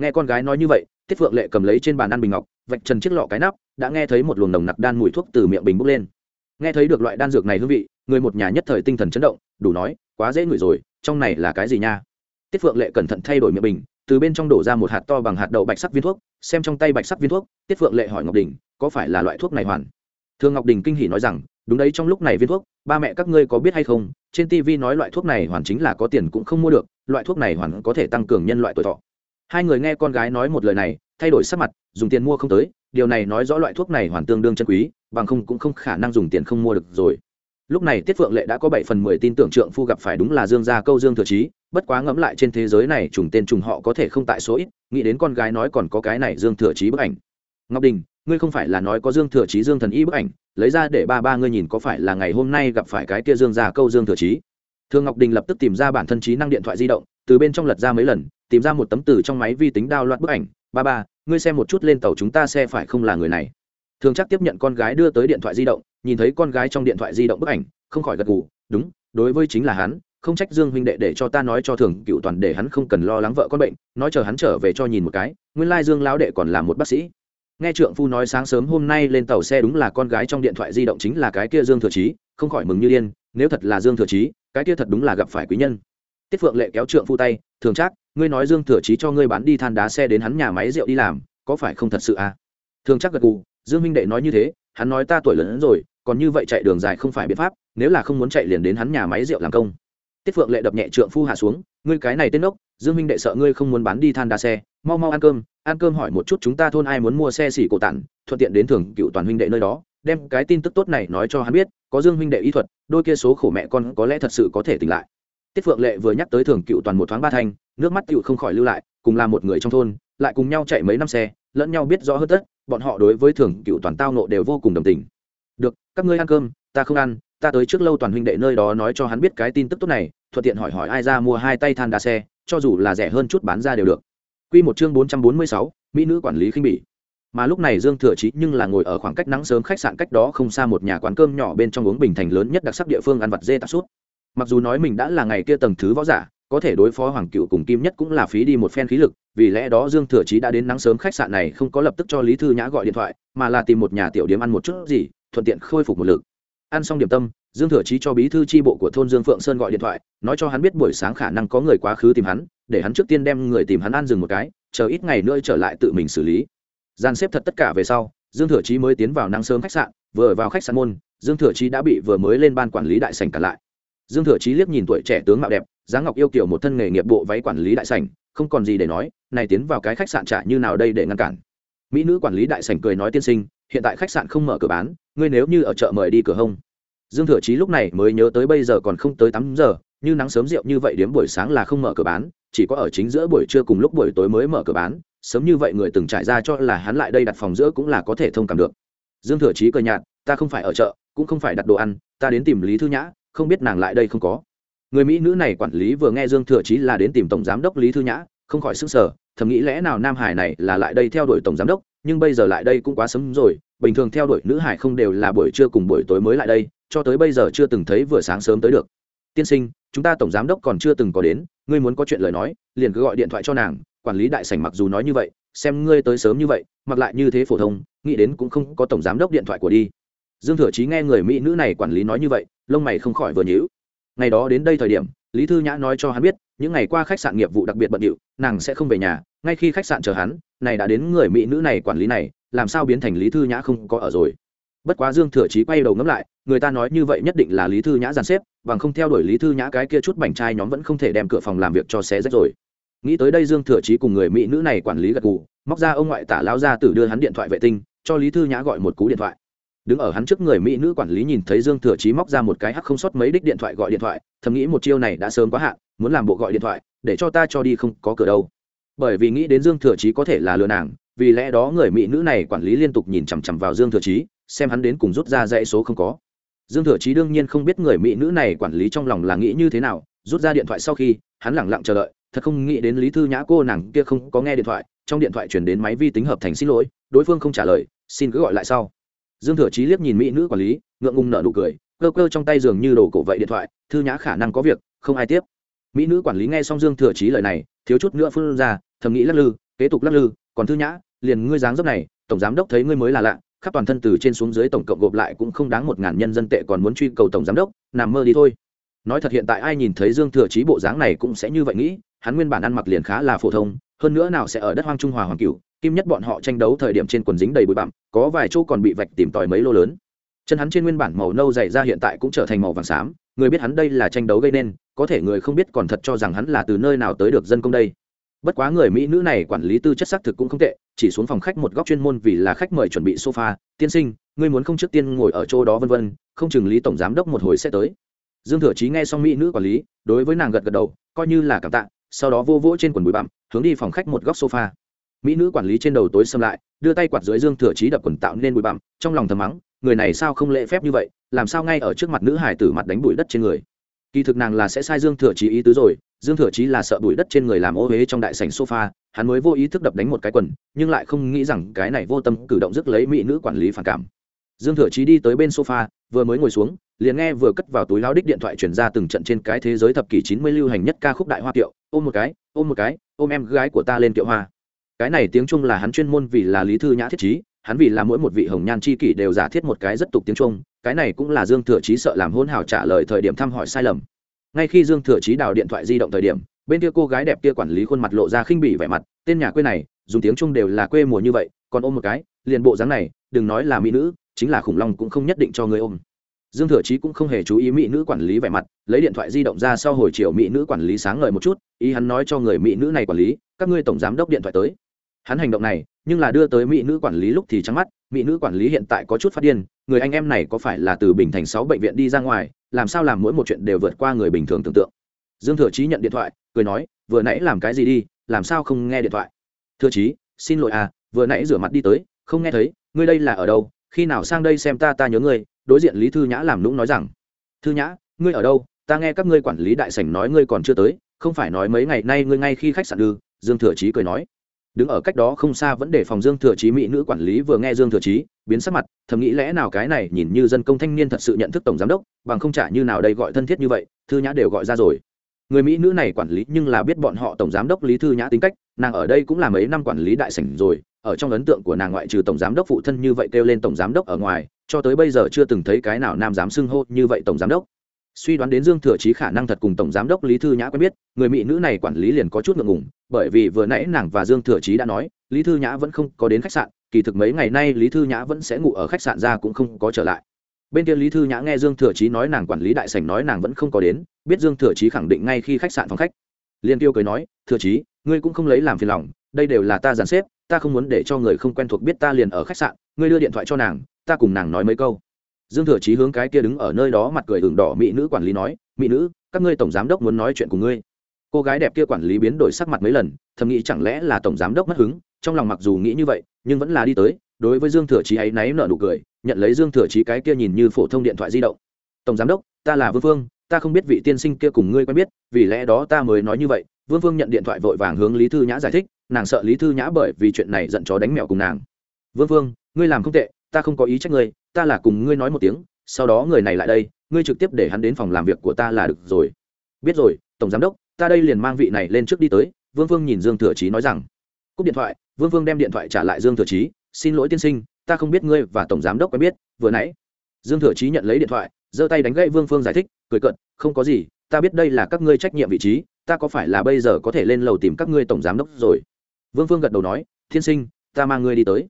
nghe con gái nói như vậy, tiết phượng lệ cầm lấy trên bàn ăn bình ngọc, vạch trần chiếc lọ cái nắp, đã nghe thấy một luồng nồng nặc đan mùi thuốc từ miệng bình bốc lên. Nghe thấy được loại đan dược này hương vị, người một nhà nhất thời tinh thần chấn động, đủ nói, quá dễ ngửi rồi, trong này là cái gì nha? Tiết phượng lệ cẩn thận thay đổi miệng bình, từ bên trong đổ ra một hạt to bằng hạt đậu bạch sắc viên thuốc, xem trong tay bạch sắc viên thuốc, tiết phượng lệ hỏi ngọc đình, có phải là loại thuốc này hoàn? Thường ngọc đình kinh hỉ nói rằng, đúng đấy, trong lúc này viên thuốc, ba mẹ các ngươi có biết hay không? Trên tv nói loại thuốc này hoàn chính là có tiền cũng không mua được, loại thuốc này hoàn có thể tăng cường nhân loại tuổi thọ hai người nghe con gái nói một lời này, thay đổi sắc mặt, dùng tiền mua không tới, điều này nói rõ loại thuốc này hoàn tương đương chân quý, bằng không cũng không khả năng dùng tiền không mua được rồi. Lúc này tiết phượng lệ đã có bảy phần mười tin tưởng trượng phu gặp phải đúng là dương gia câu dương thừa trí bất quá ngẫm lại trên thế giới này trùng tên trùng họ có thể không tại số ít, nghĩ đến con gái nói còn có cái này dương thừa trí bức ảnh. Ngọc đình, ngươi không phải là nói có dương thừa trí dương thần y bức ảnh, lấy ra để ba ba ngươi nhìn có phải là ngày hôm nay gặp phải cái kia dương gia câu dương thừa trí thương ngọc đình lập tức tìm ra bản thân trí năng điện thoại di động, từ bên trong lật ra mấy lần tìm ra một tấm từ trong máy vi tính đao loạt bức ảnh. Ba ba, ngươi xem một chút lên tàu chúng ta xe phải không là người này? Thường chắc tiếp nhận con gái đưa tới điện thoại di động, nhìn thấy con gái trong điện thoại di động bức ảnh, không khỏi gật gù. Đúng, đối với chính là hắn, không trách dương huynh đệ để cho ta nói cho thường cựu toàn để hắn không cần lo lắng vợ con bệnh, nói chờ hắn trở về cho nhìn một cái, nguyên lai dương lão đệ còn là một bác sĩ. Nghe trượng phu nói sáng sớm hôm nay lên tàu xe đúng là con gái trong điện thoại di động chính là cái kia dương thừa trí không khỏi mừng như điên, nếu thật là dương thừa trí cái kia thật đúng là gặp phải quý nhân. Tiết phượng lệ kéo trượng phu tay, thường chắc ngươi nói dương thừa Chí cho ngươi bán đi than đá xe đến hắn nhà máy rượu đi làm có phải không thật sự à? Thường chắc gật gù dương minh đệ nói như thế hắn nói ta tuổi lớn hơn rồi còn như vậy chạy đường dài không phải biện pháp nếu là không muốn chạy liền đến hắn nhà máy rượu làm công. Tiết phượng lệ đập nhẹ trượng phu hạ xuống ngươi cái này tên ốc dương minh đệ sợ ngươi không muốn bán đi than đá xe mau mau ăn cơm ăn cơm hỏi một chút chúng ta thôn ai muốn mua xe xỉ cổ tản, thuận tiện đến thường cựu toàn huynh đệ nơi đó đem cái tin tức tốt này nói cho hắn biết có dương huynh đệ y thuật đôi kia số khổ mẹ con có lẽ thật sự có thể tỉnh lại. Tiết phượng lệ vừa nhắc tới thường cựu toàn một thoáng ba thanh nước mắt tựu không khỏi lưu lại cùng là một người trong thôn lại cùng nhau chạy mấy năm xe lẫn nhau biết rõ hơn tất bọn họ đối với thường cựu toàn tao nộ đều vô cùng đồng tình được các ngươi ăn cơm ta không ăn ta tới trước lâu toàn huynh đệ nơi đó nói cho hắn biết cái tin tức tốt này thuận tiện hỏi hỏi ai ra mua hai tay than đá xe cho dù là rẻ hơn chút bán ra đều được Quy một chương bốn trăm bốn mươi sáu, mỹ nữ quản lý khinh bỉ. Mà lúc này Dương Thừa Chí nhưng là ngồi ở khoảng cách nắng sớm khách sạn cách đó không xa một nhà quán cơm nhỏ bên trong uống bình thành lớn nhất đặc sắc địa phương ăn vặt dê tạp suốt. Mặc dù nói mình đã là ngày kia tầng thứ võ giả, có thể đối phó Hoàng Cựu cùng Kim Nhất cũng là phí đi một phen khí lực, vì lẽ đó Dương Thừa Chí đã đến nắng sớm khách sạn này không có lập tức cho Lý Thư Nhã gọi điện thoại, mà là tìm một nhà tiểu điếm ăn một chút gì, thuận tiện khôi phục một lực. Ăn xong điểm tâm, Dương Thừa Chí cho bí thư tri bộ của thôn Dương Phượng Sơn gọi điện thoại, nói cho hắn biết buổi sáng khả năng có người quá khứ tìm hắn, để hắn trước tiên đem người tìm hắn ăn dừng một cái, chờ ít ngày nữa trở lại tự mình xử lý gian xếp thật tất cả về sau dương thừa chí mới tiến vào nắng sớm khách sạn vừa vào khách sạn môn dương thừa chí đã bị vừa mới lên ban quản lý đại sảnh cả lại dương thừa chí liếc nhìn tuổi trẻ tướng mạo đẹp, dáng ngọc yêu kiểu một thân nghề nghiệp bộ váy quản lý đại sảnh, không còn gì để nói, này tiến vào cái khách sạn trả như nào đây để ngăn cản. Mỹ nữ quản lý đại sảnh cười nói tiên sinh, hiện tại khách sạn không mở cửa bán, ngươi nếu như ở chợ mời đi cửa hông. Dương thừa chí lúc này mới nhớ tới bây giờ còn không tới tám giờ, như nắng sớm rượu như vậy đến buổi sáng là không mở cửa bán, chỉ có ở chính giữa buổi trưa cùng lúc buổi tối mới mở cửa bán, sớm như vậy người từng trải ra cho là hắn lại đây đặt phòng giữa cũng là có thể thông cảm được. Dương thừa chí cười nhạt, ta không phải ở chợ, cũng không phải đặt đồ ăn, ta đến tìm lý thư nhã không biết nàng lại đây không có. Người mỹ nữ này quản lý vừa nghe dương thừa chí là đến tìm tổng giám đốc lý thư nhã, không khỏi sức sở thầm nghĩ lẽ nào nam hải này là lại đây theo đuổi tổng giám đốc, nhưng bây giờ lại đây cũng quá sớm rồi, bình thường theo đuổi nữ hải không đều là buổi trưa cùng buổi tối mới lại đây, cho tới bây giờ chưa từng thấy vừa sáng sớm tới được. Tiên sinh, chúng ta tổng giám đốc còn chưa từng có đến, ngươi muốn có chuyện lời nói, liền cứ gọi điện thoại cho nàng, quản lý đại sảnh mặc dù nói như vậy, xem ngươi tới sớm như vậy, mặc lại như thế phổ thông, nghĩ đến cũng không có tổng giám đốc điện thoại của đi. Dương thừa chí nghe người mỹ nữ này quản lý nói như vậy lông mày không khỏi vừa nhíu. Ngày đó đến đây thời điểm, lý thư nhã nói cho hắn biết, những ngày qua khách sạn nghiệp vụ đặc biệt bận điệu, nàng sẽ không về nhà, ngay khi khách sạn chờ hắn, này đã đến người mỹ nữ này quản lý này, làm sao biến thành lý thư nhã không có ở rồi. Bất quá dương thừa chí quay đầu ngẫm lại, người ta nói như vậy nhất định là lý thư nhã dàn xếp, bằng không theo đuổi lý thư nhã cái kia chút bảnh trai nhóm vẫn không thể đem cửa phòng làm việc cho xé rách rồi. Nghĩ tới đây dương thừa chí cùng người mỹ nữ này quản lý gật gù, móc ra ông ngoại tả lao ra tử đưa hắn điện thoại vệ tinh, cho lý thư nhã gọi một cú điện thoại đứng ở hắn trước người mỹ nữ quản lý nhìn thấy dương thừa chí móc ra một cái hắc không sót mấy đích điện thoại gọi điện thoại, thầm nghĩ một chiêu này đã sớm quá hạn, muốn làm bộ gọi điện thoại, để cho ta cho đi không có cửa đâu. Bởi vì nghĩ đến dương thừa chí có thể là lừa nàng, vì lẽ đó người mỹ nữ này quản lý liên tục nhìn chằm chằm vào dương thừa chí, xem hắn đến cùng rút ra dãy số không có. Dương thừa chí đương nhiên không biết người mỹ nữ này quản lý trong lòng là nghĩ như thế nào, rút ra điện thoại sau khi, hắn lẳng lặng chờ đợi, thật không nghĩ đến lý thư nhã cô nàng kia không có nghe điện thoại, trong điện thoại chuyển đến máy vi tính hợp thành xin lỗi, đối phương không trả lời, xin cứ gọi lại sau dương thừa chí liếc nhìn mỹ nữ quản lý, ngượng ngùng nở nụ cười, cơ cơ trong tay dường như đồ cổ vậy điện thoại, thư nhã khả năng có việc, không ai tiếp. Mỹ nữ quản lý nghe xong dương thừa chí lời này, thiếu chút nữa phân ra, thầm nghĩ lắc lư, kế tục lắc lư, còn thư nhã, liền ngươi dáng dấp này, tổng giám đốc thấy ngươi mới là lạ, khắp toàn thân từ trên xuống dưới tổng cộng gộp lại cũng không đáng một ngàn nhân dân tệ còn muốn truy cầu tổng giám đốc, nằm mơ đi thôi. Nói thật hiện tại ai nhìn thấy dương thừa chí bộ dáng này cũng sẽ như vậy nghĩ, hắn nguyên bản ăn mặc liền khá là phổ thông, hơn nữa nào sẽ ở đất hoang trung hòa hoàng cửu kim nhất bọn họ tranh đấu thời điểm trên quần dính đầy bụi bặm, có vài chỗ còn bị vạch tìm tòi mấy lô lớn. Chân hắn trên nguyên bản màu nâu dày ra hiện tại cũng trở thành màu vàng xám, người biết hắn đây là tranh đấu gây nên, có thể người không biết còn thật cho rằng hắn là từ nơi nào tới được dân công đây. Bất quá người mỹ nữ này quản lý tư chất xác thực cũng không tệ, chỉ xuống phòng khách một góc chuyên môn vì là khách mời chuẩn bị sofa, tiên sinh, ngươi muốn không trước tiên ngồi ở chỗ đó vân vân, không chừng lý tổng giám đốc một hồi sẽ tới. Dương thừa chí nghe xong mỹ nữ quản lý, đối với nàng gật gật đầu, coi như là cảm tạ, sau đó vô vỗ trên quần bụi bặm, hướng đi phòng khách một góc sofa mỹ nữ quản lý trên đầu tối xâm lại, đưa tay quạt dưới dương thừa trí đập quần tạo nên bụi bặm, trong lòng thầm mắng, người này sao không lễ phép như vậy, làm sao ngay ở trước mặt nữ hải tử mặt đánh bụi đất trên người. Kỳ thực nàng là sẽ sai dương thừa trí ý tứ rồi, dương thừa trí là sợ bụi đất trên người làm ô huế trong đại sảnh sofa, hắn mới vô ý thức đập đánh một cái quần, nhưng lại không nghĩ rằng cái này vô tâm cử động rước lấy mỹ nữ quản lý phản cảm. Dương thừa trí đi tới bên sofa, vừa mới ngồi xuống, liền nghe vừa cất vào túi lao đích điện thoại chuyển ra từng trận trên cái thế giới thập kỷ chín mươi lưu hành nhất ca khúc đại hoa kiệu ôm một cái, ôm một cái, ôm em gái của ta lên kiệu hoa cái này tiếng trung là hắn chuyên môn vì là lý thư nhã thiết trí, hắn vì là mỗi một vị hồng nhan c h i kỷ đều giả thiết một cái rất tục tiếng trung, cái này cũng là dương thừa trí sợ làm hôn hào trả lời thời điểm thăm hỏi sai lầm. Ngay khi dương thừa trí đào điện thoại di động thời điểm, bên kia cô gái đẹp kia quản lý khuôn mặt lộ ra khinh bỉ vẻ mặt, tên nhà quê này, dùng tiếng trung đều là quê mùa như vậy, còn ôm một cái, liền bộ dáng này, đừng nói là mỹ nữ, chính là khủng long cũng không nhất định cho người ôm. Dương thừa chí cũng không hề chú ý mỹ nữ quản lý vẻ mặt, lấy điện thoại di động ra sau hồi chiều mỹ nữ quản lý sáng ngời một chút, ý hắn nói cho người mỹ nữ này quản lý, các ngươi tổng giám đốc điện thoại tới hắn hành động này, nhưng là đưa tới mỹ nữ quản lý lúc thì trắng mắt, mỹ nữ quản lý hiện tại có chút phát điên, người anh em này có phải là từ bình thành sáu bệnh viện đi ra ngoài, làm sao làm mỗi một chuyện đều vượt qua người bình thường tưởng tượng. Dương thừa chí nhận điện thoại, cười nói, vừa nãy làm cái gì đi, làm sao không nghe điện thoại? Thừa chí, xin lỗi à vừa nãy rửa mặt đi tới, không nghe thấy, ngươi đây là ở đâu, khi nào sang đây xem ta ta nhớ ngươi, đối diện lý thư nhã làm lũng nói rằng. Thư nhã, ngươi ở đâu? Ta nghe các ngươi quản lý đại sảnh nói ngươi còn chưa tới, không phải nói mấy ngày nay ngươi ngay khi khách sạn ư? Dương thừa chí cười nói đứng ở cách đó không xa vẫn để phòng dương thừa chí mỹ nữ quản lý vừa nghe dương thừa chí, biến sắc mặt, thầm nghĩ lẽ nào cái này nhìn như dân công thanh niên thật sự nhận thức tổng giám đốc, bằng không trả như nào đây gọi thân thiết như vậy, thư nhã đều gọi ra rồi. Người mỹ nữ này quản lý nhưng là biết bọn họ tổng giám đốc lý thư nhã tính cách, nàng ở đây cũng là mấy năm quản lý đại sảnh rồi, ở trong ấn tượng của nàng ngoại trừ tổng giám đốc phụ thân như vậy kêu lên tổng giám đốc ở ngoài, cho tới bây giờ chưa từng thấy cái nào nam dám xưng hô như vậy tổng giám đốc suy đoán đến dương thừa chí khả năng thật cùng tổng giám đốc lý thư nhã quen biết, người mỹ nữ này quản lý liền có chút ngượng ngùng, bởi vì vừa nãy nàng và dương thừa chí đã nói, lý thư nhã vẫn không có đến khách sạn, kỳ thực mấy ngày nay lý thư nhã vẫn sẽ ngủ ở khách sạn ra cũng không có trở lại. Bên kia lý thư nhã nghe dương thừa chí nói nàng quản lý đại sảnh nói nàng vẫn không có đến, biết dương thừa chí khẳng định ngay khi khách sạn phòng khách. Liên tiêu cười nói, thừa chí, ngươi cũng không lấy làm phiền lòng, đây đều là ta dàn xếp, ta không muốn để cho người không quen thuộc biết ta liền ở khách sạn, ngươi đưa điện thoại cho nàng, ta cùng nàng nói mấy câu dương thừa chí hướng cái kia đứng ở nơi đó mặt cười ửng đỏ mỹ nữ quản lý nói, mỹ nữ, các ngươi tổng giám đốc muốn nói chuyện cùng ngươi. Cô gái đẹp kia quản lý biến đổi sắc mặt mấy lần, thầm nghĩ chẳng lẽ là tổng giám đốc mất hứng, trong lòng mặc dù nghĩ như vậy, nhưng vẫn là đi tới, đối với dương thừa chí ấy náy nở nụ cười, nhận lấy dương thừa chí cái kia nhìn như phổ thông điện thoại di động. Tổng giám đốc, ta là vương phương, ta không biết vị tiên sinh kia cùng ngươi quen biết, vì lẽ đó ta mới nói như vậy. Vương phương nhận điện thoại vội vàng hướng lý thư nhã giải thích, nàng sợ lý thư nhã bởi vì chuyện này giận chó đánh mèo cùng nàng. Vương phương, ngươi làm không tệ, ta không có ý trách ngươi ta là cùng ngươi nói một tiếng, sau đó người này lại đây, ngươi trực tiếp để hắn đến phòng làm việc của ta là được rồi. Biết rồi, tổng giám đốc, ta đây liền mang vị này lên trước đi tới, vương phương nhìn dương thừa chí nói rằng. Cúp điện thoại, vương vương đem điện thoại trả lại dương thừa chí, xin lỗi tiên sinh, ta không biết ngươi và tổng giám đốc quen biết, vừa nãy. Dương thừa chí nhận lấy điện thoại, giơ tay đánh gãy vương phương giải thích, cười cận không có gì, ta biết đây là các ngươi trách nhiệm vị trí, ta có phải là bây giờ có thể lên lầu tìm các ngươi tổng giám đốc rồi? Vương phương gật đầu nói thiên sinh, ta mang ngươi đi tới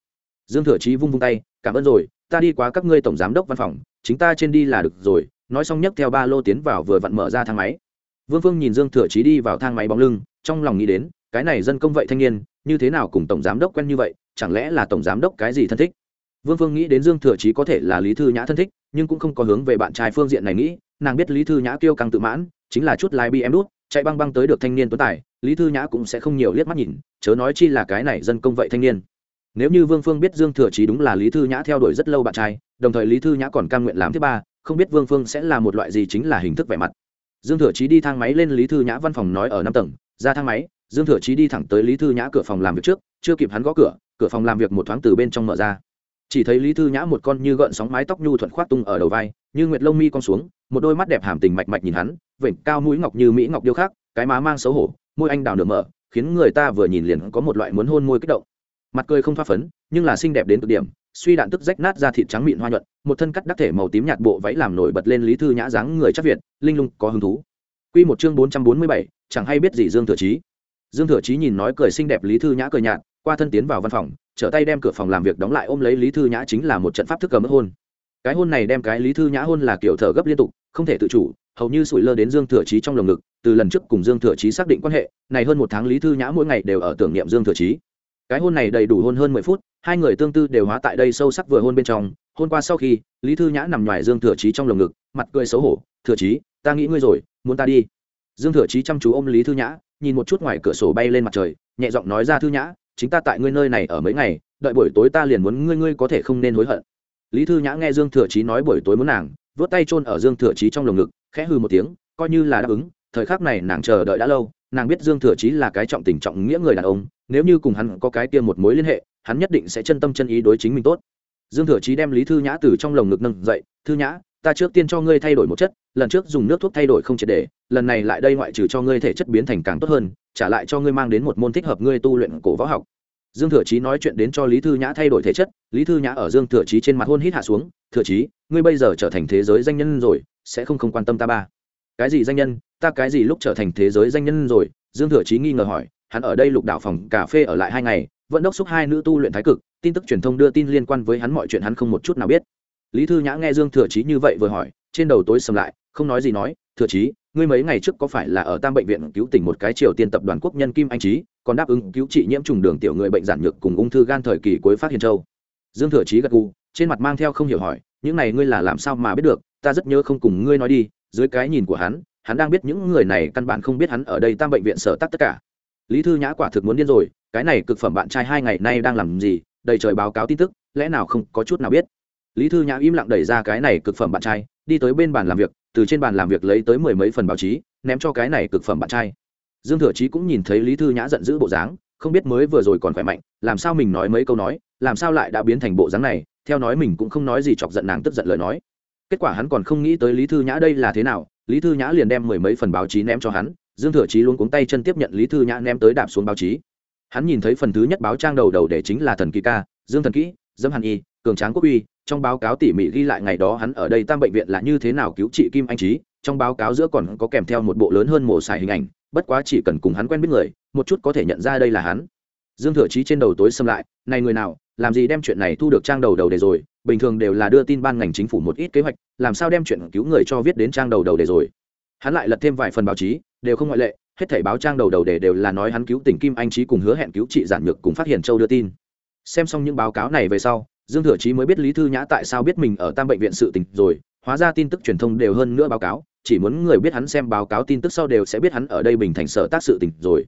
dương thừa chí vung vung tay, cảm ơn rồi, ta đi qua các ngươi tổng giám đốc văn phòng, chính ta trên đi là được rồi. Nói xong nhấc theo ba lô tiến vào vừa vặn mở ra thang máy. Vương phương nhìn dương thừa chí đi vào thang máy bóng lưng, trong lòng nghĩ đến, cái này dân công vậy thanh niên, như thế nào cùng tổng giám đốc quen như vậy, chẳng lẽ là tổng giám đốc cái gì thân thích? Vương phương nghĩ đến dương thừa chí có thể là lý thư nhã thân thích, nhưng cũng không có hướng về bạn trai phương diện này nghĩ, nàng biết lý thư nhã kêu căng tự mãn, chính là chút lái like em đút, chạy băng băng tới được thanh niên tuấn tài, lý thư nhã cũng sẽ không nhiều liếc mắt nhìn, chớ nói chi là cái này dân công vậy thanh niên nếu như vương phương biết dương thừa chí đúng là lý thư nhã theo đuổi rất lâu bạn trai, đồng thời lý thư nhã còn cam nguyện làm thứ ba, không biết vương phương sẽ là một loại gì chính là hình thức vẻ mặt. Dương thừa chí đi thang máy lên lý thư nhã văn phòng nói ở năm tầng, ra thang máy, dương thừa chí đi thẳng tới lý thư nhã cửa phòng làm việc trước, chưa kịp hắn gõ cửa cửa phòng làm việc một thoáng từ bên trong mở ra. Chỉ thấy lý thư nhã một con như gợn sóng mái tóc nhu thuận khoác tung ở đầu vai, như nguyệt lông mi con xuống, một đôi mắt đẹp hàm tình mạch mạch nhìn hắn, vểnh cao mũi ngọc như mỹ ngọc điêu khắc, cái má mang xấu hổ, môi anh đào nửa mở, khiến người ta vừa nhìn liền có một loại muốn hôn môi kích động mặt cười không pha phấn, nhưng là xinh đẹp đến cực điểm, suy đạn tức rách nát ra thịt trắng mịn hoa nhuận, một thân cắt đắc thể màu tím nhạt bộ váy làm nổi bật lên lý thư nhã dáng người chắc việt, linh lung có hứng thú. Quy một chương bốn trăm bốn mươi bảy, chẳng hay biết gì dương thừa chí. Dương thừa chí nhìn nói cười xinh đẹp lý thư nhã cười nhạt, qua thân tiến vào văn phòng, trở tay đem cửa phòng làm việc đóng lại ôm lấy lý thư nhã chính là một trận pháp thức cầm hôn. Cái hôn này đem cái lý thư nhã hôn là kiểu thở gấp liên tục, không thể tự chủ, hầu như sủi lơ đến dương thừa chí trong lồng ngực, từ lần trước cùng dương thừa chí xác định quan hệ, này hơn một tháng lý thư nhã mỗi ngày đều ở tưởng niệm dương thừa chí cái hôn này đầy đủ hôn hơn mười phút, hai người tương tư đều hóa tại đây sâu sắc vừa hôn bên trong, hôn qua sau khi, lý thư nhã nằm ngoài dương thừa chí trong lồng ngực, mặt cười xấu hổ, thừa chí, ta nghĩ ngươi rồi, muốn ta đi. Dương thừa chí chăm chú ôm lý thư nhã, nhìn một chút ngoài cửa sổ bay lên mặt trời, nhẹ giọng nói ra, thư nhã, chính ta tại ngươi nơi này ở mấy ngày, đợi buổi tối ta liền muốn ngươi ngươi có thể không nên hối hận. Lý thư nhã nghe dương thừa chí nói buổi tối muốn nàng, vớt tay chôn ở dương thừa chí trong lồng ngực, khẽ hư một tiếng, coi như là đáp ứng, thời khắc này nàng chờ đợi đã lâu, nàng biết dương thừa chí là cái trọng tình trọng nghĩa người đàn ông nếu như cùng hắn có cái kia một mối liên hệ, hắn nhất định sẽ chân tâm chân ý đối chính mình tốt. Dương thừa chí đem lý thư nhã từ trong lồng ngực nâng dậy, thư nhã, ta trước tiên cho ngươi thay đổi một chất, lần trước dùng nước thuốc thay đổi không triệt để, lần này lại đây ngoại trừ cho ngươi thể chất biến thành càng tốt hơn, trả lại cho ngươi mang đến một môn thích hợp ngươi tu luyện cổ võ học. Dương thừa chí nói chuyện đến cho lý thư nhã thay đổi thể chất, lý thư nhã ở dương thừa chí trên mặt hôn hít hạ xuống, thừa chí, ngươi bây giờ trở thành thế giới danh nhân rồi, sẽ không không quan tâm ta ba. Cái gì danh nhân? Ta cái gì lúc trở thành thế giới danh nhân rồi dương thừa chí nghi ngờ hỏi, hắn ở đây lục đạo phòng cà phê ở lại hai ngày, vẫn đốc xúc hai nữ tu luyện thái cực, tin tức truyền thông đưa tin liên quan với hắn mọi chuyện hắn không một chút nào biết. Lý thư nhã nghe dương thừa chí như vậy vừa hỏi, trên đầu tối sầm lại, không nói gì nói, thừa chí, ngươi mấy ngày trước có phải là ở tam bệnh viện cứu tỉnh một cái triều tiên tập đoàn quốc nhân kim anh trí còn đáp ứng cứu trị nhiễm trùng đường tiểu người bệnh giản nhược cùng ung thư gan thời kỳ cuối phát hiện châu? Dương thừa chí gật gù, trên mặt mang theo không hiểu hỏi, những này ngươi là làm sao mà biết được? Ta rất nhớ không cùng ngươi nói đi, dưới cái nhìn của hắn hắn đang biết những người này căn bản không biết hắn ở đây tam bệnh viện sở tắc tất cả. Lý thư nhã quả thực muốn điên rồi, cái này cực phẩm bạn trai hai ngày nay đang làm gì, đầy trời báo cáo tin tức, lẽ nào không có chút nào biết. Lý thư nhã im lặng đẩy ra cái này cực phẩm bạn trai, đi tới bên bàn làm việc, từ trên bàn làm việc lấy tới mười mấy phần báo chí, ném cho cái này cực phẩm bạn trai. Dương thừa chí cũng nhìn thấy lý thư nhã giận dữ bộ dáng, không biết mới vừa rồi còn khỏe mạnh, làm sao mình nói mấy câu nói, làm sao lại đã biến thành bộ dáng này, theo nói mình cũng không nói gì chọc giận nàng tức giận lời nói. Kết quả hắn còn không nghĩ tới lý thư nhã đây là thế nào lý thư nhã liền đem mười mấy phần báo chí ném cho hắn, dương thừa chí luôn cuống tay chân tiếp nhận lý thư nhã ném tới đạp xuống báo chí. Hắn nhìn thấy phần thứ nhất báo trang đầu đầu để chính là thần kỳ ca, dương thần kỹ, dâm hàn y, cường tráng quốc uy, trong báo cáo tỉ mỉ ghi lại ngày đó hắn ở đây tam bệnh viện là như thế nào cứu trị kim anh trí trong báo cáo giữa còn có kèm theo một bộ lớn hơn mổ xài hình ảnh, bất quá chỉ cần cùng hắn quen biết người, một chút có thể nhận ra đây là hắn. Dương thừa chí trên đầu tối xâm lại, này người nào, làm gì đem chuyện này thu được trang đầu đầu để rồi? Bình thường đều là đưa tin ban ngành chính phủ một ít kế hoạch, làm sao đem chuyện cứu người cho viết đến trang đầu đầu để rồi. Hắn lại lật thêm vài phần báo chí, đều không ngoại lệ, hết thảy báo trang đầu đầu để đều là nói hắn cứu tỉnh kim anh trí cùng hứa hẹn cứu trị giản nhược cùng phát hiện châu đưa tin. Xem xong những báo cáo này về sau, dương thừa chí mới biết lý thư nhã tại sao biết mình ở tam bệnh viện sự tình rồi, hóa ra tin tức truyền thông đều hơn nữa báo cáo, chỉ muốn người biết hắn xem báo cáo tin tức sau đều sẽ biết hắn ở đây bình thành sở tác sự tình rồi.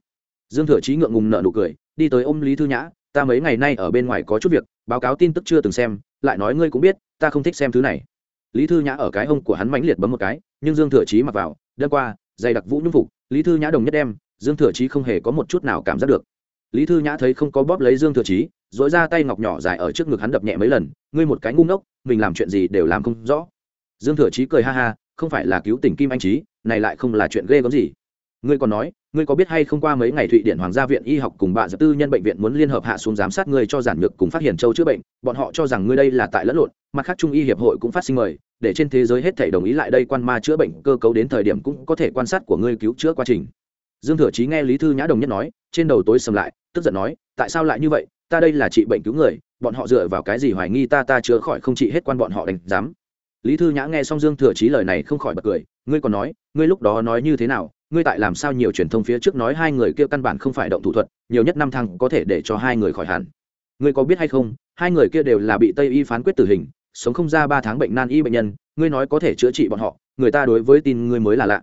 Dương thừa chí ngượng ngùng nợ nụ cười, đi tới ôm lý thư nhã, ta mấy ngày nay ở bên ngoài có chút việc, báo cáo tin tức chưa từng xem lại nói ngươi cũng biết, ta không thích xem thứ này. Lý thư nhã ở cái hông của hắn mãnh liệt bấm một cái, nhưng dương thừa chí mặc vào đêm qua, dày đặc vũ nhung phục, lý thư nhã đồng nhất đem, dương thừa chí không hề có một chút nào cảm giác được. Lý thư nhã thấy không có bóp lấy dương thừa chí dỗi ra tay ngọc nhỏ dài ở trước ngực hắn đập nhẹ mấy lần, ngươi một cái ngu ngốc, mình làm chuyện gì đều làm không rõ. Dương thừa chí cười ha ha, không phải là cứu tỉnh kim anh trí này lại không là chuyện ghê gớm gì. Ngươi còn nói ngươi có biết hay không qua mấy ngày thụy Điển hoàng gia viện y học cùng bạn tư nhân bệnh viện muốn liên hợp hạ xuống giám sát ngươi cho giản nhược cùng phát hiện châu chữa bệnh, bọn họ cho rằng ngươi đây là tại lẫn lộn, mặt khác trung y hiệp hội cũng phát sinh mời, để trên thế giới hết thể đồng ý lại đây quan ma chữa bệnh cơ cấu đến thời điểm cũng có thể quan sát của ngươi cứu chữa quá trình. Dương thừa chí nghe lý thư nhã đồng nhất nói, trên đầu tối sầm lại, tức giận nói, tại sao lại như vậy, ta đây là trị bệnh cứu người, bọn họ dựa vào cái gì hoài nghi ta ta chữa khỏi không trị hết quan bọn họ đánh giám. Lý thư nhã nghe xong dương thừa chí lời này không khỏi bật cười, ngươi còn nói, ngươi lúc đó nói như thế nào ngươi tại làm sao nhiều truyền thông phía trước nói hai người kia căn bản không phải động thủ thuật, nhiều nhất năm thăng có thể để cho hai người khỏi hẳn. Ngươi có biết hay không, hai người kia đều là bị tây y phán quyết tử hình, sống không ra ba tháng bệnh nan y bệnh nhân, ngươi nói có thể chữa trị bọn họ, người ta đối với tin ngươi mới là lạ.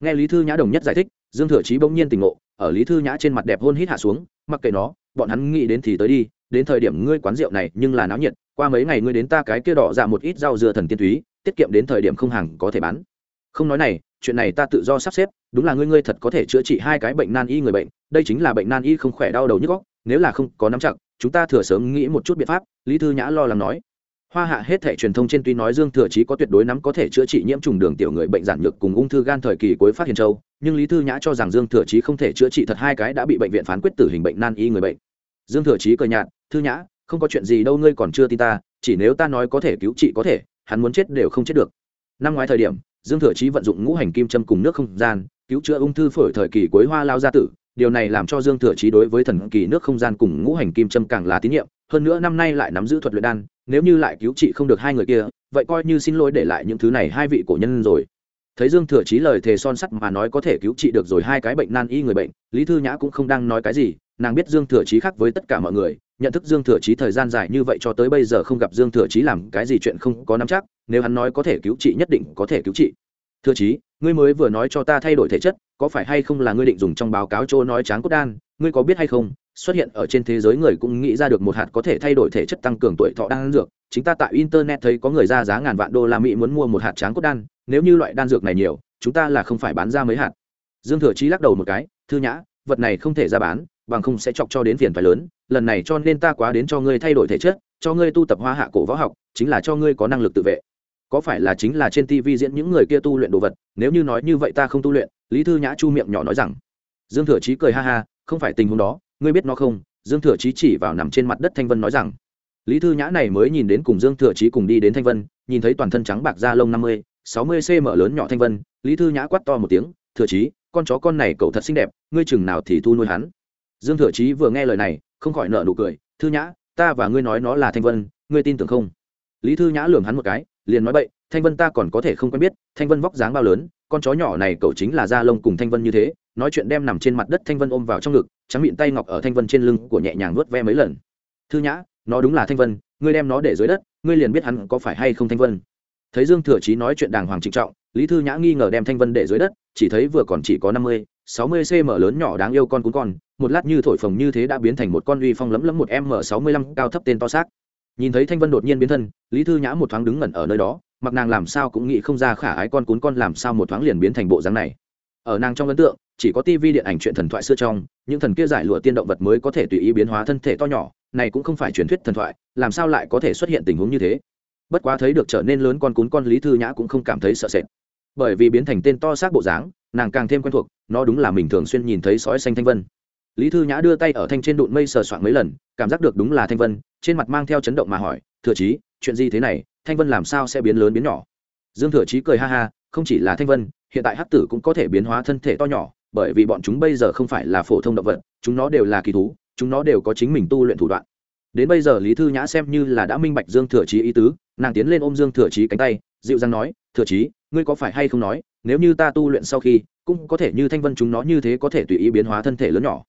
Nghe lý thư nhã đồng nhất giải thích, dương thừa chí bỗng nhiên tỉnh ngộ, ở lý thư nhã trên mặt đẹp hôn hít hạ xuống, mặc kệ nó, bọn hắn nghĩ đến thì tới đi, đến thời điểm ngươi quán rượu này nhưng là náo nhiệt, qua mấy ngày ngươi đến ta cái kia đỏ ra một ít rau dưa thần tiên túy, tiết kiệm đến thời điểm không hàng có thể bán. Không nói này chuyện này ta tự do sắp xếp, đúng là ngươi ngươi thật có thể chữa trị hai cái bệnh nan y người bệnh, đây chính là bệnh nan y không khỏe đau đầu nhức góc nếu là không có nắm chặt, chúng ta thừa sớm nghĩ một chút biện pháp, lý thư nhã lo lắng nói. Hoa hạ hết thể truyền thông trên tuy nói dương thừa chí có tuyệt đối nắm có thể chữa trị nhiễm trùng đường tiểu người bệnh giản nhược cùng ung thư gan thời kỳ cuối phát hiện châu, nhưng lý thư nhã cho rằng dương thừa chí không thể chữa trị thật hai cái đã bị bệnh viện phán quyết tử hình bệnh nan y người bệnh. Dương thừa chí cười nhạt, thư nhã, không có chuyện gì đâu, ngươi còn chưa tin ta, chỉ nếu ta nói có thể cứu trị có thể, hắn muốn chết đều không chết được. Năm ngoái thời điểm dương thừa chí vận dụng ngũ hành kim châm cùng nước không gian, cứu chữa ung thư phổi thời kỳ cuối hoa lao gia tử. Điều này làm cho dương thừa chí đối với thần kỳ nước không gian cùng ngũ hành kim châm càng là tín nhiệm. Hơn nữa năm nay lại nắm giữ thuật luyện đan, nếu như lại cứu trị không được hai người kia, vậy coi như xin lỗi để lại những thứ này hai vị cổ nhân rồi. Thấy dương thừa chí lời thề son sắt mà nói có thể cứu trị được rồi hai cái bệnh nan y người bệnh, lý thư nhã cũng không đang nói cái gì, nàng biết dương thừa chí khác với tất cả mọi người nhận thức dương thừa chí thời gian dài như vậy cho tới bây giờ không gặp dương thừa chí làm cái gì chuyện không có nắm chắc, nếu hắn nói có thể cứu trị nhất định có thể cứu trị. Thừa chí, ngươi mới vừa nói cho ta thay đổi thể chất, có phải hay không là ngươi định dùng trong báo cáo chỗ nói tráng cốt đan, ngươi có biết hay không, xuất hiện ở trên thế giới người cũng nghĩ ra được một hạt có thể thay đổi thể chất tăng cường tuổi thọ đan dược, chính ta tại internet thấy có người ra giá ngàn vạn đô la mỹ muốn mua một hạt tráng cốt đan, nếu như loại đan dược này nhiều, chúng ta là không phải bán ra mấy hạt. Dương thừa chí lắc đầu một cái, thư nhã, vật này không thể ra bán bằng không sẽ chọc cho đến phiền phải lớn, lần này cho nên ta quá đến cho ngươi thay đổi thể chất, cho ngươi tu tập hoa hạ cổ võ học, chính là cho ngươi có năng lực tự vệ. Có phải là chính là trên tv diễn những người kia tu luyện đồ vật, nếu như nói như vậy ta không tu luyện, lý thư nhã chu miệng nhỏ nói rằng. Dương thừa chí cười ha ha, không phải tình huống đó, ngươi biết nó không? Dương thừa chí chỉ vào nằm trên mặt đất thanh vân nói rằng. Lý thư nhã này mới nhìn đến cùng dương thừa chí cùng đi đến thanh vân, nhìn thấy toàn thân trắng bạc da lông năm mươi, sáu mươi cm lớn nhỏ thanh vân, lý thư nhã quát to một tiếng, thừa chí, con chó con này cậu thật xinh đẹp, ngươi chừng nào thì thu nuôi hắn? Dương thừa chí vừa nghe lời này, không khỏi nợ nụ cười, thư nhã, ta và ngươi nói nó là thanh vân, ngươi tin tưởng không? Lý thư nhã lường hắn một cái, liền nói bậy, thanh vân ta còn có thể không quen biết, thanh vân vóc dáng bao lớn, con chó nhỏ này cậu chính là da lông cùng thanh vân như thế, nói chuyện đem nằm trên mặt đất thanh vân ôm vào trong ngực, trắng miệng tay ngọc ở thanh vân trên lưng của nhẹ nhàng vuốt ve mấy lần. Thư nhã, nó đúng là thanh vân, ngươi đem nó để dưới đất, ngươi liền biết hắn có phải hay không thanh vân. Thấy dương thừa chí nói chuyện đàng hoàng trịnh trọng, lý thư nhã nghi ngờ đem thanh vân để dưới đất, chỉ thấy vừa còn chỉ có năm mươi, sáu mươi cm lớn nhỏ đáng yêu con cún con một lát như thổi phồng như thế đã biến thành một con uy phong lấm lấm một m sáu mươi lăm cao thấp tên to xác. Nhìn thấy thanh vân đột nhiên biến thân, lý thư nhã một thoáng đứng ngẩn ở nơi đó, mặc nàng làm sao cũng nghĩ không ra khả ái con cún con làm sao một thoáng liền biến thành bộ dáng này. Ở nàng trong ấn tượng, chỉ có tivi điện ảnh chuyện thần thoại xưa trong, những thần kia giải lụa tiên động vật mới có thể tùy ý biến hóa thân thể to nhỏ, này cũng không phải truyền thuyết thần thoại, làm sao lại có thể xuất hiện tình huống như thế? Bất quá thấy được trở nên lớn con cún con lý thư nhã cũng không cảm thấy sợ sệt. Bởi vì biến thành tên to xác bộ dáng, nàng càng thêm quen thuộc, nó đúng là mình thường xuyên nhìn thấy sói xanh thanh vân lý thư nhã đưa tay ở thanh trên đụn mây sờ soạn mấy lần, cảm giác được đúng là thanh vân, trên mặt mang theo chấn động mà hỏi, thừa chí, chuyện gì thế này? Thanh vân làm sao sẽ biến lớn biến nhỏ? Dương thừa chí cười ha ha, không chỉ là thanh vân, hiện tại hắc tử cũng có thể biến hóa thân thể to nhỏ, bởi vì bọn chúng bây giờ không phải là phổ thông động vật, chúng nó đều là kỳ thú, chúng nó đều có chính mình tu luyện thủ đoạn. Đến bây giờ lý thư nhã xem như là đã minh bạch dương thừa chí ý tứ, nàng tiến lên ôm dương thừa chí cánh tay, dịu dàng nói, thừa chí, ngươi có phải hay không nói, nếu như ta tu luyện sau khi, cũng có thể như thanh vân chúng nó như thế có thể tùy ý biến hóa thân thể lớn nhỏ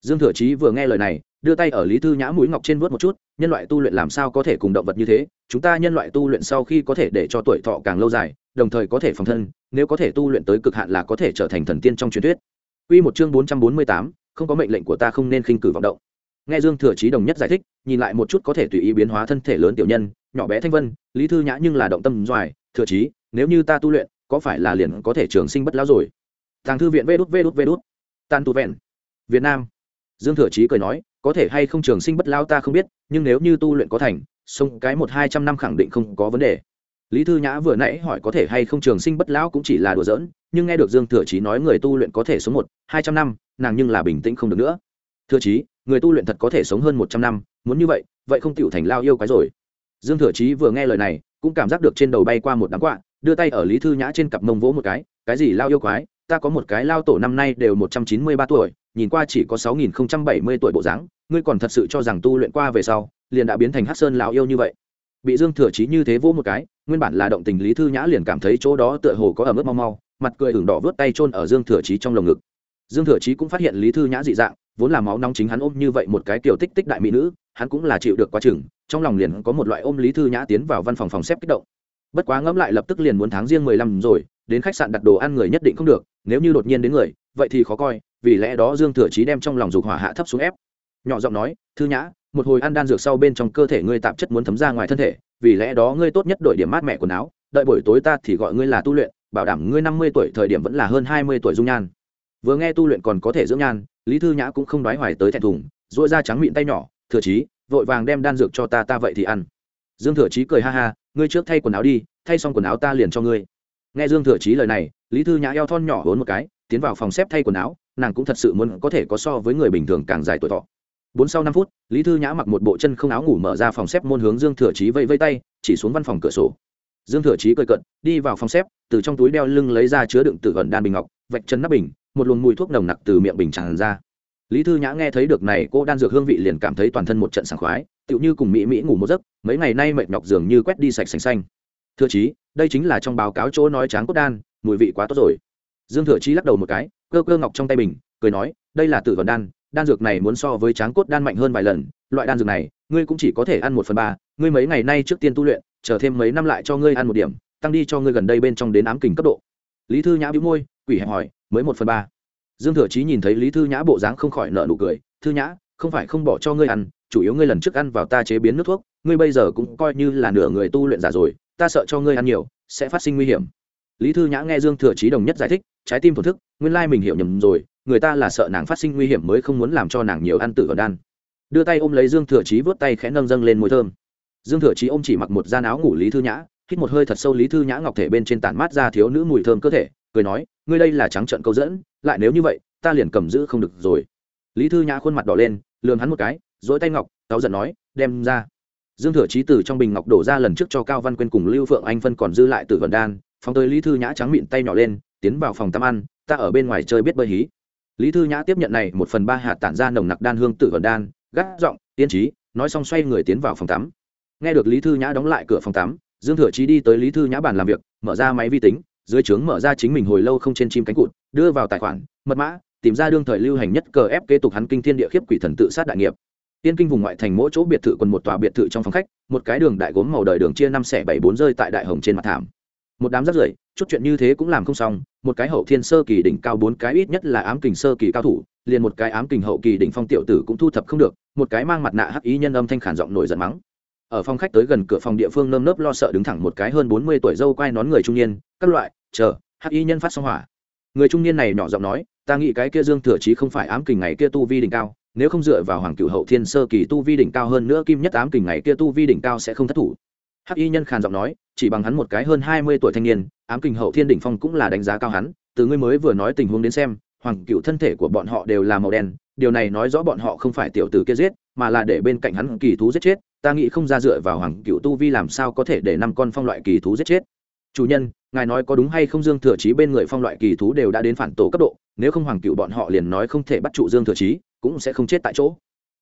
dương thừa chí vừa nghe lời này đưa tay ở lý thư nhã mũi ngọc trên vớt một chút nhân loại tu luyện làm sao có thể cùng động vật như thế chúng ta nhân loại tu luyện sau khi có thể để cho tuổi thọ càng lâu dài đồng thời có thể phòng thân nếu có thể tu luyện tới cực hạn là có thể trở thành thần tiên trong truyền thuyết Quy một chương 448, không có mệnh lệnh của ta không nên khinh cử vọng động. Nghe Dương Thừa Chí đồng nhất giải thích, nhìn lại một chút có thể tùy ý biến hóa thân thể lớn tiểu nhân, nhỏ bé thanh vân, Lý Thư Nhã nhưng là động tâm doài, Thừa Chí, nếu như ta tu luyện, có phải là liền có thể trường sinh bất lão rồi? Tàng thư viện Vút Vút Vút. Tàn tu vẹn. Việt Nam. Dương Thừa Chí cười nói, có thể hay không trường sinh bất lão ta không biết, nhưng nếu như tu luyện có thành, sống cái một hai trăm năm khẳng định không có vấn đề. Lý Thư Nhã vừa nãy hỏi có thể hay không trường sinh bất lão cũng chỉ là đùa giỡn, nhưng nghe được Dương Thừa Chí nói người tu luyện có thể sống một, hai trăm năm, nàng nhưng là bình tĩnh không được nữa. Thừa Chí, người tu luyện thật có thể sống hơn một trăm năm, muốn như vậy, vậy không tiểu thành lao yêu quái rồi. Dương Thừa Chí vừa nghe lời này, cũng cảm giác được trên đầu bay qua một đám quạ, đưa tay ở Lý Thư Nhã trên cặp mông vỗ một cái, cái gì lao yêu quái, ta có một cái lao tổ năm nay đều một trăm chín mươi ba tuổi, nhìn qua chỉ có sáu nghìn bảy mươi tuổi bộ dáng, ngươi còn thật sự cho rằng tu luyện qua về sau, liền đã biến thành Hắc Sơn lão yêu như vậy. Bị Dương Thừa Chí như thế vỗ một cái, nguyên bản là động tình Lý Thư Nhã liền cảm thấy chỗ đó tựa hồ có ẩm ướt mau mau, mặt cười ửng đỏ vớt tay chôn ở Dương Thừa Chí trong lồng ngực. Dương Thừa Chí cũng phát hiện Lý Thư Nhã dị dạng, vốn là máu nóng chính hắn ôm như vậy một cái tiểu tích tích đại mỹ nữ, hắn cũng là chịu được quá chừng, trong lòng liền có một loại ôm Lý Thư Nhã tiến vào văn phòng phòng xếp kích động. Bất quá ngẫm lại lập tức liền muốn tháng riêng mười lăm rồi, đến khách sạn đặt đồ ăn người nhất định không được, nếu như đột nhiên đến người, vậy thì khó coi, vì lẽ đó Dương Thừa Chí đem trong lòng dục hỏa hạ thấp xuống ép. Nhỏ giọng nói, "Thư Nhã, một hồi ăn đan dược sau bên trong cơ thể ngươi tạp chất muốn thấm ra ngoài thân thể, vì lẽ đó ngươi tốt nhất đổi điểm mát mẻ quần áo, đợi buổi tối ta thì gọi ngươi là tu luyện, bảo đảm ngươi năm mươi tuổi thời điểm vẫn là hơn hai mươi tuổi dung nhan." vừa nghe tu luyện còn có thể dưỡng nhan lý thư nhã cũng không đoái hoài tới thẹn thùng dội ra trắng miệng tay nhỏ thừa chí vội vàng đem đan dược cho ta ta vậy thì ăn dương thừa chí cười ha ha ngươi trước thay quần áo đi thay xong quần áo ta liền cho ngươi nghe dương thừa chí lời này lý thư nhã eo thon nhỏ hốn một cái, tiến vào phòng xếp thay quần áo, nàng cũng thật sự muốn có thể có so với người bình thường càng dài tuổi thọ. Bốn sau năm phút, lý thư nhã mặc một bộ chân không áo ngủ mở ra phòng xếp môn hướng dương thừa chí vây vây tay, chỉ xuống văn phòng cửa sổ. Dương thừa chí cười cận đi vào phòng xếp, từ trong túi đeo lưng lấy ra chứa đựng tử gần đan bình ngọc, vạch chân nắp bình, một luồng mùi thuốc nồng nặc từ miệng bình tràn ra. Lý thư nhã nghe thấy được này cô đan dược hương vị liền cảm thấy toàn thân một trận sảng khoái, tựu như cùng mỹ mỹ ngủ một giấc, mấy ngày nay mệt nhọc dường như quét đi sạch sành xanh. Thưa chí, đây chính là trong báo cáo chỗ nói tráng cốt đan mùi vị quá tốt rồi. Dương thừa chí lắc đầu một cái cơ cơ ngọc trong tay mình, cười nói đây là tử vần đan đan dược này muốn so với tráng cốt đan mạnh hơn vài lần loại đan dược này ngươi cũng chỉ có thể ăn một phần ba ngươi mấy ngày nay trước tiên tu luyện chờ thêm mấy năm lại cho ngươi ăn một điểm tăng đi cho ngươi gần đây bên trong đến ám kình cấp độ. Lý thư nhã bĩu môi quỷ hẹp hỏi mới một phần ba. Dương thừa chí nhìn thấy lý thư nhã bộ dáng không khỏi nợ nụ cười thư nhã không phải không bỏ cho ngươi ăn chủ yếu ngươi lần trước ăn vào ta chế biến nước thuốc ngươi bây giờ cũng coi như là nửa người tu luyện giả rồi ta sợ cho ngươi ăn nhiều sẽ phát sinh nguy hiểm lý thư nhã nghe dương thừa chí đồng nhất giải thích, trái tim thổn thức, nguyên lai mình hiểu nhầm rồi, người ta là sợ nàng phát sinh nguy hiểm mới không muốn làm cho nàng nhiều ăn tử ở đan. Đưa tay ôm lấy dương thừa chí vớt tay khẽ nâng dâng lên môi thơm. Dương thừa chí ôm chỉ mặc một gian áo ngủ lý thư nhã, hít một hơi thật sâu lý thư nhã ngọc thể bên trên tản mát ra thiếu nữ mùi thơm cơ thể, cười nói, ngươi đây là trắng trợn câu dẫn, lại nếu như vậy, ta liền cầm giữ không được rồi. Lý thư nhã khuôn mặt đỏ lên, lườm hắn một cái dỗi tay ngọc, cáu giận nói, đem ra. Dương thừa trí từ trong bình ngọc đổ ra lần trước cho cao văn quyên cùng lưu phượng anh phân còn dư lại từ vần đan phóng tới lý thư nhã trắng miệng tay nhỏ lên, tiến vào phòng tắm ăn, ta ở bên ngoài chơi biết bơi hí. Lý thư nhã tiếp nhận này, một phần ba hạt tản ra nồng nặc đan hương tự vận đan, gắt giọng, tiên trí nói xong xoay người tiến vào phòng tắm. Nghe được lý thư nhã đóng lại cửa phòng tắm, dương thừa trí đi tới lý thư nhã bàn làm việc, mở ra máy vi tính, dưới trướng mở ra chính mình hồi lâu không trên chim cánh cụt, đưa vào tài khoản, mật mã, tìm ra đương thời lưu hành nhất cờ ép kế tục hắn kinh thiên địa khiếp quỷ thần tự sát đại nghiệp. Tiên kinh vùng ngoại thành mỗi chỗ biệt thự còn một tòa biệt thự trong phòng khách, một cái đường đại gốm màu đời đường chia năm xẻ bảy bốn rơi tại đại hồng trên mặt thảm một đám rác rưởi, chút chuyện như thế cũng làm không xong, một cái hậu thiên sơ kỳ đỉnh cao bốn cái ít nhất là ám kình sơ kỳ cao thủ, liền một cái ám kình hậu kỳ đỉnh phong tiểu tử cũng thu thập không được, một cái mang mặt nạ hắc ý nhân âm thanh khản giọng nổi giận mắng. Ở phòng khách tới gần cửa phòng địa phương nơm nớp lo sợ đứng thẳng một cái hơn bốn mươi tuổi dâu quai nón người trung niên, các loại, chờ, hắc y nhân phát xong hỏa. Người trung niên này nhỏ giọng nói, ta nghĩ cái kia dương thừa chí không phải ám kình ngày kia tu vi đỉnh cao, nếu không dựa vào hoàng cựu hậu thiên sơ kỳ tu vi đỉnh cao hơn nữa, kim nhất ám kình ngày kia tu vi đỉnh cao sẽ không thất thủ. Hắc y nhân khàn giọng nói chỉ bằng hắn một cái hơn hai mươi tuổi thanh niên, ám kình hậu thiên đỉnh phong cũng là đánh giá cao hắn, từ ngươi mới vừa nói tình huống đến xem, hoàng cựu thân thể của bọn họ đều là màu đen, điều này nói rõ bọn họ không phải tiểu tử kia giết, mà là để bên cạnh hắn kỳ thú giết chết, ta nghĩ không ra dựa vào hoàng cựu tu vi làm sao có thể để năm con phong loại kỳ thú giết chết. Chủ nhân, ngài nói có đúng hay không dương thừa chí bên người phong loại kỳ thú đều đã đến phản tổ cấp độ, nếu không hoàng cựu bọn họ liền nói không thể bắt trụ dương thừa chí, cũng sẽ không chết tại chỗ.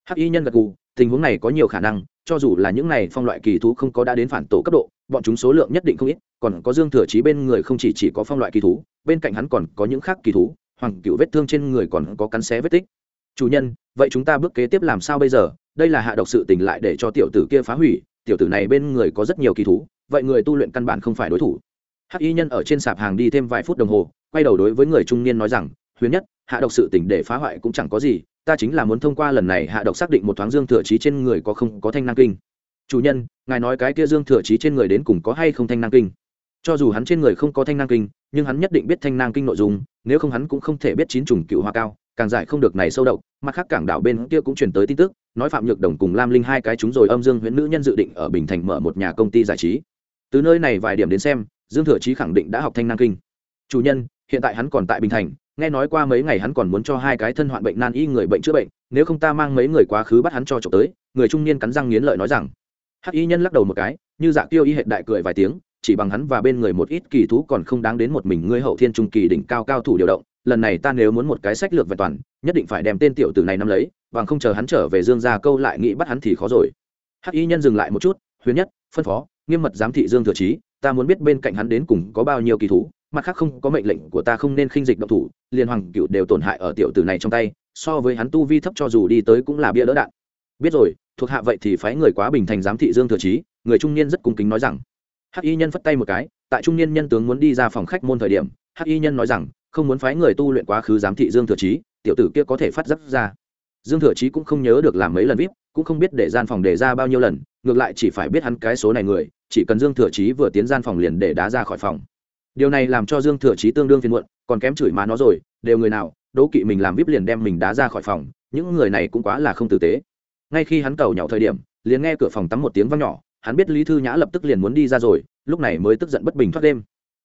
Hắc y nhân gật gù, tình huống này có nhiều khả năng, cho dù là những này phong loại kỳ thú không có đã đến phản tổ cấp độ bọn chúng số lượng nhất định không ít, còn có dương thừa chí bên người không chỉ chỉ có phong loại kỳ thú, bên cạnh hắn còn có những khác kỳ thú, hoàng cựu vết thương trên người còn có cắn xé vết tích. Chủ nhân, vậy chúng ta bước kế tiếp làm sao bây giờ? Đây là hạ độc sự tình lại để cho tiểu tử kia phá hủy, tiểu tử này bên người có rất nhiều kỳ thú, vậy người tu luyện căn bản không phải đối thủ. Hắc y nhân ở trên sạp hàng đi thêm vài phút đồng hồ, quay đầu đối với người trung niên nói rằng, huyền nhất, hạ độc sự tỉnh để phá hoại cũng chẳng có gì, ta chính là muốn thông qua lần này hạ độc xác định một thoáng dương thừa trí trên người có không có thanh năng kinh chủ nhân, ngài nói cái kia dương thừa trí trên người đến cùng có hay không thanh năng kinh? Cho dù hắn trên người không có thanh năng kinh, nhưng hắn nhất định biết thanh năng kinh nội dung, nếu không hắn cũng không thể biết chín trùng cựu hoa cao, càng giải không được này sâu độc. Mặt khác cảng đảo bên kia cũng truyền tới tin tức, nói phạm nhược đồng cùng lam linh hai cái chúng rồi âm dương huyễn nữ nhân dự định ở bình thành mở một nhà công ty giải trí. Từ nơi này vài điểm đến xem, dương thừa chí khẳng định đã học thanh năng kinh. Chủ nhân, hiện tại hắn còn tại bình thành, nghe nói qua mấy ngày hắn còn muốn cho hai cái thân hoạn bệnh nan y người bệnh chữa bệnh, nếu không ta mang mấy người quá khứ bắt hắn cho trộm tới. Người trung niên cắn răng nghiến lợi nói rằng hắc y nhân lắc đầu một cái, như dạ tiêu y hệ đại cười vài tiếng, chỉ bằng hắn và bên người một ít kỳ thú còn không đáng đến một mình ngươi hậu thiên trung kỳ đỉnh cao cao thủ điều động, lần này ta nếu muốn một cái sách lược vẹn toàn, nhất định phải đem tên tiểu tử này nắm lấy, bằng không chờ hắn trở về dương gia câu lại nghĩ bắt hắn thì khó rồi. Hắc y nhân dừng lại một chút, huyền nhất, phân phó, nghiêm mật giám thị dương thừa trí ta muốn biết bên cạnh hắn đến cùng có bao nhiêu kỳ thú, mặt khác không có mệnh lệnh của ta không nên khinh dịch động thủ, liên hoàng cựu đều tổn hại ở tiểu tử này trong tay, so với hắn tu vi thấp cho dù đi tới cũng là bia đỡ đạn. Biết rồi thuộc hạ vậy thì phái người quá bình thành giám thị dương thừa trí người trung niên rất cung kính nói rằng. Hắc y nhân phất tay một cái, tại trung niên nhân tướng muốn đi ra phòng khách môn thời điểm, hắc y nhân nói rằng, không muốn phái người tu luyện quá khứ giám thị dương thừa trí tiểu tử kia có thể phát giác ra. Dương thừa trí cũng không nhớ được làm mấy lần vip, cũng không biết để gian phòng để ra bao nhiêu lần, ngược lại chỉ phải biết hắn cái số này người, chỉ cần dương thừa chí vừa tiến gian phòng liền để đá ra khỏi phòng. Điều này làm cho dương thừa chí tương đương phiền muộn, còn kém chửi má nó rồi, đều người nào, đố kỵ mình làm vip liền đem mình đá ra khỏi phòng, những người này cũng quá là không tử tế ngay khi hắn cầu nhỏ thời điểm, liền nghe cửa phòng tắm một tiếng vang nhỏ, hắn biết lý thư nhã lập tức liền muốn đi ra rồi, lúc này mới tức giận bất bình thoát đêm.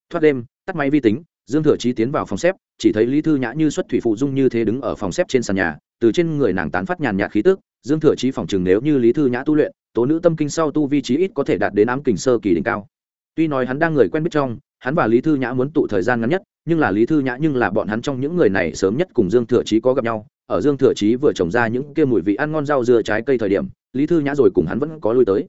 Thoát đêm, tắt máy vi tính, dương thừa chí tiến vào phòng xếp, chỉ thấy lý thư nhã như xuất thủy phụ dung như thế đứng ở phòng xếp trên sàn nhà, từ trên người nàng tán phát nhàn nhạt khí tức, dương thừa chí phòng chừng nếu như lý thư nhã tu luyện, tố nữ tâm kinh sau tu vi trí ít có thể đạt đến ám kình sơ kỳ đỉnh cao. Tuy nói hắn đang người quen biết trong, hắn và lý thư nhã muốn tụ thời gian ngắn nhất nhưng là lý thư nhã nhưng là bọn hắn trong những người này sớm nhất cùng dương thừa chí có gặp nhau. Ở dương thừa chí vừa trồng ra những kia mùi vị ăn ngon rau dưa trái cây thời điểm, lý thư nhã rồi cùng hắn vẫn có lui tới.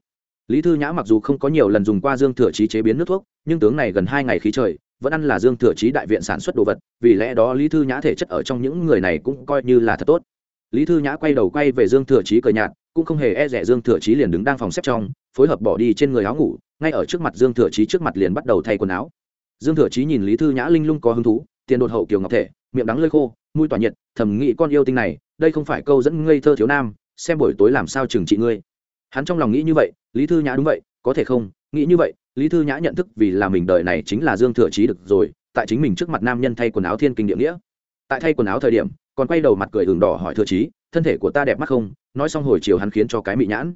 Lý thư nhã mặc dù không có nhiều lần dùng qua dương thừa chí chế biến nước thuốc, nhưng tướng này gần hai ngày khí trời, vẫn ăn là dương thừa chí đại viện sản xuất đồ vật, vì lẽ đó lý thư nhã thể chất ở trong những người này cũng coi như là thật tốt. Lý thư nhã quay đầu quay về dương thừa chí cười nhạt, cũng không hề e rẻ dương thừa chí liền đứng đang phòng xếp trong, phối hợp bỏ đi trên người áo ngủ, ngay ở trước mặt dương thừa chí trước mặt liền bắt đầu thay quần áo dương thừa chí nhìn lý thư nhã linh lung có hứng thú, tiền đột hậu kiều ngọc thể, miệng đắng lơi khô, mũi tỏa nhiệt, thầm nghĩ con yêu tinh này, đây không phải câu dẫn ngây thơ thiếu nam, xem buổi tối làm sao trừng trị ngươi. Hắn trong lòng nghĩ như vậy, lý thư nhã đúng vậy, có thể không, nghĩ như vậy, lý thư nhã nhận thức vì là mình đời này chính là dương thừa chí được rồi, tại chính mình trước mặt nam nhân thay quần áo thiên kinh địa nghĩa. Tại thay quần áo thời điểm, còn quay đầu mặt cười hừng đỏ hỏi thừa chí, thân thể của ta đẹp mắt không? Nói xong hồi chiều hắn khiến cho cái mị nhãn.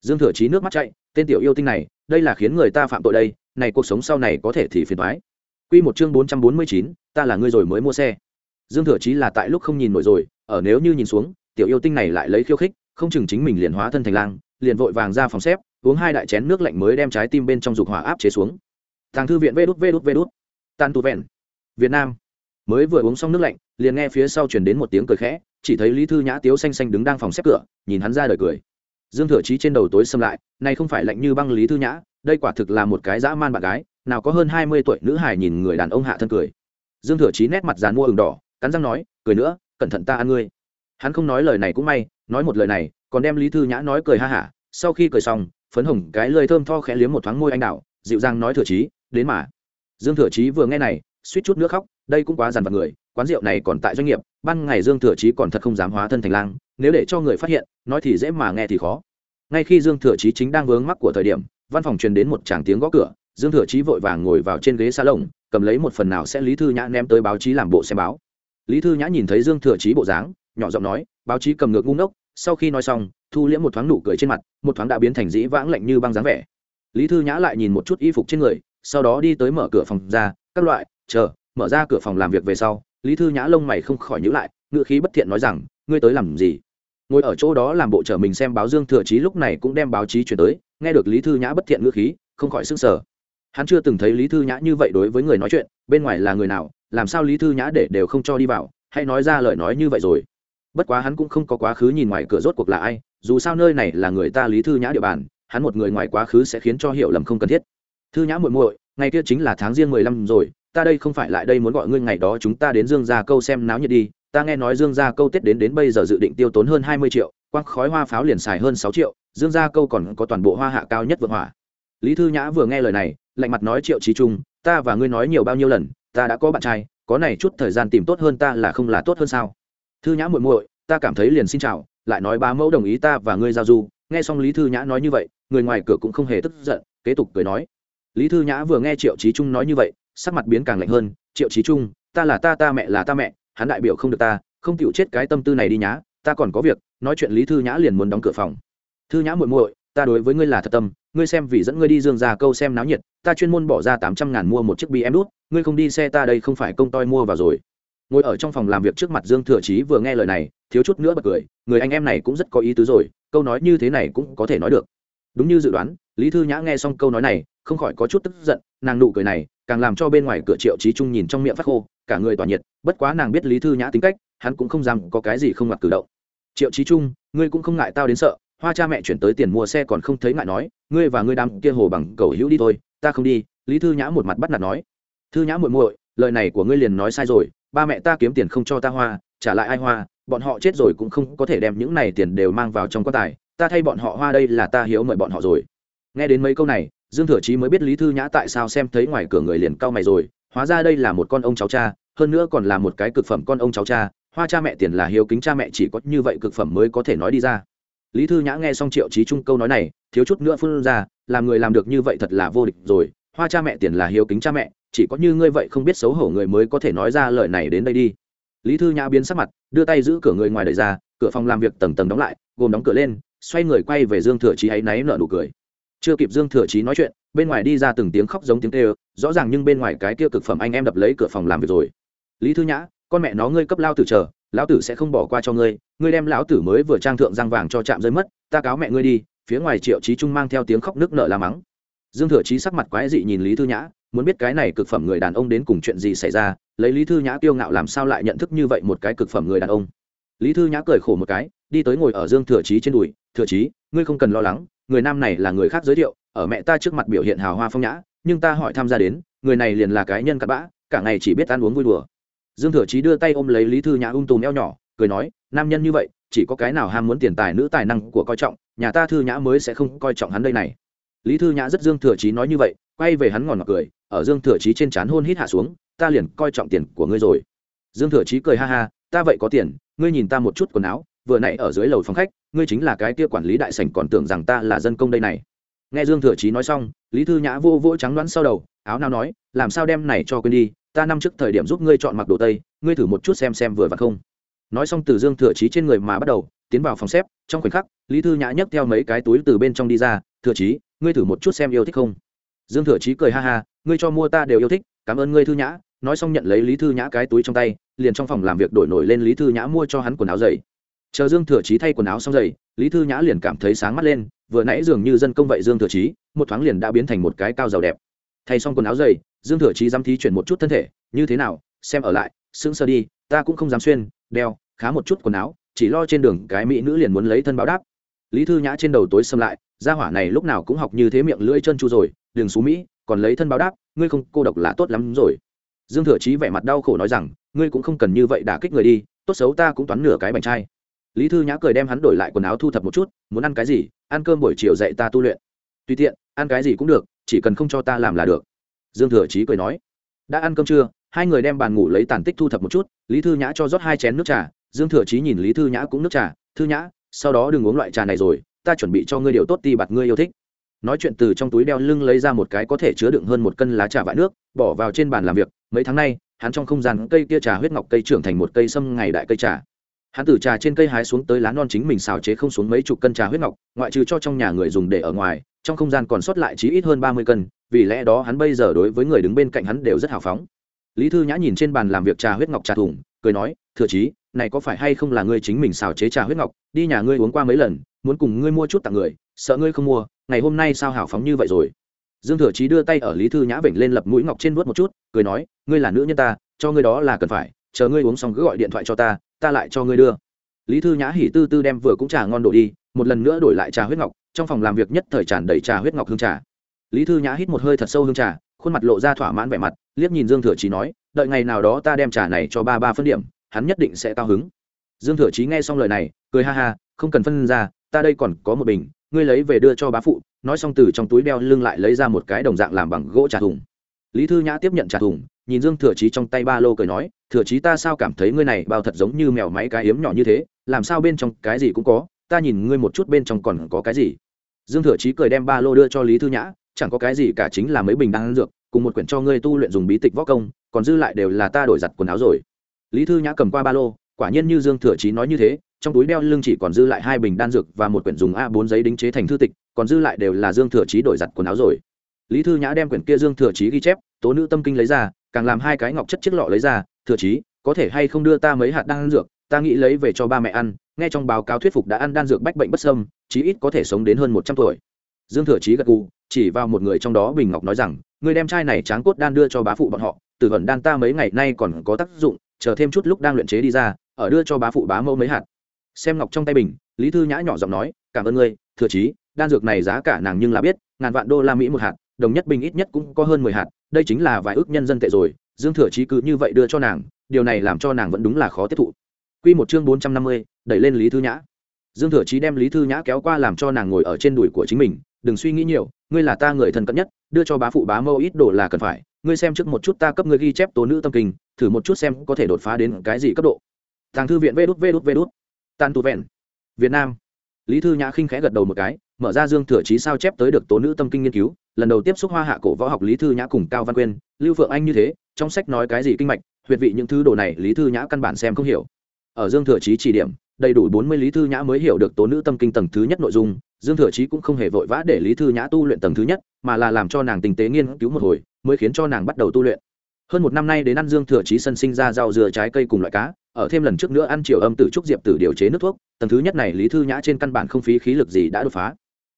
Dương thừa chí nước mắt chạy, tên tiểu yêu tinh này, đây là khiến người ta phạm tội đây, này cuộc sống sau này có thể thì phiền thoái Quy một chương bốn trăm bốn mươi chín, ta là ngươi rồi mới mua xe. Dương thừa chí là tại lúc không nhìn nổi rồi, ở nếu như nhìn xuống, tiểu yêu tinh này lại lấy khiêu khích, không chừng chính mình liền hóa thân thành lang, liền vội vàng ra phòng xếp, uống hai đại chén nước lạnh mới đem trái tim bên trong dục hỏa áp chế xuống. Thằng thư viện vê đút vê đút vê đút. Vẹn. Việt nam. Mới vừa uống xong nước lạnh, liền nghe phía sau chuyển đến một tiếng cười khẽ, chỉ thấy lý thư nhã tiếu xanh xanh đứng đang phòng xếp cửa, nhìn hắn ra đời cười. Dương thừa chí trên đầu tối sầm lại, này không phải lạnh như băng lý thư nhã, đây quả thực là một cái dã man bạn gái nào có hơn hai mươi tuổi nữ hải nhìn người đàn ông hạ thân cười. Dương thừa chí nét mặt dàn mua ửng đỏ, cắn răng nói, cười nữa, cẩn thận ta ăn ngươi. Hắn không nói lời này cũng may, nói một lời này, còn đem lý thư nhã nói cười ha hả. Sau khi cười xong, phấn hồng cái lời thơm tho khẽ liếm một thoáng môi anh đạo dịu dàng nói thừa chí, đến mà. Dương thừa chí vừa nghe này, suýt chút nước khóc, đây cũng quá dằn vặt người, quán rượu này còn tại doanh nghiệp, ban ngày dương thừa chí còn thật không dám hóa thân thành lang, nếu để cho người phát hiện, nói thì dễ mà nghe thì khó. Ngay khi dương thừa chí chính đang vướng mắc của thời điểm, văn phòng truyền đến một tràng tiếng gõ cửa dương thừa chí vội vàng ngồi vào trên ghế xa lồng cầm lấy một phần nào sẽ lý thư nhã ném tới báo chí làm bộ xem báo. Lý thư nhã nhìn thấy dương thừa chí bộ dáng, nhỏ giọng nói, báo chí cầm ngược ngu ngốc, sau khi nói xong, thu liễm một thoáng nụ cười trên mặt, một thoáng đã biến thành dĩ vãng lạnh như băng dáng vẻ. Lý thư nhã lại nhìn một chút y phục trên người, sau đó đi tới mở cửa phòng ra, các loại, chờ, mở ra cửa phòng làm việc về sau, lý thư nhã lông mày không khỏi nhữ lại ngựa khí bất thiện nói rằng, ngươi tới làm gì? Ngồi ở chỗ đó làm bộ trở mình xem báo dương thừa chí lúc này cũng đem báo chí chuyển tới, nghe được lý thư nhã bất thiện ngữ khí, không khỏi s ư n g sở hắn chưa từng thấy lý thư nhã như vậy đối với người nói chuyện, bên ngoài là người nào, làm sao lý thư nhã để đều không cho đi vào hay nói ra lời nói như vậy rồi. Bất quá hắn cũng không có quá khứ nhìn ngoài cửa rốt cuộc là ai, dù sao nơi này là người ta lý thư nhã địa bàn, hắn một người ngoài quá khứ sẽ khiến cho hiểu lầm không cần thiết. Thư nhã muội muội, ngày kia chính là tháng riêng mười lăm rồi, ta đây không phải lại đây muốn gọi ngươi ngày đó chúng ta đến dương gia câu xem náo nhiệt đi, ta nghe nói dương gia câu tết đến đến bây giờ dự định tiêu tốn hơn hai mươi triệu quăng khói hoa pháo liền xài hơn sáu triệu, dương gia câu còn có toàn bộ hoa hạ cao nhất vượng hỏa. Lý thư nhã vừa nghe lời này lạnh mặt nói, triệu trí trung, ta và ngươi nói nhiều bao nhiêu lần, ta đã có bạn trai, có này chút thời gian tìm tốt hơn ta là không là tốt hơn sao? Thư nhã muội muội, ta cảm thấy liền xin chào, lại nói bá mẫu đồng ý ta và ngươi giao du. Nghe xong lý thư nhã nói như vậy, người ngoài cửa cũng không hề tức giận, kế tục cười nói. Lý thư nhã vừa nghe triệu trí trung nói như vậy, sắc mặt biến càng lạnh hơn. Triệu trí trung, ta là ta ta mẹ là ta mẹ, hắn đại biểu không được ta, không chịu chết cái tâm tư này đi nhá, ta còn có việc. Nói chuyện lý thư nhã liền muốn đóng cửa phòng. Thư nhã muội muội, ta đối với ngươi là thật tâm ngươi xem vì dẫn ngươi đi dương ra câu xem náo nhiệt, ta chuyên môn bỏ ra tám trăm ngàn mua một chiếc bm đút ngươi không đi xe ta đây không phải công toi mua vào rồi. Ngồi ở trong phòng làm việc trước mặt dương thừa chí vừa nghe lời này, thiếu chút nữa bật cười, người anh em này cũng rất có ý tứ rồi, câu nói như thế này cũng có thể nói được. Đúng như dự đoán, lý thư nhã nghe xong câu nói này, không khỏi có chút tức giận, nàng nụ cười này, càng làm cho bên ngoài cửa triệu trí trung nhìn trong miệng phát khô, cả người tỏa nhiệt, bất quá nàng biết lý thư nhã tính cách, hắn cũng không dám có cái gì không mặc cử động. Triệu trí trung, ngươi cũng không ngại tao đến sợ hoa cha mẹ chuyển tới tiền mua xe còn không thấy ngại nói, ngươi và ngươi đám kia hồ bằng cầu hữu đi thôi, ta không đi. Lý thư nhã một mặt bắt nạt nói. Thư nhã muội muội, lời này của ngươi liền nói sai rồi, ba mẹ ta kiếm tiền không cho ta hoa, trả lại ai hoa, bọn họ chết rồi cũng không có thể đem những này tiền đều mang vào trong quan tài, ta thay bọn họ hoa đây là ta hiếu mời bọn họ rồi. Nghe đến mấy câu này, dương thừa chí mới biết lý thư nhã tại sao xem thấy ngoài cửa người liền cau mày rồi, hóa ra đây là một con ông cháu cha, hơn nữa còn là một cái cực phẩm con ông cháu cha, hoa cha mẹ tiền là hiếu kính cha mẹ chỉ có như vậy cực phẩm mới có thể nói đi ra lý thư nhã nghe xong triệu trí trung câu nói này, thiếu chút nữa phun ra, làm người làm được như vậy thật là vô địch rồi, hoa cha mẹ tiền là hiếu kính cha mẹ, chỉ có như ngươi vậy không biết xấu hổ người mới có thể nói ra lời này đến đây đi. Lý thư nhã biến sắc mặt, đưa tay giữ cửa người ngoài đời ra, cửa phòng làm việc tầng tầng đóng lại, gồm đóng cửa lên, xoay người quay về dương thừa chí ấy náy nở nụ cười. Chưa kịp dương thừa chí nói chuyện, bên ngoài đi ra từng tiếng khóc giống tiếng kêu, rõ ràng nhưng bên ngoài cái kia cực phẩm anh em đập lấy cửa phòng làm việc rồi. Lý thư nhã, con mẹ nó ngươi cấp lao tử chờ lão tử sẽ không bỏ qua cho ngươi ngươi đem lão tử mới vừa trang thượng răng vàng cho chạm rơi mất, ta cáo mẹ ngươi đi, phía ngoài triệu trí trung mang theo tiếng khóc nước nợ la mắng. Dương thừa chí sắc mặt quái dị nhìn lý thư nhã, muốn biết cái này cực phẩm người đàn ông đến cùng chuyện gì xảy ra, lấy lý thư nhã kiêu ngạo làm sao lại nhận thức như vậy một cái cực phẩm người đàn ông. Lý thư nhã cười khổ một cái, đi tới ngồi ở dương thừa chí trên đùi, thừa chí, ngươi không cần lo lắng, người nam này là người khác giới thiệu, ở mẹ ta trước mặt biểu hiện hào hoa phong nhã, nhưng ta hỏi tham gia đến, người này liền là cái nhân cặn bã, cả ngày chỉ biết ăn uống vui đùa dương thừa chí đưa tay ôm lấy lý thư nhã ung tùm eo nhỏ, cười nói, nam nhân như vậy, chỉ có cái nào ham muốn tiền tài nữ tài năng của coi trọng, nhà ta thư nhã mới sẽ không coi trọng hắn đây này. Lý thư nhã rất dương thừa chí nói như vậy, quay về hắn ngòn ngọt cười, ở dương thừa chí trên trán hôn hít hạ xuống, ta liền coi trọng tiền của ngươi rồi. Dương thừa chí cười ha ha, ta vậy có tiền, ngươi nhìn ta một chút quần áo, vừa nãy ở dưới lầu phòng khách, ngươi chính là cái kia quản lý đại sảnh còn tưởng rằng ta là dân công đây này. Nghe dương thừa chí nói xong, lý thư nhã vô vỗ trắng đoán sau đầu, áo nào nói, làm sao đem này cho quên đi ta năm trước thời điểm giúp ngươi chọn mặc đồ tây, ngươi thử một chút xem xem vừa và không. Nói xong từ dương thừa chí trên người mà bắt đầu, tiến vào phòng xếp, trong khoảnh khắc, lý thư nhã nhấc theo mấy cái túi từ bên trong đi ra, thừa chí, ngươi thử một chút xem yêu thích không? Dương thừa chí cười ha ha, ngươi cho mua ta đều yêu thích, cảm ơn ngươi thư nhã. Nói xong nhận lấy lý thư nhã cái túi trong tay, liền trong phòng làm việc đổi nổi lên lý thư nhã mua cho hắn quần áo dày chờ dương thừa chí thay quần áo xong dày lý thư nhã liền cảm thấy sáng mắt lên, vừa nãy dường như dân công vậy dương thừa chí, một thoáng liền đã biến thành một cái cao giàu đẹp. Thay xong quần áo dày dương thừa chí dám thí chuyển một chút thân thể, như thế nào, xem ở lại, sững sờ đi, ta cũng không dám xuyên, đeo, khá một chút quần áo, chỉ lo trên đường cái mỹ nữ liền muốn lấy thân báo đáp. Lý thư nhã trên đầu tối xâm lại, gia hỏa này lúc nào cũng học như thế miệng lưỡi chân chu rồi, đừng xú mỹ, còn lấy thân báo đáp, ngươi không, cô độc là tốt lắm rồi. Dương thừa chí vẻ mặt đau khổ nói rằng, ngươi cũng không cần như vậy đả kích người đi, tốt xấu ta cũng toán nửa cái bánh trai. Lý thư nhã cười đem hắn đổi lại quần áo thu thập một chút, muốn ăn cái gì, ăn cơm buổi chiều dạy ta tu luyện. Tùy tiện, ăn cái gì cũng được, chỉ cần không cho ta làm là được dương thừa chí cười nói, đã ăn cơm trưa, hai người đem bàn ngủ lấy tàn tích thu thập một chút, lý thư nhã cho rót hai chén nước trà. Dương thừa chí nhìn lý thư nhã cũng nước trà, thư nhã, sau đó đừng uống loại trà này rồi, ta chuẩn bị cho ngươi điều tốt ti bạt ngươi yêu thích. Nói chuyện từ trong túi đeo lưng lấy ra một cái có thể chứa đựng hơn một cân lá trà vải nước, bỏ vào trên bàn làm việc. Mấy tháng nay, hắn trong không gian cây kia trà huyết ngọc cây trưởng thành một cây sâm ngày đại cây trà. Hắn từ trà trên cây hái xuống tới lá non chính mình xào chế không xuống mấy chục cân trà huyết ngọc, ngoại trừ cho trong nhà người dùng để ở ngoài, trong không gian còn sót lại chí ít hơn ba mươi cân vì lẽ đó hắn bây giờ đối với người đứng bên cạnh hắn đều rất hào phóng. Lý thư nhã nhìn trên bàn làm việc trà huyết ngọc trà thùng, cười nói thừa chí, này có phải hay không là ngươi chính mình xào chế trà huyết ngọc? Đi nhà ngươi uống qua mấy lần, muốn cùng ngươi mua chút tặng người, sợ ngươi không mua, ngày hôm nay sao hào phóng như vậy rồi? Dương thừa chí đưa tay ở lý thư nhã vểnh lên lập mũi ngọc trên vuốt một chút, cười nói, ngươi là nữ nhân ta, cho ngươi đó là cần phải, chờ ngươi uống xong cứ gọi điện thoại cho ta ta lại cho ngươi đưa. Lý thư nhã hỉ tư tư đem vừa cũng trà ngon đổ đi, một lần nữa đổi lại trà huyết ngọc, trong phòng làm việc nhất thời tràn đầy trà huyết ngọc hương trà lý thư nhã hít một hơi thật sâu hương trà, khuôn mặt lộ ra thỏa mãn vẻ mặt, liếc nhìn dương thừa chí nói, đợi ngày nào đó ta đem trà này cho ba ba phân điểm, hắn nhất định sẽ cao hứng. Dương thừa chí nghe xong lời này, cười ha ha, không cần phân ra, ta đây còn có một bình, ngươi lấy về đưa cho bá phụ. Nói xong từ trong túi đeo lưng lại lấy ra một cái đồng dạng làm bằng gỗ trà thùng. Lý thư nhã tiếp nhận trà thùng, nhìn dương thừa chí trong tay ba lô cười nói, thừa chí ta sao cảm thấy ngươi này bao thật giống như mèo máy cái hiếm nhỏ như thế, làm sao bên trong cái gì cũng có, ta nhìn ngươi một chút bên trong còn có cái gì. Dương thừa chí cười đem ba lô đưa cho lý thư nhã chẳng có cái gì cả chính là mấy bình đan dược, cùng một quyển cho ngươi tu luyện dùng bí tịch võ công, còn dư lại đều là ta đổi giặt quần áo rồi. Lý thư nhã cầm qua ba lô, quả nhiên như dương thừa chí nói như thế, trong túi đeo lưng chỉ còn dư lại hai bình đan dược và một quyển dùng a 4 giấy đính chế thành thư tịch, còn dư lại đều là dương thừa chí đổi giặt quần áo rồi. Lý thư nhã đem quyển kia dương thừa chí ghi chép, tố nữ tâm kinh lấy ra, càng làm hai cái ngọc chất chiếc lọ lấy ra, thừa chí, có thể hay không đưa ta mấy hạt đan dược, ta nghĩ lấy về cho ba mẹ ăn, nghe trong báo cáo thuyết phục đã ăn đan dược bách bệnh bất sâm chí ít có thể sống đến hơn một trăm tuổi dương thừa chí gật gù chỉ vào một người trong đó bình ngọc nói rằng người đem chai này tráng cốt đan đưa cho bá phụ bọn họ từ vẩn đan ta mấy ngày nay còn có tác dụng chờ thêm chút lúc đang luyện chế đi ra ở đưa cho bá phụ bá mẫu mấy hạt xem ngọc trong tay bình lý thư nhã nhỏ giọng nói cảm ơn ngươi thừa chí đan dược này giá cả nàng nhưng là biết ngàn vạn đô la mỹ một hạt đồng nhất bình ít nhất cũng có hơn mười hạt đây chính là vài ước nhân dân tệ rồi dương thừa chí cứ như vậy đưa cho nàng điều này làm cho nàng vẫn đúng là khó tiếp thụ Quy một chương bốn trăm năm mươi, đẩy lên Lý Thư Nhã. Dương Thừa Chí đem Lý Thư Nhã kéo qua làm cho nàng ngồi ở trên đùi của chính mình, đừng suy nghĩ nhiều, ngươi là ta người thân cận nhất, đưa cho bá phụ bá mâu ít đồ là cần phải, ngươi xem trước một chút ta cấp ngươi ghi chép tố nữ tâm kinh, thử một chút xem có thể đột phá đến cái gì cấp độ. Tàng thư viện Vđút Vđút Vđút. Tàn tù vẹn. Việt Nam. Lý Thư Nhã khinh khẽ gật đầu một cái, mở ra Dương Thừa Chí sao chép tới được tố nữ tâm kinh nghiên cứu, lần đầu tiếp xúc hoa hạ cổ võ học Lý Thư Nhã cùng Cao Văn Quyên, Lưu Phượng Anh như thế, trong sách nói cái gì kinh mạch, huyệt vị những thứ đồ này Lý Thư Nhã căn bản xem không hiểu ở dương thừa chí chỉ điểm đầy đủ bốn mươi lý thư nhã mới hiểu được tố nữ tâm kinh tầng thứ nhất nội dung dương thừa chí cũng không hề vội vã để lý thư nhã tu luyện tầng thứ nhất, mà là làm cho nàng tình tế nghiên cứu một hồi, mới khiến cho nàng bắt đầu tu luyện. Hơn một năm nay đến ăn dương thừa chí sân sinh ra rau dừa trái cây cùng loại cá, ở thêm lần trước nữa ăn chiều âm tử trúc diệp tử điều chế nước thuốc, tầng thứ nhất này lý thư nhã trên căn bản không phí khí lực gì đã đột phá.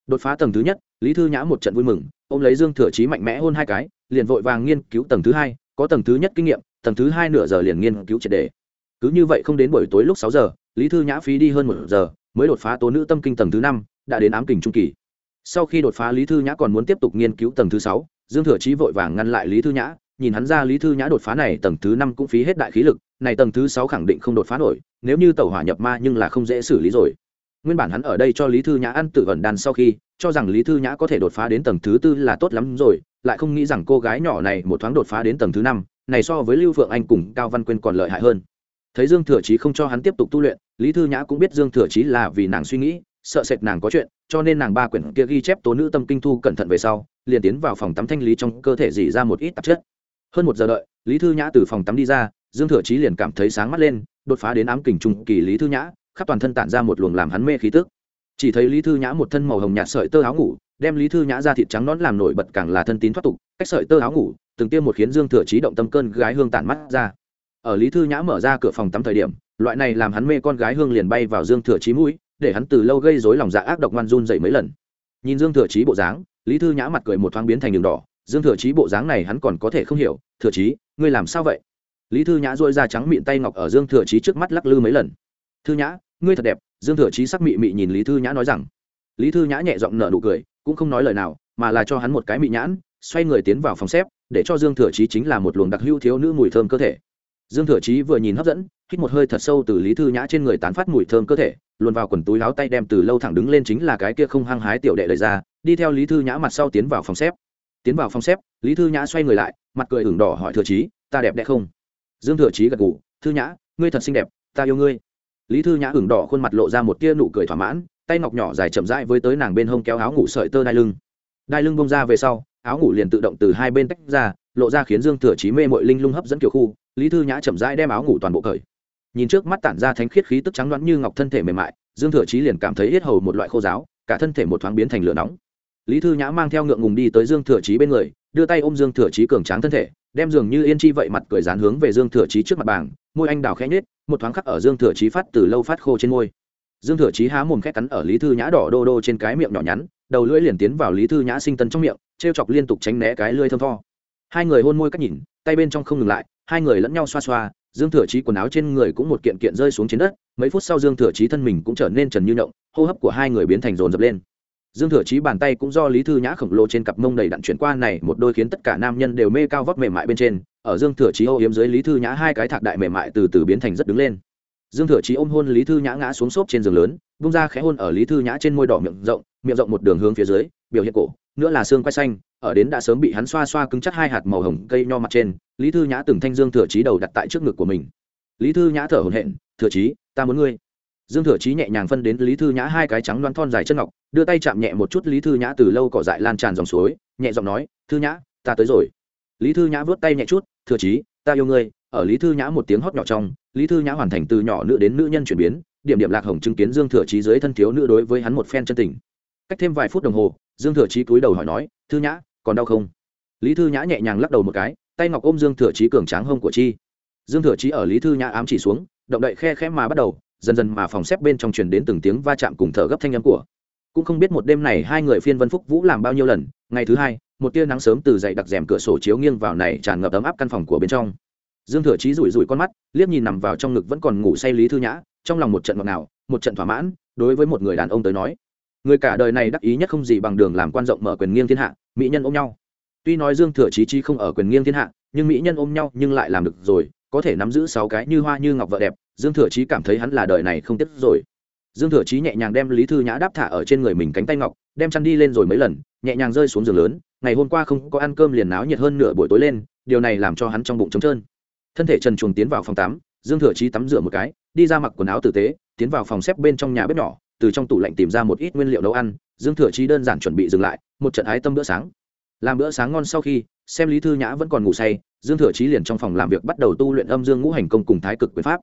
Đột phá tầng thứ nhất, lý thư nhã một trận vui mừng ô m lấy dương thừa chí mạnh mẽ hôn hai cái, liền vội vàng nghiên cứu tầng thứ hai, có tầng thứ nhất kinh nghiệm, tầng thứ hai nửa giờ liền nghiên cứu triệt đề. Cứ như vậy không đến buổi tối lúc sáu giờ, lý thư nhã phí đi hơn một giờ, mới đột phá tố nữ tâm kinh tầng thứ năm đã đến ám kình trung kỳ. Sau khi đột phá lý thư nhã còn muốn tiếp tục nghiên cứu tầng thứ sáu, dương thừa chí vội vàng ngăn lại lý thư nhã, nhìn hắn ra lý thư nhã đột phá này tầng thứ năm cũng phí hết đại khí lực, này tầng thứ sáu khẳng định không đột phá nổi, nếu như tàu hỏa nhập ma nhưng là không dễ xử lý rồi. Nguyên bản hắn ở đây cho lý thư nhã ăn tự ẩn đàn sau khi, cho rằng lý thư nhã có thể đột phá đến tầng thứ tư là tốt lắm rồi, lại không nghĩ rằng cô gái nhỏ này một thoáng đột phá đến tầng thứ năm, này so với lưu phượng anh cùng cao văn quyên còn lợi hại hơn. Thấy dương thừa chí không cho hắn tiếp tục tu luyện, lý thư nhã cũng biết dương thừa chí là vì nàng suy nghĩ sợ sệt nàng có chuyện, cho nên nàng ba quyển kia ghi chép tố nữ tâm kinh thu cẩn thận về sau, liền tiến vào phòng tắm thanh lý trong cơ thể dỉ ra một ít tạp chất. Hơn một giờ đợi, lý thư nhã từ phòng tắm đi ra, dương thừa chí liền cảm thấy sáng mắt lên, đột phá đến ám kình trung kỳ lý thư nhã, khắp toàn thân tản ra một luồng làm hắn mê khí tức. Chỉ thấy lý thư nhã một thân màu hồng nhạt sợi tơ áo ngủ, đem lý thư nhã ra thịt trắng nón làm nổi bật càng là thân tín thoát tục, cách sợi tơ áo ngủ, từng tiêm một khiến dương thừa chí động tâm cơn gái hương tản mắt ra. Ở lý thư nhã mở ra cửa phòng tắm thời điểm, loại này làm hắn mê con gái hương liền bay vào dương thừa chí mũi để hắn từ lâu gây dối lòng dạ ác độc ngoan run dậy mấy lần. Nhìn dương thừa chí bộ dáng, lý thư nhã mặt cười một thoáng biến thành đường đỏ. Dương thừa chí bộ dáng này hắn còn có thể không hiểu. Thừa chí, ngươi làm sao vậy? Lý thư nhã dôi ra trắng mịn tay ngọc ở dương thừa chí trước mắt lắc lư mấy lần. Thư nhã, ngươi thật đẹp. Dương thừa chí sắc mị mị nhìn lý thư nhã nói rằng. Lý thư nhã nhẹ giọng nở nụ cười, cũng không nói lời nào, mà là cho hắn một cái mị nhãn, xoay người tiến vào phòng xếp, để cho dương thừa chí chính là một luồng đặc hưu thiếu nữ mùi thơm cơ thể. Dương thừa chí vừa nhìn hấp dẫn hít một hơi thật sâu từ lý thư nhã trên người tán phát mùi thơm cơ thể, luồn vào quần túi láo tay đem từ lâu thẳng đứng lên chính là cái kia không hăng hái tiểu đệ lời ra, đi theo lý thư nhã mặt sau tiến vào phòng xếp. Tiến vào phòng xếp, lý thư nhã xoay người lại, mặt cười ửng đỏ hỏi thừa chí, ta đẹp đẽ không? Dương thừa chí gật gù, thư nhã, ngươi thật xinh đẹp, ta yêu ngươi. Lý thư nhã ửng đỏ khuôn mặt lộ ra một tia nụ cười thỏa mãn, tay ngọc nhỏ dài chậm rãi với tới nàng bên hông kéo áo ngủ sợi tơ đai lưng. Đai lưng bông ra về sau, áo ngủ liền tự động từ hai bên tách ra, lộ ra khiến dương thừa chí mê mội linh lung hấp dẫn kiểu khu. Lý thư nhã chậm rãi đem áo ngủ toàn bộ cởi nhìn trước mắt tản ra thánh khiết khí tức trắng đoán như ngọc thân thể mềm mại, dương thừa chí liền cảm thấy yết hầu một loại khô giáo, cả thân thể một thoáng biến thành lửa nóng. Lý thư nhã mang theo ngượng ngùng đi tới dương thừa chí bên người, đưa tay ôm dương thừa chí cường tráng thân thể, đem dường như yên chi vậy mặt cười dán hướng về dương thừa chí trước mặt bảng, môi anh đào khẽ nhết một thoáng khắc ở dương thừa chí phát từ lâu phát khô trên môi. Dương thừa chí há mồm khét cắn ở lý thư nhã đỏ đô đô trên cái miệng nhỏ nhắn, đầu lưỡi liền tiến vào lý thư nhã sinh tân trong miệng t chọc liên tục tránh né cái lưỡi thơm tho. Hai người hôn môi cách nhìn, tay bên trong không ngừng lại hai người lẫn nhau xoa xoa, dương thừa chí quần áo trên người cũng một kiện kiện rơi xuống trên đất, mấy phút sau dương thừa chí thân mình cũng trở nên trần như nhộng, hô hấp của hai người biến thành rồn rập lên. Dương thừa chí bàn tay cũng do lý thư nhã khổng lồ trên cặp mông đầy đặn chuyển qua này, một đôi khiến tất cả nam nhân đều mê cao vóc mềm mại bên trên, ở dương thừa chí ô yếm dưới lý thư nhã hai cái thạc đại mềm mại từ từ biến thành rất đứng lên. Dương thừa chí ôm hôn lý thư nhã ngã xuống xốp trên giường lớn bung ra khẽ hôn ở lý thư nhã trên môi đỏ miệng rộng miệng rộng một đường hướng phía dưới, biểu hiện cổ, nữa là xương quay xanh ở đến đã sớm bị hắn xoa xoa cứng chắc hai hạt màu hồng cây nho mặt trên lý thư nhã từng thanh dương thừa trí đầu đặt tại trước ngực của mình. Lý thư nhã thở hổn hển thừa trí, ta muốn ngươi. Dương thừa trí nhẹ nhàng phân đến lý thư nhã hai cái trắng loan thon dài chân ngọc đưa tay chạm nhẹ một chút lý thư nhã từ lâu cỏ dại lan tràn dòng suối nhẹ giọng nói thư nhã ta tới rồi. Lý thư nhã vớt tay nhẹ chút thừa trí, ta yêu ngươi. Ở lý thư nhã một tiếng hót nhỏ trong lý thư nhã hoàn thành từ nhỏ nữ đến nữ nhân chuyển biến điểm điểm lạc hồng chứng kiến dương thừa trí dưới thân thiếu nữ đối với hắn một phen chân tình. Cách thêm vài phút đồng hồ dương thừa trí cúi đầu hỏi nói thư nhã còn đau không? Lý thư nhã nhẹ nhàng lắc đầu một cái, tay ngọc ôm dương thừa trí cường tráng hông của chi. Dương thừa trí ở lý thư nhã ám chỉ xuống, động đậy khe khẽ mà bắt đầu, dần dần mà phòng xếp bên trong truyền đến từng tiếng va chạm cùng thở gấp thanh âm của. Cũng không biết một đêm này hai người phiên vân phúc vũ làm bao nhiêu lần, ngày thứ hai, một tia nắng sớm từ dậy đặc rèm cửa sổ chiếu nghiêng vào này tràn ngập ấm áp căn phòng của bên trong. Dương thừa chí rủi rủi con mắt, liếc nhìn nằm vào trong ngực vẫn còn ngủ say lý thư nhã, trong lòng một trận ngọt ngào, một trận thỏa mãn, đối với một người đàn ông tới nói người cả đời này đắc ý nhất không gì bằng đường làm quan rộng mở quyền nghiêng thiên hạ, mỹ nhân ôm nhau. Tuy nói dương thừa chí chi không ở quyền nghiêng thiên hạ, nhưng mỹ nhân ôm nhau nhưng lại làm được rồi, có thể nắm giữ sáu cái như hoa như ngọc vợ đẹp, dương thừa chí cảm thấy hắn là đời này không tiếc rồi. Dương thừa chí nhẹ nhàng đem lý thư nhã đáp thả ở trên người mình cánh tay ngọc, đem chăn đi lên rồi mấy lần, nhẹ nhàng rơi xuống giường lớn, ngày hôm qua không có ăn cơm liền náo nhiệt hơn nửa buổi tối lên, điều này làm cho hắn trong bụng trống trơn. Thân thể trần chuồng tiến vào phòng tắm, dương thừa chí tắm rửa một cái, đi ra mặc quần áo tử tế, tiến vào phòng xếp bên trong nhà bếp nhỏ từ trong tủ lạnh tìm ra một ít nguyên liệu nấu ăn, dương thừa chí đơn giản chuẩn bị dừng lại, một trận ái tâm bữa sáng. Làm bữa sáng ngon sau khi, xem lý thư nhã vẫn còn ngủ say, dương thừa chí liền trong phòng làm việc bắt đầu tu luyện âm dương ngũ hành công cùng thái cực quyền pháp.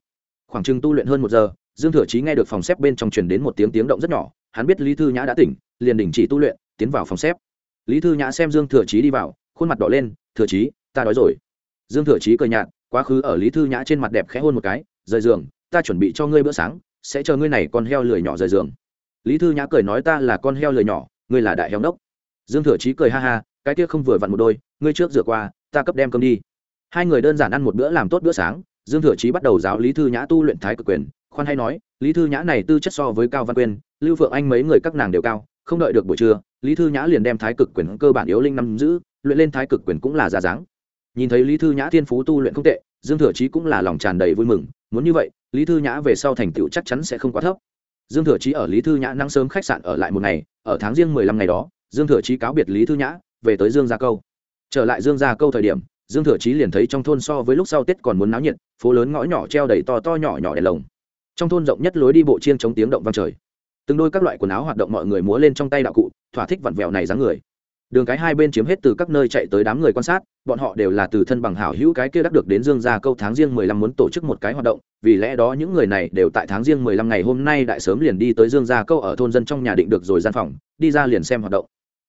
Khoảng chừng tu luyện hơn một giờ, dương thừa chí nghe được phòng xếp bên trong truyền đến một tiếng tiếng động rất nhỏ, hắn biết lý thư nhã đã tỉnh, liền đình chỉ tu luyện, tiến vào phòng xếp. Lý thư nhã xem dương thừa chí đi vào, khuôn mặt đỏ lên, thừa chí, ta đói rồi. Dương thừa chí cười nhạt, quá khứ ở lý thư nhã trên mặt đẹp khẽ hôn một cái, rời giường, ta chuẩn bị cho ngươi bữa sáng sẽ chờ ngươi này con heo lười nhỏ rời giường. Lý thư nhã cười nói ta là con heo lười nhỏ, ngươi là đại heo đốc. Dương thừa chí cười ha ha, cái kia không vừa vặn một đôi, ngươi trước rửa qua, ta cấp đem cơm đi. Hai người đơn giản ăn một bữa làm tốt bữa sáng, dương thừa chí bắt đầu giáo lý thư nhã tu luyện thái cực quyền, khoan hay nói, lý thư nhã này tư chất so với cao văn quyên, lưu phượng anh mấy người các nàng đều cao, không đợi được buổi trưa, lý thư nhã liền đem thái cực quyền cơ bản yếu linh năm giữ, luyện lên thái cực quyền cũng là ra dáng. Nhìn thấy lý thư nhã thiên phú tu luyện không tệ, dương thừa chí cũng là lòng tràn đầy vui mừng muốn như vậy, lý thư nhã về sau thành tựu chắc chắn sẽ không quá thấp. Dương thừa chí ở lý thư nhã nắng sớm khách sạn ở lại một ngày, ở tháng riêng mười lăm ngày đó, dương thừa chí cáo biệt lý thư nhã, về tới dương gia câu. Trở lại dương gia câu thời điểm, dương thừa chí liền thấy trong thôn so với lúc sau tết còn muốn náo nhiệt, phố lớn ngõ nhỏ treo đầy to to nhỏ nhỏ đèn lồng. Trong thôn rộng nhất lối đi bộ chiên chống tiếng động vang trời. Từng đôi các loại quần áo hoạt động mọi người múa lên trong tay đạo cụ, thỏa thích vặn vẹo này dáng người đường cái hai bên chiếm hết từ các nơi chạy tới đám người quan sát, bọn họ đều là từ thân bằng hảo hữu cái kia đắc được đến dương gia câu tháng riêng mười lăm muốn tổ chức một cái hoạt động, vì lẽ đó những người này đều tại tháng riêng mười lăm ngày hôm nay đại sớm liền đi tới dương gia câu ở thôn dân trong nhà định được rồi gian phòng, đi ra liền xem hoạt động.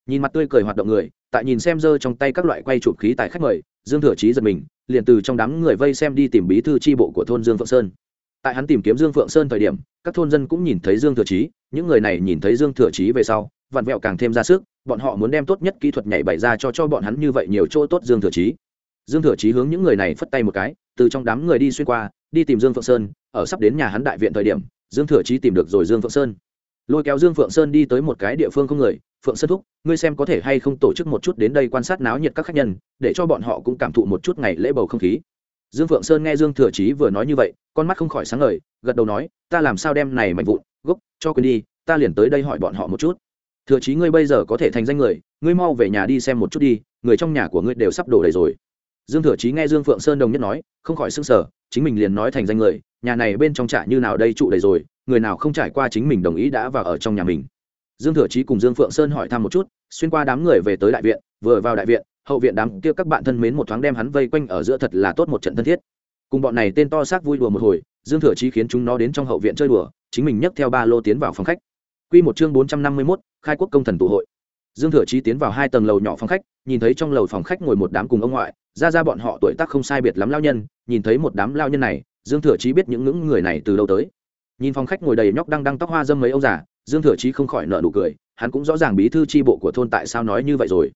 Nhìn mặt tươi cười hoạt động người, tại nhìn xem giơ trong tay các loại quay chụp khí tại khách mời, dương thừa chí giật mình, liền từ trong đám người vây xem đi tìm bí thư tri bộ của thôn dương phượng sơn. Tại hắn tìm kiếm dương phượng sơn thời điểm, các thôn dân cũng nhìn thấy dương thừa chí, những người này nhìn thấy dương thừa chí về sau vặn vẹo càng thêm ra sức, bọn họ muốn đem tốt nhất kỹ thuật nhảy bày ra cho cho bọn hắn như vậy nhiều chỗ tốt dương thừa chí. Dương thừa chí hướng những người này phất tay một cái, từ trong đám người đi xuyên qua, đi tìm dương phượng sơn, ở sắp đến nhà hắn đại viện thời điểm, dương thừa chí tìm được rồi dương phượng sơn. Lôi kéo dương phượng sơn đi tới một cái địa phương không người, phượng sơn thúc, ngươi xem có thể hay không tổ chức một chút đến đây quan sát náo nhiệt các khách nhân, để cho bọn họ cũng cảm thụ một chút ngày lễ bầu không khí. Dương phượng sơn nghe dương thừa chí vừa nói như vậy, con mắt không khỏi sáng ngời, gật đầu nói, ta làm sao đem này mạnh vụn, gốc, cho quên đi, ta liền tới đây hỏi bọn họ một chút thừa chí ngươi bây giờ có thể thành danh người ngươi mau về nhà đi xem một chút đi người trong nhà của ngươi đều sắp đổ đầy rồi. Dương thừa chí nghe dương phượng sơn đồng nhất nói không khỏi sưng sở chính mình liền nói thành danh người nhà này bên trong trại như nào đây trụ đầy rồi người nào không trải qua chính mình đồng ý đã vào ở trong nhà mình. Dương thừa chí cùng dương phượng sơn hỏi thăm một chút xuyên qua đám người về tới đại viện vừa vào đại viện hậu viện đám kia các bạn thân mến một thoáng đem hắn vây quanh ở giữa thật là tốt một trận thân thiết. Cùng bọn này tên to xác vui đùa một hồi dương thừa chí khiến chúng nó đến trong hậu viện chơi đùa chính mình nhấc theo ba lô tiến vào phòng khách. Quy một chương 451, khai quốc công thần tụ hội. Dương thừa chí tiến vào hai tầng lầu nhỏ phòng khách, nhìn thấy trong lầu phòng khách ngồi một đám cùng ông ngoại, ra ra bọn họ tuổi tác không sai biệt lắm lao nhân, nhìn thấy một đám lao nhân này, dương thừa chí biết những ngưỡng người này từ đâu tới. Nhìn phòng khách ngồi đầy nhóc đang đăng tóc hoa dâm mấy ông già, dương thừa chí không khỏi nợ nụ cười, hắn cũng rõ ràng bí thư tri bộ của thôn tại sao nói như vậy rồi.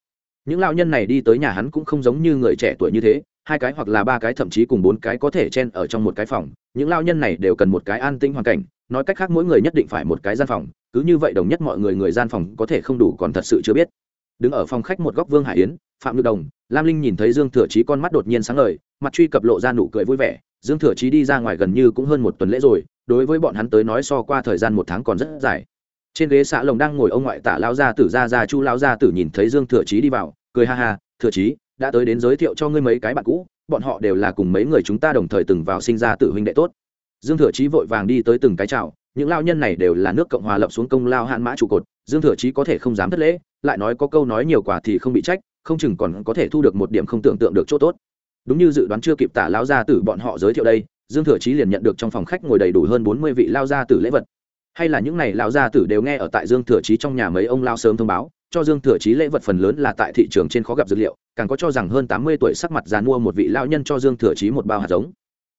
Những lao nhân này đi tới nhà hắn cũng không giống như người trẻ tuổi như thế, hai cái hoặc là ba cái thậm chí cùng bốn cái có thể chen ở trong một cái phòng, những lao nhân này đều cần một cái an tĩnh hoàn cảnh nói cách khác mỗi người nhất định phải một cái gian phòng, cứ như vậy đồng nhất mọi người người gian phòng có thể không đủ còn thật sự chưa biết. Đứng ở phòng khách một góc vương hải yến, phạm nhược đồng, lam linh nhìn thấy dương thừa chí con mắt đột nhiên sáng ngời, mặt truy cập lộ ra nụ cười vui vẻ, dương thừa chí đi ra ngoài gần như cũng hơn một tuần lễ rồi, đối với bọn hắn tới nói so qua thời gian một tháng còn rất dài. Trên ghế xã lồng đang ngồi ông ngoại tạ lao gia tử ra ra chu lao gia tử nhìn thấy dương thừa chí đi vào, cười ha ha, thừa chí, đã tới đến giới thiệu cho ngươi mấy cái bạn cũ, bọn họ đều là cùng mấy người chúng ta đồng thời từng vào sinh ra tử huynh đệ tốt dương thừa chí vội vàng đi tới từng cái chào những lao nhân này đều là nước cộng hòa lập xuống công lao hạn mã trụ cột, dương thừa chí có thể không dám thất lễ, lại nói có câu nói nhiều quả thì không bị trách, không chừng còn có thể thu được một điểm không tưởng tượng được chỗ tốt. Đúng như dự đoán chưa kịp tả lao gia tử bọn họ giới thiệu đây, dương thừa chí liền nhận được trong phòng khách ngồi đầy đủ hơn bốn mươi vị lao gia tử lễ vật. Hay là những n à y lao gia tử đều nghe ở tại dương thừa chí trong nhà mấy ông lao sớm thông báo, cho dương thừa chí lễ vật phần lớn là tại thị trường trên khó gặp dược liệu, càng có cho rằng hơn tám mươi tuổi sắc mặt già mua một vị lao nhân cho dương thừa chí một bao hạt giống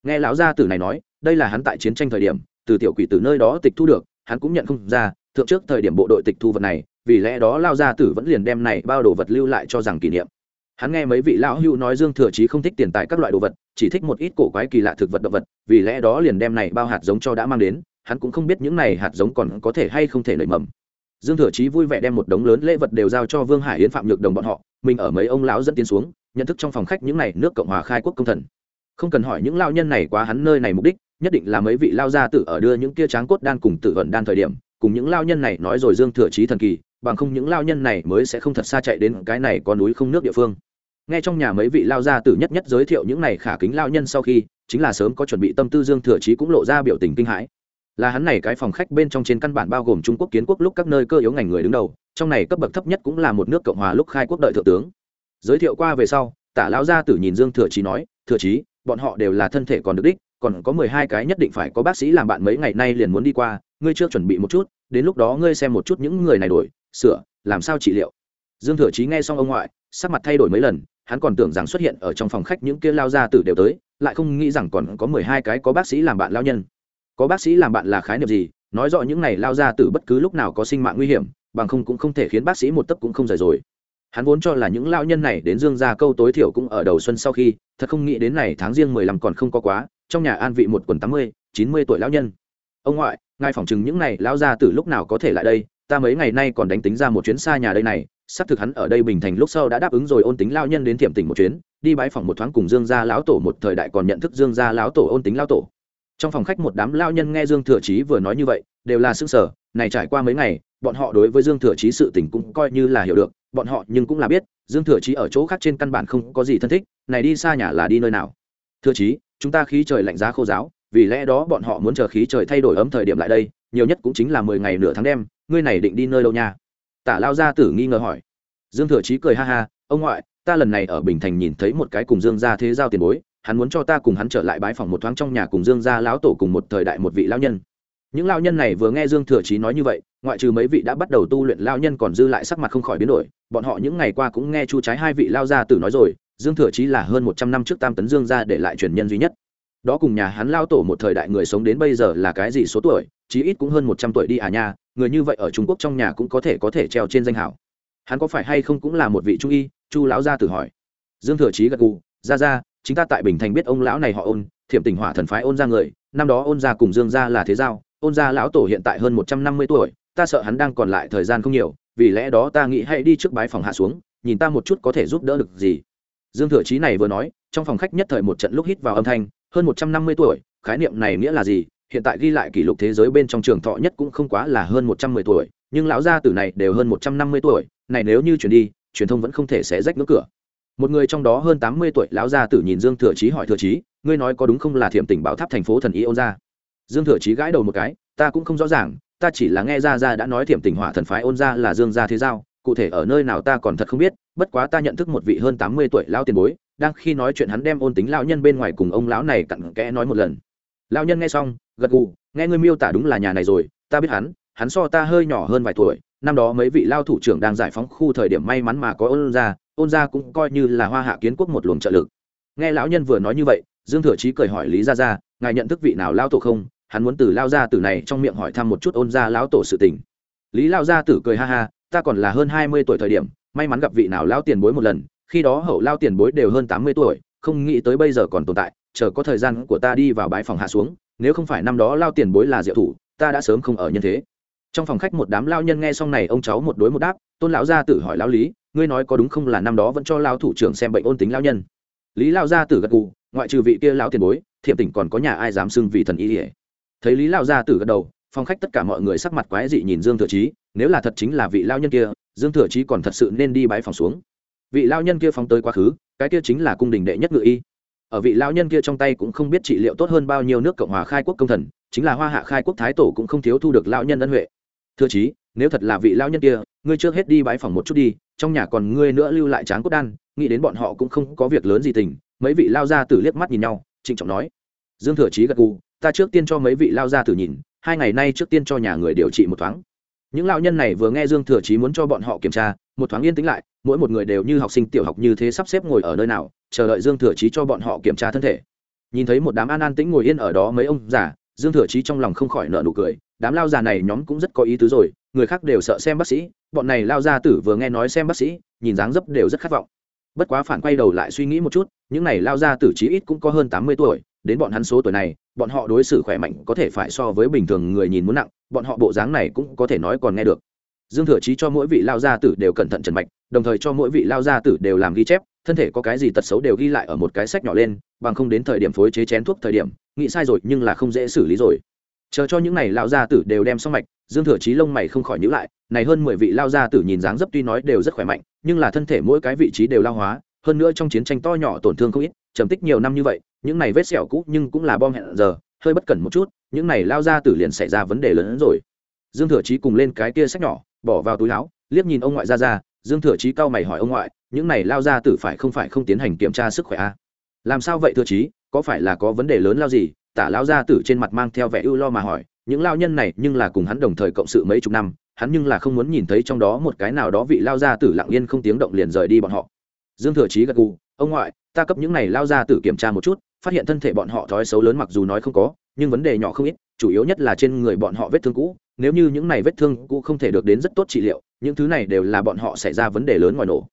nghe lão gia tử này nói, đây là hắn tại chiến tranh thời điểm, từ tiểu quỷ từ nơi đó tịch thu được, hắn cũng nhận không ra, thượng trước thời điểm bộ đội tịch thu vật này, vì lẽ đó lao gia tử vẫn liền đem này bao đồ vật lưu lại cho rằng kỷ niệm. Hắn nghe mấy vị lão hưu nói dương thừa chí không thích tiền tài các loại đồ vật, chỉ thích một ít cổ quái kỳ lạ thực vật động vật, vì lẽ đó liền đem này bao hạt giống cho đã mang đến, hắn cũng không biết những này hạt giống còn có thể hay không thể nảy mầm. Dương thừa chí vui vẻ đem một đống lớn lễ vật đều giao cho vương hải yến phạm nhược đồng bọn họ, mình ở mấy ông lão dẫn tiến xuống, nhận thức trong phòng khách những này nước cộng hòa khai quốc công thần không cần hỏi những lao nhân này quá hắn nơi này mục đích, nhất định là mấy vị lao gia tử ở đưa những kia tráng cốt đan cùng tử vận đan thời điểm, cùng những lao nhân này nói rồi dương thừa chí thần kỳ, bằng không những lao nhân này mới sẽ không thật xa chạy đến cái này có núi không nước địa phương. Nghe trong nhà mấy vị lao gia tử nhất nhất giới thiệu những này khả kính lao nhân sau khi, chính là sớm có chuẩn bị tâm tư dương thừa chí cũng lộ ra biểu tình kinh hãi. Là hắn này cái phòng khách bên trong trên căn bản bao gồm trung quốc kiến quốc lúc các nơi cơ yếu ngành người đứng đầu, trong này cấp bậc thấp nhất cũng là một nước cộng hòa lúc khai quốc đợi thượng tướng. Giới thiệu qua về sau, tả lão gia tử nhìn dương thừa chí nói, thừa chí bọn họ đều là thân thể còn được đích, còn có mười hai cái nhất định phải có bác sĩ làm bạn mấy ngày nay liền muốn đi qua, ngươi chưa chuẩn bị một chút, đến lúc đó ngươi xem một chút những người này đổi, sửa, làm sao trị liệu. Dương thừa chí nghe xong ông ngoại, sắc mặt thay đổi mấy lần, hắn còn tưởng rằng xuất hiện ở trong phòng khách những kia lao gia tử đều tới, lại không nghĩ rằng còn có mười hai cái có bác sĩ làm bạn lao nhân. Có bác sĩ làm bạn là khái niệm gì? Nói rõ những này lao gia tử bất cứ lúc nào có sinh mạng nguy hiểm, bằng không cũng không thể khiến bác sĩ một tấc cũng không rời rồi hắn vốn cho là những lão nhân này đến dương gia câu tối thiểu cũng ở đầu xuân sau khi, thật không nghĩ đến này tháng riêng mười lăm còn không có quá, trong nhà an vị một quần tám mươi, chín mươi tuổi lão nhân. Ông ngoại, ngài phỏng chừng những này lão gia tử lúc nào có thể lại đây, ta mấy ngày nay còn đánh tính ra một chuyến xa nhà đây này, xác thực hắn ở đây bình thành lúc sau đã đáp ứng rồi ôn tính lao nhân đến thiểm tỉnh một chuyến, đi bãi phòng một thoáng cùng dương gia lão tổ một thời đại còn nhận thức dương gia lão tổ ôn tính lão tổ. Trong phòng khách một đám lao nhân nghe dương thừa chí vừa nói như vậy, đều là xương sở này trải qua mấy ngày, bọn họ đối với dương thừa chí sự tình cũng coi như là hiểu được bọn họ nhưng cũng là biết, dương thừa chí ở chỗ khác trên căn bản không có gì thân thích, này đi xa nhà là đi nơi nào? Thừa chí, chúng ta khí trời lạnh giá khô giáo, vì lẽ đó bọn họ muốn chờ khí trời thay đổi ấm thời điểm lại đây, nhiều nhất cũng chính là mười ngày nửa tháng đêm, ngươi này định đi nơi đâu nha? Tả lao gia tử nghi ngờ hỏi. Dương thừa chí cười ha ha, ông ngoại, ta lần này ở bình thành nhìn thấy một cái cùng dương gia thế giao tiền bối, hắn muốn cho ta cùng hắn trở lại bái phòng một thoáng trong nhà cùng dương gia lão tổ cùng một thời đại một vị lão nhân những lão nhân này vừa nghe dương thừa chí nói như vậy, ngoại trừ mấy vị đã bắt đầu tu luyện lão nhân còn dư lại sắc mặt không khỏi biến đổi. Bọn họ những ngày qua cũng nghe chu trái hai vị lao gia tử nói rồi, dương thừa chí là hơn một trăm năm trước tam tấn dương gia để lại truyền nhân duy nhất. Đó cùng nhà hắn lao tổ một thời đại người sống đến bây giờ là cái gì số tuổi, chí ít cũng hơn một trăm tuổi đi à nha, người như vậy ở trung quốc trong nhà cũng có thể có thể treo trên danh hảo. Hắn có phải hay không cũng là một vị trung y? Chu lão gia tử hỏi. Dương thừa chí gật gù ra ra chính ta tại bình thành biết ông lão này họ ôn, thiểm tỉnh hỏa thần phái ôn ra người, năm đó ôn ra cùng dương gia là thế giao ôn gia lão tổ hiện tại hơn một trăm năm mươi tuổi, ta sợ hắn đang còn lại thời gian không nhiều, vì lẽ đó ta nghĩ hãy đi trước bái phòng hạ xuống, nhìn ta một chút có thể giúp đỡ được gì. Dương thừa chí này vừa nói, trong phòng khách nhất thời một trận lúc hít vào âm thanh, hơn một trăm năm mươi tuổi, khái niệm này nghĩa là gì? Hiện tại ghi lại kỷ lục thế giới bên trong trường thọ nhất cũng không quá là hơn một trăm mười tuổi, nhưng lão gia tử này đều hơn một trăm năm mươi tuổi, này nếu như chuyển đi, truyền thông vẫn không thể xé rách ngưỡng cửa. Một người trong đó hơn tám mươi tuổi, lão gia tử nhìn dương thừa chí hỏi thừa chí, ngươi nói có đúng không là thiểm tỉnh bảo tháp thành phố thần ý ôn gia? Dương thừa chí gãi đầu một cái, ta cũng không rõ ràng, ta chỉ là nghe ra ra đã nói thiểm tỉnh hỏa thần phái ôn gia là dương gia thế giao, cụ thể ở nơi nào ta còn thật không biết, bất quá ta nhận thức một vị hơn tám mươi tuổi lão tiền bối, đang khi nói chuyện hắn đem ôn tính lão nhân bên ngoài cùng ông lão này cặn kẽ nói một lần. Lão nhân nghe xong, gật gù, nghe ngươi miêu tả đúng là nhà này rồi, ta biết hắn hắn so ta hơi nhỏ hơn vài tuổi, năm đó mấy vị lao thủ trưởng đang giải phóng khu thời điểm may mắn mà có ôn gia ôn gia cũng coi như là hoa hạ kiến quốc một luồng trợ lực. Nghe lão nhân vừa nói như vậy, dương thừa chí cười hỏi lý gia gia, ngài nhận thức vị nào lao tổ không? Hắn muốn từ lao gia tử này trong miệng hỏi thăm một chút ôn gia lão tổ sự tình. Lý lao gia tử cười ha ha, ta còn là hơn hai mươi tuổi thời điểm, may mắn gặp vị nào lao tiền bối một lần, khi đó hậu lao tiền bối đều hơn tám mươi tuổi, không nghĩ tới bây giờ còn tồn tại, chờ có thời gian của ta đi vào bãi phòng hạ xuống, nếu không phải năm đó lao tiền bối là diệu thủ, ta đã sớm không ở nhân thế. Trong phòng khách một đám lao nhân nghe xong này, ông cháu một đối một đáp, tôn lão gia tử hỏi lão lý, ngươi nói có đúng không là năm đó vẫn cho lao thủ trưởng xem bệnh ôn tính lao nhân? Lý lao gia tử gật gù, ngoại trừ vị kia lão tiền bối thiệp tỉnh còn có nhà ai dám xưng vì thần y ỉa thấy lý lao gia tử gật đầu, phong khách tất cả mọi người sắc mặt quái dị nhìn dương thừa chí, nếu là thật chính là vị lao nhân kia, dương thừa chí còn thật sự nên đi bãi phòng xuống. Vị lao nhân kia phóng tới quá khứ, cái kia chính là cung đình đệ nhất ngự y. Ở vị lao nhân kia trong tay cũng không biết trị liệu tốt hơn bao nhiêu nước cộng hòa khai quốc công thần, chính là hoa hạ khai quốc thái tổ cũng không thiếu thu được lao nhân ân huệ. Thưa chí, nếu thật là vị lao nhân kia, ngươi trước hết đi bãi phòng một chút đi, trong nhà còn ngươi nữa lưu lại tráng cốt đan, nghĩ đến bọn họ cũng không có việc lớn gì tình. Mấy vị lao ra tử liếc mắt nhìn nhau, trịnh trọng nói. Dương thừa chí gật gù ta trước tiên cho mấy vị lao ra tử nhìn, hai ngày nay trước tiên cho nhà người điều trị một thoáng. Những lão nhân này vừa nghe dương thừa chí muốn cho bọn họ kiểm tra, một thoáng yên tĩnh lại, mỗi một người đều như học sinh tiểu học như thế sắp xếp ngồi ở nơi nào, chờ đợi dương thừa chí cho bọn họ kiểm tra thân thể. Nhìn thấy một đám an an tĩnh ngồi yên ở đó mấy ông già, dương thừa chí trong lòng không khỏi nợ nụ cười, đám lao già này nhóm cũng rất có ý tứ rồi, người khác đều sợ xem bác sĩ, bọn này lao gia tử vừa nghe nói xem bác sĩ, nhìn dáng dấp đều rất khát vọng. Bất quá phản quay đầu lại suy nghĩ một chút, những này lao gia tử chí ít cũng có hơn tám mươi tuổi đến bọn hắn số tuổi này, bọn họ đối xử khỏe mạnh có thể phải so với bình thường người nhìn muốn nặng, bọn họ bộ dáng này cũng có thể nói còn nghe được. Dương thừa chí cho mỗi vị lao gia tử đều cẩn thận trần mạch, đồng thời cho mỗi vị lao gia tử đều làm ghi chép, thân thể có cái gì tật xấu đều ghi lại ở một cái sách nhỏ lên, bằng không đến thời điểm phối chế chén thuốc thời điểm, nghĩ sai rồi nhưng là không dễ xử lý rồi. Chờ cho những này lao gia tử đều đem xong mạch, dương thừa chí lông mày không khỏi nhữ lại, này hơn mười vị lao gia tử nhìn dáng dấp tuy nói đều rất khỏe mạnh, nhưng là thân thể mỗi cái vị trí đều lao hóa hơn nữa trong chiến tranh to nhỏ tổn thương không ít, trầm tích nhiều năm như vậy, những này vết sẹo cũ nhưng cũng là bom hẹn giờ, hơi bất cẩn một chút, những này lao gia tử liền xảy ra vấn đề lớn hơn rồi. Dương thừa chí cùng lên cái kia sách nhỏ, bỏ vào túi áo, liếc nhìn ông ngoại ra ra, dương thừa chí cau mày hỏi ông ngoại, những này lao gia tử phải không phải không tiến hành kiểm tra sức khỏe a? À? làm sao vậy thừa chí, có phải là có vấn đề lớn lao gì? Tả lao gia tử trên mặt mang theo vẻ ưu lo mà hỏi, những lao nhân này nhưng là cùng hắn đồng thời cộng sự mấy chục năm, hắn nhưng là không muốn nhìn thấy trong đó một cái nào đó vị lao gia tử lặng yên không tiếng động liền rời đi bọn họ dương thừa chí gật gù, ông ngoại, ta cấp những này lao gia tử kiểm tra một chút, phát hiện thân thể bọn họ thói xấu lớn mặc dù nói không có, nhưng vấn đề nhỏ không ít, chủ yếu nhất là trên người bọn họ vết thương cũ. Nếu như những này vết thương cũ không thể được đến rất tốt trị liệu, những thứ này đều là bọn họ xảy ra vấn đề lớn ngoài nổ.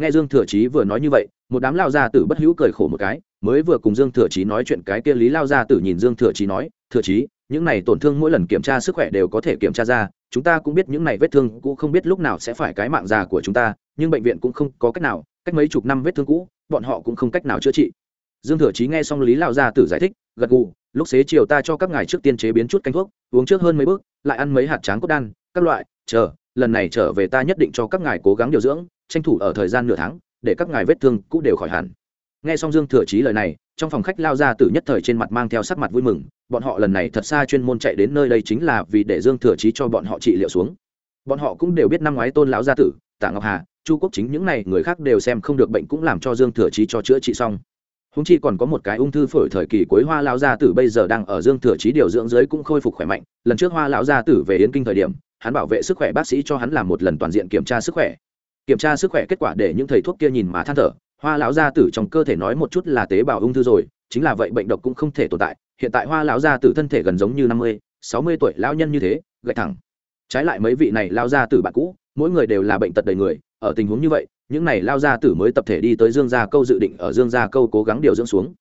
Nghe dương thừa chí vừa nói như vậy, một đám lao gia tử bất hữu cười khổ một cái, mới vừa cùng dương thừa chí nói chuyện cái kia lý lao gia tử nhìn dương thừa chí nói, thừa chí, những này tổn thương mỗi lần kiểm tra sức khỏe đều có thể kiểm tra ra, chúng ta cũng biết những này vết thương cũ không biết lúc nào sẽ phải cái mạng già của chúng ta nhưng bệnh viện cũng không có cách nào, cách mấy chục năm vết thương cũ, bọn họ cũng không cách nào chữa trị. Dương thừa chí nghe xong lý lao gia tử giải thích, gật gù, lúc xế chiều ta cho các ngài trước tiên chế biến chút canh thuốc, uống trước hơn mấy bước, lại ăn mấy hạt tráng cốt đan, các loại, chờ, lần này trở về ta nhất định cho các ngài cố gắng điều dưỡng, tranh thủ ở thời gian nửa tháng, để các ngài vết thương cũ đều khỏi hẳn. Nghe xong dương thừa chí lời này, trong phòng khách lao ra tử nhất thời trên mặt mang theo sắc mặt vui mừng, bọn họ lần này thật xa chuyên môn chạy đến nơi đây chính là vì để dương thừa chí cho bọn họ trị liệu xuống. Bọn họ cũng đều biết năm ngoái tôn lão gia tử, tạ ngọc hà chu quốc chính những này người khác đều xem không được bệnh cũng làm cho dương thừa chí cho chữa trị xong. Húng chi còn có một cái ung thư phổi thời kỳ cuối hoa lão gia tử bây giờ đang ở dương thừa chí điều dưỡng giới cũng khôi phục khỏe mạnh. Lần trước hoa lão gia tử về yến kinh thời điểm, hắn bảo vệ sức khỏe bác sĩ cho hắn làm một lần toàn diện kiểm tra sức khỏe. Kiểm tra sức khỏe kết quả để những thầy thuốc kia nhìn mà than thở, hoa lão gia tử trong cơ thể nói một chút là tế bào ung thư rồi, chính là vậy bệnh độc cũng không thể tồn tại. Hiện tại hoa lão gia tử thân thể gần giống như năm mươi, sáu mươi tuổi, lão nhân như thế, gạch thẳng. Trái lại mấy vị này lao gia tử bạn cũ, mỗi người đều là bệnh tật đầy người ở tình huống như vậy, những này lao gia tử mới tập thể đi tới dương gia câu dự định ở dương gia câu cố gắng điều dưỡng xuống.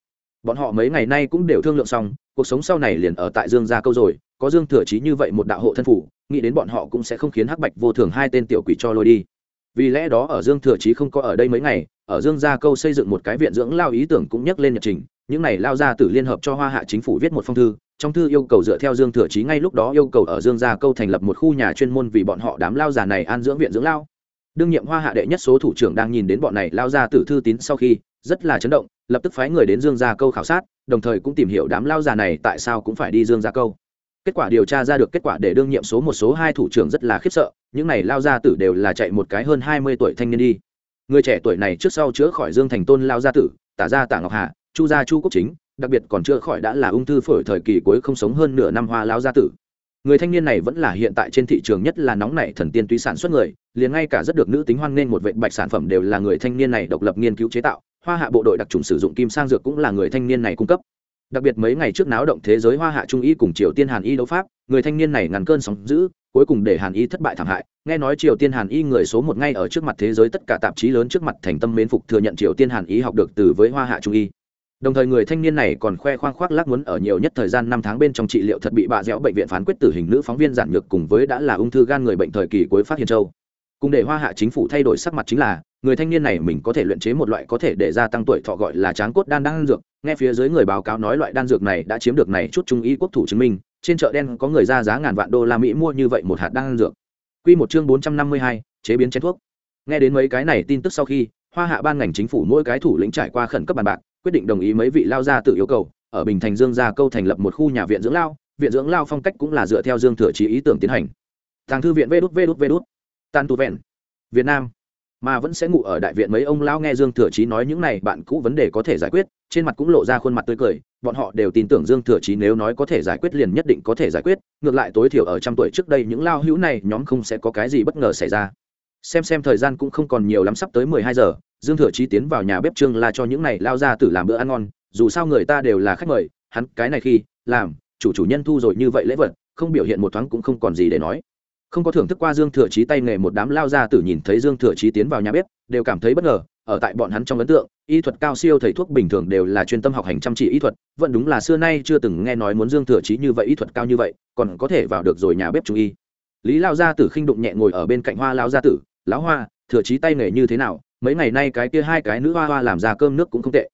Bọn họ mấy ngày nay cũng đều thương lượng xong, cuộc sống sau này liền ở tại dương gia câu rồi, có dương thừa chí như vậy một đạo hộ thân phủ, nghĩ đến bọn họ cũng sẽ không khiến hắc bạch vô thường hai tên tiểu quỷ cho lôi đi. Vì lẽ đó ở dương thừa chí không có ở đây mấy ngày, ở dương gia câu xây dựng một cái viện dưỡng lao ý tưởng cũng nhắc lên nhật trình, những này lao gia tử liên hợp cho hoa hạ chính phủ viết một phong thư, trong thư yêu cầu dựa theo dương thừa chí ngay lúc đó yêu cầu ở dương gia câu thành lập một khu nhà chuyên môn vì bọn họ đám lao già này an dưỡng viện dưỡng lao đương nhiệm hoa hạ đệ nhất số thủ trưởng đang nhìn đến bọn này lao ra từ thư tín sau khi, rất là chấn động, lập tức phái người đến dương gia câu khảo sát, đồng thời cũng tìm hiểu đám lao già này tại sao cũng phải đi dương gia câu. Kết quả điều tra ra được kết quả để đương nhiệm số một số hai thủ trưởng rất là khiếp sợ, những này lao gia tử đều là chạy một cái hơn hai mươi tuổi thanh niên đi. Người trẻ tuổi này trước sau chữa khỏi dương thành tôn lao gia tử, tả gia tả ngọc hà, chu gia chu quốc chính, đặc biệt còn chữa khỏi đã là ung thư phổi thời kỳ cuối không sống hơn nửa năm hoa lao gia tử người thanh niên này vẫn là hiện tại trên thị trường nhất là nóng nảy thần tiên túy sản xuất người, liền ngay cả rất được nữ tính hoan nên một vệ bạch sản phẩm đều là người thanh niên này độc lập nghiên cứu chế tạo, hoa hạ bộ đội đặc trùng sử dụng kim sang dược cũng là người thanh niên này cung cấp. Đặc biệt mấy ngày trước náo động thế giới hoa hạ trung y cùng triều tiên hàn y đấu pháp, người thanh niên này ngắn cơn sóng giữ cuối cùng để hàn y thất bại thảm hại. Nghe nói triều tiên hàn y người số một ngay ở trước mặt thế giới tất cả tạp chí lớn trước mặt thành tâm mến phục thừa nhận triều tiên hàn y học được từ với hoa hạ trung y đồng thời người thanh niên này còn khoe khoang khoác lác muốn ở nhiều nhất thời gian năm tháng bên trong trị liệu thật bị bạ dẻo bệnh viện phán quyết tử hình nữ phóng viên giản nhược cùng với đã là ung thư gan người bệnh thời kỳ cuối phát hiện châu. Cùng để hoa hạ chính phủ thay đổi sắc mặt chính là người thanh niên này mình có thể luyện chế một loại có thể để gia tăng tuổi thọ gọi là tráng cốt đan đan dược. Nghe phía dưới người báo cáo nói loại đan dược này đã chiếm được này chút trung y quốc thủ chứng minh trên chợ đen có người ra giá ngàn vạn đô la mỹ mua như vậy một hạt đan dược. Quy một chương bốn trăm năm mươi hai, chế biến chén thuốc. Nghe đến mấy cái này tin tức sau khi hoa hạ ban ngành chính phủ mỗi cái thủ lĩnh trải qua khẩn cấp bàn bạc quyết định đồng ý mấy vị lao gia tự yêu cầu, ở bình thành dương gia câu thành lập một khu nhà viện dưỡng lao, viện dưỡng lao phong cách cũng là dựa theo dương thừa chí ý tưởng tiến hành. Tàng thư viện vê đút vê đút vê đút tan tu vẹn. Việt nam. Mà vẫn sẽ ngủ ở đại viện mấy ông lao nghe dương thừa chí nói những này, bạn cũ vấn đề có thể giải quyết, trên mặt cũng lộ ra khuôn mặt tươi cười, bọn họ đều tin tưởng dương thừa chí nếu nói có thể giải quyết liền nhất định có thể giải quyết, ngược lại tối thiểu ở trăm tuổi trước đây những lao hữu này nhóm không sẽ có cái gì bất ngờ xảy ra. Xem xem thời gian cũng không còn nhiều lắm, sắp tới mười hai giờ dương thừa chí tiến vào nhà bếp trương là cho những này lao ra tử làm bữa ăn ngon, dù sao người ta đều là khách mời, hắn cái này khi, làm, chủ chủ nhân thu rồi như vậy lễ vật, không biểu hiện một thoáng cũng không còn gì để nói. Không có thưởng thức qua dương thừa chí tay nghề một đám lao ra tử nhìn thấy dương thừa chí tiến vào nhà bếp, đều cảm thấy bất ngờ, ở tại bọn hắn trong ấn tượng, y thuật cao siêu thầy thuốc bình thường đều là chuyên tâm học hành chăm chỉ y thuật, vẫn đúng là xưa nay chưa từng nghe nói muốn dương thừa chí như vậy y thuật cao như vậy, còn có thể vào được rồi nhà bếp trung y. Lý lao gia tử khinh đụng nhẹ ngồi ở bên cạnh hoa lao gia tử, lão hoa, thừa chí tay nghề như thế nào? Mấy ngày nay cái kia hai cái nữ hoa hoa làm ra cơm nước cũng không tệ.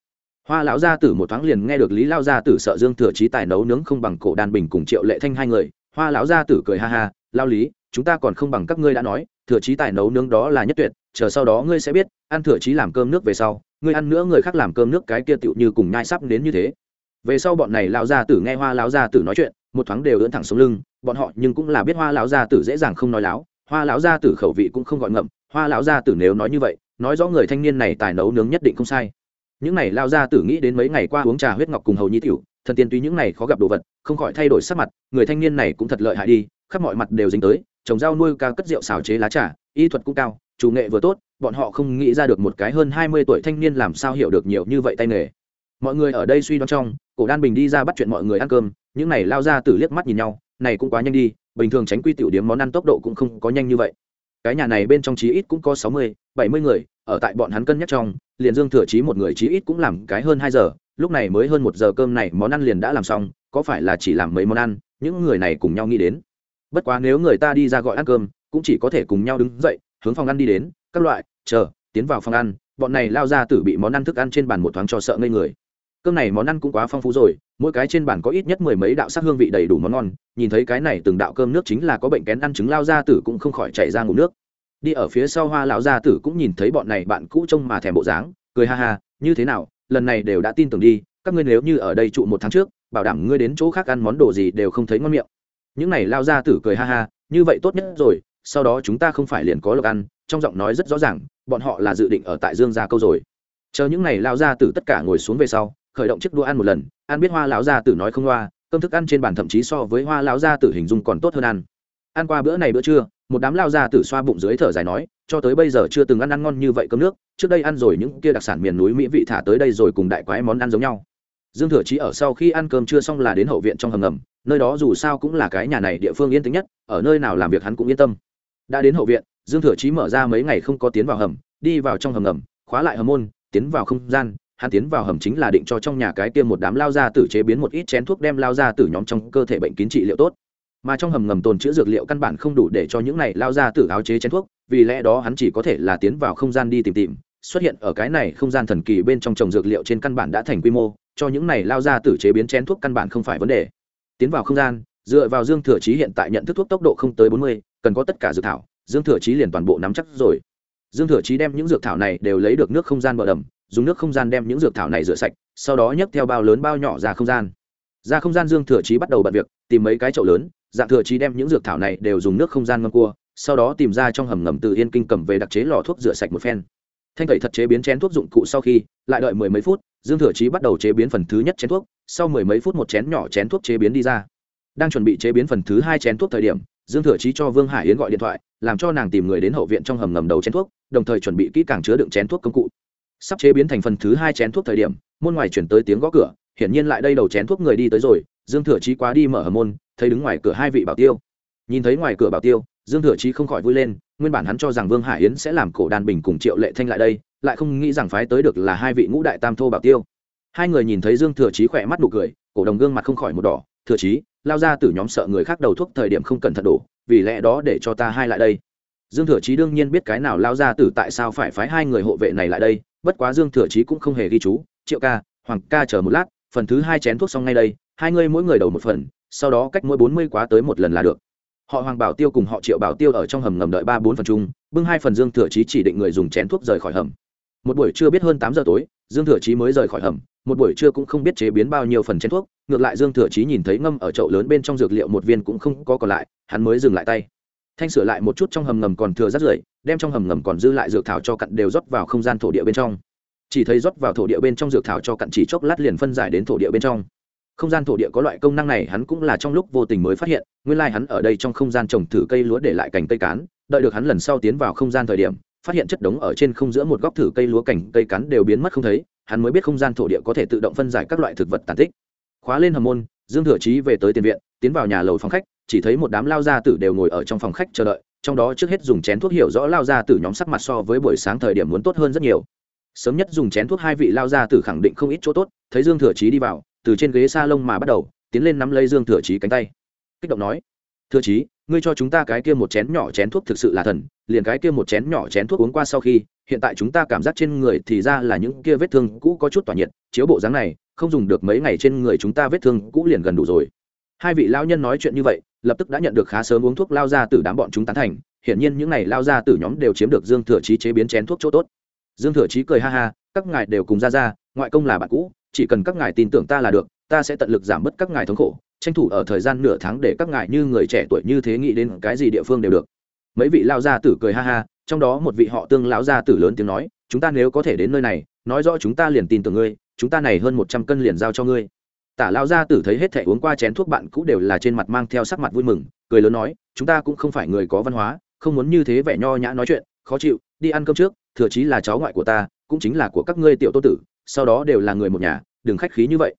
Hoa lão gia tử một thoáng liền nghe được lý lao gia tử sợ dương thừa chí tài nấu nướng không bằng cổ đàn bình cùng triệu lệ thanh hai người, hoa lão gia tử cười ha ha lao lý, chúng ta còn không bằng các ngươi đã nói, thừa chí tài nấu nướng đó là nhất tuyệt, chờ sau đó ngươi sẽ biết, ăn thừa chí làm cơm nước về sau, ngươi ăn nữa người khác làm cơm nước cái kia tựu như cùng nhai sắp đến như thế. Về sau bọn này lão gia tử nghe hoa lão gia tử nói chuyện, một thoáng đều ưỡn thẳng xuống lưng, bọn họ nhưng cũng là biết hoa lão gia tử dễ dàng không nói láo, hoa lão gia tử khẩu vị cũng không gọi ngậm, hoa lão gia tử nếu nói như vậy nói rõ người thanh niên này tài nấu nướng nhất định không sai. Những này lao gia tử nghĩ đến mấy ngày qua uống trà huyết ngọc cùng hầu nhi tiểu, thần tiên tuy những này khó gặp đồ vật, không khỏi thay đổi sắc mặt, người thanh niên này cũng thật lợi hại đi, khắp mọi mặt đều dính tới, trồng rau nuôi ca cất rượu xào chế lá trà, y thuật cũng cao, chủ nghệ vừa tốt, bọn họ không nghĩ ra được một cái hơn hai mươi tuổi thanh niên làm sao hiểu được nhiều như vậy tay nghề. Mọi người ở đây suy đoán trong, cổ đan bình đi ra bắt chuyện mọi người ăn cơm, những này lao ra từ liếc mắt nhìn nhau, này cũng quá nhanh đi, bình thường tránh quy tiểu điếm món ăn tốc độ cũng không có nhanh như vậy cái nhà này bên trong chí ít cũng có sáu mươi, bảy mươi người, ở tại bọn hắn cân nhắc trong, liền dương thừa chí một người chí ít cũng làm cái hơn hai giờ, lúc này mới hơn một giờ cơm này món ăn liền đã làm xong, có phải là chỉ làm mấy món ăn, những người này cùng nhau nghĩ đến. Bất quá nếu người ta đi ra gọi ăn cơm, cũng chỉ có thể cùng nhau đứng dậy, hướng phòng ăn đi đến, các loại, chờ, tiến vào phòng ăn, bọn này lao ra tử bị món ăn thức ăn trên bàn một thoáng cho sợ ngây người cơm này món ăn cũng quá phong phú rồi, mỗi cái trên bàn có ít nhất mười mấy đạo sắc hương vị đầy đủ món ngon, nhìn thấy cái này từng đạo cơm nước chính là có bệnh kén ăn trứng lao ra tử cũng không khỏi chảy ra ngủ nước. Đi ở phía sau hoa lão gia tử cũng nhìn thấy bọn này bạn cũ trông mà thèm bộ dáng, cười ha ha, như thế nào, lần này đều đã tin tưởng đi, các ngươi nếu như ở đây trụ một tháng trước, bảo đảm ngươi đến chỗ khác ăn món đồ gì đều không thấy ngon miệng. Những này lao gia tử cười ha ha, như vậy tốt nhất rồi, sau đó chúng ta không phải liền có lộc ăn. Trong giọng nói rất rõ ràng, bọn họ là dự định ở tại dương gia câu rồi. Chờ những này lao gia tử tất cả ngồi xuống về sau khởi động chiếc đũa ăn một lần, ăn biết hoa lão gia tử nói không loa cơm thức ăn trên bàn thậm chí so với hoa lão gia tử hình dung còn tốt hơn ăn. Ăn qua bữa này bữa trưa, một đám lao gia tử xoa bụng dưới thở dài nói, cho tới bây giờ chưa từng ăn ăn ngon như vậy cơm nước, trước đây ăn rồi những kia đặc sản miền núi mỹ vị thả tới đây rồi cùng đại quái món ăn giống nhau. Dương thừa chí ở sau khi ăn cơm chưa xong là đến hậu viện trong hầm ngầm, nơi đó dù sao cũng là cái nhà này địa phương yên tĩnh nhất, ở nơi nào làm việc hắn cũng yên tâm. Đã đến hậu viện, dương thừa chí mở ra mấy ngày không có tiến vào hầm, đi vào trong hầm ngầm, khóa lại hầm môn, tiến vào không gian hắn tiến vào hầm chính là định cho trong nhà cái kia một đám lao ra tử chế biến một ít chén thuốc đem lao ra tử nhóm trong cơ thể bệnh kín trị liệu tốt. Mà trong hầm ngầm tồn chữ dược liệu căn bản không đủ để cho những này lao ra tử áo chế chén thuốc, vì lẽ đó hắn chỉ có thể là tiến vào không gian đi tìm tìm, xuất hiện ở cái này không gian thần kỳ bên trong trồng dược liệu trên căn bản đã thành quy mô, cho những này lao ra tử chế biến chén thuốc căn bản không phải vấn đề. Tiến vào không gian, dựa vào dương thừa chí hiện tại nhận thức thuốc tốc độ không tới bốn mươi, cần có tất cả dược thảo, dương thừa chí liền toàn bộ nắm chắc rồi. Dương thừa chí đem những dược thảo này đều lấy được nước không gian bờ đầm dùng nước không gian đem những dược thảo này rửa sạch, sau đó nhấc theo bao lớn bao nhỏ ra không gian. Ra không gian dương thừa chí bắt đầu bận việc, tìm mấy cái chậu lớn, dạng thừa chí đem những dược thảo này đều dùng nước không gian ngâm cua, sau đó tìm ra trong hầm ngầm từ yên kinh cầm về đặc chế lò thuốc rửa sạch một phen. Thanh tẩy thật chế biến chén thuốc dụng cụ sau khi, lại đợi mười mấy phút, dương thừa chí bắt đầu chế biến phần thứ nhất chén thuốc, sau mười mấy phút một chén nhỏ chén thuốc chế biến đi ra. Đang chuẩn bị chế biến phần thứ hai chén thuốc thời điểm, dương thừa chí cho vương hải yến gọi điện thoại, làm cho nàng tìm người đến hậu viện trong hầm ngầm đầu chén thuốc, đồng thời chuẩn bị kỹ càng chứa đựng chén thuốc công cụ sắp chế biến thành phần thứ hai chén thuốc thời điểm, môn ngoài chuyển tới tiếng gõ cửa, hiển nhiên lại đây đầu chén thuốc người đi tới rồi, dương thừa chí quá đi mở hầm môn, thấy đứng ngoài cửa hai vị bảo tiêu. Nhìn thấy ngoài cửa bảo tiêu, dương thừa chí không khỏi vui lên, nguyên bản hắn cho rằng vương hải yến sẽ làm cổ đàn bình cùng triệu lệ thanh lại đây, lại không nghĩ rằng phái tới được là hai vị ngũ đại tam thô bảo tiêu. Hai người nhìn thấy dương thừa chí khỏe mắt nụ cười, cổ đồng gương mặt không khỏi một đỏ, thừa chí, lao ra từ nhóm sợ người khác đầu thuốc thời điểm không cẩn thận đổ, vì lẽ đó để cho ta hai lại đây dương thừa chí đương nhiên biết cái nào lao ra tử tại sao phải phái hai người hộ vệ này lại đây, bất quá dương thừa chí cũng không hề ghi chú. Triệu ca, hoàng ca chờ một lát, phần thứ hai chén thuốc xong ngay đây, hai người mỗi người đầu một phần, sau đó cách mỗi bốn mươi quá tới một lần là được. Họ hoàng bảo tiêu cùng họ triệu bảo tiêu ở trong hầm ngầm đợi ba bốn phần chung, bưng hai phần dương thừa chí chỉ định người dùng chén thuốc rời khỏi hầm. Một buổi trưa biết hơn tám giờ tối, dương thừa chí mới rời khỏi hầm, một buổi trưa cũng không biết chế biến bao nhiêu phần chén thuốc, ngược lại dương thừa chí nhìn thấy ngâm ở chậu lớn bên trong dược liệu một viên cũng không có còn lại, hắn mới dừng lại tay thanh sửa lại một chút trong hầm ngầm còn thừa rất rưởi, đem trong hầm ngầm còn dư lại dược thảo cho cặn đều rót vào không gian thổ địa bên trong. Chỉ thấy rót vào thổ địa bên trong dược thảo cho cặn chỉ chốc lát liền phân giải đến thổ địa bên trong. Không gian thổ địa có loại công năng này hắn cũng là trong lúc vô tình mới phát hiện, nguyên lai、like、hắn ở đây trong không gian trồng thử cây lúa để lại cành cây cán, đợi được hắn lần sau tiến vào không gian thời điểm, phát hiện chất đống ở trên không giữa một góc thử cây lúa cành cây cắn đều biến mất không thấy, hắn mới biết không gian thổ địa có thể tự động phân giải các loại thực vật tàn tích. Khóa lên hầm môn, dương thừa trí về tới tiền viện, tiến vào nhà lầu phòng khách chỉ thấy một đám lao gia tử đều ngồi ở trong phòng khách chờ đợi, trong đó trước hết dùng chén thuốc hiểu rõ lao gia tử nhóm sắc mặt so với buổi sáng thời điểm muốn tốt hơn rất nhiều. Sớm nhất dùng chén thuốc hai vị lao gia tử khẳng định không ít chỗ tốt, thấy dương thừa chí đi vào, từ trên ghế s a lông mà bắt đầu, tiến lên nắm lấy dương thừa chí cánh tay. Kích động nói, thừa chí, ngươi cho chúng ta cái kia một chén nhỏ chén thuốc thực sự là thần, liền cái kia một chén nhỏ chén thuốc uống qua sau khi, hiện tại chúng ta cảm giác trên người thì ra là những kia vết thương cũ có chút tỏa nhiệt, chiếu bộ dáng này, không dùng được mấy ngày trên người chúng ta vết thương cũ liền gần đủ rồi hai vị lao nhân nói chuyện như vậy, lập tức đã nhận được khá sớm uống thuốc lao ra từ đám bọn chúng tán thành, hiển nhiên những này lao ra từ nhóm đều chiếm được dương thừa chí chế biến chén thuốc chỗ tốt. Dương thừa chí cười ha ha, các ngài đều cùng ra ra, ngoại công là bạn cũ, chỉ cần các ngài tin tưởng ta là được, ta sẽ tận lực giảm bớt các ngài thống khổ, tranh thủ ở thời gian nửa tháng để các ngài như người trẻ tuổi như thế nghĩ đến cái gì địa phương đều được. Mấy vị lao gia tử cười ha ha, trong đó một vị họ tương lão gia tử lớn tiếng nói, chúng ta nếu có thể đến nơi này, nói rõ chúng ta liền tin tưởng ngươi, chúng ta này hơn một trăm cân liền giao cho ngươi tả lao gia tử thấy hết thẻ uống qua chén thuốc bạn cũ đều là trên mặt mang theo sắc mặt vui mừng, cười lớn nói, chúng ta cũng không phải người có văn hóa, không muốn như thế vẻ nho nhã nói chuyện, khó chịu, đi ăn cơm trước, thừa chí là cháu ngoại của ta, cũng chính là của các ngươi tiểu tô tử, sau đó đều là người một nhà, đừng khách khí như vậy.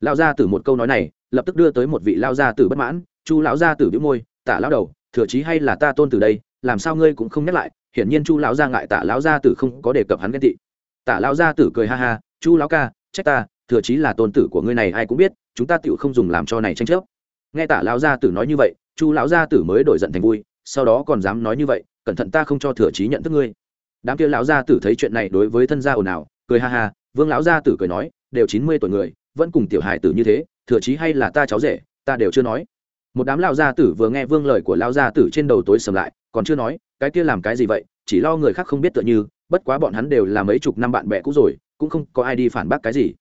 Lao gia tử một câu nói này, lập tức đưa tới một vị lao gia tử bất mãn, chu lão gia tử biếu môi, tả lão đầu, thừa chí hay là ta tôn từ đây, làm sao ngươi cũng không nhắc lại, hiển nhiên chu lão gia ngại tả lão gia tử không có đề cập hắn ghen tị. Tả lão gia tử cười ha ha, chu lão ca, trách ta thừa chí là tôn tử của ngươi này, ai cũng biết, chúng ta tựu không dùng làm cho này tranh chấp. Nghe tả lão gia tử nói như vậy, chu lão gia tử mới đổi giận thành vui, sau đó còn dám nói như vậy, cẩn thận ta không cho thừa chí nhận thức ngươi. Đám kia lão gia tử thấy chuyện này đối với thân gia ồn ào, cười ha ha, vương lão gia tử cười nói, đều chín mươi tuổi người, vẫn cùng tiểu hài tử như thế, thừa chí hay là ta cháu rể, ta đều chưa nói. Một đám lão gia tử vừa nghe vương lời của lão gia tử trên đầu tối sầm lại, còn chưa nói, cái kia làm cái gì vậy, chỉ lo người khác không biết tựa như, bất quá bọn hắn đều là mấy chục năm bạn bè cũ rồi, cũng không có ai đi phản bác cái gì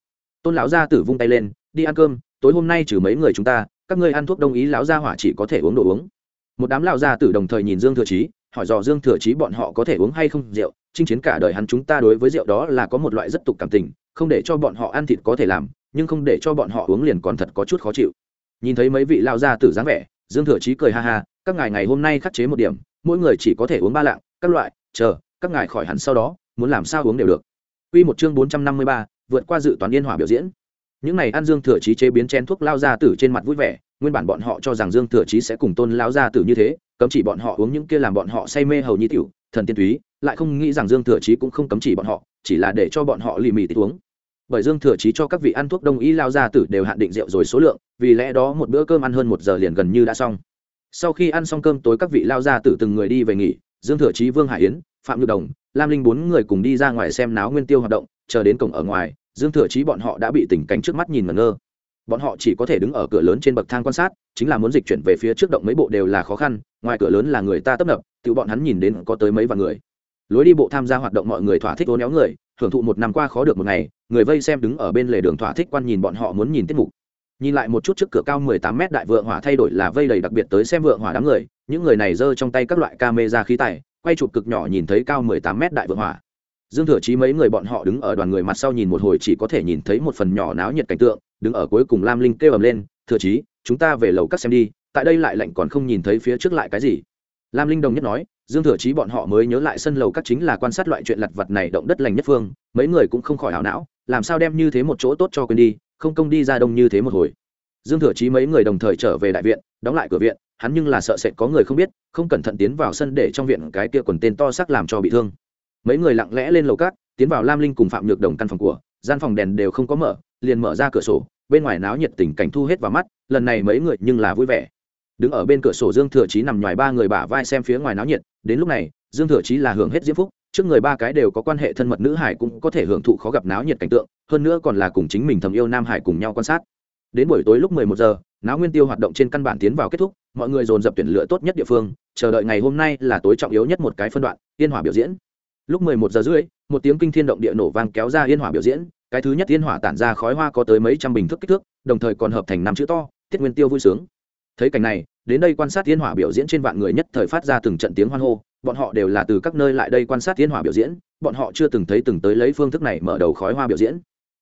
tôn lão gia tử vung tay lên đi ăn cơm tối hôm nay trừ mấy người chúng ta các ngươi ăn thuốc đông ý lão gia hỏa chỉ có thể uống đồ uống. Một đám lão gia tử đồng thời nhìn dương thừa chí hỏi dò dương thừa chí bọn họ có thể uống hay không rượu chinh chiến cả đời hắn chúng ta đối với rượu đó là có một loại rất tục cảm tình không để cho bọn họ ăn thịt có thể làm nhưng không để cho bọn họ uống liền còn thật có chút khó chịu. Nhìn thấy mấy vị lão gia tử dáng vẻ dương thừa chí cười ha ha các ngài ngày hôm nay khắc chế một điểm mỗi người chỉ có thể uống ba lạng các loại chờ các ngài khỏi hẳn sau đó muốn làm sao uống đều được. Quy một chương 453, vượt qua dự toán liên hòa biểu diễn. Những này ăn Dương Thừa trí chế biến chén thuốc lao ra tử trên mặt vui vẻ, nguyên bản bọn họ cho rằng Dương Thừa trí sẽ cùng Tôn lao gia tử như thế, cấm chỉ bọn họ uống những kia làm bọn họ say mê hầu nhi tiểu, thần tiên túy, lại không nghĩ rằng Dương Thừa trí cũng không cấm chỉ bọn họ, chỉ là để cho bọn họ lì mì tít uống. Bởi Dương Thừa trí cho các vị ăn thuốc đông y lao gia tử đều hạn định rượu rồi số lượng, vì lẽ đó một bữa cơm ăn hơn một giờ liền gần như đã xong. Sau khi ăn xong cơm tối các vị lao gia tử từng người đi về nghỉ, Dương Thừa trí Vương Hải Yến, Phạm Nhược Đồng, lam linh bốn người cùng đi ra ngoài xem náo nguyên tiêu hoạt động chờ đến cổng ở ngoài dương thừa chí bọn họ đã bị tình cánh trước mắt nhìn ngẩn ngơ. Bọn họ chỉ có thể đứng ở cửa lớn trên bậc thang quan sát, chính là muốn dịch chuyển về phía trước động mấy bộ đều là khó khăn, ngoài cửa lớn là người ta tấp nập, tự bọn hắn nhìn đến có tới mấy vạn người. Lối đi bộ tham gia hoạt động mọi người thỏa thích ố néo người hưởng thụ một năm qua khó được một ngày, người vây xem đứng ở bên lề đường thỏa thích quan nhìn bọn họ muốn nhìn tiết mục. Nhìn lại một chút trước cửa cao mười tám mét đại vượng hỏa thay đổi là vây đầy đặc biệt tới xem vượng hỏa đám người, những người này giơ trong tay các loại camera khí tài, quay chụp cực nhỏ nhìn thấy cao mười tám mét đại vượng hỏa dương thừa chí mấy người bọn họ đứng ở đoàn người mặt sau nhìn một hồi chỉ có thể nhìn thấy một phần nhỏ náo nhiệt cảnh tượng, đứng ở cuối cùng lam linh kêu ầm lên, thừa chí, chúng ta về lầu các xem đi, tại đây lại lạnh còn không nhìn thấy phía trước lại cái gì. Lam linh đồng nhất nói, dương thừa chí bọn họ mới nhớ lại sân lầu các chính là quan sát loại chuyện lặt vặt này động đất lành nhất phương, mấy người cũng không khỏi hảo não, làm sao đem như thế một chỗ tốt cho quên đi, không công đi ra đông như thế một hồi. Dương thừa chí mấy người đồng thời trở về đại viện, đóng lại cửa viện, hắn nhưng là sợ sệt có người không biết, không cẩn thận tiến vào sân để trong viện cái kia quần tên to xác làm cho bị thương mấy người lặng lẽ lên lầu cát, tiến vào lam linh cùng phạm nhược đồng căn phòng của. Gian phòng đèn đều không có mở, liền mở ra cửa sổ, bên ngoài náo nhiệt tình cảnh thu hết vào mắt, lần này mấy người nhưng là vui vẻ. Đứng ở bên cửa sổ dương thừa chí nằm ngoài ba người bả vai xem phía ngoài náo nhiệt, đến lúc này, dương thừa chí là hưởng hết diễm phúc, trước người ba cái đều có quan hệ thân mật nữ hải cũng có thể hưởng thụ khó gặp náo nhiệt cảnh tượng, hơn nữa còn là cùng chính mình thầm yêu nam hải cùng nhau quan sát. Đến buổi tối lúc mười một giờ, náo nguyên tiêu hoạt động trên căn bản tiến vào kết thúc, mọi người dồn dập tuyển lựa tốt nhất địa phương, chờ đợi ngày hôm nay là tối trọng yếu nhất một cái phân đoạn, yên hỏa biểu diễn lúc mười một giờ rưỡi, một tiếng kinh thiên động địa nổ vang kéo ra yên hỏa biểu diễn, cái thứ nhất yên hỏa tản ra khói hoa có tới mấy trăm bình thước kích thước, đồng thời còn hợp thành năm chữ to tiết nguyên tiêu vui sướng. Thấy cảnh này, đến đây quan sát yên hỏa biểu diễn trên vạn người nhất thời phát ra từng trận tiếng hoan hô, bọn họ đều là từ các nơi lại đây quan sát yên hỏa biểu diễn, bọn họ chưa từng thấy từng tới lấy phương thức này mở đầu khói hoa biểu diễn.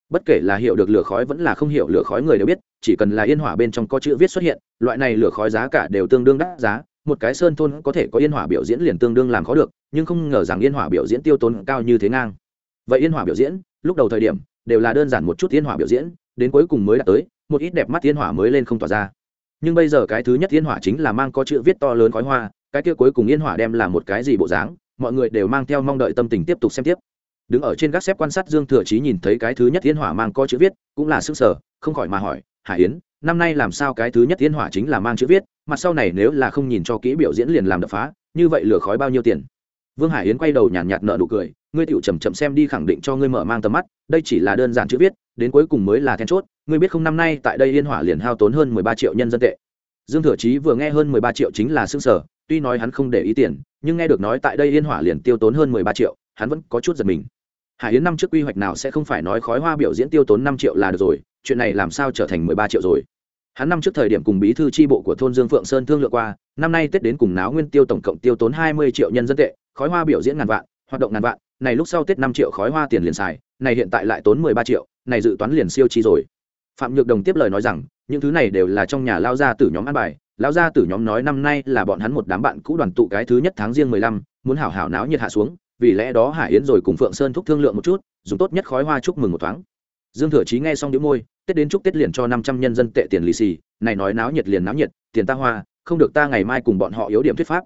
Bất kể là hiểu được lửa khói vẫn là không hiểu lửa khói người đều biết, chỉ cần là yên hỏa bên trong có chữ viết xuất hiện, loại này lửa khói giá cả đều tương đương đắt giá một cái sơn thôn có thể có yên hỏa biểu diễn liền tương đương làm khó được, nhưng không ngờ rằng yên hỏa biểu diễn tiêu tốn cao như thế ngang. Vậy yên hỏa biểu diễn, lúc đầu thời điểm, đều là đơn giản một chút yên hỏa biểu diễn, đến cuối cùng mới đạt tới, một ít đẹp mắt yên hỏa mới lên không tỏa ra. Nhưng bây giờ cái thứ nhất yên hỏa chính là mang có chữ viết to lớn khói hoa, cái kia cuối cùng yên hỏa đem là một cái gì bộ dáng, mọi người đều mang theo mong đợi tâm tình tiếp tục xem tiếp. Đứng ở trên gác xếp quan sát dương thừa chí nhìn thấy cái thứ nhất yên hỏa mang có chữ viết, cũng là sức sở không khỏi mà hỏi, hải yến năm nay làm sao cái thứ nhất thiên hỏa chính là mang chữ viết mặt sau này nếu là không nhìn cho kỹ biểu diễn liền làm đập phá như vậy lừa khói bao nhiêu tiền? Vương hải yến quay đầu nhàn nhạt, nhạt nợ nụ cười ngươi tựu chầm chậm xem đi khẳng định cho ngươi mở mang tầm mắt đây chỉ là đơn giản chữ viết đến cuối cùng mới là then chốt ngươi biết không năm nay tại đây yên hỏa liền hao tốn hơn mười ba triệu nhân dân tệ. Dương thừa chí vừa nghe hơn mười ba triệu chính là xương sở tuy nói hắn không để ý tiền nhưng nghe được nói tại đây yên hỏa liền tiêu tốn hơn mười ba triệu hắn vẫn có chút giật mình. Hải yến năm trước quy hoạch nào sẽ không phải nói khói hoa biểu diễn tiêu tốn năm triệu là được rồi chuyện này làm sao trở thành mười ba triệu rồi? Hắn năm trước thời điểm cùng bí thư tri bộ của thôn dương phượng sơn thương lượng qua, năm nay tết đến cùng náo nguyên tiêu tổng cộng tiêu tốn hai mươi triệu nhân dân tệ, khói hoa biểu diễn ngàn vạn, hoạt động ngàn vạn, này lúc sau tết năm triệu khói hoa tiền liền xài, này hiện tại lại tốn mười ba triệu, này dự toán liền siêu chi rồi. Phạm nhược đồng tiếp lời nói rằng, những thứ này đều là trong nhà lao gia tử nhóm ăn bài, lao gia tử nhóm nói năm nay là bọn hắn một đám bạn cũ đoàn tụ cái thứ nhất tháng riêng mười lăm, muốn hảo hảo náo nhiệt hạ xuống, vì lẽ đó hải yến rồi cùng phượng sơn thúc thương lượng một chút, dùng tốt nhất khói hoa chúc mừng một thoáng dương thừa chí nghe xong đĩu môi, tết đến chúc tết liền cho năm trăm nhân dân tệ tiền lì xì, này nói náo nhiệt liền náo nhiệt, tiền ta hoa, không được ta ngày mai cùng bọn họ yếu điểm thuyết pháp.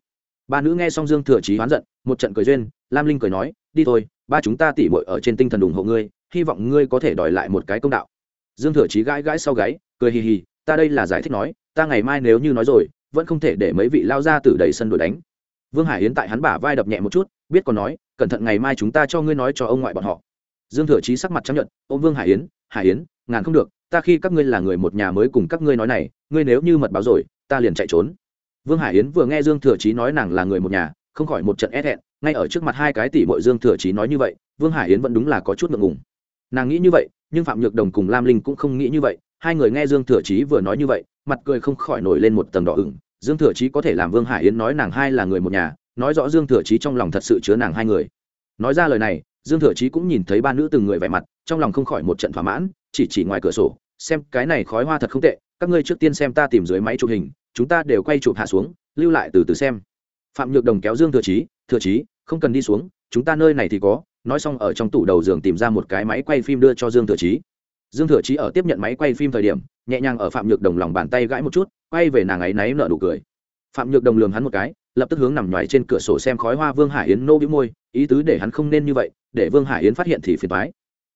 Ba nữ nghe xong dương thừa chí hoán giận, một trận cười duyên, lam linh cười nói, đi thôi, ba chúng ta tỉ mội ở trên tinh thần ủng hộ ngươi, hy vọng ngươi có thể đòi lại một cái công đạo. Dương thừa chí gãi gãi sau gáy, cười hì hì, ta đây là giải thích nói, ta ngày mai nếu như nói rồi, vẫn không thể để mấy vị lao ra từ đầy sân đuổi đánh. Vương hải yến tại hắn bả vai đập nhẹ một chút, biết còn nói, cẩn thận ngày mai chúng ta cho ngươi nói cho ông ngoại bọn họ dương thừa chí sắc mặt chấp nhận ô vương hải yến hải yến, ngàn không được, ta khi các ngươi là người một nhà mới cùng các ngươi nói này, ngươi nếu như mật báo rồi, ta liền chạy trốn. Vương hải yến vừa nghe dương thừa chí nói nàng là người một nhà, không khỏi một trận e é hẹn ngay ở trước mặt hai cái tỷ bội dương thừa chí nói như vậy, vương hải yến vẫn đúng là có chút ngượng ngùng. Nàng nghĩ như vậy, nhưng phạm nhược đồng cùng lam linh cũng không nghĩ như vậy, hai người nghe dương thừa chí vừa nói như vậy, mặt cười không khỏi nổi lên một tầng đỏ ửng. Dương thừa chí có thể làm vương hải yến nói nàng hai là người một nhà, nói rõ dương thừa chí trong lòng thật sự chứa nàng hai người. Nói ra lời này dương thừa chí cũng nhìn thấy ba nữ từng người vẻ mặt, trong lòng không khỏi một trận thỏa mãn, chỉ chỉ ngoài cửa sổ, xem cái này khói hoa thật không tệ, các ngươi trước tiên xem ta tìm dưới máy chụp hình, chúng ta đều quay chụp hạ xuống, lưu lại từ từ xem. Phạm nhược đồng kéo dương thừa chí thừa chí, không cần đi xuống, chúng ta nơi này thì có. Nói xong ở trong tủ đầu giường tìm ra một cái máy quay phim đưa cho dương thừa chí. Dương thừa chí ở tiếp nhận máy quay phim thời điểm, nhẹ nhàng ở phạm nhược đồng lòng bàn tay gãi một chút, quay về nàng ấy náy nở nụ cười. Phạm nhược đồng lường hắn một cái, lập tức hướng nằm ngoài trên cửa sổ xem khói hoa vương hải yến nô bĩu môi, ý tứ để hắn không nên như vậy để vương hải yến phát hiện thì phiền thoái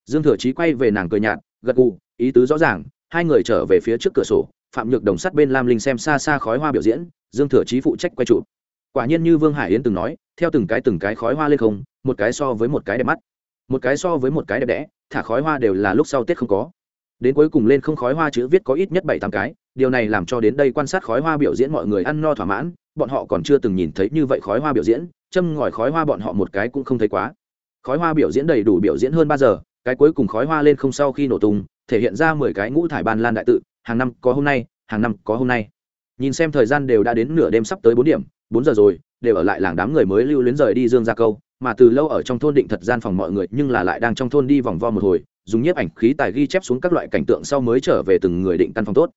dương thừa chí quay về nàng cười nhạt, gật gù, ý tứ rõ ràng, hai người trở về phía trước cửa sổ, phạm nhược đồng sắt bên lam linh xem xa xa khói hoa biểu diễn, dương thừa chí phụ trách quay trụ quả nhiên như vương hải yến từng nói, theo từng cái từng cái khói hoa lên không, một cái so với một cái đẹp mắt. Một cái so với một cái đẹp đẽ, thả khói hoa đều là lúc sau tết không có. Đến cuối cùng lên không khói hoa chữ viết có ít nhất bảy tám cái, điều này làm cho đến đây quan sát khói hoa biểu diễn mọi người ăn no thỏa mãn, bọn họ còn chưa từng nhìn thấy như vậy khói hoa biểu diễn, châm ngòi khói hoa bọn họ một cái cũng không thấy quá khói hoa biểu diễn đầy đủ biểu diễn hơn ba giờ, cái cuối cùng khói hoa lên không sau khi nổ tung, thể hiện ra mười cái ngũ thải ban lan đại tự, hàng năm có hôm nay, hàng năm có hôm nay. Nhìn xem thời gian đều đã đến nửa đêm sắp tới bốn điểm, bốn giờ rồi, đều ở lại làng đám người mới lưu luyến rời đi dương gia câu, mà từ lâu ở trong thôn định thật gian phòng mọi người, nhưng là lại đang trong thôn đi vòng vo một hồi, dùng nhiếp ảnh khí tài ghi chép xuống các loại cảnh tượng sau mới trở về từng người định căn phòng tốt.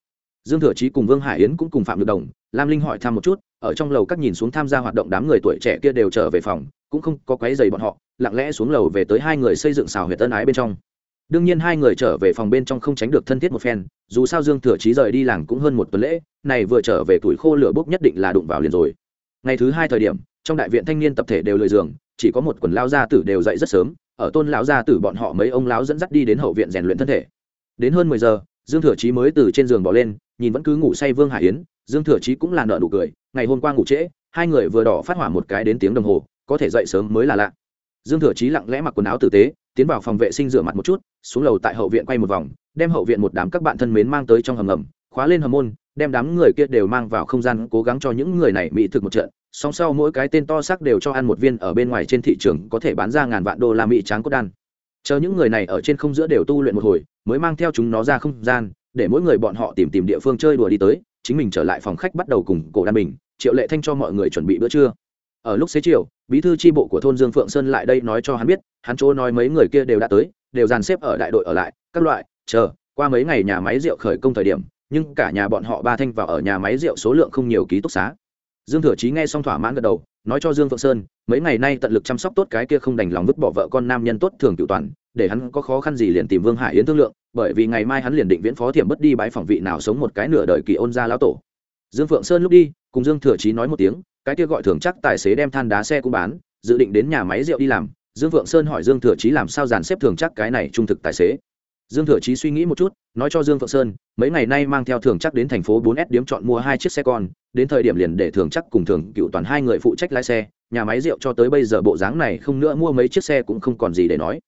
Dương thừa chí cùng vương hải yến cũng cùng phạm được đồng, lam linh hỏi thăm một chút, ở trong lầu các nhìn xuống tham gia hoạt động đám người tuổi trẻ kia đều trở về phòng, cũng không có quấy giày bọn họ lặng lẽ xuống lầu về tới hai người xây dựng xào huyệt tân ái bên trong. Đương nhiên hai người trở về phòng bên trong không tránh được thân thiết một phen, dù sao dương thừa chí rời đi làng cũng hơn một tuần lễ, này vừa trở về tuổi khô lửa bốc nhất định là đụng vào liền rồi. Ngày thứ hai thời điểm, trong đại viện thanh niên tập thể đều lười giường, chỉ có một quần lao gia tử đều dậy rất sớm, ở tôn lão gia tử bọn họ mấy ông lão dẫn dắt đi đến hậu viện rèn luyện thân thể. Đến hơn mười giờ, dương thừa chí mới từ trên giường bỏ lên, nhìn vẫn cứ ngủ say vương hải yến, dương thừa chí cũng là nợ nụ cười, ngày hôm qua ngủ trễ, hai người vừa đỏ phát hỏa một cái đến tiếng đồng hồ, có thể dậy sớm mới là lạ dương thừa chí lặng lẽ mặc quần áo tử tế, tiến vào phòng vệ sinh rửa mặt một chút, xuống lầu tại hậu viện quay một vòng, đem hậu viện một đám các bạn thân mến mang tới trong hầm ngầm, khóa lên hầm môn, đem đám người kia đều mang vào không gian, cố gắng cho những người này mỹ thực một trận. Song sau mỗi cái tên to xác đều cho ăn một viên ở bên ngoài trên thị trường, có thể bán ra ngàn vạn đô la mỹ tráng cốt đan. Chờ những người này ở trên không giữa đều tu luyện một hồi, mới mang theo chúng nó ra không gian, để mỗi người bọn họ tìm tìm địa phương chơi đùa đi tới. Chính mình trở lại phòng khách bắt đầu cùng cổ đan bình, triệu lệ thanh cho mọi người chuẩn bị bữa trưa. Ở lúc xế chiều bí thư tri bộ của thôn dương phượng sơn lại đây nói cho hắn biết, hắn chỗ nói mấy người kia đều đã tới, đều dàn xếp ở đại đội ở lại, các loại, chờ, qua mấy ngày nhà máy rượu khởi công thời điểm, nhưng cả nhà bọn họ ba thanh vào ở nhà máy rượu số lượng không nhiều ký túc xá. Dương thừa chí nghe xong thỏa mãn gật đầu, nói cho dương phượng sơn, mấy ngày nay tận lực chăm sóc tốt cái kia không đành lòng vứt bỏ vợ con nam nhân tốt thường cựu toàn, để hắn có khó khăn gì liền tìm vương hải yến thương lượng, bởi vì ngày mai hắn liền định viễn phó thiểm bất đi bãi phòng vị nào sống một cái nửa đời kỳ ôn gia lão tổ. Dương phượng sơn lúc đi, cùng dương thừa chí nói một tiếng cái kia gọi thường chắc tài xế đem than đá xe cũng bán, dự định đến nhà máy rượu đi làm. Dương vượng sơn hỏi dương thừa chí làm sao dàn xếp thường chắc cái này trung thực tài xế. Dương thừa chí suy nghĩ một chút, nói cho dương vượng sơn, mấy ngày nay mang theo thường chắc đến thành phố 4S điếm chọn mua hai chiếc xe con, đến thời điểm liền để thường chắc cùng thường cựu toàn hai người phụ trách lái xe, nhà máy rượu cho tới bây giờ bộ dáng này không nữa mua mấy chiếc xe cũng không còn gì để nói.